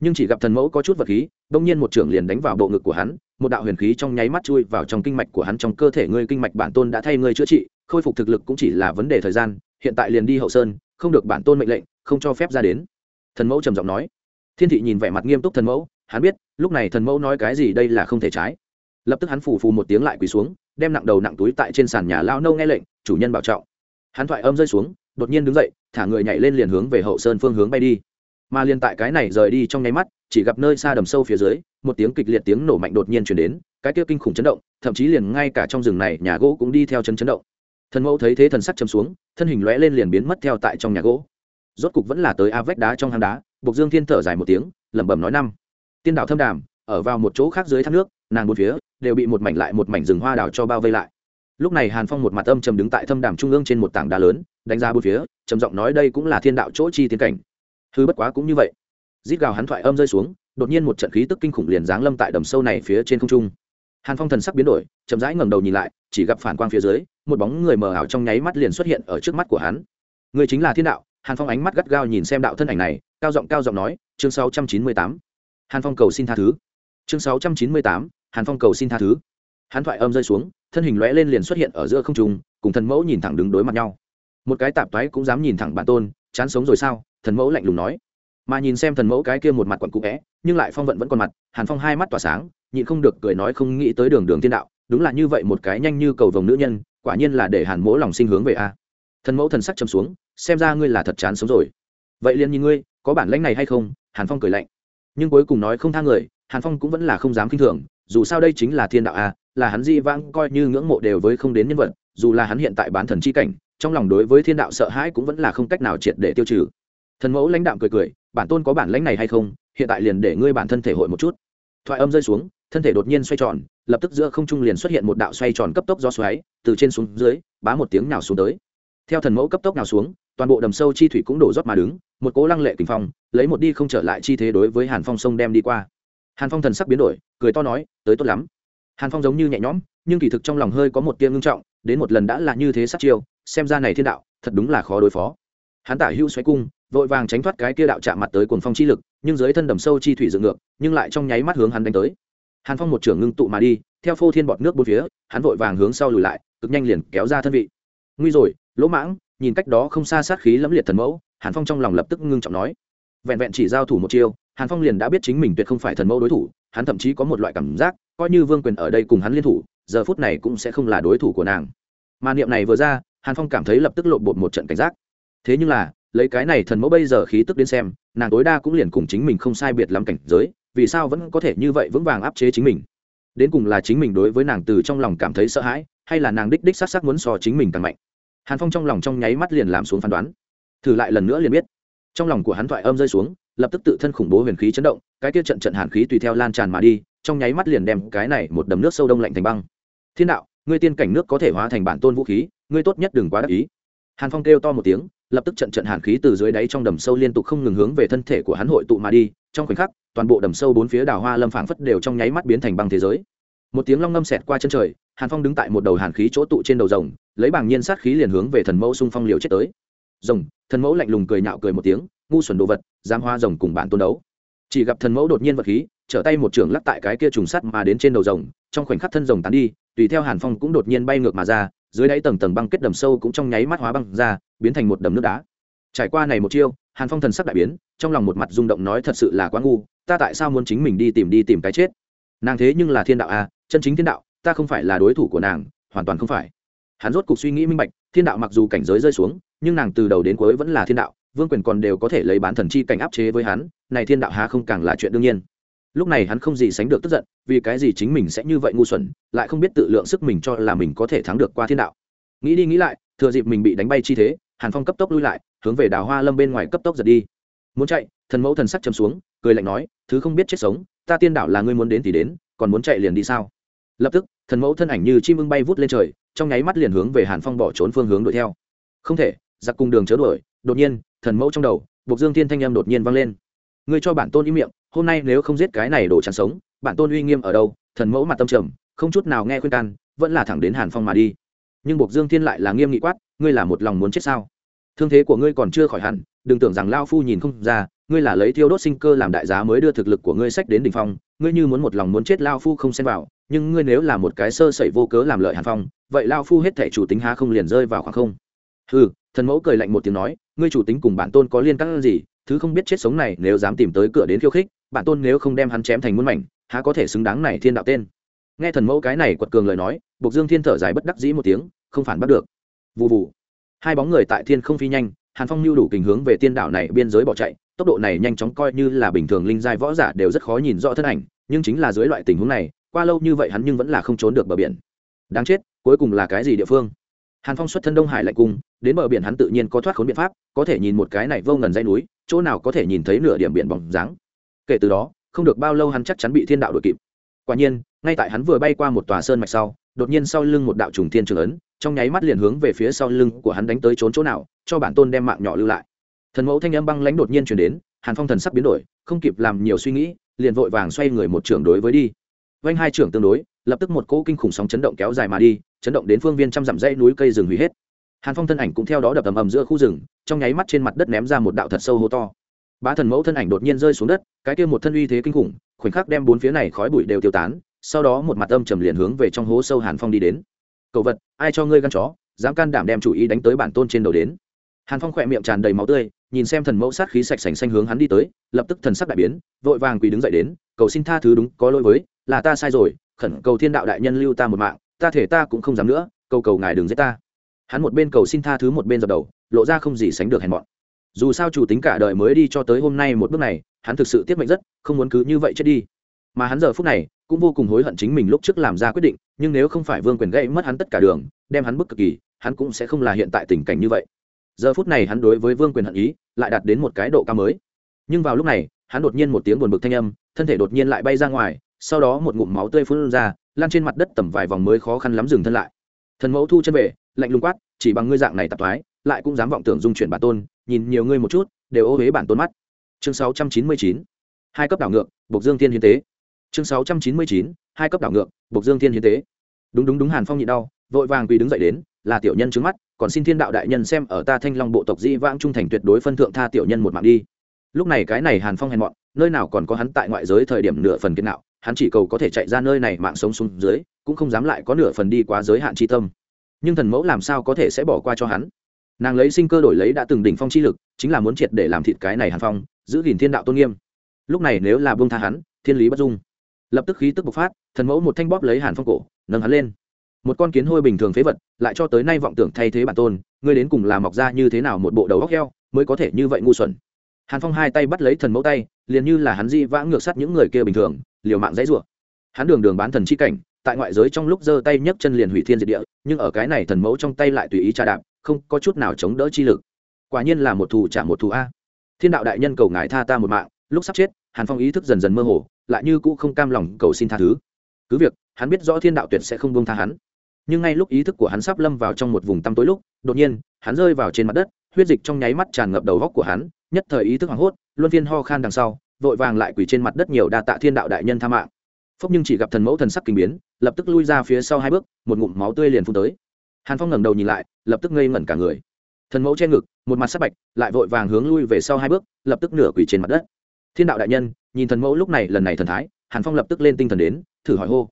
[SPEAKER 1] Nhưng chỉ gặp thần mẫu có chút vật khí, bỗng nhiên một trưởng liền đánh vào bộ ngực của hắn, một đạo huyền khí trong nháy mắt chui vào trong kinh mạch của hắn trong cơ thể ngươi kinh mạch bản tôn đã thay ngươi chữa trị, khôi phục thực lực cũng chỉ là vấn đề thời gian, hiện tại liền đi hậu sơn, không được bản tôn mệnh lệnh, không cho phép ra đến. Thần mẫu trầm giọng nói. Thiên thị nhìn vẻ mặt nghiêm túc thần mẫu, hắn biết, lúc này thần mẫu nói cái gì đây là không thể trái. Lập tức hắn phủ phù một tiếng lại quỳ xuống đem nặng đầu nặng túi tại trên sàn nhà lao nâu nghe lệnh, chủ nhân bảo trọng. Hắn thoại âm rơi xuống, đột nhiên đứng dậy, thả người nhảy lên liền hướng về hậu sơn phương hướng bay đi. Mà liền tại cái này rời đi trong nháy mắt, chỉ gặp nơi xa đầm sâu phía dưới, một tiếng kịch liệt tiếng nổ mạnh đột nhiên chuyển đến, cái kia kinh khủng chấn động, thậm chí liền ngay cả trong rừng này, nhà gỗ cũng đi theo chân chấn động. Thần mẫu thấy thế thần sắc châm xuống, thân hình lóe lên liền biến mất theo tại trong nhà gỗ. Rốt cục vẫn là tới a vách đá trong hang đá buộc dương thiên thở dài một tiếng, lẩm bẩm nói năm. Tiên đạo thâm đàm, ở vào một chỗ khác dưới thác nước, nàng một phía đều bị một mảnh lại một mảnh rừng hoa đào cho bao vây lại. Lúc này hàn phong một mặt âm trầm đứng tại thâm đàm trung ương trên một tảng đá lớn, đánh ra bốn phía, trầm giọng nói đây cũng là thiên đạo chỗ chi tiến cảnh. Hư bất quá cũng như vậy. Rít gào hắn thoại âm rơi xuống, đột nhiên một trận khí tức kinh khủng liền giáng lâm tại đầm sâu này phía trên không trung. Hàn phong thần sắc biến đổi, chậm rãi ngẩng đầu nhìn lại, chỉ gặp phản quang phía dưới, một bóng người mờ ảo trong nháy mắt liền xuất hiện ở trước mắt của hắn. Người chính là thiên đạo, hàn phong ánh mắt gắt gao nhìn xem đạo thân ảnh này, cao giọng cao giọng nói, chương 698. hàn phong cầu xin tha thứ. Chương 698 hàn phong cầu xin tha thứ. Hắn thoại âm rơi xuống, thân hình lóe lên liền xuất hiện ở giữa không trung, cùng thần mẫu nhìn thẳng đứng đối mặt nhau. Một cái tạp toái cũng dám nhìn thẳng bản tôn, chán sống rồi sao? Thần mẫu lạnh lùng nói. Mà nhìn xem thần mẫu cái kia một mặt quặn cụ vẽ nhưng lại phong vận vẫn còn mặt, hàn phong hai mắt tỏa sáng, nhịn không được cười nói không nghĩ tới đường đường thiên đạo, đúng là như vậy một cái nhanh như cầu vồng nữ nhân, quả nhiên là để hàn mỗ lòng sinh hướng về a. Thần mẫu thần sắc châm xuống, xem ra ngươi là thật chán sống rồi. Vậy liền nhìn ngươi, có bản lãnh này hay không? Hàn phong cười lạnh. Nhưng cuối cùng nói không tha người, hàn phong cũng vẫn là không dám k i n h thường dù sao đây chính là thiên đạo a, là hắn di vãng coi như ngưỡng mộ đều với không đến nhân vật, dù là hắn hiện tại bán thần c h i cảnh, trong lòng đối với thiên đạo sợ hãi cũng vẫn là không cách nào triệt để tiêu trừ. Thần mẫu lãnh đạm cười cười, bản tôn có bản lãnh này hay không? Hiện tại liền để ngươi bản thân thể hội một chút. Thoại âm rơi xuống, thân thể đột nhiên xoay tròn, lập tức giữa không trung liền xuất hiện một đạo xoay tròn cấp tốc do xoáy, từ trên xuống dưới, bá một tiếng nào xuống tới. Theo thần mẫu cấp tốc nào xuống, toàn bộ đầm sâu chi thủy cũng đổ rót mà đứng, một cố lăng lệ kinh phong, lấy một đi không trở lại chi thế đối với hàn phong sông đem đi qua hàn phong thần sắc biến đổi, cười to nói, tới tốt lắm. Hàn phong giống như nhẹ nhõm, nhưng kỳ thực trong lòng hơi có một tiêm ngưng trọng, đến một lần đã là như thế sát chiêu, xem ra này thiên đạo, thật đúng là khó đối phó. Hắn tả hưu xoáy cung, vội vàng tránh thoát cái kia đạo chạm mặt tới cuồng phong chi lực, nhưng dưới thân đầm sâu chi thủy dựng ngược, nhưng lại trong nháy mắt hướng hắn đánh tới. Hàn phong một trưởng ngưng tụ mà đi, theo phô thiên bọt nước bốn phía, hắn vội vàng hướng sau lùi lại, cực nhanh liền kéo ra thân vị. Nguy rồi, lỗ mãng. Nhìn cách đó không xa sát khí lẫm liệt thần mẫu, hàn phong trong lòng lập tức ngưng trọng nói. Vẹn vẹn chỉ giao thủ một chiêu hàn phong liền đã biết chính mình tuyệt không phải thần mẫu đối thủ, hắn thậm chí có một loại cảm giác, coi như vương quyền ở đây cùng hắn liên thủ, giờ phút này cũng sẽ không là đối thủ của nàng. Mà niệm này vừa ra, hàn phong cảm thấy lập tức lộn bột một trận cảnh giác. Thế nhưng là, lấy cái này thần mẫu bây giờ khí tức đến xem, nàng tối đa cũng liền cùng chính mình không sai biệt lắm cảnh giới, vì sao vẫn có thể như vậy vững vàng áp chế chính mình? Đến cùng là chính mình đối với nàng từ trong lòng cảm thấy sợ hãi, hay là nàng đích đích s á c s á c muốn so chính mình càng mạnh? Hàn phong trong lòng trong nháy mắt liền làm xuống phán đoán. Thử lại lần nữa liền biết. Trong lòng của hắn thoại âm rơi xuống lập tức tự thân khủng bố huyền khí chấn động, cái kia trận trận hàn khí tùy theo lan tràn mà đi, trong nháy mắt liền đem cái này một đầm nước sâu đông lạnh thành băng. Thiên đạo, ngươi tiên cảnh nước có thể hóa thành bản tôn vũ khí, ngươi tốt nhất đừng quá đắc ý. Hàn phong kêu to một tiếng, lập tức trận trận hàn khí từ dưới đáy trong đầm sâu liên tục không ngừng hướng về thân thể của hắn hội tụ mà đi, trong khoảnh khắc, toàn bộ đầm sâu bốn phía đào hoa lâm phảng phất đều trong nháy mắt biến thành băng thế giới. Một tiếng long ngâm xẹt qua chân trời, hàn phong đứng tại một đầu hàn khí chỗ tụ trên đầu rồng, lấy bảng nhiên sát khí liền hướng về thần mẫu xung phong liều chết tới. Rồng, thần mẫu lạnh lùng cười nhạo cười một tiếng ngu xuẩn đồ vật, dám hoa rồng cùng bạn tôn đấu. Chỉ gặp thần mẫu đột nhiên vật khí, trở tay một trường lắc tại cái kia trùng sắt mà đến trên đầu rồng, trong khoảnh khắc thân rồng tán đi, tùy theo hàn phong cũng đột nhiên bay ngược mà ra, dưới đáy tầng tầng băng kết đầm sâu cũng trong nháy mắt hóa băng ra, biến thành một đầm nước đá. Trải qua này một chiêu, hàn phong thần sắc đại biến, trong lòng một mặt rung động nói thật sự là quá ngu, ta tại sao muốn chính mình đi tìm đi tìm cái chết? Nàng thế nhưng là thiên đạo à chân chính thiên đạo, ta không phải là đối thủ của nàng, hoàn toàn không phải. Hắn rốt cuộc suy nghĩ minh bạch, thiên đạo mặc dù cảnh giới rơi xuống, nhưng nàng từ đầu đến cuối vẫn là thiên đạo vương quyền còn đều có thể lấy bán thần chi cảnh áp chế với hắn, này thiên đạo há không càng là chuyện đương nhiên. Lúc này hắn không gì sánh được tức giận, vì cái gì chính mình sẽ như vậy ngu xuẩn, lại không biết tự lượng sức mình cho là mình có thể thắng được qua thiên đạo. Nghĩ đi nghĩ lại, thừa dịp mình bị đánh bay chi thế, hàn phong cấp tốc lui lại, hướng về đào hoa lâm bên ngoài cấp tốc giật đi. Muốn chạy, thần mẫu thần sắc chấm xuống, cười lạnh nói, thứ không biết chết sống, ta tiên đạo là ngươi muốn đến thì đến, còn muốn chạy liền đi sao? Lập tức, thần mẫu thân ảnh như chim ưng bay vút lên trời, trong nháy mắt liền hướng về hàn phong bỏ trốn phương hướng đuổi theo. Không thể, giặc cùng đường chớ đuổi đột nhiên, thần mẫu trong đầu, bộc dương thiên thanh em đột nhiên vang lên. Ngươi cho bản tôn ý miệng, hôm nay nếu không giết cái này đổ chẳng sống, bản tôn uy nghiêm ở đâu? Thần mẫu mặt tâm trầm, không chút nào nghe khuyên can, vẫn là thẳng đến hàn phong mà đi. Nhưng bộc dương thiên lại là nghiêm nghị quát, ngươi là một lòng muốn chết sao? Thương thế của ngươi còn chưa khỏi hẳn, đừng tưởng rằng lao phu nhìn không ra, ngươi là lấy thiêu đốt sinh cơ làm đại giá mới đưa thực lực của ngươi sách đến đ ỉ n h phong, ngươi như muốn một lòng muốn chết lao phu không xem vào, nhưng ngươi nếu là một cái sơ sẩy vô cớ làm lợi hàn phong, vậy lao phu hết thể chủ tính há không liền rơi vào khoảng không? Ừ thần mẫu cười lạnh một tiếng nói, ngươi chủ tính cùng bản tôn có liên căng gì? Thứ không biết chết sống này nếu dám tìm tới cửa đến khiêu khích, bản tôn nếu không đem hắn chém thành muôn mảnh, há có thể xứng đáng này thiên đạo tên? Nghe thần mẫu cái này quật cường lời nói, bộc dương thiên thở dài bất đắc dĩ một tiếng, không phản bắt được. Vụ vụ hai bóng người tại thiên không phi nhanh, hàn phong lưu đủ kình hướng về tiên đảo này biên giới bỏ chạy, tốc độ này nhanh chóng coi như là bình thường linh giai võ giả đều rất khó nhìn rõ thân ảnh, nhưng chính là dưới loại tình huống này, qua lâu như vậy hắn nhưng vẫn là không trốn được bờ biển. Đáng chết, cuối cùng là cái gì địa phương? Hàn phong xuất thân đông hải lạnh cung, đến bờ biển hắn tự nhiên có thoát khốn biện pháp, có thể nhìn một cái này vô ngần dây núi, chỗ nào có thể nhìn thấy nửa điểm biển bóng dáng. Kể từ đó, không được bao lâu hắn chắc chắn bị thiên đạo đội kịp. Quả nhiên, ngay tại hắn vừa bay qua một tòa sơn mạch sau, đột nhiên sau lưng một đạo trùng thiên trường ấn, trong nháy mắt liền hướng về phía sau lưng của hắn đánh tới trốn chỗ nào, cho bản tôn đem mạng nhỏ lưu lại. Thần mẫu thanh âm băng lãnh đột nhiên chuyển đến, hàn phong thần sắc biến đổi, không kịp làm nhiều suy nghĩ, liền vội vàng xoay người một trưởng đối với đi. Vanh hai trưởng tương đối, lập tức một cỗ kinh khủng sóng chấn động kéo dài mà đi chấn động đến phương viên trăm dặm dãy núi cây rừng hủy hết. Hàn phong thân ảnh cũng theo đó đập ầm ầm giữa khu rừng, trong nháy mắt trên mặt đất ném ra một đạo thật sâu hố to. Bá thần mẫu thân ảnh đột nhiên rơi xuống đất, cái kia một thân uy thế kinh khủng, khoảnh khắc đem bốn phía này khói bụi đều tiêu tán, sau đó một mặt âm trầm liền hướng về trong hố sâu hàn phong đi đến. Cậu vật, ai cho ngươi gan chó, dám can đảm đem chủ ý đánh tới bản tôn trên đầu đến? Hàn phong khỏe miệng tràn đầy máu tươi, nhìn xem thần mẫu sát khí sạch sành xanh hướng hắn đi tới, lập tức thần sắc đại biến, vội vàng quỳ đứng dậy đến, cầu xin tha thứ đúng, có lỗi với, là ta sai rồi, khẩn cầu thiên đạo đại nhân lưu ta một mạng ta thể ta cũng không dám nữa, cầu cầu ngài đừng giết ta. Hắn một bên cầu xin tha thứ một bên dập đầu, lộ ra không gì sánh được hèn mọn. Dù sao chủ tính cả đời mới đi cho tới hôm nay một bước này, hắn thực sự tiết mệnh rất, không muốn cứ như vậy chết đi. Mà hắn giờ phút này, cũng vô cùng hối hận chính mình lúc trước làm ra quyết định, nhưng nếu không phải vương quyền gây mất hắn tất cả đường, đem hắn bức cực kỳ, hắn cũng sẽ không là hiện tại tình cảnh như vậy. Giờ phút này hắn đối với vương quyền hận ý, lại đạt đến một cái độ cao mới. Nhưng vào lúc này, hắn đột nhiên một tiếng buồn bực thanh âm, thân thể đột nhiên lại bay ra ngoài sau đó một ngụm máu tươi phun ra, lan trên mặt đất tầm vài vòng mới khó khăn lắm dừng thân lại. Thần mẫu thu chân về, lạnh lùng quát, chỉ bằng ngươi dạng này tập thoái, lại cũng dám vọng tưởng dung chuyển bản tôn, nhìn nhiều ngươi một chút, đều ô huế bản tôn mắt. Chương 699 hai cấp đảo ngược, bộc dương thiên hiến tế. Chương 699 hai cấp đảo ngược, bộc dương thiên hiến tế. Đúng đúng đúng, hàn phong nhịn đau, vội vàng quỳ đứng dậy đến, là tiểu nhân trước mắt, còn xin thiên đạo đại nhân xem ở ta thanh long bộ tộc di vãng trung thành tuyệt đối phân thượng tha tiểu nhân một mạng đi. Lúc này cái này hàn phong hèn mọn, nơi nào còn có hắn tại ngoại giới thời điểm nửa phần kiến nạo hắn chỉ cầu có thể chạy ra nơi này mạng sống xuống dưới, cũng không dám lại có nửa phần đi quá giới hạn chi tâm. Nhưng thần mẫu làm sao có thể sẽ bỏ qua cho hắn? Nàng lấy sinh cơ đổi lấy đã từng đỉnh phong chi lực, chính là muốn triệt để làm thịt cái này hàn phong, giữ gìn thiên đạo tôn nghiêm. Lúc này nếu là buông tha hắn, thiên lý bất dung. Lập tức khí tức bộc phát, thần mẫu một thanh bóp lấy hàn phong cổ, nâng hắn lên. Một con kiến hôi bình thường phế vật, lại cho tới nay vọng tưởng thay thế bản tôn, ngươi đến cùng là mọc ra như thế nào một bộ đầu góc heo, mới có thể như vậy ngu xuẩn. Hàn phong hai tay bắt lấy thần mẫu tay, liền như là hắn di vã ngược sát những người kia bình thường liều mạng dãy rủa. Hắn đường đường bán thần chi cảnh, tại ngoại giới trong lúc giơ tay nhấc chân liền hủy thiên diệt địa, nhưng ở cái này thần mẫu trong tay lại tùy ý trà đạp, không có chút nào chống đỡ chi lực. Quả nhiên là một thù trả một thù a. Thiên đạo đại nhân cầu ngài tha ta một mạng, lúc sắp chết, hàn phong ý thức dần dần mơ hồ, lại như cũ không cam lòng cầu xin tha thứ. Cứ việc, hắn biết rõ thiên đạo tuyệt sẽ không buông tha hắn. Nhưng ngay lúc ý thức của hắn sắp lâm vào trong một vùng tăm tối lúc, đột nhiên, hắn rơi vào trên mặt đất, huyết dịch trong nháy mắt tràn ngập đầu góc của hắn, nhất thời ý thức hoảng hốt, luân phiên ho khan đằng sau vội vàng lại quỳ trên mặt đất nhiều đa tạ thiên đạo đại nhân tha mạng. Phúc nhưng chỉ gặp thần mẫu thần sắc kinh biến, lập tức lui ra phía sau hai bước, một ngụm máu tươi liền phun tới. Hàn phong ngẩng đầu nhìn lại, lập tức ngây ngẩn cả người. Thần mẫu che ngực, một mặt sắc bạch, lại vội vàng hướng lui về sau hai bước, lập tức nửa quỳ trên mặt đất. Thiên đạo đại nhân, nhìn thần mẫu lúc này lần này thần thái, hàn phong lập tức lên tinh thần đến, thử hỏi hô.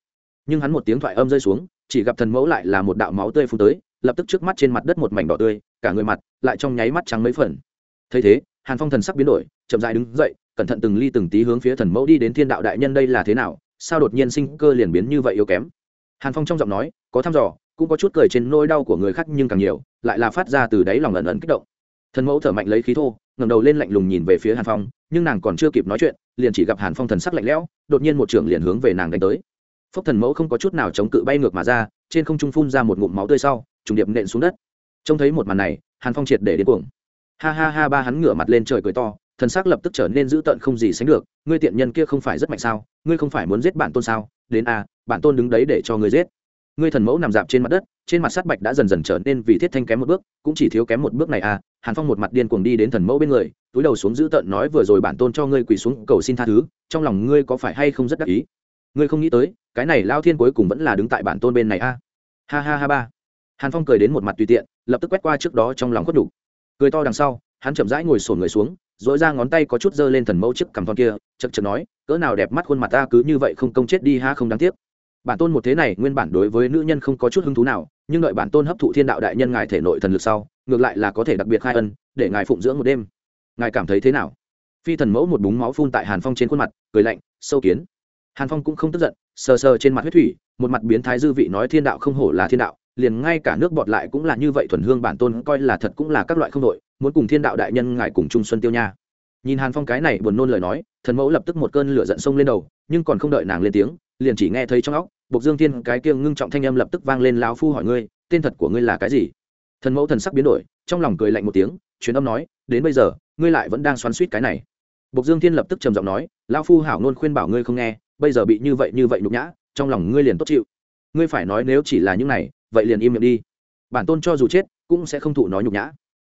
[SPEAKER 1] Nhưng hắn một tiếng thoại âm rơi xuống, chỉ gặp thần mẫu lại là một đạo máu tươi phun tới, lập tức trước mắt trên mặt đất một mảnh đỏ tươi, cả người mặt lại trong nháy mắt trắng mấy phần. Thấy thế, hàn phong thần sắc biến đổi, chậm dại đứng dậy cẩn thận từng ly từng tí hướng phía thần mẫu đi đến thiên đạo đại nhân đây là thế nào, sao đột nhiên sinh cơ liền biến như vậy yếu kém? Hàn phong trong giọng nói, có thăm dò, cũng có chút cười trên nỗi đau của người khác nhưng càng nhiều, lại là phát ra từ đáy lòng ẩn ẩn kích động. Thần mẫu thở mạnh lấy khí thô, ngẩng đầu lên lạnh lùng nhìn về phía hàn phong, nhưng nàng còn chưa kịp nói chuyện, liền chỉ gặp hàn phong thần sắc lạnh lẽo, đột nhiên một trưởng liền hướng về nàng đánh tới. Phốc thần mẫu không có chút nào chống cự bay ngược mà ra, trên không trung phun ra một ngụm máu tươi sau, trùng điệp nện xuống đất. Trông thấy một màn này, hàn phong triệt để đến cuồng. Ha ha ha, ba hắn ngửa mặt lên trời cười to thần sắc lập tức trở nên dữ tợn không gì sánh được, ngươi tiện nhân kia không phải rất mạnh sao, ngươi không phải muốn giết bản tôn sao? Đến a, bản tôn đứng đấy để cho ngươi giết. Ngươi thần mẫu nằm dạp trên mặt đất, trên mặt sát bạch đã dần dần trở nên vì thiết thanh kém một bước, cũng chỉ thiếu kém một bước này à hàn phong một mặt điên cuồng đi đến thần mẫu bên người, túi đầu xuống dữ tợn nói vừa rồi bản tôn cho ngươi quỳ xuống cầu xin tha thứ, trong lòng ngươi có phải hay không rất đắc ý? Ngươi không nghĩ tới, cái này lao thiên cuối cùng vẫn là đứng tại bản tôn bên này a. À? ha ha ha ba. Hàn phong cười đến một mặt tùy tiện, lập tức quét qua trước đó trong lòng khuất đủ. Cười to đằng sau, hắn chậm rãi ngồi sổn người xuống dỗi ra ngón tay có chút dơ lên thần mẫu trước cằm thon kia chật chật nói, cỡ nào đẹp mắt khuôn mặt ta cứ như vậy không công chết đi ha, không đáng tiếc. Bản tôn một thế này, nguyên bản đối với nữ nhân không có chút hứng thú nào, nhưng đợi bản tôn hấp thụ thiên đạo đại nhân ngài thể nội thần lực sau, ngược lại là có thể đặc biệt khai ân, để ngài phụng dưỡng một đêm. Ngài cảm thấy thế nào? Phi thần mẫu một búng máu phun tại hàn phong trên khuôn mặt, cười lạnh, sâu kiến. Hàn phong cũng không tức giận, sờ sờ trên mặt huyết thủy, một mặt biến thái dư vị nói thiên đạo không hổ là thiên đạo, liền ngay cả nước bọt lại cũng là như vậy thuần hương bản tôn, coi là thật cũng là các loại không đội muốn cùng thiên đạo đại nhân ngài cùng chung xuân tiêu nha. Nhìn hàn phong cái này buồn nôn lời nói, thần mẫu lập tức một cơn lửa giận sông lên đầu, nhưng còn không đợi nàng lên tiếng, liền chỉ nghe thấy trong óc, bộc dương thiên cái kia ngưng trọng thanh âm lập tức vang lên lão phu hỏi ngươi, tên thật của ngươi là cái gì? Thần mẫu thần sắc biến đổi, trong lòng cười lạnh một tiếng, truyền âm nói, đến bây giờ, ngươi lại vẫn đang xoắn suýt cái này. Bộc dương thiên lập tức trầm giọng nói, lão phu hảo nôn khuyên bảo ngươi không nghe, bây giờ bị như vậy như vậy nhục nhã, trong lòng ngươi liền tốt chịu. Ngươi phải nói nếu chỉ là những này, vậy liền im miệng đi. Bản tôn cho dù chết, cũng sẽ không thụ nói nhục nhã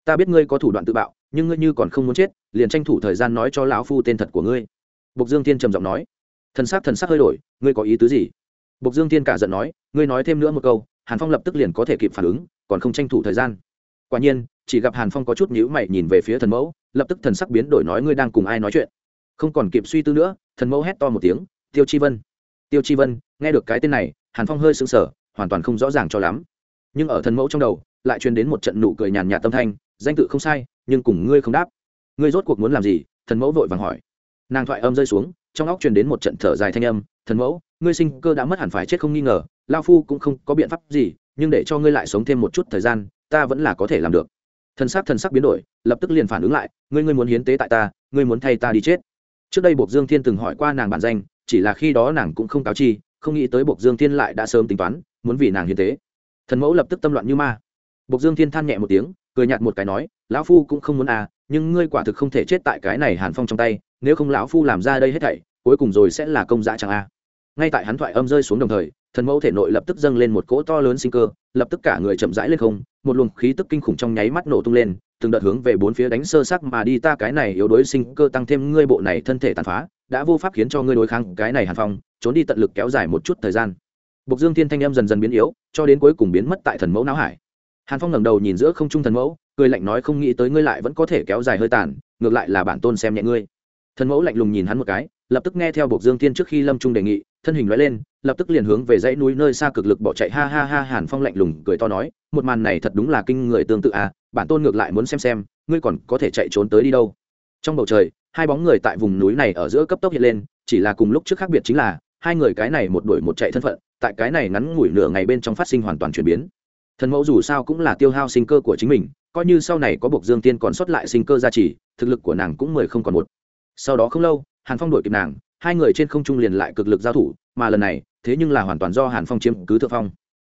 [SPEAKER 1] ta biết ngươi có thủ đoạn tự bạo, nhưng ngươi như còn không muốn chết, liền tranh thủ thời gian nói cho lão phu tên thật của ngươi. Bộc dương thiên trầm giọng nói. Thần sắc thần sắc hơi đổi, ngươi có ý tứ gì? Bộc dương thiên cả giận nói. Ngươi nói thêm nữa một câu, hàn phong lập tức liền có thể kịp phản ứng, còn không tranh thủ thời gian. Quả nhiên, chỉ gặp hàn phong có chút nhữ mày nhìn về phía thần mẫu, lập tức thần sắc biến đổi nói ngươi đang cùng ai nói chuyện. Không còn kịp suy tư nữa, thần mẫu hét to một tiếng. Tiêu chi vân, tiêu chi vân, nghe được cái tên này, hàn phong hơi sững sờ, hoàn toàn không rõ ràng cho lắm. Nhưng ở thần mẫu trong đầu lại truyền đến một trận nụ cười nhàn nhạt tâm thanh, danh tự không sai, nhưng cùng ngươi không đáp. Ngươi rốt cuộc muốn làm gì? Thần mẫu vội vàng hỏi. Nàng thoại âm rơi xuống, trong óc truyền đến một trận thở dài thanh âm, thần mẫu, ngươi sinh cơ đã mất hẳn phải chết không nghi ngờ lao phu cũng không có biện pháp gì, nhưng để cho ngươi lại sống thêm một chút thời gian, ta vẫn là có thể làm được. Thần sắc thần sắc biến đổi, lập tức liền phản ứng lại, ngươi ngươi muốn hiến tế tại ta, ngươi muốn thay ta đi chết. Trước đây bộc dương thiên từng hỏi qua nàng bản danh, chỉ là khi đó nàng cũng không cáo chi, không nghĩ tới bộc dương thiên lại đã sớm tính toán, muốn vì nàng hiến tế. Thần mẫu lập tức tâm loạn như ma bộc dương thiên than nhẹ một tiếng cười nhạt một cái nói lão phu cũng không muốn à nhưng ngươi quả thực không thể chết tại cái này hàn phong trong tay nếu không lão phu làm ra đây hết thảy cuối cùng rồi sẽ là công dã chẳng a à. ngay tại hắn thoại âm rơi xuống đồng thời thần mẫu thể nội lập tức dâng lên một cỗ to lớn sinh cơ lập tức cả người chậm rãi lên không một luồng khí tức kinh khủng trong nháy mắt nổ tung lên từng đợt hướng về bốn phía đánh sơ sắc mà đi ta cái này yếu đuối sinh cơ tăng thêm ngươi bộ này thân thể tàn phá đã vô pháp khiến cho ngươi đối kháng cái này hàn phong trốn đi tận lực kéo dài một chút thời gian Bộc Dương Thiên thanh âm dần dần biến yếu, cho đến cuối cùng biến mất tại thần mẫu não hải. Hàn Phong ngẩng đầu nhìn giữa không trung thần mẫu, cười lạnh nói không nghĩ tới ngươi lại vẫn có thể kéo dài hơi tàn, ngược lại là bản tôn xem nhẹ ngươi. Thần mẫu lạnh lùng nhìn hắn một cái, lập tức nghe theo Bộc Dương tiên trước khi Lâm Trung đề nghị, thân hình lóe lên, lập tức liền hướng về dãy núi nơi xa cực lực bỏ chạy ha ha ha Hàn Phong lạnh lùng cười to nói, một màn này thật đúng là kinh người tương tự à, bản tôn ngược lại muốn xem xem, ngươi còn có thể chạy trốn tới đi đâu. Trong bầu trời, hai bóng người tại vùng núi này ở giữa cấp tốc hiện lên, chỉ là cùng lúc trước khác biệt chính là hai người cái này một đuổi một chạy thân phận tại cái này ngắn ngủi nửa ngày bên trong phát sinh hoàn toàn chuyển biến thần mẫu dù sao cũng là tiêu hao sinh cơ của chính mình, coi như sau này có buộc dương tiên còn sót lại sinh cơ gia trì, thực lực của nàng cũng mười không còn một. Sau đó không lâu, hàn phong đuổi kịp nàng, hai người trên không trung liền lại cực lực giao thủ, mà lần này, thế nhưng là hoàn toàn do hàn phong chiếm cứ thượng phong.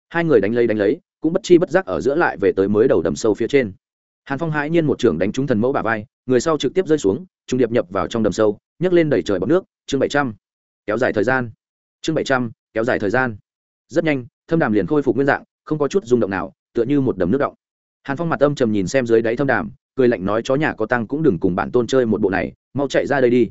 [SPEAKER 1] Hai người đánh lấy đánh lấy, cũng bất chi bất giác ở giữa lại về tới mới đầu đầm sâu phía trên. Hàn phong hãi nhiên một trưởng đánh trúng thần mẫu bà vai, người sau trực tiếp rơi xuống, trung điệp nhập vào trong đầm sâu, nhấc lên đẩy trời bọc nước, chương bảy trăm. Kéo dài thời gian. Chương bảy trăm, kéo dài thời gian. Rất nhanh, thâm đàm liền khôi phục nguyên dạng không có chút rung động nào, tựa như một đầm nước động. Hàn phong mặt âm trầm nhìn xem dưới đáy thâm đàm, cười lạnh nói chó nhà có tăng cũng đừng cùng bản tôn chơi một bộ này, mau chạy ra đây đi.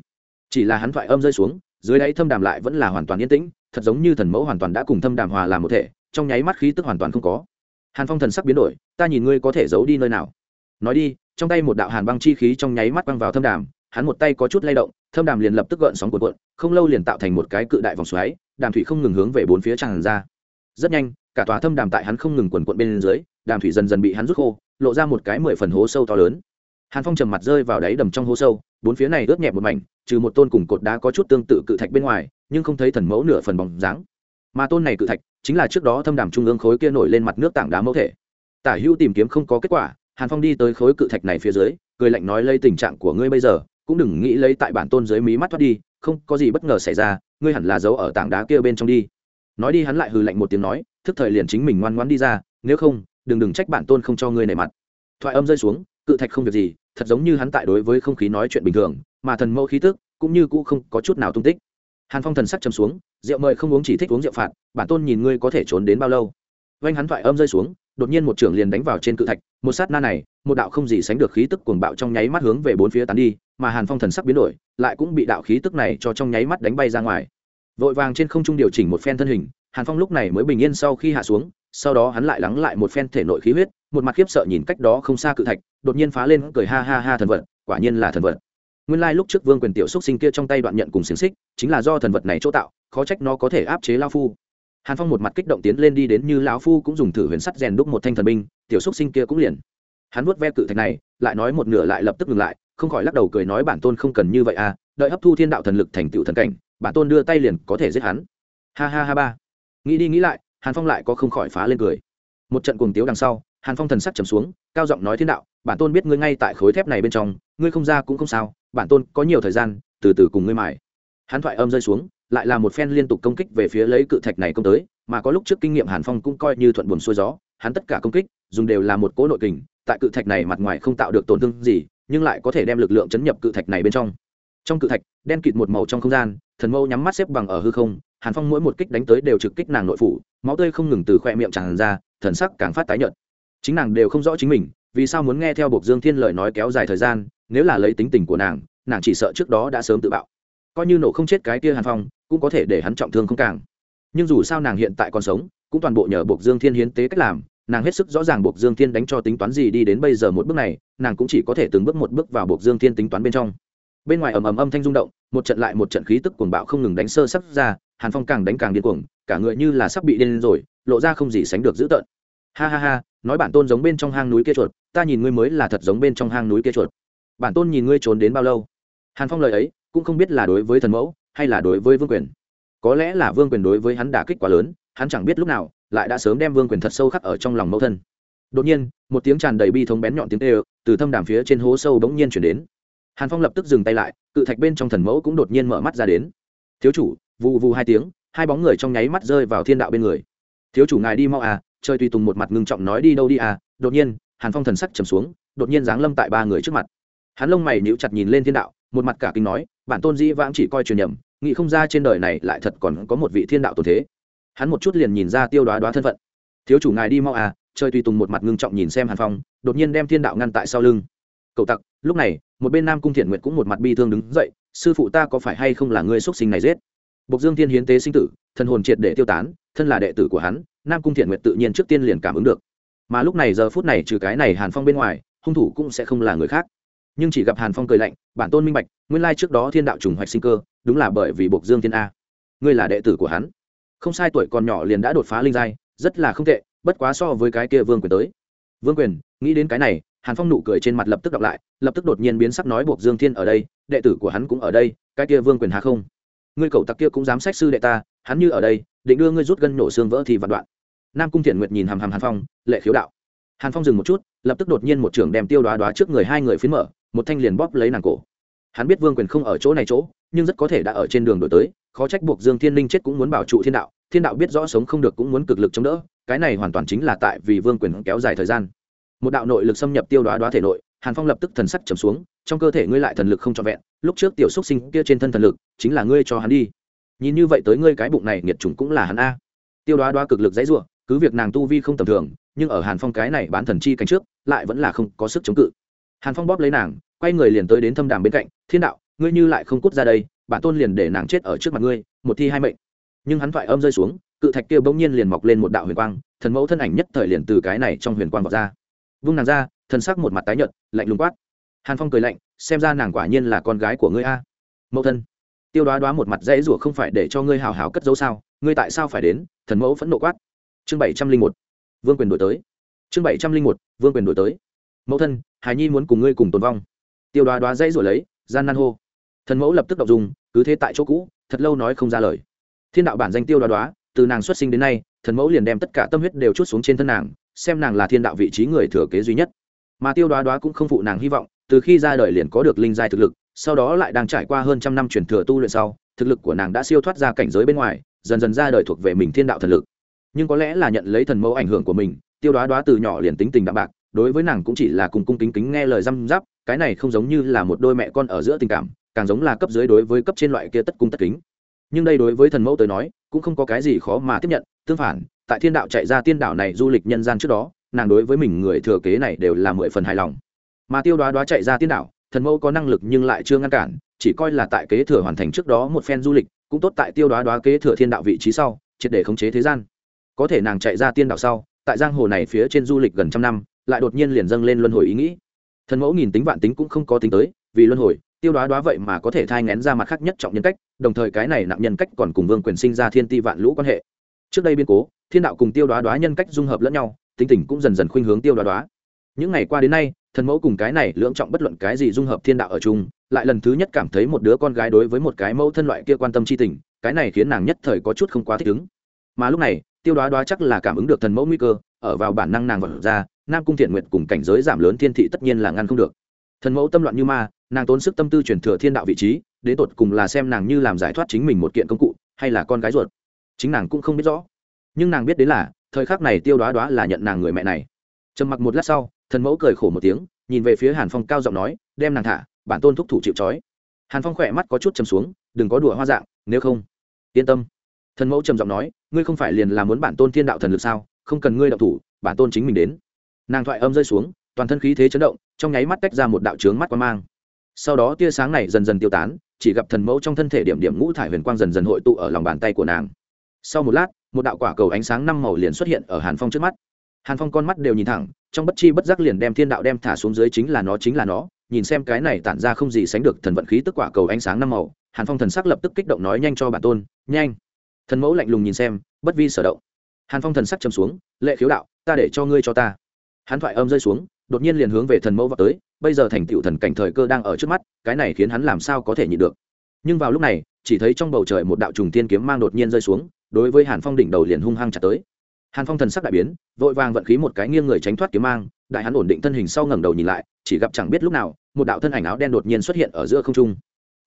[SPEAKER 1] Chỉ là hắn thoại âm rơi xuống, dưới đáy thâm đàm lại vẫn là hoàn toàn yên tĩnh, thật giống như thần mẫu hoàn toàn đã cùng thâm đàm hòa làm một thể, trong nháy mắt khí tức hoàn toàn không có. Hàn phong thần sắc biến đổi, ta nhìn ngươi có thể giấu đi nơi nào. Nói đi, trong tay một đạo hàn băng chi khí trong nháy mắt băng vào thâm đàm, hắn một tay có chút lay động, thâm đàm liền lập tức gợn sóng cuộn cuộn, không lâu liền tạo thành một cái cự đại vòng xoáy, đàm thủy không ngừng hướng về bốn phía tràn ra. Rất nhanh cả tòa thâm đàm tại hắn không ngừng quần quận bên dưới, đàm thủy dần dần bị hắn rút khô, lộ ra một cái mười phần hố sâu to lớn. Hàn phong trầm mặt rơi vào đáy đầm trong hố sâu, bốn phía này ướt nhẹ một mảnh, trừ một tôn cùng cột đá có chút tương tự cự thạch bên ngoài, nhưng không thấy thần mẫu nửa phần bóng dáng. Mà tôn này cự thạch, chính là trước đó thâm đàm trung ương khối kia nổi lên mặt nước tảng đá mẫu thể. Tả hữu tìm kiếm không có kết quả, hàn phong đi tới khối cự thạch này phía dưới, cười lạnh nói lấy tình trạng của ngươi bây giờ, cũng đừng nghĩ lấy tại bản tôn dưới mí mắt thoát đi, không có gì bất ngờ xảy ra, ngươi hẳn là giấu ở tảng đá kia bên trong đi. Nói đi hắn lại hừ lạnh một tiếng nói thức thời liền chính mình ngoan ngoãn đi ra, nếu không, đừng đừng trách bản tôn không cho ngươi nể mặt. Thoại âm rơi xuống, cự thạch không việc gì, thật giống như hắn tại đối với không khí nói chuyện bình thường, mà thần mẫu khí tức cũng như cũ không có chút nào tung tích. Hàn phong thần sắc chấm xuống, rượu mời không uống chỉ thích uống rượu phạt, bản tôn nhìn ngươi có thể trốn đến bao lâu? Vanh hắn thoại âm rơi xuống, đột nhiên một trưởng liền đánh vào trên cự thạch, một sát na này, một đạo không gì sánh được khí tức cuồng bạo trong nháy mắt hướng về bốn phía tán đi, mà hàn phong thần sắc biến đổi, lại cũng bị đạo khí tức này cho trong nháy mắt đánh bay ra ngoài. Vội vàng trên không trung điều chỉnh một phen thân hình hàn phong lúc này mới bình yên sau khi hạ xuống, sau đó hắn lại lắng lại một phen thể nội khí huyết, một mặt khiếp sợ nhìn cách đó không xa cự thạch, đột nhiên phá lên, cười ha ha ha thần vật, quả nhiên là thần vật. Nguyên lai lúc trước vương quyền tiểu xúc sinh kia trong tay đoạn nhận cùng xiềng xích, chính là do thần vật này chỗ tạo, khó trách nó có thể áp chế lao phu. Hàn phong một mặt kích động tiến lên đi đến như lão phu cũng dùng thử huyền sắt rèn đúc một thanh thần binh, tiểu xúc sinh kia cũng liền. Hắn vuốt ve cự thạch này, lại nói một nửa lại lập tức ngừng lại, không khỏi lắc đầu cười nói bản tôn không cần như vậy à đợi hấp thu thiên đạo thần lực thành tựu thần cảnh, bản tôn đưa tay liền có thể giết hắn. Ha ha ha ba nghĩ đi nghĩ lại, hàn phong lại có không khỏi phá lên cười. Một trận cuồng tiếu đằng sau, hàn phong thần sắc trầm xuống, cao giọng nói thiên đạo, bản tôn biết ngươi ngay tại khối thép này bên trong, ngươi không ra cũng không sao, bản tôn có nhiều thời gian, từ từ cùng ngươi mải hắn thoại âm rơi xuống, lại là một phen liên tục công kích về phía lấy cự thạch này công tới, mà có lúc trước kinh nghiệm hàn phong cũng coi như thuận buồn xuôi gió, hắn tất cả công kích, dùng đều là một cỗ nội kình, tại cự thạch này mặt ngoài không tạo được tổn thương gì, nhưng lại có thể đem lực lượng chấn nhập cự thạch này bên trong. Trong cự thạch, đen kịt một màu trong không gian, thần mâu nhắm mắt xếp bằng ở hư không hàn phong mỗi một kích đánh tới đều trực kích nàng nội phủ, máu tươi không ngừng từ khoe miệng tràn ra, thần sắc càng phát tái nhợt. Chính nàng đều không rõ chính mình, vì sao muốn nghe theo bộc dương thiên lời nói kéo dài thời gian, nếu là lấy tính tình của nàng nàng chỉ sợ trước đó đã sớm tự bạo. Coi như nổ không chết cái kia hàn phong, cũng có thể để hắn trọng thương không càng. Nhưng dù sao nàng hiện tại còn sống, cũng toàn bộ nhờ bộc dương thiên hiến tế cách làm, nàng hết sức rõ ràng buộc dương thiên đánh cho tính toán gì đi đến bây giờ một bước này, nàng cũng chỉ có thể từng bước một bước vào buộc dương thiên tính toán bên trong. Bên ngoài ầm ầm âm thanh rung động, một trận lại một trận khí tức cuồng bạo không ngừng đánh sơ sắp ra hàn phong càng đánh càng điên cuồng, cả người như là sắp bị điên rồi, lộ ra không gì sánh được dữ tợn. Ha ha ha, nói bản tôn giống bên trong hang núi kia chuột, ta nhìn ngươi mới là thật giống bên trong hang núi kia chuột. Bản tôn nhìn ngươi trốn đến bao lâu? Hàn phong lời ấy, cũng không biết là đối với thần mẫu, hay là đối với vương quyền. Có lẽ là vương quyền đối với hắn đả kích quá lớn, hắn chẳng biết lúc nào, lại đã sớm đem vương quyền thật sâu khắc ở trong lòng mẫu thân. Đột nhiên, một tiếng tràn đầy bi thống bén nhọn tiếng tê từ thâm đàm phía trên hố sâu bỗng nhiên chuyển đến. Hàn phong lập tức dừng tay lại, cự thạch bên trong thần mẫu cũng đột nhiên mở mắt ra đến. Thiếu chủ vụ vụ hai tiếng, hai bóng người trong nháy mắt rơi vào thiên đạo bên người. Thiếu chủ ngài đi mau à chơi tùy tùng một mặt ngưng trọng nói đi đâu đi à. Đột nhiên, hàn phong thần sắc trầm xuống, đột nhiên giáng lâm tại ba người trước mặt. Hắn lông mày níu chặt nhìn lên thiên đạo, một mặt cả kinh nói, bản tôn dĩ vãng chỉ coi truyền nhầm, nghĩ không ra trên đời này lại thật còn có một vị thiên đạo tồn thế. Hắn một chút liền nhìn ra tiêu đoá đoá thân phận. Thiếu chủ ngài đi mau à chơi tùy tùng một mặt ngưng trọng nhìn xem hàn phong, đột nhiên đem thiên đạo ngăn tại sau lưng. Cậu tặc, lúc này, một bên nam cung thiện nguyện cũng một mặt bi thương đứng dậy, sư phụ ta có phải hay không là người xuất sinh này giết? Bộc dương thiên hiến tế sinh tử, thần hồn triệt để tiêu tán, thân là đệ tử của hắn, nam cung thiện Nguyệt tự nhiên trước tiên liền cảm ứng được. Mà lúc này giờ phút này trừ cái này hàn phong bên ngoài, hung thủ cũng sẽ không là người khác. Nhưng chỉ gặp hàn phong cười lạnh, bản tôn minh bạch, nguyên lai trước đó thiên đạo trùng hoạch sinh cơ, đúng là bởi vì bộc dương thiên a. Ngươi là đệ tử của hắn. Không sai tuổi còn nhỏ liền đã đột phá linh giai, rất là không tệ, bất quá so với cái kia vương quyền tới. Vương quyền, nghĩ đến cái này, hàn phong nụ cười trên mặt lập tức đọc lại, lập tức đột nhiên biến sắc nói Bộc dương thiên ở đây, đệ tử của hắn cũng ở đây, cái kia vương quyền hà không? Ngươi cậu tặc kia cũng dám sách sư đệ ta, hắn như ở đây, định đưa ngươi rút gân nổ xương vỡ thì vạn đoạn. Nam cung thiện nguyệt nhìn hàm hàm hàn phong, lệ khiếu đạo. Hàn phong dừng một chút, lập tức đột nhiên một trưởng đem tiêu đoá đoá trước người hai người phiến mở, một thanh liền bóp lấy nàng cổ. Hắn biết vương quyền không ở chỗ này chỗ, nhưng rất có thể đã ở trên đường đổi tới, khó trách buộc dương thiên linh chết cũng muốn bảo trụ thiên đạo thiên đạo biết rõ sống không được cũng muốn cực lực chống đỡ, cái này hoàn toàn chính là tại vì vương quyền kéo dài thời gian. Một đạo nội lực xâm nhập tiêu đoá đoá thể nội hàn phong lập tức thần sắc trầm xuống, trong cơ thể ngươi lại thần lực không trọn vẹn, lúc trước tiểu xúc sinh kia trên thân thần lực, chính là ngươi cho hắn đi. Nhìn như vậy tới ngươi cái bụng này, nghiệt trùng cũng là hắn a. Tiêu đoá đoá cực lực dãy ruộng cứ việc nàng tu vi không tầm thường, nhưng ở hàn phong cái này bán thần chi cánh trước, lại vẫn là không có sức chống cự. Hàn phong bóp lấy nàng, quay người liền tới đến thâm đàm bên cạnh, thiên đạo, ngươi như lại không cút ra đây, bản tôn liền để nàng chết ở trước mặt ngươi, một thi hai mệnh. Nhưng hắn thoại âm rơi xuống, cự thạch kia bỗng nhiên liền mọc lên một đạo huyền quang, thần mẫu thân ảnh nhất thời liền từ cái này trong huyền quang vọt ra. Vung nàng ra thần sắc một mặt tái nhợt, lạnh lùng quát. Hàn phong cười lạnh, xem ra nàng quả nhiên là con gái của ngươi a. Mẫu thân, tiêu đoá đoá một mặt dễ rủa không phải để cho ngươi hào hào cất dấu sao? Ngươi tại sao phải đến? Thần mẫu phẫn nộ quát. Chương bảy trăm linh một, vương quyền đổi tới. Chương bảy trăm linh một, vương quyền đổi tới. Mẫu thân, hải nhi muốn cùng ngươi cùng tồn vong. Tiêu đoá đoá dãy rủa lấy, gian nan hô. Thần mẫu lập tức đọc dùng cứ thế tại chỗ cũ, thật lâu nói không ra lời. Thiên đạo bản danh tiêu đoá đoá, từ nàng xuất sinh đến nay, thần mẫu liền đem tất cả tâm huyết đều chút xuống trên thân nàng, xem nàng là thiên đạo vị trí người thừa kế duy nhất mà tiêu đoá đoá cũng không phụ nàng hy vọng, từ khi ra đời liền có được linh giai thực lực, sau đó lại đang trải qua hơn trăm năm truyền thừa tu luyện sau, thực lực của nàng đã siêu thoát ra cảnh giới bên ngoài, dần dần ra đời thuộc về mình thiên đạo thần lực. Nhưng có lẽ là nhận lấy thần mẫu ảnh hưởng của mình, tiêu đoá đoá từ nhỏ liền tính tình đạm bạc, đối với nàng cũng chỉ là cùng cung kính kính nghe lời răm giáp cái này không giống như là một đôi mẹ con ở giữa tình cảm, càng giống là cấp dưới đối với cấp trên loại kia tất cung tất kính. Nhưng đây đối với thần mẫu tới nói, cũng không có cái gì khó mà tiếp nhận, tương phản, tại thiên đạo chạy ra tiên đảo này du lịch nhân gian trước đó nàng đối với mình người thừa kế này đều là mười phần hài lòng. Mà tiêu đoá đoá chạy ra tiên đảo, thần mẫu có năng lực nhưng lại chưa ngăn cản, chỉ coi là tại kế thừa hoàn thành trước đó một phen du lịch, cũng tốt tại tiêu đoá đoá kế thừa thiên đạo vị trí sau, triệt để khống chế thế gian. Có thể nàng chạy ra tiên đảo sau, tại giang hồ này phía trên du lịch gần trăm năm, lại đột nhiên liền dâng lên luân hồi ý nghĩ. Thần mẫu nghìn tính vạn tính cũng không có tính tới, vì luân hồi, tiêu đoá đoá vậy mà có thể thai ngén ra mặt khác nhất trọng nhân cách, đồng thời cái này nặng nhân cách còn cùng vương quyền sinh ra thiên ti vạn lũ quan hệ. Trước đây biên cố, thiên đạo cùng tiêu đoá đoá nhân cách dung hợp lẫn nhau tính tình cũng dần dần khuynh hướng tiêu đoá đoá. Những ngày qua đến nay, thần mẫu cùng cái này lưỡng trọng bất luận cái gì dung hợp thiên đạo ở chung, lại lần thứ nhất cảm thấy một đứa con gái đối với một cái mẫu thân loại kia quan tâm c h i tình, cái này khiến nàng nhất thời có chút không quá thích ứng. Mà lúc này, tiêu đoá đoá chắc là cảm ứng được thần mẫu nguy cơ, ở vào bản năng nàng vật ra, nam cung thiện nguyện cùng cảnh giới giảm lớn thiên thị tất nhiên là ngăn không được. Thần mẫu tâm loạn như ma, nàng tốn sức tâm tư chuyển thừa thiên đạo vị trí, đến tột cùng là xem nàng như làm giải thoát chính mình một kiện công cụ, hay là con gái ruột. Chính nàng cũng không biết rõ. Nhưng nàng biết đến là thời khắc này tiêu đoá đoá là nhận nàng người mẹ này. Trầm mặc một lát sau, thần mẫu cười khổ một tiếng, nhìn về phía hàn phong cao giọng nói, đem nàng thả, bản tôn thúc thủ chịu trói. Hàn phong khỏe mắt có chút chầm xuống, đừng có đùa hoa dạng, nếu không. Yên tâm. Thần mẫu trầm giọng nói, ngươi không phải liền là muốn bản tôn thiên đạo thần lực sao? Không cần ngươi đạo thủ, bản tôn chính mình đến. Nàng thoại âm rơi xuống, toàn thân khí thế chấn động, trong nháy mắt tách ra một đạo trướng mắt quan mang. Sau đó tia sáng này dần dần tiêu tán, chỉ gặp thần mẫu trong thân thể điểm điểm ngũ thải huyền quang dần dần hội tụ ở lòng bàn tay của nàng sau một lát, một đạo quả cầu ánh sáng năm màu liền xuất hiện ở hàn phong trước mắt. Hàn phong con mắt đều nhìn thẳng, trong bất chi bất giác liền đem thiên đạo đem thả xuống dưới chính là nó, chính là nó. Nhìn xem cái này tản ra không gì sánh được thần vận khí tức quả cầu ánh sáng năm màu, hàn phong thần sắc lập tức kích động nói nhanh cho bản tôn, nhanh! Thần mẫu lạnh lùng nhìn xem, bất vi sở động. Hàn phong thần sắc chầm xuống, lệ khiếu đạo, ta để cho ngươi cho ta. Hắn thoại âm rơi xuống, đột nhiên liền hướng về thần mẫu vào tới, bây giờ thành tựu thần cảnh thời cơ đang ở trước mắt, cái này khiến hắn làm sao có thể nhịn được. Nhưng vào lúc này chỉ thấy trong bầu trời một đạo trùng tiên kiếm mang đột nhiên rơi xuống, đối với hàn phong đỉnh đầu liền hung hăng chặt tới. Hàn phong thần sắc đại biến, vội vàng vận khí một cái nghiêng người tránh thoát kiếm mang, đại hắn ổn định thân hình sau ngẩng đầu nhìn lại, chỉ gặp chẳng biết lúc nào, một đạo thân ảnh áo đen đột nhiên xuất hiện ở giữa không trung.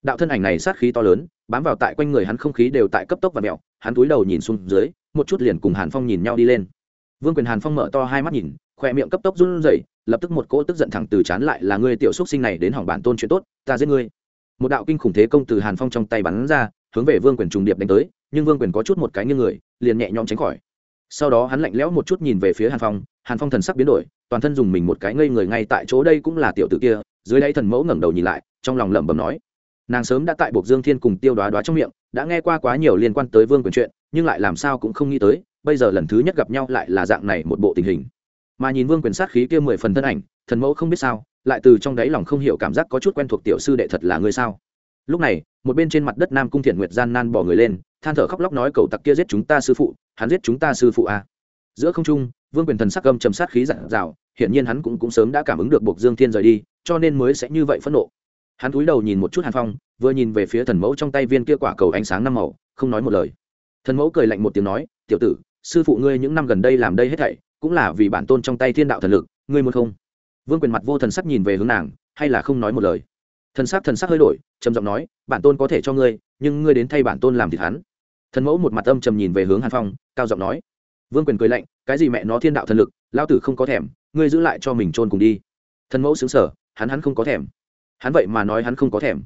[SPEAKER 1] Đạo thân ảnh này sát khí to lớn, bám vào tại quanh người hắn không khí đều tại cấp tốc và mẹo, hắn túi đầu nhìn xuống dưới, một chút liền cùng hàn phong nhìn nhau đi lên. Vương quyền hàn phong mở to hai mắt nhìn, khoe miệng cấp tốc run rẩy, lập tức một cỗ tức giận thẳng từ chán lại là ngươi tiểu xúc sinh này đến hỏng bản tôn chuyện tốt, ta giết ngươi một đạo kinh khủng thế công từ hàn phong trong tay bắn ra, hướng về vương quyền trùng điệp đánh tới, nhưng vương quyền có chút một cái như người, liền nhẹ nhõm tránh khỏi. Sau đó hắn lạnh lẽo một chút nhìn về phía hàn phong hàn phong thần sắc biến đổi, toàn thân dùng mình một cái ngây người ngay tại chỗ đây cũng là tiểu tử kia, dưới đây thần mẫu ngẩng đầu nhìn lại, trong lòng lẩm bẩm nói, nàng sớm đã tại buộc dương thiên cùng tiêu đoá đoá trong miệng, đã nghe qua quá nhiều liên quan tới vương quyền chuyện, nhưng lại làm sao cũng không nghĩ tới, bây giờ lần thứ nhất gặp nhau lại là dạng này một bộ tình hình. Mà nhìn vương quyền sát khí kia mười phần thân ảnh, thần mẫu không biết sao lại từ trong đáy lòng không hiểu cảm giác có chút quen thuộc tiểu sư đệ thật là ngươi sao? Lúc này một bên trên mặt đất nam cung thiện nguyệt gian nan bỏ người lên than thở khóc lóc nói cầu tặc kia giết chúng ta sư phụ hắn giết chúng ta sư phụ à. giữa không trung vương quyền thần sắc gâm chầm sát khí dặn dào hiển nhiên hắn cũng, cũng sớm đã cảm ứng được buộc dương thiên rời đi cho nên mới sẽ như vậy phẫn nộ. Hắn cúi đầu nhìn một chút hàn phong vừa nhìn về phía thần mẫu trong tay viên kia quả cầu ánh sáng năm màu không nói một lời. Thần mẫu cười lạnh một tiếng nói tiểu tử sư phụ ngươi những năm gần đây làm đây hết thảy cũng là vì bản tôn trong tay thiên đạo thần lực ngươi muốn không? Vương quyền mặt vô thần sắc nhìn về hướng nàng, hay là không nói một lời. Thần sắc thần sắc hơi đổi, trầm giọng nói, bản tôn có thể cho ngươi, nhưng ngươi đến thay bản tôn làm thịt hắn. Thần mẫu một mặt âm trầm nhìn về hướng hàn phong, cao giọng nói. Vương quyền cười lạnh, cái gì mẹ nó thiên đạo thần lực lao tử không có thèm, ngươi giữ lại cho mình trôn cùng đi. Thần mẫu xứng sở hắn hắn không có thèm. Hắn vậy mà nói hắn không có thèm.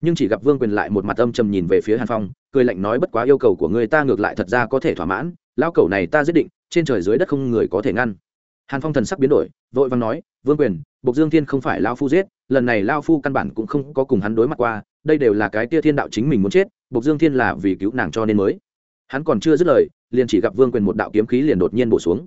[SPEAKER 1] Nhưng chỉ gặp vương quyền lại một mặt âm trầm nhìn về phía hàn phong, cười lạnh nói, bất quá yêu cầu của người ta ngược lại thật ra có thể thỏa mãn lao cầu này ta giết định, trên trời dưới đất không người có thể ngăn. Hàn phong thần sắc biến đổi, vội vàng nói vương quyền, bộc dương thiên không phải lao phu giết, lần này lao phu căn bản cũng không có cùng hắn đối mặt qua, đây đều là cái tia thiên đạo chính mình muốn chết, bộc dương thiên là vì cứu nàng cho nên mới. Hắn còn chưa dứt lời, liền chỉ gặp vương quyền một đạo kiếm khí liền đột nhiên bổ xuống.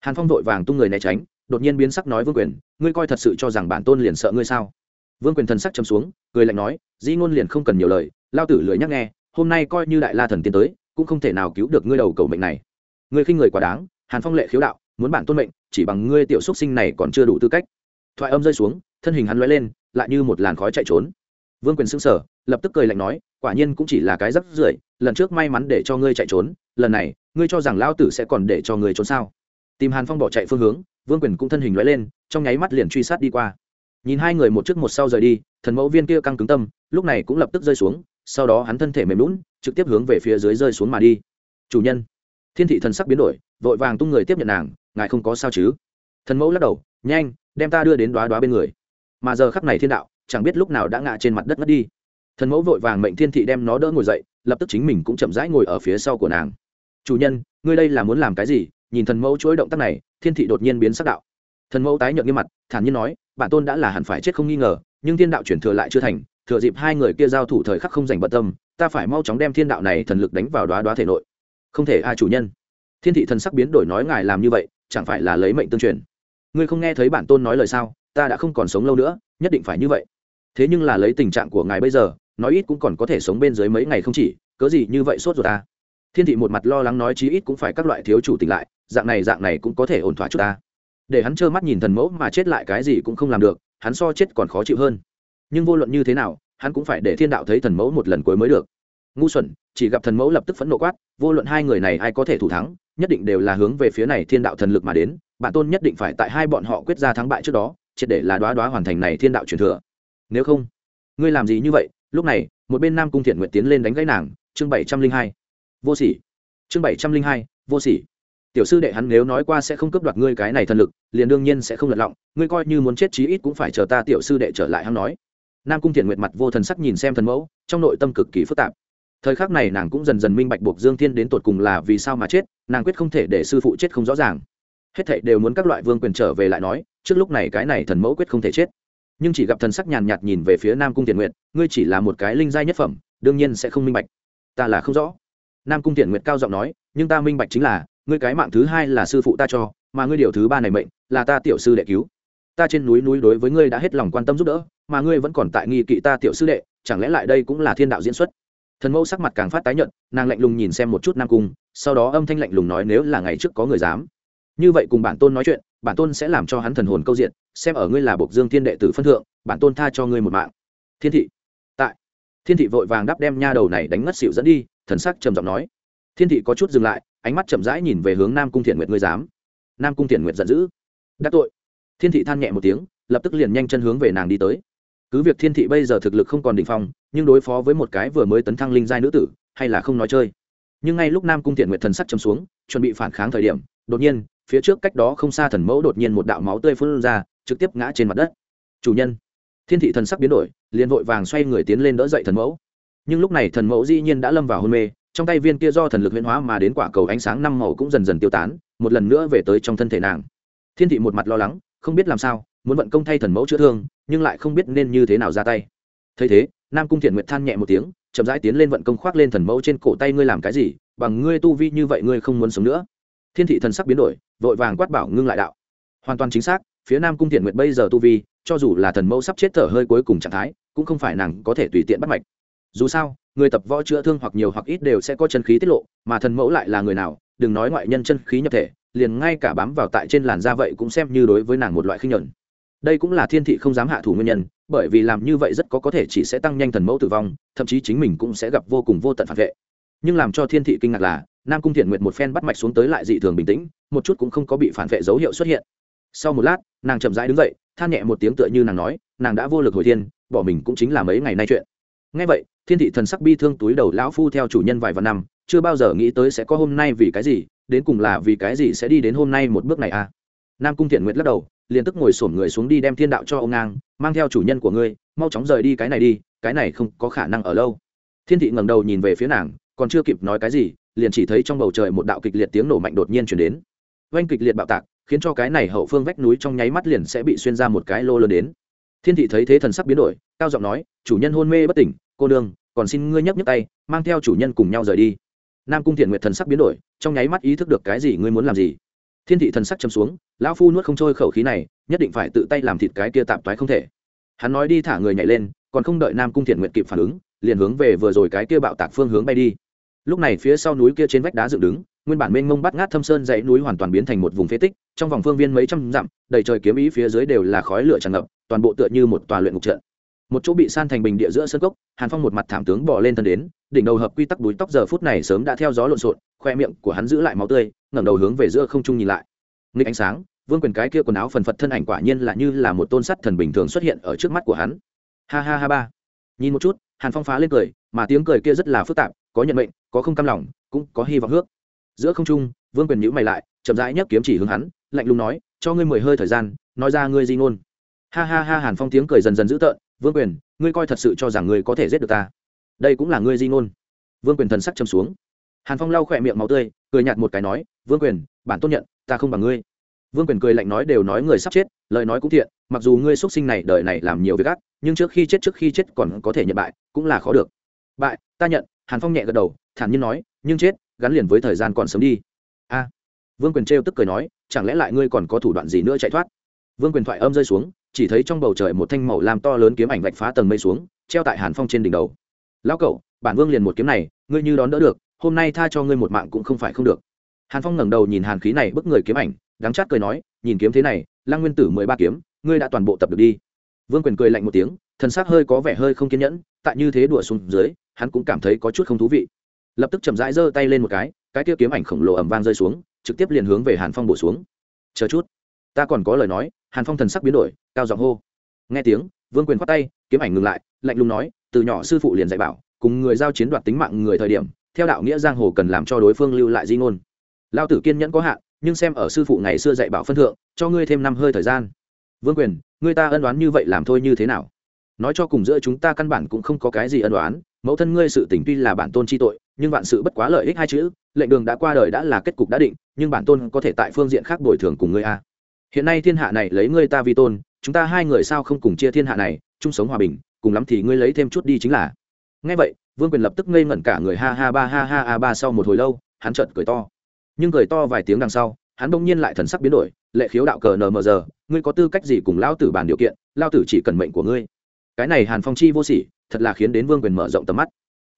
[SPEAKER 1] Hàn phong vội vàng tung người né tránh, đột nhiên biến sắc nói vương quyền, ngươi coi thật sự cho rằng bản tôn liền sợ ngươi sao? Vương quyền thần sắc chấm xuống, cười lạnh nói, di ngôn liền không cần nhiều lời, lao tử lười nhắc nghe, hôm nay coi như đại la thần tiến tới, cũng không thể nào cứu được ngươi đầu cầu mệnh này. Ngươi khinh người quá đáng, hàn phong lệ khiếu đạo muốn bản tôn mệnh, chỉ bằng ngươi tiểu xúc sinh này còn chưa đủ tư cách. Thoại âm rơi xuống, thân hình hắn lóe lên, lại như một làn khói chạy trốn. Vương quyền xưng sở lập tức cười lạnh nói, quả nhiên cũng chỉ là cái rắp rưởi, lần trước may mắn để cho ngươi chạy trốn, lần này, ngươi cho rằng lao tử sẽ còn để cho ngươi trốn sao? Tìm hàn phong bỏ chạy phương hướng, vương quyền cũng thân hình lóe lên, trong nháy mắt liền truy sát đi qua. Nhìn hai người một trước một sau rời đi, thần mẫu viên kia căng cứng tâm, lúc này cũng lập tức rơi xuống, sau đó hắn thân thể mềm lún trực tiếp hướng về phía dưới rơi xuống mà đi. Chủ nhân, thiên thị thần sắc biến đổi, vội vàng tung người tiếp nhận nàng ngài không có sao chứ? Thần mẫu lắc đầu, nhanh, đem ta đưa đến đoá đoá bên người. Mà giờ khắc này thiên đạo, chẳng biết lúc nào đã ngã trên mặt đất mất đi. Thần mẫu vội vàng mệnh thiên thị đem nó đỡ ngồi dậy, lập tức chính mình cũng chậm rãi ngồi ở phía sau của nàng. Chủ nhân, ngươi đây là muốn làm cái gì? Nhìn thần mẫu chuỗi động tác này, thiên thị đột nhiên biến sắc đạo. Thần mẫu tái nhợt nghiêm mặt, thản nhiên nói, bản tôn đã là hẳn phải chết không nghi ngờ, nhưng thiên đạo chuyển thừa lại chưa thành, thừa dịp hai người kia giao thủ thời khắc không dành bận tâm, ta phải mau chóng đem thiên đạo này thần lực đánh vào đoá đoá thể nội. Không thể ai chủ nhân. Thiên thị thần sắc biến đổi nói, ngài làm như vậy chẳng phải là lấy mệnh tương truyền. Ngươi không nghe thấy bản tôn nói lời sao? Ta đã không còn sống lâu nữa, nhất định phải như vậy. Thế nhưng là lấy tình trạng của ngài bây giờ, nói ít cũng còn có thể sống bên dưới mấy ngày không chỉ, cớ gì như vậy sốt rồi ta? Thiên thị một mặt lo lắng nói chí ít cũng phải các loại thiếu chủ tỉnh lại, dạng này dạng này cũng có thể ổn thỏa chút ta. Để hắn trơ mắt nhìn thần mẫu mà chết lại cái gì cũng không làm được, hắn so chết còn khó chịu hơn. Nhưng vô luận như thế nào, hắn cũng phải để thiên đạo thấy thần mẫu một lần cuối mới được. Ngu xuẩn, chỉ gặp thần mẫu lập tức phẫn nộ quát, vô luận hai người này ai có thể thủ thắng nhất định đều là hướng về phía này thiên đạo thần lực mà đến, bản tôn nhất định phải tại hai bọn họ quyết ra thắng bại trước đó, triệt để là đoá đoá hoàn thành này thiên đạo truyền thừa. Nếu không, ngươi làm gì như vậy? Lúc này, một bên nam cung thiện nguyện tiến lên đánh gãy nàng, chương bảy trăm linh hai. Vô sỉ. Chương bảy trăm linh hai, vô sỉ. Tiểu sư đệ hắn nếu nói qua sẽ không cướp đoạt ngươi cái này thần lực, liền đương nhiên sẽ không lật lọng, ngươi coi như muốn chết chí ít cũng phải chờ ta tiểu sư đệ trở lại hắn nói. Nam cung thiện nguyện mặt vô thần sắc nhìn xem thần mẫu, trong nội tâm cực kỳ phức tạp thời khắc này nàng cũng dần dần minh bạch buộc dương thiên đến tột cùng là vì sao mà chết, nàng quyết không thể để sư phụ chết không rõ ràng. Hết thảy đều muốn các loại vương quyền trở về lại nói, trước lúc này cái này thần mẫu quyết không thể chết. Nhưng chỉ gặp thần sắc nhàn nhạt nhìn về phía nam cung thiện nguyện ngươi chỉ là một cái linh giai nhất phẩm, đương nhiên sẽ không minh bạch. Ta là không rõ. Nam cung thiện nguyện cao giọng nói, nhưng ta minh bạch chính là, ngươi cái mạng thứ hai là sư phụ ta cho, mà ngươi điều thứ ba này mệnh, là ta tiểu sư đệ cứu. Ta trên núi núi đối với ngươi đã hết lòng quan tâm giúp đỡ, mà ngươi vẫn còn tại nghi kỵ ta tiểu sư đệ, chẳng lẽ lại đây cũng là thiên đạo diễn xuất? Thần mẫu sắc mặt càng phát tái nhận nàng lạnh lùng nhìn xem một chút nam cung, sau đó âm thanh lạnh lùng nói nếu là ngày trước có người dám. Như vậy cùng bản tôn nói chuyện, bản tôn sẽ làm cho hắn thần hồn câu diện, xem ở ngươi là bộc dương thiên đệ tử phân thượng, bản tôn tha cho ngươi một mạng. Thiên thị. Tại. Thiên thị vội vàng đắp đem nha đầu này đánh ngất xịu dẫn đi, thần sắc trầm giọng nói. Thiên thị có chút dừng lại, ánh mắt chậm rãi nhìn về hướng nam cung thiện nguyệt ngươi dám. Nam cung thiện nguyệt giận dữ. Đắc tội. Thiên thị than nhẹ một tiếng, lập tức liền nhanh chân hướng về nàng đi tới cứ việc thiên thị bây giờ thực lực không còn đỉnh phong, nhưng đối phó với một cái vừa mới tấn thăng linh giai nữ tử, hay là không nói chơi. Nhưng ngay lúc nam cung thiện nguyệt thần sắc chấm xuống, chuẩn bị phản kháng thời điểm, đột nhiên, phía trước cách đó không xa thần mẫu đột nhiên một đạo máu tươi phun ra, trực tiếp ngã trên mặt đất. Chủ nhân. Thiên thị thần sắc biến đổi, liền vội vàng xoay người tiến lên đỡ dậy thần mẫu. Nhưng lúc này thần mẫu dĩ nhiên đã lâm vào hôn mê, trong tay viên kia do thần lực huyễn hóa mà đến quả cầu ánh sáng năm màu cũng dần dần tiêu tán, một lần nữa về tới trong thân thể nàng. Thiên thị một mặt lo lắng, không biết làm sao muốn vận công thay thần mẫu chữa thương, nhưng lại không biết nên như thế nào ra tay. Thấy thế, nam cung thiện nguyện than nhẹ một tiếng, chậm rãi tiến lên vận công khoác lên thần mẫu trên cổ tay ngươi làm cái gì, bằng ngươi tu vi như vậy ngươi không muốn sống nữa. Thiên thị thần sắc biến đổi, vội vàng quát bảo ngưng lại đạo. Hoàn toàn chính xác, phía nam cung thiện nguyện bây giờ tu vi, cho dù là thần mẫu sắp chết thở hơi cuối cùng trạng thái, cũng không phải nàng có thể tùy tiện bắt mạch. Dù sao, người tập võ chữa thương hoặc nhiều hoặc ít đều sẽ có chân khí tiết lộ, mà thần mẫu lại là người nào, đừng nói ngoại nhân chân khí nhập thể, liền ngay cả bám vào tại trên làn da vậy cũng xem như đối với nàng một loại khinh nhuận đây cũng là thiên thị không dám hạ thủ nguyên nhân, bởi vì làm như vậy rất có có thể chỉ sẽ tăng nhanh thần mẫu tử vong, thậm chí chính mình cũng sẽ gặp vô cùng vô tận phản vệ. Nhưng làm cho thiên thị kinh ngạc là, nam cung thiện nguyệt một phen bắt mạch xuống tới lại dị thường bình tĩnh, một chút cũng không có bị phản vệ dấu hiệu xuất hiện. Sau một lát, nàng chậm rãi đứng dậy, than nhẹ một tiếng tựa như nàng nói, nàng đã vô lực hồi thiên, bỏ mình cũng chính là mấy ngày nay chuyện. Ngay vậy, thiên thị thần sắc bi thương túi đầu lão phu theo chủ nhân vài vạn năm, chưa bao giờ nghĩ tới sẽ có hôm nay vì cái gì, đến cùng là vì cái gì sẽ đi đến hôm nay một bước này à? Nam cung thiện nguyệt lắc đầu liền tức ngồi xổm người xuống đi đem thiên đạo cho ông ngang, mang theo chủ nhân của ngươi, mau chóng rời đi cái này đi, cái này không có khả năng ở lâu. Thiên thị ngẩng đầu nhìn về phía nàng, còn chưa kịp nói cái gì, liền chỉ thấy trong bầu trời một đạo kịch liệt tiếng nổ mạnh đột nhiên chuyển đến. Oanh kịch liệt bạo tạc, khiến cho cái này hậu phương vách núi trong nháy mắt liền sẽ bị xuyên ra một cái lô lớn đến. Thiên thị thấy thế thần sắc biến đổi, cao giọng nói, chủ nhân hôn mê bất tỉnh, cô đương còn xin ngươi nhấc nhấc tay, mang theo chủ nhân cùng nhau rời đi. Nam cung thiện nguyệt thần sắc biến đổi, trong nháy mắt ý thức được cái gì ngươi muốn làm gì thiên thị thần sắc châm xuống, lão phu nuốt không trôi khẩu khí này, nhất định phải tự tay làm thịt cái kia tạm toái không thể. Hắn nói đi thả người nhảy lên, còn không đợi nam cung thiện nguyện kịp phản ứng, liền hướng về vừa rồi cái kia bạo tạc phương hướng bay đi. Lúc này phía sau núi kia trên vách đá dựng đứng, nguyên bản mênh mông bắt ngát thâm sơn dãy núi hoàn toàn biến thành một vùng phế tích, trong vòng phương viên mấy trăm dặm, đầy trời kiếm ý phía dưới đều là khói lửa tràn ngập, toàn bộ tựa như một tòa luyện ngục trận. Một chỗ bị san thành bình địa giữa sân cốc, hàn phong một mặt thảm tướng bỏ lên thân đến, đỉnh đầu hợp quy tắc đuối tóc giờ phút này sớm đã theo gió lộn xộn, khoe miệng của hắn giữ lại máu tươi ngẩng đầu hướng về giữa không trung nhìn lại. Nghịch ánh sáng, vương quyền cái kia quần áo phần phật thân ảnh quả nhiên là như là một tôn sắt thần bình thường xuất hiện ở trước mắt của hắn. Ha ha ha ba. Nhìn một chút, hàn phong phá lên cười, mà tiếng cười kia rất là phức tạp, có nhận mệnh, có không cam lòng, cũng có hy vọng hước. Giữa không trung, vương quyền nhữ mày lại, chậm rãi nhấc kiếm chỉ hướng hắn, lạnh lùng nói, cho ngươi mười hơi thời gian, nói ra ngươi di ngôn. Ha ha ha, hàn phong tiếng cười dần dần dữ tợn, vương quyền, ngươi coi thật sự cho rằng ngươi có thể giết được ta? Đây cũng là ngươi di ngôn. Vương quyền thần sắc châm xuống. Hàn phong lau khỏe miệng máu tươi cười nhạt một cái nói, vương quyền, bản tôn nhận, ta không bằng ngươi. Vương quyền cười lạnh nói đều nói người sắp chết, lời nói cũng thiện, mặc dù ngươi xuất sinh này đời này làm nhiều việc ác, nhưng trước khi chết trước khi chết còn có thể nhận bại, cũng là khó được. Bại, ta nhận. Hàn phong nhẹ gật đầu, thản nhiên nói, nhưng chết, gắn liền với thời gian còn sớm đi. A. Vương quyền trêu tức cười nói, chẳng lẽ lại ngươi còn có thủ đoạn gì nữa chạy thoát? Vương quyền thoại âm rơi xuống, chỉ thấy trong bầu trời một thanh màu làm to lớn kiếm ảnh vạch phá tầng mây xuống, treo tại hàn phong trên đỉnh đầu. Lão cậu, bản vương liền một kiếm này, ngươi như đón đỡ được hôm nay tha cho ngươi một mạng cũng không phải không được. Hàn phong ngẩng đầu nhìn hàn khí này bức người kiếm ảnh, đắng chát cười nói, nhìn kiếm thế này, lăng nguyên tử mười ba kiếm, ngươi đã toàn bộ tập được đi. Vương quyền cười lạnh một tiếng, thần s ắ c hơi có vẻ hơi không kiên nhẫn, tại như thế đùa xuống dưới, hắn cũng cảm thấy có chút không thú vị. Lập tức chậm rãi giơ tay lên một cái cái kia kiếm ảnh khổng lồ ẩm vang rơi xuống, trực tiếp liền hướng về hàn phong bổ xuống. Chờ chút, ta còn có lời nói. Hàn phong thần sắc biến đổi, cao giọng hô. Nghe tiếng, vương quyền khoát tay, kiếm ảnh ngừng lại, lạnh lùng nói, từ nhỏ sư phụ liền dạy bảo, cùng người giao chiến đoạt tính mạng người thời điểm theo đạo nghĩa giang hồ cần làm cho đối phương lưu lại di ngôn. Lao tử kiên nhẫn có hạn, nhưng xem ở sư phụ ngày xưa dạy bảo phân thượng, cho ngươi thêm năm hơi thời gian. Vương quyền, ngươi ta ân đoán như vậy làm thôi như thế nào? Nói cho cùng giữa chúng ta căn bản cũng không có cái gì ân đoán mẫu thân ngươi sự tình tuy là bản tôn chi tội, nhưng vạn sự bất quá lợi ích hai chữ, lệnh đường đã qua đời đã là kết cục đã định, nhưng bản tôn có thể tại phương diện khác bồi thường cùng ngươi a. Hiện nay thiên hạ này lấy ngươi ta vi tôn, chúng ta hai người sao không cùng chia thiên hạ này, chung sống hòa bình, cùng lắm thì ngươi lấy thêm chút đi chính là. Ngay vậy vương quyền lập tức ngây ngẩn cả người, ha ha ba, ha ha, a ba sau một hồi lâu, hắn chợt cười to. Nhưng cười to vài tiếng đằng sau, hắn bỗng nhiên lại thần sắc biến đổi, lệ khiếu đạo cờ nờ mờ giờ, ngươi có tư cách gì cùng lao tử bàn điều kiện lao tử chỉ cần mệnh của ngươi. Cái này hàn phong chi vô sỉ, thật là khiến đến vương quyền mở rộng tầm mắt.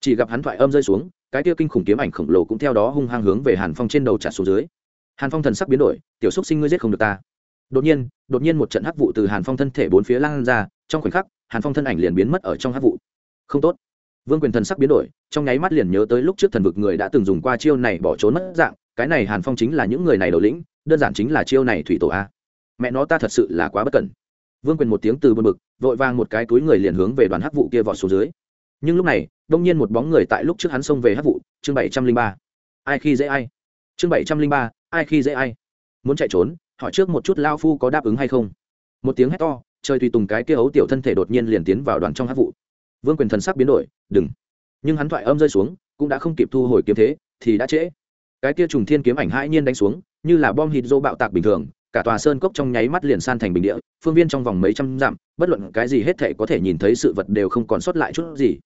[SPEAKER 1] Chỉ gặp hắn thoại âm rơi xuống, cái tia kinh khủng kiếm ảnh khổng lồ cũng theo đó hung hăng hướng về hàn phong trên đầu trả xuống dưới. Hàn phong thần sắc biến đổi, tiểu xúc sinh ngươi giết không được ta. Đột nhiên đột nhiên một trận hắc vụ từ hàn phong thân thể bốn phía lan ra, trong khoảnh khắc, hàn phong thân ảnh liền biến mất ở trong hắc vụ. Không tốt vương quyền thần sắc biến đổi, trong nháy mắt liền nhớ tới lúc trước thần vực người đã từng dùng qua chiêu này bỏ trốn mất dạng, cái này hàn phong chính là những người này đầu lĩnh, đơn giản chính là chiêu này thủy tổ a. Mẹ nó ta thật sự là quá bất cẩn. Vương quyền một tiếng từ bờ bực, vội vàng một cái túi người liền hướng về đoàn hắc vụ kia vọt xuống dưới. Nhưng lúc này, đông nhiên một bóng người tại lúc trước hắn xông về hắc vụ, chương bảy trăm linh ba. Ai khi dễ ai? Chương bảy trăm linh ba, ai khi dễ ai? Muốn chạy trốn, hỏi trước một chút lao phu có đáp ứng hay không? Một tiếng hét to, trời tùy tùng cái kia ấu tiểu thân thể đột nhiên liền tiến vào đoàn trong hắc vụ vương quyền thần sắc biến đổi, đừng. Nhưng hắn thoại âm rơi xuống, cũng đã không kịp thu hồi kiếm thế, thì đã trễ. Cái tia trùng thiên kiếm ảnh hãi nhiên đánh xuống, như là bom hít dô bạo tạc bình thường, cả tòa sơn cốc trong nháy mắt liền san thành bình địa, phương viên trong vòng mấy trăm dặm, bất luận cái gì hết thể có thể nhìn thấy sự vật đều không còn sót lại chút gì.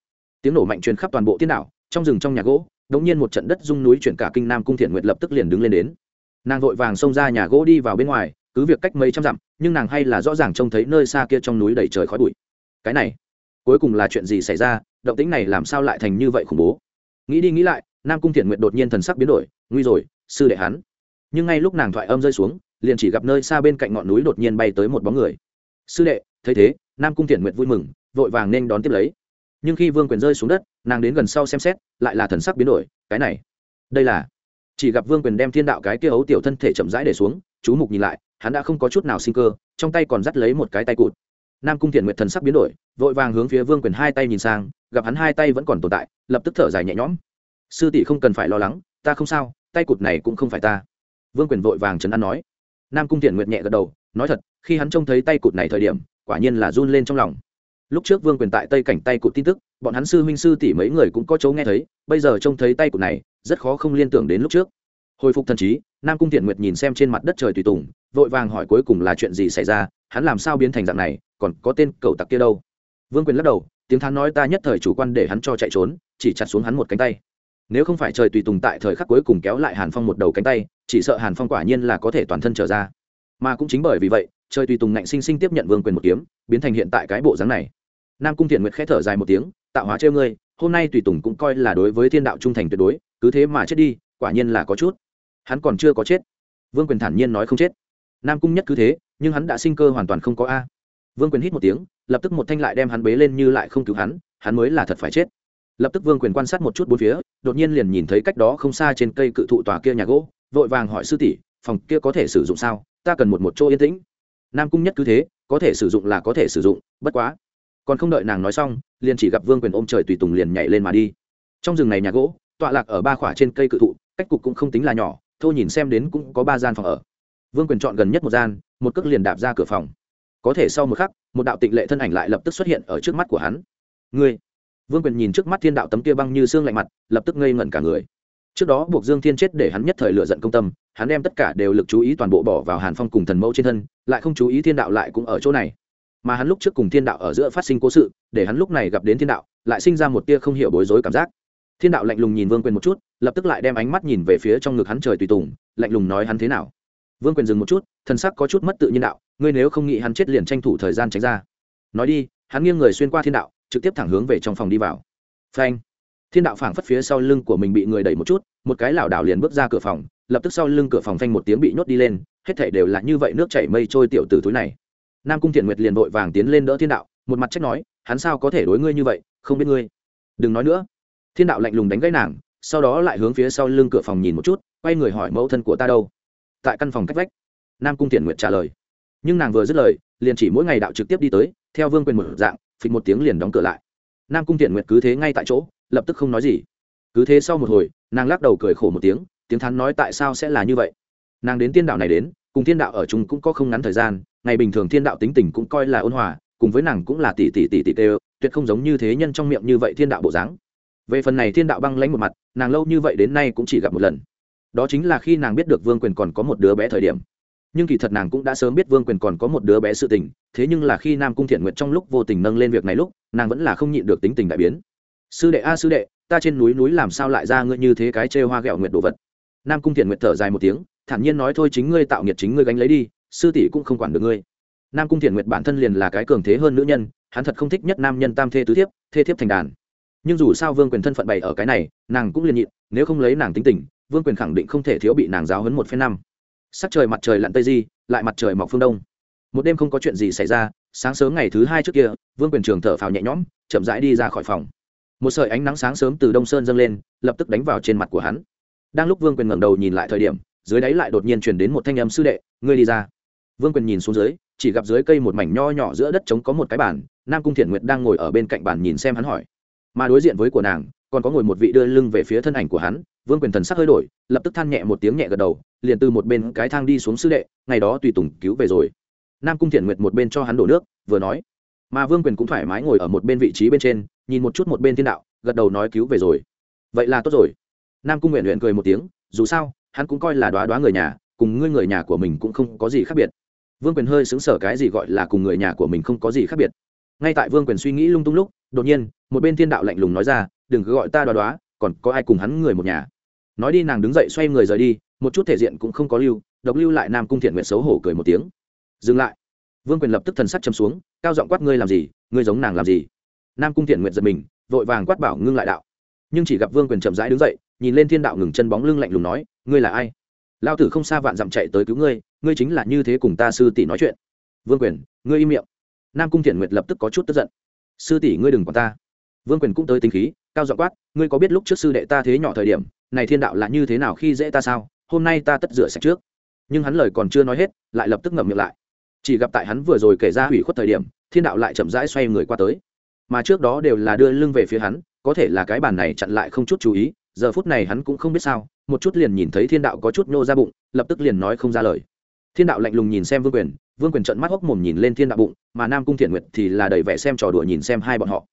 [SPEAKER 1] Tiếng nổ mạnh truyền khắp toàn bộ tiên đảo, trong rừng trong nhà gỗ đống nhiên một trận đất rung núi chuyển cả kinh nam cung thiện nguyệt lập tức liền đứng lên đến. Nàng vội vàng xông ra nhà gỗ đi vào bên ngoài, cứ việc cách mấy trăm dặm, nhưng nàng hay là rõ ràng trông thấy nơi xa kia trong núi đầy trời khói bụi. Cái này cuối cùng là chuyện gì xảy ra, động tĩnh này làm sao lại thành như vậy khủng bố? Nghĩ đi nghĩ lại, nam cung thiện nguyện đột nhiên thần sắc biến đổi, nguy rồi, sư đệ hắn. Nhưng ngay lúc nàng thoại âm rơi xuống, liền chỉ gặp nơi xa bên cạnh ngọn núi đột nhiên bay tới một bóng người. Sư đệ, thấy thế, nam cung thiện nguyện vui mừng, vội vàng nên đón tiếp lấy. Nhưng khi vương quyền rơi xuống đất, nàng đến gần sau xem xét, lại là thần sắc biến đổi, cái này, đây là chỉ gặp vương quyền đem thiên đạo cái kia ấu tiểu thân thể chậm rãi để xuống, chú mục nhìn lại, hắn đã không có chút nào sinh cơ, trong tay còn dắt lấy một cái tay cụt nam cung thiện nguyệt thần sắc biến đổi, vội vàng hướng phía vương quyền hai tay nhìn sang, gặp hắn hai tay vẫn còn tồn tại, lập tức thở dài nhẹ nhõm. Sư tỷ không cần phải lo lắng, ta không sao, tay cụt này cũng không phải ta. Vương quyền vội vàng trấn an nói. Nam cung thiện nguyệt nhẹ gật đầu, nói thật, khi hắn trông thấy tay cụt này thời điểm, quả nhiên là run lên trong lòng. Lúc trước vương quyền tại tây cảnh tay cụt tin tức, bọn hắn sư huynh sư tỷ mấy người cũng có chỗ nghe thấy, bây giờ trông thấy tay cụt này, rất khó không liên tưởng đến lúc trước. Hồi phục thần trí, nam cung thiện nguyệt nhìn xem trên mặt đất trời tùy tùng, vội vàng hỏi cuối cùng là chuyện gì xảy ra, hắn làm sao biến thành dạng này còn có tên cậu tặc kia đâu. Vương quyền lắc đầu, tiếng thán nói ta nhất thời chủ quan để hắn cho chạy trốn, chỉ chặt xuống hắn một cánh tay. Nếu không phải trời tùy tùng tại thời khắc cuối cùng kéo lại hàn phong một đầu cánh tay, chỉ sợ hàn phong quả nhiên là có thể toàn thân trở ra. Mà cũng chính bởi vì vậy, trời tùy tùng ngạnh sinh sinh tiếp nhận vương quyền một kiếm, biến thành hiện tại cái bộ dáng này. Nam cung thiện nguyệt khẽ thở dài một tiếng, tạo hóa trêu ngươi, hôm nay tùy tùng cũng coi là đối với thiên đạo trung thành tuyệt đối, cứ thế mà chết đi, quả nhiên là có chút. Hắn còn chưa có chết. Vương quyền thản nhiên nói không chết. Nam cung nhất cứ thế, nhưng hắn đã sinh cơ hoàn toàn không có a vương quyền hít một tiếng, lập tức một thanh lại đem hắn bế lên như lại không cứu hắn hắn mới là thật phải chết. Lập tức vương quyền quan sát một chút bốn phía, đột nhiên liền nhìn thấy cách đó không xa trên cây cự thụ tòa kia nhà gỗ, vội vàng hỏi sư tỷ, phòng kia có thể sử dụng sao? Ta cần một một chỗ yên tĩnh. Nam cung nhất cứ thế, có thể sử dụng là có thể sử dụng, bất quá. Còn không đợi nàng nói xong, liền chỉ gặp vương quyền ôm trời tùy tùng liền nhảy lên mà đi. Trong rừng này nhà gỗ, tọa lạc ở ba khỏa trên cây cự thụ, cách cục cũng không tính là nhỏ thô nhìn xem đến cũng có ba gian phòng ở. Vương quyền chọn gần nhất một gian, một cước liền đạp ra cửa phòng có thể sau một khắc, một đạo tịnh lệ thân ảnh lại lập tức xuất hiện ở trước mắt của hắn. Ngươi! Vương quyền nhìn trước mắt thiên đạo tấm kia băng như xương lạnh mặt, lập tức ngây ngẩn cả người. Trước đó buộc dương thiên chết để hắn nhất thời lựa giận công tâm, hắn đem tất cả đều lực chú ý toàn bộ bỏ vào hàn phong cùng thần mẫu trên thân, lại không chú ý thiên đạo lại cũng ở chỗ này. Mà hắn lúc trước cùng thiên đạo ở giữa phát sinh cố sự, để hắn lúc này gặp đến thiên đạo, lại sinh ra một tia không hiểu bối rối cảm giác. Thiên đạo lạnh lùng nhìn vương quyền một chút, lập tức lại đem ánh mắt nhìn về phía trong ngực hắn trời tùy tùng, lạnh lùng nói hắn thế nào? Vương quyền dừng một chút, thần sắc có chút mất tự nhiên đạo, ngươi nếu không nghĩ hắn chết liền tranh thủ thời gian tránh ra. Nói đi, hắn nghiêng người xuyên qua thiên đạo, trực tiếp thẳng hướng về trong phòng đi vào. Phanh! Thiên đạo phảng phất phía sau lưng của mình bị người đẩy một chút, một cái lảo đảo liền bước ra cửa phòng, lập tức sau lưng cửa phòng phanh một tiếng bị nhốt đi lên, hết thảy đều là như vậy nước chảy mây trôi tiểu từ túi này. Nam cung thiện nguyệt liền vội vàng tiến lên đỡ thiên đạo, một mặt trách nói, hắn sao có thể đối ngươi như vậy, không biết ngươi. Đừng nói nữa. Thiên đạo lạnh lùng đánh gãy nàng, sau đó lại hướng phía sau lưng cửa phòng nhìn một chút, quay người hỏi mẫu thân của ta đâu tại căn phòng cách vách. Nam cung thiện nguyệt trả lời. Nhưng nàng vừa dứt lời, liền chỉ mỗi ngày đạo trực tiếp đi tới, theo vương quyền một dạng, phịch một tiếng liền đóng cửa lại. Nam cung thiện nguyệt cứ thế ngay tại chỗ, lập tức không nói gì. Cứ thế sau một hồi, nàng lắc đầu cười khổ một tiếng tiếng thắn nói tại sao sẽ là như vậy. Nàng đến tiên đạo này đến, cùng thiên đạo ở chúng cũng có không ngắn thời gian, ngày bình thường thiên đạo tính tình cũng coi là ôn hòa, cùng với nàng cũng là tỷ tỷ tỷ tỷ tê tuyệt không giống như thế nhân trong miệng như vậy thiên đạo bộ dáng. Về phần này thiên đạo băng lãnh một mặt, nàng lâu như vậy đến nay cũng chỉ gặp một lần đó chính là khi nàng biết được vương quyền còn có một đứa bé thời điểm. Nhưng kỳ thật nàng cũng đã sớm biết vương quyền còn có một đứa bé sự tình, thế nhưng là khi nam cung thiện nguyện trong lúc vô tình nâng lên việc này lúc, nàng vẫn là không nhịn được tính tình đại biến. Sư đệ a, sư đệ, ta trên núi núi làm sao lại ra ngươi như thế cái chê hoa ghẹo nguyện đồ vật? Nam cung thiện nguyện thở dài một tiếng, thản nhiên nói, thôi chính ngươi tạo nghiệt chính ngươi gánh lấy đi, sư tỷ cũng không quản được ngươi. Nam cung thiện nguyện bản thân liền là cái cường thế hơn nữ nhân, hắn thật không thích nhất nam nhân tam thê tứ thiếp, thê thiếp thành đàn. Nhưng dù sao vương quyền thân phận bày ở cái này, nàng cũng liền nhịn, nếu không lấy nàng tính tình vương quyền khẳng định không thể thiếu bị nàng giáo hấn một phen năm. Sắc trời mặt trời lặn tây di, lại mặt trời mọc phương đông. Một đêm không có chuyện gì xảy ra, sáng sớm ngày thứ hai trước kia, vương quyền trường thở phào nhẹ nhõm, chậm rãi đi ra khỏi phòng. Một sợi ánh nắng sáng sớm từ đông sơn dâng lên, lập tức đánh vào trên mặt của hắn. Đang lúc vương quyền ngẩng đầu nhìn lại thời điểm, dưới đáy lại đột nhiên chuyển đến một thanh âm sư đệ, ngươi đi ra. Vương quyền nhìn xuống dưới, chỉ gặp dưới cây một mảnh nho nhỏ giữa đất trống có một cái bàn, nam cung thiện nguyệt đang ngồi ở bên cạnh bàn nhìn xem hắn hỏi. Mà đối diện với của nàng còn có ngồi một vị đưa lưng về phía thân ảnh của hắn, vương quyền thần sắc hơi đổi, lập tức than nhẹ một tiếng nhẹ gật đầu, liền từ một bên cái thang đi xuống sư đệ, ngày đó tùy tùng cứu về rồi. Nam cung thiện nguyệt một bên cho hắn đổ nước, vừa nói. Mà vương quyền cũng thoải mái ngồi ở một bên vị trí bên trên, nhìn một chút một bên thiên đạo, gật đầu nói cứu về rồi. Vậy là tốt rồi. Nam cung nguyện luyện cười một tiếng, dù sao, hắn cũng coi là đoá đoá người nhà, cùng ngươi người nhà của mình cũng không có gì khác biệt. Vương quyền hơi xứng sở cái gì gọi là cùng người nhà của mình không có gì khác biệt. Ngay tại vương quyền suy nghĩ lung tung lúc, đột nhiên, một bên thiên đạo lạnh lùng nói ra đừng cứ gọi ta đoá đoá, còn có ai cùng hắn người một nhà. Nói đi, nàng đứng dậy xoay người rời đi, một chút thể diện cũng không có lưu, độc lưu lại nam cung thiện nguyện xấu hổ cười một tiếng. Dừng lại. Vương quyền lập tức thần sắc châm xuống, cao giọng quát ngươi làm gì, ngươi giống nàng làm gì? Nam cung thiện nguyện giật mình, vội vàng quát bảo ngưng lại đạo. Nhưng chỉ gặp vương quyền chậm rãi đứng dậy, nhìn lên thiên đạo ngừng chân bóng lưng lạnh lùng nói, ngươi là ai? Lao tử không xa vạn dặm chạy tới cứu ngươi ngươi chính là như thế cùng ta sư tỷ nói chuyện. Vương quyền, ngươi im miệng. Nam cung thiện nguyệt lập tức có chút tức giận. Sư tỷ, ngươi đừng quản ta. Vương quyền cũng tới tính khí cao dọ quát, ngươi có biết lúc trước sư đệ ta thế nhỏ thời điểm, này thiên đạo là như thế nào khi dễ ta sao? Hôm nay ta tất rửa sạch trước. Nhưng hắn lời còn chưa nói hết, lại lập tức ngậm miệng lại. Chỉ gặp tại hắn vừa rồi kể ra hủy khuất thời điểm, thiên đạo lại chậm rãi xoay người qua tới. Mà trước đó đều là đưa lưng về phía hắn, có thể là cái bàn này chặn lại không chút chú ý, giờ phút này hắn cũng không biết sao, một chút liền nhìn thấy thiên đạo có chút nhô ra bụng, lập tức liền nói không ra lời. Thiên đạo lạnh lùng nhìn xem vương quyền vương quyền trận mắt hốc mồm nhìn lên thiên đạo bụng, mà nam cung thiện nguyệt thì là đầy vẻ xem trò đùa nhìn xem hai bọn họ.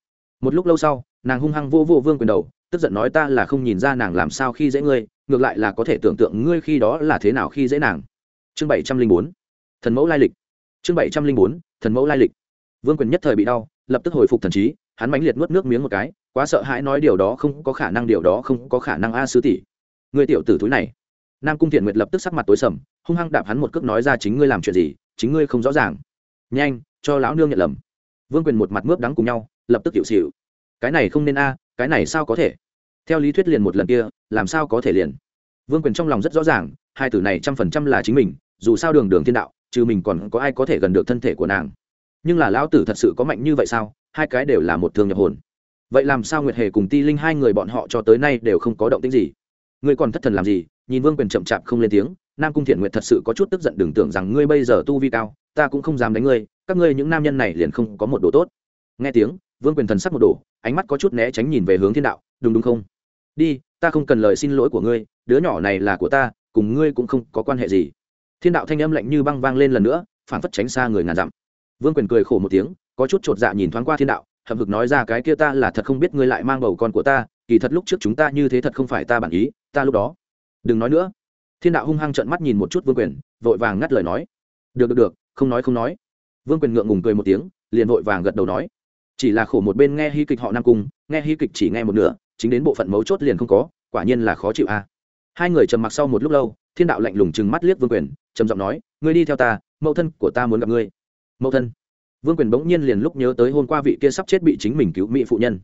[SPEAKER 1] Một lúc lâu sau nàng hung hăng vô vô vương quyền đầu, tức giận nói ta là không nhìn ra nàng làm sao khi dễ ngươi, ngược lại là có thể tưởng tượng ngươi khi đó là thế nào khi dễ nàng. Chương bảy trăm linh bốn, thần mẫu lai lịch. Chương bảy trăm linh bốn, thần mẫu lai lịch. Vương quyền nhất thời bị đau, lập tức hồi phục thần trí, hắn mãnh liệt nuốt nước miếng một cái, quá sợ hãi nói điều đó không có khả năng, điều đó không có khả năng a sư tỷ. Người tiểu tử túi này. Nam cung thiện nguyệt lập tức sắc mặt tối sầm, hung hăng đạp hắn một cước nói ra chính ngươi làm chuyện gì, chính ngươi không rõ ràng. Nhanh, cho lão nương nhận lầm. Vương quyền một mặt mướp đắng cùng nhau, lập tức hiệu xịu cái này không nên a, cái này sao có thể? Theo lý thuyết liền một lần kia, làm sao có thể liền? Vương quyền trong lòng rất rõ ràng, hai tử này trăm phần trăm là chính mình, dù sao đường đường thiên đạo, trừ mình còn có ai có thể gần được thân thể của nàng. Nhưng là lão tử thật sự có mạnh như vậy sao? Hai cái đều là một thương nhập hồn. Vậy làm sao nguyệt hề cùng ti linh hai người bọn họ cho tới nay đều không có động tĩnh gì? Ngươi còn thất thần làm gì? Nhìn vương quyền chậm chạp không lên tiếng, nam cung thiện nguyệt thật sự có chút tức giận đừng tưởng rằng ngươi bây giờ tu vi cao, ta cũng không dám đánh ngươi, các ngươi những nam nhân này liền không có một đồ tốt. Nghe tiếng vương quyền thần sắc một đổ, ánh mắt có chút né tránh nhìn về hướng thiên đạo đúng đúng không? Đi ta không cần lời xin lỗi của ngươi đứa nhỏ này là của ta cùng ngươi cũng không có quan hệ gì. Thiên đạo thanh âm lạnh như băng vang lên lần nữa phản phất tránh xa người ngàn dặm. Vương quyền cười khổ một tiếng có chút chột dạ nhìn thoáng qua thiên đạo hậm hực nói ra cái kia ta là thật không biết ngươi lại mang bầu con của ta kỳ thật lúc trước chúng ta như thế thật không phải ta bản ý ta lúc đó. Đừng nói nữa. Thiên đạo hung hăng trợn mắt nhìn một chút vương quyền vội vàng ngắt lời nói. Được được được không nói không nói. Vương quyền ngượng ngùng cười một tiếng liền vội vàng gật đầu nói chỉ là khổ một bên nghe hy kịch họ nam cung, nghe hy kịch chỉ nghe một nửa, chính đến bộ phận mấu chốt liền không có, quả nhiên là khó chịu a. Hai người trầm mặc sau một lúc lâu, thiên đạo lạnh lùng chừng mắt liếc vương quyền, trầm giọng nói, ngươi đi theo ta, mẫu thân của ta muốn gặp ngươi. Mẫu thân? Vương quyền bỗng nhiên liền lúc nhớ tới hôm qua vị kia sắp chết bị chính mình cứu mỹ phụ nhân.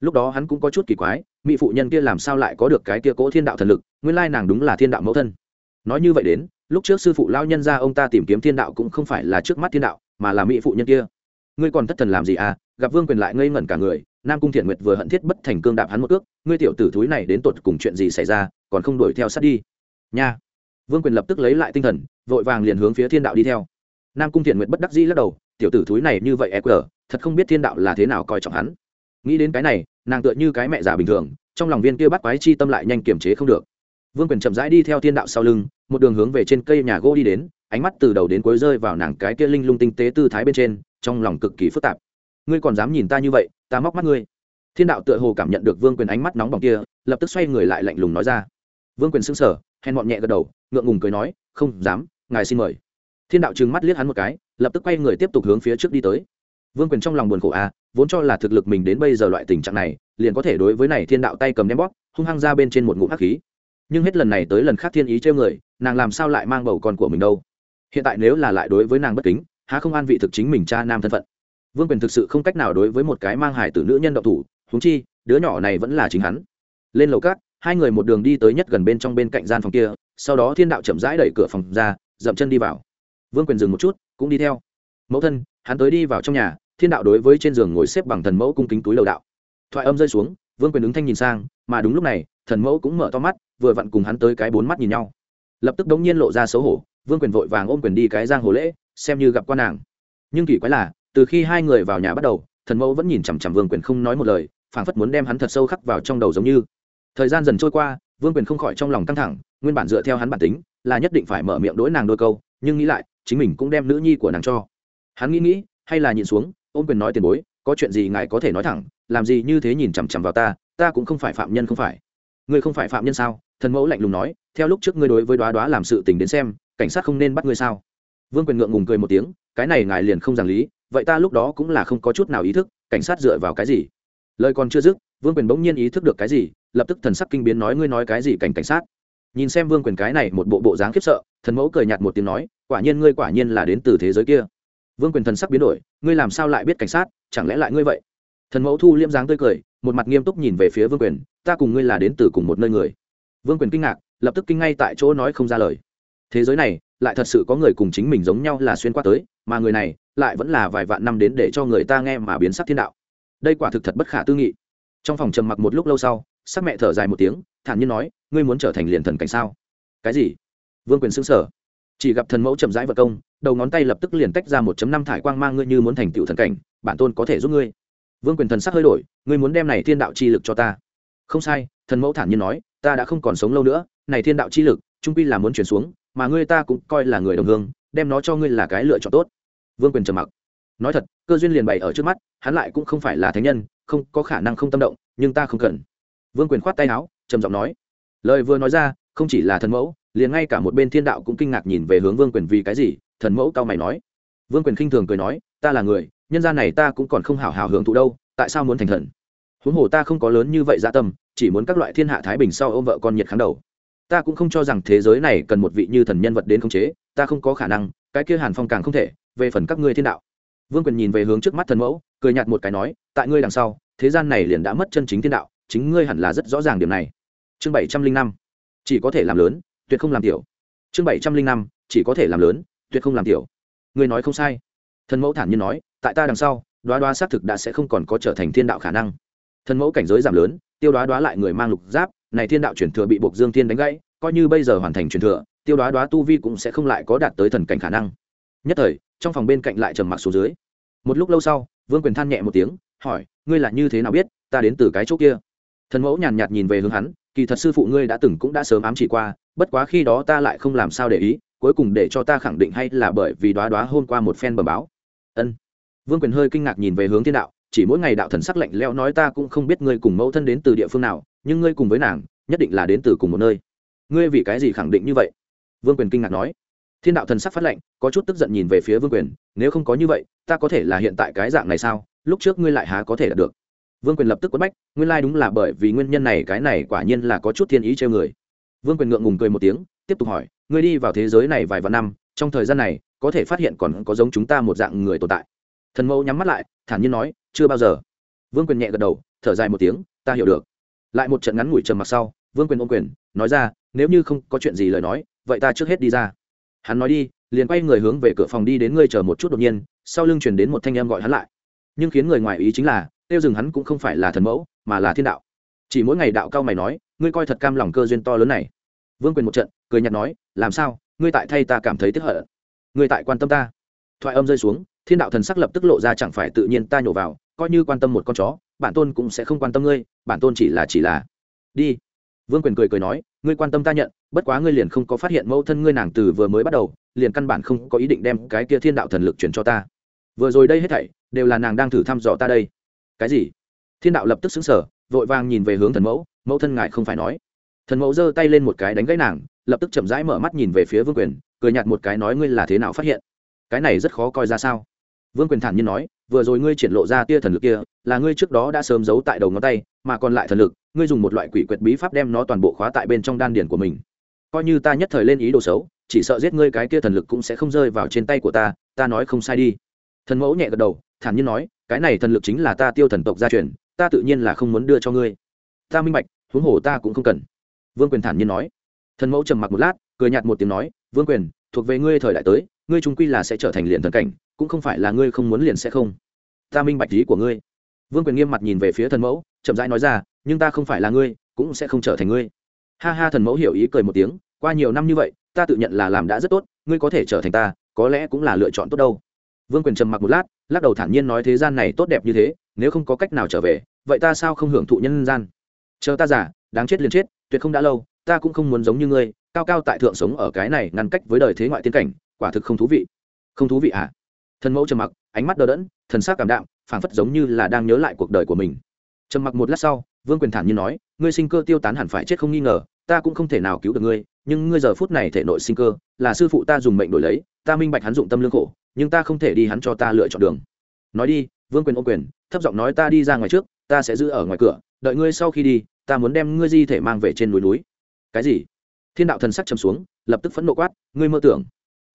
[SPEAKER 1] Lúc đó hắn cũng có chút kỳ quái, mỹ phụ nhân kia làm sao lại có được cái kia cỗ thiên đạo thần lực, nguyên lai nàng đúng là thiên đạo mẫu thân. Nói như vậy đến, lúc trước sư phụ lao nhân ra ông ta tìm kiếm thiên đạo cũng không phải là trước mắt thiên đạo, mà là mỹ phụ nhân kia. Ngươi còn thất thần làm gì à? Gặp vương quyền lại ngây ngẩn cả người, nam cung thiện nguyệt vừa hận thiết bất thành cương đạp hắn một ước ngươi tiểu tử thúi này đến tột cùng chuyện gì xảy ra, còn không đuổi theo sát đi. Nha. Vương quyền lập tức lấy lại tinh thần, vội vàng liền hướng phía thiên đạo đi theo. Nam cung thiện nguyệt bất đắc dĩ lắc đầu, tiểu tử thúi này như vậy e quờ, thật không biết thiên đạo là thế nào coi trọng hắn. Nghĩ đến cái này, nàng tựa như cái mẹ già bình thường, trong lòng viên kia bắt quái chi tâm lại nhanh kiềm chế không được. Vương quyền chậm rãi đi theo thiên đạo sau lưng, một đường hướng về trên cây nhà gỗ đi đến, ánh mắt từ đầu đến cuối rơi vào nàng cái kia linh lung tinh tế tư thái bên trên, trong lòng cực kỳ phức tạp ngươi còn dám nhìn ta như vậy, ta móc mắt ngươi. Thiên đạo tựa hồ cảm nhận được vương quyền ánh mắt nóng bỏng kia, lập tức xoay người lại lạnh lùng nói ra. Vương quyền xưng sở hèn bọn nhẹ gật đầu, ngượng ngùng cười nói, không dám, ngài xin mời. Thiên đạo trừng mắt liếc hắn một cái, lập tức quay người tiếp tục hướng phía trước đi tới. Vương quyền trong lòng buồn khổ à vốn cho là thực lực mình đến bây giờ loại tình trạng này, liền có thể đối với này thiên đạo tay cầm ném bóp, hung hăng ra bên trên một ngụm hắc khí. Nhưng hết lần này tới lần khác thiên ý trêu người, nàng làm sao lại mang bầu con của mình đâu? Hiện tại nếu là lại đối với nàng bất kính, há không an vị thực chính mình cha nam thân phận? Vương quyền thực sự không cách nào đối với một cái mang hải tử nữ nhân độc thủ húng chi, đứa nhỏ này vẫn là chính hắn. Lên lầu cát, hai người một đường đi tới nhất gần bên trong bên cạnh gian phòng kia, sau đó thiên đạo chậm rãi đẩy cửa phòng ra, dậm chân đi vào. Vương quyền dừng một chút, cũng đi theo. Mẫu thân, hắn tới đi vào trong nhà, thiên đạo đối với trên giường ngồi xếp bằng thần mẫu cung kính túi lầu đạo. Thoại âm rơi xuống, vương quyền ứng thanh nhìn sang, mà đúng lúc này, thần mẫu cũng mở to mắt, vừa vặn cùng hắn tới cái bốn mắt nhìn nhau. Lập tức đống nhiên lộ ra xấu hổ, vương quyền vội vàng ôm quyền đi cái giang hồ lễ, xem như gặp quan nàng. Nhưng kỳ quái là từ khi hai người vào nhà bắt đầu, thần mẫu vẫn nhìn chằm chằm vương quyền không nói một lời, phảng phất muốn đem hắn thật sâu khắc vào trong đầu giống như. Thời gian dần trôi qua, vương quyền không khỏi trong lòng căng thẳng, nguyên bản dựa theo hắn bản tính, là nhất định phải mở miệng đối nàng đôi câu, nhưng nghĩ lại, chính mình cũng đem nữ nhi của nàng cho. Hắn nghĩ nghĩ, hay là nhìn xuống, ôm quyền nói tiền bối, có chuyện gì ngài có thể nói thẳng, làm gì như thế nhìn chằm chằm vào ta ta cũng không phải phạm nhân không phải. Ngươi không phải phạm nhân sao? Thần mẫu lạnh lùng nói, theo lúc trước ngươi đối với đoá đoá làm sự tình đến xem, cảnh sát không nên bắt ngươi sao? Vương quyền ngượng ngùng cười một tiếng, cái này ngài liền không giảng lý vậy ta lúc đó cũng là không có chút nào ý thức, cảnh sát dựa vào cái gì? Lời còn chưa dứt, vương quyền bỗng nhiên ý thức được cái gì, lập tức thần sắc kinh biến nói, ngươi nói cái gì cảnh cảnh sát? Nhìn xem vương quyền cái này một bộ bộ dáng khiếp sợ, thần mẫu cười nhạt một tiếng nói, quả nhiên ngươi quả nhiên là đến từ thế giới kia. Vương quyền thần sắc biến đổi, ngươi làm sao lại biết cảnh sát? Chẳng lẽ lại ngươi vậy? Thần mẫu thu liêm dáng tươi cười, một mặt nghiêm túc nhìn về phía vương quyền, ta cùng ngươi là đến từ cùng một nơi người. Vương quyền kinh ngạc, lập tức kinh ngay tại chỗ nói không ra lời thế giới này, lại thật sự có người cùng chính mình giống nhau là xuyên qua tới, mà người này, lại vẫn là vài vạn năm đến để cho người ta nghe mà biến sắc thiên đạo. Đây quả thực thật bất khả tư nghị. Trong phòng trầm mặc một lúc lâu sau, sắc mẹ thở dài một tiếng, thản nhiên nói, ngươi muốn trở thành liền thần cảnh sao? Cái gì? Vương quyền xứng sở chỉ gặp thần mẫu chậm rãi vật công, đầu ngón tay lập tức liền tách ra một năm thải quang mang, ngươi như muốn thành tựu thần cảnh, bản tôn có thể giúp ngươi. Vương quyền thần sắc hơi đổi, ngươi muốn đem này thiên đạo chi lực cho ta? Không sai, thần mẫu thản nhiên nói, ta đã không còn sống lâu nữa, này thiên đạo chi lực, trung pi là muốn chuyển xuống mà ngươi ta cũng coi là người đồng hương, đem nó cho ngươi là cái lựa chọn tốt. Vương quyền trầm mặc. Nói thật, cơ duyên liền bày ở trước mắt, hắn lại cũng không phải là thánh nhân, không có khả năng không tâm động, nhưng ta không cần. Vương quyền khoát tay áo, trầm giọng nói. Lời vừa nói ra, không chỉ là thần mẫu, liền ngay cả một bên thiên đạo cũng kinh ngạc nhìn về hướng vương quyền vì cái gì, thần mẫu cao mày nói. Vương quyền khinh thường cười nói, ta là người, nhân gian này ta cũng còn không hào hào hưởng thụ đâu, tại sao muốn thành thần? Huống hồ ta không có lớn như vậy dạ tâm, chỉ muốn các loại thiên hạ thái bình sau ôm vợ con nhiệt kháng đầu ta cũng không cho rằng thế giới này cần một vị như thần nhân vật đến khống chế, ta không có khả năng, cái kia hàn phong càng không thể, về phần các ngươi thiên đạo. Vương quyền nhìn về hướng trước mắt thần mẫu, cười nhạt một cái nói, tại ngươi đằng sau, thế gian này liền đã mất chân chính thiên đạo, chính ngươi hẳn là rất rõ ràng điểm này. Chương bảy trăm linh năm, chỉ có thể làm lớn, tuyệt không làm tiểu. Chương bảy trăm linh năm, chỉ có thể làm lớn, tuyệt không làm tiểu. Ngươi nói không sai. Thần mẫu thản nhiên nói, tại ta đằng sau, đoá đoá xác thực đã sẽ không còn có trở thành thiên đạo khả năng. Thần mẫu cảnh giới giảm lớn, tiêu đoá đoá lại người mang lục giáp này thiên đạo truyền thừa bị buộc dương thiên đánh gãy, coi như bây giờ hoàn thành truyền thừa, tiêu đoá đoá tu vi cũng sẽ không lại có đạt tới thần cảnh khả năng. Nhất thời, trong phòng bên cạnh lại trầm mặc xuống dưới. Một lúc lâu sau, vương quyền than nhẹ một tiếng, hỏi, ngươi là như thế nào biết, ta đến từ cái chỗ kia? Thần mẫu nhàn nhạt nhìn về hướng hắn, kỳ thật sư phụ ngươi đã từng cũng đã sớm ám chỉ qua, bất quá khi đó ta lại không làm sao để ý, cuối cùng để cho ta khẳng định hay là bởi vì đoá đoá hôm qua một phen bờ báo. Ân. Vương quyền hơi kinh ngạc nhìn về hướng thiên đạo, chỉ mỗi ngày đạo thần sắc lạnh lẽo nói ta cũng không biết ngươi cùng mẫu thân đến từ địa phương nào nhưng ngươi cùng với nàng, nhất định là đến từ cùng một nơi. Ngươi vì cái gì khẳng định như vậy? Vương quyền kinh ngạc nói. Thiên đạo thần sắc phát lệnh, có chút tức giận nhìn về phía vương quyền, nếu không có như vậy, ta có thể là hiện tại cái dạng này sao? Lúc trước ngươi lại há có thể đạt được? Vương quyền lập tức quất bách, nguyên lai đúng là bởi vì nguyên nhân này, cái này quả nhiên là có chút thiên ý treo người. Vương quyền ngượng ngùng cười một tiếng, tiếp tục hỏi, ngươi đi vào thế giới này vài vạn năm, trong thời gian này, có thể phát hiện còn có giống chúng ta một dạng người tồn tại. Thần mẫu nhắm mắt lại, thản nhiên nói, chưa bao giờ. Vương quyền nhẹ gật đầu, thở dài một tiếng, ta hiểu được lại một trận ngắn ngủi trầm mặc sau, vương quyền ôm quyền, nói ra, nếu như không có chuyện gì lời nói, vậy ta trước hết đi ra. Hắn nói đi, liền quay người hướng về cửa phòng đi đến ngươi chờ một chút đột nhiên, sau lưng chuyển đến một thanh em gọi hắn lại. Nhưng khiến người ngoài ý chính là, tiêu rừng hắn cũng không phải là thần mẫu, mà là thiên đạo. Chỉ mỗi ngày đạo cao mày nói, ngươi coi thật cam lòng cơ duyên to lớn này. Vương quyền một trận, cười nhạt nói, làm sao? Ngươi tại thay ta cảm thấy tiếc hận. Ngươi tại quan tâm ta. Thoại âm rơi xuống, thiên đạo thần sắc lập tức lộ ra chẳng phải tự nhiên ta nhổ vào, coi như quan tâm một con chó, bản tôn cũng sẽ không quan tâm ngươi bản tôn chỉ là chỉ là. Đi. Vương quyền cười cười nói, ngươi quan tâm ta nhận, bất quá ngươi liền không có phát hiện mẫu thân ngươi nàng từ vừa mới bắt đầu, liền căn bản không có ý định đem cái kia thiên đạo thần lực chuyển cho ta. Vừa rồi đây hết thảy, đều là nàng đang thử thăm dò ta đây. Cái gì? Thiên đạo lập tức xứng sở vội vàng nhìn về hướng thần mẫu mẫu thân ngài không phải nói. Thần mẫu giơ tay lên một cái đánh gãy nàng, lập tức chậm rãi mở mắt nhìn về phía vương quyền, cười nhạt một cái nói ngươi là thế nào phát hiện? Cái này rất khó coi ra sao? Vương quyền thản nhiên nói, vừa rồi ngươi triển lộ ra tia thần lực kia, là ngươi trước đó đã sớm giấu tại đầu ngón tay, mà còn lại thần lực, ngươi dùng một loại quỷ quyệt bí pháp đem nó toàn bộ khóa tại bên trong đan điển của mình. Coi như ta nhất thời lên ý đồ xấu, chỉ sợ giết ngươi cái kia thần lực cũng sẽ không rơi vào trên tay của ta ta nói không sai đi. Thần mẫu nhẹ gật đầu, thản nhiên nói, cái này thần lực chính là ta tiêu thần tộc gia truyền, ta tự nhiên là không muốn đưa cho ngươi. Ta minh bạch, huống hồ ta cũng không cần. Vương quyền thản nhiên nói. Thần mẫu trầm mặc một lát, cười nhạt một tiếng nói, vương quyền, thuộc về ngươi thời đại tới, ngươi trung quy là sẽ trở thành liền thần cảnh cũng không phải là ngươi không muốn liền sẽ không. Ta minh bạch lý của ngươi. Vương quyền nghiêm mặt nhìn về phía thần mẫu, chậm rãi nói ra, nhưng ta không phải là ngươi, cũng sẽ không trở thành ngươi. Ha ha, thần mẫu hiểu ý cười một tiếng, qua nhiều năm như vậy, ta tự nhận là làm đã rất tốt, ngươi có thể trở thành ta, có lẽ cũng là lựa chọn tốt đâu. Vương quyền trầm mặc một lát, lắc đầu thản nhiên nói, thế gian này tốt đẹp như thế, nếu không có cách nào trở về, vậy ta sao không hưởng thụ nhân gian? Chờ ta giả đáng chết liền chết, tuyệt không đã lâu, ta cũng không muốn giống như ngươi, cao cao tại thượng sống ở cái này ngăn cách với đời thế ngoại tiên cảnh, quả thực không thú vị. Không thú vị à? Thần mẫu trầm mặc, ánh mắt đờ đẫn, thần sắc cảm đạm, phảng phất giống như là đang nhớ lại cuộc đời của mình. Trầm mặc một lát sau, vương quyền thản nhiên nói, ngươi sinh cơ tiêu tán hẳn phải chết không nghi ngờ, ta cũng không thể nào cứu được ngươi, nhưng ngươi giờ phút này thể nội sinh cơ, là sư phụ ta dùng mệnh đổi lấy, ta minh bạch hắn dụng tâm lương khổ, nhưng ta không thể đi hắn cho ta lựa chọn đường. Nói đi, vương quyền ô quyền, thấp giọng nói, ta đi ra ngoài trước, ta sẽ giữ ở ngoài cửa, đợi ngươi sau khi đi, ta muốn đem ngươi di thể mang về trên núi núi. Cái gì? Thiên đạo thần sắc trầm xuống, lập tức phẫn nộ quát, ngươi mơ tưởng.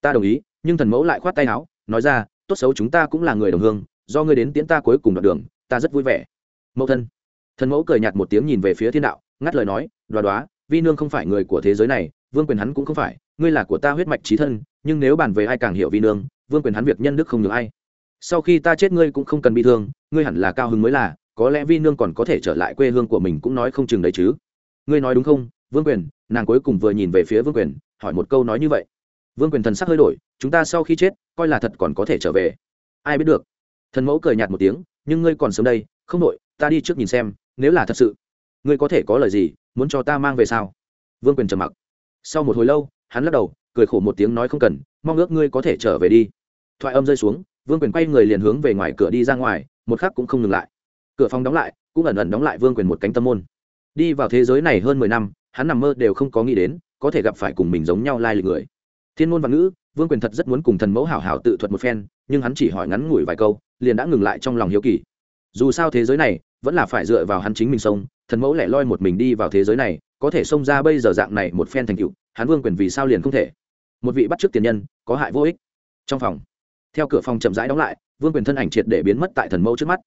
[SPEAKER 1] Ta đồng ý. Nhưng thần mẫu lại khoát tay áo, nói ra tốt xấu chúng ta cũng là người đồng hương, do ngươi đến tiễn ta cuối cùng đoạn đường, ta rất vui vẻ. Mẫu thân. Thần mẫu cười nhạt một tiếng nhìn về phía thiên đạo, ngắt lời nói, đoá đoá, vi nương không phải người của thế giới này, vương quyền hắn cũng không phải, ngươi là của ta huyết mạch trí thân, nhưng nếu bàn về ai càng hiểu vi nương, vương quyền hắn việc nhân đức không nhường ai. Sau khi ta chết ngươi cũng không cần bị thương, ngươi hẳn là cao hứng mới là, có lẽ vi nương còn có thể trở lại quê hương của mình cũng nói không chừng đấy chứ. Ngươi nói đúng không, vương quyền, nàng cuối cùng vừa nhìn về phía vương quyền, hỏi một câu nói như vậy vương quyền thần sắc hơi đổi, chúng ta sau khi chết, coi là thật còn có thể trở về. Ai biết được. Thần mẫu cười nhạt một tiếng, nhưng ngươi còn sớm đây, không đội ta đi trước nhìn xem, nếu là thật sự, ngươi có thể có lời gì, muốn cho ta mang về sao? Vương quyền trầm mặc. Sau một hồi lâu, hắn lắc đầu, cười khổ một tiếng nói không cần, mong ước ngươi có thể trở về đi. Thoại âm rơi xuống, vương quyền quay người liền hướng về ngoài cửa đi ra ngoài, một khắc cũng không ngừng lại. Cửa phòng đóng lại, cũng ẩn ẩn đóng lại vương quyền một cánh tâm môn. Đi vào thế giới này hơn mười năm, hắn nằm mơ đều không có nghĩ đến, có thể gặp phải cùng mình giống nhau lai lịch người thiên môn văn ngữ vương quyền thật rất muốn cùng thần mẫu hảo hảo tự thuật một phen nhưng hắn chỉ hỏi ngắn ngủi vài câu liền đã ngừng lại trong lòng hiếu kỳ. Dù sao thế giới này vẫn là phải dựa vào hắn chính mình sông thần mẫu lẻ loi một mình đi vào thế giới này có thể xông ra bây giờ dạng này một phen thành cựu, hắn vương quyền vì sao liền không thể? Một vị bắt chước tiền nhân có hại vô ích. Trong phòng theo cửa phòng chậm rãi đóng lại vương quyền thân ảnh triệt để biến mất tại thần mẫu trước mắt.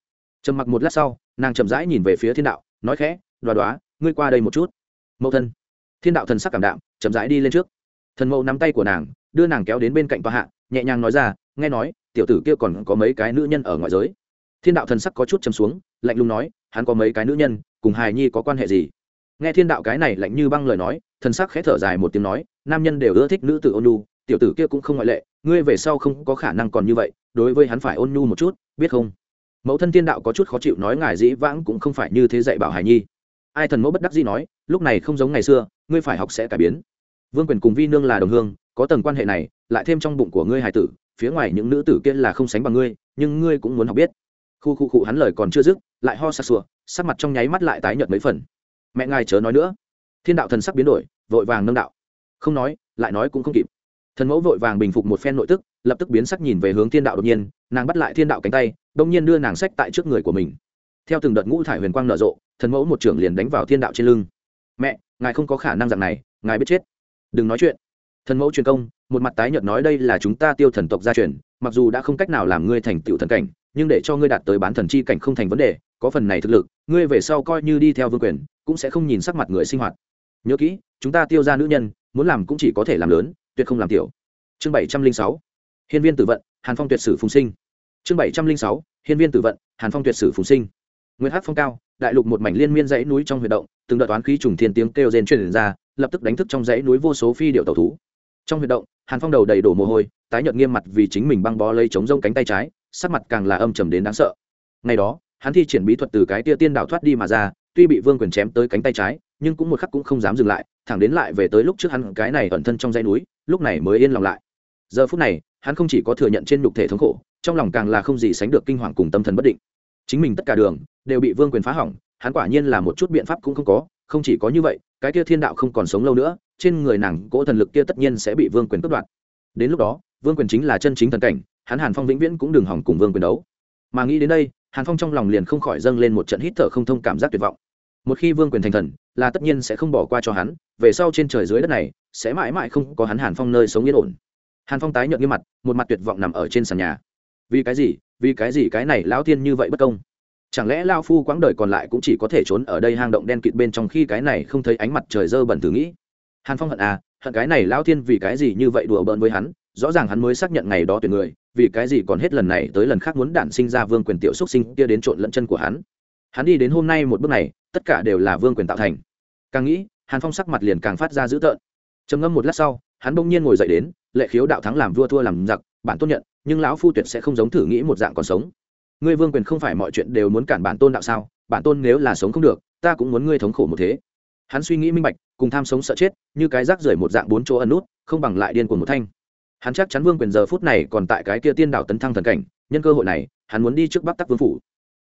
[SPEAKER 1] Trầm mặc một lát sau nàng chậm rãi nhìn về phía thiên đạo nói khẽ đoá đoá ngươi qua đây một chút. Mẫu thân. Thiên đạo thần sắc cảm đạm chậm rãi đi lên trước thần mẫu nắm tay của nàng, đưa nàng kéo đến bên cạnh tòa hạ, nhẹ nhàng nói ra, nghe nói, tiểu tử kia còn có mấy cái nữ nhân ở ngoại giới. Thiên đạo thần sắc có chút chấm xuống, lạnh lùng nói, hắn có mấy cái nữ nhân, cùng hài nhi có quan hệ gì? Nghe thiên đạo cái này lạnh như băng lời nói, thần sắc khẽ thở dài một tiếng nói, nam nhân đều ưa thích nữ tử ôn nhu, tiểu tử kia cũng không ngoại lệ, ngươi về sau không có khả năng còn như vậy, đối với hắn phải ôn nhu một chút, biết không? Mẫu thân thiên đạo có chút khó chịu nói, ngài dĩ vãng cũng không phải như thế dạy bảo hải nhi. Ai thần mẫu bất đắc dĩ nói, lúc này không giống ngày xưa, ngươi phải học sẽ cải biến vương quyền cùng vi nương là đồng hương, có tầng quan hệ này, lại thêm trong bụng của ngươi hải tử, phía ngoài những nữ tử kia là không sánh bằng ngươi, nhưng ngươi cũng muốn học biết. Khu khu cụ hắn lời còn chưa dứt, lại ho sặc sụa, sắc mặt trong nháy mắt lại tái nhợt mấy phần. Mẹ ngài chớ nói nữa. Thiên đạo thần sắc biến đổi, vội vàng nâng đạo. Không nói, lại nói cũng không kịp. Thần mẫu vội vàng bình phục một phen nội tức, lập tức biến sắc nhìn về hướng thiên đạo đột nhiên, nàng bắt lại thiên đạo cánh tay đông nhiên đưa nàng sách tại trước người của mình. Theo từng đợt ngũ thải huyền quang nở rộ, thần mẫu một trưởng liền đánh vào thiên đạo trên lưng. Mẹ, ngài không có khả năng dạng này, ngài biết chết đừng nói chuyện. Thần mẫu truyền công, một mặt tái nhợt nói đây là chúng ta tiêu thần tộc gia truyền, mặc dù đã không cách nào làm ngươi thành tựu thần cảnh, nhưng để cho ngươi đạt tới bán thần chi cảnh không thành vấn đề, có phần này thực lực, ngươi về sau coi như đi theo vương quyền, cũng sẽ không nhìn sắc mặt người sinh hoạt. Nhớ kỹ, chúng ta tiêu ra nữ nhân, muốn làm cũng chỉ có thể làm lớn, tuyệt không làm tiểu. Chương bảy trăm linh sáu hiến viên tử vận, hàn phong tuyệt sử phùng sinh. Chương bảy trăm linh sáu hiến viên tử vận, hàn phong tuyệt sử phùng sinh. Nguyên hát phong cao, đại lục một mảnh liên miên dãy núi trong huy động, từng đợt toán khí trùng thiên tiếng kêu rên truyền ra lập tức đánh thức trong dãy núi vô số phi điệu tàu thú. Trong huy động, hàn phong đầu đầy đổ mồ hôi, tái nhợt nghiêm mặt vì chính mình băng bó lấy chống rông cánh tay trái, sắc mặt càng là âm trầm đến đáng sợ. Ngày đó, hắn thi triển bí thuật từ cái tia tiên đảo thoát đi mà ra, tuy bị vương quyền chém tới cánh tay trái, nhưng cũng một khắc cũng không dám dừng lại, thẳng đến lại về tới lúc trước hắn cái này ẩn thân trong dãy núi, lúc này mới yên lòng lại. Giờ phút này, hắn không chỉ có thừa nhận trên nhục thể thống khổ, trong lòng càng là không gì sánh được kinh hoàng cùng tâm thần bất định. Chính mình tất cả đường đều bị vương quyền phá hỏng, hắn quả nhiên là một chút biện pháp cũng không có không chỉ có như vậy, cái kia thiên đạo không còn sống lâu nữa, trên người nàng cỗ thần lực kia tất nhiên sẽ bị vương quyền cướp đoạt. Đến lúc đó, vương quyền chính là chân chính thần cảnh, hắn hàn phong vĩnh viễn cũng đừng hỏng cùng vương quyền đấu. Mà nghĩ đến đây, hàn phong trong lòng liền không khỏi dâng lên một trận hít thở không thông cảm giác tuyệt vọng. Một khi vương quyền thành thần, là tất nhiên sẽ không bỏ qua cho hắn, về sau trên trời dưới đất này, sẽ mãi mãi không có hắn hàn phong nơi sống yên ổn. Hàn phong tái nhợt như mặt, một mặt tuyệt vọng nằm ở trên sàn nhà. Vì cái gì? Vì cái gì cái này lão thiên như vậy bất công? Chẳng lẽ lao phu quãng đời còn lại cũng chỉ có thể trốn ở đây hang động đen kịt bên trong khi cái này không thấy ánh mặt trời dơ bẩn thử nghĩ? Hàn phong hận à hận cái này lao thiên vì cái gì như vậy đùa bỡn với hắn, rõ ràng hắn mới xác nhận ngày đó tuyển người, vì cái gì còn hết lần này tới lần khác muốn đản sinh ra vương quyền tiểu xúc sinh kia đến trộn lẫn chân của hắn. Hắn đi đến hôm nay một bước này, tất cả đều là vương quyền tạo thành. Càng nghĩ, hàn phong sắc mặt liền càng phát ra dữ tợn. Trầm ngâm một lát sau, hắn bỗng nhiên ngồi dậy đến, lệ khiếu đạo thắng làm vua thua làm giặc, bản tốt nhận, nhưng lão phu tuyệt sẽ không giống thử nghĩ một dạng còn sống ngươi vương quyền không phải mọi chuyện đều muốn cản bản tôn đạo sao? Bản tôn nếu là sống không được, ta cũng muốn ngươi thống khổ một thế. Hắn suy nghĩ minh bạch, cùng tham sống sợ chết, như cái rác rưởi một dạng bốn chỗ ẩn nút, không bằng lại điên cuồng một thanh. Hắn chắc chắn vương quyền giờ phút này còn tại cái kia tiên đảo tấn thăng thần cảnh, nhân cơ hội này, hắn muốn đi trước bắc tắc vương phủ.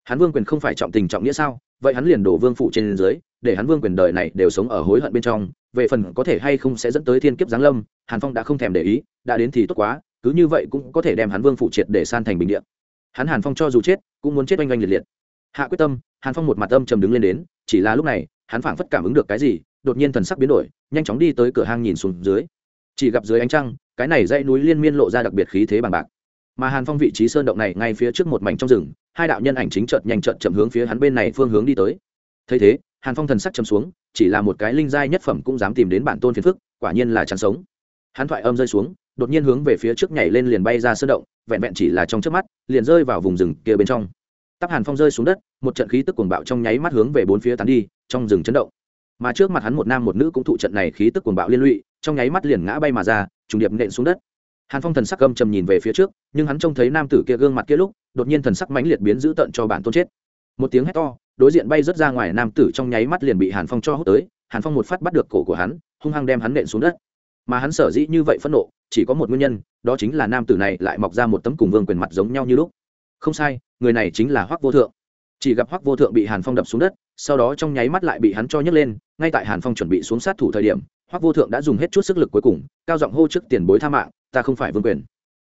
[SPEAKER 1] Hắn vương quyền không phải trọng tình trọng nghĩa sao? Vậy hắn liền đổ vương phủ trên dưới, để hắn vương quyền đời này đều sống ở hối hận bên trong, về phần có thể hay không sẽ dẫn tới thiên kiếp giáng lâm, hàn phong đã không thèm để ý, đã đến thì tốt quá, cứ như vậy cũng có thể đem hắn vương phủ triệt để san thành bình điện hắn hàn phong cho dù chết, cũng muốn chết oanh oanh liệt liệt. Hạ quyết tâm, hàn phong một mặt âm trầm đứng lên đến, chỉ là lúc này, hắn phảng phất cảm ứng được cái gì, đột nhiên thần sắc biến đổi, nhanh chóng đi tới cửa hang nhìn xuống dưới. Chỉ gặp dưới ánh trăng, cái này dãy núi liên miên lộ ra đặc biệt khí thế bằng bạc. Mà hàn phong vị trí sơn động này ngay phía trước một mảnh trong rừng, hai đạo nhân ảnh chính trợt nhanh trợt chậm hướng phía hắn bên này phương hướng đi tới. Thấy thế, hàn phong thần sắc chấm xuống, chỉ là một cái linh giai nhất phẩm cũng dám tìm đến bản tôn phiền phức, quả nhiên là chán sống. Hắn thoại âm rơi xuống đột nhiên hướng về phía trước nhảy lên liền bay ra sơn động, vẹn vẹn chỉ là trong trước mắt, liền rơi vào vùng rừng kia bên trong. Tắc hàn phong rơi xuống đất, một trận khí tức cuồng bạo trong nháy mắt hướng về bốn phía tán đi, trong rừng chấn động. Mà trước mặt hắn một nam một nữ cũng thụ trận này khí tức cuồng bạo liên lụy, trong nháy mắt liền ngã bay mà ra, trùng điệp nện xuống đất. Hàn phong thần sắc gâm trầm nhìn về phía trước, nhưng hắn trông thấy nam tử kia gương mặt kia lúc, đột nhiên thần sắc mãnh liệt biến dữ tận cho bản tôn chết. Một tiếng hét to, đối diện bay rớt ra ngoài nam tử trong nháy mắt liền bị hàn phong cho hút tới, hàn phong một phát bắt được cổ của hắn, hung hăng đem hắn nện xuống đất. Mà hắn sở dĩ như vậy phẫn nộ chỉ có một nguyên nhân, đó chính là nam tử này lại mọc ra một tấm cùng vương quyền mặt giống nhau như lúc. Không sai, người này chính là hoắc vô thượng. Chỉ gặp hoắc vô thượng bị hàn phong đập xuống đất, sau đó trong nháy mắt lại bị hắn cho nhấc lên, ngay tại hàn phong chuẩn bị xuống sát thủ thời điểm, hoắc vô thượng đã dùng hết chút sức lực cuối cùng, cao giọng hô trước tiền bối tha mạng, ta không phải vương quyền.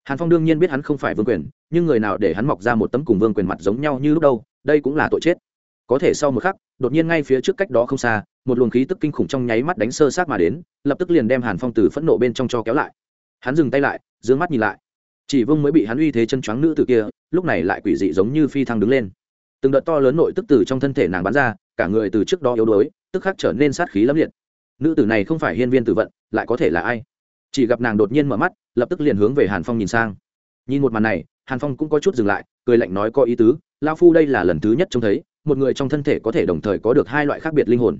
[SPEAKER 1] Hàn phong đương nhiên biết hắn không phải vương quyền, nhưng người nào để hắn mọc ra một tấm cùng vương quyền mặt giống nhau như lúc đâu, đây cũng là tội chết. Có thể sau một khắc, đột nhiên ngay phía trước cách đó không xa, một luồng khí tức kinh khủng trong nháy mắt đánh sơ sát mà đến, lập tức liền đem hàn phong từ phẫn nộ bên trong cho kéo lại hắn dừng tay lại d ư ơ n g mắt nhìn lại. Chỉ vương mới bị hắn uy thế chân choáng nữ từ kia, lúc này lại quỷ dị giống như phi thăng đứng lên. Từng đợt to lớn nội tức từ trong thân thể nàng bắn ra, cả người từ trước đó yếu đuối, tức khắc trở nên sát khí lắm liệt. Nữ tử này không phải hiên viên tử vận, lại có thể là ai? Chỉ gặp nàng đột nhiên mở mắt, lập tức liền hướng về hàn phong nhìn sang. Nhìn một màn này, hàn phong cũng có chút dừng lại, cười lạnh nói có ý tứ lao phu đây là lần thứ nhất trông thấy, một người trong thân thể có thể đồng thời có được hai loại khác biệt linh hồn.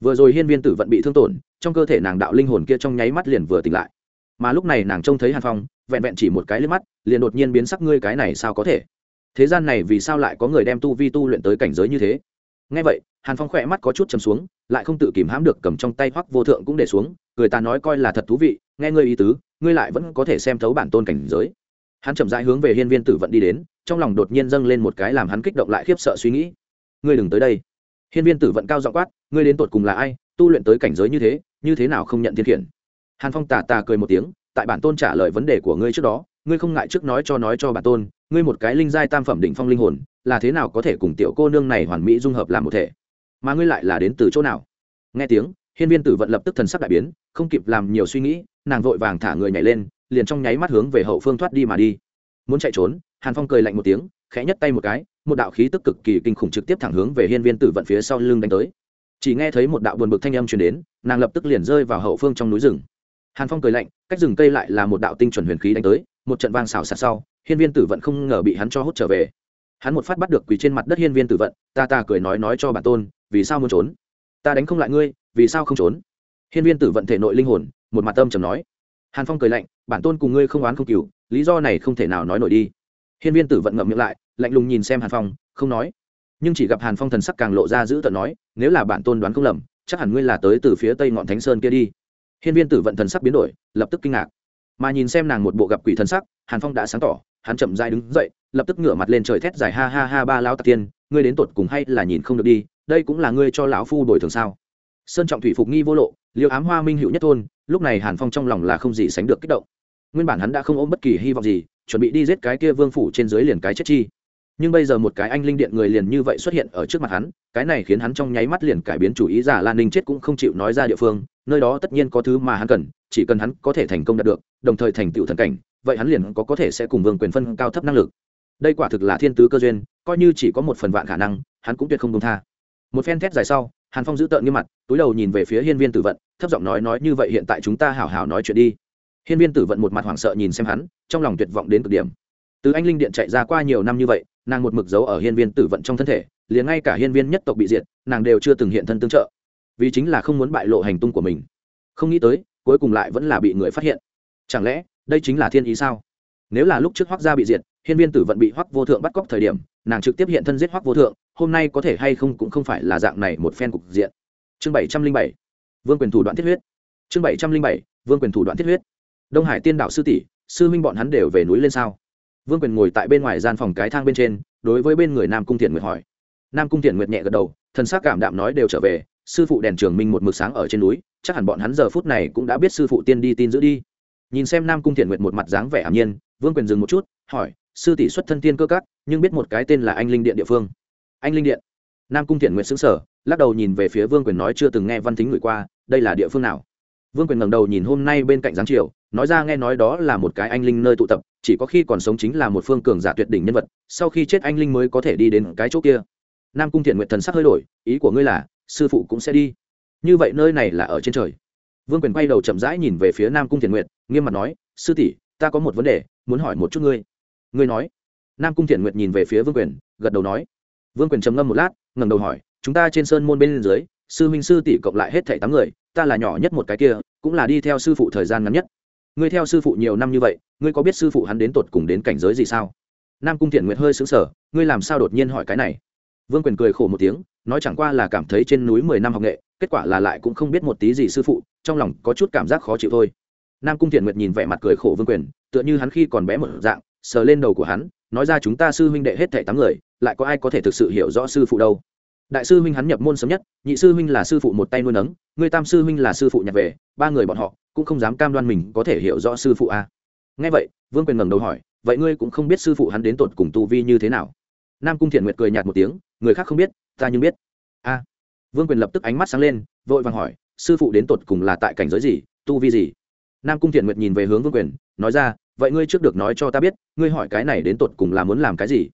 [SPEAKER 1] Vừa rồi hiên viên tử vận bị thương tổn, trong cơ thể nàng đạo linh hồn kia trong nháy mắt liền vừa tỉnh lại mà lúc này nàng trông thấy hàn phong vẹn vẹn chỉ một cái lên mắt liền đột nhiên biến sắc ngươi cái này sao có thể thế gian này vì sao lại có người đem tu vi tu luyện tới cảnh giới như thế ngay vậy hàn phong khỏe mắt có chút chầm xuống lại không tự kìm hãm được cầm trong tay hoắc vô thượng cũng để xuống người ta nói coi là thật thú vị nghe ngươi ý tứ ngươi lại vẫn có thể xem thấu bản tôn cảnh giới hắn chậm rãi hướng về hiên viên tử vận đi đến trong lòng đột nhiên dâng lên một cái làm hắn kích động lại khiếp sợ suy nghĩ ngươi đừng tới đây hiên viên tử vận cao dọ quát ngươi đến tột cùng là ai tu luyện tới cảnh giới như thế như thế nào không nhận thiên khiển hàn phong tà tà cười một tiếng, tại bản tôn trả lời vấn đề của ngươi trước đó, ngươi không ngại trước nói cho nói cho bản tôn, ngươi một cái linh giai tam phẩm định phong linh hồn, là thế nào có thể cùng tiểu cô nương này hoàn mỹ dung hợp làm một thể? Mà ngươi lại là đến từ chỗ nào? Nghe tiếng, hiên viên tử vận lập tức thần sắc đại biến, không kịp làm nhiều suy nghĩ, nàng vội vàng thả người nhảy lên, liền trong nháy mắt hướng về hậu phương thoát đi mà đi. Muốn chạy trốn, hàn phong cười lạnh một tiếng, khẽ nhấc tay một cái, một đạo khí tức cực kỳ kinh khủng trực tiếp thẳng hướng về hiên viên tử vận phía sau lưng đánh tới. Chỉ nghe thấy một đạo buồn bực thanh âm truyền đến, nàng lập tức liền rơi vào hậu phương trong núi rừng hàn phong cười lạnh, cách rừng cây lại là một đạo tinh chuẩn huyền khí đánh tới, một trận vang xào xạc sau, hiên viên tử vận không ngờ bị hắn cho hút trở về. Hắn một phát bắt được quỳ trên mặt đất hiên viên tử vận, ta ta cười nói nói cho bản tôn, vì sao muốn trốn? Ta đánh không lại ngươi, vì sao không trốn? Hiên viên tử vận thể nội linh hồn, một mặt tâm trầm nói. Hàn phong cười lạnh, bản tôn cùng ngươi không oán không cừu, lý do này không thể nào nói nổi đi. Hiên viên tử vận ngậm miệng lại, lạnh lùng nhìn xem hàn phong, không nói. Nhưng chỉ gặp hàn phong thần sắc càng lộ ra giữ tận nói, nếu là bản tôn đoán không lầm, chắc hẳn ngươi là tới từ phía tây ngọn thánh sơn kia đi hiên viên tử vận thần sắc biến đổi, lập tức kinh ngạc. Mà nhìn xem nàng một bộ gặp quỷ thần sắc, hàn phong đã sáng tỏ, hắn chậm dai đứng dậy, lập tức ngửa mặt lên trời thét dài, ha ha ha, ba lao tạc tiên, ngươi đến tột cùng hay là nhìn không được đi, đây cũng là ngươi cho lão phu đổi thường sao? Sơn trọng thủy phục nghi vô lộ liệu ám hoa minh hữu nhất thôn, lúc này hàn phong trong lòng là không gì sánh được kích động. Nguyên bản hắn đã không ôm bất kỳ hy vọng gì, chuẩn bị đi giết cái kia vương phủ trên dưới liền cái chết chi. Nhưng bây giờ một cái anh linh điện người liền như vậy xuất hiện ở trước mặt hắn, cái này khiến hắn trong nháy mắt liền cải biến chủ ý giả lan ninh chết cũng không chịu nói ra địa phương nơi đó tất nhiên có thứ mà hắn cần, chỉ cần hắn có thể thành công đạt được, đồng thời thành tựu thần cảnh, vậy hắn liền có có thể sẽ cùng vương quyền phân cao thấp năng lực. Đây quả thực là thiên tứ cơ duyên, coi như chỉ có một phần vạn khả năng, hắn cũng tuyệt không công tha. Một phen thét dài sau, hàn phong giữ tợn nghiêm mặt, túi đầu nhìn về phía hiên viên tử vận, thấp giọng nói nói như vậy hiện tại chúng ta hảo hảo nói chuyện đi. Hiên viên tử vận một mặt hoảng sợ nhìn xem hắn, trong lòng tuyệt vọng đến cực điểm. Từ anh linh điện chạy ra qua nhiều năm như vậy, nàng một mực giấu ở hiên viên tử vận trong thân thể, liền ngay cả hiên viên nhất tộc bị diệt, nàng đều chưa từng hiện thân tương trợ vì chính là không muốn bại lộ hành tung của mình. Không nghĩ tới, cuối cùng lại vẫn là bị người phát hiện. Chẳng lẽ, đây chính là thiên ý sao? Nếu là lúc trước hoác gia bị diệt, hiên viên tử vận bị hoác vô thượng bắt cóc thời điểm, nàng trực tiếp hiện thân giết hoác vô thượng, hôm nay có thể hay không cũng không phải là dạng này một phen cục diện. Chương bảy trăm linh bảy, vương quyền thủ đoạn thiết huyết. Chương bảy trăm linh bảy, vương quyền thủ đoạn thiết huyết. Đông hải tiên đạo sư tỷ, sư minh bọn hắn đều về núi lên sao? Vương quyền ngồi tại bên ngoài gian phòng cái thang bên trên, đối với bên người nam cung thiện nguyệt hỏi. Nam cung thiện nguyệt nhẹ gật đầu, thần s á c cảm đạm nói đều trở về sư phụ đèn trường minh một mực sáng ở trên núi, chắc hẳn bọn hắn giờ phút này cũng đã biết sư phụ tiên đi tin giữ đi. Nhìn xem nam cung thiện nguyệt một mặt dáng vẻ ảm nhiên, vương quyền dừng một chút, hỏi, sư tỷ xuất thân tiên cơ cắt nhưng biết một cái tên là anh linh điện địa phương. Anh linh điện? Nam cung thiện nguyệt xứng sở lắc đầu nhìn về phía vương quyền nói chưa từng nghe văn thính người qua, đây là địa phương nào? Vương quyền ngẩng đầu nhìn hôm nay bên cạnh giáng triều nói ra nghe nói đó là một cái anh linh nơi tụ tập, chỉ có khi còn sống chính là một phương cường giả tuyệt đỉnh nhân vật, sau khi chết anh linh mới có thể đi đến cái chỗ kia. Nam cung thiện nguyện thần sắc hơi đổi, ý của ngươi là sư phụ cũng sẽ đi. Như vậy nơi này là ở trên trời. Vương quyền quay đầu chậm rãi nhìn về phía nam cung thiện Nguyệt, nghiêm mặt nói sư tỷ ta có một vấn đề muốn hỏi một chút ngươi. Ngươi nói. Nam cung thiện Nguyệt nhìn về phía vương quyền gật đầu nói. Vương quyền trầm ngâm một lát ngẩng đầu hỏi chúng ta trên sơn môn bên dưới sư minh sư tỷ cộng lại hết thảy tám người ta là nhỏ nhất một cái kia cũng là đi theo sư phụ thời gian ngắn nhất. Ngươi theo sư phụ nhiều năm như vậy ngươi có biết sư phụ hắn đến tột cùng đến cảnh giới gì sao? Nam cung thiện nguyệt hơi xứng sở ngươi làm sao đột nhiên hỏi cái này? Vương quyền cười khổ một tiếng, nói chẳng qua là cảm thấy trên núi mười năm học nghệ, kết quả là lại cũng không biết một tí gì sư phụ, trong lòng có chút cảm giác khó chịu thôi. Nam cung thiện nguyệt nhìn vẻ mặt cười khổ vương quyền, tựa như hắn khi còn bé một dạng, sờ lên đầu của hắn, nói ra chúng ta sư huynh đệ hết thảy tám người, lại có ai có thể thực sự hiểu rõ sư phụ đâu? Đại sư huynh hắn nhập môn sớm nhất, nhị sư huynh là sư phụ một tay nuôi nấng, người tam sư huynh là sư phụ nhặt về, ba người bọn họ cũng không dám cam đoan mình có thể hiểu rõ sư phụ a. À. ngay vậy, vương quyền ngẩng đầu hỏi, vậy ngươi cũng không biết sư phụ hắn đến tột cùng tu vi như thế nào? Nam cung thiện nguyệt cười nhạt một tiếng người khác không biết, ta nhưng biết. A. Vương quyền lập tức ánh mắt sáng lên, vội vàng hỏi, sư phụ đến tột cùng là tại cảnh giới gì, tu vi gì? Nam cung thiện nguyệt nhìn về hướng vương quyền, nói ra, vậy ngươi trước được nói cho ta biết, ngươi hỏi cái này đến tột cùng là muốn làm cái gì?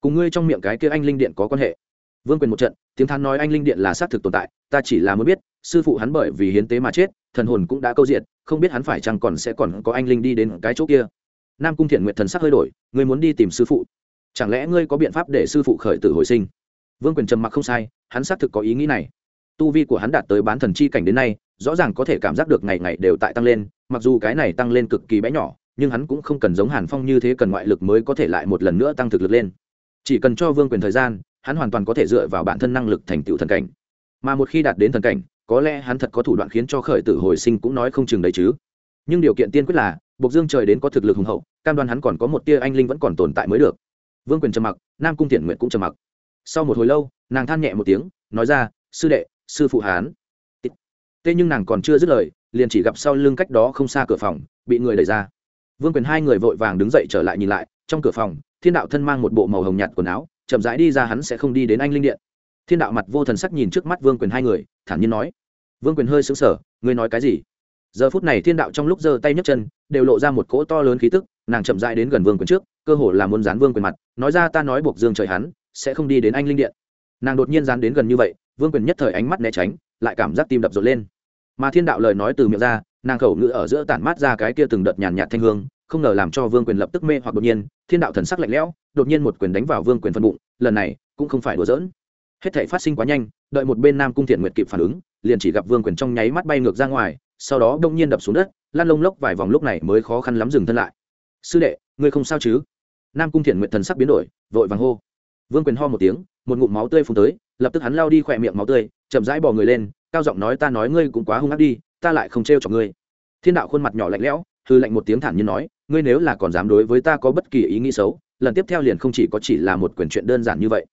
[SPEAKER 1] Cùng ngươi trong miệng cái kia anh linh điện có quan hệ. Vương quyền một trận, tiếng thán nói anh linh điện là xác thực tồn tại, ta chỉ là muốn biết, sư phụ hắn bởi vì hiến tế mà chết, thần hồn cũng đã câu diện, không biết hắn phải chăng còn sẽ còn có anh linh đi đến cái chỗ kia. Nam cung thiện Nguyệt thần sắc hơi đổi, ngươi muốn đi tìm sư phụ. Chẳng lẽ ngươi có biện pháp để sư phụ khởi tử hồi sinh? Vương quyền trầm mặc không sai, hắn xác thực có ý nghĩ này. Tu vi của hắn đạt tới bán thần chi cảnh đến nay, rõ ràng có thể cảm giác được ngày ngày đều tại tăng lên, mặc dù cái này tăng lên cực kỳ bé nhỏ, nhưng hắn cũng không cần giống hàn phong như thế cần ngoại lực mới có thể lại một lần nữa tăng thực lực lên. Chỉ cần cho vương quyền thời gian, hắn hoàn toàn có thể dựa vào bản thân năng lực thành tựu thần cảnh. Mà một khi đạt đến thần cảnh, có lẽ hắn thật có thủ đoạn khiến cho khởi tử hồi sinh cũng nói không chừng đấy chứ. Nhưng điều kiện tiên quyết là buộc dương trời đến có thực lực hùng hậu, cam đoan hắn còn có một tia anh linh vẫn còn tồn tại mới được. Vương quyền trầm mặc, nam cung thiện nguyện cũng trầm mặc sau một hồi lâu, nàng than nhẹ một tiếng, nói ra, sư đệ, sư phụ hán. Tê nhưng nàng còn chưa dứt lời, liền chỉ gặp sau lưng cách đó không xa cửa phòng, bị người đẩy ra. Vương quyền hai người vội vàng đứng dậy trở lại nhìn lại, trong cửa phòng, thiên đạo thân mang một bộ màu hồng nhạt quần áo, chậm rãi đi ra hắn sẽ không đi đến anh linh điện. Thiên đạo mặt vô thần sắc nhìn trước mắt vương quyền hai người, thản nhiên nói. Vương quyền hơi xứng sở ngươi nói cái gì? Giờ phút này thiên đạo trong lúc giơ tay nhấc chân, đều lộ ra một cỗ to lớn khí tức, nàng chậm rãi đến gần vương quyền trước, cơ hồ là muốn dán vương quyền mặt, nói ra, ta nói buộc dương trời hắn sẽ không đi đến anh linh điện. Nàng đột nhiên dán đến gần như vậy, vương quyền nhất thời ánh mắt né tránh, lại cảm giác tim đập rộn lên. Mà thiên đạo lời nói từ miệng ra, nàng khẩu ngữ ở giữa tản mát ra cái kia từng đợt nhàn nhạt thanh hương, không ngờ làm cho vương quyền lập tức mê hoặc đột nhiên, thiên đạo thần sắc lạnh lẽo, đột nhiên một quyền đánh vào vương quyền phân bụng, lần này cũng không phải đùa giỡn. Hết thể phát sinh quá nhanh, đợi một bên nam cung thiện nguyệt kịp phản ứng, liền chỉ gặp vương quyền trong nháy mắt bay ngược ra ngoài, sau đó đông nhiên đập xuống đất lan lông lốc vài vòng lúc này mới khó khăn lắm dừng thân lại. Sư đệ, ngươi không sao chứ? Nam cung thiện nguyện thần sắc biến đổi, vội vàng hô vương quyền ho một tiếng, một ngụm máu tươi phun tới, lập tức hắn lao đi khỏe miệng máu tươi, chậm rãi bỏ người lên, cao giọng nói ta nói ngươi cũng quá hung ác đi, ta lại không trêu chọc ngươi. Thiên đạo khuôn mặt nhỏ lạnh lẽo, hư lạnh một tiếng thản nhiên nói, ngươi nếu là còn dám đối với ta có bất kỳ ý nghĩ xấu, lần tiếp theo liền không chỉ có chỉ là một quyền chuyện đơn giản như vậy.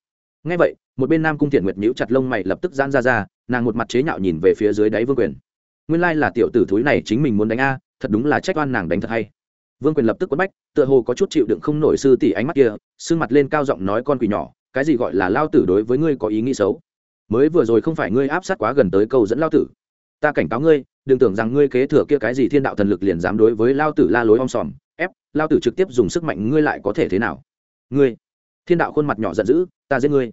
[SPEAKER 1] Ngay vậy, một bên nam cung thiện nguyệt nhíu chặt lông mày lập tức giãn ra ra, nàng một mặt chế nhạo nhìn về phía dưới đáy vương quyền. Nguyên lai là tiểu tử thúi này chính mình muốn đánh a, thật đúng là trách oan nàng đánh thật hay vương quyền lập tức quất bách, tựa hồ có chút chịu đựng không nổi sư tỷ ánh mắt kia, sưng mặt lên cao giọng nói con quỷ nhỏ, cái gì gọi là lao tử đối với ngươi có ý nghĩ xấu? Mới vừa rồi không phải ngươi áp sát quá gần tới câu dẫn lao tử. Ta cảnh cáo ngươi, đừng tưởng rằng ngươi kế thừa kia cái gì thiên đạo thần lực liền dám đối với lao tử la lối om sòm, ép, lao tử trực tiếp dùng sức mạnh ngươi lại có thể thế nào? Ngươi, thiên đạo khuôn mặt nhỏ giận dữ, ta giết ngươi.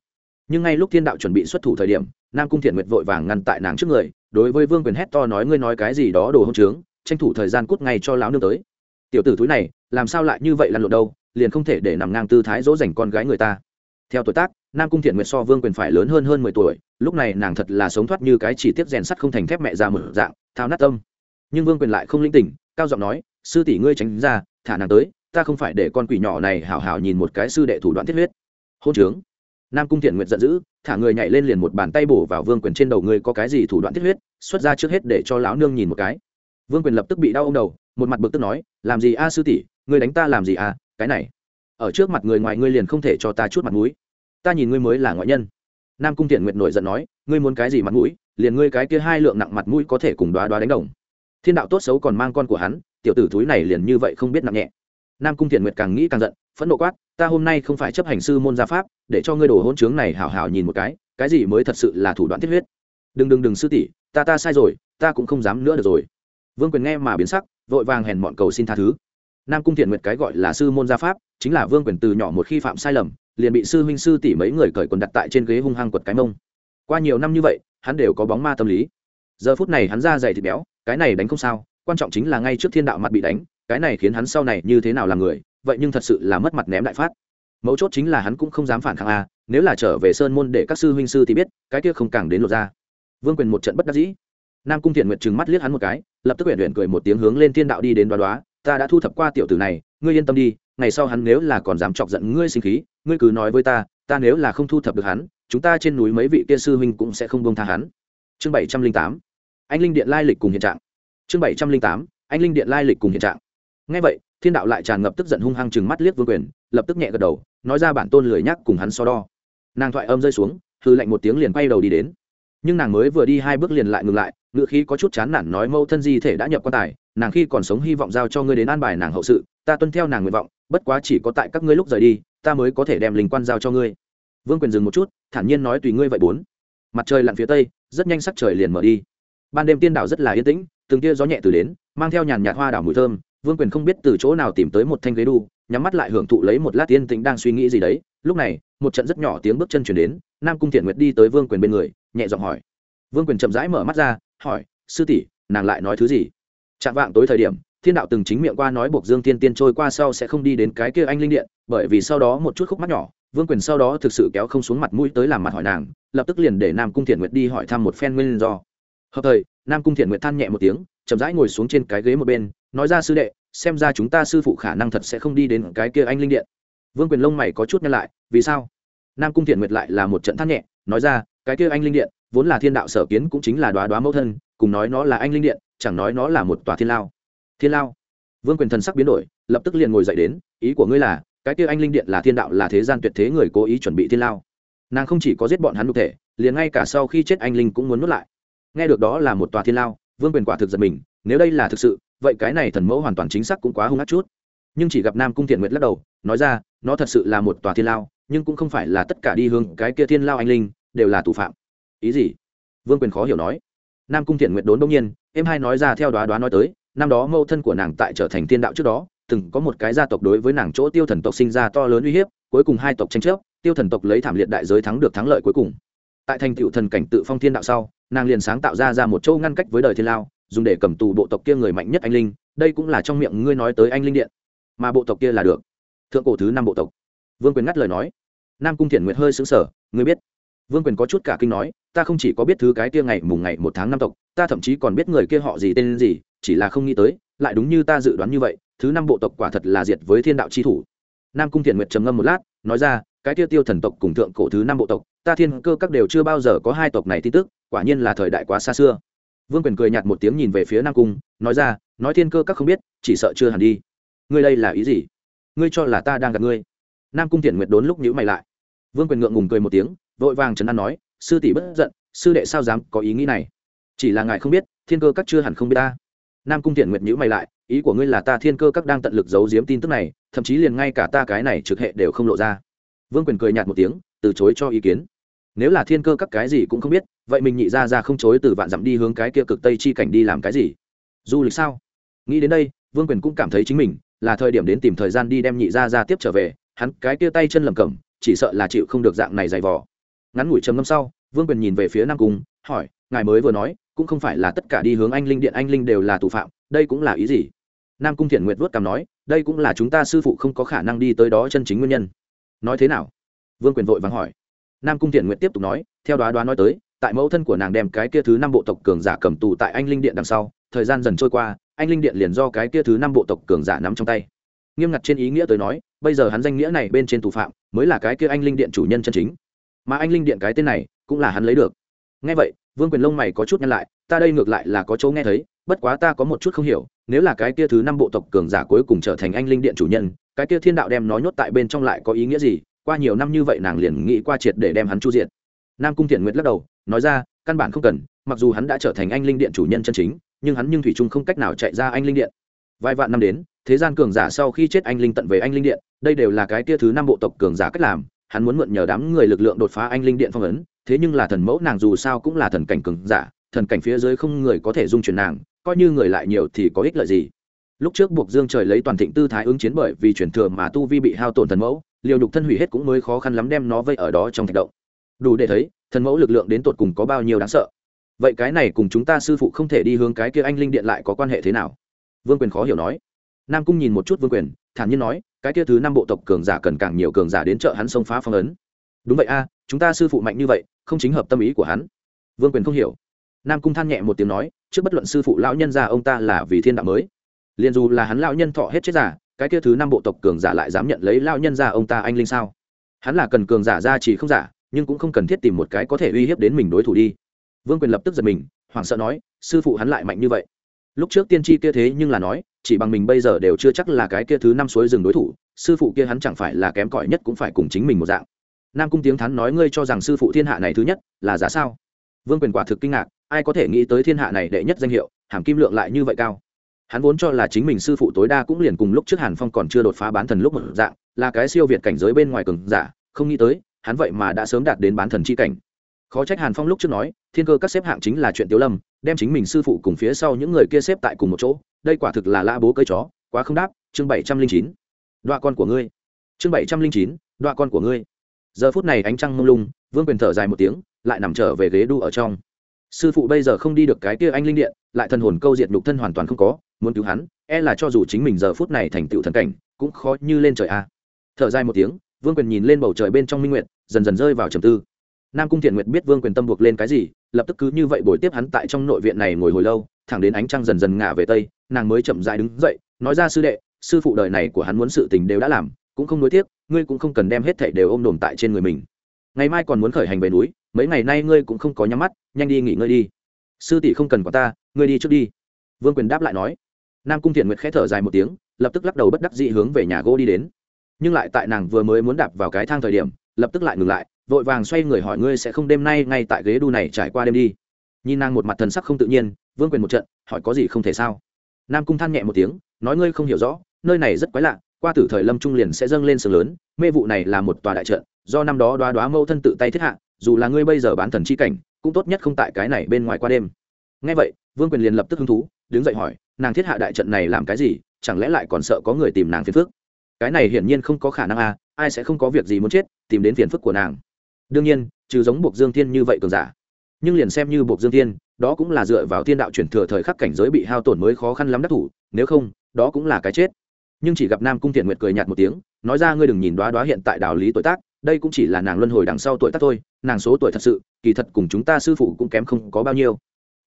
[SPEAKER 1] Nhưng ngay lúc thiên đạo chuẩn bị xuất thủ thời điểm, nam cung thiện nguyệt vội vàng ngăn tại nàng trước người, đối với vương quyền hét to nói ngươi nói cái gì đó đồ hông trướng, tranh thủ thời gian cút ngay cho lão nương tới tiểu tử túi này, làm sao lại như vậy lăn lộn đâu, liền không thể để nằm ngang tư thái dỗ dành con gái người ta. Theo tuổi tác, nam cung thiện nguyệt so vương quyền phải lớn hơn hơn mười tuổi, lúc này nàng thật là sống thoát như cái chỉ tiết rèn sắt không thành thép mẹ ra mở dạng, thao nát tâm. Nhưng vương quyền lại không linh tỉnh, cao giọng nói, sư tỷ ngươi tránh ra, thả nàng tới, ta không phải để con quỷ nhỏ này hảo hảo nhìn một cái sư đệ thủ đoạn thiết huyết. Hôn trướng. Nam cung thiện nguyệt giận dữ, thả người nhảy lên liền một bàn tay bổ vào vương quyền trên đầu, ngươi có cái gì thủ đoạn thiết huyết? Xuất ra trước hết để cho lão nương nhìn một cái vương quyền lập tức bị đau ông đầu, một mặt bực tức nói, làm gì a sư tỷ người đánh ta làm gì a, cái này? Ở trước mặt người ngoài ngươi liền không thể cho ta chút mặt mũi. Ta nhìn ngươi mới là ngoại nhân. Nam cung tiện nguyệt nổi giận nói, ngươi muốn cái gì mặt mũi, liền ngươi cái kia hai lượng nặng mặt mũi có thể cùng đoá đoá đánh đồng. Thiên đạo tốt xấu còn mang con của hắn, tiểu tử thúi này liền như vậy không biết nặng nhẹ. Nam cung tiện nguyệt càng nghĩ càng giận, phẫn nộ quát, ta hôm nay không phải chấp hành sư môn gia pháp, để cho ngươi đồ hôn trướng này hào hào nhìn một cái cái gì mới thật sự là thủ đoạn thiết huyết? Đừng đừng đừng sư tỷ, ta ta sai rồi, ta cũng không dám nữa được rồi vương quyền nghe mà biến sắc, vội vàng hèn mọn cầu xin tha thứ. Nam cung thiện nguyệt cái gọi là sư môn gia pháp, chính là vương quyền từ nhỏ một khi phạm sai lầm, liền bị sư huynh sư tỷ mấy người cởi quần đặt tại trên ghế hung hăng quật cái mông. Qua nhiều năm như vậy, hắn đều có bóng ma tâm lý. Giờ phút này hắn ra dày thịt béo, cái này đánh không sao, quan trọng chính là ngay trước thiên đạo mặt bị đánh, cái này khiến hắn sau này như thế nào làm người, vậy nhưng thật sự là mất mặt ném đại phát. Mấu chốt chính là hắn cũng không dám phản kháng a, nếu là trở về sơn môn để các sư huynh sư thì biết, cái kia không càng đến lột ra. Vương quyền một trận bất đắc dĩ nam cung thiện nguyệt trừng mắt liếc hắn một cái, lập tức huyện huyện cười một tiếng hướng lên thiên đạo đi đến đoá đoá, ta đã thu thập qua tiểu tử này, ngươi yên tâm đi, ngày sau hắn nếu là còn dám chọc giận ngươi sinh khí, ngươi cứ nói với ta ta nếu là không thu thập được hắn, chúng ta trên núi mấy vị kia sư huynh cũng sẽ không bông tha hắn. Chương bảy trăm linh tám. Anh linh điện lai lịch cùng hiện trạng. Chương bảy trăm linh tám. Anh linh điện lai lịch cùng hiện trạng. Ngay vậy, thiên đạo lại tràn ngập tức giận hung hăng chừng mắt liếc vương quyền, lập tức nhẹ gật đầu, nói ra bản tôn lười nhắc cùng hắn so đo. Nàng thoại âm rơi xuống, hư lạnh một tiếng liền quay đầu đi đến. Nhưng nàng mới vừa đi hai bước liền lại ngừng lại ngự khí có chút chán nản nói mâu thân di thể đã nhập quan tài, nàng khi còn sống hy vọng giao cho ngươi đến an bài nàng hậu sự, ta tuân theo nàng nguyện vọng, bất quá chỉ có tại các ngươi lúc rời đi, ta mới có thể đem linh quan giao cho ngươi. Vương quyền dừng một chút, thản nhiên nói tùy ngươi vậy bốn. Mặt trời lặn phía tây, rất nhanh sắc trời liền mở đi. Ban đêm tiên đảo rất là yên tĩnh, từng tia gió nhẹ từ đến, mang theo nhàn nhạt hoa đảo mùi thơm, vương quyền không biết từ chỗ nào tìm tới một thanh ghế đu, nhắm mắt lại hưởng thụ lấy một lát tiên tĩnh đang suy nghĩ gì đấy. Lúc này, một trận rất nhỏ tiếng bước chân chuyển đến, nam cung thiện nguyệt đi tới vương quyền bên người, nhẹ giọng hỏi. Vương quyền chậm rãi mở mắt ra hỏi, sư tỷ, nàng lại nói thứ gì? Chạm vạng tối thời điểm, thiên đạo từng chính miệng qua nói buộc dương tiên tiên trôi qua sau sẽ không đi đến cái kia anh linh điện, bởi vì sau đó một chút khúc mắt nhỏ, vương quyền sau đó thực sự kéo không xuống mặt mũi tới làm mặt hỏi nàng, lập tức liền để nam cung thiện nguyệt đi hỏi thăm một phen nguyên do. Hợp thời, nam cung thiện nguyệt than nhẹ một tiếng, chậm rãi ngồi xuống trên cái ghế một bên, nói ra sư đệ, xem ra chúng ta sư phụ khả năng thật sẽ không đi đến cái kia anh linh điện. Vương quyền lông mày có chút nhăn lại, vì sao? Nam cung thiện nguyệt lại là một trận than nhẹ, nói ra, cái kia anh linh điện vốn là thiên đạo sở kiến cũng chính là đoá đoá mẫu thân, cùng nói nó là anh linh điện, chẳng nói nó là một tòa thiên lao. Thiên lao? Vương quyền thần sắc biến đổi, lập tức liền ngồi dậy đến, ý của ngươi là, cái kia anh linh điện là thiên đạo là thế gian tuyệt thế người cố ý chuẩn bị thiên lao. Nàng không chỉ có giết bọn hắn đục thể, liền ngay cả sau khi chết anh linh cũng muốn nuốt lại. Nghe được đó là một tòa thiên lao, vương quyền quả thực giật mình, nếu đây là thực sự, vậy cái này thần mẫu hoàn toàn chính xác cũng quá hung hát chút. Nhưng chỉ gặp nam cung thiện nguyệt lắc đầu, nói ra, nó thật sự là một tòa thiên lao, nhưng cũng không phải là tất cả đi hướng cái kia thiên lao anh linh, đều là thủ phạm ý gì? Vương quyền khó hiểu nói. Nam cung thiện nguyệt đốn đông nhiên em hai nói ra theo đoá đoá nói tới, năm đó mâu thân của nàng tại trở thành thiên đạo trước đó, từng có một cái gia tộc đối với nàng chỗ tiêu thần tộc sinh ra to lớn uy hiếp, cuối cùng hai tộc tranh chấp, tiêu thần tộc lấy thảm liệt đại giới thắng được thắng lợi cuối cùng. Tại thành tựu thần cảnh tự phong thiên đạo sau, nàng liền sáng tạo ra ra một châu ngăn cách với đời thiên lao, dùng để cầm tù bộ tộc kia người mạnh nhất anh linh, đây cũng là trong miệng ngươi nói tới anh linh điện. Mà bộ tộc kia là được. Thượng cổ thứ năm bộ tộc. Vương quyền ngắt lời nói. Nam cung thiện nguyệt hơi xứng sở ngươi biết. Vương quyền có chút cả kinh nói ta không chỉ có biết thứ cái kia ngày mùng ngày một tháng năm tộc, ta thậm chí còn biết người kia họ gì tên gì, chỉ là không nghĩ tới, lại đúng như ta dự đoán như vậy, thứ năm bộ tộc quả thật là diệt với thiên đạo chi thủ. Nam cung thiện nguyệt trầm ngâm một lát, nói ra, cái kia tiêu thần tộc cùng thượng cổ thứ năm bộ tộc, ta thiên cơ các đều chưa bao giờ có hai tộc này tin tức, quả nhiên là thời đại quá xa xưa. Vương quyền cười nhạt một tiếng nhìn về phía nam cung, nói ra, nói thiên cơ các không biết, chỉ sợ chưa hẳn đi. Ngươi đây là ý gì? Ngươi cho là ta đang gặp ngươi. Nam cung thiện nguyệt đốn lúc nhữ mày lại. Vương quyền ngượng ngùng cười một tiếng, vội vàng trấn an nói sư tỷ bất giận, sư đệ sao dám có ý nghĩ này? Chỉ là ngài không biết, thiên cơ các chưa hẳn không biết ta. Nam cung thiện nguyệt nhữ mày lại, ý của ngươi là ta thiên cơ các đang tận lực giấu giếm tin tức này, thậm chí liền ngay cả ta cái này trực hệ đều không lộ ra. Vương quyền cười nhạt một tiếng, từ chối cho ý kiến. Nếu là thiên cơ các cái gì cũng không biết, vậy mình nhị ra ra không chối từ vạn dặm đi hướng cái kia cực tây chi cảnh đi làm cái gì? Du lịch sao? Nghĩ đến đây, vương quyền cũng cảm thấy chính mình, là thời điểm đến tìm thời gian đi đem nhị ra ra tiếp trở về, hắn cái kia tay chân lầm cầm chỉ sợ là chịu không được dạng này dày vò ngắn ngủi trầm ngâm sau, vương quyền nhìn về phía nam cung, hỏi, ngài mới vừa nói, cũng không phải là tất cả đi hướng anh linh điện, anh linh đều là thủ phạm, đây cũng là ý gì? Nam cung thiện nguyệt vớt cảm nói, đây cũng là chúng ta sư phụ không có khả năng đi tới đó chân chính nguyên nhân. Nói thế nào? Vương quyền vội vàng hỏi. Nam cung thiện nguyệt tiếp tục nói, theo đoá đoá nói tới, tại mẫu thân của nàng đem cái kia thứ năm bộ tộc cường giả cầm tù tại anh linh điện đằng sau, thời gian dần trôi qua, anh linh điện liền do cái kia thứ năm bộ tộc cường giả nắm trong tay. Nghiêm ngặt trên ý nghĩa tới nói, bây giờ hắn danh nghĩa này bên trên tù phạm, mới là cái kia anh linh điện chủ nhân chân chính mà anh linh điện cái tên này cũng là hắn lấy được. Ngay vậy, vương quyền lông mày có chút nhăn lại, ta đây ngược lại là có chỗ nghe thấy, bất quá ta có một chút không hiểu, nếu là cái kia thứ năm bộ tộc cường giả cuối cùng trở thành anh linh điện chủ nhân, cái kia thiên đạo đem nó nhốt tại bên trong lại có ý nghĩa gì? Qua nhiều năm như vậy nàng liền nghĩ qua triệt để đem hắn chu diện nam cung thiện nguyệt lắc đầu, nói ra, căn bản không cần, mặc dù hắn đã trở thành anh linh điện chủ nhân chân chính, nhưng hắn nhưng thủy trung không cách nào chạy ra anh linh điện. Vài vạn năm đến, thế gian cường giả sau khi chết anh linh tận về anh linh điện, đây đều là cái kia thứ năm bộ tộc cường giả cách làm hắn muốn mượn nhờ đám người lực lượng đột phá anh linh điện phong ấn, thế nhưng là thần mẫu nàng dù sao cũng là thần cảnh cường giả, thần cảnh phía dưới không người có thể dung chuyển nàng, coi như người lại nhiều thì có ích lợi gì. Lúc trước buộc dương trời lấy toàn thịnh tư thái ứng chiến bởi vì chuyển thừa mà tu vi bị hao tổn thần mẫu liều đục thân hủy hết cũng mới khó khăn lắm đem nó vây ở đó trong thạch động. Đủ để thấy, thần mẫu lực lượng đến tột cùng có bao nhiêu đáng sợ. Vậy cái này cùng chúng ta sư phụ không thể đi hướng cái kia anh linh điện lại có quan hệ thế nào? Vương quyền khó hiểu nói. Nam cung nhìn một chút vương quyền, thản nhiên nói cái kia thứ năm bộ tộc cường giả cần càng nhiều cường giả đến trợ hắn xông phá phong ấn. Đúng vậy a, chúng ta sư phụ mạnh như vậy, không chính hợp tâm ý của hắn. Vương quyền không hiểu. Nam cung than nhẹ một tiếng nói, trước bất luận sư phụ lão nhân ra ông ta là vì thiên đạo mới. Liền dù là hắn lão nhân thọ hết chết giả cái kia thứ năm bộ tộc cường giả lại dám nhận lấy lão nhân ra ông ta anh linh sao? Hắn là cần cường giả ra chỉ không giả, nhưng cũng không cần thiết tìm một cái có thể uy hiếp đến mình đối thủ đi. Vương quyền lập tức giật mình, hoảng sợ nói, sư phụ hắn lại mạnh như vậy lúc trước tiên tri kia thế nhưng là nói, chỉ bằng mình bây giờ đều chưa chắc là cái kia thứ năm suối rừng đối thủ, sư phụ kia hắn chẳng phải là kém cỏi nhất cũng phải cùng chính mình một dạng. Nam cung tiếng thắn nói ngươi cho rằng sư phụ thiên hạ này thứ nhất là giá sao? Vương quyền quả thực kinh ngạc, ai có thể nghĩ tới thiên hạ này đệ nhất danh hiệu, hàm kim lượng lại như vậy cao. Hắn vốn cho là chính mình sư phụ tối đa cũng liền cùng lúc trước hàn phong còn chưa đột phá bán thần lúc một dạng, là cái siêu việt cảnh giới bên ngoài cường giả, không nghĩ tới, hắn vậy mà đã sớm đạt đến bán thần c h i cảnh. Khó trách hàn phong lúc trước nói thiên cơ các xếp hạng chính là chuyện tiếu lâm, đem chính mình sư phụ cùng phía sau những người kia xếp tại cùng một chỗ, đây quả thực là lã bố cơi chó, quá không đáp, chương bảy trăm linh chín. Đoạ con của ngươi. Chương bảy trăm linh chín, đoạ con của ngươi. Giờ phút này ánh trăng mông lung, vương quyền thở dài một tiếng, lại nằm trở về ghế đu ở trong. Sư phụ bây giờ không đi được cái kia anh linh điện, lại thần hồn câu diệt nhục thân hoàn toàn không có, muốn cứu hắn e là cho dù chính mình giờ phút này thành tựu thần cảnh, cũng khó như lên trời a. Thở dài một tiếng, vương quyền nhìn lên bầu trời bên trong minh nguyện dần dần rơi vào trầm tư. Nam cung thiện nguyệt biết vương quyền tâm buộc lên cái gì lập tức cứ như vậy bồi tiếp hắn tại trong nội viện này ngồi hồi lâu, thẳng đến ánh trăng dần dần ngả về tây, nàng mới chậm dại đứng dậy, nói ra sư đệ, sư phụ đời này của hắn muốn sự tình đều đã làm, cũng không nối tiếc, ngươi cũng không cần đem hết thảy đều ôm đồm tại trên người mình. Ngày mai còn muốn khởi hành về núi, mấy ngày nay ngươi cũng không có nhắm mắt, nhanh đi nghỉ ngơi đi. Sư tỷ không cần có ta, ngươi đi trước đi. Vương quyền đáp lại nói. Nam cung thiện nguyệt khẽ thở dài một tiếng, lập tức lắc đầu bất đắc dị hướng về nhà gỗ đi đến. Nhưng lại tại nàng vừa mới muốn đạp vào cái thang thời điểm, lập tức lại ngừng lại vội vàng xoay người hỏi ngươi sẽ không đêm nay ngay tại ghế đu này trải qua đêm đi. Nhìn nàng một mặt thần sắc không tự nhiên, vương quyền một trận, hỏi có gì không thể sao? Nam cung than nhẹ một tiếng, nói ngươi không hiểu rõ, nơi này rất quái lạ, qua tử thời lâm trung liền sẽ dâng lên sừng lớn, mê vụ này là một tòa đại trận, do năm đó đoá đoá mâu thân tự tay thiết hạ, dù là ngươi bây giờ bán thần chi cảnh, cũng tốt nhất không tại cái này bên ngoài qua đêm. Ngay vậy, vương quyền liền lập tức hứng thú, đứng dậy hỏi, nàng thiết hạ đại trận này làm cái gì, chẳng lẽ lại còn sợ có người tìm nàng phiền phức? Cái này hiển nhiên không có khả năng à ai sẽ không có việc gì muốn chết, tìm đến phiền phức của nàng đương nhiên, trừ giống buộc dương thiên như vậy cường giả. Nhưng liền xem như buộc dương thiên, đó cũng là dựa vào thiên đạo chuyển thừa thời khắc cảnh giới bị hao tổn mới khó khăn lắm đắc thủ, nếu không, đó cũng là cái chết. Nhưng chỉ gặp nam cung thiện nguyệt cười nhạt một tiếng, nói ra ngươi đừng nhìn đoá đoá hiện tại đạo lý tuổi tác, đây cũng chỉ là nàng luân hồi đằng sau tuổi tác thôi, nàng số tuổi thật sự, kỳ thật cùng chúng ta sư phụ cũng kém không có bao nhiêu.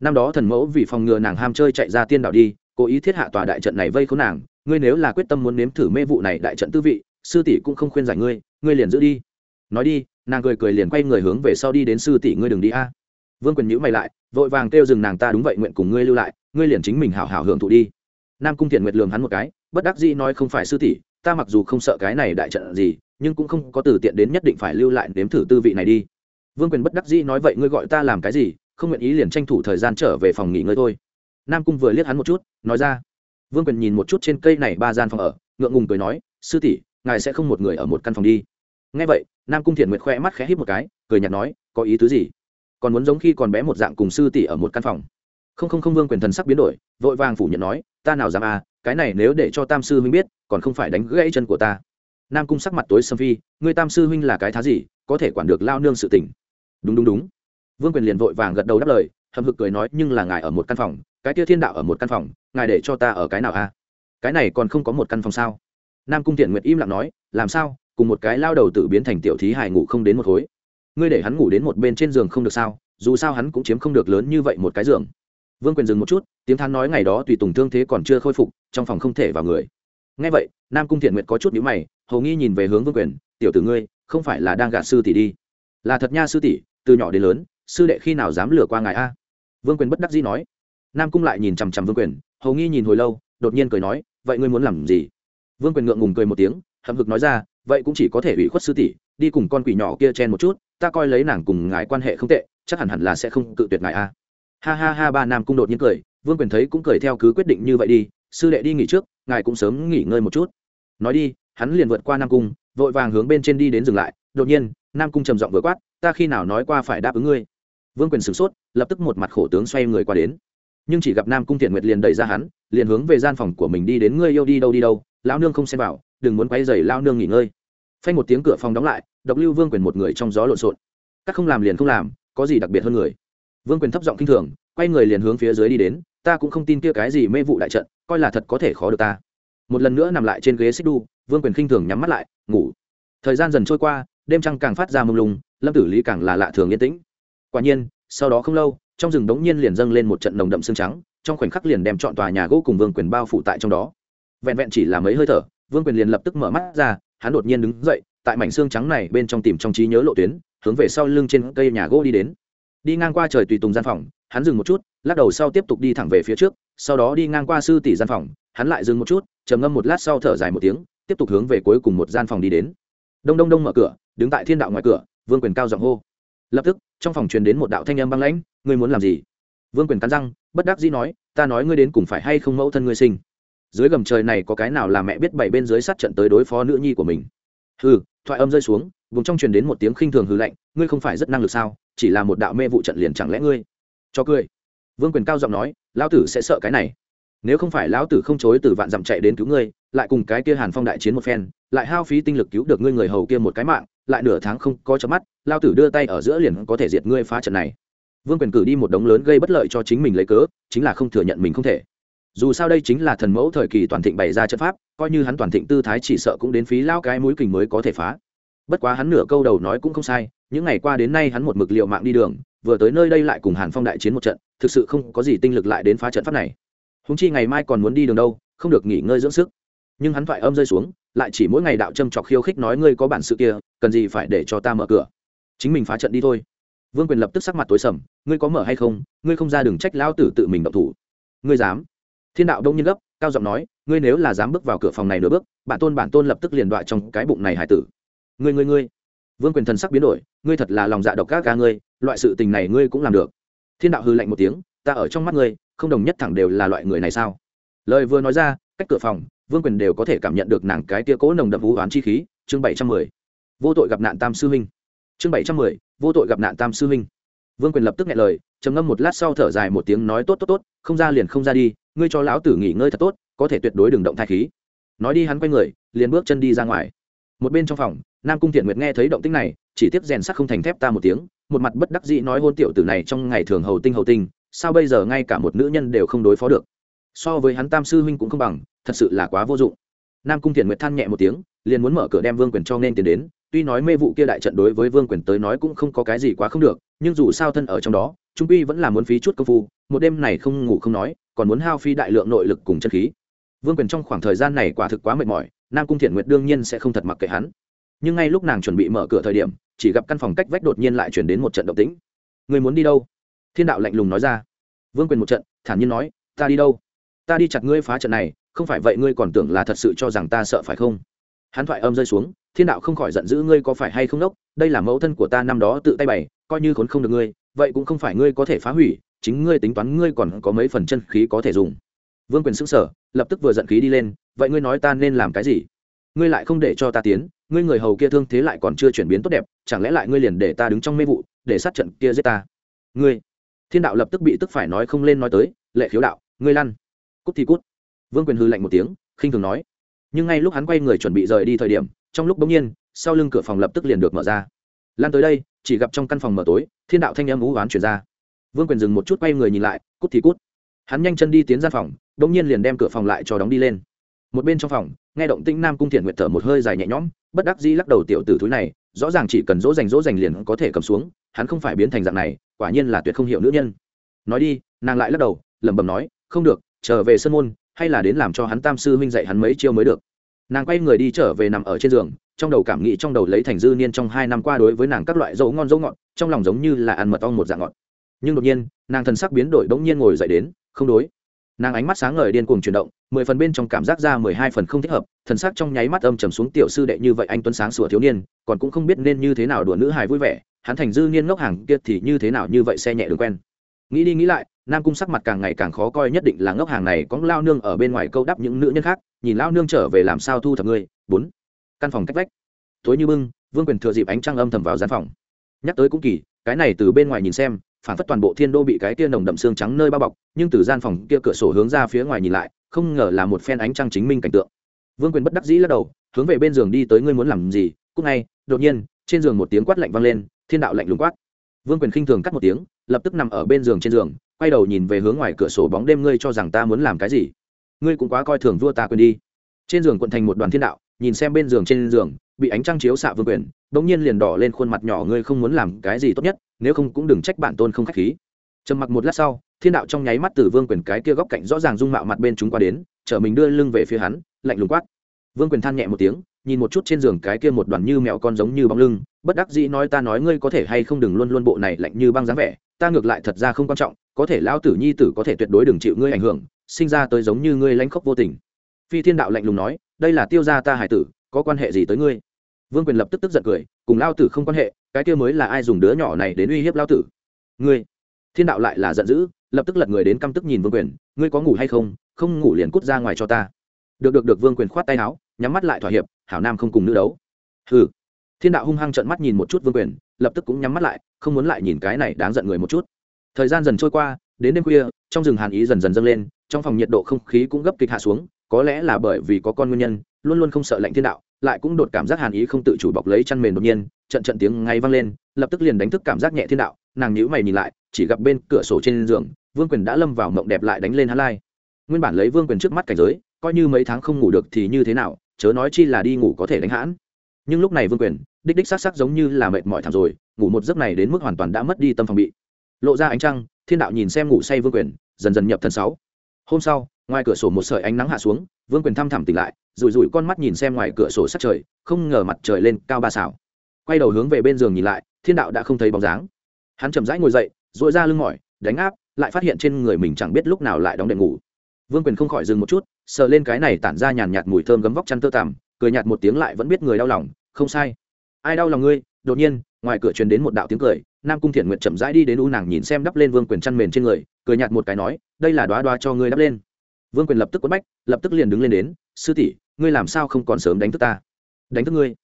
[SPEAKER 1] Năm đó thần mẫu vì phòng ngừa nàng ham chơi chạy ra tiên đạo đi, cố ý thiết hạ tòa đại trận này vây khốn nàng, ngươi nếu là quyết tâm muốn nếm thử mê vụ này đại trận tư vị, sư tỷ cũng không khuyên giải ngươi ngươi liền giữ đi. Nói đi nàng cười cười liền quay người hướng về sau đi đến sư tỷ ngươi đừng đi a. Vương quyền nhữ mày lại, vội vàng kêu dừng nàng ta đúng vậy nguyện cùng ngươi lưu lại, ngươi liền chính mình hảo hảo hưởng thụ đi. Nam cung thiện nguyệt lường hắn một cái, bất đắc dĩ nói không phải sư tỷ, ta mặc dù không sợ cái này đại trận gì, nhưng cũng không có từ tiện đến nhất định phải lưu lại nếm thử tư vị này đi. Vương quyền bất đắc dĩ nói vậy ngươi gọi ta làm cái gì, không nguyện ý liền tranh thủ thời gian trở về phòng nghỉ ngơi thôi. Nam cung vừa liếc hắn một chút, nói ra. Vương quyền nhìn một chút trên cây này ba gian phòng ở, ngượng ngùng cười nói, sư tỷ, ngài sẽ không một người ở một căn phòng đi nghe vậy, nam cung thiện nguyệt khoe mắt khẽ hít một cái, cười nhạt nói, có ý tứ gì? Còn muốn giống khi còn bé một dạng cùng sư tỷ ở một căn phòng. Không không không vương quyền thần sắc biến đổi, vội vàng phủ nhận nói, ta nào dám à cái này nếu để cho tam sư huynh biết, còn không phải đánh gãy chân của ta. Nam cung sắc mặt tối sâm phi người tam sư huynh là cái thá gì, có thể quản được lao nương sự tình? Đúng đúng đúng. Vương quyền liền vội vàng gật đầu đáp lời hầm hực cười nói, nhưng là ngài ở một căn phòng, cái kia thiên đạo ở một căn phòng, ngài để cho ta ở cái nào a à? cái này còn không có một căn phòng sao? Nam cung thiện nguyệt im lặng nói, làm sao? Cùng một cái lao đầu tự biến thành tiểu thí hài ngủ không đến một khối. Ngươi để hắn ngủ đến một bên trên giường không được sao? Dù sao hắn cũng chiếm không được lớn như vậy một cái giường. Vương quyền dừng một chút, tiếng thán nói ngày đó tùy tùng thương thế còn chưa khôi phục, trong phòng không thể vào người. Ngay vậy, nam cung thiện nguyệt có chút nhữ mày, hầu nghi nhìn về hướng vương quyền, tiểu tử ngươi, không phải là đang gạt sư tỷ đi? Là thật nha sư tỷ, từ nhỏ đến lớn, sư đệ khi nào dám lừa qua ngài a? Vương quyền bất đắc dĩ nói. Nam cung lại nhìn chằm chằm vương quyền, hầu nghi nhìn hồi lâu, đột nhiên cười nói, vậy ngươi muốn làm gì? Vương quyền ngượng ngùng cười một tiếng, hậm hực nói ra vậy cũng chỉ có thể ủy khuất sư tỷ, đi cùng con quỷ nhỏ kia chen một chút, ta coi lấy nàng cùng ngài quan hệ không tệ, chắc hẳn hẳn là sẽ không cự tuyệt ngài a. Ha ha ha, ba nam cung đột nhiên cười, vương quyền thấy cũng cười theo cứ quyết định như vậy đi, sư đệ đi nghỉ trước, ngài cũng sớm nghỉ ngơi một chút. Nói đi, hắn liền vượt qua nam cung, vội vàng hướng bên trên đi đến dừng lại, đột nhiên, nam cung trầm giọng vừa quát, ta khi nào nói qua phải đáp ứng ngươi. Vương quyền sửng sốt, lập tức một mặt khổ tướng xoay người qua đến. Nhưng chỉ gặp nam cung thiện nguyệt liền đẩy ra hắn, liền hướng về gian phòng của mình đi đến, ngươi yêu đi đâu đi đâu, lão nương không xem vào, đừng muốn quay dày lao nương nghỉ ngơi phanh một tiếng cửa phòng đóng lại, độc lưu vương quyền một người trong gió lộn xộn. Các không làm liền không làm, có gì đặc biệt hơn người? Vương quyền thấp giọng kinh thường, quay người liền hướng phía dưới đi đến, ta cũng không tin kia cái gì mê vụ đại trận, coi là thật có thể khó được ta. Một lần nữa nằm lại trên ghế xích đu, vương quyền khinh thường nhắm mắt lại, ngủ. Thời gian dần trôi qua, đêm trăng càng phát ra mông lung, lâm tử lý càng là lạ thường yên tĩnh. Quả nhiên, sau đó không lâu, trong rừng đống nhiên liền dâng lên một trận nồng đậm xương trắng, trong khoảnh khắc liền đem chọn tòa nhà gỗ cùng vương quyền bao phủ tại trong đó. Vẹn vẹn chỉ là mấy hơi thở, vương quyền liền lập tức mở mắt ra hắn đột nhiên đứng dậy, tại mảnh xương trắng này bên trong tìm trong trí nhớ lộ tuyến, hướng về sau lưng trên cây nhà gỗ đi đến. Đi ngang qua trời tùy tùng gian phòng, hắn dừng một chút, lắc đầu sau tiếp tục đi thẳng về phía trước, sau đó đi ngang qua sư tỷ gian phòng, hắn lại dừng một chút, trầm ngâm một lát sau thở dài một tiếng, tiếp tục hướng về cuối cùng một gian phòng đi đến. Đông đông đông mở cửa, đứng tại thiên đạo ngoài cửa, vương quyền cao giọng hô. Lập tức, trong phòng truyền đến một đạo thanh âm băng lãnh, ngươi muốn làm gì? Vương quyền cắn răng, bất đắc dĩ nói, ta nói ngươi đến cùng phải hay không mẫu thân ngươi sinh? Dưới gầm trời này có cái nào là mẹ biết bảy bên dưới sát trận tới đối phó nữ nhi của mình? Hừ, thoại âm rơi xuống, vùng trong truyền đến một tiếng khinh thường hư lạnh, ngươi không phải rất năng lực sao? Chỉ là một đạo mê vụ trận liền chẳng lẽ ngươi? Cho cười. Vương quyền cao giọng nói, lão tử sẽ sợ cái này. Nếu không phải lão tử không chối từ vạn dặm chạy đến cứu ngươi, lại cùng cái kia hàn phong đại chiến một phen, lại hao phí tinh lực cứu được ngươi người hầu kia một cái mạng, lại nửa tháng không có chớp mắt lao tử đưa tay ở giữa liền có thể diệt ngươi phá trận này. Vương quyền cử đi một đống lớn gây bất lợi cho chính mình lấy cớ, chính là không thừa nhận mình không thể dù sao đây chính là thần mẫu thời kỳ toàn thịnh bày ra trận pháp, coi như hắn toàn thịnh tư thái chỉ sợ cũng đến phí lao cái mũi kình mới có thể phá. Bất quá hắn nửa câu đầu nói cũng không sai, những ngày qua đến nay hắn một mực liệu mạng đi đường, vừa tới nơi đây lại cùng hàn phong đại chiến một trận, thực sự không có gì tinh lực lại đến phá trận pháp này. Húng chi ngày mai còn muốn đi đường đâu, không được nghỉ ngơi dưỡng sức. Nhưng hắn thoại âm rơi xuống, lại chỉ mỗi ngày đạo trâm trọc khiêu khích nói ngươi có bản sự kia, cần gì phải để cho ta mở cửa. Chính mình phá trận đi thôi. Vương quyền lập tức sắc mặt tối sầm, ngươi có mở hay không? Ngươi không ra đừng trách lão tử tự mình động thủ. Ngươi dám? Thiên đạo đông nhiên gấp, cao giọng nói, ngươi nếu là dám bước vào cửa phòng này nửa bước, bản tôn bản tôn lập tức liền đoạ trong cái bụng này hải tử. Ngươi ngươi ngươi. Vương quyền thần sắc biến đổi, ngươi thật là lòng dạ độc các ca ngươi, loại sự tình này ngươi cũng làm được. Thiên đạo hư lạnh một tiếng, ta ở trong mắt ngươi, không đồng nhất thẳng đều là loại người này sao? Lời vừa nói ra, cách cửa phòng, vương quyền đều có thể cảm nhận được nàng cái tia cố nồng đậm vũ oán chi khí. Chương bảy trăm mười, vô tội gặp nạn tam sư huynh. Chương bảy trăm mười, vô tội gặp nạn tam sư huynh vương quyền lập tức nghe lời, trầm ngâm một lát sau thở dài một tiếng nói, tốt tốt tốt, không ra liền không ra đi, ngươi cho lão tử nghỉ ngơi thật tốt, có thể tuyệt đối đừng động thai khí. Nói đi hắn quay người, liền bước chân đi ra ngoài. Một bên trong phòng, nam cung thiện nguyệt nghe thấy động tĩnh này, chỉ tiếp rèn sắc không thành thép ta một tiếng, một mặt bất đắc dĩ nói, hôn tiểu tử này trong ngày thường hầu tinh hầu tinh, sao bây giờ ngay cả một nữ nhân đều không đối phó được? So với hắn tam sư huynh cũng không bằng, thật sự là quá vô dụng. Nam cung thiện nguyệt than nhẹ một tiếng, liền muốn mở cửa đem vương quyền cho nên tiền đến, tuy nói mê vụ kia đại trận đối với vương quyền tới nói cũng không có cái gì quá không được nhưng dù sao thân ở trong đó, trung quy vẫn là muốn phí chút công phu, một đêm này không ngủ không nói, còn muốn hao phí đại lượng nội lực cùng chân khí. Vương quyền trong khoảng thời gian này quả thực quá mệt mỏi, nam cung thiện nguyệt đương nhiên sẽ không thật mặc kệ hắn. Nhưng ngay lúc nàng chuẩn bị mở cửa thời điểm, chỉ gặp căn phòng cách vách đột nhiên lại chuyển đến một trận động tĩnh. Người muốn đi đâu? Thiên đạo lạnh lùng nói ra. Vương quyền một trận, thản nhiên nói, ta đi đâu? Ta đi chặt ngươi phá trận này, không phải vậy ngươi còn tưởng là thật sự cho rằng ta sợ phải không? Hắn thoại âm rơi xuống, thiên đạo không khỏi giận dữ, ngươi có phải hay không đốc? Đây là mẫu thân của ta năm đó tự tay bày coi như khốn không được ngươi, vậy cũng không phải ngươi có thể phá hủy, chính ngươi tính toán ngươi còn có mấy phần chân khí có thể dùng. Vương quyền xứng sở lập tức vừa giận khí đi lên, vậy ngươi nói ta nên làm cái gì? Ngươi lại không để cho ta tiến, ngươi người hầu kia thương thế lại còn chưa chuyển biến tốt đẹp, chẳng lẽ lại ngươi liền để ta đứng trong mê vụ, để sát trận kia giết ta? Ngươi! Thiên đạo lập tức bị tức phải nói không lên nói tới, lệ khiếu đạo, ngươi lăn. Cút thì cút. Vương quyền hư lạnh một tiếng, khinh thường nói. Nhưng ngay lúc hắn quay người chuẩn bị rời đi thời điểm, trong lúc bỗng nhiên, sau lưng cửa phòng lập tức liền được mở ra. Lan tới đây chỉ gặp trong căn phòng mở tối, thiên đạo thanh âm ú oán chuyển ra. Vương quyền dừng một chút quay người nhìn lại, cút thì cút. Hắn nhanh chân đi tiến ra phòng bỗng nhiên liền đem cửa phòng lại cho đóng đi lên. Một bên trong phòng, nghe động tĩnh nam cung thiện nguyện thở một hơi dài nhẹ nhõm, bất đắc dĩ lắc đầu tiểu tử thúi này, rõ ràng chỉ cần dỗ dành dỗ dành liền có thể cầm xuống, hắn không phải biến thành dạng này, quả nhiên là tuyệt không hiểu nữ nhân. Nói đi, nàng lại lắc đầu, lẩm bẩm nói, không được, trở về sân môn, hay là đến làm cho hắn tam sư huynh dạy hắn mấy chiêu mới được. Nàng quay người đi trở về nằm ở trên giường trong đầu cảm nghĩ trong đầu lấy thành dư niên trong hai năm qua đối với nàng các loại dấu ngon dấu ngọt, trong lòng giống như là ăn mật ong một dạng ngọt. Nhưng đột nhiên, nàng thần sắc biến đổi bỗng nhiên ngồi dậy đến, không đối. Nàng ánh mắt sáng ngời điên cuồng chuyển động, mười phần bên trong cảm giác ra mười hai phần không thích hợp, thần sắc trong nháy mắt âm trầm xuống tiểu sư đệ như vậy anh tuấn sáng sủa thiếu niên, còn cũng không biết nên như thế nào đùa nữ hài vui vẻ, hắn thành dư niên ngốc hàng kia thì như thế nào như vậy xe nhẹ đường quen. Nghĩ đi nghĩ lại, nam cung sắc mặt càng ngày càng khó coi nhất định là ngốc hàng này có lao nương ở bên ngoài câu đắp những nữ nhân khác, nhìn lao nương trở về làm sao thu thập ngươi? Bốn căn phòng cách vách. Tối như bưng, vương quyền thừa dịp ánh trăng âm thầm vào gian phòng. Nhắc tới cũng kỳ, cái này từ bên ngoài nhìn xem, phản phất toàn bộ thiên đô bị cái kia nồng đậm xương trắng nơi bao bọc, nhưng từ gian phòng kia cửa sổ hướng ra phía ngoài nhìn lại, không ngờ là một phen ánh trăng chính minh cảnh tượng. Vương quyền bất đắc dĩ lắc đầu, hướng về bên giường đi tới ngươi muốn làm gì? Cúc ngay, đột nhiên, trên giường một tiếng quát lạnh vang lên, thiên đạo lạnh lùng quát. Vương quyền khinh thường cắt một tiếng, lập tức nằm ở bên giường trên giường, quay đầu nhìn về hướng ngoài cửa sổ bóng đêm ngươi cho rằng ta muốn làm cái gì? Ngươi cũng quá coi thường vua ta quên đi. Trên giường quận thành một đoàn thiên đạo nhìn xem bên giường trên giường, bị ánh trăng chiếu xạ vương quyền bỗng nhiên liền đỏ lên khuôn mặt nhỏ, ngươi không muốn làm cái gì tốt nhất, nếu không cũng đừng trách bản tôn không khách khí. Trầm mặc một lát sau, thiên đạo trong nháy mắt từ vương quyền cái kia góc cạnh rõ ràng dung mạo mặt bên chúng qua đến chở mình đưa lưng về phía hắn, lạnh lùng quát. Vương quyền than nhẹ một tiếng, nhìn một chút trên giường cái kia một đoàn như mẹo con giống như bóng lưng, bất đắc dĩ nói ta nói ngươi có thể hay không đừng luôn luôn bộ này lạnh như băng dáng vẻ, ta ngược lại thật ra không quan trọng, có thể lão tử nhi tử có thể tuyệt đối đừng chịu ngươi ảnh hưởng, sinh ra tới giống như ngươi lãnh khốc vô tình. Phi thiên đạo lạnh lùng nói đây là tiêu gia ta hải tử, có quan hệ gì tới ngươi? Vương quyền lập tức tức giận cười, cùng lao tử không quan hệ, cái kia mới là ai dùng đứa nhỏ này đến uy hiếp lao tử? Ngươi! Thiên đạo lại là giận dữ, lập tức lật người đến căm tức nhìn vương quyền, ngươi có ngủ hay không? Không ngủ liền cút ra ngoài cho ta. Được được được, vương quyền khoát tay áo, nhắm mắt lại thỏa hiệp, hảo nam không cùng nữ đấu. Hừ! Thiên đạo hung hăng trợn mắt nhìn một chút vương quyền, lập tức cũng nhắm mắt lại, không muốn lại nhìn cái này đáng giận người một chút. Thời gian dần trôi qua, đến đêm khuya, trong rừng hàn ý dần dần dâng lên, trong phòng nhiệt độ không khí cũng gấp kịch hạ xuống có lẽ là bởi vì có con nguyên nhân, luôn luôn không sợ lạnh thiên đạo, lại cũng đột cảm giác hàn ý không tự chủ bọc lấy chăn mền đột nhiên, trận trận tiếng ngay vang lên, lập tức liền đánh thức cảm giác nhẹ thiên đạo, nàng nhíu mày nhìn lại, chỉ gặp bên cửa sổ trên giường, vương quyền đã lâm vào mộng đẹp lại đánh lên hắn lai. Nguyên bản lấy vương quyền trước mắt cảnh giới, coi như mấy tháng không ngủ được thì như thế nào, chớ nói chi là đi ngủ có thể đánh hãn. Nhưng lúc này vương quyền, đích đích sắc sắc giống như là mệt mỏi thảm rồi, ngủ một giấc này đến mức hoàn toàn đã mất đi tâm phòng bị. Lộ ra ánh trăng, thiên đạo nhìn xem ngủ say vương quyền, dần dần nhập thần sáu. Hôm sau ngoài cửa sổ một sợi ánh nắng hạ xuống, vương quyền thăm thẳm tỉnh lại, rủi rủi con mắt nhìn xem ngoài cửa sổ sát trời, không ngờ mặt trời lên cao ba xảo. Quay đầu hướng về bên giường nhìn lại, thiên đạo đã không thấy bóng dáng. Hắn chậm rãi ngồi dậy dội ra lưng mỏi, đánh áp, lại phát hiện trên người mình chẳng biết lúc nào lại đóng đệm ngủ. Vương quyền không khỏi dừng một chút, sờ lên cái này tản ra nhàn nhạt mùi thơm gấm vóc chăn tơ tằm, cười nhạt một tiếng lại vẫn biết người đau lòng, không sai. Ai đau lòng ngươi? Đột nhiên, ngoài cửa truyền đến một đạo tiếng cười, nam cung thiện nguyện chậm rãi đi đến u nàng nhìn xem đắp lên vương quyền chăn mền trên người, cười nhạt một cái nói, đây là đoá đoá cho ngươi đắp lên vương quyền lập tức quất bách, lập tức liền đứng lên đến, sư tỷ, ngươi làm sao không còn sớm đánh thức ta? Đánh thức ngươi?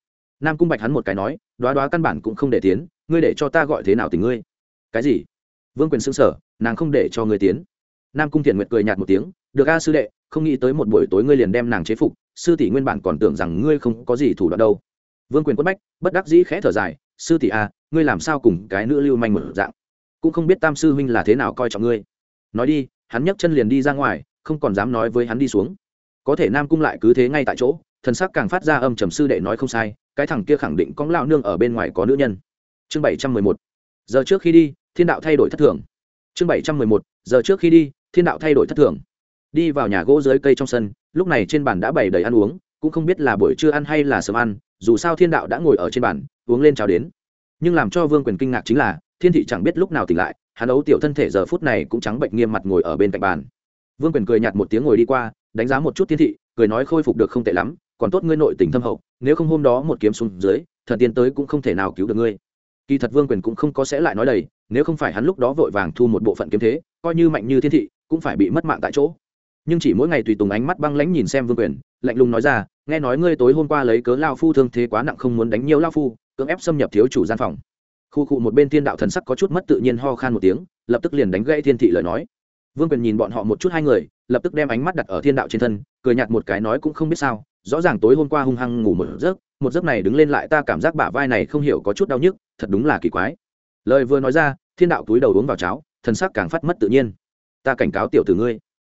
[SPEAKER 1] Nam cung bạch hắn một cái nói, đoá đoá căn bản cũng không để tiến, ngươi để cho ta gọi thế nào tình ngươi. Cái gì? Vương quyền xưng sở nàng không để cho ngươi tiến. Nam cung thiện nguyệt cười nhạt một tiếng, được a, sư đệ, không nghĩ tới một buổi tối ngươi liền đem nàng chế phục, sư tỷ nguyên bản còn tưởng rằng ngươi không có gì thủ đoạn đâu. Vương quyền quất bách, bất đắc dĩ khẽ thở dài, sư tỷ a, ngươi làm sao cùng cái nữ lưu manh một dạng? Cũng không biết tam sư huynh là thế nào coi trọng ngươi. Nói đi, hắn nhấc chân liền đi ra ngoài không còn dám nói với hắn đi xuống. Có thể nam cung lại cứ thế ngay tại chỗ, thần sắc càng phát ra âm trầm sư đệ nói không sai, cái thằng kia khẳng định có lao nương ở bên ngoài có nữ nhân. Chương bảy trăm mười một. Giờ trước khi đi, thiên đạo thay đổi thất thường. Chương bảy trăm mười một. Giờ trước khi đi, thiên đạo thay đổi thất thường. Đi vào nhà gỗ dưới cây trong sân, lúc này trên bàn đã bày đầy ăn uống, cũng không biết là buổi trưa ăn hay là sớm ăn, dù sao thiên đạo đã ngồi ở trên bàn, uống lên cháo đến. Nhưng làm cho vương quyền kinh ngạc chính là, thiên thị chẳng biết lúc nào tỉnh lại, hắn ấu tiểu thân thể giờ phút này cũng trắng bệnh nghiêm mặt ngồi ở bên cạnh bàn vương quyền cười nhạt một tiếng ngồi đi qua, đánh giá một chút thiên thị, cười nói khôi phục được không tệ lắm, còn tốt ngươi nội tình thâm hậu, nếu không hôm đó một kiếm xuống dưới, thần tiên tới cũng không thể nào cứu được ngươi. Kỳ thật vương quyền cũng không có sẽ lại nói đầy, nếu không phải hắn lúc đó vội vàng thu một bộ phận kiếm thế, coi như mạnh như thiên thị, cũng phải bị mất mạng tại chỗ. Nhưng chỉ mỗi ngày tùy tùng ánh mắt băng lãnh nhìn xem vương quyền, lạnh lùng nói ra, nghe nói ngươi tối hôm qua lấy cớ lao phu thương thế quá nặng không muốn đánh nhiều lao phu, cưỡng ép xâm nhập thiếu chủ gian phòng. Khu cụ một bên thiên đạo thần sắc có chút mất tự nhiên ho khan một tiếng, lập tức liền đánh gãy thiên thị lời nói vương quyền nhìn bọn họ một chút hai người, lập tức đem ánh mắt đặt ở thiên đạo trên thân, cười nhạt một cái nói cũng không biết sao, rõ ràng tối hôm qua hung hăng ngủ một giấc một giấc này đứng lên lại ta cảm giác bả vai này không hiểu có chút đau nhức, thật đúng là kỳ quái. Lời vừa nói ra, thiên đạo túi đầu uống vào cháo, thần sắc càng phát mất tự nhiên. Ta cảnh cáo tiểu tử ngươi.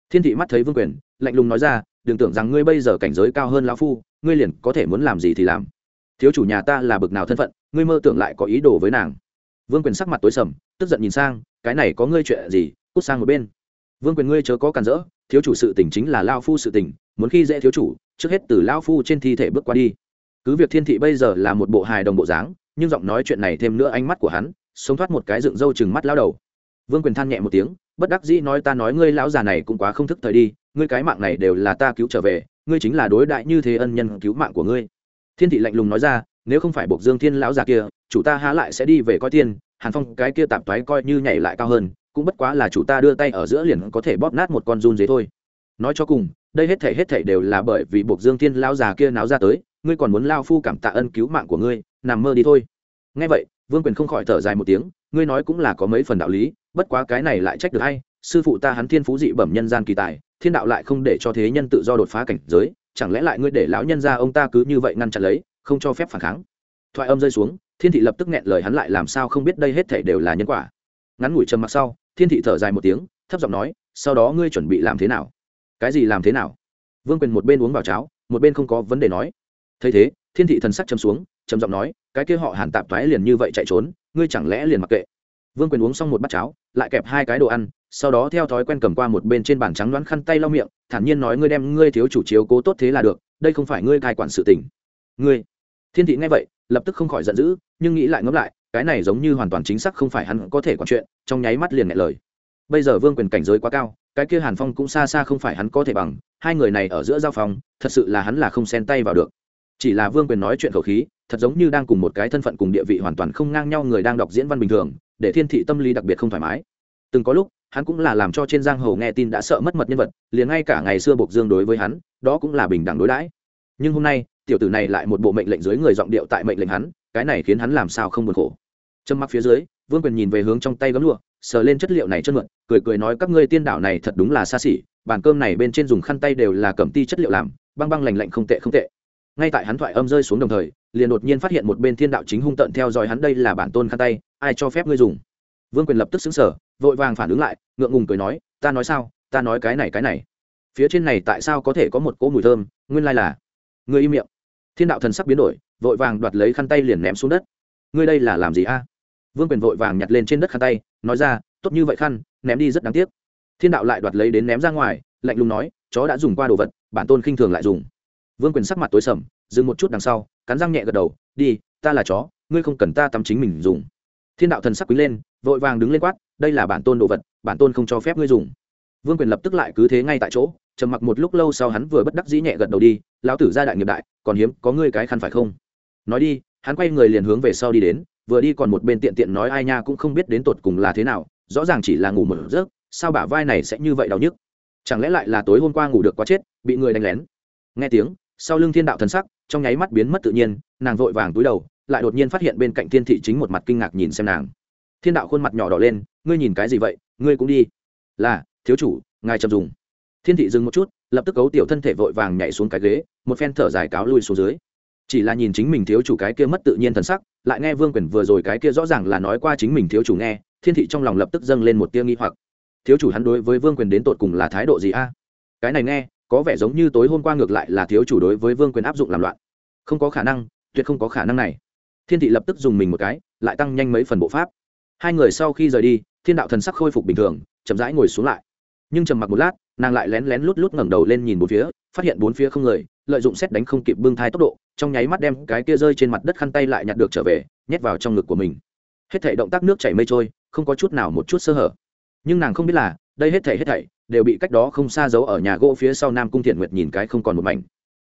[SPEAKER 1] Thiên thị mắt thấy vương quyền, lạnh lùng nói ra, đừng tưởng rằng ngươi bây giờ cảnh giới cao hơn lão phu, ngươi liền có thể muốn làm gì thì làm. Thiếu chủ nhà ta là bực nào thân phận, ngươi mơ tưởng lại có ý đồ với nàng. Vương quyền sắc mặt tối sầm, tức giận nhìn sang, cái này có ngươi chuyện gì, cút sang một bên vương quyền ngươi chớ có cản rỡ, thiếu chủ sự tình chính là lao phu sự tình, muốn khi dễ thiếu chủ, trước hết từ lao phu trên thi thể bước qua đi. Cứ việc thiên thị bây giờ là một bộ hài đồng bộ dáng, nhưng giọng nói chuyện này thêm nữa ánh mắt của hắn, sống thoát một cái dựng râu chừng mắt lao đầu. Vương quyền than nhẹ một tiếng, bất đắc dĩ nói ta nói ngươi lão già này cũng quá không thức thời đi, ngươi cái mạng này đều là ta cứu trở về, ngươi chính là đối đại như thế ân nhân cứu mạng của ngươi. Thiên thị lạnh lùng nói ra, nếu không phải buộc dương thiên lão già kia, chủ ta há lại sẽ đi về coi tiên, hàn phong cái kia tạp toái coi như nhảy lại cao hơn cũng bất quá là chủ ta đưa tay ở giữa liền có thể bóp nát một con run dế thôi. Nói cho cùng, đây hết thể hết thể đều là bởi vì buộc dương thiên lão già kia náo ra tới, ngươi còn muốn lao phu cảm tạ ân cứu mạng của ngươi, nằm mơ đi thôi. Ngay vậy, vương quyền không khỏi thở dài một tiếng, ngươi nói cũng là có mấy phần đạo lý, bất quá cái này lại trách được hay sư phụ ta hắn thiên phú dị bẩm nhân gian kỳ tài, thiên đạo lại không để cho thế nhân tự do đột phá cảnh giới, chẳng lẽ lại ngươi để lão nhân ra ông ta cứ như vậy ngăn chặn lấy, không cho phép phản kháng? Thoại âm rơi xuống, thiên thị lập tức nghẹn lời hắn lại làm sao không biết đây hết thể đều là nhân quả. Ngắn ngủi trầm mặc sau thiên thị thở dài một tiếng, thấp giọng nói, sau đó ngươi chuẩn bị làm thế nào? Cái gì làm thế nào? Vương quyền một bên uống vào cháo, một bên không có vấn đề nói. Thấy thế, thiên thị thần sắc châm xuống, trầm giọng nói, cái kia họ hàn tạp thoái liền như vậy chạy trốn, ngươi chẳng lẽ liền mặc kệ? Vương quyền uống xong một bát cháo, lại kẹp hai cái đồ ăn, sau đó theo thói quen cầm qua một bên trên bàn trắng đoán khăn tay lau miệng, thản nhiên nói, ngươi đem ngươi thiếu chủ chiếu cố tốt thế là được, đây không phải ngươi cai quản sự tình. Ngươi? Thiên thị nghe vậy, lập tức không khỏi giận dữ, nhưng nghĩ lại ngẫm lại cái này giống như hoàn toàn chính xác không phải hắn có thể quản chuyện, trong nháy mắt liền ngại lời. Bây giờ vương quyền cảnh giới quá cao, cái kia hàn phong cũng xa xa không phải hắn có thể bằng, hai người này ở giữa giao phong thật sự là hắn là không xen tay vào được. Chỉ là vương quyền nói chuyện khẩu khí, thật giống như đang cùng một cái thân phận cùng địa vị hoàn toàn không ngang nhau người đang đọc diễn văn bình thường, để thiên thị tâm lý đặc biệt không thoải mái. Từng có lúc, hắn cũng là làm cho trên giang hồ nghe tin đã sợ mất mật nhân vật, liền ngay cả ngày xưa buộc dương đối với hắn, đó cũng là bình đẳng đối đãi. Nhưng hôm nay, tiểu tử này lại một bộ mệnh lệnh dưới người giọng điệu tại mệnh lệnh hắn, cái này khiến hắn làm sao không buồn khổ trầm mặc phía dưới, vương quyền nhìn về hướng trong tay gấm lụa, sờ lên chất liệu này chân mượn cười cười nói, các ngươi tiên đảo này thật đúng là xa xỉ, bàn cơm này bên trên dùng khăn tay đều là cẩm ti chất liệu làm, băng băng lành lạnh không tệ không tệ. Ngay tại hắn thoại âm rơi xuống đồng thời, liền đột nhiên phát hiện một bên thiên đạo chính hung tận theo dõi hắn, đây là bản tôn khăn tay, ai cho phép ngươi dùng? Vương quyền lập tức xứng sở vội vàng phản ứng lại, ngượng ngùng cười nói, ta nói sao, ta nói cái này cái này. Phía trên này tại sao có thể có một cỗ mùi thơm, nguyên lai là ngươi im miệng. Thiên đạo thần sắc biến đổi, vội vàng đoạt lấy khăn tay liền ném xuống đất. Ngươi đây là làm gì a? Vương quyền vội vàng nhặt lên trên đất khăn tay, nói ra, tốt như vậy khăn, ném đi rất đáng tiếc. Thiên đạo lại đoạt lấy đến ném ra ngoài, lạnh lùng nói, chó đã dùng qua đồ vật, bản tôn khinh thường lại dùng. Vương quyền sắc mặt tối sầm, dừng một chút đằng sau, cắn răng nhẹ gật đầu, đi, ta là chó, ngươi không cần ta tắm chính mình dùng. Thiên đạo thần sắc quý lên, vội vàng đứng lên quát, đây là bản tôn đồ vật, bản tôn không cho phép ngươi dùng. Vương quyền lập tức lại cứ thế ngay tại chỗ, trầm mặc một lúc lâu sau hắn vừa bất đắc dĩ nhẹ gật đầu đi, lão tử ra đại nghiệp đại, còn hiếm có ngươi cái khăn phải không? Nói đi, hắn quay người liền hướng về sau đi đến vừa đi còn một bên tiện tiện nói ai nha cũng không biết đến tột cùng là thế nào, rõ ràng chỉ là ngủ một giấc, sao bả vai này sẽ như vậy đau nhức? Chẳng lẽ lại là tối hôm qua ngủ được quá chết, bị người đánh lén? Nghe tiếng, sau lưng thiên đạo thần sắc, trong nháy mắt biến mất tự nhiên, nàng vội vàng túi đầu, lại đột nhiên phát hiện bên cạnh thiên thị chính một mặt kinh ngạc nhìn xem nàng. Thiên đạo khuôn mặt nhỏ đỏ lên, ngươi nhìn cái gì vậy, ngươi cũng đi. Là, thiếu chủ, ngài chậm dùng. Thiên thị dừng một chút, lập tức cấu tiểu thân thể vội vàng nhảy xuống cái ghế, một phen thở dài cáo lui xuống dưới chỉ là nhìn chính mình thiếu chủ cái kia mất tự nhiên thần sắc, lại nghe vương quyền vừa rồi cái kia rõ ràng là nói qua chính mình thiếu chủ nghe, thiên thị trong lòng lập tức dâng lên một tia nghi hoặc. Thiếu chủ hắn đối với vương quyền đến tột cùng là thái độ gì a? Cái này nghe, có vẻ giống như tối hôm qua ngược lại là thiếu chủ đối với vương quyền áp dụng làm loạn. Không có khả năng, tuyệt không có khả năng này. Thiên thị lập tức dùng mình một cái, lại tăng nhanh mấy phần bộ pháp. Hai người sau khi rời đi, thiên đạo thần sắc khôi phục bình thường, chậm rãi ngồi xuống lại. Nhưng trầm mặc một lát, nàng lại lén lén lút lút ngẩng đầu lên nhìn bốn phía, phát hiện bốn phía không người lợi dụng xét đánh không kịp bưng thai tốc độ, trong nháy mắt đem cái kia rơi trên mặt đất khăn tay lại nhặt được trở về, nhét vào trong ngực của mình. Hết thảy động tác nước chảy mây trôi, không có chút nào một chút sơ hở. Nhưng nàng không biết là, đây hết thảy hết thảy đều bị cách đó không xa giấu ở nhà gỗ phía sau nam cung thiện nguyệt nhìn cái không còn một mảnh.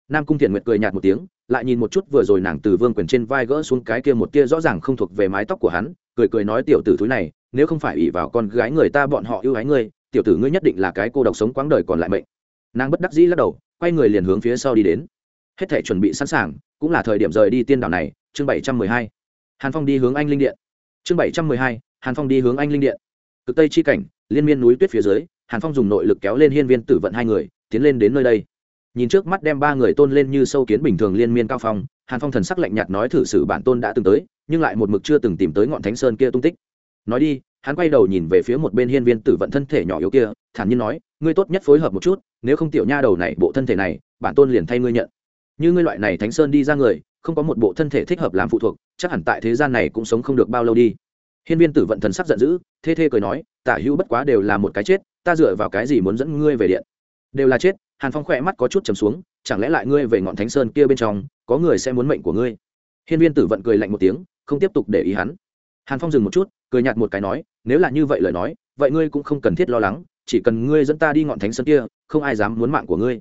[SPEAKER 1] Nam cung thiện nguyệt cười nhạt một tiếng, lại nhìn một chút vừa rồi nàng từ vương quyền trên vai gỡ xuống cái kia một kia rõ ràng không thuộc về mái tóc của hắn, cười cười nói tiểu tử thúi này, nếu không phải ủy vào con gái người ta bọn họ yêu ái ngươi, tiểu tử ngươi nhất định là cái cô độc sống quãng đời còn lại mệnh. Nàng bất đắc dĩ lắc đầu quay người liền hướng phía sau đi đến. Hết thể chuẩn bị sẵn sàng, cũng là thời điểm rời đi tiên đảo này, chương bảy trăm mười hai. Hàn phong đi hướng anh linh điện. Chương bảy trăm mười hai, hàn phong đi hướng anh linh điện. Cực tây chi cảnh, liên miên núi tuyết phía dưới, hàn phong dùng nội lực kéo lên hiên viên tử vận hai người, tiến lên đến nơi đây. Nhìn trước mắt đem ba người tôn lên như sâu kiến bình thường liên miên cao phong, hàn phong thần sắc lạnh nhạt nói thử sự bản tôn đã từng tới, nhưng lại một mực chưa từng tìm tới ngọn thánh sơn kia tung tích. Nói đi hắn quay đầu nhìn về phía một bên hiên viên tử vận thân thể nhỏ yếu kia, thản nhiên nói, ngươi tốt nhất phối hợp một chút, nếu không tiểu nha đầu này, bộ thân thể này, bản tôn liền thay ngươi nhận. Như ngươi loại này thánh sơn đi ra người, không có một bộ thân thể thích hợp làm phụ thuộc, chắc hẳn tại thế gian này cũng sống không được bao lâu đi. Hiên viên tử vận thần sắc giận dữ, thê thê cười nói, tả hữu bất quá đều là một cái chết, ta dựa vào cái gì muốn dẫn ngươi về điện? Đều là chết. Hàn phong khỏe mắt có chút trầm xuống, chẳng lẽ lại ngươi về ngọn thánh sơn kia bên trong, có người sẽ muốn mệnh của ngươi? Hiên viên tử vận cười lạnh một tiếng, không tiếp tục để ý hắn. Hàn phong dừng một chút cười nhạt một cái nói, nếu là như vậy lời nói, vậy ngươi cũng không cần thiết lo lắng, chỉ cần ngươi dẫn ta đi ngọn thánh sơn kia, không ai dám muốn mạng của ngươi.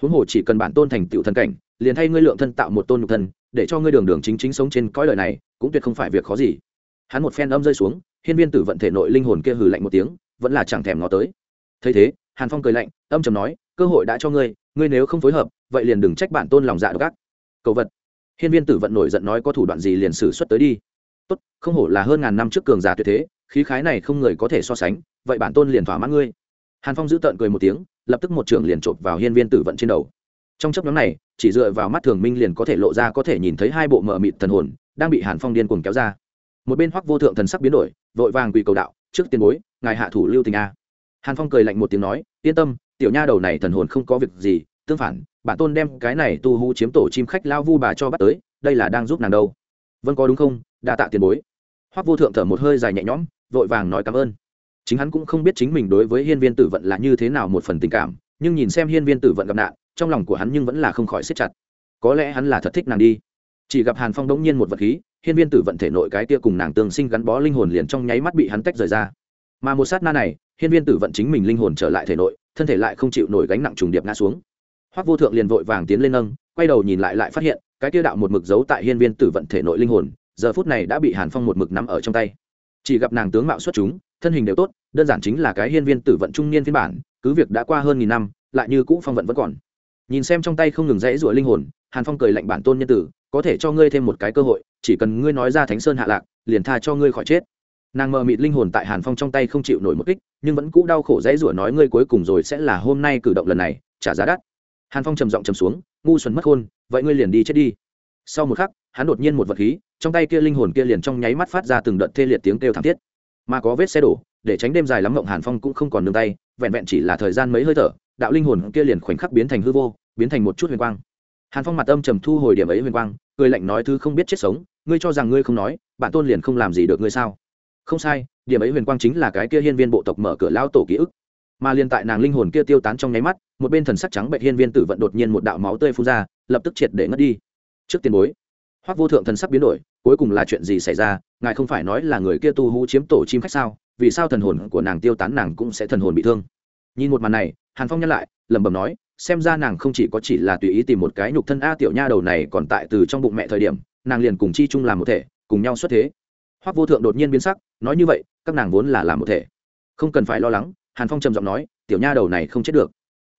[SPEAKER 1] Huống hồ chỉ cần bản tôn thành tựu thần cảnh, liền thay ngươi lượng thân tạo một tôn nhục thân, để cho ngươi đường đường chính chính sống trên cõi đời này, cũng tuyệt không phải việc khó gì. Hắn một phen âm rơi xuống, hiên viên tử vận thể nội linh hồn kia hừ lạnh một tiếng, vẫn là chẳng thèm ngó tới. Thấy thế, hàn phong cười lạnh, âm trầm nói, cơ hội đã cho ngươi ngươi nếu không phối hợp, vậy liền đừng trách bản tôn lòng dạ độc ác. Cầu vật. Hiên viên tử vận nổi giận nói có thủ đoạn gì liền xử xuất tới đi tốt, không hổ là hơn ngàn năm trước cường giả tuyệt thế, khí khái này không người có thể so sánh, vậy bản tôn liền thỏa mãn ngươi. Hàn phong giữ tợn cười một tiếng, lập tức một trưởng liền chộp vào hiên viên tử vận trên đầu. Trong chấp nhóm này, chỉ dựa vào mắt thường minh liền có thể lộ ra có thể nhìn thấy hai bộ mờ mịt thần hồn, đang bị hàn phong điên cuồng kéo ra. Một bên hoắc vô thượng thần sắc biến đổi, vội vàng quỳ cầu đạo, trước tiền bối, ngài hạ thủ lưu tình a. Hàn phong cười lạnh một tiếng nói, yên tâm, tiểu nha đầu này thần hồn không có việc gì, tương phản, bản tôn đem cái này tu hú chiếm tổ chim khách lao vu bà cho bắt tới, đây là đang giúp nàng đâu. Vâng có đúng không? Đa tạ tiền bối. Hoắc vô thượng thở một hơi dài nhẹ nhõm, vội vàng nói cảm ơn. Chính hắn cũng không biết chính mình đối với hiên viên tử vận là như thế nào một phần tình cảm, nhưng nhìn xem hiên viên tử vận gặp nạn, trong lòng của hắn nhưng vẫn là không khỏi siết chặt. Có lẽ hắn là thật thích nàng đi. Chỉ gặp hàn phong đống nhiên một vật khí, hiên viên tử vận thể nội cái tia cùng nàng tương sinh gắn bó linh hồn liền trong nháy mắt bị hắn tách rời ra. Mà một sát na này, hiên viên tử vận chính mình linh hồn trở lại thể nội, thân thể lại không chịu nổi gánh nặng trùng điệp ngã xuống. Hoắc vô thượng liền vội vàng tiến lên nâng, quay đầu nhìn lại lại phát hiện, cái tia đạo một mực giấu tại hiên viên tử vận thể nội linh hồn giờ phút này đã bị hàn phong một mực nắm ở trong tay. Chỉ gặp nàng tướng mạo xuất chúng, thân hình đều tốt, đơn giản chính là cái hiên viên tử vận trung niên phiên bản, cứ việc đã qua hơn nghìn năm, lại như cũ phong vận vẫn còn. Nhìn xem trong tay không ngừng rẽ rủa linh hồn, hàn phong cười lạnh bản tôn nhân tử, có thể cho ngươi thêm một cái cơ hội, chỉ cần ngươi nói ra thánh sơn hạ lạc, liền tha cho ngươi khỏi chết. Nàng mờ mịt linh hồn tại hàn phong trong tay không chịu nổi một kích, nhưng vẫn cũ đau khổ rẽ rủa nói ngươi cuối cùng rồi sẽ là hôm nay cử động lần này, trả giá đắt. Hàn phong trầm giọng trầm xuống, ngu xuẩn mất khôn, vậy ngươi liền đi chết đi. Sau một khắc, hắn đột nhiên một vật khí trong tay kia linh hồn kia liền trong nháy mắt phát ra từng đợt thê liệt tiếng kêu thảm thiết. Mà có vết xe đổ, để tránh đêm dài lắm mộng hàn phong cũng không còn nương tay, vẹn vẹn chỉ là thời gian mấy hơi thở, đạo linh hồn kia liền khoảnh khắc biến thành hư vô, biến thành một chút huyền quang. Hàn phong mặt âm trầm thu hồi điểm ấy huyền quang, cười lạnh nói thứ không biết chết sống, ngươi cho rằng ngươi không nói bản tôn liền không làm gì được ngươi sao? Không sai, điểm ấy huyền quang chính là cái kia hiên viên bộ tộc mở cửa lao tổ ký ức. Mà liền tại nàng linh hồn kia tiêu tán trong nháy mắt, một bên thần sắc trắng bệnh hiên viên tử vận đột nhiên một đạo máu tươi phun ra, lập tức triệt để ngất đi. Trước tiền bối hoắc vô thượng thần sắc biến đổi, cuối cùng là chuyện gì xảy ra? Ngài không phải nói là người kia tu hú chiếm tổ chim khách sao? Vì sao thần hồn của nàng tiêu tán nàng cũng sẽ thần hồn bị thương? Nhìn một màn này, hàn phong nhắc lại, lẩm bẩm nói, xem ra nàng không chỉ có chỉ là tùy ý tìm một cái nhục thân a tiểu nha đầu này còn tại từ trong bụng mẹ thời điểm, nàng liền cùng chi chung làm một thể, cùng nhau xuất thế. Hoắc vô thượng đột nhiên biến sắc, nói như vậy, các nàng vốn là làm một thể. Không cần phải lo lắng, hàn phong trầm giọng nói, tiểu nha đầu này không chết được.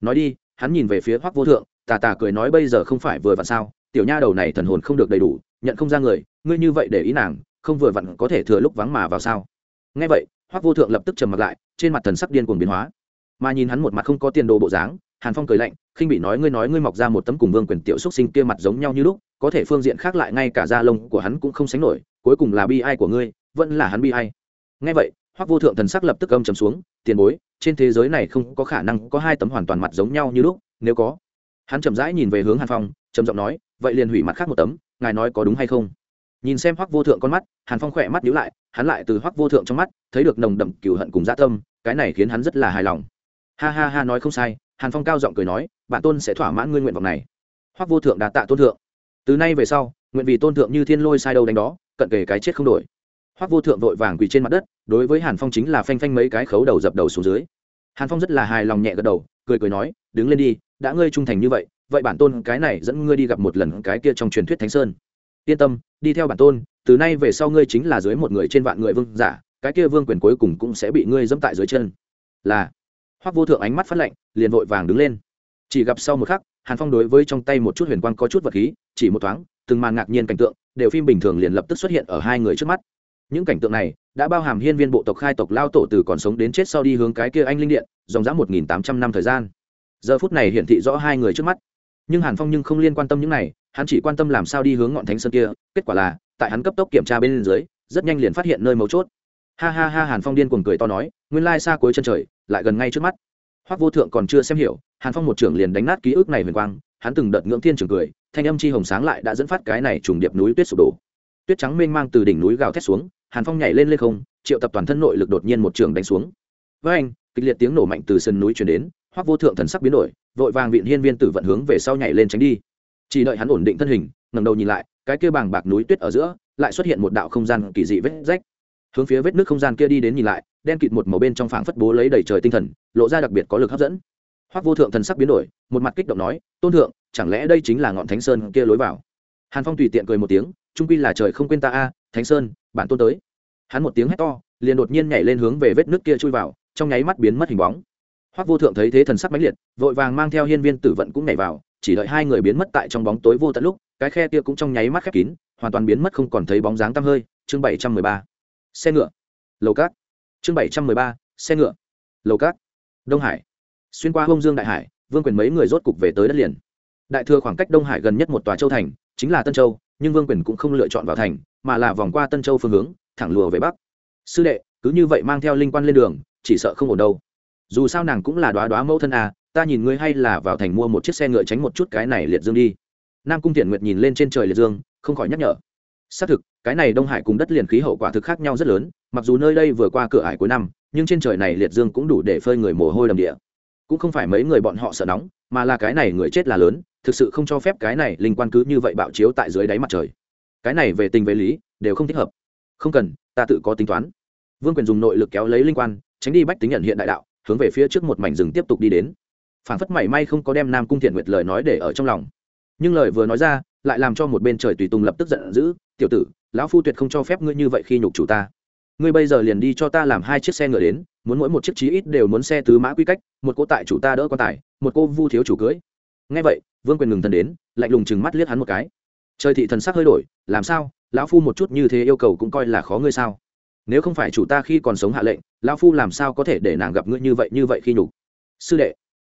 [SPEAKER 1] Nói đi, hắn nhìn về phía hoắc vô thượng, tà tà cười nói bây giờ không phải vừa vặn sao? Tiểu nha đầu này thần hồn không được đầy đủ, nhận không ra người, ngươi như vậy để ý nàng, không vừa vặn có thể thừa lúc vắng mà vào sao? Ngay vậy, hoắc vô thượng lập tức trầm mặt lại, trên mặt thần sắc điên cuồng biến hóa. Mà nhìn hắn một mặt không có tiền đồ bộ dáng, hàn phong cười lạnh, khinh bị nói ngươi nói ngươi mọc ra một tấm cùng vương quyền tiểu xúc sinh kia mặt giống nhau như lúc, có thể phương diện khác lại ngay cả da lông của hắn cũng không sánh nổi, cuối cùng là bi ai của ngươi, vẫn là hắn bi ai. Ngay vậy, hoắc vô thượng thần sắc lập tức âm trầm xuống, tiền bối, trên thế giới này không có khả năng có hai tấm hoàn toàn mặt giống nhau như lúc, nếu có. Hắn chậm rãi nhìn về hướng hàn phong trầm giọng nói, vậy liền hủy mặt khác một tấm, ngài nói có đúng hay không? Nhìn xem hoắc vô thượng con mắt, hàn phong khỏe mắt nhíu lại, hắn lại từ hoắc vô thượng trong mắt thấy được nồng đậm cừu hận cùng dã tâm, cái này khiến hắn rất là hài lòng. Ha ha ha, nói không sai. Hàn phong cao giọng cười nói, bản tôn sẽ thỏa mãn ngươi nguyện vọng này. Hoắc vô thượng đã tạ tôn thượng. Từ nay về sau, nguyện vì tôn thượng như thiên lôi sai đâu đánh đó, cận kề cái chết không đổi. Hoắc vô thượng vội vàng quỳ trên mặt đất, đối với hàn phong chính là phanh phanh mấy cái khấu đầu dập đầu xuống dưới. Hàn phong rất là hài lòng nhẹ gật đầu, cười cười nói, đứng lên đi đã ngươi trung thành như vậy vậy bản tôn cái này dẫn ngươi đi gặp một lần cái kia trong truyền thuyết thánh sơn. Yên tâm, đi theo bản tôn, từ nay về sau ngươi chính là dưới một người trên vạn người vương giả, cái kia vương quyền cuối cùng cũng sẽ bị ngươi dẫm tại dưới chân. Là. Hoắc vô thượng ánh mắt phát lạnh, liền vội vàng đứng lên. Chỉ gặp sau một khắc, hàn phong đối với trong tay một chút huyền quang có chút vật khí, chỉ một thoáng, từng màn ngạc nhiên cảnh tượng, đều phim bình thường liền lập tức xuất hiện ở hai người trước mắt. Những cảnh tượng này đã bao hàm hiên viên bộ tộc khai tộc lao tổ từ còn sống đến chết sau đi hướng cái kia anh linh điện, dòng dã một nghìn tám trăm năm thời gian giờ phút này hiển thị rõ hai người trước mắt. Nhưng hàn phong nhưng không liên quan tâm những này, hắn chỉ quan tâm làm sao đi hướng ngọn thánh sơn kia, kết quả là, tại hắn cấp tốc kiểm tra bên dưới, rất nhanh liền phát hiện nơi mấu chốt. Ha ha ha, hàn phong điên cuồng cười to nói, nguyên lai xa cuối chân trời, lại gần ngay trước mắt. Hoắc vô thượng còn chưa xem hiểu, hàn phong một trưởng liền đánh nát ký ức này huyền quang, hắn từng đợt ngưỡng thiên trường cười, thanh âm chi hồng sáng lại đã dẫn phát cái này trùng điệp núi tuyết sụp đổ. Tuyết trắng mênh mang từ đỉnh núi gào thét xuống, hàn phong nhảy lên lên không, triệu tập toàn thân nội lực đột nhiên một trường đánh xuống. Với anh kịch liệt tiếng nổ mạnh từ sân núi truyền đến hoắc vô thượng thần sắc biến đổi, vội vàng viện hiên viên tử vận hướng về sau nhảy lên tránh đi. Chỉ đợi hắn ổn định thân hình, ngẩng đầu nhìn lại, cái kia bàng bạc núi tuyết ở giữa, lại xuất hiện một đạo không gian kỳ dị vết rách. Hướng phía vết nước không gian kia đi đến nhìn lại, đen kịt một màu bên trong phảng phất bố lấy đầy trời tinh thần, lộ ra đặc biệt có lực hấp dẫn. Hoắc vô thượng thần sắc biến đổi, một mặt kích động nói, tôn thượng, chẳng lẽ đây chính là ngọn thánh sơn kia lối vào? Hàn phong tùy tiện cười một tiếng, trung quy là trời không quên ta a, thánh sơn, bản tôn tới. Hắn một tiếng hét to, liền đột nhiên nhảy lên hướng về vết nước kia chui vào, trong nháy mắt biến mất hình bóng hoắc vô thượng thấy thế thần sắc mãnh liệt, vội vàng mang theo hiên viên tử vận cũng nhảy vào, chỉ đợi hai người biến mất tại trong bóng tối vô tận lúc, cái khe kia cũng trong nháy mắt khép kín, hoàn toàn biến mất không còn thấy bóng dáng tăm hơi. Chương bảy trăm mười ba. Xe ngựa. Lầu cát. Chương bảy trăm mười ba. Xe ngựa. Lầu cát. Đông hải. Xuyên qua hông dương đại hải, vương quyền mấy người rốt cục về tới đất liền. Đại thừa khoảng cách đông hải gần nhất một tòa châu thành, chính là tân châu, nhưng vương quyền cũng không lựa chọn vào thành, mà là vòng qua tân châu phương hướng, thẳng lùa về bắc. Sư đệ, cứ như vậy mang theo linh quan lên đường, chỉ sợ không ổn đâu dù sao nàng cũng là đoá đoá mẫu thân à ta nhìn ngươi hay là vào thành mua một chiếc xe ngựa tránh một chút cái này liệt dương đi. Nam cung thiện nguyệt nhìn lên trên trời liệt dương, không khỏi nhắc nhở. Xác thực, cái này đông hải cùng đất liền khí hậu quả thực khác nhau rất lớn, mặc dù nơi đây vừa qua cửa ải cuối năm, nhưng trên trời này liệt dương cũng đủ để phơi người mồ hôi đầm địa. Cũng không phải mấy người bọn họ sợ nóng, mà là cái này người chết là lớn, thực sự không cho phép cái này linh quan cứ như vậy bạo chiếu tại dưới đáy mặt trời. Cái này về tình về lý, đều không thích hợp. Không cần, ta tự có tính toán. Vương quyền dùng nội lực kéo lấy linh quan, tránh đi bách tính nhận hiện đại đạo hướng về phía trước một mảnh rừng tiếp tục đi đến. Phản phất mảy may không có đem nam cung thiện nguyệt lời nói để ở trong lòng. Nhưng lời vừa nói ra, lại làm cho một bên trời tùy tùng lập tức giận dữ, tiểu tử, lão phu tuyệt không cho phép ngươi như vậy khi nhục chủ ta. Ngươi bây giờ liền đi cho ta làm hai chiếc xe ngựa đến, muốn mỗi một chiếc chí ít đều muốn xe tứ mã quy cách, một cô tại chủ ta đỡ quan tài một cô vu thiếu chủ cưới. Ngay vậy, vương quyền ngừng thần đến, lạnh lùng chừng mắt liếc hắn một cái. Trời thị thần sắc hơi đổi, làm sao? Lão phu một chút như thế yêu cầu cũng coi là khó ngươi sao? Nếu không phải chủ ta khi còn sống hạ lệnh, lão phu làm sao có thể để nàng gặp ngươi như vậy như vậy khi nhục? Sư đệ,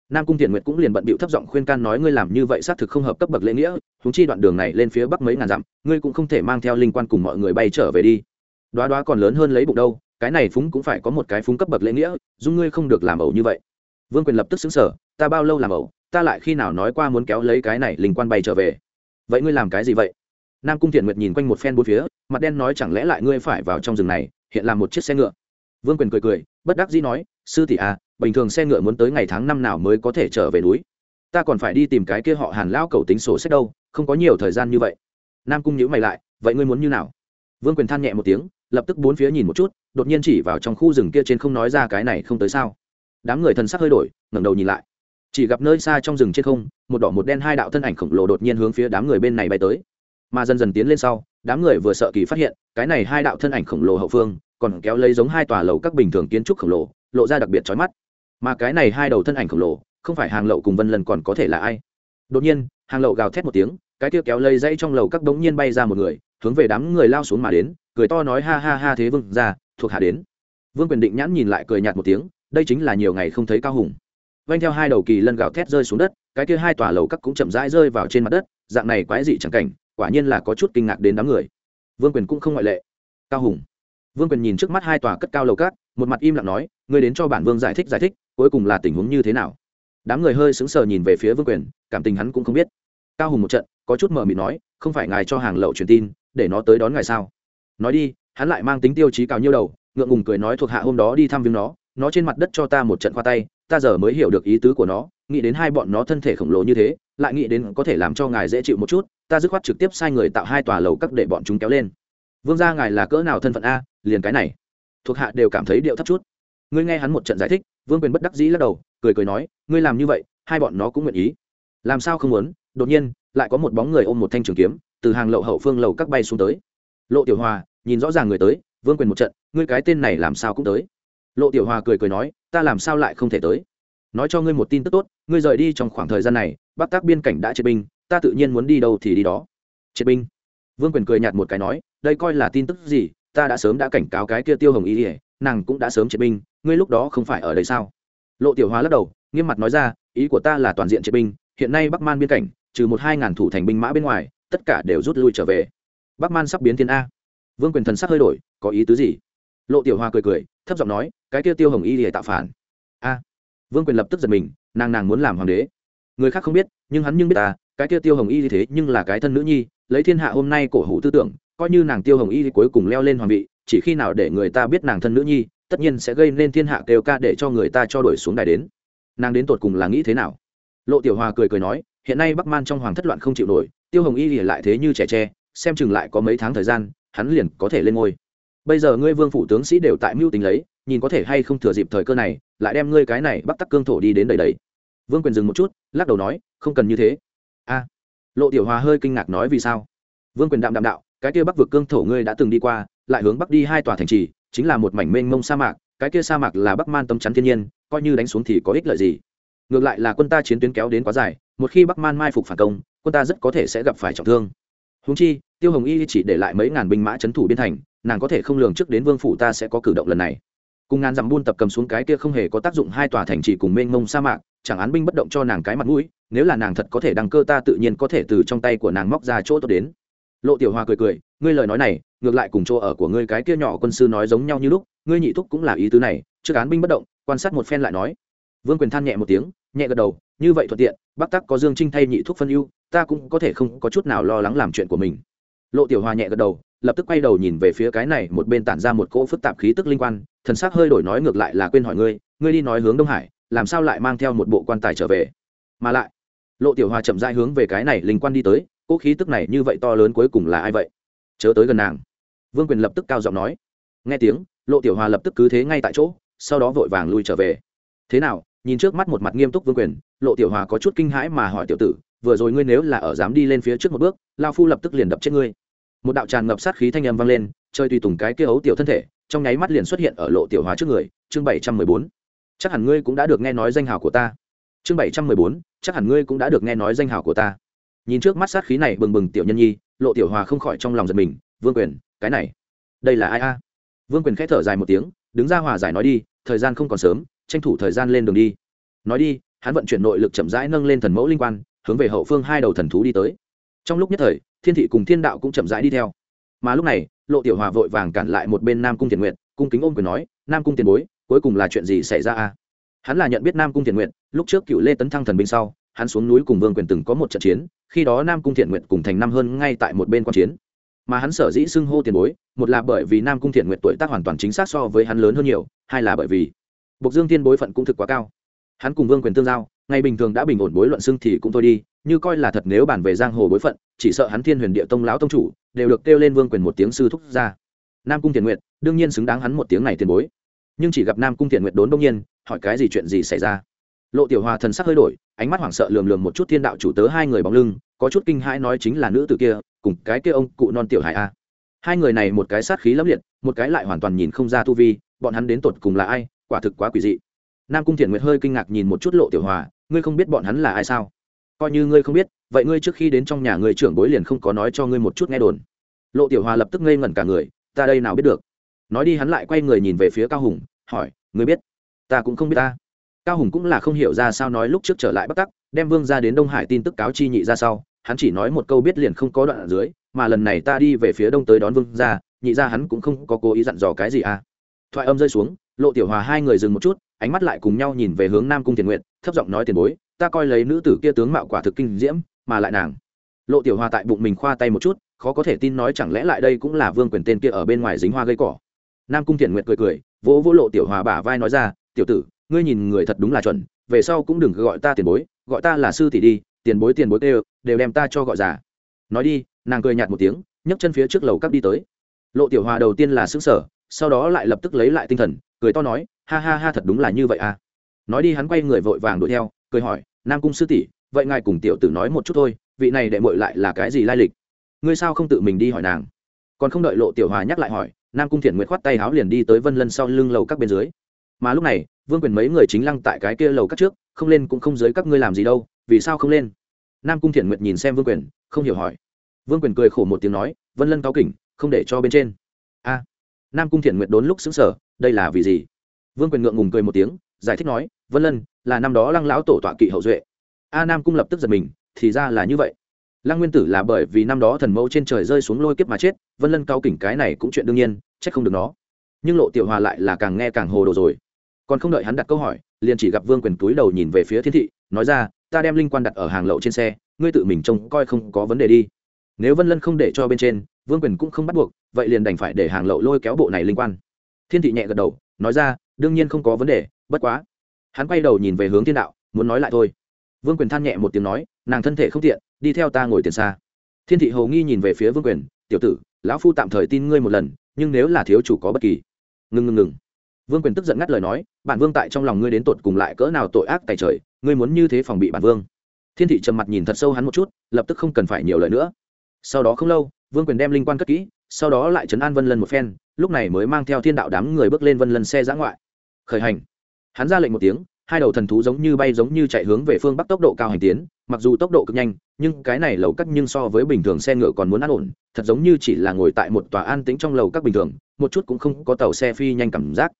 [SPEAKER 1] nam cung thiện nguyệt cũng liền bận bịu thấp giọng khuyên can nói ngươi làm như vậy xác thực không hợp cấp bậc lễ nghĩa húng chi đoạn đường này lên phía bắc mấy ngàn dặm, ngươi cũng không thể mang theo linh quan cùng mọi người bay trở về đi. Đoá đoá còn lớn hơn lấy bụng đâu, cái này phúng cũng phải có một cái phúng cấp bậc lễ nghĩa, dung ngươi không được làm ẩu như vậy. Vương quyền lập tức xứng sở ta bao lâu làm ẩu, ta lại khi nào nói qua muốn kéo lấy cái này linh quan bay trở về? Vậy ngươi làm cái gì vậy? Nam cung thiện nguyệt nhìn quanh một phen bốn phía, mặt đen nói chẳng lẽ lại ngươi phải vào trong rừng này hiện làm một chiếc xe ngựa. Vương quyền cười cười, bất đắc dĩ nói, sư tỷ à bình thường xe ngựa muốn tới ngày tháng năm nào mới có thể trở về núi? Ta còn phải đi tìm cái kia họ hàn lao cầu tính sổ sách đâu, không có nhiều thời gian như vậy. Nam cung nhữ mày lại, vậy ngươi muốn như nào? Vương quyền than nhẹ một tiếng, lập tức bốn phía nhìn một chút, đột nhiên chỉ vào trong khu rừng kia trên không nói ra cái này không tới sao. Đám người thần sắc hơi đổi, ngẩng đầu nhìn lại. Chỉ gặp nơi xa trong rừng trên không, một đỏ một đen hai đạo thân ảnh khổng lồ đột nhiên hướng phía đám người bên này bay tới mà dần dần tiến lên sau, đám người vừa sợ kỳ phát hiện, cái này hai đạo thân ảnh khổng lồ hậu phương, còn kéo lấy giống hai tòa lầu các bình thường kiến trúc khổng lồ, lộ ra đặc biệt trói mắt. Mà cái này hai đầu thân ảnh khổng lồ, không phải hàng lậu cùng vân lần còn có thể là ai? Đột nhiên, hàng lậu gào thét một tiếng, cái kia kéo lây dãy trong lầu các đống nhiên bay ra một người, hướng về đám người lao xuống mà đến, cười to nói ha ha ha thế vương ra thuộc hạ đến. Vương quyền định nhãn nhìn lại cười nhạt một tiếng, đây chính là nhiều ngày không thấy cao hùng. Vanh theo hai đầu kỳ lân gào thét rơi xuống đất, cái kia hai tòa lầu các cũng chậm rãi rơi vào trên mặt đất, dạng này quái dị chẳng cảnh quả nhiên là có chút kinh ngạc đến đám người. Vương quyền cũng không ngoại lệ. Cao hùng. Vương quyền nhìn trước mắt hai tòa cất cao lầu cát, một mặt im lặng nói, ngươi đến cho bản vương giải thích giải thích, cuối cùng là tình huống như thế nào? Đám người hơi sững sờ nhìn về phía vương quyền, cảm tình hắn cũng không biết. Cao hùng một trận, có chút mờ mịt nói, không phải ngài cho hàng lậu truyền tin, để nó tới đón ngài sao? Nói đi, hắn lại mang tính tiêu chí cao nhiêu đầu, ngượng ngùng cười nói, thuộc hạ hôm đó đi thăm viếng nó nó trên mặt đất cho ta một trận khoa tay, ta giờ mới hiểu được ý tứ của nó, nghĩ đến hai bọn nó thân thể khổng lồ như thế, lại nghĩ đến có thể làm cho ngài dễ chịu một chút ta dứt khoát trực tiếp sai người tạo hai tòa lầu các để bọn chúng kéo lên. Vương gia ngài là cỡ nào thân phận a, liền cái này. Thuộc hạ đều cảm thấy điệu thấp chút. Ngươi nghe hắn một trận giải thích, vương quyền bất đắc dĩ lắc đầu, cười cười nói, ngươi làm như vậy, hai bọn nó cũng nguyện ý. Làm sao không muốn? Đột nhiên, lại có một bóng người ôm một thanh trường kiếm, từ hàng lậu hậu phương lầu các bay xuống tới. Lộ tiểu hòa, nhìn rõ ràng người tới, vương quyền một trận, ngươi cái tên này làm sao cũng tới. Lộ tiểu hòa cười cười nói, ta làm sao lại không thể tới? Nói cho ngươi một tin tức tốt, ngươi rời đi trong khoảng thời gian này, bắc tác biên cảnh đã chế binh ta tự nhiên muốn đi đâu thì đi đó. Triệt binh vương quyền cười nhạt một cái nói, đây coi là tin tức gì, ta đã sớm đã cảnh cáo cái kia tiêu hồng ý ỉa nàng cũng đã sớm triệt binh ngươi lúc đó không phải ở đây sao? Lộ tiểu hóa lắc đầu, nghiêm mặt nói ra, ý của ta là toàn diện triệt binh hiện nay bắc man biên cảnh, trừ một hai ngàn thủ thành binh mã bên ngoài, tất cả đều rút lui trở về. Bắc man sắp biến thiên a. Vương quyền thần sắc hơi đổi, có ý tứ gì? Lộ tiểu hoa cười cười, thấp giọng nói, cái kia tiêu hồng y để tạo phản. A. Vương quyền lập tức giật mình, nàng nàng muốn làm hoàng đế. Người khác không biết, nhưng hắn nhưng biết ta cái kia tiêu hồng y thế, nhưng là cái thân nữ nhi, lấy thiên hạ hôm nay cổ hủ tư tưởng, coi như nàng tiêu hồng y cuối cùng leo lên hoàng vị, chỉ khi nào để người ta biết nàng thân nữ nhi, tất nhiên sẽ gây nên thiên hạ kêu ca để cho người ta cho đuổi xuống đài đến. Nàng đến tột cùng là nghĩ thế nào? Lộ tiểu hòa cười cười nói, hiện nay bắc man trong hoàng thất loạn không chịu nổi, tiêu hồng y thì lại thế như trẻ tre, xem chừng lại có mấy tháng thời gian, hắn liền có thể lên ngôi. Bây giờ ngươi vương phủ tướng sĩ đều tại mưu tính lấy, nhìn có thể hay không thừa dịp thời cơ này, lại đem ngươi cái này bắt tắc cương thổ đi đến đầy đầy. Vương quyền dừng một chút, lắc đầu nói, không cần như thế a. Lộ tiểu hòa hơi kinh ngạc nói vì sao? Vương quyền đạm đạm đạo, cái kia bắc vực cương thổ ngươi đã từng đi qua, lại hướng bắc đi hai tòa thành trì, chính là một mảnh mênh mông sa mạc, cái kia sa mạc là bắc man tâm chắn thiên nhiên, coi như đánh xuống thì có ích lợi gì? Ngược lại là quân ta chiến tuyến kéo đến quá dài, một khi bắc man mai phục phản công, quân ta rất có thể sẽ gặp phải trọng thương. Húng chi, tiêu hồng y chỉ để lại mấy ngàn binh mã c h ấ n thủ biên thành, nàng có thể không lường trước đến vương phủ ta sẽ có cử động lần này cùng ngàn dặm buôn tập cầm xuống cái kia không hề có tác dụng hai tòa thành trì cùng mênh mông sa mạc, chẳng án binh bất động cho nàng cái mặt mũi, nếu là nàng thật có thể đăng cơ ta tự nhiên có thể từ trong tay của nàng móc ra chỗ tốt đến. Lộ tiểu hoa cười cười, ngươi lời nói này, ngược lại cùng chỗ ở của ngươi cái kia nhỏ quân sư nói giống nhau như lúc, ngươi nhị thúc cũng là ý tứ này, trước án binh bất động, quan sát một phen lại nói. Vương quyền than nhẹ một tiếng, nhẹ gật đầu, như vậy thuận tiện bắc tắc có dương trinh thay nhị thúc phân ưu, ta cũng có thể không có chút nào lo lắng làm chuyện của mình lộ tiểu hòa nhẹ gật đầu, lập tức quay đầu nhìn về phía cái này, một bên tản ra một cỗ phức tạp khí tức linh quan, thần sắc hơi đổi nói ngược lại là quên hỏi ngươi ngươi đi nói hướng đông hải, làm sao lại mang theo một bộ quan tài trở về? Mà lại, lộ tiểu hòa chậm rãi hướng về cái này linh quan đi tới, cỗ khí tức này như vậy to lớn cuối cùng là ai vậy? Chớ tới gần nàng. Vương quyền lập tức cao giọng nói. Nghe tiếng, lộ tiểu hòa lập tức cứ thế ngay tại chỗ, sau đó vội vàng lui trở về. Thế nào, nhìn trước mắt một mặt nghiêm túc vương quyền, lộ tiểu hòa có chút kinh hãi mà hỏi tiểu tử, vừa rồi ngươi nếu là ở dám đi lên phía trước một bước, lao phu lập tức liền đập chết ngươi một đạo tràn ngập sát khí thanh âm vang lên chơi tùy tùng cái kia ấu tiểu thân thể, trong nháy mắt liền xuất hiện ở lộ tiểu hóa trước người, chương bảy trăm mười bốn. Chắc hẳn ngươi cũng đã được nghe nói danh hào của ta. Chương bảy trăm mười bốn, chắc hẳn ngươi cũng đã được nghe nói danh hào của ta. Nhìn trước mắt sát khí này bừng bừng tiểu nhân nhi, lộ tiểu hòa không khỏi trong lòng giật mình, vương quyền, cái này, đây là ai a? Vương quyền k h ẽ thở dài một tiếng, đứng ra hòa giải nói đi, thời gian không còn sớm, tranh thủ thời gian lên đường đi. Nói đi, hắn vận chuyển nội lực chậm rãi nâng lên thần mẫu linh quan, hướng về hậu phương hai đầu thần thú đi tới trong lúc nhất thời, thiên thị cùng thiên đạo cũng chậm rãi đi theo. Mà lúc này, lộ tiểu hòa vội vàng cản lại một bên nam cung thiền nguyện cung kính ôm quyền nói, nam cung tiền bối, cuối cùng là chuyện gì xảy ra a? Hắn là nhận biết nam cung thiền nguyện lúc trước cựu lê tấn thăng thần binh sau, hắn xuống núi cùng vương quyền từng có một trận chiến, khi đó nam cung thiện nguyện cùng thành năm hơn ngay tại một bên quan chiến. Mà hắn sở dĩ xưng hô tiền bối, một là bởi vì nam cung thiện nguyện tuổi tác hoàn toàn chính xác so với hắn lớn hơn nhiều, hai là bởi vì bộc dương tiên bối phận cũng thực quá cao. Hắn cùng vương quyền tương giao, ngày bình thường đã bình ổn, bối luận xưng thì cũng thôi đi như coi là thật nếu bàn về giang hồ bối phận, chỉ sợ hắn thiên huyền địa tông lão tông chủ đều được kêu lên vương quyền một tiếng sư thúc ra. Nam cung thiền nguyện, đương nhiên xứng đáng hắn một tiếng này tiền bối. Nhưng chỉ gặp nam cung thiền nguyện đốn đông nhiên, hỏi cái gì chuyện gì xảy ra? Lộ tiểu hòa thần sắc hơi đổi, ánh mắt hoảng sợ lườm lườm một chút thiên đạo chủ tớ hai người bóng lưng, có chút kinh hãi nói chính là nữ tử kia, cùng cái kia ông cụ non tiểu hải a. Hai người này một cái sát khí lẫm liệt, một cái lại hoàn toàn nhìn không ra tu vi, bọn hắn đến tột cùng là ai, quả thực quá quỷ dị. Nam cung thiện nguyệt hơi kinh ngạc nhìn một chút lộ tiểu hòa, ngươi không biết bọn hắn là ai sao? Coi như ngươi không biết, vậy ngươi trước khi đến trong nhà người trưởng bối liền không có nói cho ngươi một chút nghe đồn. Lộ tiểu hòa lập tức ngây ngẩn cả người, ta đây nào biết được? Nói đi hắn lại quay người nhìn về phía cao hùng, hỏi, ngươi biết? Ta cũng không biết ta. Cao hùng cũng là không hiểu ra sao nói lúc trước trở lại bắc tắc, đem vương ra đến đông hải tin tức cáo chi nhị ra sau, hắn chỉ nói một câu biết liền không có đoạn ở dưới, mà lần này ta đi về phía đông tới đón vương ra nhị ra hắn cũng không có cố ý dặn dò cái gì à. Thoại âm rơi xuống, lộ tiểu hòa hai người dừng một chút, ánh mắt lại cùng nhau nhìn về hướng nam cung tiền nguyện thấp giọng nói tiền bối ta coi lấy nữ tử kia tướng mạo quả thực kinh diễm, mà lại nàng. Lộ tiểu hoa tại bụng mình khoa tay một chút, khó có thể tin nói chẳng lẽ lại đây cũng là vương quyền tên kia ở bên ngoài dính hoa gây cỏ. Nam cung thiện nguyện cười cười, vỗ vỗ lộ tiểu hòa bả vai nói ra, tiểu tử, ngươi nhìn người thật đúng là chuẩn, về sau cũng đừng gọi ta tiền bối, gọi ta là sư tỷ đi, tiền bối tiền bối đều đều đem ta cho gọi già. Nói đi, nàng cười nhạt một tiếng, nhấc chân phía trước lầu cắp đi tới. Lộ tiểu hòa đầu tiên là xứng sở sau đó lại lập tức lấy lại tinh thần, cười to nói, ha ha ha, thật đúng là như vậy à. Nói đi hắn quay người vội vàng đuổi theo, cười hỏi nam cung sư tỷ, vậy ngài cùng tiểu tử nói một chút thôi, vị này đệ mội lại là cái gì lai lịch? Ngươi sao không tự mình đi hỏi nàng? Còn không đợi lộ tiểu hòa nhắc lại hỏi, nam cung thiện nguyệt khoát tay háo liền đi tới vân lân sau lưng lầu các bên dưới. Mà lúc này, vương quyền mấy người chính lăng tại cái kia lầu các trước, không lên cũng không dưới các ngươi làm gì đâu, vì sao không lên? Nam cung thiện nguyệt nhìn xem vương quyền, không hiểu hỏi. Vương quyền cười khổ một tiếng nói, vân lân cao kỉnh, không để cho bên trên. A, nam cung thiện nguyệt đốn lúc xứng sở đây là vì gì? Vương quyền ngượng ngùng cười một tiếng, giải thích nói, vân lân là năm đó lăng lão tổ tọa kỵ hậu duệ. A nam cung lập tức giật mình, thì ra là như vậy. Lăng nguyên tử là bởi vì năm đó thần mẫu trên trời rơi xuống lôi kiếp mà chết, vân lân cao kỉnh cái này cũng chuyện đương nhiên, trách không được nó. Nhưng lộ tiểu hòa lại là càng nghe càng hồ đồ rồi. Còn không đợi hắn đặt câu hỏi, liền chỉ gặp vương quyền túi đầu nhìn về phía thiên thị, nói ra, ta đem linh quan đặt ở hàng lậu trên xe, ngươi tự mình trông coi không có vấn đề đi. Nếu vân lân không để cho bên trên, vương quyền cũng không bắt buộc, vậy liền đành phải để hàng lậu lôi kéo bộ này linh quan. Thiên thị nhẹ gật đầu, nói ra, đương nhiên không có vấn đề, bất quá hắn quay đầu nhìn về hướng thiên đạo, muốn nói lại thôi. Vương quyền than nhẹ một tiếng nói, nàng thân thể không tiện, đi theo ta ngồi tiền xa. Thiên thị hầu nghi nhìn về phía vương quyền, tiểu tử, lão phu tạm thời tin ngươi một lần, nhưng nếu là thiếu chủ có bất kỳ. Ngừng ngừng ngừng. Vương quyền tức giận ngắt lời nói, bản vương tại trong lòng ngươi đến tột cùng lại cỡ nào tội ác tài trời, ngươi muốn như thế phòng bị bản vương. Thiên thị trầm mặt nhìn thật sâu hắn một chút, lập tức không cần phải nhiều lời nữa. Sau đó không lâu, vương quyền đem linh quan cất kỹ, sau đó lại trấn an vân lân một phen, lúc này mới mang theo thiên đạo đám người bước lên vân lân xe giã ngoại. Khởi hành hắn ra lệnh một tiếng, hai đầu thần thú giống như bay giống như chạy hướng về phương bắc tốc độ cao hành tiến, mặc dù tốc độ cực nhanh, nhưng cái này lầu cắt nhưng so với bình thường xe ngựa còn muốn an ổn, thật giống như chỉ là ngồi tại một tòa an tĩnh trong lầu các bình thường, một chút cũng không có tàu xe phi nhanh cảm giác.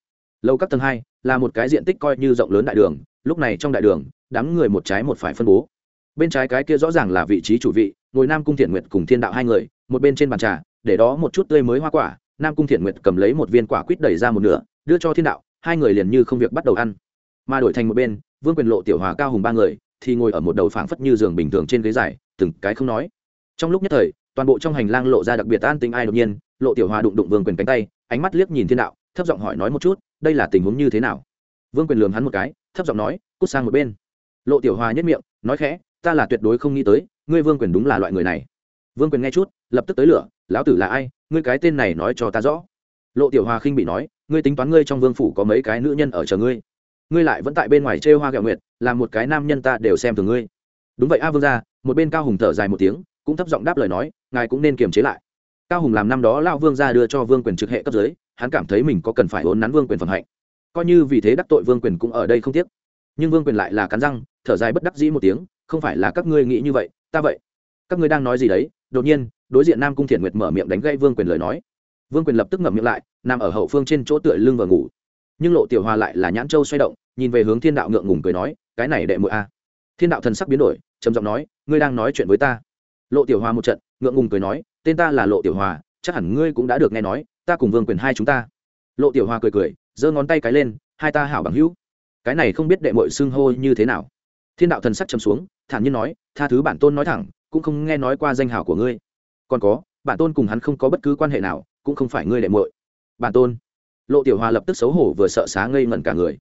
[SPEAKER 1] Lầu các tầng hai là một cái diện tích coi như rộng lớn đại đường, lúc này trong đại đường, đám người một trái một phải phân bố. Bên trái cái kia rõ ràng là vị trí chủ vị, ngồi nam cung thiện nguyệt cùng thiên đạo hai người, một bên trên bàn trà, để đó một chút tươi mới hoa quả, nam cung thiện nguyệt cầm lấy một viên quả quýt đẩy ra một nửa, đưa cho thiên đạo hai người liền như không việc bắt đầu ăn. Mà đổi thành một bên, vương quyền lộ, tiểu hòa, cao hùng ba người thì ngồi ở một đầu phảng phất như giường bình thường trên ghế dài, từng cái không nói. Trong lúc nhất thời, toàn bộ trong hành lang lộ ra đặc biệt an tính ai đột nhiên, lộ, tiểu hòa đụng đụng vương quyền cánh tay, ánh mắt liếc nhìn thiên đạo, thấp giọng hỏi nói một chút, đây là tình huống như thế nào? Vương quyền lường hắn một cái, thấp giọng nói, cút sang một bên. Lộ, tiểu hòa nhất miệng, nói khẽ, ta là tuyệt đối không nghĩ tới, ngươi vương quyền đúng là loại người này. Vương quyền nghe chút, lập tức tới lửa, lão tử là ai? Ngươi cái tên này nói cho ta rõ. Lộ, tiểu hòa khinh bị nói ngươi tính toán ngươi trong vương phủ có mấy cái nữ nhân ở chờ ngươi? Ngươi lại vẫn tại bên ngoài chê hoa gạo nguyệt, làm một cái nam nhân ta đều xem thường ngươi. Đúng vậy, a vương ra một bên cao hùng thở dài một tiếng, cũng thấp giọng đáp lời nói, ngài cũng nên kiềm chế lại. Cao hùng làm năm đó lao vương ra đưa cho vương quyền trực hệ cấp dưới, hắn cảm thấy mình có cần phải hốn nắn vương quyền phẩm hạnh. Coi như vì thế đắc tội vương quyền cũng ở đây không tiếc. Nhưng vương quyền lại là cắn răng, thở dài bất đắc dĩ một tiếng, không phải là các ngươi nghĩ như vậy, ta vậy. Các ngươi đang nói gì đấy? Đột nhiên, đối diện nam cung thiện nguyệt mở miệng đánh gãy vương quyền lời nói vương quyền lập tức ngậm miệng lại, nằm ở hậu phương trên chỗ tựa lưng và ngủ. Nhưng lộ tiểu hòa lại là nhãn châu xoay động, nhìn về hướng thiên đạo ngượng ngùng cười nói, cái này đệ muội a. Thiên đạo thần sắc biến đổi, trầm giọng nói, ngươi đang nói chuyện với ta. Lộ tiểu hòa một trận, ngượng ngùng cười nói, tên ta là lộ tiểu hòa chắc hẳn ngươi cũng đã được nghe nói, ta cùng vương quyền hai chúng ta. Lộ tiểu hòa cười cười, giơ ngón tay cái lên, hai ta hảo bằng hữu. Cái này không biết đệ muội xưng hô như thế nào. Thiên đạo thần sắc trầm xuống, thản nhiên nói, tha thứ bản tôn nói thẳng, cũng không nghe nói qua danh hảo của ngươi. Còn có, bản tôn cùng hắn không có bất cứ quan hệ nào cũng không phải ngươi đệ muội. Bản tôn. Lộ tiểu hòa lập tức xấu hổ vừa sợ xá ngây ngẩn cả người.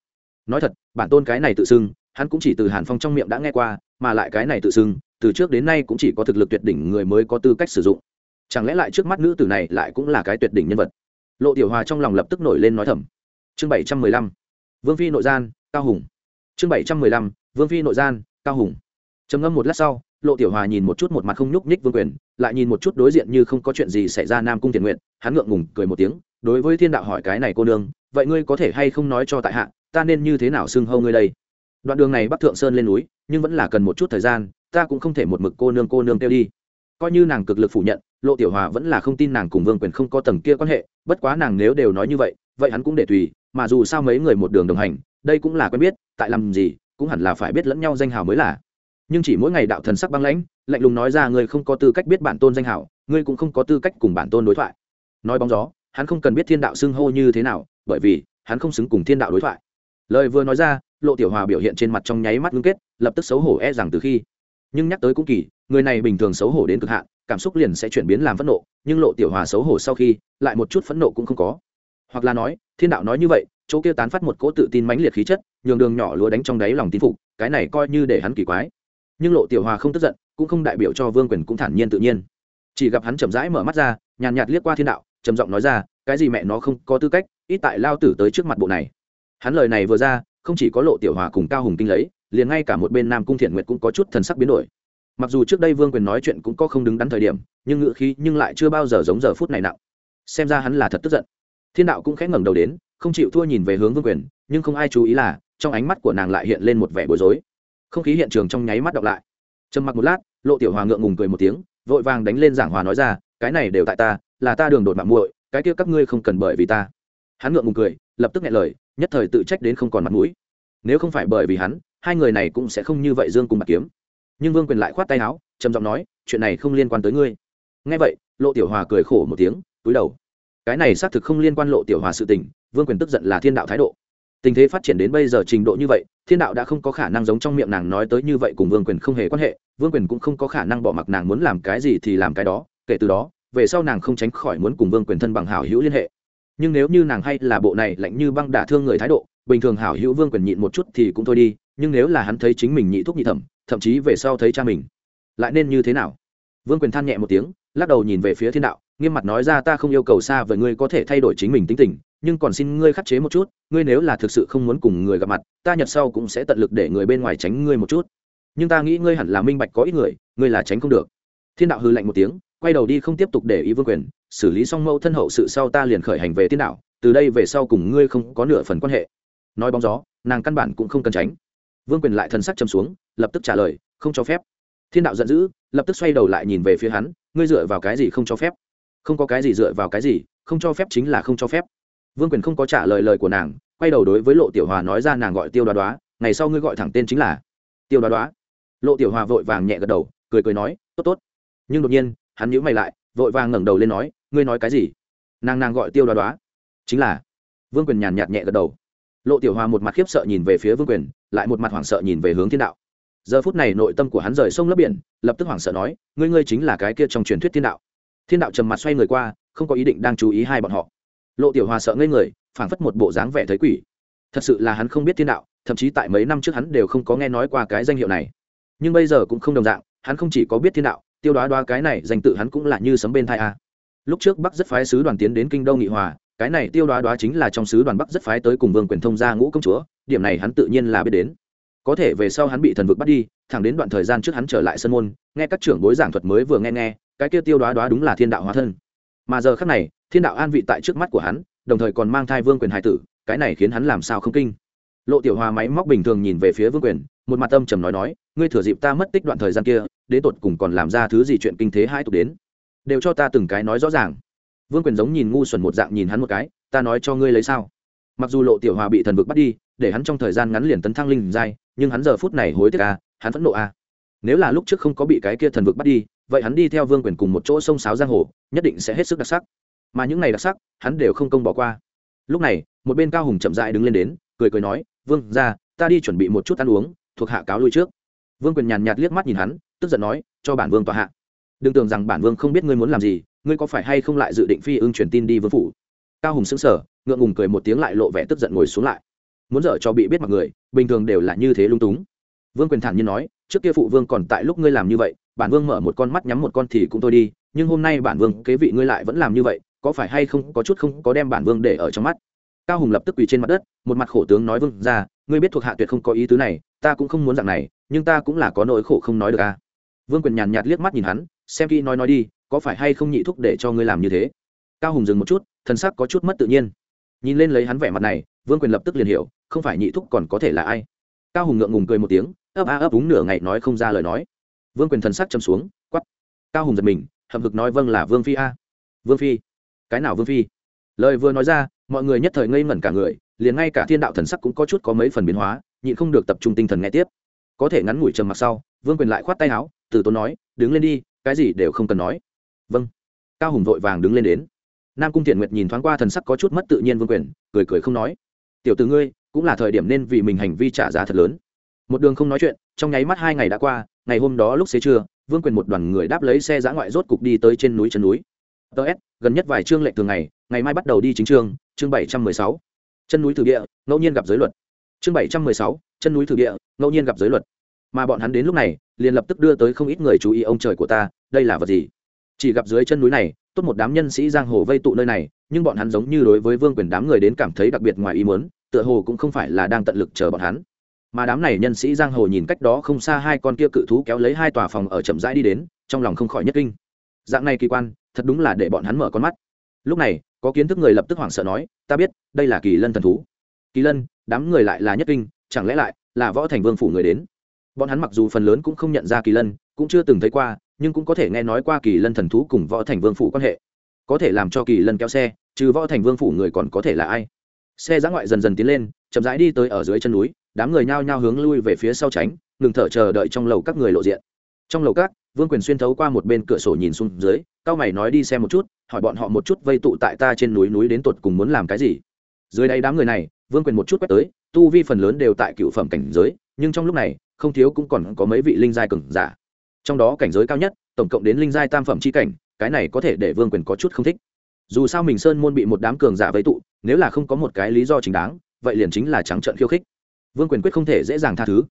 [SPEAKER 1] Nói thật, bản tôn cái này tự xưng, hắn cũng chỉ từ hàn phong trong miệng đã nghe qua, mà lại cái này tự xưng, từ trước đến nay cũng chỉ có thực lực tuyệt đỉnh người mới có tư cách sử dụng. Chẳng lẽ lại trước mắt nữ tử này lại cũng là cái tuyệt đỉnh nhân vật? Lộ tiểu hòa trong lòng lập tức nổi lên nói thầm. Chương bảy trăm mười lăm. Vương phi nội gian, cao hùng. Chương bảy trăm mười lăm. Vương phi nội gian, cao hùng. Trầm ngâm một lát sau lộ tiểu hòa nhìn một chút một mặt không nhúc nhích vương quyền, lại nhìn một chút đối diện như không có chuyện gì xảy ra nam cung thiện nguyện hắn ngượng ngùng cười một tiếng, đối với thiên đạo hỏi cái này cô nương, vậy ngươi có thể hay không nói cho tại hạ, ta nên như thế nào xưng hâu ngươi đây? Đoạn đường này bắc thượng sơn lên núi, nhưng vẫn là cần một chút thời gian, ta cũng không thể một mực cô nương cô nương kêu đi. Coi như nàng cực lực phủ nhận, lộ tiểu hòa vẫn là không tin nàng cùng vương quyền không có tầng kia quan hệ, bất quá nàng nếu đều nói như vậy vậy hắn cũng để tùy, mà dù sao mấy người một đường đồng hành, đây cũng là quen biết, tại làm gì, cũng hẳn là phải biết lẫn nhau danh hào mới là nhưng chỉ mỗi ngày đạo thần sắc băng lãnh lạnh lùng nói ra ngươi không có tư cách biết bản tôn danh hảo, ngươi cũng không có tư cách cùng bản tôn đối thoại. Nói bóng gió hắn không cần biết thiên đạo xưng hô như thế nào bởi vì hắn không xứng cùng thiên đạo đối thoại. Lời vừa nói ra lộ tiểu hòa biểu hiện trên mặt trong nháy mắt ngưng kết lập tức xấu hổ e rằng từ khi. Nhưng nhắc tới cũng kỳ người này bình thường xấu hổ đến cực hạn cảm xúc liền sẽ chuyển biến làm phẫn nộ nhưng lộ tiểu hòa xấu hổ sau khi lại một chút phẫn nộ cũng không có. Hoặc là nói thiên đạo nói như vậy chỗ kia tán phát một cỗ tự tin mãnh liệt khí chất nhường đường nhỏ lúa đánh trong đáy lòng tín phục cái này coi như để hắn kỳ quái nhưng lộ tiểu hòa không tức giận, cũng không đại biểu cho vương quyền cũng thản nhiên tự nhiên. Chỉ gặp hắn chậm rãi mở mắt ra, nhàn nhạt liếc qua thiên đạo, trầm giọng nói ra, cái gì mẹ nó không có tư cách, ít tại lao tử tới trước mặt bộ này. Hắn lời này vừa ra, không chỉ có lộ tiểu hòa cùng cao hùng kinh lấy, liền ngay cả một bên nam cung thiện nguyệt cũng có chút thần sắc biến đổi. Mặc dù trước đây vương quyền nói chuyện cũng có không đứng đắn thời điểm, nhưng ngữ khí nhưng lại chưa bao giờ giống giờ phút này nặng. Xem ra hắn là thật tức giận. Thiên đạo cũng khẽ ngẩng đầu đến, không chịu thua nhìn về hướng vương quyền, nhưng không ai chú ý là, trong ánh mắt của nàng lại hiện lên một vẻ bối rối không khí hiện trường trong nháy mắt đọc lại. Trầm mặc một lát, lộ tiểu hòa ngượng ngùng cười một tiếng, vội vàng đánh lên giảng hòa nói ra, cái này đều tại ta, là ta đường đột mạng muội, cái kia các ngươi không cần bởi vì ta. Hắn ngượng ngùng cười, lập tức nghe lời, nhất thời tự trách đến không còn mặt mũi. Nếu không phải bởi vì hắn, hai người này cũng sẽ không như vậy dương cùng bạc kiếm. Nhưng vương quyền lại khoát tay áo, trầm giọng nói, chuyện này không liên quan tới ngươi. Nghe vậy, lộ tiểu hòa cười khổ một tiếng, túi đầu. Cái này xác thực không liên quan lộ tiểu hòa sự tình, vương quyền tức giận là thiên đạo thái độ tình thế phát triển đến bây giờ trình độ như vậy, thiên đạo đã không có khả năng giống trong miệng nàng nói tới như vậy cùng vương quyền không hề quan hệ, vương quyền cũng không có khả năng bỏ mặc nàng muốn làm cái gì thì làm cái đó, kể từ đó, về sau nàng không tránh khỏi muốn cùng vương quyền thân bằng hảo hữu liên hệ. Nhưng nếu như nàng hay là bộ này lạnh như băng đả thương người thái độ, bình thường hảo hữu vương quyền nhịn một chút thì cũng thôi đi, nhưng nếu là hắn thấy chính mình nhị thuốc nhị thẩm, thậm chí về sau thấy cha mình, lại nên như thế nào? Vương quyền than nhẹ một tiếng lắc đầu nhìn về phía thiên đạo, nghiêm mặt nói ra ta không yêu cầu xa với ngươi có thể thay đổi chính mình tính tình, nhưng còn xin ngươi khắc chế một chút, ngươi nếu là thực sự không muốn cùng người gặp mặt, ta nhật sau cũng sẽ tận lực để người bên ngoài tránh ngươi một chút. Nhưng ta nghĩ ngươi hẳn là minh bạch có ít người, ngươi là tránh không được. Thiên đạo hư lạnh một tiếng, quay đầu đi không tiếp tục để ý vương quyền, xử lý xong mâu thân hậu sự sau ta liền khởi hành về thiên đạo, từ đây về sau cùng ngươi không có nửa phần quan hệ. Nói bóng gió, nàng căn bản cũng không cần tránh. Vương quyền lại thần sắc chầm xuống, lập tức trả lời, không cho phép. Thiên đạo giận dữ, lập tức xoay đầu lại nhìn về phía hắn ngươi dựa vào cái gì không cho phép? Không có cái gì dựa vào cái gì, không cho phép chính là không cho phép. Vương quyền không có trả lời lời của nàng, quay đầu đối với lộ tiểu hòa nói ra nàng gọi tiêu đoá đoá, ngày sau ngươi gọi thẳng tên chính là tiêu đoá đoá. Lộ tiểu hòa vội vàng nhẹ gật đầu, cười cười nói, tốt tốt. Nhưng đột nhiên, hắn nhíu mày lại, vội vàng ngẩng đầu lên nói, ngươi nói cái gì? Nàng nàng gọi tiêu đoá đoá, chính là vương quyền nhàn nhạt nhẹ gật đầu. Lộ tiểu hòa một mặt khiếp sợ nhìn về phía vương quyền, lại một mặt hoảng sợ nhìn về hướng thiên đạo giờ phút này nội tâm của hắn rời sông lấp biển, lập tức hoảng sợ nói, ngươi ngươi chính là cái kia trong truyền thuyết thiên đạo. Thiên đạo trầm mặt xoay người qua, không có ý định đang chú ý hai bọn họ. Lộ tiểu hòa sợ ngây người, phảng phất một bộ dáng vẻ thấy quỷ. Thật sự là hắn không biết thiên đạo, thậm chí tại mấy năm trước hắn đều không có nghe nói qua cái danh hiệu này. Nhưng bây giờ cũng không đồng dạng, hắn không chỉ có biết thiên đạo, tiêu đoá đoá cái này danh tự hắn cũng là như sấm bên thai a. Lúc trước bắc rất phái sứ đoàn tiến đến kinh đông nghị hòa, cái này tiêu đoá đoá chính là trong sứ đoàn bắc rất phái tới cùng vương quyền thông gia ngũ công chúa, điểm này hắn tự nhiên là biết đến có thể về sau hắn bị thần vực bắt đi, thẳng đến đoạn thời gian trước hắn trở lại sân môn, nghe các trưởng bối giảng thuật mới vừa nghe nghe, cái kia tiêu đoá đoá đúng là thiên đạo hóa thân. Mà giờ khác này, thiên đạo an vị tại trước mắt của hắn, đồng thời còn mang thai vương quyền hải tử, cái này khiến hắn làm sao không kinh. Lộ tiểu hòa máy móc bình thường nhìn về phía vương quyền, một mặt âm trầm nói nói, ngươi thừa dịp ta mất tích đoạn thời gian kia, đến tột cùng còn làm ra thứ gì chuyện kinh thế hai tục đến? Đều cho ta từng cái nói rõ ràng. Vương quyền giống nhìn ngu xuẩn một dạng nhìn hắn một cái, ta nói cho ngươi lấy sao? Mặc dù lộ tiểu hòa bị thần vực bắt đi, để hắn trong thời gian ngắn liền tấn thăng linh giai nhưng hắn giờ phút này hối tiếc a, hắn phẫn nộ a. Nếu là lúc trước không có bị cái kia thần vực bắt đi, vậy hắn đi theo vương quyền cùng một chỗ sông sáo giang hồ, nhất định sẽ hết sức đặc sắc. Mà những ngày đặc sắc, hắn đều không công bỏ qua. Lúc này, một bên cao hùng chậm dại đứng lên đến, cười cười nói, vương ra ta đi chuẩn bị một chút ăn uống, thuộc hạ cáo lui trước. Vương quyền nhàn nhạt liếc mắt nhìn hắn, tức giận nói, cho bản vương tòa hạ. Đừng tưởng rằng bản vương không biết ngươi muốn làm gì, ngươi có phải hay không lại dự định phi ưng truyền tin đi vương phủ? Cao hùng xứng sở ngượng ngùng cười một tiếng lại lộ vẻ tức giận ngồi xuống lại muốn dở cho bị biết mặt người, bình thường đều là như thế lung túng. Vương quyền thản nhiên nói, trước kia phụ vương còn tại lúc ngươi làm như vậy, bản vương mở một con mắt nhắm một con thì cũng thôi đi, nhưng hôm nay bản vương kế vị ngươi lại vẫn làm như vậy, có phải hay không, có chút không có đem bản vương để ở trong mắt? Cao hùng lập tức quỳ trên mặt đất, một mặt khổ tướng nói vương ra, ngươi biết thuộc hạ tuyệt không có ý tứ này, ta cũng không muốn dạng này, nhưng ta cũng là có nỗi khổ không nói được à. Vương quyền nhàn nhạt liếc mắt nhìn hắn, xem kỹ nói nói đi, có phải hay không nhị thúc để cho ngươi làm như thế? Cao hùng dừng một chút thân sắc có chút mất tự nhiên nhìn lên lấy hắn vẻ mặt này, vương quyền lập tức liền hiểu, không phải nhị thúc còn có thể là ai. Cao hùng ngượng ngùng cười một tiếng, ấp a ấp úng nửa ngày nói không ra lời nói. Vương quyền thần sắc châm xuống quắp cao hùng giật mình, hậm hực nói vâng là vương phi a. Vương phi? Cái nào vương phi? Lời vừa nói ra, mọi người nhất thời ngây ngẩn cả người, liền ngay cả thiên đạo thần sắc cũng có chút có mấy phần biến hóa, nhịn không được tập trung tinh thần nghe tiếp. Có thể ngắn ngủi trầm mặc sau, vương quyền lại khoát tay áo, từ tốn nói, đứng lên đi, cái gì đều không cần nói. Vâng. Cao hùng vội vàng đứng lên đến nam cung thiện nguyệt nhìn thoáng qua thần sắc có chút mất tự nhiên vương quyền, cười cười không nói. Tiểu từ ngươi, cũng là thời điểm nên vì mình hành vi trả giá thật lớn. Một đường không nói chuyện, trong nháy mắt hai ngày đã qua, ngày hôm đó lúc xế trưa, vương quyền một đoàn người đáp lấy xe giã ngoại rốt cục đi tới trên núi chân núi. Ts gần nhất vài chương lệnh thường ngày ngày mai bắt đầu đi chính chương chương bảy trăm mười sáu. Chân núi thử địa, ngẫu nhiên gặp giới luật. Chương bảy trăm mười sáu, chân núi thử địa, ngẫu nhiên gặp giới luật. Mà bọn hắn đến lúc này, liền lập tức đưa tới không ít người chú ý ông trời của ta, đây là vật gì? Chỉ gặp dưới chân núi này tốt một đám nhân sĩ giang hồ vây tụ nơi này, nhưng bọn hắn giống như đối với vương quyền đám người đến cảm thấy đặc biệt ngoài ý muốn, tựa hồ cũng không phải là đang tận lực chờ bọn hắn. Mà đám này nhân sĩ giang hồ nhìn cách đó không xa hai con kia cự thú kéo lấy hai tòa phòng ở chậm rãi đi đến, trong lòng không khỏi nhất kinh. Dạng này kỳ quan, thật đúng là để bọn hắn mở con mắt. Lúc này, có kiến thức người lập tức hoảng sợ nói, ta biết, đây là kỳ lân thần thú. Kỳ lân, đám người lại là nhất kinh, chẳng lẽ lại là võ thành vương phủ người đến? Bọn hắn mặc dù phần lớn cũng không nhận ra kỳ lân, cũng chưa từng thấy qua nhưng cũng có thể nghe nói qua kỳ lân thần thú cùng võ thành vương phủ quan hệ. Có thể làm cho kỳ lân kéo xe, trừ võ thành vương phủ người còn có thể là ai? Xe giã ngoại dần dần tiến lên, chậm rãi đi tới ở dưới chân núi, đám người nhao nhao hướng lui về phía sau tránh, ngừng thở chờ đợi trong lầu các người lộ diện. Trong lầu các, vương quyền xuyên thấu qua một bên cửa sổ nhìn xuống dưới, cao mày nói đi xem một chút, hỏi bọn họ một chút vây tụ tại ta trên núi núi đến tột cùng muốn làm cái gì. Dưới đây đám người này, vương quyền một chút quét tới, tu vi phần lớn đều tại cựu phẩm cảnh giới, nhưng trong lúc này, không thiếu cũng còn có mấy vị linh giai cường giả trong đó cảnh giới cao nhất, tổng cộng đến linh giai tam phẩm c h i cảnh, cái này có thể để vương quyền có chút không thích. Dù sao mình sơn môn bị một đám cường giả vây tụ, nếu là không có một cái lý do chính đáng, vậy liền chính là trắng trợn khiêu khích. Vương quyền quyết không thể dễ dàng tha thứ.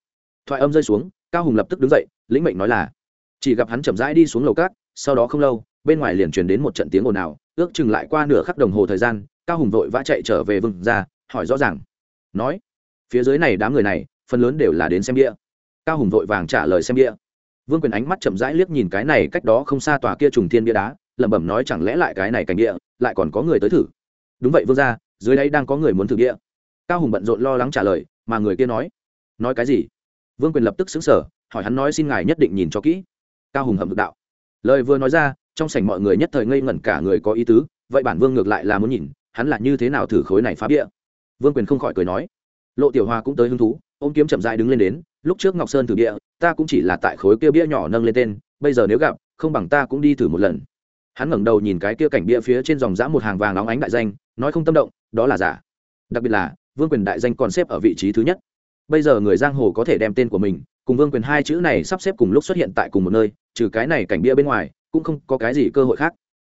[SPEAKER 1] Thoại âm rơi xuống, cao hùng lập tức đứng dậy, lĩnh mệnh nói là, chỉ gặp hắn chậm rãi đi xuống lầu cát, sau đó không lâu, bên ngoài liền truyền đến một trận tiếng ồn ào, ước chừng lại qua nửa khắc đồng hồ thời gian, cao hùng vội vã chạy trở về vương ra hỏi rõ ràng, nói, phía dưới này đám người này, phần lớn đều là đến xem đĩa cao hùng vội vàng trả lời xem đĩa vương quyền ánh mắt chậm rãi liếc nhìn cái này cách đó không xa tòa kia trùng thiên bia đá, lẩm bẩm nói chẳng lẽ lại cái này cảnh địa, lại còn có người tới thử? Đúng vậy, vương ra dưới đây đang có người muốn thử địa. Cao hùng bận rộn lo lắng trả lời, mà người kia nói nói cái gì? Vương quyền lập tức xứng sở hỏi hắn nói, xin ngài nhất định nhìn cho kỹ. Cao hùng hầm hực đạo, lời vừa nói ra, trong sảnh mọi người nhất thời ngây ngẩn cả người có ý tứ, vậy bản vương ngược lại là muốn nhìn, hắn là như thế nào thử khối này phá địa? vương quyền không khỏi cười nói, lộ tiểu hoa cũng tới hứng thú ô m kiếm chậm dại đứng lên đến lúc trước ngọc sơn thử địa ta cũng chỉ là tại khối kia bia nhỏ nâng lên tên, bây giờ nếu gặp, không bằng ta cũng đi thử một lần. Hắn ngẩng đầu nhìn cái kia cảnh bia phía trên dòng dã một hàng vàng óng ánh đại danh, nói không tâm động, đó là giả. Đặc biệt là, vương quyền đại danh còn xếp ở vị trí thứ nhất. Bây giờ người giang hồ có thể đem tên của mình, cùng vương quyền hai chữ này sắp xếp cùng lúc xuất hiện tại cùng một nơi, trừ cái này cảnh bia bên ngoài, cũng không có cái gì cơ hội khác.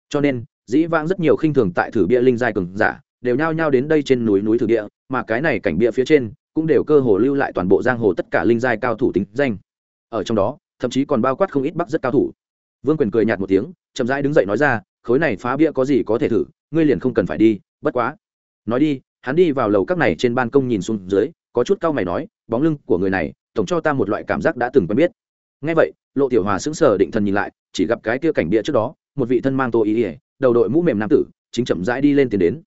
[SPEAKER 1] Cho nên, dĩ vãng rất nhiều khinh thường tại thử bia linh giai cường giả, đều nhao nhao đến đây trên núi núi thử địa mà cái này cảnh bia phía trên cũng đều cơ hồ lưu lại toàn bộ giang hồ tất cả linh giai cao thủ tính danh. Ở trong đó, thậm chí còn bao quát không ít bắc rất cao thủ. Vương quyền cười nhạt một tiếng, chậm rãi đứng dậy nói ra, khối này phá bia có gì có thể thử, ngươi liền không cần phải đi, bất quá. Nói đi, hắn đi vào lầu các này trên ban công nhìn xuống dưới, có chút cau mày nói, bóng lưng của người này, tổng cho ta một loại cảm giác đã từng quen biết. Ngay vậy, lộ tiểu hòa sững sờ định thần nhìn lại, chỉ gặp cái kia cảnh bia trước đó, một vị thân mang tô ý ỉa đầu đội mũ mềm nam tử, chính chậm rãi đi lên tiến đến.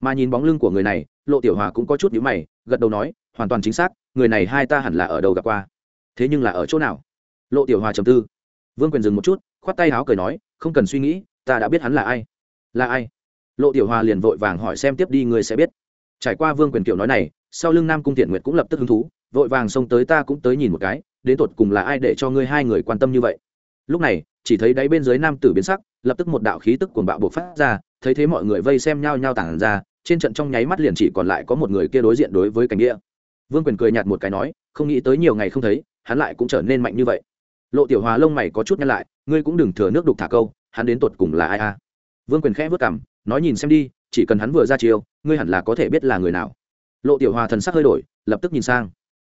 [SPEAKER 1] Mà nhìn bóng lưng của người này lộ tiểu hòa cũng có chút nhíu mày, gật đầu nói, hoàn toàn chính xác, người này hai ta hẳn là ở đâu gặp qua. Thế nhưng là ở chỗ nào? Lộ tiểu hòa trầm tư. Vương quyền dừng một chút, khoát tay áo cười nói, không cần suy nghĩ, ta đã biết hắn là ai. Là ai? Lộ tiểu hòa liền vội vàng hỏi xem tiếp đi ngươi sẽ biết. Trải qua vương quyền kiểu nói này, sau lưng nam cung thiện nguyệt cũng lập tức hứng thú, vội vàng xông tới ta cũng tới nhìn một cái, đến tột cùng là ai để cho ngươi hai người quan tâm như vậy. Lúc này, chỉ thấy đáy bên dưới nam tử biến sắc, lập tức một đạo khí tức cuồng bạo bộc phát ra, thấy thế mọi người vây xem nhau nhau tản ra trên trận trong nháy mắt liền chỉ còn lại có một người kia đối diện đối với cảnh nghĩa vương quyền cười nhạt một cái nói, không nghĩ tới nhiều ngày không thấy, hắn lại cũng trở nên mạnh như vậy. Lộ tiểu hòa lông mày có chút nhăn lại, ngươi cũng đừng thừa nước đục thả câu, hắn đến tột cùng là ai a? Vương quyền khẽ vất cảm nói nhìn xem đi, chỉ cần hắn vừa ra chiêu, ngươi hẳn là có thể biết là người nào. Lộ tiểu hòa thần sắc hơi đổi, lập tức nhìn sang.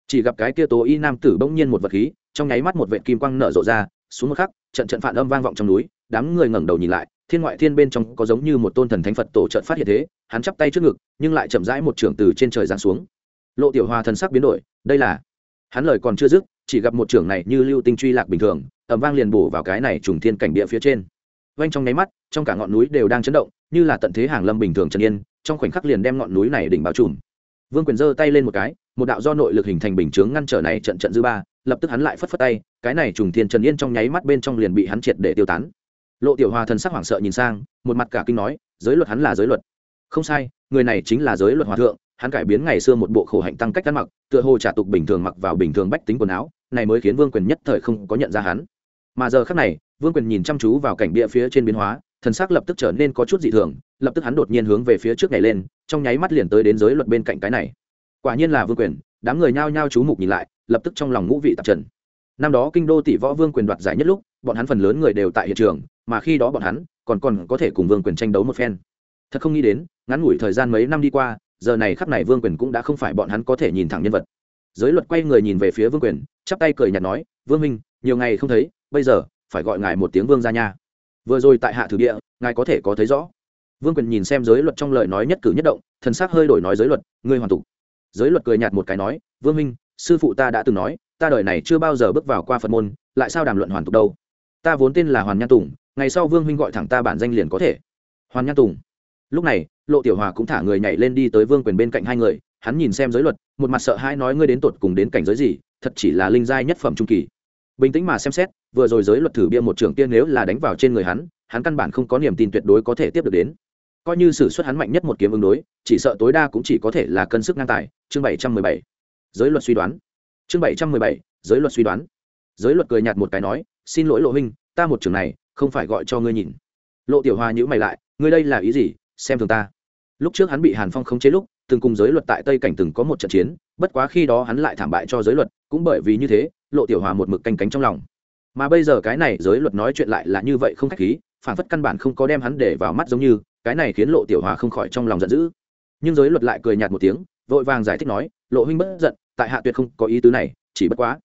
[SPEAKER 1] Chỉ gặp cái kia tố y nam tử bỗng nhiên một vật khí, trong nháy mắt một vệ kim quang nở rộ ra, xuống một khắc, trận trận phản âm vang vọng trong núi, đám người ngẩng đầu nhìn lại thiên ngoại thiên bên trong có giống như một tôn thần thánh phật tổ trận phát hiện thế, hắn chắp tay trước ngực, nhưng lại chậm rãi một trưởng từ trên trời giáng xuống. Lộ tiểu hòa thần sắc biến đổi, đây là, hắn lời còn chưa dứt, chỉ gặp một trưởng này như lưu tinh truy lạc bình thường ẩm vang liền bổ vào cái này trùng thiên cảnh địa phía trên. Vanh trong nháy mắt, trong cả ngọn núi đều đang chấn động, như là tận thế hàng lâm bình thường trần yên, trong khoảnh khắc liền đem ngọn núi này đỉnh bao trùm. Vương quyền giơ tay lên một cái, một đạo do nội lực hình thành bình chướng ngăn trở này trận trận dư ba, lập tức hắn lại phất phất tay, cái này trùng thiên trần yên trong nháy mắt bên trong liền bị hắn triệt để tiêu tán lộ tiểu hòa thần sắc hoảng sợ nhìn sang, một mặt cả kinh nói, giới luật hắn là giới luật. Không sai, người này chính là giới luật hòa thượng, hắn cải biến ngày xưa một bộ khổ hạnh tăng cách ăn mặc, tựa hồ trả tục bình thường mặc vào bình thường bách tính quần áo, này mới khiến vương quyền nhất thời không có nhận ra hắn. Mà giờ khác này, vương quyền nhìn chăm chú vào cảnh địa phía trên biến hóa, thần sắc lập tức trở nên có chút dị thường, lập tức hắn đột nhiên hướng về phía trước này lên, trong nháy mắt liền tới đến giới luật bên cạnh cái này. Quả nhiên là vương quyền, đám người nhao nhao chú mục nhìn lại, lập tức trong lòng ngũ vị tạp trần. Năm đó kinh đô tỷ võ vương quyền đoạt giải nhất lúc, bọn hắn phần lớn người đều tại hiện trường mà khi đó bọn hắn còn còn có thể cùng vương quyền tranh đấu một phen. Thật không nghĩ đến, ngắn ngủi thời gian mấy năm đi qua, giờ này khắp này vương quyền cũng đã không phải bọn hắn có thể nhìn thẳng nhân vật. Giới luật quay người nhìn về phía vương quyền, chắp tay cười nhạt nói, vương minh nhiều ngày không thấy, bây giờ phải gọi ngài một tiếng vương ra nha. Vừa rồi tại hạ thử địa, ngài có thể có thấy rõ. Vương quyền nhìn xem giới luật trong lời nói nhất cử nhất động, thần s ắ c hơi đổi nói giới luật, ngươi hoàn tục. Giới luật cười nhạt một cái nói, vương minh sư phụ ta đã từng nói, ta đời này chưa bao giờ bước vào qua phật môn, lại sao đàm luận hoàn tục đâu? Ta vốn tên là hoàn nhan tùng ngày sau vương huynh gọi thẳng ta bản danh liền có thể. Hoàn nhan tùng. Lúc này, lộ tiểu hòa cũng thả người nhảy lên đi tới vương quyền bên cạnh hai người, hắn nhìn xem giới luật, một mặt sợ hãi nói ngươi đến tột cùng đến cảnh giới gì, thật chỉ là linh giai nhất phẩm trung kỳ. Bình tĩnh mà xem xét, vừa rồi giới luật thử bia một trưởng tiên nếu là đánh vào trên người hắn hắn căn bản không có niềm tin tuyệt đối có thể tiếp được đến. Coi như s ử suất hắn mạnh nhất một kiếm ứng đối, chỉ sợ tối đa cũng chỉ có thể là cân sức ngang tài, chương bảy trăm mười bảy. Giới luật suy đoán. Chương bảy trăm mười bảy, giới luật suy đoán. Giới luật cười nhạt một cái nói, xin lỗi lộ huynh, ta một trường này không phải gọi cho ngươi nhìn. Lộ tiểu hoa nhữ mày lại, ngươi đây là ý gì? Xem thường ta. Lúc trước hắn bị hàn phong khống chế lúc, từng cùng giới luật tại tây cảnh từng có một trận chiến, bất quá khi đó hắn lại thảm bại cho giới luật, cũng bởi vì như thế, lộ tiểu hòa một mực canh cánh trong lòng. Mà bây giờ cái này giới luật nói chuyện lại là như vậy không khách khí, phản phất căn bản không có đem hắn để vào mắt giống như, cái này khiến lộ tiểu hòa không khỏi trong lòng giận dữ. Nhưng giới luật lại cười nhạt một tiếng, vội vàng giải thích nói, lộ huynh bất giận, tại hạ tuyệt không có ý tứ này, chỉ bất quá.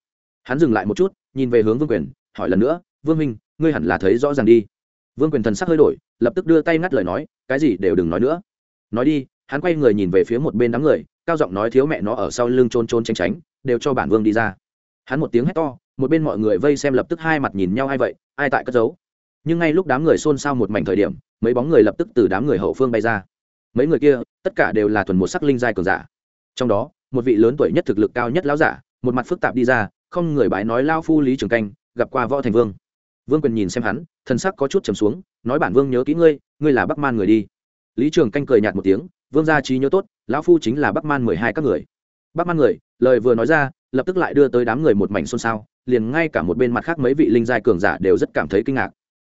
[SPEAKER 1] Hắn dừng lại một chút, nhìn về hướng vương quyền, hỏi lần nữa, vương huynh ngươi hẳn là thấy rõ ràng đi. Vương quyền thần sắc hơi đổi, lập tức đưa tay ngắt lời nói, cái gì đều đừng nói nữa. Nói đi, hắn quay người nhìn về phía một bên đám người, cao giọng nói thiếu mẹ nó ở sau lưng trôn trôn tránh tránh đều cho bản vương đi ra. Hắn một tiếng hét to, một bên mọi người vây xem lập tức hai mặt nhìn nhau hay vậy, ai tại cất giấu. Nhưng ngay lúc đám người xôn xao một mảnh thời điểm, mấy bóng người lập tức từ đám người hậu phương bay ra. Mấy người kia, tất cả đều là thuần một sắc linh giai cường giả. Trong đó, một vị lớn tuổi nhất thực lực cao nhất lão giả, một mặt phức tạp đi ra, không người bái nói lao phu lý trường canh, gặp qua võ thành vương vương quyền nhìn xem hắn, thân sắc có chút trầm xuống, nói bản vương nhớ kỹ ngươi ngươi là bắc man người đi. Lý trường canh cười nhạt một tiếng, vương gia trí nhớ tốt, lão phu chính là bắc man mười hai các người. Bắc man người, lời vừa nói ra, lập tức lại đưa tới đám người một mảnh xôn xao, liền ngay cả một bên mặt khác mấy vị linh giai cường giả đều rất cảm thấy kinh ngạc.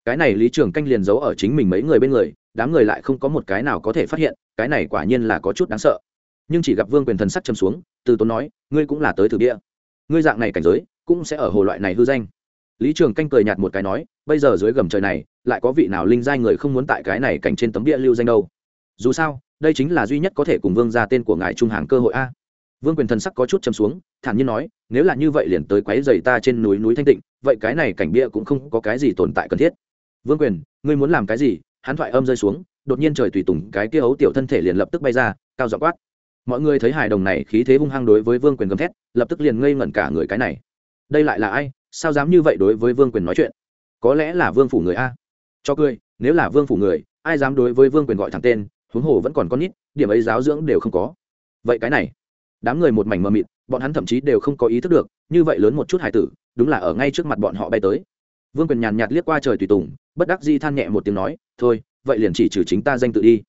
[SPEAKER 1] Cái này lý trường canh liền giấu ở chính mình mấy người bên người, đám người lại không có một cái nào có thể phát hiện, cái này quả nhiên là có chút đáng sợ. Nhưng chỉ gặp vương quyền thần sắc châm xuống, từ tốn nói, ngươi cũng là tới thử bia ngươi dạng này cảnh giới, cũng sẽ ở hồ loại này hư danh lý trường canh cười nhạt một cái nói, bây giờ dưới gầm trời này, lại có vị nào linh giai người không muốn tại cái này cảnh trên tấm địa lưu danh đâu? Dù sao, đây chính là duy nhất có thể cùng vương ra tên của ngài trung hàng cơ hội a. Vương quyền thần sắc có chút châm xuống, thản nhiên nói, nếu là như vậy liền tới quấy dày ta trên núi núi thanh tịnh, vậy cái này cảnh bia cũng không có cái gì tồn tại cần thiết. Vương quyền, ngươi muốn làm cái gì? Hắn thoại âm rơi xuống, đột nhiên trời tùy tùng, cái kia ấu tiểu thân thể liền lập tức bay ra, cao dọ quát. Mọi người thấy hài đồng này khí thế hung hăng đối với vương quyền gầm thét, lập tức liền ngây ngẩn cả người cái này. Đây lại là ai? Sao dám như vậy đối với vương quyền nói chuyện? Có lẽ là vương phủ người a. Cho cười, nếu là vương phủ người, ai dám đối với vương quyền gọi thẳng tên, huống hồ vẫn còn con nít, điểm ấy giáo dưỡng đều không có. Vậy cái này, đám người một mảnh mờ mịt, bọn hắn thậm chí đều không có ý thức được, như vậy lớn một chút hải tử, đúng là ở ngay trước mặt bọn họ bay tới. Vương quyền nhàn nhạt liếc qua trời tùy tùng, bất đắc di than nhẹ một tiếng nói, thôi, vậy liền chỉ trừ chính ta danh tự đi.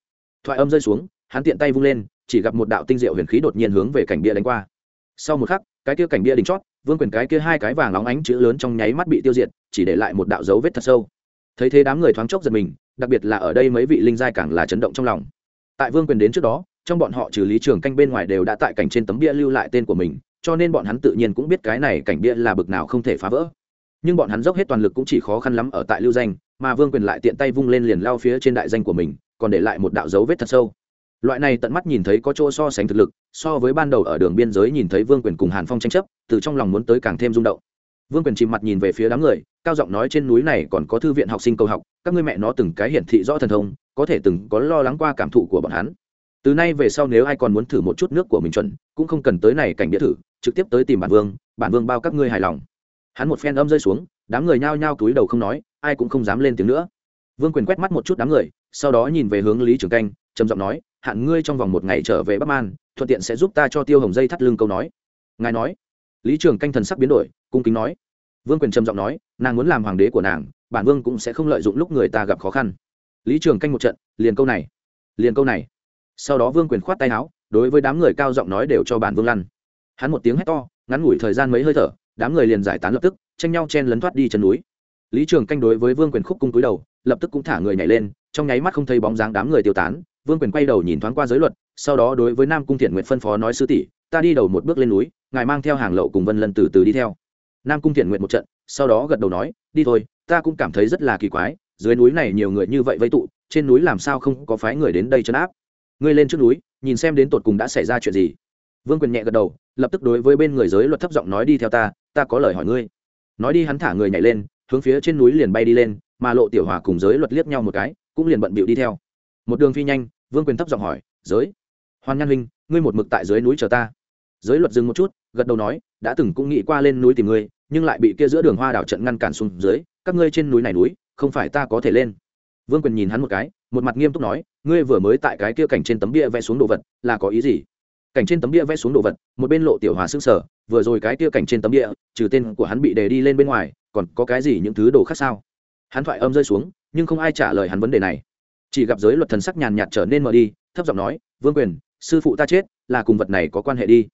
[SPEAKER 1] Thoại âm rơi xuống, hắn tiện tay vung lên, chỉ gặp một đạo tinh diệu huyền khí đột nhiên hướng về cảnh bia đánh qua. Sau một khắc, cái kia cảnh bia đình chót vương quyền cái kia hai cái vàng óng ánh chữ lớn trong nháy mắt bị tiêu diệt, chỉ để lại một đạo dấu vết thật sâu. Thấy thế đám người thoáng chốc giật mình, đặc biệt là ở đây mấy vị linh giai càng là chấn động trong lòng. Tại vương quyền đến trước đó, trong bọn họ trừ lý trường canh bên ngoài đều đã tại cảnh trên tấm bia lưu lại tên của mình, cho nên bọn hắn tự nhiên cũng biết cái này cảnh bia là bực nào không thể phá vỡ. Nhưng bọn hắn dốc hết toàn lực cũng chỉ khó khăn lắm ở tại lưu danh, mà vương quyền lại tiện tay vung lên liền lao phía trên đại danh của mình, còn để lại một đạo dấu vết thật sâu loại này tận mắt nhìn thấy có chỗ so sánh thực lực, so với ban đầu ở đường biên giới nhìn thấy vương quyền cùng hàn phong tranh chấp, từ trong lòng muốn tới càng thêm rung động. Vương quyền chìm mặt nhìn về phía đám người, cao giọng nói trên núi này còn có thư viện học sinh cầu học, các ngươi mẹ nó từng cái hiển thị rõ thần thông, có thể từng có lo lắng qua cảm thụ của bọn hắn. Từ nay về sau nếu ai còn muốn thử một chút nước của mình chuẩn, cũng không cần tới này cảnh địa thử, trực tiếp tới tìm bản vương bản vương bao các ngươi hài lòng. Hắn một phen âm rơi xuống, đám người nhao nhao túi đầu không nói, ai cũng không dám lên tiếng nữa. Vương quyền quét mắt một chút đám người, sau đó nhìn về hướng lý trường canh, trầm giọng nói hạn ngươi trong vòng một ngày trở về bắc man, thuận tiện sẽ giúp ta cho tiêu hồng dây thắt lưng câu nói. Ngài nói. Lý trường canh thần sắc biến đổi, cung kính nói. Vương quyền trầm giọng nói, nàng muốn làm hoàng đế của nàng, bản vương cũng sẽ không lợi dụng lúc người ta gặp khó khăn. Lý trường canh một trận, liền câu này, liền câu này. Sau đó vương quyền khoát tay áo, đối với đám người cao giọng nói đều cho bản vương lăn. Hắn một tiếng hét to, ngắn ngủi thời gian mấy hơi thở, đám người liền giải tán lập tức, tranh nhau chen lấn thoát đi chân núi. Lý trường canh đối với vương quyền khúc cung túi đầu, lập tức cũng thả người nhảy lên, trong nháy mắt không thấy bóng dáng đám người tiêu tán vương quyền quay đầu nhìn thoáng qua giới luật, sau đó đối với nam cung thiện nguyện phân phó nói, sư tỷ, ta đi đầu một bước lên núi, ngài mang theo hàng lậu cùng vân lân từ từ đi theo. Nam cung thiện nguyện một trận, sau đó gật đầu nói, đi thôi, ta cũng cảm thấy rất là kỳ quái, dưới núi này nhiều người như vậy vây tụ, trên núi làm sao không có phái người đến đây chấn áp? Ngươi lên trước núi, nhìn xem đến tột cùng đã xảy ra chuyện gì. Vương quyền nhẹ gật đầu, lập tức đối với bên người giới luật thấp giọng nói, đi theo ta ta có lời hỏi ngươi. Nói đi hắn thả người nhảy lên, hướng phía trên núi liền bay đi lên, mà lộ tiểu hòa cùng giới luật liếc nhau một cái, cũng liền bận bịu đi theo. Một đường phi nhanh vương quyền thấp giọng hỏi, giới hoàn nhan huynh, ngươi một mực tại dưới núi chờ ta. Giới luật dừng một chút, gật đầu nói, đã từng cũng nghĩ qua lên núi tìm ngươi, nhưng lại bị kia giữa đường hoa đảo trận ngăn cản xuống dưới, các ngươi trên núi này núi, không phải ta có thể lên. Vương quyền nhìn hắn một cái, một mặt nghiêm túc nói, ngươi vừa mới tại cái kia cảnh trên tấm bia vẽ xuống đồ vật, là có ý gì? Cảnh trên tấm bia vẽ xuống đồ vật, một bên lộ tiểu hòa xương sở vừa rồi cái kia cảnh trên tấm bia, trừ tên của hắn bị đề đi lên bên ngoài, còn có cái gì những thứ đồ khác sao? Hắn thoại âm rơi xuống, nhưng không ai trả lời hắn vấn đề này chỉ gặp giới luật thần sắc nhàn nhạt trở nên mờ đi, thấp giọng nói, vương quyền, sư phụ ta chết, là cùng vật này có quan hệ đi.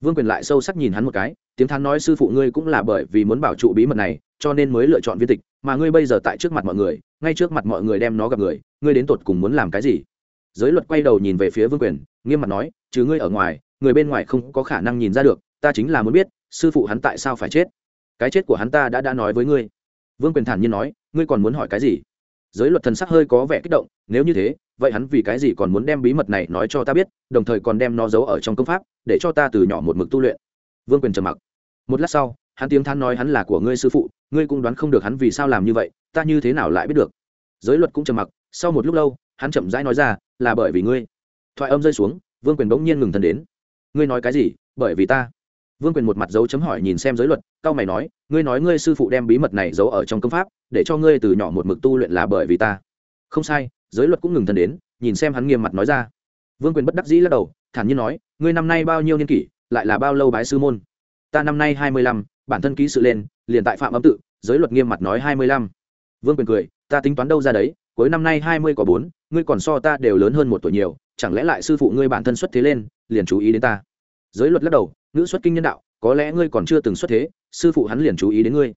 [SPEAKER 1] Vương quyền lại sâu sắc nhìn hắn một cái, tiếng thán nói, sư phụ ngươi cũng là bởi vì muốn bảo trụ bí mật này, cho nên mới lựa chọn viên tịch, mà ngươi bây giờ tại trước mặt mọi người, ngay trước mặt mọi người đem nó gặp người, ngươi đến tột cùng muốn làm cái gì? Giới luật quay đầu nhìn về phía vương quyền, nghiêm mặt nói chứ ngươi ở ngoài, người bên ngoài không có khả năng nhìn ra được, ta chính là muốn biết, sư phụ hắn tại sao phải chết? Cái chết của hắn ta đã đã nói với ngươi. Vương quyền thản nhiên nói, ngươi còn muốn hỏi cái gì? Giới luật thần sắc hơi có vẻ kích động, nếu như thế, vậy hắn vì cái gì còn muốn đem bí mật này nói cho ta biết, đồng thời còn đem nó giấu ở trong công pháp, để cho ta từ nhỏ một mực tu luyện. Vương quyền trầm mặc. Một lát sau, hắn tiếng than nói hắn là của ngươi sư phụ, ngươi cũng đoán không được hắn vì sao làm như vậy, ta như thế nào lại biết được? Giới luật cũng trầm mặc, sau một lúc lâu, hắn chậm rãi nói ra, là bởi vì ngươi. Thoại âm rơi xuống, vương quyền bỗng nhiên ngừng thần đến. Ngươi nói cái gì? Bởi vì ta vương quyền một mặt dấu chấm hỏi nhìn xem giới luật, cao mày nói, ngươi nói ngươi sư phụ đem bí mật này giấu ở trong công pháp, để cho ngươi từ nhỏ một mực tu luyện là bởi vì ta. Không sai. Giới luật cũng ngừng thân đến, nhìn xem hắn nghiêm mặt nói ra. Vương quyền bất đắc dĩ lắc đầu, thản nhiên nói, ngươi năm nay bao nhiêu niên kỷ, lại là bao lâu bái sư môn? Ta năm nay hai mươi lăm, bản thân ký sự lên, liền tại phạm âm tự, giới luật nghiêm mặt nói hai mươi lăm. Vương quyền cười, ta tính toán đâu ra đấy, cuối năm nay hai mươi có bốn, ngươi còn so ta đều lớn hơn một tuổi nhiều, chẳng lẽ lại sư phụ ngươi bản thân xuất thế lên, liền chú ý đến ta? Giới luật lắc đầu ngữ xuất kinh nhân đạo, có lẽ ngươi còn chưa từng xuất thế, sư phụ hắn liền chú ý đến ngươi.